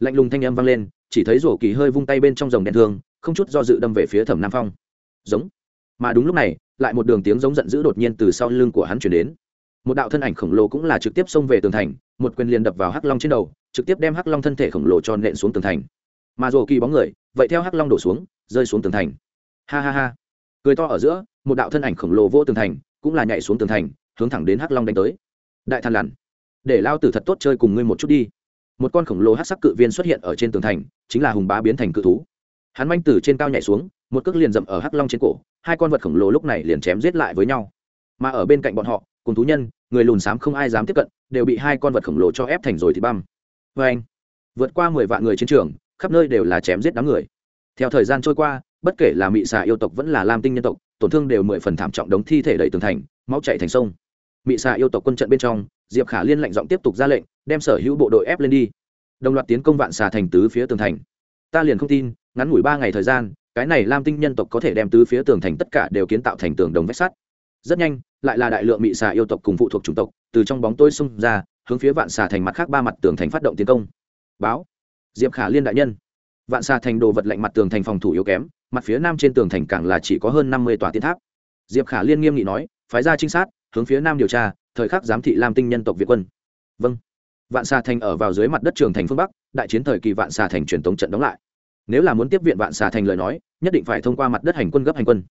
lạnh lùng thanh âm vang lên, chỉ thấy rổ kỳ hơi vung tay bên trong dòng đèn thương, không chút do dự đâm về phía thẩm nam phong. Giống. Mà đúng lúc này, lại một đường tiếng giống giận dữ đột nhiên từ sau lưng của hắn chuyển đến. Một đạo thân ảnh khổng lồ cũng là trực tiếp xông về tường thành, một quyền liền đập vào hắc long trên đầu, trực tiếp đem hắc long thân thể khổng lồ cho nện xuống tường thành. Mà rổ kỳ bóng người, vậy theo hắc long đổ xuống, rơi xuống tường thành. Ha ha ha. Cười to ở giữa, một đạo thân ảnh khổng lồ vô tường thành, cũng là nhảy xuống tường thành, hướng thẳng đến hắc long đánh tới. Đại thàn lằn để lao tử thật tốt chơi cùng ngươi một chút đi một con khổng lồ hát sắc cự viên xuất hiện ở trên tường thành, chính là hùng bá biến thành cự thú. Hắn manh từ trên cao nhảy xuống, một cước liền dậm ở hắc long trên cổ, hai con vật khổng lồ lúc này liền chém giết lại với nhau. Mà ở bên cạnh bọn họ, cùng thú nhân, người lùn xám không ai dám tiếp cận, đều bị hai con vật khổng lồ cho ép thành rồi thì băm. Vê anh, vượt qua mười vạn người chiến trường, khắp nơi đều là chém giết đám người. Theo thời gian trôi qua, bất kể là mị xà yêu tộc vẫn là lam tinh nhân tộc, tổn thương đều mười phần thảm trọng đống thi thể đầy tường thành, máu chạy thành sông. Mị xà yêu tộc quân trận bên trong, diệp khả liên lạnh giọng tiếp tục ra lệnh đem sở hữu bộ đội ép lên đi. Đồng loạt tiến công vạn xà thành tứ phía tường thành. Ta liền không tin, ngắn ngủi ba ngày thời gian, cái này lam tinh nhân tộc có thể đem tứ phía tường thành tất cả đều kiến tạo thành tường đồng vách sắt. Rất nhanh, lại là đại lượng mị xà yêu tộc cùng phụ thuộc chủng tộc, từ trong bóng tôi xung ra, hướng phía vạn xà thành mặt khác ba mặt tường thành phát động tiến công. Báo. Diệp khả liên đại nhân. Vạn xà thành đồ vật lạnh mặt tường thành phòng thủ yếu kém, mặt phía nam trên tường thành càng là chỉ có hơn năm mươi tòa tiến tháp. Diệp khả liên nghiêm nghị nói, phái ra trinh sát, hướng phía nam điều tra, thời khắc giám thị lam tinh nhân tộc việt quân. Vâng vạn xà thành ở vào dưới mặt đất trường thành phương bắc, đại chiến thời kỳ vạn xà thành truyền tống trận đóng lại. Nếu là muốn tiếp viện vạn xà thành lời nói, nhất định phải thông qua mặt đất hành quân gấp hành quân.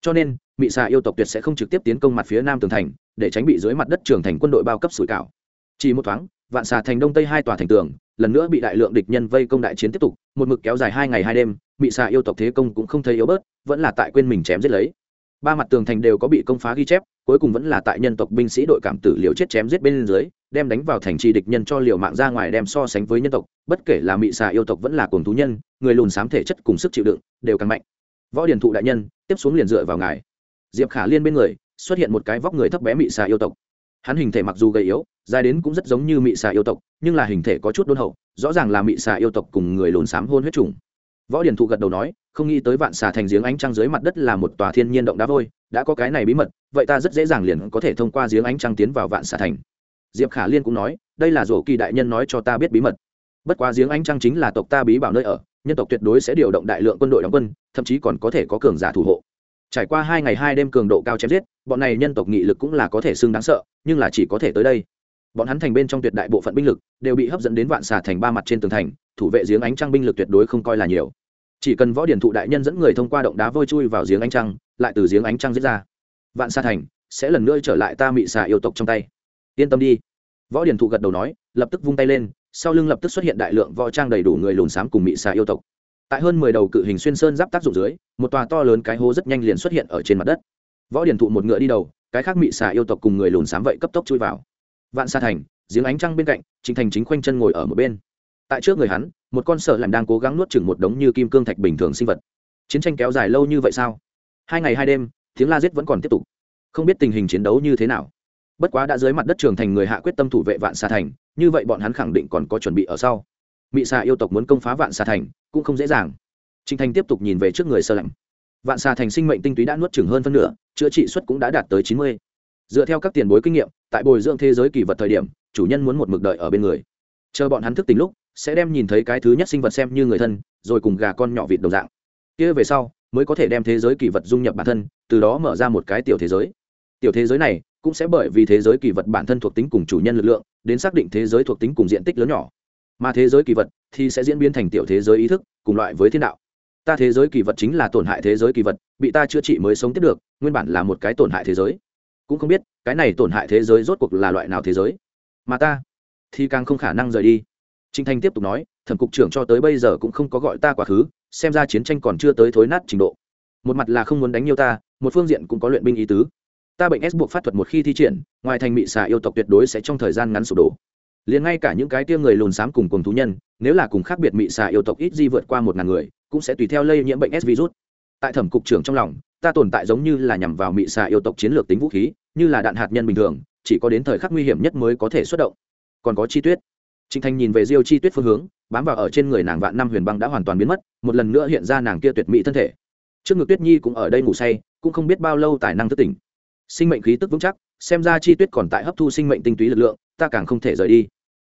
Cho nên, mị xà yêu tộc tuyệt sẽ không trực tiếp tiến công mặt phía nam tường thành, để tránh bị dưới mặt đất trường thành quân đội bao cấp sủi cảo. Chỉ một thoáng, vạn xà thành đông tây hai tòa thành tường, lần nữa bị đại lượng địch nhân vây công đại chiến tiếp tục, một mực kéo dài hai ngày hai đêm, mị xà yêu tộc thế công cũng không thấy yếu bớt, vẫn là tại quên mình chém giết lấy. Ba mặt tường thành đều có bị công phá ghi chép cuối cùng vẫn là tại nhân tộc binh sĩ đội cảm tử liều chết chém giết bên dưới, đem đánh vào thành trì địch nhân cho liều mạng ra ngoài đem so sánh với nhân tộc, bất kể là mị xà yêu tộc vẫn là cuồng thú nhân, người lùn xám thể chất cùng sức chịu đựng đều càng mạnh. Võ điển thụ đại nhân, tiếp xuống liền dựa vào ngài. Diệp khả liên bên người, xuất hiện một cái vóc người thấp bé mị xà yêu tộc. Hắn hình thể mặc dù gầy yếu, dài đến cũng rất giống như mị xà yêu tộc, nhưng là hình thể có chút đôn hậu, rõ ràng là mị xà yêu tộc cùng người lùn xám hôn huyết trùng võ điển thụ gật đầu nói, không nghĩ tới vạn xà thành giếng ánh trăng dưới mặt đất là một tòa thiên nhiên động đá vôi đã có cái này bí mật, vậy ta rất dễ dàng liền có thể thông qua giếng ánh trăng tiến vào vạn xà thành. Diệp khả liên cũng nói, đây là rổ kỳ đại nhân nói cho ta biết bí mật. Bất quá giếng ánh trăng chính là tộc ta bí bảo nơi ở, nhân tộc tuyệt đối sẽ điều động đại lượng quân đội đóng quân, thậm chí còn có thể có cường giả thủ hộ. Trải qua hai ngày hai đêm cường độ cao chém giết, bọn này nhân tộc nghị lực cũng là có thể xưng đáng sợ, nhưng là chỉ có thể tới đây. Bọn hắn thành bên trong tuyệt đại bộ phận binh lực đều bị hấp dẫn đến vạn xà thành ba mặt trên tường thành, thủ vệ giếng ánh trăng binh lực tuyệt đối không coi là nhiều chỉ cần võ điển thụ đại nhân dẫn người thông qua động đá vôi chui vào giếng ánh trăng, lại từ giếng ánh trăng giết ra. Vạn sa thành sẽ lần nữa trở lại ta mị xà yêu tộc trong tay. Yên tâm đi. Võ điển thụ gật đầu nói, lập tức vung tay lên, sau lưng lập tức xuất hiện đại lượng võ trang đầy đủ người lùn xám cùng mị xà yêu tộc. Tại hơn mười đầu cự hình xuyên sơn giáp tác dụng dưới, một tòa to lớn cái hố rất nhanh liền xuất hiện ở trên mặt đất. Võ điển thụ một ngựa đi đầu, cái khác mị xà yêu tộc cùng người lùn xám vậy cấp tốc chui vào. Vạn xa thành, giếng ánh trăng bên cạnh chính thành chính khoanh chân ngồi ở một bên tại trước người hắn, một con sợ làm đang cố gắng nuốt chừng một đống như kim cương thạch bình thường sinh vật. Chiến tranh kéo dài lâu như vậy sao? Hai ngày hai đêm, tiếng la giết vẫn còn tiếp tục. Không biết tình hình chiến đấu như thế nào. Bất quá đã dưới mặt đất trường thành người hạ quyết tâm thủ vệ vạn xà thành, như vậy bọn hắn khẳng định còn có chuẩn bị ở sau. Mị xà yêu tộc muốn công phá vạn xà thành, cũng không dễ dàng. Trinh thành tiếp tục nhìn về trước người sơ lạnh. Vạn xà thành sinh mệnh tinh túy đã nuốt chừng hơn phân nửa, chữa trị suất cũng đã đạt tới chín mươi. Dựa theo các tiền bối kinh nghiệm, tại bồi dưỡng thế giới kỳ vật thời điểm, chủ nhân muốn một mực đợi ở bên người. Chờ bọn hắn thức tỉnh lúc sẽ đem nhìn thấy cái thứ nhất sinh vật xem như người thân, rồi cùng gà con nhỏ vịt đồng dạng. Kia về sau, mới có thể đem thế giới kỳ vật dung nhập bản thân, từ đó mở ra một cái tiểu thế giới. Tiểu thế giới này cũng sẽ bởi vì thế giới kỳ vật bản thân thuộc tính cùng chủ nhân lực lượng, đến xác định thế giới thuộc tính cùng diện tích lớn nhỏ. Mà thế giới kỳ vật thì sẽ diễn biến thành tiểu thế giới ý thức, cùng loại với thiên đạo. Ta thế giới kỳ vật chính là tổn hại thế giới kỳ vật, bị ta chữa trị mới sống tiếp được, nguyên bản là một cái tổn hại thế giới. Cũng không biết, cái này tổn hại thế giới rốt cuộc là loại nào thế giới. Mà ta thì càng không khả năng rời đi. Trình Thành tiếp tục nói, thẩm cục trưởng cho tới bây giờ cũng không có gọi ta quá khứ, xem ra chiến tranh còn chưa tới thối nát trình độ. Một mặt là không muốn đánh nhiều ta, một phương diện cũng có luyện binh ý tứ. Ta bệnh s buộc phát thuật một khi thi triển, ngoài thành mị xà yêu tộc tuyệt đối sẽ trong thời gian ngắn sụp đổ. Liền ngay cả những cái tia người lùn xám cùng cùng thú nhân, nếu là cùng khác biệt mị xà yêu tộc ít di vượt qua một ngàn người, cũng sẽ tùy theo lây nhiễm bệnh s virus. Tại thẩm cục trưởng trong lòng, ta tồn tại giống như là nhằm vào mị xà yêu tộc chiến lược tính vũ khí, như là đạn hạt nhân bình thường, chỉ có đến thời khắc nguy hiểm nhất mới có thể xuất động. Còn có chi tuyết trịnh thành nhìn về diêu chi tuyết phương hướng, bám vào ở trên người nàng vạn năm huyền băng đã hoàn toàn biến mất, một lần nữa hiện ra nàng kia tuyệt mỹ thân thể. Trước ngực tuyết nhi cũng ở đây ngủ say, cũng không biết bao lâu tài năng thức tỉnh. Sinh mệnh khí tức vững chắc, xem ra chi tuyết còn tại hấp thu sinh mệnh tinh túy lực lượng, ta càng không thể rời đi.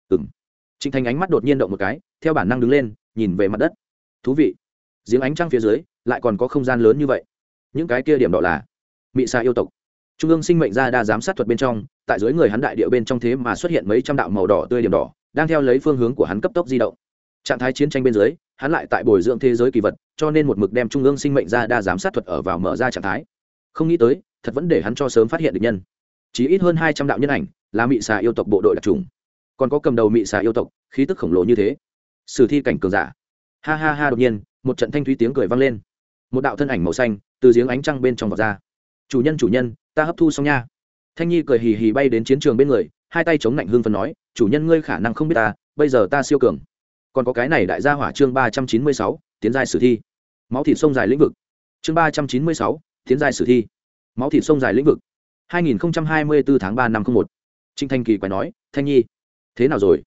Ừng trịnh thành ánh mắt đột nhiên động một cái, theo bản năng đứng lên, nhìn về mặt đất. Thú vị. Giếng ánh trăng phía dưới, lại còn có không gian lớn như vậy. Những cái kia điểm đỏ là mị xa yêu tộc. Trung ương sinh mệnh ra đa giám sát thuật bên trong, tại dưới người hắn đại địa bên trong thế mà xuất hiện mấy trăm đạo màu đỏ tươi điểm đỏ đang theo lấy phương hướng của hắn cấp tốc di động. Trạng thái chiến tranh bên dưới, hắn lại tại bồi dưỡng thế giới kỳ vật, cho nên một mực đem trung ương sinh mệnh ra đa giám sát thuật ở vào mở ra trạng thái. Không nghĩ tới, thật vẫn để hắn cho sớm phát hiện được nhân. Chỉ ít hơn hai trăm đạo nhân ảnh, là mị xà yêu tộc bộ đội đặc trùng. Còn có cầm đầu mị xà yêu tộc, khí tức khổng lồ như thế. Sử thi cảnh cường giả. Ha ha ha, đột nhiên, một trận thanh thúy tiếng cười vang lên. Một đạo thân ảnh màu xanh, từ giếng ánh trăng bên trong vọt ra. Chủ nhân chủ nhân, ta hấp thu xong nha. Thanh nhi cười hì hì bay đến chiến trường bên người hai tay chống lạnh hương phân nói, chủ nhân ngươi khả năng không biết ta, bây giờ ta siêu cường. Còn có cái này đại gia hỏa chương ba trăm chín mươi sáu, tiến giai sử thi. Máu thịt sông dài lĩnh vực. Chương ba trăm chín mươi sáu, tiến giai sử thi. Máu thịt sông dài lĩnh vực. hai nghìn hai mươi bốn tháng ba năm không một. Trinh thanh kỳ quay nói, thanh nhi, thế nào rồi?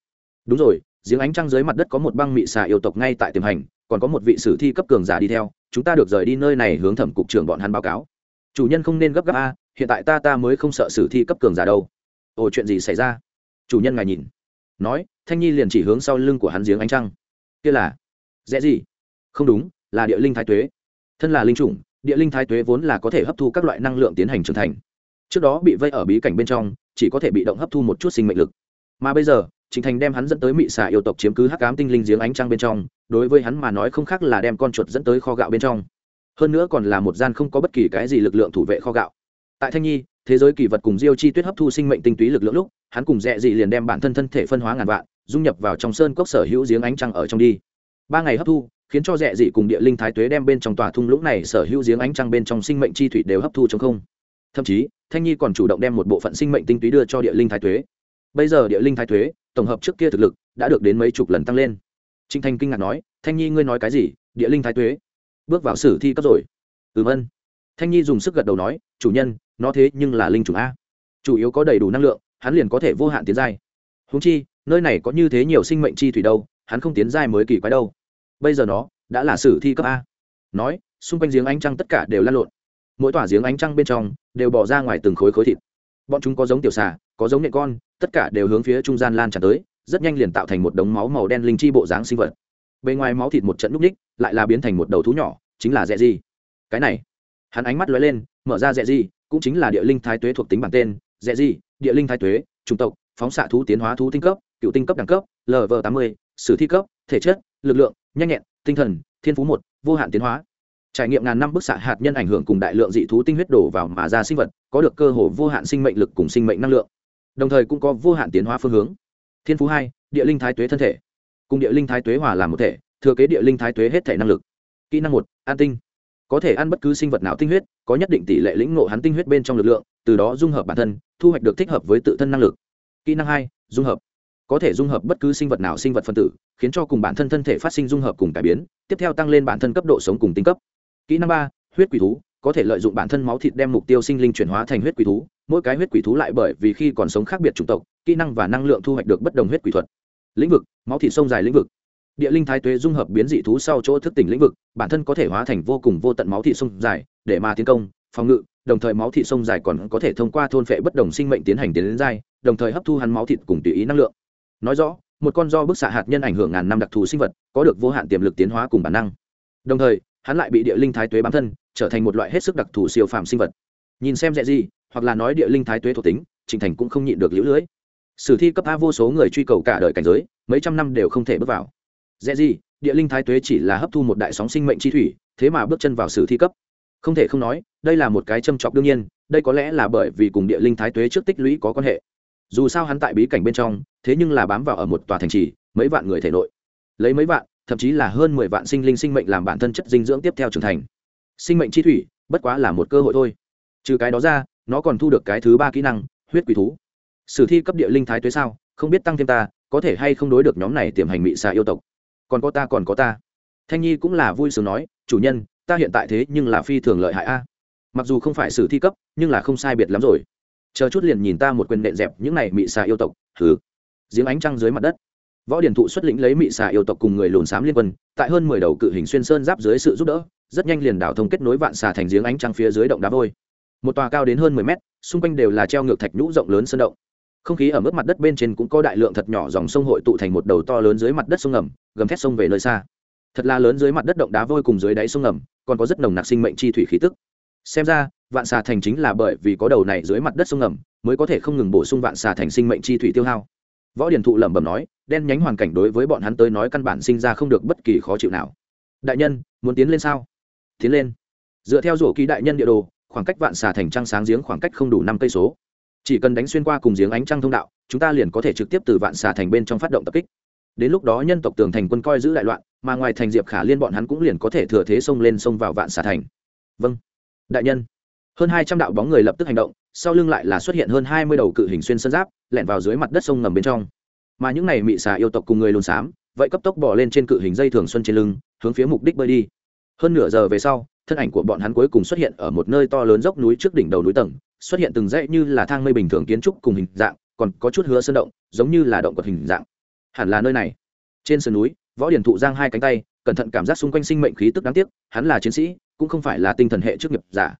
Đúng rồi, giếng ánh trăng dưới mặt đất có một băng mị xà yêu tộc ngay tại tiềm hành, còn có một vị sử thi cấp cường giả đi theo, chúng ta được rời đi nơi này hướng thẩm cục trưởng bọn hắn báo cáo. Chủ nhân không nên gấp gáp a, hiện tại ta ta mới không sợ sử thi cấp cường giả đâu ồ chuyện gì xảy ra? Chủ nhân ngài nhìn. Nói thanh nhi liền chỉ hướng sau lưng của hắn giếng ánh trăng. Kia là dễ gì? Không đúng là địa linh thái tuế. Thân là linh chủng địa linh thái tuế vốn là có thể hấp thu các loại năng lượng tiến hành trưởng thành. Trước đó bị vây ở bí cảnh bên trong chỉ có thể bị động hấp thu một chút sinh mệnh lực. Mà bây giờ Trịnh Thành đem hắn dẫn tới mị xà yêu tộc chiếm cứ hắc ám tinh linh giếng ánh trăng bên trong, đối với hắn mà nói không khác là đem con chuột dẫn tới kho gạo bên trong. hơn nữa còn là một gian không có bất kỳ cái gì lực lượng thủ vệ kho gạo. Tại thanh nhi thế giới kỳ vật cùng diêu chi tuyết hấp thu sinh mệnh tinh túy lực lượng lúc, hắn cùng dẹ dị liền đem bản thân thân thể phân hóa ngàn vạn, dung nhập vào trong sơn cốc sở hữu giếng ánh trăng ở trong đi. Ba ngày hấp thu, khiến cho dẹ dị cùng địa linh thái tuế đem bên trong tòa thung lũng này sở hữu giếng ánh trăng bên trong sinh mệnh chi thủy đều hấp thu trong không. Thậm chí, thanh nhi còn chủ động đem một bộ phận sinh mệnh tinh túy đưa cho địa linh thái tuế. Bây giờ địa linh thái tuế, tổng hợp trước kia thực lực, đã được đến mấy chục lần tăng lên. Trinh thanh kinh ngạc nói, thanh nhi, ngươi nói cái gì? Địa linh thái tuế, bước vào sử thi cấp rồi. Ừm, ân thanh nhi dùng sức gật đầu nói, chủ nhân, nó thế nhưng là linh chủng a. Chủ yếu có đầy đủ năng lượng, hắn liền có thể vô hạn tiến giai. Húng chi, nơi này có như thế nhiều sinh mệnh chi thủy đâu, hắn không tiến giai mới kỳ quái đâu. Bây giờ nó đã là sử thi cấp a. Nói, xung quanh giếng ánh trăng tất cả đều lan lộn. Mỗi tỏa giếng ánh trăng bên trong đều bỏ ra ngoài từng khối khối thịt. Bọn chúng có giống tiểu xà, có giống nhện con, tất cả đều hướng phía trung gian lan tràn tới, rất nhanh liền tạo thành một đống máu màu đen linh chi bộ dáng sinh vật. Bên ngoài máu thịt một trận núp ních, lại là biến thành một đầu thú nhỏ, chính là dẹ gì. Cái này hắn ánh mắt lóe lên, mở ra dẹ gì cũng chính là địa linh thái tuế thuộc tính bản tên. Dẹ gì địa linh thái tuế, chủng tộc, phóng xạ thú tiến hóa thú tinh cấp, cựu tinh cấp đẳng cấp lv tám mươi, sử thi cấp, thể chất, lực lượng, nhanh nhẹn, tinh thần, thiên phú một, vô hạn tiến hóa. Trải nghiệm ngàn năm bức xạ hạt nhân ảnh hưởng cùng đại lượng dị thú tinh huyết đổ vào mà ra sinh vật, có được cơ hồ vô hạn sinh mệnh lực cùng sinh mệnh năng lượng. Đồng thời cũng có vô hạn tiến hóa phương hướng. Thiên phú hai, địa linh thái tuế thân thể. Cùng địa linh thái tuế hòa làm một thể, thừa kế địa linh thái tuế hết thể năng lực. Kỹ năng một, an tinh có thể ăn bất cứ sinh vật nào tinh huyết, có nhất định tỷ lệ lĩnh ngộ hắn tinh huyết bên trong lực lượng, từ đó dung hợp bản thân, thu hoạch được thích hợp với tự thân năng lực. Kỹ năng hai, dung hợp. Có thể dung hợp bất cứ sinh vật nào sinh vật phân tử, khiến cho cùng bản thân thân thể phát sinh dung hợp cùng cải biến, tiếp theo tăng lên bản thân cấp độ sống cùng tinh cấp. Kỹ năng ba, huyết quỷ thú. Có thể lợi dụng bản thân máu thịt đem mục tiêu sinh linh chuyển hóa thành huyết quỷ thú, mỗi cái huyết quỷ thú lại bởi vì khi còn sống khác biệt chủng tộc, kỹ năng và năng lượng thu hoạch được bất đồng huyết quỷ thuật. Lĩnh vực, máu thịt sông dài lĩnh vực địa linh thái tuế dung hợp biến dị thú sau chỗ thức tỉnh lĩnh vực, bản thân có thể hóa thành vô cùng vô tận máu thị sông dài, để mà tiến công, phòng ngự, đồng thời máu thị sông dài còn có thể thông qua thôn phệ bất đồng sinh mệnh tiến hành tiến đến dài đồng thời hấp thu hắn máu thịt cùng tùy ý năng lượng. Nói rõ, một con do bức xạ hạt nhân ảnh hưởng ngàn năm đặc thù sinh vật, có được vô hạn tiềm lực tiến hóa cùng bản năng. Đồng thời, hắn lại bị địa linh thái tuế bám thân, trở thành một loại hết sức đặc thù siêu phàm sinh vật. Nhìn xem dễ gì, hoặc là nói địa linh thái tuế thuộc tính trình thành cũng không nhịn được lũ lưỡi sử thi cấp a vô số người truy cầu cả đời cảnh giới, mấy trăm năm đều không thể bước vào dễ gì, địa linh thái tuế chỉ là hấp thu một đại sóng sinh mệnh chi thủy, thế mà bước chân vào sử thi cấp. Không thể không nói, đây là một cái châm chọc đương nhiên, đây có lẽ là bởi vì cùng địa linh thái tuế trước tích lũy có quan hệ. Dù sao hắn tại bí cảnh bên trong, thế nhưng là bám vào ở một tòa thành trì, mấy vạn người thể nội. Lấy mấy vạn, thậm chí là hơn mười vạn sinh linh sinh mệnh làm bản thân chất dinh dưỡng tiếp theo trưởng thành. Sinh mệnh chi thủy, bất quá là một cơ hội thôi. Trừ cái đó ra, nó còn thu được cái thứ ba kỹ năng, huyết quỷ thú. Sử thi cấp địa linh thái tuế sao? Không biết tăng thêm ta, có thể hay không đối được nhóm này tiềm hành mị xà yêu tộc? Còn có ta còn có ta. Thanh nhi cũng là vui sướng nói, chủ nhân, ta hiện tại thế nhưng là phi thường lợi hại a. Mặc dù không phải sử thi cấp, nhưng là không sai biệt lắm rồi. Chờ chút liền nhìn ta một quyền nện dẹp những này mị xà yêu tộc. Thứ giếng ánh trăng dưới mặt đất. Võ điển thụ xuất lĩnh lấy mị xà yêu tộc cùng người lùn xám liên quân, tại hơn mười đầu cự hình xuyên sơn giáp dưới sự giúp đỡ, rất nhanh liền đảo thông kết nối vạn xà thành giếng ánh trăng phía dưới động đá vôi. Một tòa cao đến hơn mười mét, xung quanh đều là treo ngược thạch nhũ rộng lớn sơn động không khí ở mức mặt đất bên trên cũng có đại lượng thật nhỏ dòng sông hội tụ thành một đầu to lớn dưới mặt đất sông ngầm, gầm thét sông về nơi xa. Thật là lớn dưới mặt đất động đá vôi cùng dưới đáy sông ngầm, còn có rất nồng nặc sinh mệnh chi thủy khí tức. Xem ra, vạn xà thành chính là bởi vì có đầu này dưới mặt đất sông ngầm, mới có thể không ngừng bổ sung vạn xà thành sinh mệnh chi thủy tiêu hao. Võ điển thụ lẩm bẩm nói, đen nhánh hoàn cảnh đối với bọn hắn tới nói căn bản sinh ra không được bất kỳ khó chịu nào. Đại nhân, muốn tiến lên sao? Tiến lên. Dựa theo rổ ký đại nhân địa đồ, khoảng cách vạn xà thành trăng sáng giếng khoảng cách không đủ năm cây số chỉ cần đánh xuyên qua cùng giếng ánh trăng thông đạo, chúng ta liền có thể trực tiếp từ vạn xà thành bên trong phát động tập kích. Đến lúc đó nhân tộc tường thành quân coi giữ đại loạn, mà ngoài thành diệp khả liên bọn hắn cũng liền có thể thừa thế xông lên xông vào vạn xà thành. Vâng. Đại nhân. Hơn hai trăm đạo bóng người lập tức hành động, sau lưng lại là xuất hiện hơn hai mươi đầu cự hình xuyên sơn giáp, lẻn vào dưới mặt đất sông ngầm bên trong. Mà những này mị xà yêu tộc cùng người lùn xám, vậy cấp tốc bỏ lên trên cự hình dây thường xuân trên lưng, hướng phía mục đích bơi đi. Hơn nửa giờ về sau, thân ảnh của bọn hắn cuối cùng xuất hiện ở một nơi to lớn dốc núi trước đỉnh đầu núi tầng xuất hiện từng dãy như là thang mây bình thường kiến trúc cùng hình dạng, còn có chút hứa sơn động, giống như là động vật hình dạng. Hẳn là nơi này. Trên sườn núi, võ điển thụ giang hai cánh tay, cẩn thận cảm giác xung quanh sinh mệnh khí tức đáng tiếc, hắn là chiến sĩ, cũng không phải là tinh thần hệ chức nghiệp giả.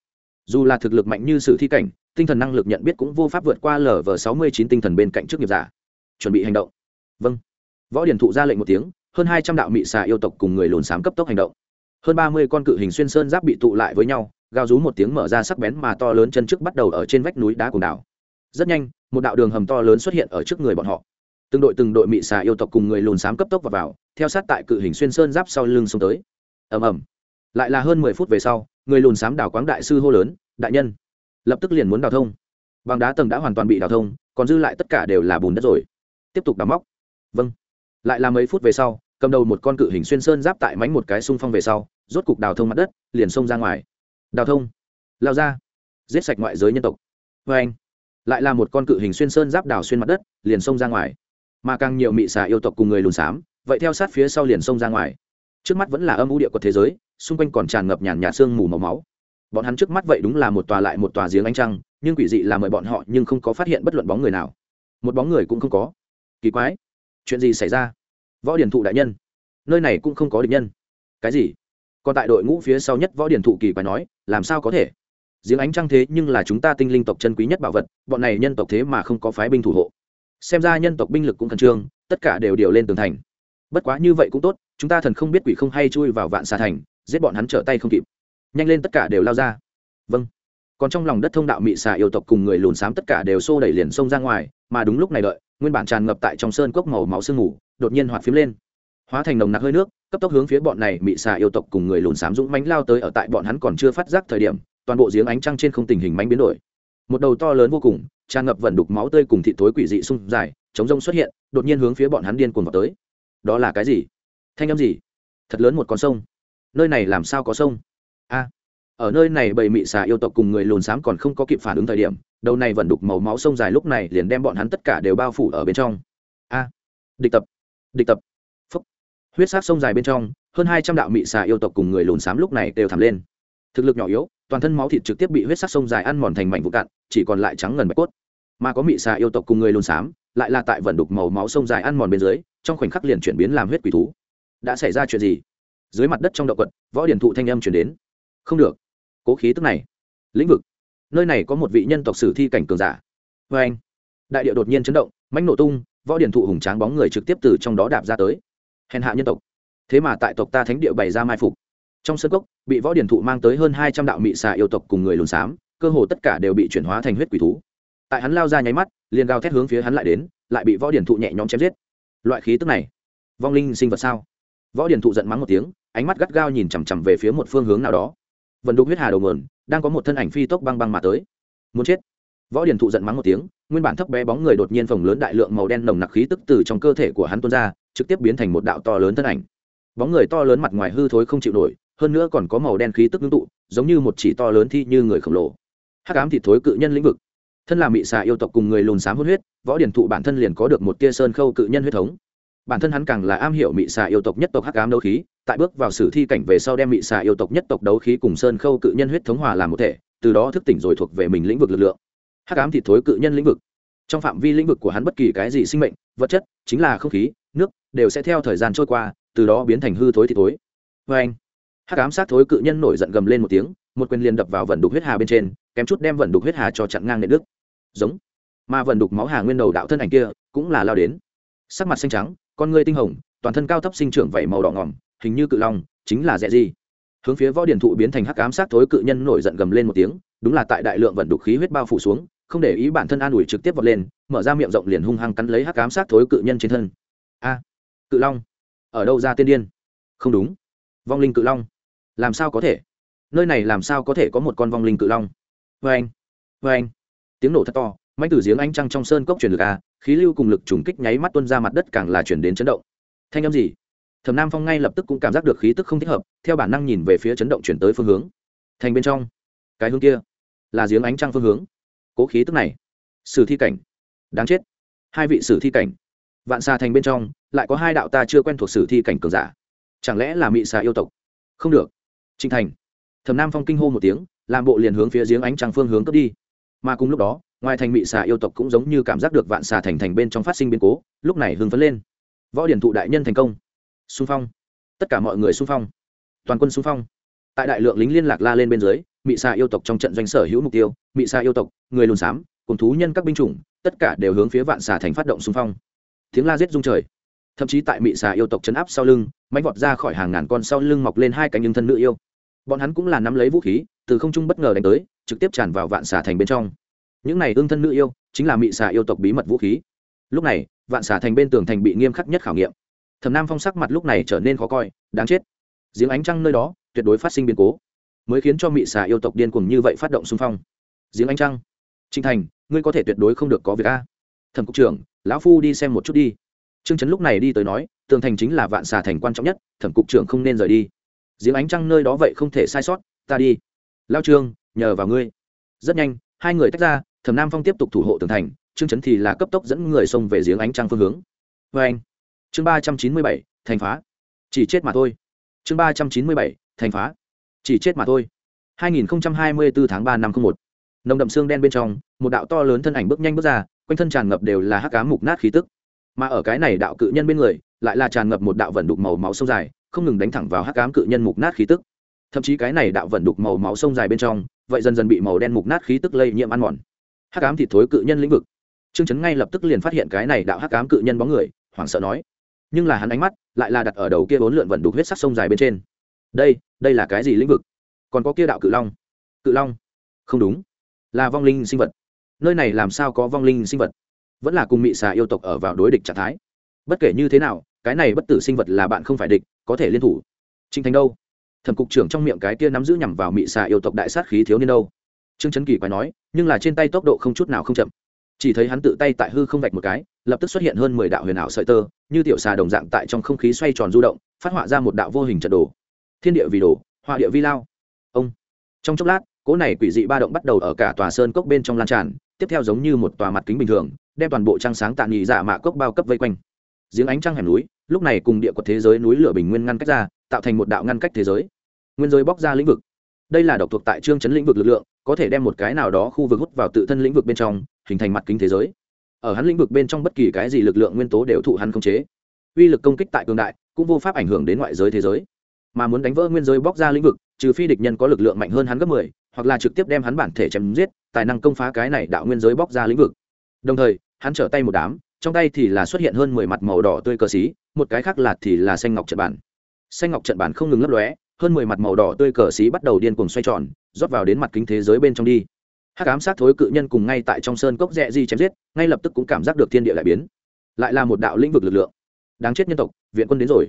Dù là thực lực mạnh như sự thi cảnh, tinh thần năng lực nhận biết cũng vô pháp vượt qua lv sáu mươi chín tinh thần bên cạnh chức nghiệp giả. Chuẩn bị hành động. Vâng. Võ điển thụ ra lệnh một tiếng, hơn hai trăm đạo mị xà yêu tộc cùng người lùn xám cấp tốc hành động. Hơn ba mươi con cự hình xuyên sơn giáp bị tụ lại với nhau gào rú một tiếng mở ra sắc bén mà to lớn chân trước bắt đầu ở trên vách núi đá cùng đảo. Rất nhanh một đạo đường hầm to lớn xuất hiện ở trước người bọn họ. Từng đội từng đội mị xà yêu tộc cùng người lùn xám cấp tốc vào, vào theo sát tại cự hình xuyên sơn giáp sau lưng xông tới. Ầm ầm. Lại là hơn mười phút về sau người lùn xám đảo quáng đại sư hô lớn đại nhân! Lập tức liền muốn đào thông. Bằng đá tầng đã hoàn toàn bị đào thông còn dư lại tất cả đều là bùn đất rồi. Tiếp tục đào móc. Vâng. Lại là mấy phút về sau cầm đầu một con cự hình xuyên sơn giáp tại mánh một cái xung phong về sau rốt cục đào thông mặt đất liền xông ra ngoài đào thông. Lao ra. Giết sạch ngoại giới nhân tộc. Vê anh. Lại là một con cự hình xuyên sơn giáp đào xuyên mặt đất, liền xông ra ngoài. Mà càng nhiều mị xà yêu tộc cùng người lùn xám, vậy theo sát phía sau liền xông ra ngoài. Trước mắt vẫn là âm u địa của thế giới, xung quanh còn tràn ngập nhàn nhạt sương mù màu máu. Bọn hắn trước mắt vậy đúng là một tòa lại một tòa giếng ánh trăng, nhưng quỷ dị là mời bọn họ nhưng không có phát hiện bất luận bóng người nào. Một bóng người cũng không có. Kỳ quái. Chuyện gì xảy ra? Võ điển thụ đại nhân. Nơi này cũng không có địch nhân. Cái gì? Còn tại đội ngũ phía sau nhất võ điển thụ kỳ quái nói làm sao có thể? Giếng ánh trăng thế nhưng là chúng ta tinh linh tộc chân quý nhất bảo vật bọn này nhân tộc thế mà không có phái binh thủ hộ. Xem ra nhân tộc binh lực cũng khẩn trương tất cả đều điều lên tường thành. Bất quá như vậy cũng tốt chúng ta thần không biết quỷ không hay chui vào vạn xà thành giết bọn hắn trở tay không kịp. Nhanh lên tất cả đều lao ra. Vâng. Còn trong lòng đất thông đạo mị xà yêu tộc cùng người lùn xám tất cả đều xô đẩy liền xông ra ngoài mà đúng lúc này đợi nguyên bản tràn ngập tại trong sơn cốc màu máu sương ngủ, đột nhiên hoạt phím lên. Hóa thành nồng nặc hơi nước cấp tốc hướng phía bọn này mị xà yêu tộc cùng người lùn xám dũng mánh lao tới ở tại bọn hắn còn chưa phát giác thời điểm, toàn bộ giếng ánh trăng trên không tình hình mánh biến đổi. Một đầu to lớn vô cùng, tràn ngập vẩn đục máu tươi cùng thị tối quỷ dị sung dài, chống rông xuất hiện, đột nhiên hướng phía bọn hắn điên cuồng vào tới. Đó là cái gì? Thanh âm gì? Thật lớn một con sông. Nơi này làm sao có sông? A. Ở nơi này bầy mị xà yêu tộc cùng người lùn xám còn không có kịp phản ứng thời điểm, đầu này vẫn đục màu máu sông dài lúc này liền đem bọn hắn tất cả đều bao phủ ở bên trong. A. Địch tập. Địch tập huyết sát sông dài bên trong, hơn hai trăm đạo mị xà yêu tộc cùng người lùn xám lúc này đều thẳm lên. Thực lực nhỏ yếu, toàn thân máu thịt trực tiếp bị huyết sát sông dài ăn mòn thành mảnh vụ cạn, chỉ còn lại trắng ngần bạch cốt. Mà có mị xà yêu tộc cùng người lùn xám, lại là tại vận đục màu máu sông dài ăn mòn bên dưới, trong khoảnh khắc liền chuyển biến làm huyết quỷ thú. Đã xảy ra chuyện gì? Dưới mặt đất trong động quật, võ điển thụ thanh âm chuyển đến. Không được. Cố khí tức này. Lĩnh vực. Nơi này có một vị nhân tộc sử thi cảnh cường giả. Vê anh đại địa đột nhiên chấn động, mãnh nổ tung, võ điển thụ hùng tráng bóng người trực tiếp từ trong đó đạp ra tới hèn hạ nhân tộc. Thế mà tại tộc ta thánh địa bày ra mai phục. Trong sân cốc, bị võ điển thụ mang tới hơn hai trăm đạo mị xà yêu tộc cùng người lùn xám, cơ hồ tất cả đều bị chuyển hóa thành huyết quỷ thú. Tại hắn lao ra nháy mắt, liền gào thét hướng phía hắn lại đến, lại bị võ điển thụ nhẹ nhõm chém giết. Loại khí tức này, vong linh sinh vật sao? Võ điển thụ giận mắng một tiếng, ánh mắt gắt gao nhìn chằm chằm về phía một phương hướng nào đó. Vận đục huyết hà đầu nguồn, đang có một thân ảnh phi tốc băng băng mà tới. Muốn chết. Võ điển thụ giận mắng một tiếng, nguyên bản thấp bé bóng người đột nhiên phồng lớn đại lượng màu đen nồng nặc khí tức từ trong cơ thể của hắn tuôn ra trực tiếp biến thành một đạo to lớn thân ảnh. Bóng người to lớn mặt ngoài hư thối không chịu nổi, hơn nữa còn có màu đen khí tức ngưng tụ, giống như một chỉ to lớn thi như người khổng lồ. Hắc ám thịt thối cự nhân lĩnh vực. Thân là mị xà yêu tộc cùng người lùn xám hôn huyết, võ điển thụ bản thân liền có được một tia sơn khâu cự nhân huyết thống. Bản thân hắn càng là am hiểu mị xà yêu tộc nhất tộc hắc ám đấu khí, tại bước vào sử thi cảnh về sau đem mị xà yêu tộc nhất tộc đấu khí cùng sơn khâu cự nhân huyết thống hòa làm một thể, từ đó thức tỉnh rồi thuộc về mình lĩnh vực lực lượng. Hắc ám thịt thối cự nhân lĩnh vực. Trong phạm vi lĩnh vực của hắn bất kỳ cái gì sinh mệnh, vật chất, chính là không khí, nước đều sẽ theo thời gian trôi qua, từ đó biến thành hư thối thì thối. Vê anh, hắc ám sát thối cự nhân nổi giận gầm lên một tiếng, một quyền liền đập vào vận đục huyết hà bên trên, kém chút đem vận đục huyết hà cho chặn ngang nệ đức giống. Mà vận đục máu hà nguyên đầu đạo thân ảnh kia cũng là lao đến. Sắc mặt xanh trắng, con người tinh hồng, toàn thân cao thấp sinh trưởng vảy màu đỏ ngỏm, hình như cự long, chính là rẻ gì. Hướng phía võ điển thụ biến thành hắc ám sát thối cự nhân nổi giận gầm lên một tiếng, đúng là tại đại lượng vận đục khí huyết bao phủ xuống, không để ý bản thân an ủi trực tiếp vọt lên, mở ra miệng rộng liền hung hăng cắn lấy hắc ám sát thối cự nhân trên thân. A cự long. Ở đâu ra tiên điên? Không đúng. Vong linh cự long. Làm sao có thể? Nơi này làm sao có thể có một con vong linh cự long? Vê anh. Vê anh. Tiếng nổ thật to mạnh từ giếng ánh trăng trong sơn cốc truyền lực a khí lưu cùng lực trùng kích nháy mắt tuân ra mặt đất càng là chuyển đến chấn động. Thanh âm gì? Thẩm nam phong ngay lập tức cũng cảm giác được khí tức không thích hợp, theo bản năng nhìn về phía chấn động chuyển tới phương hướng. Thành bên trong. Cái hướng kia là giếng ánh trăng phương hướng. Cố khí tức này. Sử thi cảnh. Đáng chết. Hai vị sử thi cảnh. Vạn xa thành bên trong lại có hai đạo ta chưa quen thuộc sử thi cảnh cường giả. Chẳng lẽ là mị xà yêu tộc? Không được. Trinh thành. Thẩm nam phong kinh hô một tiếng, làm bộ liền hướng phía giếng ánh trăng phương hướng cướp đi. Mà cùng lúc đó, ngoài thành mị xà yêu tộc cũng giống như cảm giác được vạn xà thành thành bên trong phát sinh biến cố, lúc này hưng phấn lên. Võ điển thụ đại nhân thành công. Xung phong. Tất cả mọi người xung phong. Toàn quân xung phong. Tại đại lượng lính liên lạc la lên bên dưới, mị xà yêu tộc trong trận doanh sở hữu mục tiêu, mị xà yêu tộc, người lùn xám, cùng thú nhân các binh chủng, tất cả đều hướng phía vạn xà thành phát động xung phong. Tiếng la giết rung trời thậm chí tại mị xà yêu tộc chấn áp sau lưng, mánh vọt ra khỏi hàng ngàn con sau lưng mọc lên hai cánh nhưng thân nữ yêu. Bọn hắn cũng là nắm lấy vũ khí, từ không trung bất ngờ đánh tới, trực tiếp tràn vào vạn xà thành bên trong. Những này ương thân nữ yêu, chính là mị xà yêu tộc bí mật vũ khí. Lúc này, vạn xà thành bên tường thành bị nghiêm khắc nhất khảo nghiệm. Thẩm nam phong sắc mặt lúc này trở nên khó coi, đáng chết. Giếng ánh trăng nơi đó, tuyệt đối phát sinh biến cố, mới khiến cho mị xà yêu tộc điên cuồng như vậy phát động xung phong. Giếng ánh trăng. Trinh thành, ngươi có thể tuyệt đối không được có việc a. Thẩm cục trưởng, lão phu đi xem một chút đi trương trấn lúc này đi tới nói tường thành chính là vạn xà thành quan trọng nhất thẩm cục trưởng không nên rời đi. Giếng ánh trăng nơi đó vậy không thể sai sót ta đi. Lao trương nhờ vào ngươi. Rất nhanh hai người tách ra thẩm nam phong tiếp tục thủ hộ tường thành trương trấn thì là cấp tốc dẫn người xông về giếng ánh trăng phương hướng. Vê anh chương ba trăm chín mươi bảy thành phá. Chỉ chết mà thôi. Chương ba trăm chín mươi bảy thành phá. Chỉ chết mà thôi. 2024 tháng 3 năm 01. Nồng đậm xương đen bên trong, một đạo to lớn thân ảnh bước nhanh bước ra, quanh thân tràn ngập đều là hắc ám mục nát khí tức. Mà ở cái này đạo cự nhân bên người, lại là tràn ngập một đạo vận đục màu máu sông dài, không ngừng đánh thẳng vào hắc ám cự nhân mục nát khí tức. Thậm chí cái này đạo vận đục màu máu sông dài bên trong, vậy dần dần bị màu đen mục nát khí tức lây nhiễm ăn mòn. Hắc ám thịt thối cự nhân lĩnh vực. Trương Chấn ngay lập tức liền phát hiện cái này đạo hắc ám cự nhân bóng người, hoảng sợ nói. Nhưng là hắn ánh mắt lại là đặt ở đầu kia bốn lượn vận đục huyết sắc sông dài bên trên. Đây, đây là cái gì lĩnh vực? Còn có kia đạo cự long cự long không đúng là vong linh sinh vật nơi này làm sao có vong linh sinh vật vẫn là cùng mị xà yêu tộc ở vào đối địch trạng thái. Bất kể như thế nào, cái này bất tử sinh vật là bạn không phải địch, có thể liên thủ. Trinh thành đâu? Thẩm cục trưởng trong miệng cái kia nắm giữ nhằm vào mị xà yêu tộc đại sát khí thiếu niên đâu? Trương trấn kỳ quái nói, nhưng là trên tay tốc độ không chút nào không chậm. Chỉ thấy hắn tự tay tại hư không vạch một cái, lập tức xuất hiện hơn mười đạo huyền ảo sợi tơ, như tiểu xà đồng dạng tại trong không khí xoay tròn du động, phát họa ra một đạo vô hình trận đồ. Thiên địa vì đồ, họa địa vi lao. Ông. Trong chốc lát, cỗ này quỷ dị ba động bắt đầu ở cả tòa sơn cốc bên trong lan tràn tiếp theo giống như một tòa mặt kính bình thường, đem toàn bộ trăng sáng tạ nghị giả dạ mạ cốc bao cấp vây quanh. Giếng ánh trăng hẻm núi, lúc này cùng địa quật thế giới núi lửa bình nguyên ngăn cách ra, tạo thành một đạo ngăn cách thế giới. Nguyên giới bóc ra lĩnh vực. Đây là độc thuộc tại trương chấn lĩnh vực lực lượng, có thể đem một cái nào đó khu vực hút vào tự thân lĩnh vực bên trong, hình thành mặt kính thế giới. Ở hắn lĩnh vực bên trong bất kỳ cái gì lực lượng nguyên tố đều thụ hắn khống chế. Uy lực công kích tại cường đại, cũng vô pháp ảnh hưởng đến ngoại giới thế giới. Mà muốn đánh vỡ nguyên giới bóc ra lĩnh vực, trừ phi địch nhân có lực lượng mạnh hơn hắn gấp mười, hoặc là trực tiếp đem hắn bản thể chém giết tài năng công phá cái này đạo nguyên giới bóc ra lĩnh vực. Đồng thời, hắn trở tay một đám, trong tay thì là xuất hiện hơn mười mặt màu đỏ tươi cờ xí, một cái khác là thì là xanh ngọc trận bản xanh ngọc trận bản không ngừng lấp lóe, hơn mười mặt màu đỏ tươi cờ xí bắt đầu điên cuồng xoay tròn, rót vào đến mặt kính thế giới bên trong đi. Hắc ám sát thối cự nhân cùng ngay tại trong sơn cốc rẽ di chém giết, ngay lập tức cũng cảm giác được thiên địa lại biến. Lại là một đạo lĩnh vực lực lượng. Đáng chết nhân tộc, viện quân đến rồi.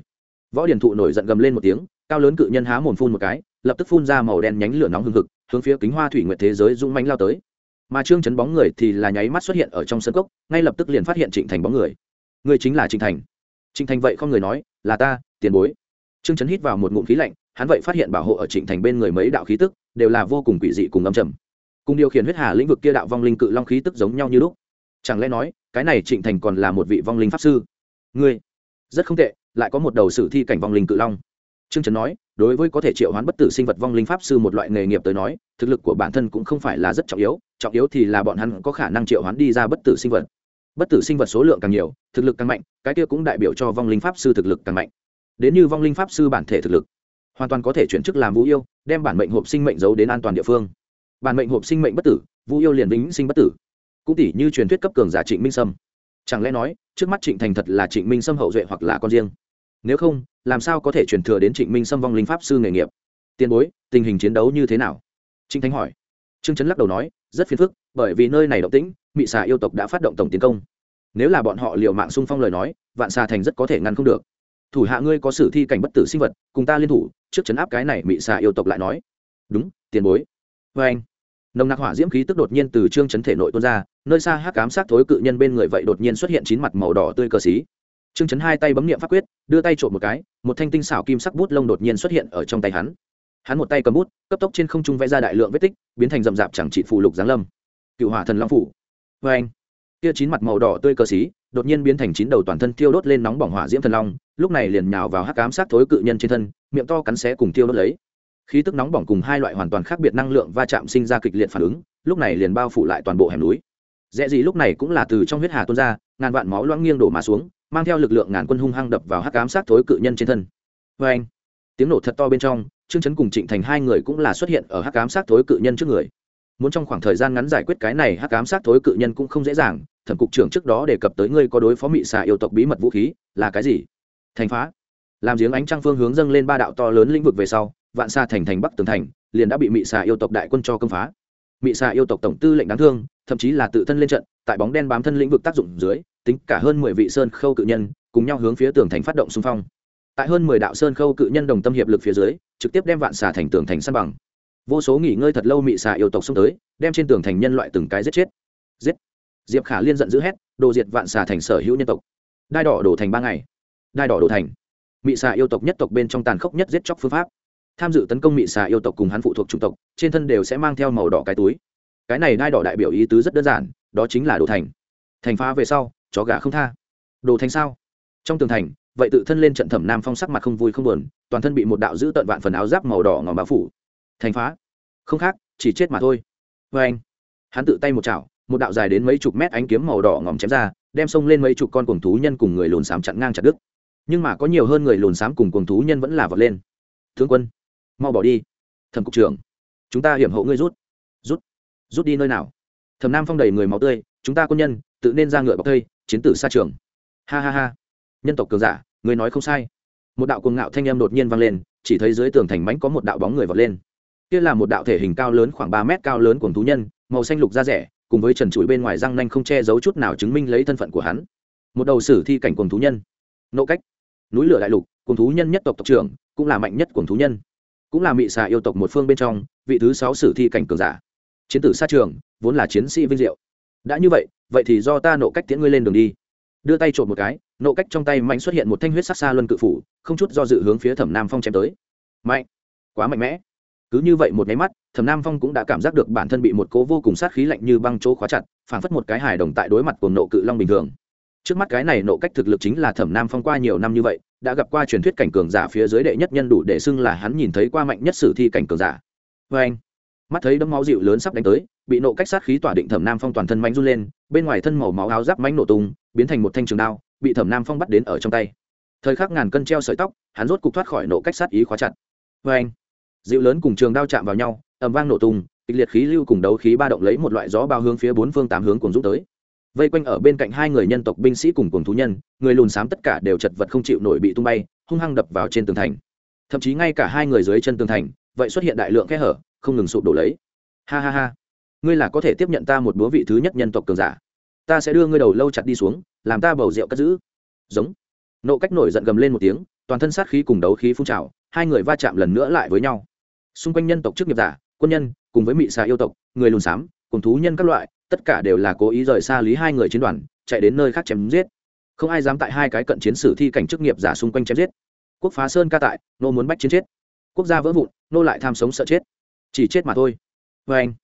Võ điển thụ nổi giận gầm lên một tiếng, cao lớn cự nhân há mồm phun một cái, lập tức phun ra màu đen nhánh lửa nóng hừng hực hướng phía kính hoa thủy nguyệt thế giới dũng mãnh lao tới. Mà trương chấn bóng người thì là nháy mắt xuất hiện ở trong sân cốc, ngay lập tức liền phát hiện trịnh thành bóng người. Người chính là trịnh thành. Trịnh thành vậy không người nói, là ta, tiền bối. Trương chấn hít vào một ngụm khí lạnh, hắn vậy phát hiện bảo hộ ở trịnh thành bên người mấy đạo khí tức đều là vô cùng quỷ dị cùng âm trầm. Cùng điều khiển huyết hà lĩnh vực kia đạo vong linh cự long khí tức giống nhau như lúc. Chẳng lẽ nói, cái này trịnh thành còn là một vị vong linh pháp sư? Ngươi, rất không tệ, lại có một đầu sử thi cảnh vong linh cự long. Trương trấn nói đối với có thể triệu hoán bất tử sinh vật vong linh pháp sư một loại nghề nghiệp tới nói, thực lực của bản thân cũng không phải là rất trọng yếu trọng yếu thì là bọn hắn có khả năng triệu hoán đi ra bất tử sinh vật. Bất tử sinh vật số lượng càng nhiều, thực lực càng mạnh, cái kia cũng đại biểu cho vong linh pháp sư thực lực càng mạnh. Đến như vong linh pháp sư bản thể thực lực, hoàn toàn có thể chuyển chức làm vũ yêu, đem bản mệnh hộp sinh mệnh giấu đến an toàn địa phương. Bản mệnh hộp sinh mệnh bất tử vũ yêu liền vĩnh sinh bất tử. Cũng tỷ như truyền thuyết cấp cường giả trịnh minh sâm. Chẳng lẽ nói, trước mắt trịnh thành thật là trịnh minh sâm hậu duệ hoặc là con riêng? Nếu không, làm sao có thể truyền thừa đến trịnh minh xâm vong linh pháp sư nghề nghiệp? Tiền bối, tình hình chiến đấu như thế nào? Trịnh thánh hỏi. Trương trấn lắc đầu nói, rất phiền phức, bởi vì nơi này động tĩnh, mị xà yêu tộc đã phát động tổng tiến công. Nếu là bọn họ liệu mạng xung phong lời nói, vạn xà thành rất có thể ngăn không được. Thủ hạ ngươi có sử thi cảnh bất tử sinh vật, cùng ta liên thủ, trước chấn áp cái này mị xà yêu tộc lại nói. Đúng, tiền bối. Vê anh, nồng nặc hỏa diễm khí tức đột nhiên từ trương chấn thể nội tuôn ra, nơi xa hắc cám sát thối cự nhân bên người vậy đột nhiên xuất hiện chín mặt màu đỏ tươi cờ xí. Trương Chấn hai tay bấm niệm pháp quyết, đưa tay trộn một cái, một thanh tinh xảo kim sắc bút lông đột nhiên xuất hiện ở trong tay hắn. Hắn một tay cầm bút, cấp tốc trên không trung vẽ ra đại lượng vết tích, biến thành rậm rạp chẳng trị phù lục giáng lâm. Cựu Hỏa Thần Long phủ. Oeng. Kia chín mặt màu đỏ tươi cơ sĩ, đột nhiên biến thành chín đầu toàn thân tiêu đốt lên nóng bỏng hỏa diễm thần long, lúc này liền nhào vào hắc ám sát thối cự nhân trên thân, miệng to cắn xé cùng tiêu đốt lấy. Khí tức nóng bỏng cùng hai loại hoàn toàn khác biệt năng lượng va chạm sinh ra kịch liệt phản ứng, lúc này liền bao phủ lại toàn bộ hẻm núi. Rẽ gì lúc này cũng là từ trong huyết hà tuôn ra, ngàn vạn máu loãng nghiêng đổ mà xuống, mang theo lực lượng ngàn quân hung hăng đập vào hắc ám sát thối cự nhân trên thân. Vê anh, tiếng nổ thật to bên trong, trương chấn cùng trịnh thành hai người cũng là xuất hiện ở hắc ám sát thối cự nhân trước người. Muốn trong khoảng thời gian ngắn giải quyết cái này hắc ám sát thối cự nhân cũng không dễ dàng, thẩm cục trưởng trước đó đề cập tới ngươi có đối phó mị xà yêu tộc bí mật vũ khí, là cái gì? Thành phá. Làm giếng ánh trăng phương hướng dâng lên ba đạo to lớn lĩnh vực về sau, vạn xa thành thành bắc tường thành, liền đã bị mị xà yêu tộc đại quân cho công phá. Mị xà yêu tộc tổng tư lệnh đáng thương, thậm chí là tự thân lên trận, tại bóng đen bám thân lĩnh vực tác dụng dưới tính cả hơn mười vị sơn khâu cự nhân, cùng nhau hướng phía tường thành phát động xung phong. Tại hơn mười đạo sơn khâu cự nhân đồng tâm hiệp lực phía dưới, trực tiếp đem vạn xà thành tường thành săn bằng. Vô số nghỉ ngơi thật lâu mị xà yêu tộc xông tới, đem trên tường thành nhân loại từng cái giết chết. Giết. Diệp khả liên giận dữ hét, đồ diệt vạn xà thành sở hữu nhân tộc. Đai đỏ đổ thành ba ngày. Đai đỏ đổ thành. Mị xà yêu tộc nhất tộc bên trong tàn khốc nhất giết chóc phương pháp. Tham dự tấn công mị xà yêu tộc cùng hắn phụ thuộc chủng tộc, trên thân đều sẽ mang theo màu đỏ cái túi. Cái này đai đỏ đại biểu ý tứ rất đơn giản, đó chính là đồ thành. Thành phá về sau chó gà không tha. Đồ thành sao? Trong tường thành, vậy tự thân lên trận thẩm nam phong sắc mặt không vui không buồn, toàn thân bị một đạo giữ tận vạn phần áo giáp màu đỏ ngòm bao phủ. Thành phá. Không khác, chỉ chết mà thôi. Vê anh. Hắn tự tay một chảo, một đạo dài đến mấy chục mét ánh kiếm màu đỏ ngòm chém ra, đem xông lên mấy chục con cuồng thú nhân cùng người lùn xám chặn ngang chặt đứt. Nhưng mà có nhiều hơn người lùn xám cùng cuồng thú nhân vẫn là vọt lên. Thương quân, mau bỏ đi. Thẩm cục trưởng, chúng ta hiểm hộ ngươi rút. Rút rút đi nơi nào? Thẩm nam phong đầy người máu tươi, chúng ta quân nhân, tự nên ra ngựa bọc thây chiến tử xa trường. Ha ha ha. Nhân tộc cường giả, người nói không sai. Một đạo cuồng ngạo thanh âm đột nhiên vang lên, chỉ thấy dưới tường thành mánh có một đạo bóng người vọt lên. Kia là một đạo thể hình cao lớn khoảng ba mét cao lớn của thú nhân, màu xanh lục da rẻ, cùng với trần trụi bên ngoài răng nanh không che giấu chút nào chứng minh lấy thân phận của hắn. Một đầu sử thi cảnh cuồng thú nhân. Nộ cách. Núi lửa đại lục, cuồng thú nhân nhất tộc tộc trưởng, cũng là mạnh nhất cuồng thú nhân. Cũng là mị xà yêu tộc một phương bên trong, vị thứ sáu sử thi cảnh cường giả. Chiến tử xa trường, vốn là chiến sĩ vinh diệu. Đã như vậy vậy thì do ta nộ cách tiễn ngươi lên đường đi. Đưa tay trộm một cái, nộ cách trong tay mạnh xuất hiện một thanh huyết sắc xa luân cự phủ, không chút do dự hướng phía thẩm nam phong chém tới. Mạnh! Quá mạnh mẽ! Cứ như vậy một nháy mắt, thẩm nam phong cũng đã cảm giác được bản thân bị một cố vô cùng sát khí lạnh như băng chỗ khóa chặt, phảng phất một cái hài đồng tại đối mặt của nộ cự long bình thường. Trước mắt cái này nộ cách thực lực chính là thẩm nam phong qua nhiều năm như vậy, đã gặp qua truyền thuyết cảnh cường giả phía dưới đệ nhất nhân đủ để xưng là hắn nhìn thấy qua mạnh nhất sử thi cảnh cường giả. Vê anh mắt thấy đấm máu dịu lớn sắp đánh tới, bị nộ cách sát khí tỏa định thẩm nam phong toàn thân mánh run lên, bên ngoài thân màu máu áo giáp mánh nổ tung, biến thành một thanh trường đao, bị thẩm nam phong bắt đến ở trong tay. Thời khắc ngàn cân treo sợi tóc, hắn rốt cục thoát khỏi nộ cách sát ý khóa chặt. Vê anh, dịu lớn cùng trường đao chạm vào nhau ẩm vang nổ tung, kịch liệt khí lưu cùng đấu khí ba động lấy một loại gió bao hướng phía bốn phương tám hướng cùng rút tới. Vây quanh ở bên cạnh hai người nhân tộc binh sĩ cùng cùng thú nhân, người lùn xám tất cả đều chật vật không chịu nổi bị tung bay, hung hăng đập vào trên tường thành. Thậm chí ngay cả hai người dưới chân tường thành, vậy xuất hiện đại lượng kẽ hở không ngừng sụp đổ lấy. Ha ha ha. Ngươi là có thể tiếp nhận ta một búa vị thứ nhất nhân tộc cường giả. Ta sẽ đưa ngươi đầu lâu chặt đi xuống, làm ta bầu rượu cất giữ. Giống. Nộ cách nổi giận gầm lên một tiếng, toàn thân sát khí cùng đấu khí phun trào, hai người va chạm lần nữa lại với nhau. Xung quanh nhân tộc chức nghiệp giả, quân nhân, cùng với mị xà yêu tộc, người lùn xám, cùng thú nhân các loại, tất cả đều là cố ý rời xa lý hai người chiến đoàn, chạy đến nơi khác chém giết. Không ai dám tại hai cái cận chiến sử thi cảnh chức nghiệp giả xung quanh chém giết. Quốc phá sơn ca tại, nô muốn bách chiến chết. Quốc gia vỡ vụn, nô lại tham sống sợ chết chỉ chết mà thôi. Vê anh,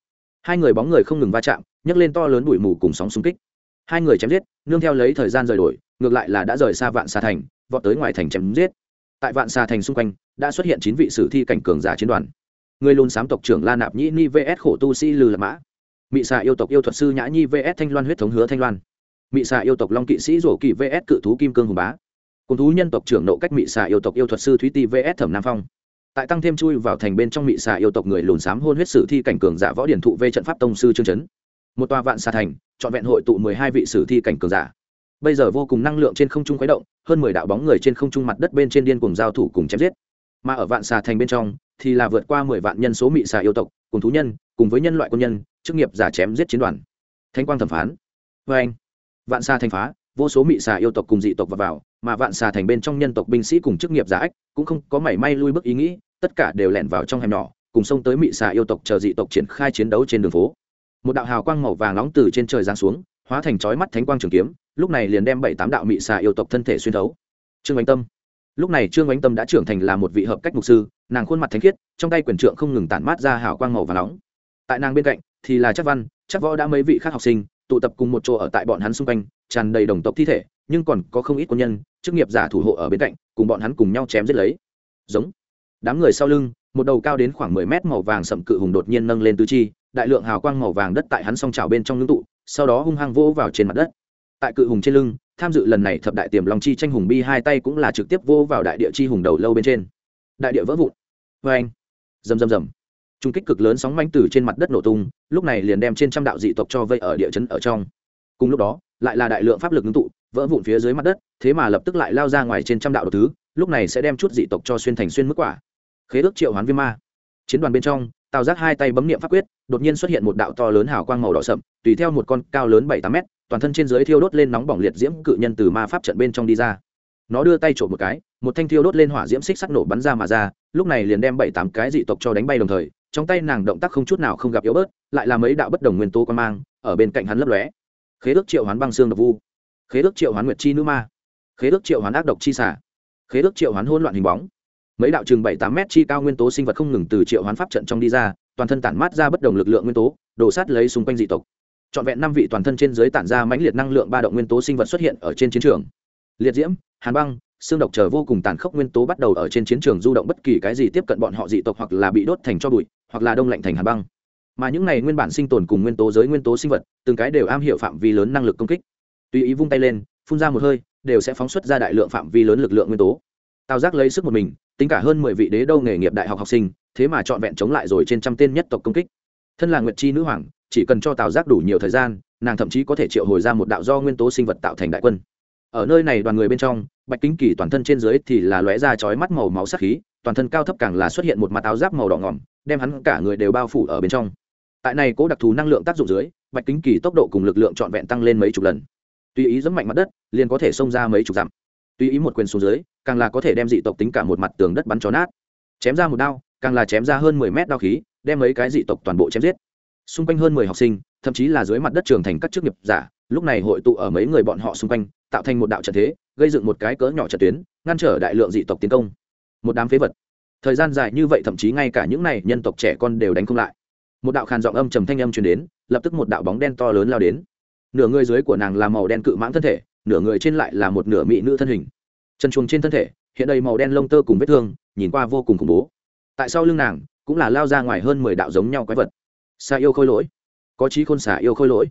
hai người bóng người không ngừng va chạm, nhấc lên to lớn bụi mù cùng sóng xung kích. Hai người chém giết, nương theo lấy thời gian rời đổi, ngược lại là đã rời xa vạn xa thành, vọt tới ngoài thành chém giết. Tại vạn xa thành xung quanh, đã xuất hiện chín vị sử thi cảnh cường giả chiến đoàn. Người luôn sám tộc trưởng la nạp nhĩ ni vs khổ tu si lư lạc mã. Mị xà yêu tộc yêu thuật sư nhã nhi vs thanh loan huyết thống hứa thanh loan. Mị xà yêu tộc long kỵ sĩ rổ kỵ vs cự thú kim cương hùng bá. Cùng thú nhân tộc trưởng nộ cách mị xà yêu tộc yêu thuật sư thúy ti vs thẩm nam phong tại tăng thêm chui vào thành bên trong mị xà yêu tộc người lùn xám hôn huyết sử thi cảnh cường giả võ điển thụ về trận pháp tông sư trương trấn một tòa vạn xà thành trọn vẹn hội tụ mười hai vị sử thi cảnh cường giả. Bây giờ vô cùng năng lượng trên không trung khuấy động hơn mười đạo bóng người trên không trung mặt đất bên trên điên cùng giao thủ cùng chém giết. Mà ở vạn xà thành bên trong thì là vượt qua mười vạn nhân số mị xà yêu tộc cùng thú nhân cùng với nhân loại quân nhân chức nghiệp giả chém giết chiến đoàn. Thanh quang thẩm phán. Vê anh vạn xà thành phá vô số mị xà yêu tộc cùng dị tộc vào, vào mà vạn xà thành bên trong nhân tộc binh sĩ cùng chức nghiệp giả ách cũng không có mảy may lui bước ý nghĩ, tất cả đều lẻn vào trong hẻm nhỏ, cùng xông tới mị xà yêu tộc chờ dị tộc triển khai chiến đấu trên đường phố. Một đạo hào quang màu vàng nóng từ trên trời giáng xuống, hóa thành chói mắt thánh quang trường kiếm, lúc này liền đem bảy tám đạo mị xà yêu tộc thân thể xuyên thấu. Trương ánh tâm. Lúc này trương ánh tâm đã trưởng thành là một vị hợp cách mục sư, nàng khuôn mặt thánh khiết, trong tay quyền trượng không ngừng tản mát ra hào quang màu và nóng. Tại nàng bên cạnh thì là chắc văn chắc võ đã mấy vị khác học sinh, tụ tập cùng một chỗ ở tại bọn hắn xung quanh, tràn đầy đồng tộc thi thể, nhưng còn có không ít quân nhân chức nghiệp giả thủ hộ ở bên cạnh, cùng bọn hắn cùng nhau chém giết lấy. Giống. Đám người sau lưng, một đầu cao đến khoảng mười mét màu vàng sậm cự hùng đột nhiên nâng lên tứ chi, đại lượng hào quang màu vàng đất tại hắn song trào bên trong ngưng tụ, sau đó hung hăng vỗ vào trên mặt đất. Tại cự hùng trên lưng, tham dự lần này thập đại tiềm long chi tranh hùng bi hai tay cũng là trực tiếp vỗ vào đại địa chi hùng đầu lâu bên trên. Đại địa vỡ vụn. Vê anh. Rầm rầm rầm. Trung kích cực lớn sóng manh từ trên mặt đất nổ tung, lúc này liền đem trên trăm đạo dị tộc cho vây ở địa chấn ở trong. Cùng lúc đó, lại là đại lượng pháp lực ngưng tụ vỡ vụn phía dưới mặt đất, thế mà lập tức lại lao ra ngoài trên trăm đạo đ thứ, lúc này sẽ đem chút dị tộc cho xuyên thành xuyên mức quả. Khế ước triệu hoán viêm ma. Chiến đoàn bên trong, tào giác hai tay bấm niệm pháp quyết, đột nhiên xuất hiện một đạo to lớn hào quang màu đỏ sậm, tùy theo một con cao lớn bảy tám mét, toàn thân trên dưới thiêu đốt lên nóng bỏng liệt diễm cự nhân từ ma pháp trận bên trong đi ra. Nó đưa tay trộm một cái, một thanh thiêu đốt lên hỏa diễm xích sắt nổ bắn ra mà ra, lúc này liền đem bảy tám cái dị tộc cho đánh bay đồng thời, trong tay nàng động tác không chút nào không gặp yếu bớt, lại là mấy đạo bất đồng nguyên tố quan mang, ở bên cạnh hắn lấp lóe. Khế ước triệu hoán băng xương độc vu khế ước triệu hoán nguyệt chi nữ ma, khế ước triệu hoán ác độc chi xả khế ước triệu hoán hôn loạn hình bóng. Mấy đạo chừng bảy tám mét chi cao nguyên tố sinh vật không ngừng từ triệu hoán pháp trận trong đi ra, toàn thân tản mát ra bất đồng lực lượng nguyên tố, đổ sát lấy xung quanh dị tộc. Trọn vẹn năm vị toàn thân trên dưới tản ra mãnh liệt năng lượng ba động nguyên tố sinh vật xuất hiện ở trên chiến trường. Liệt diễm, hàn băng, xương độc chờ vô cùng tàn khốc nguyên tố bắt đầu ở trên chiến trường du động bất kỳ cái gì tiếp cận bọn họ dị tộc hoặc là bị đốt thành cho bụi, hoặc là đông lạnh thành hàn băng. Mà những này nguyên bản sinh tồn cùng nguyên tố giới nguyên tố sinh vật, từng cái đều am hiểu phạm vi lớn năng lực công kích tùy ý vung tay lên, phun ra một hơi, đều sẽ phóng xuất ra đại lượng phạm vi lớn lực lượng nguyên tố. Tào giác lấy sức một mình, tính cả hơn mười vị đế đâu nghề nghiệp đại học học sinh, thế mà trọn vẹn chống lại rồi trên trăm tên nhất tộc công kích. Thân là nguyệt chi nữ hoàng, chỉ cần cho tào giác đủ nhiều thời gian, nàng thậm chí có thể triệu hồi ra một đạo do nguyên tố sinh vật tạo thành đại quân. Ở nơi này đoàn người bên trong, bạch kính kỳ toàn thân trên dưới thì là lóe ra chói mắt màu máu sắc khí, toàn thân cao thấp càng là xuất hiện một mặt áo giáp màu đỏ ngỏm, đem hắn cả người đều bao phủ ở bên trong. Tại này cố đặc thù năng lượng tác dụng dưới, bạch kính kỳ tốc độ cùng lực lượng trọn vẹn tăng lên mấy chục lần tùy ý dẫm mạnh mặt đất, liền có thể xông ra mấy chục dặm. Tùy ý một quyền xuống dưới, càng là có thể đem dị tộc tính cả một mặt tường đất bắn chó nát. Chém ra một đao, càng là chém ra hơn mười mét đao khí, đem mấy cái dị tộc toàn bộ chém giết. Xung quanh hơn mười học sinh, thậm chí là dưới mặt đất trường thành các chức nghiệp giả, lúc này hội tụ ở mấy người bọn họ xung quanh, tạo thành một đạo trận thế, gây dựng một cái cỡ nhỏ trận tuyến, ngăn trở đại lượng dị tộc tiến công. Một đám phế vật. Thời gian dài như vậy thậm chí ngay cả những này nhân tộc trẻ con đều đánh không lại. Một đạo khàn giọng âm trầm thanh âm truyền đến, lập tức một đạo bóng đen to lớn lao đến nửa người dưới của nàng là màu đen cự mãng thân thể, nửa người trên lại là một nửa mỹ nữ thân hình. Chân chuồng trên thân thể, hiện đầy màu đen lông tơ cùng vết thương, nhìn qua vô cùng khủng bố. Tại sau lưng nàng, cũng là lao ra ngoài hơn mười đạo giống nhau quái vật. Xà yêu khôi lỗi. Có trí khôn xà yêu khôi lỗi.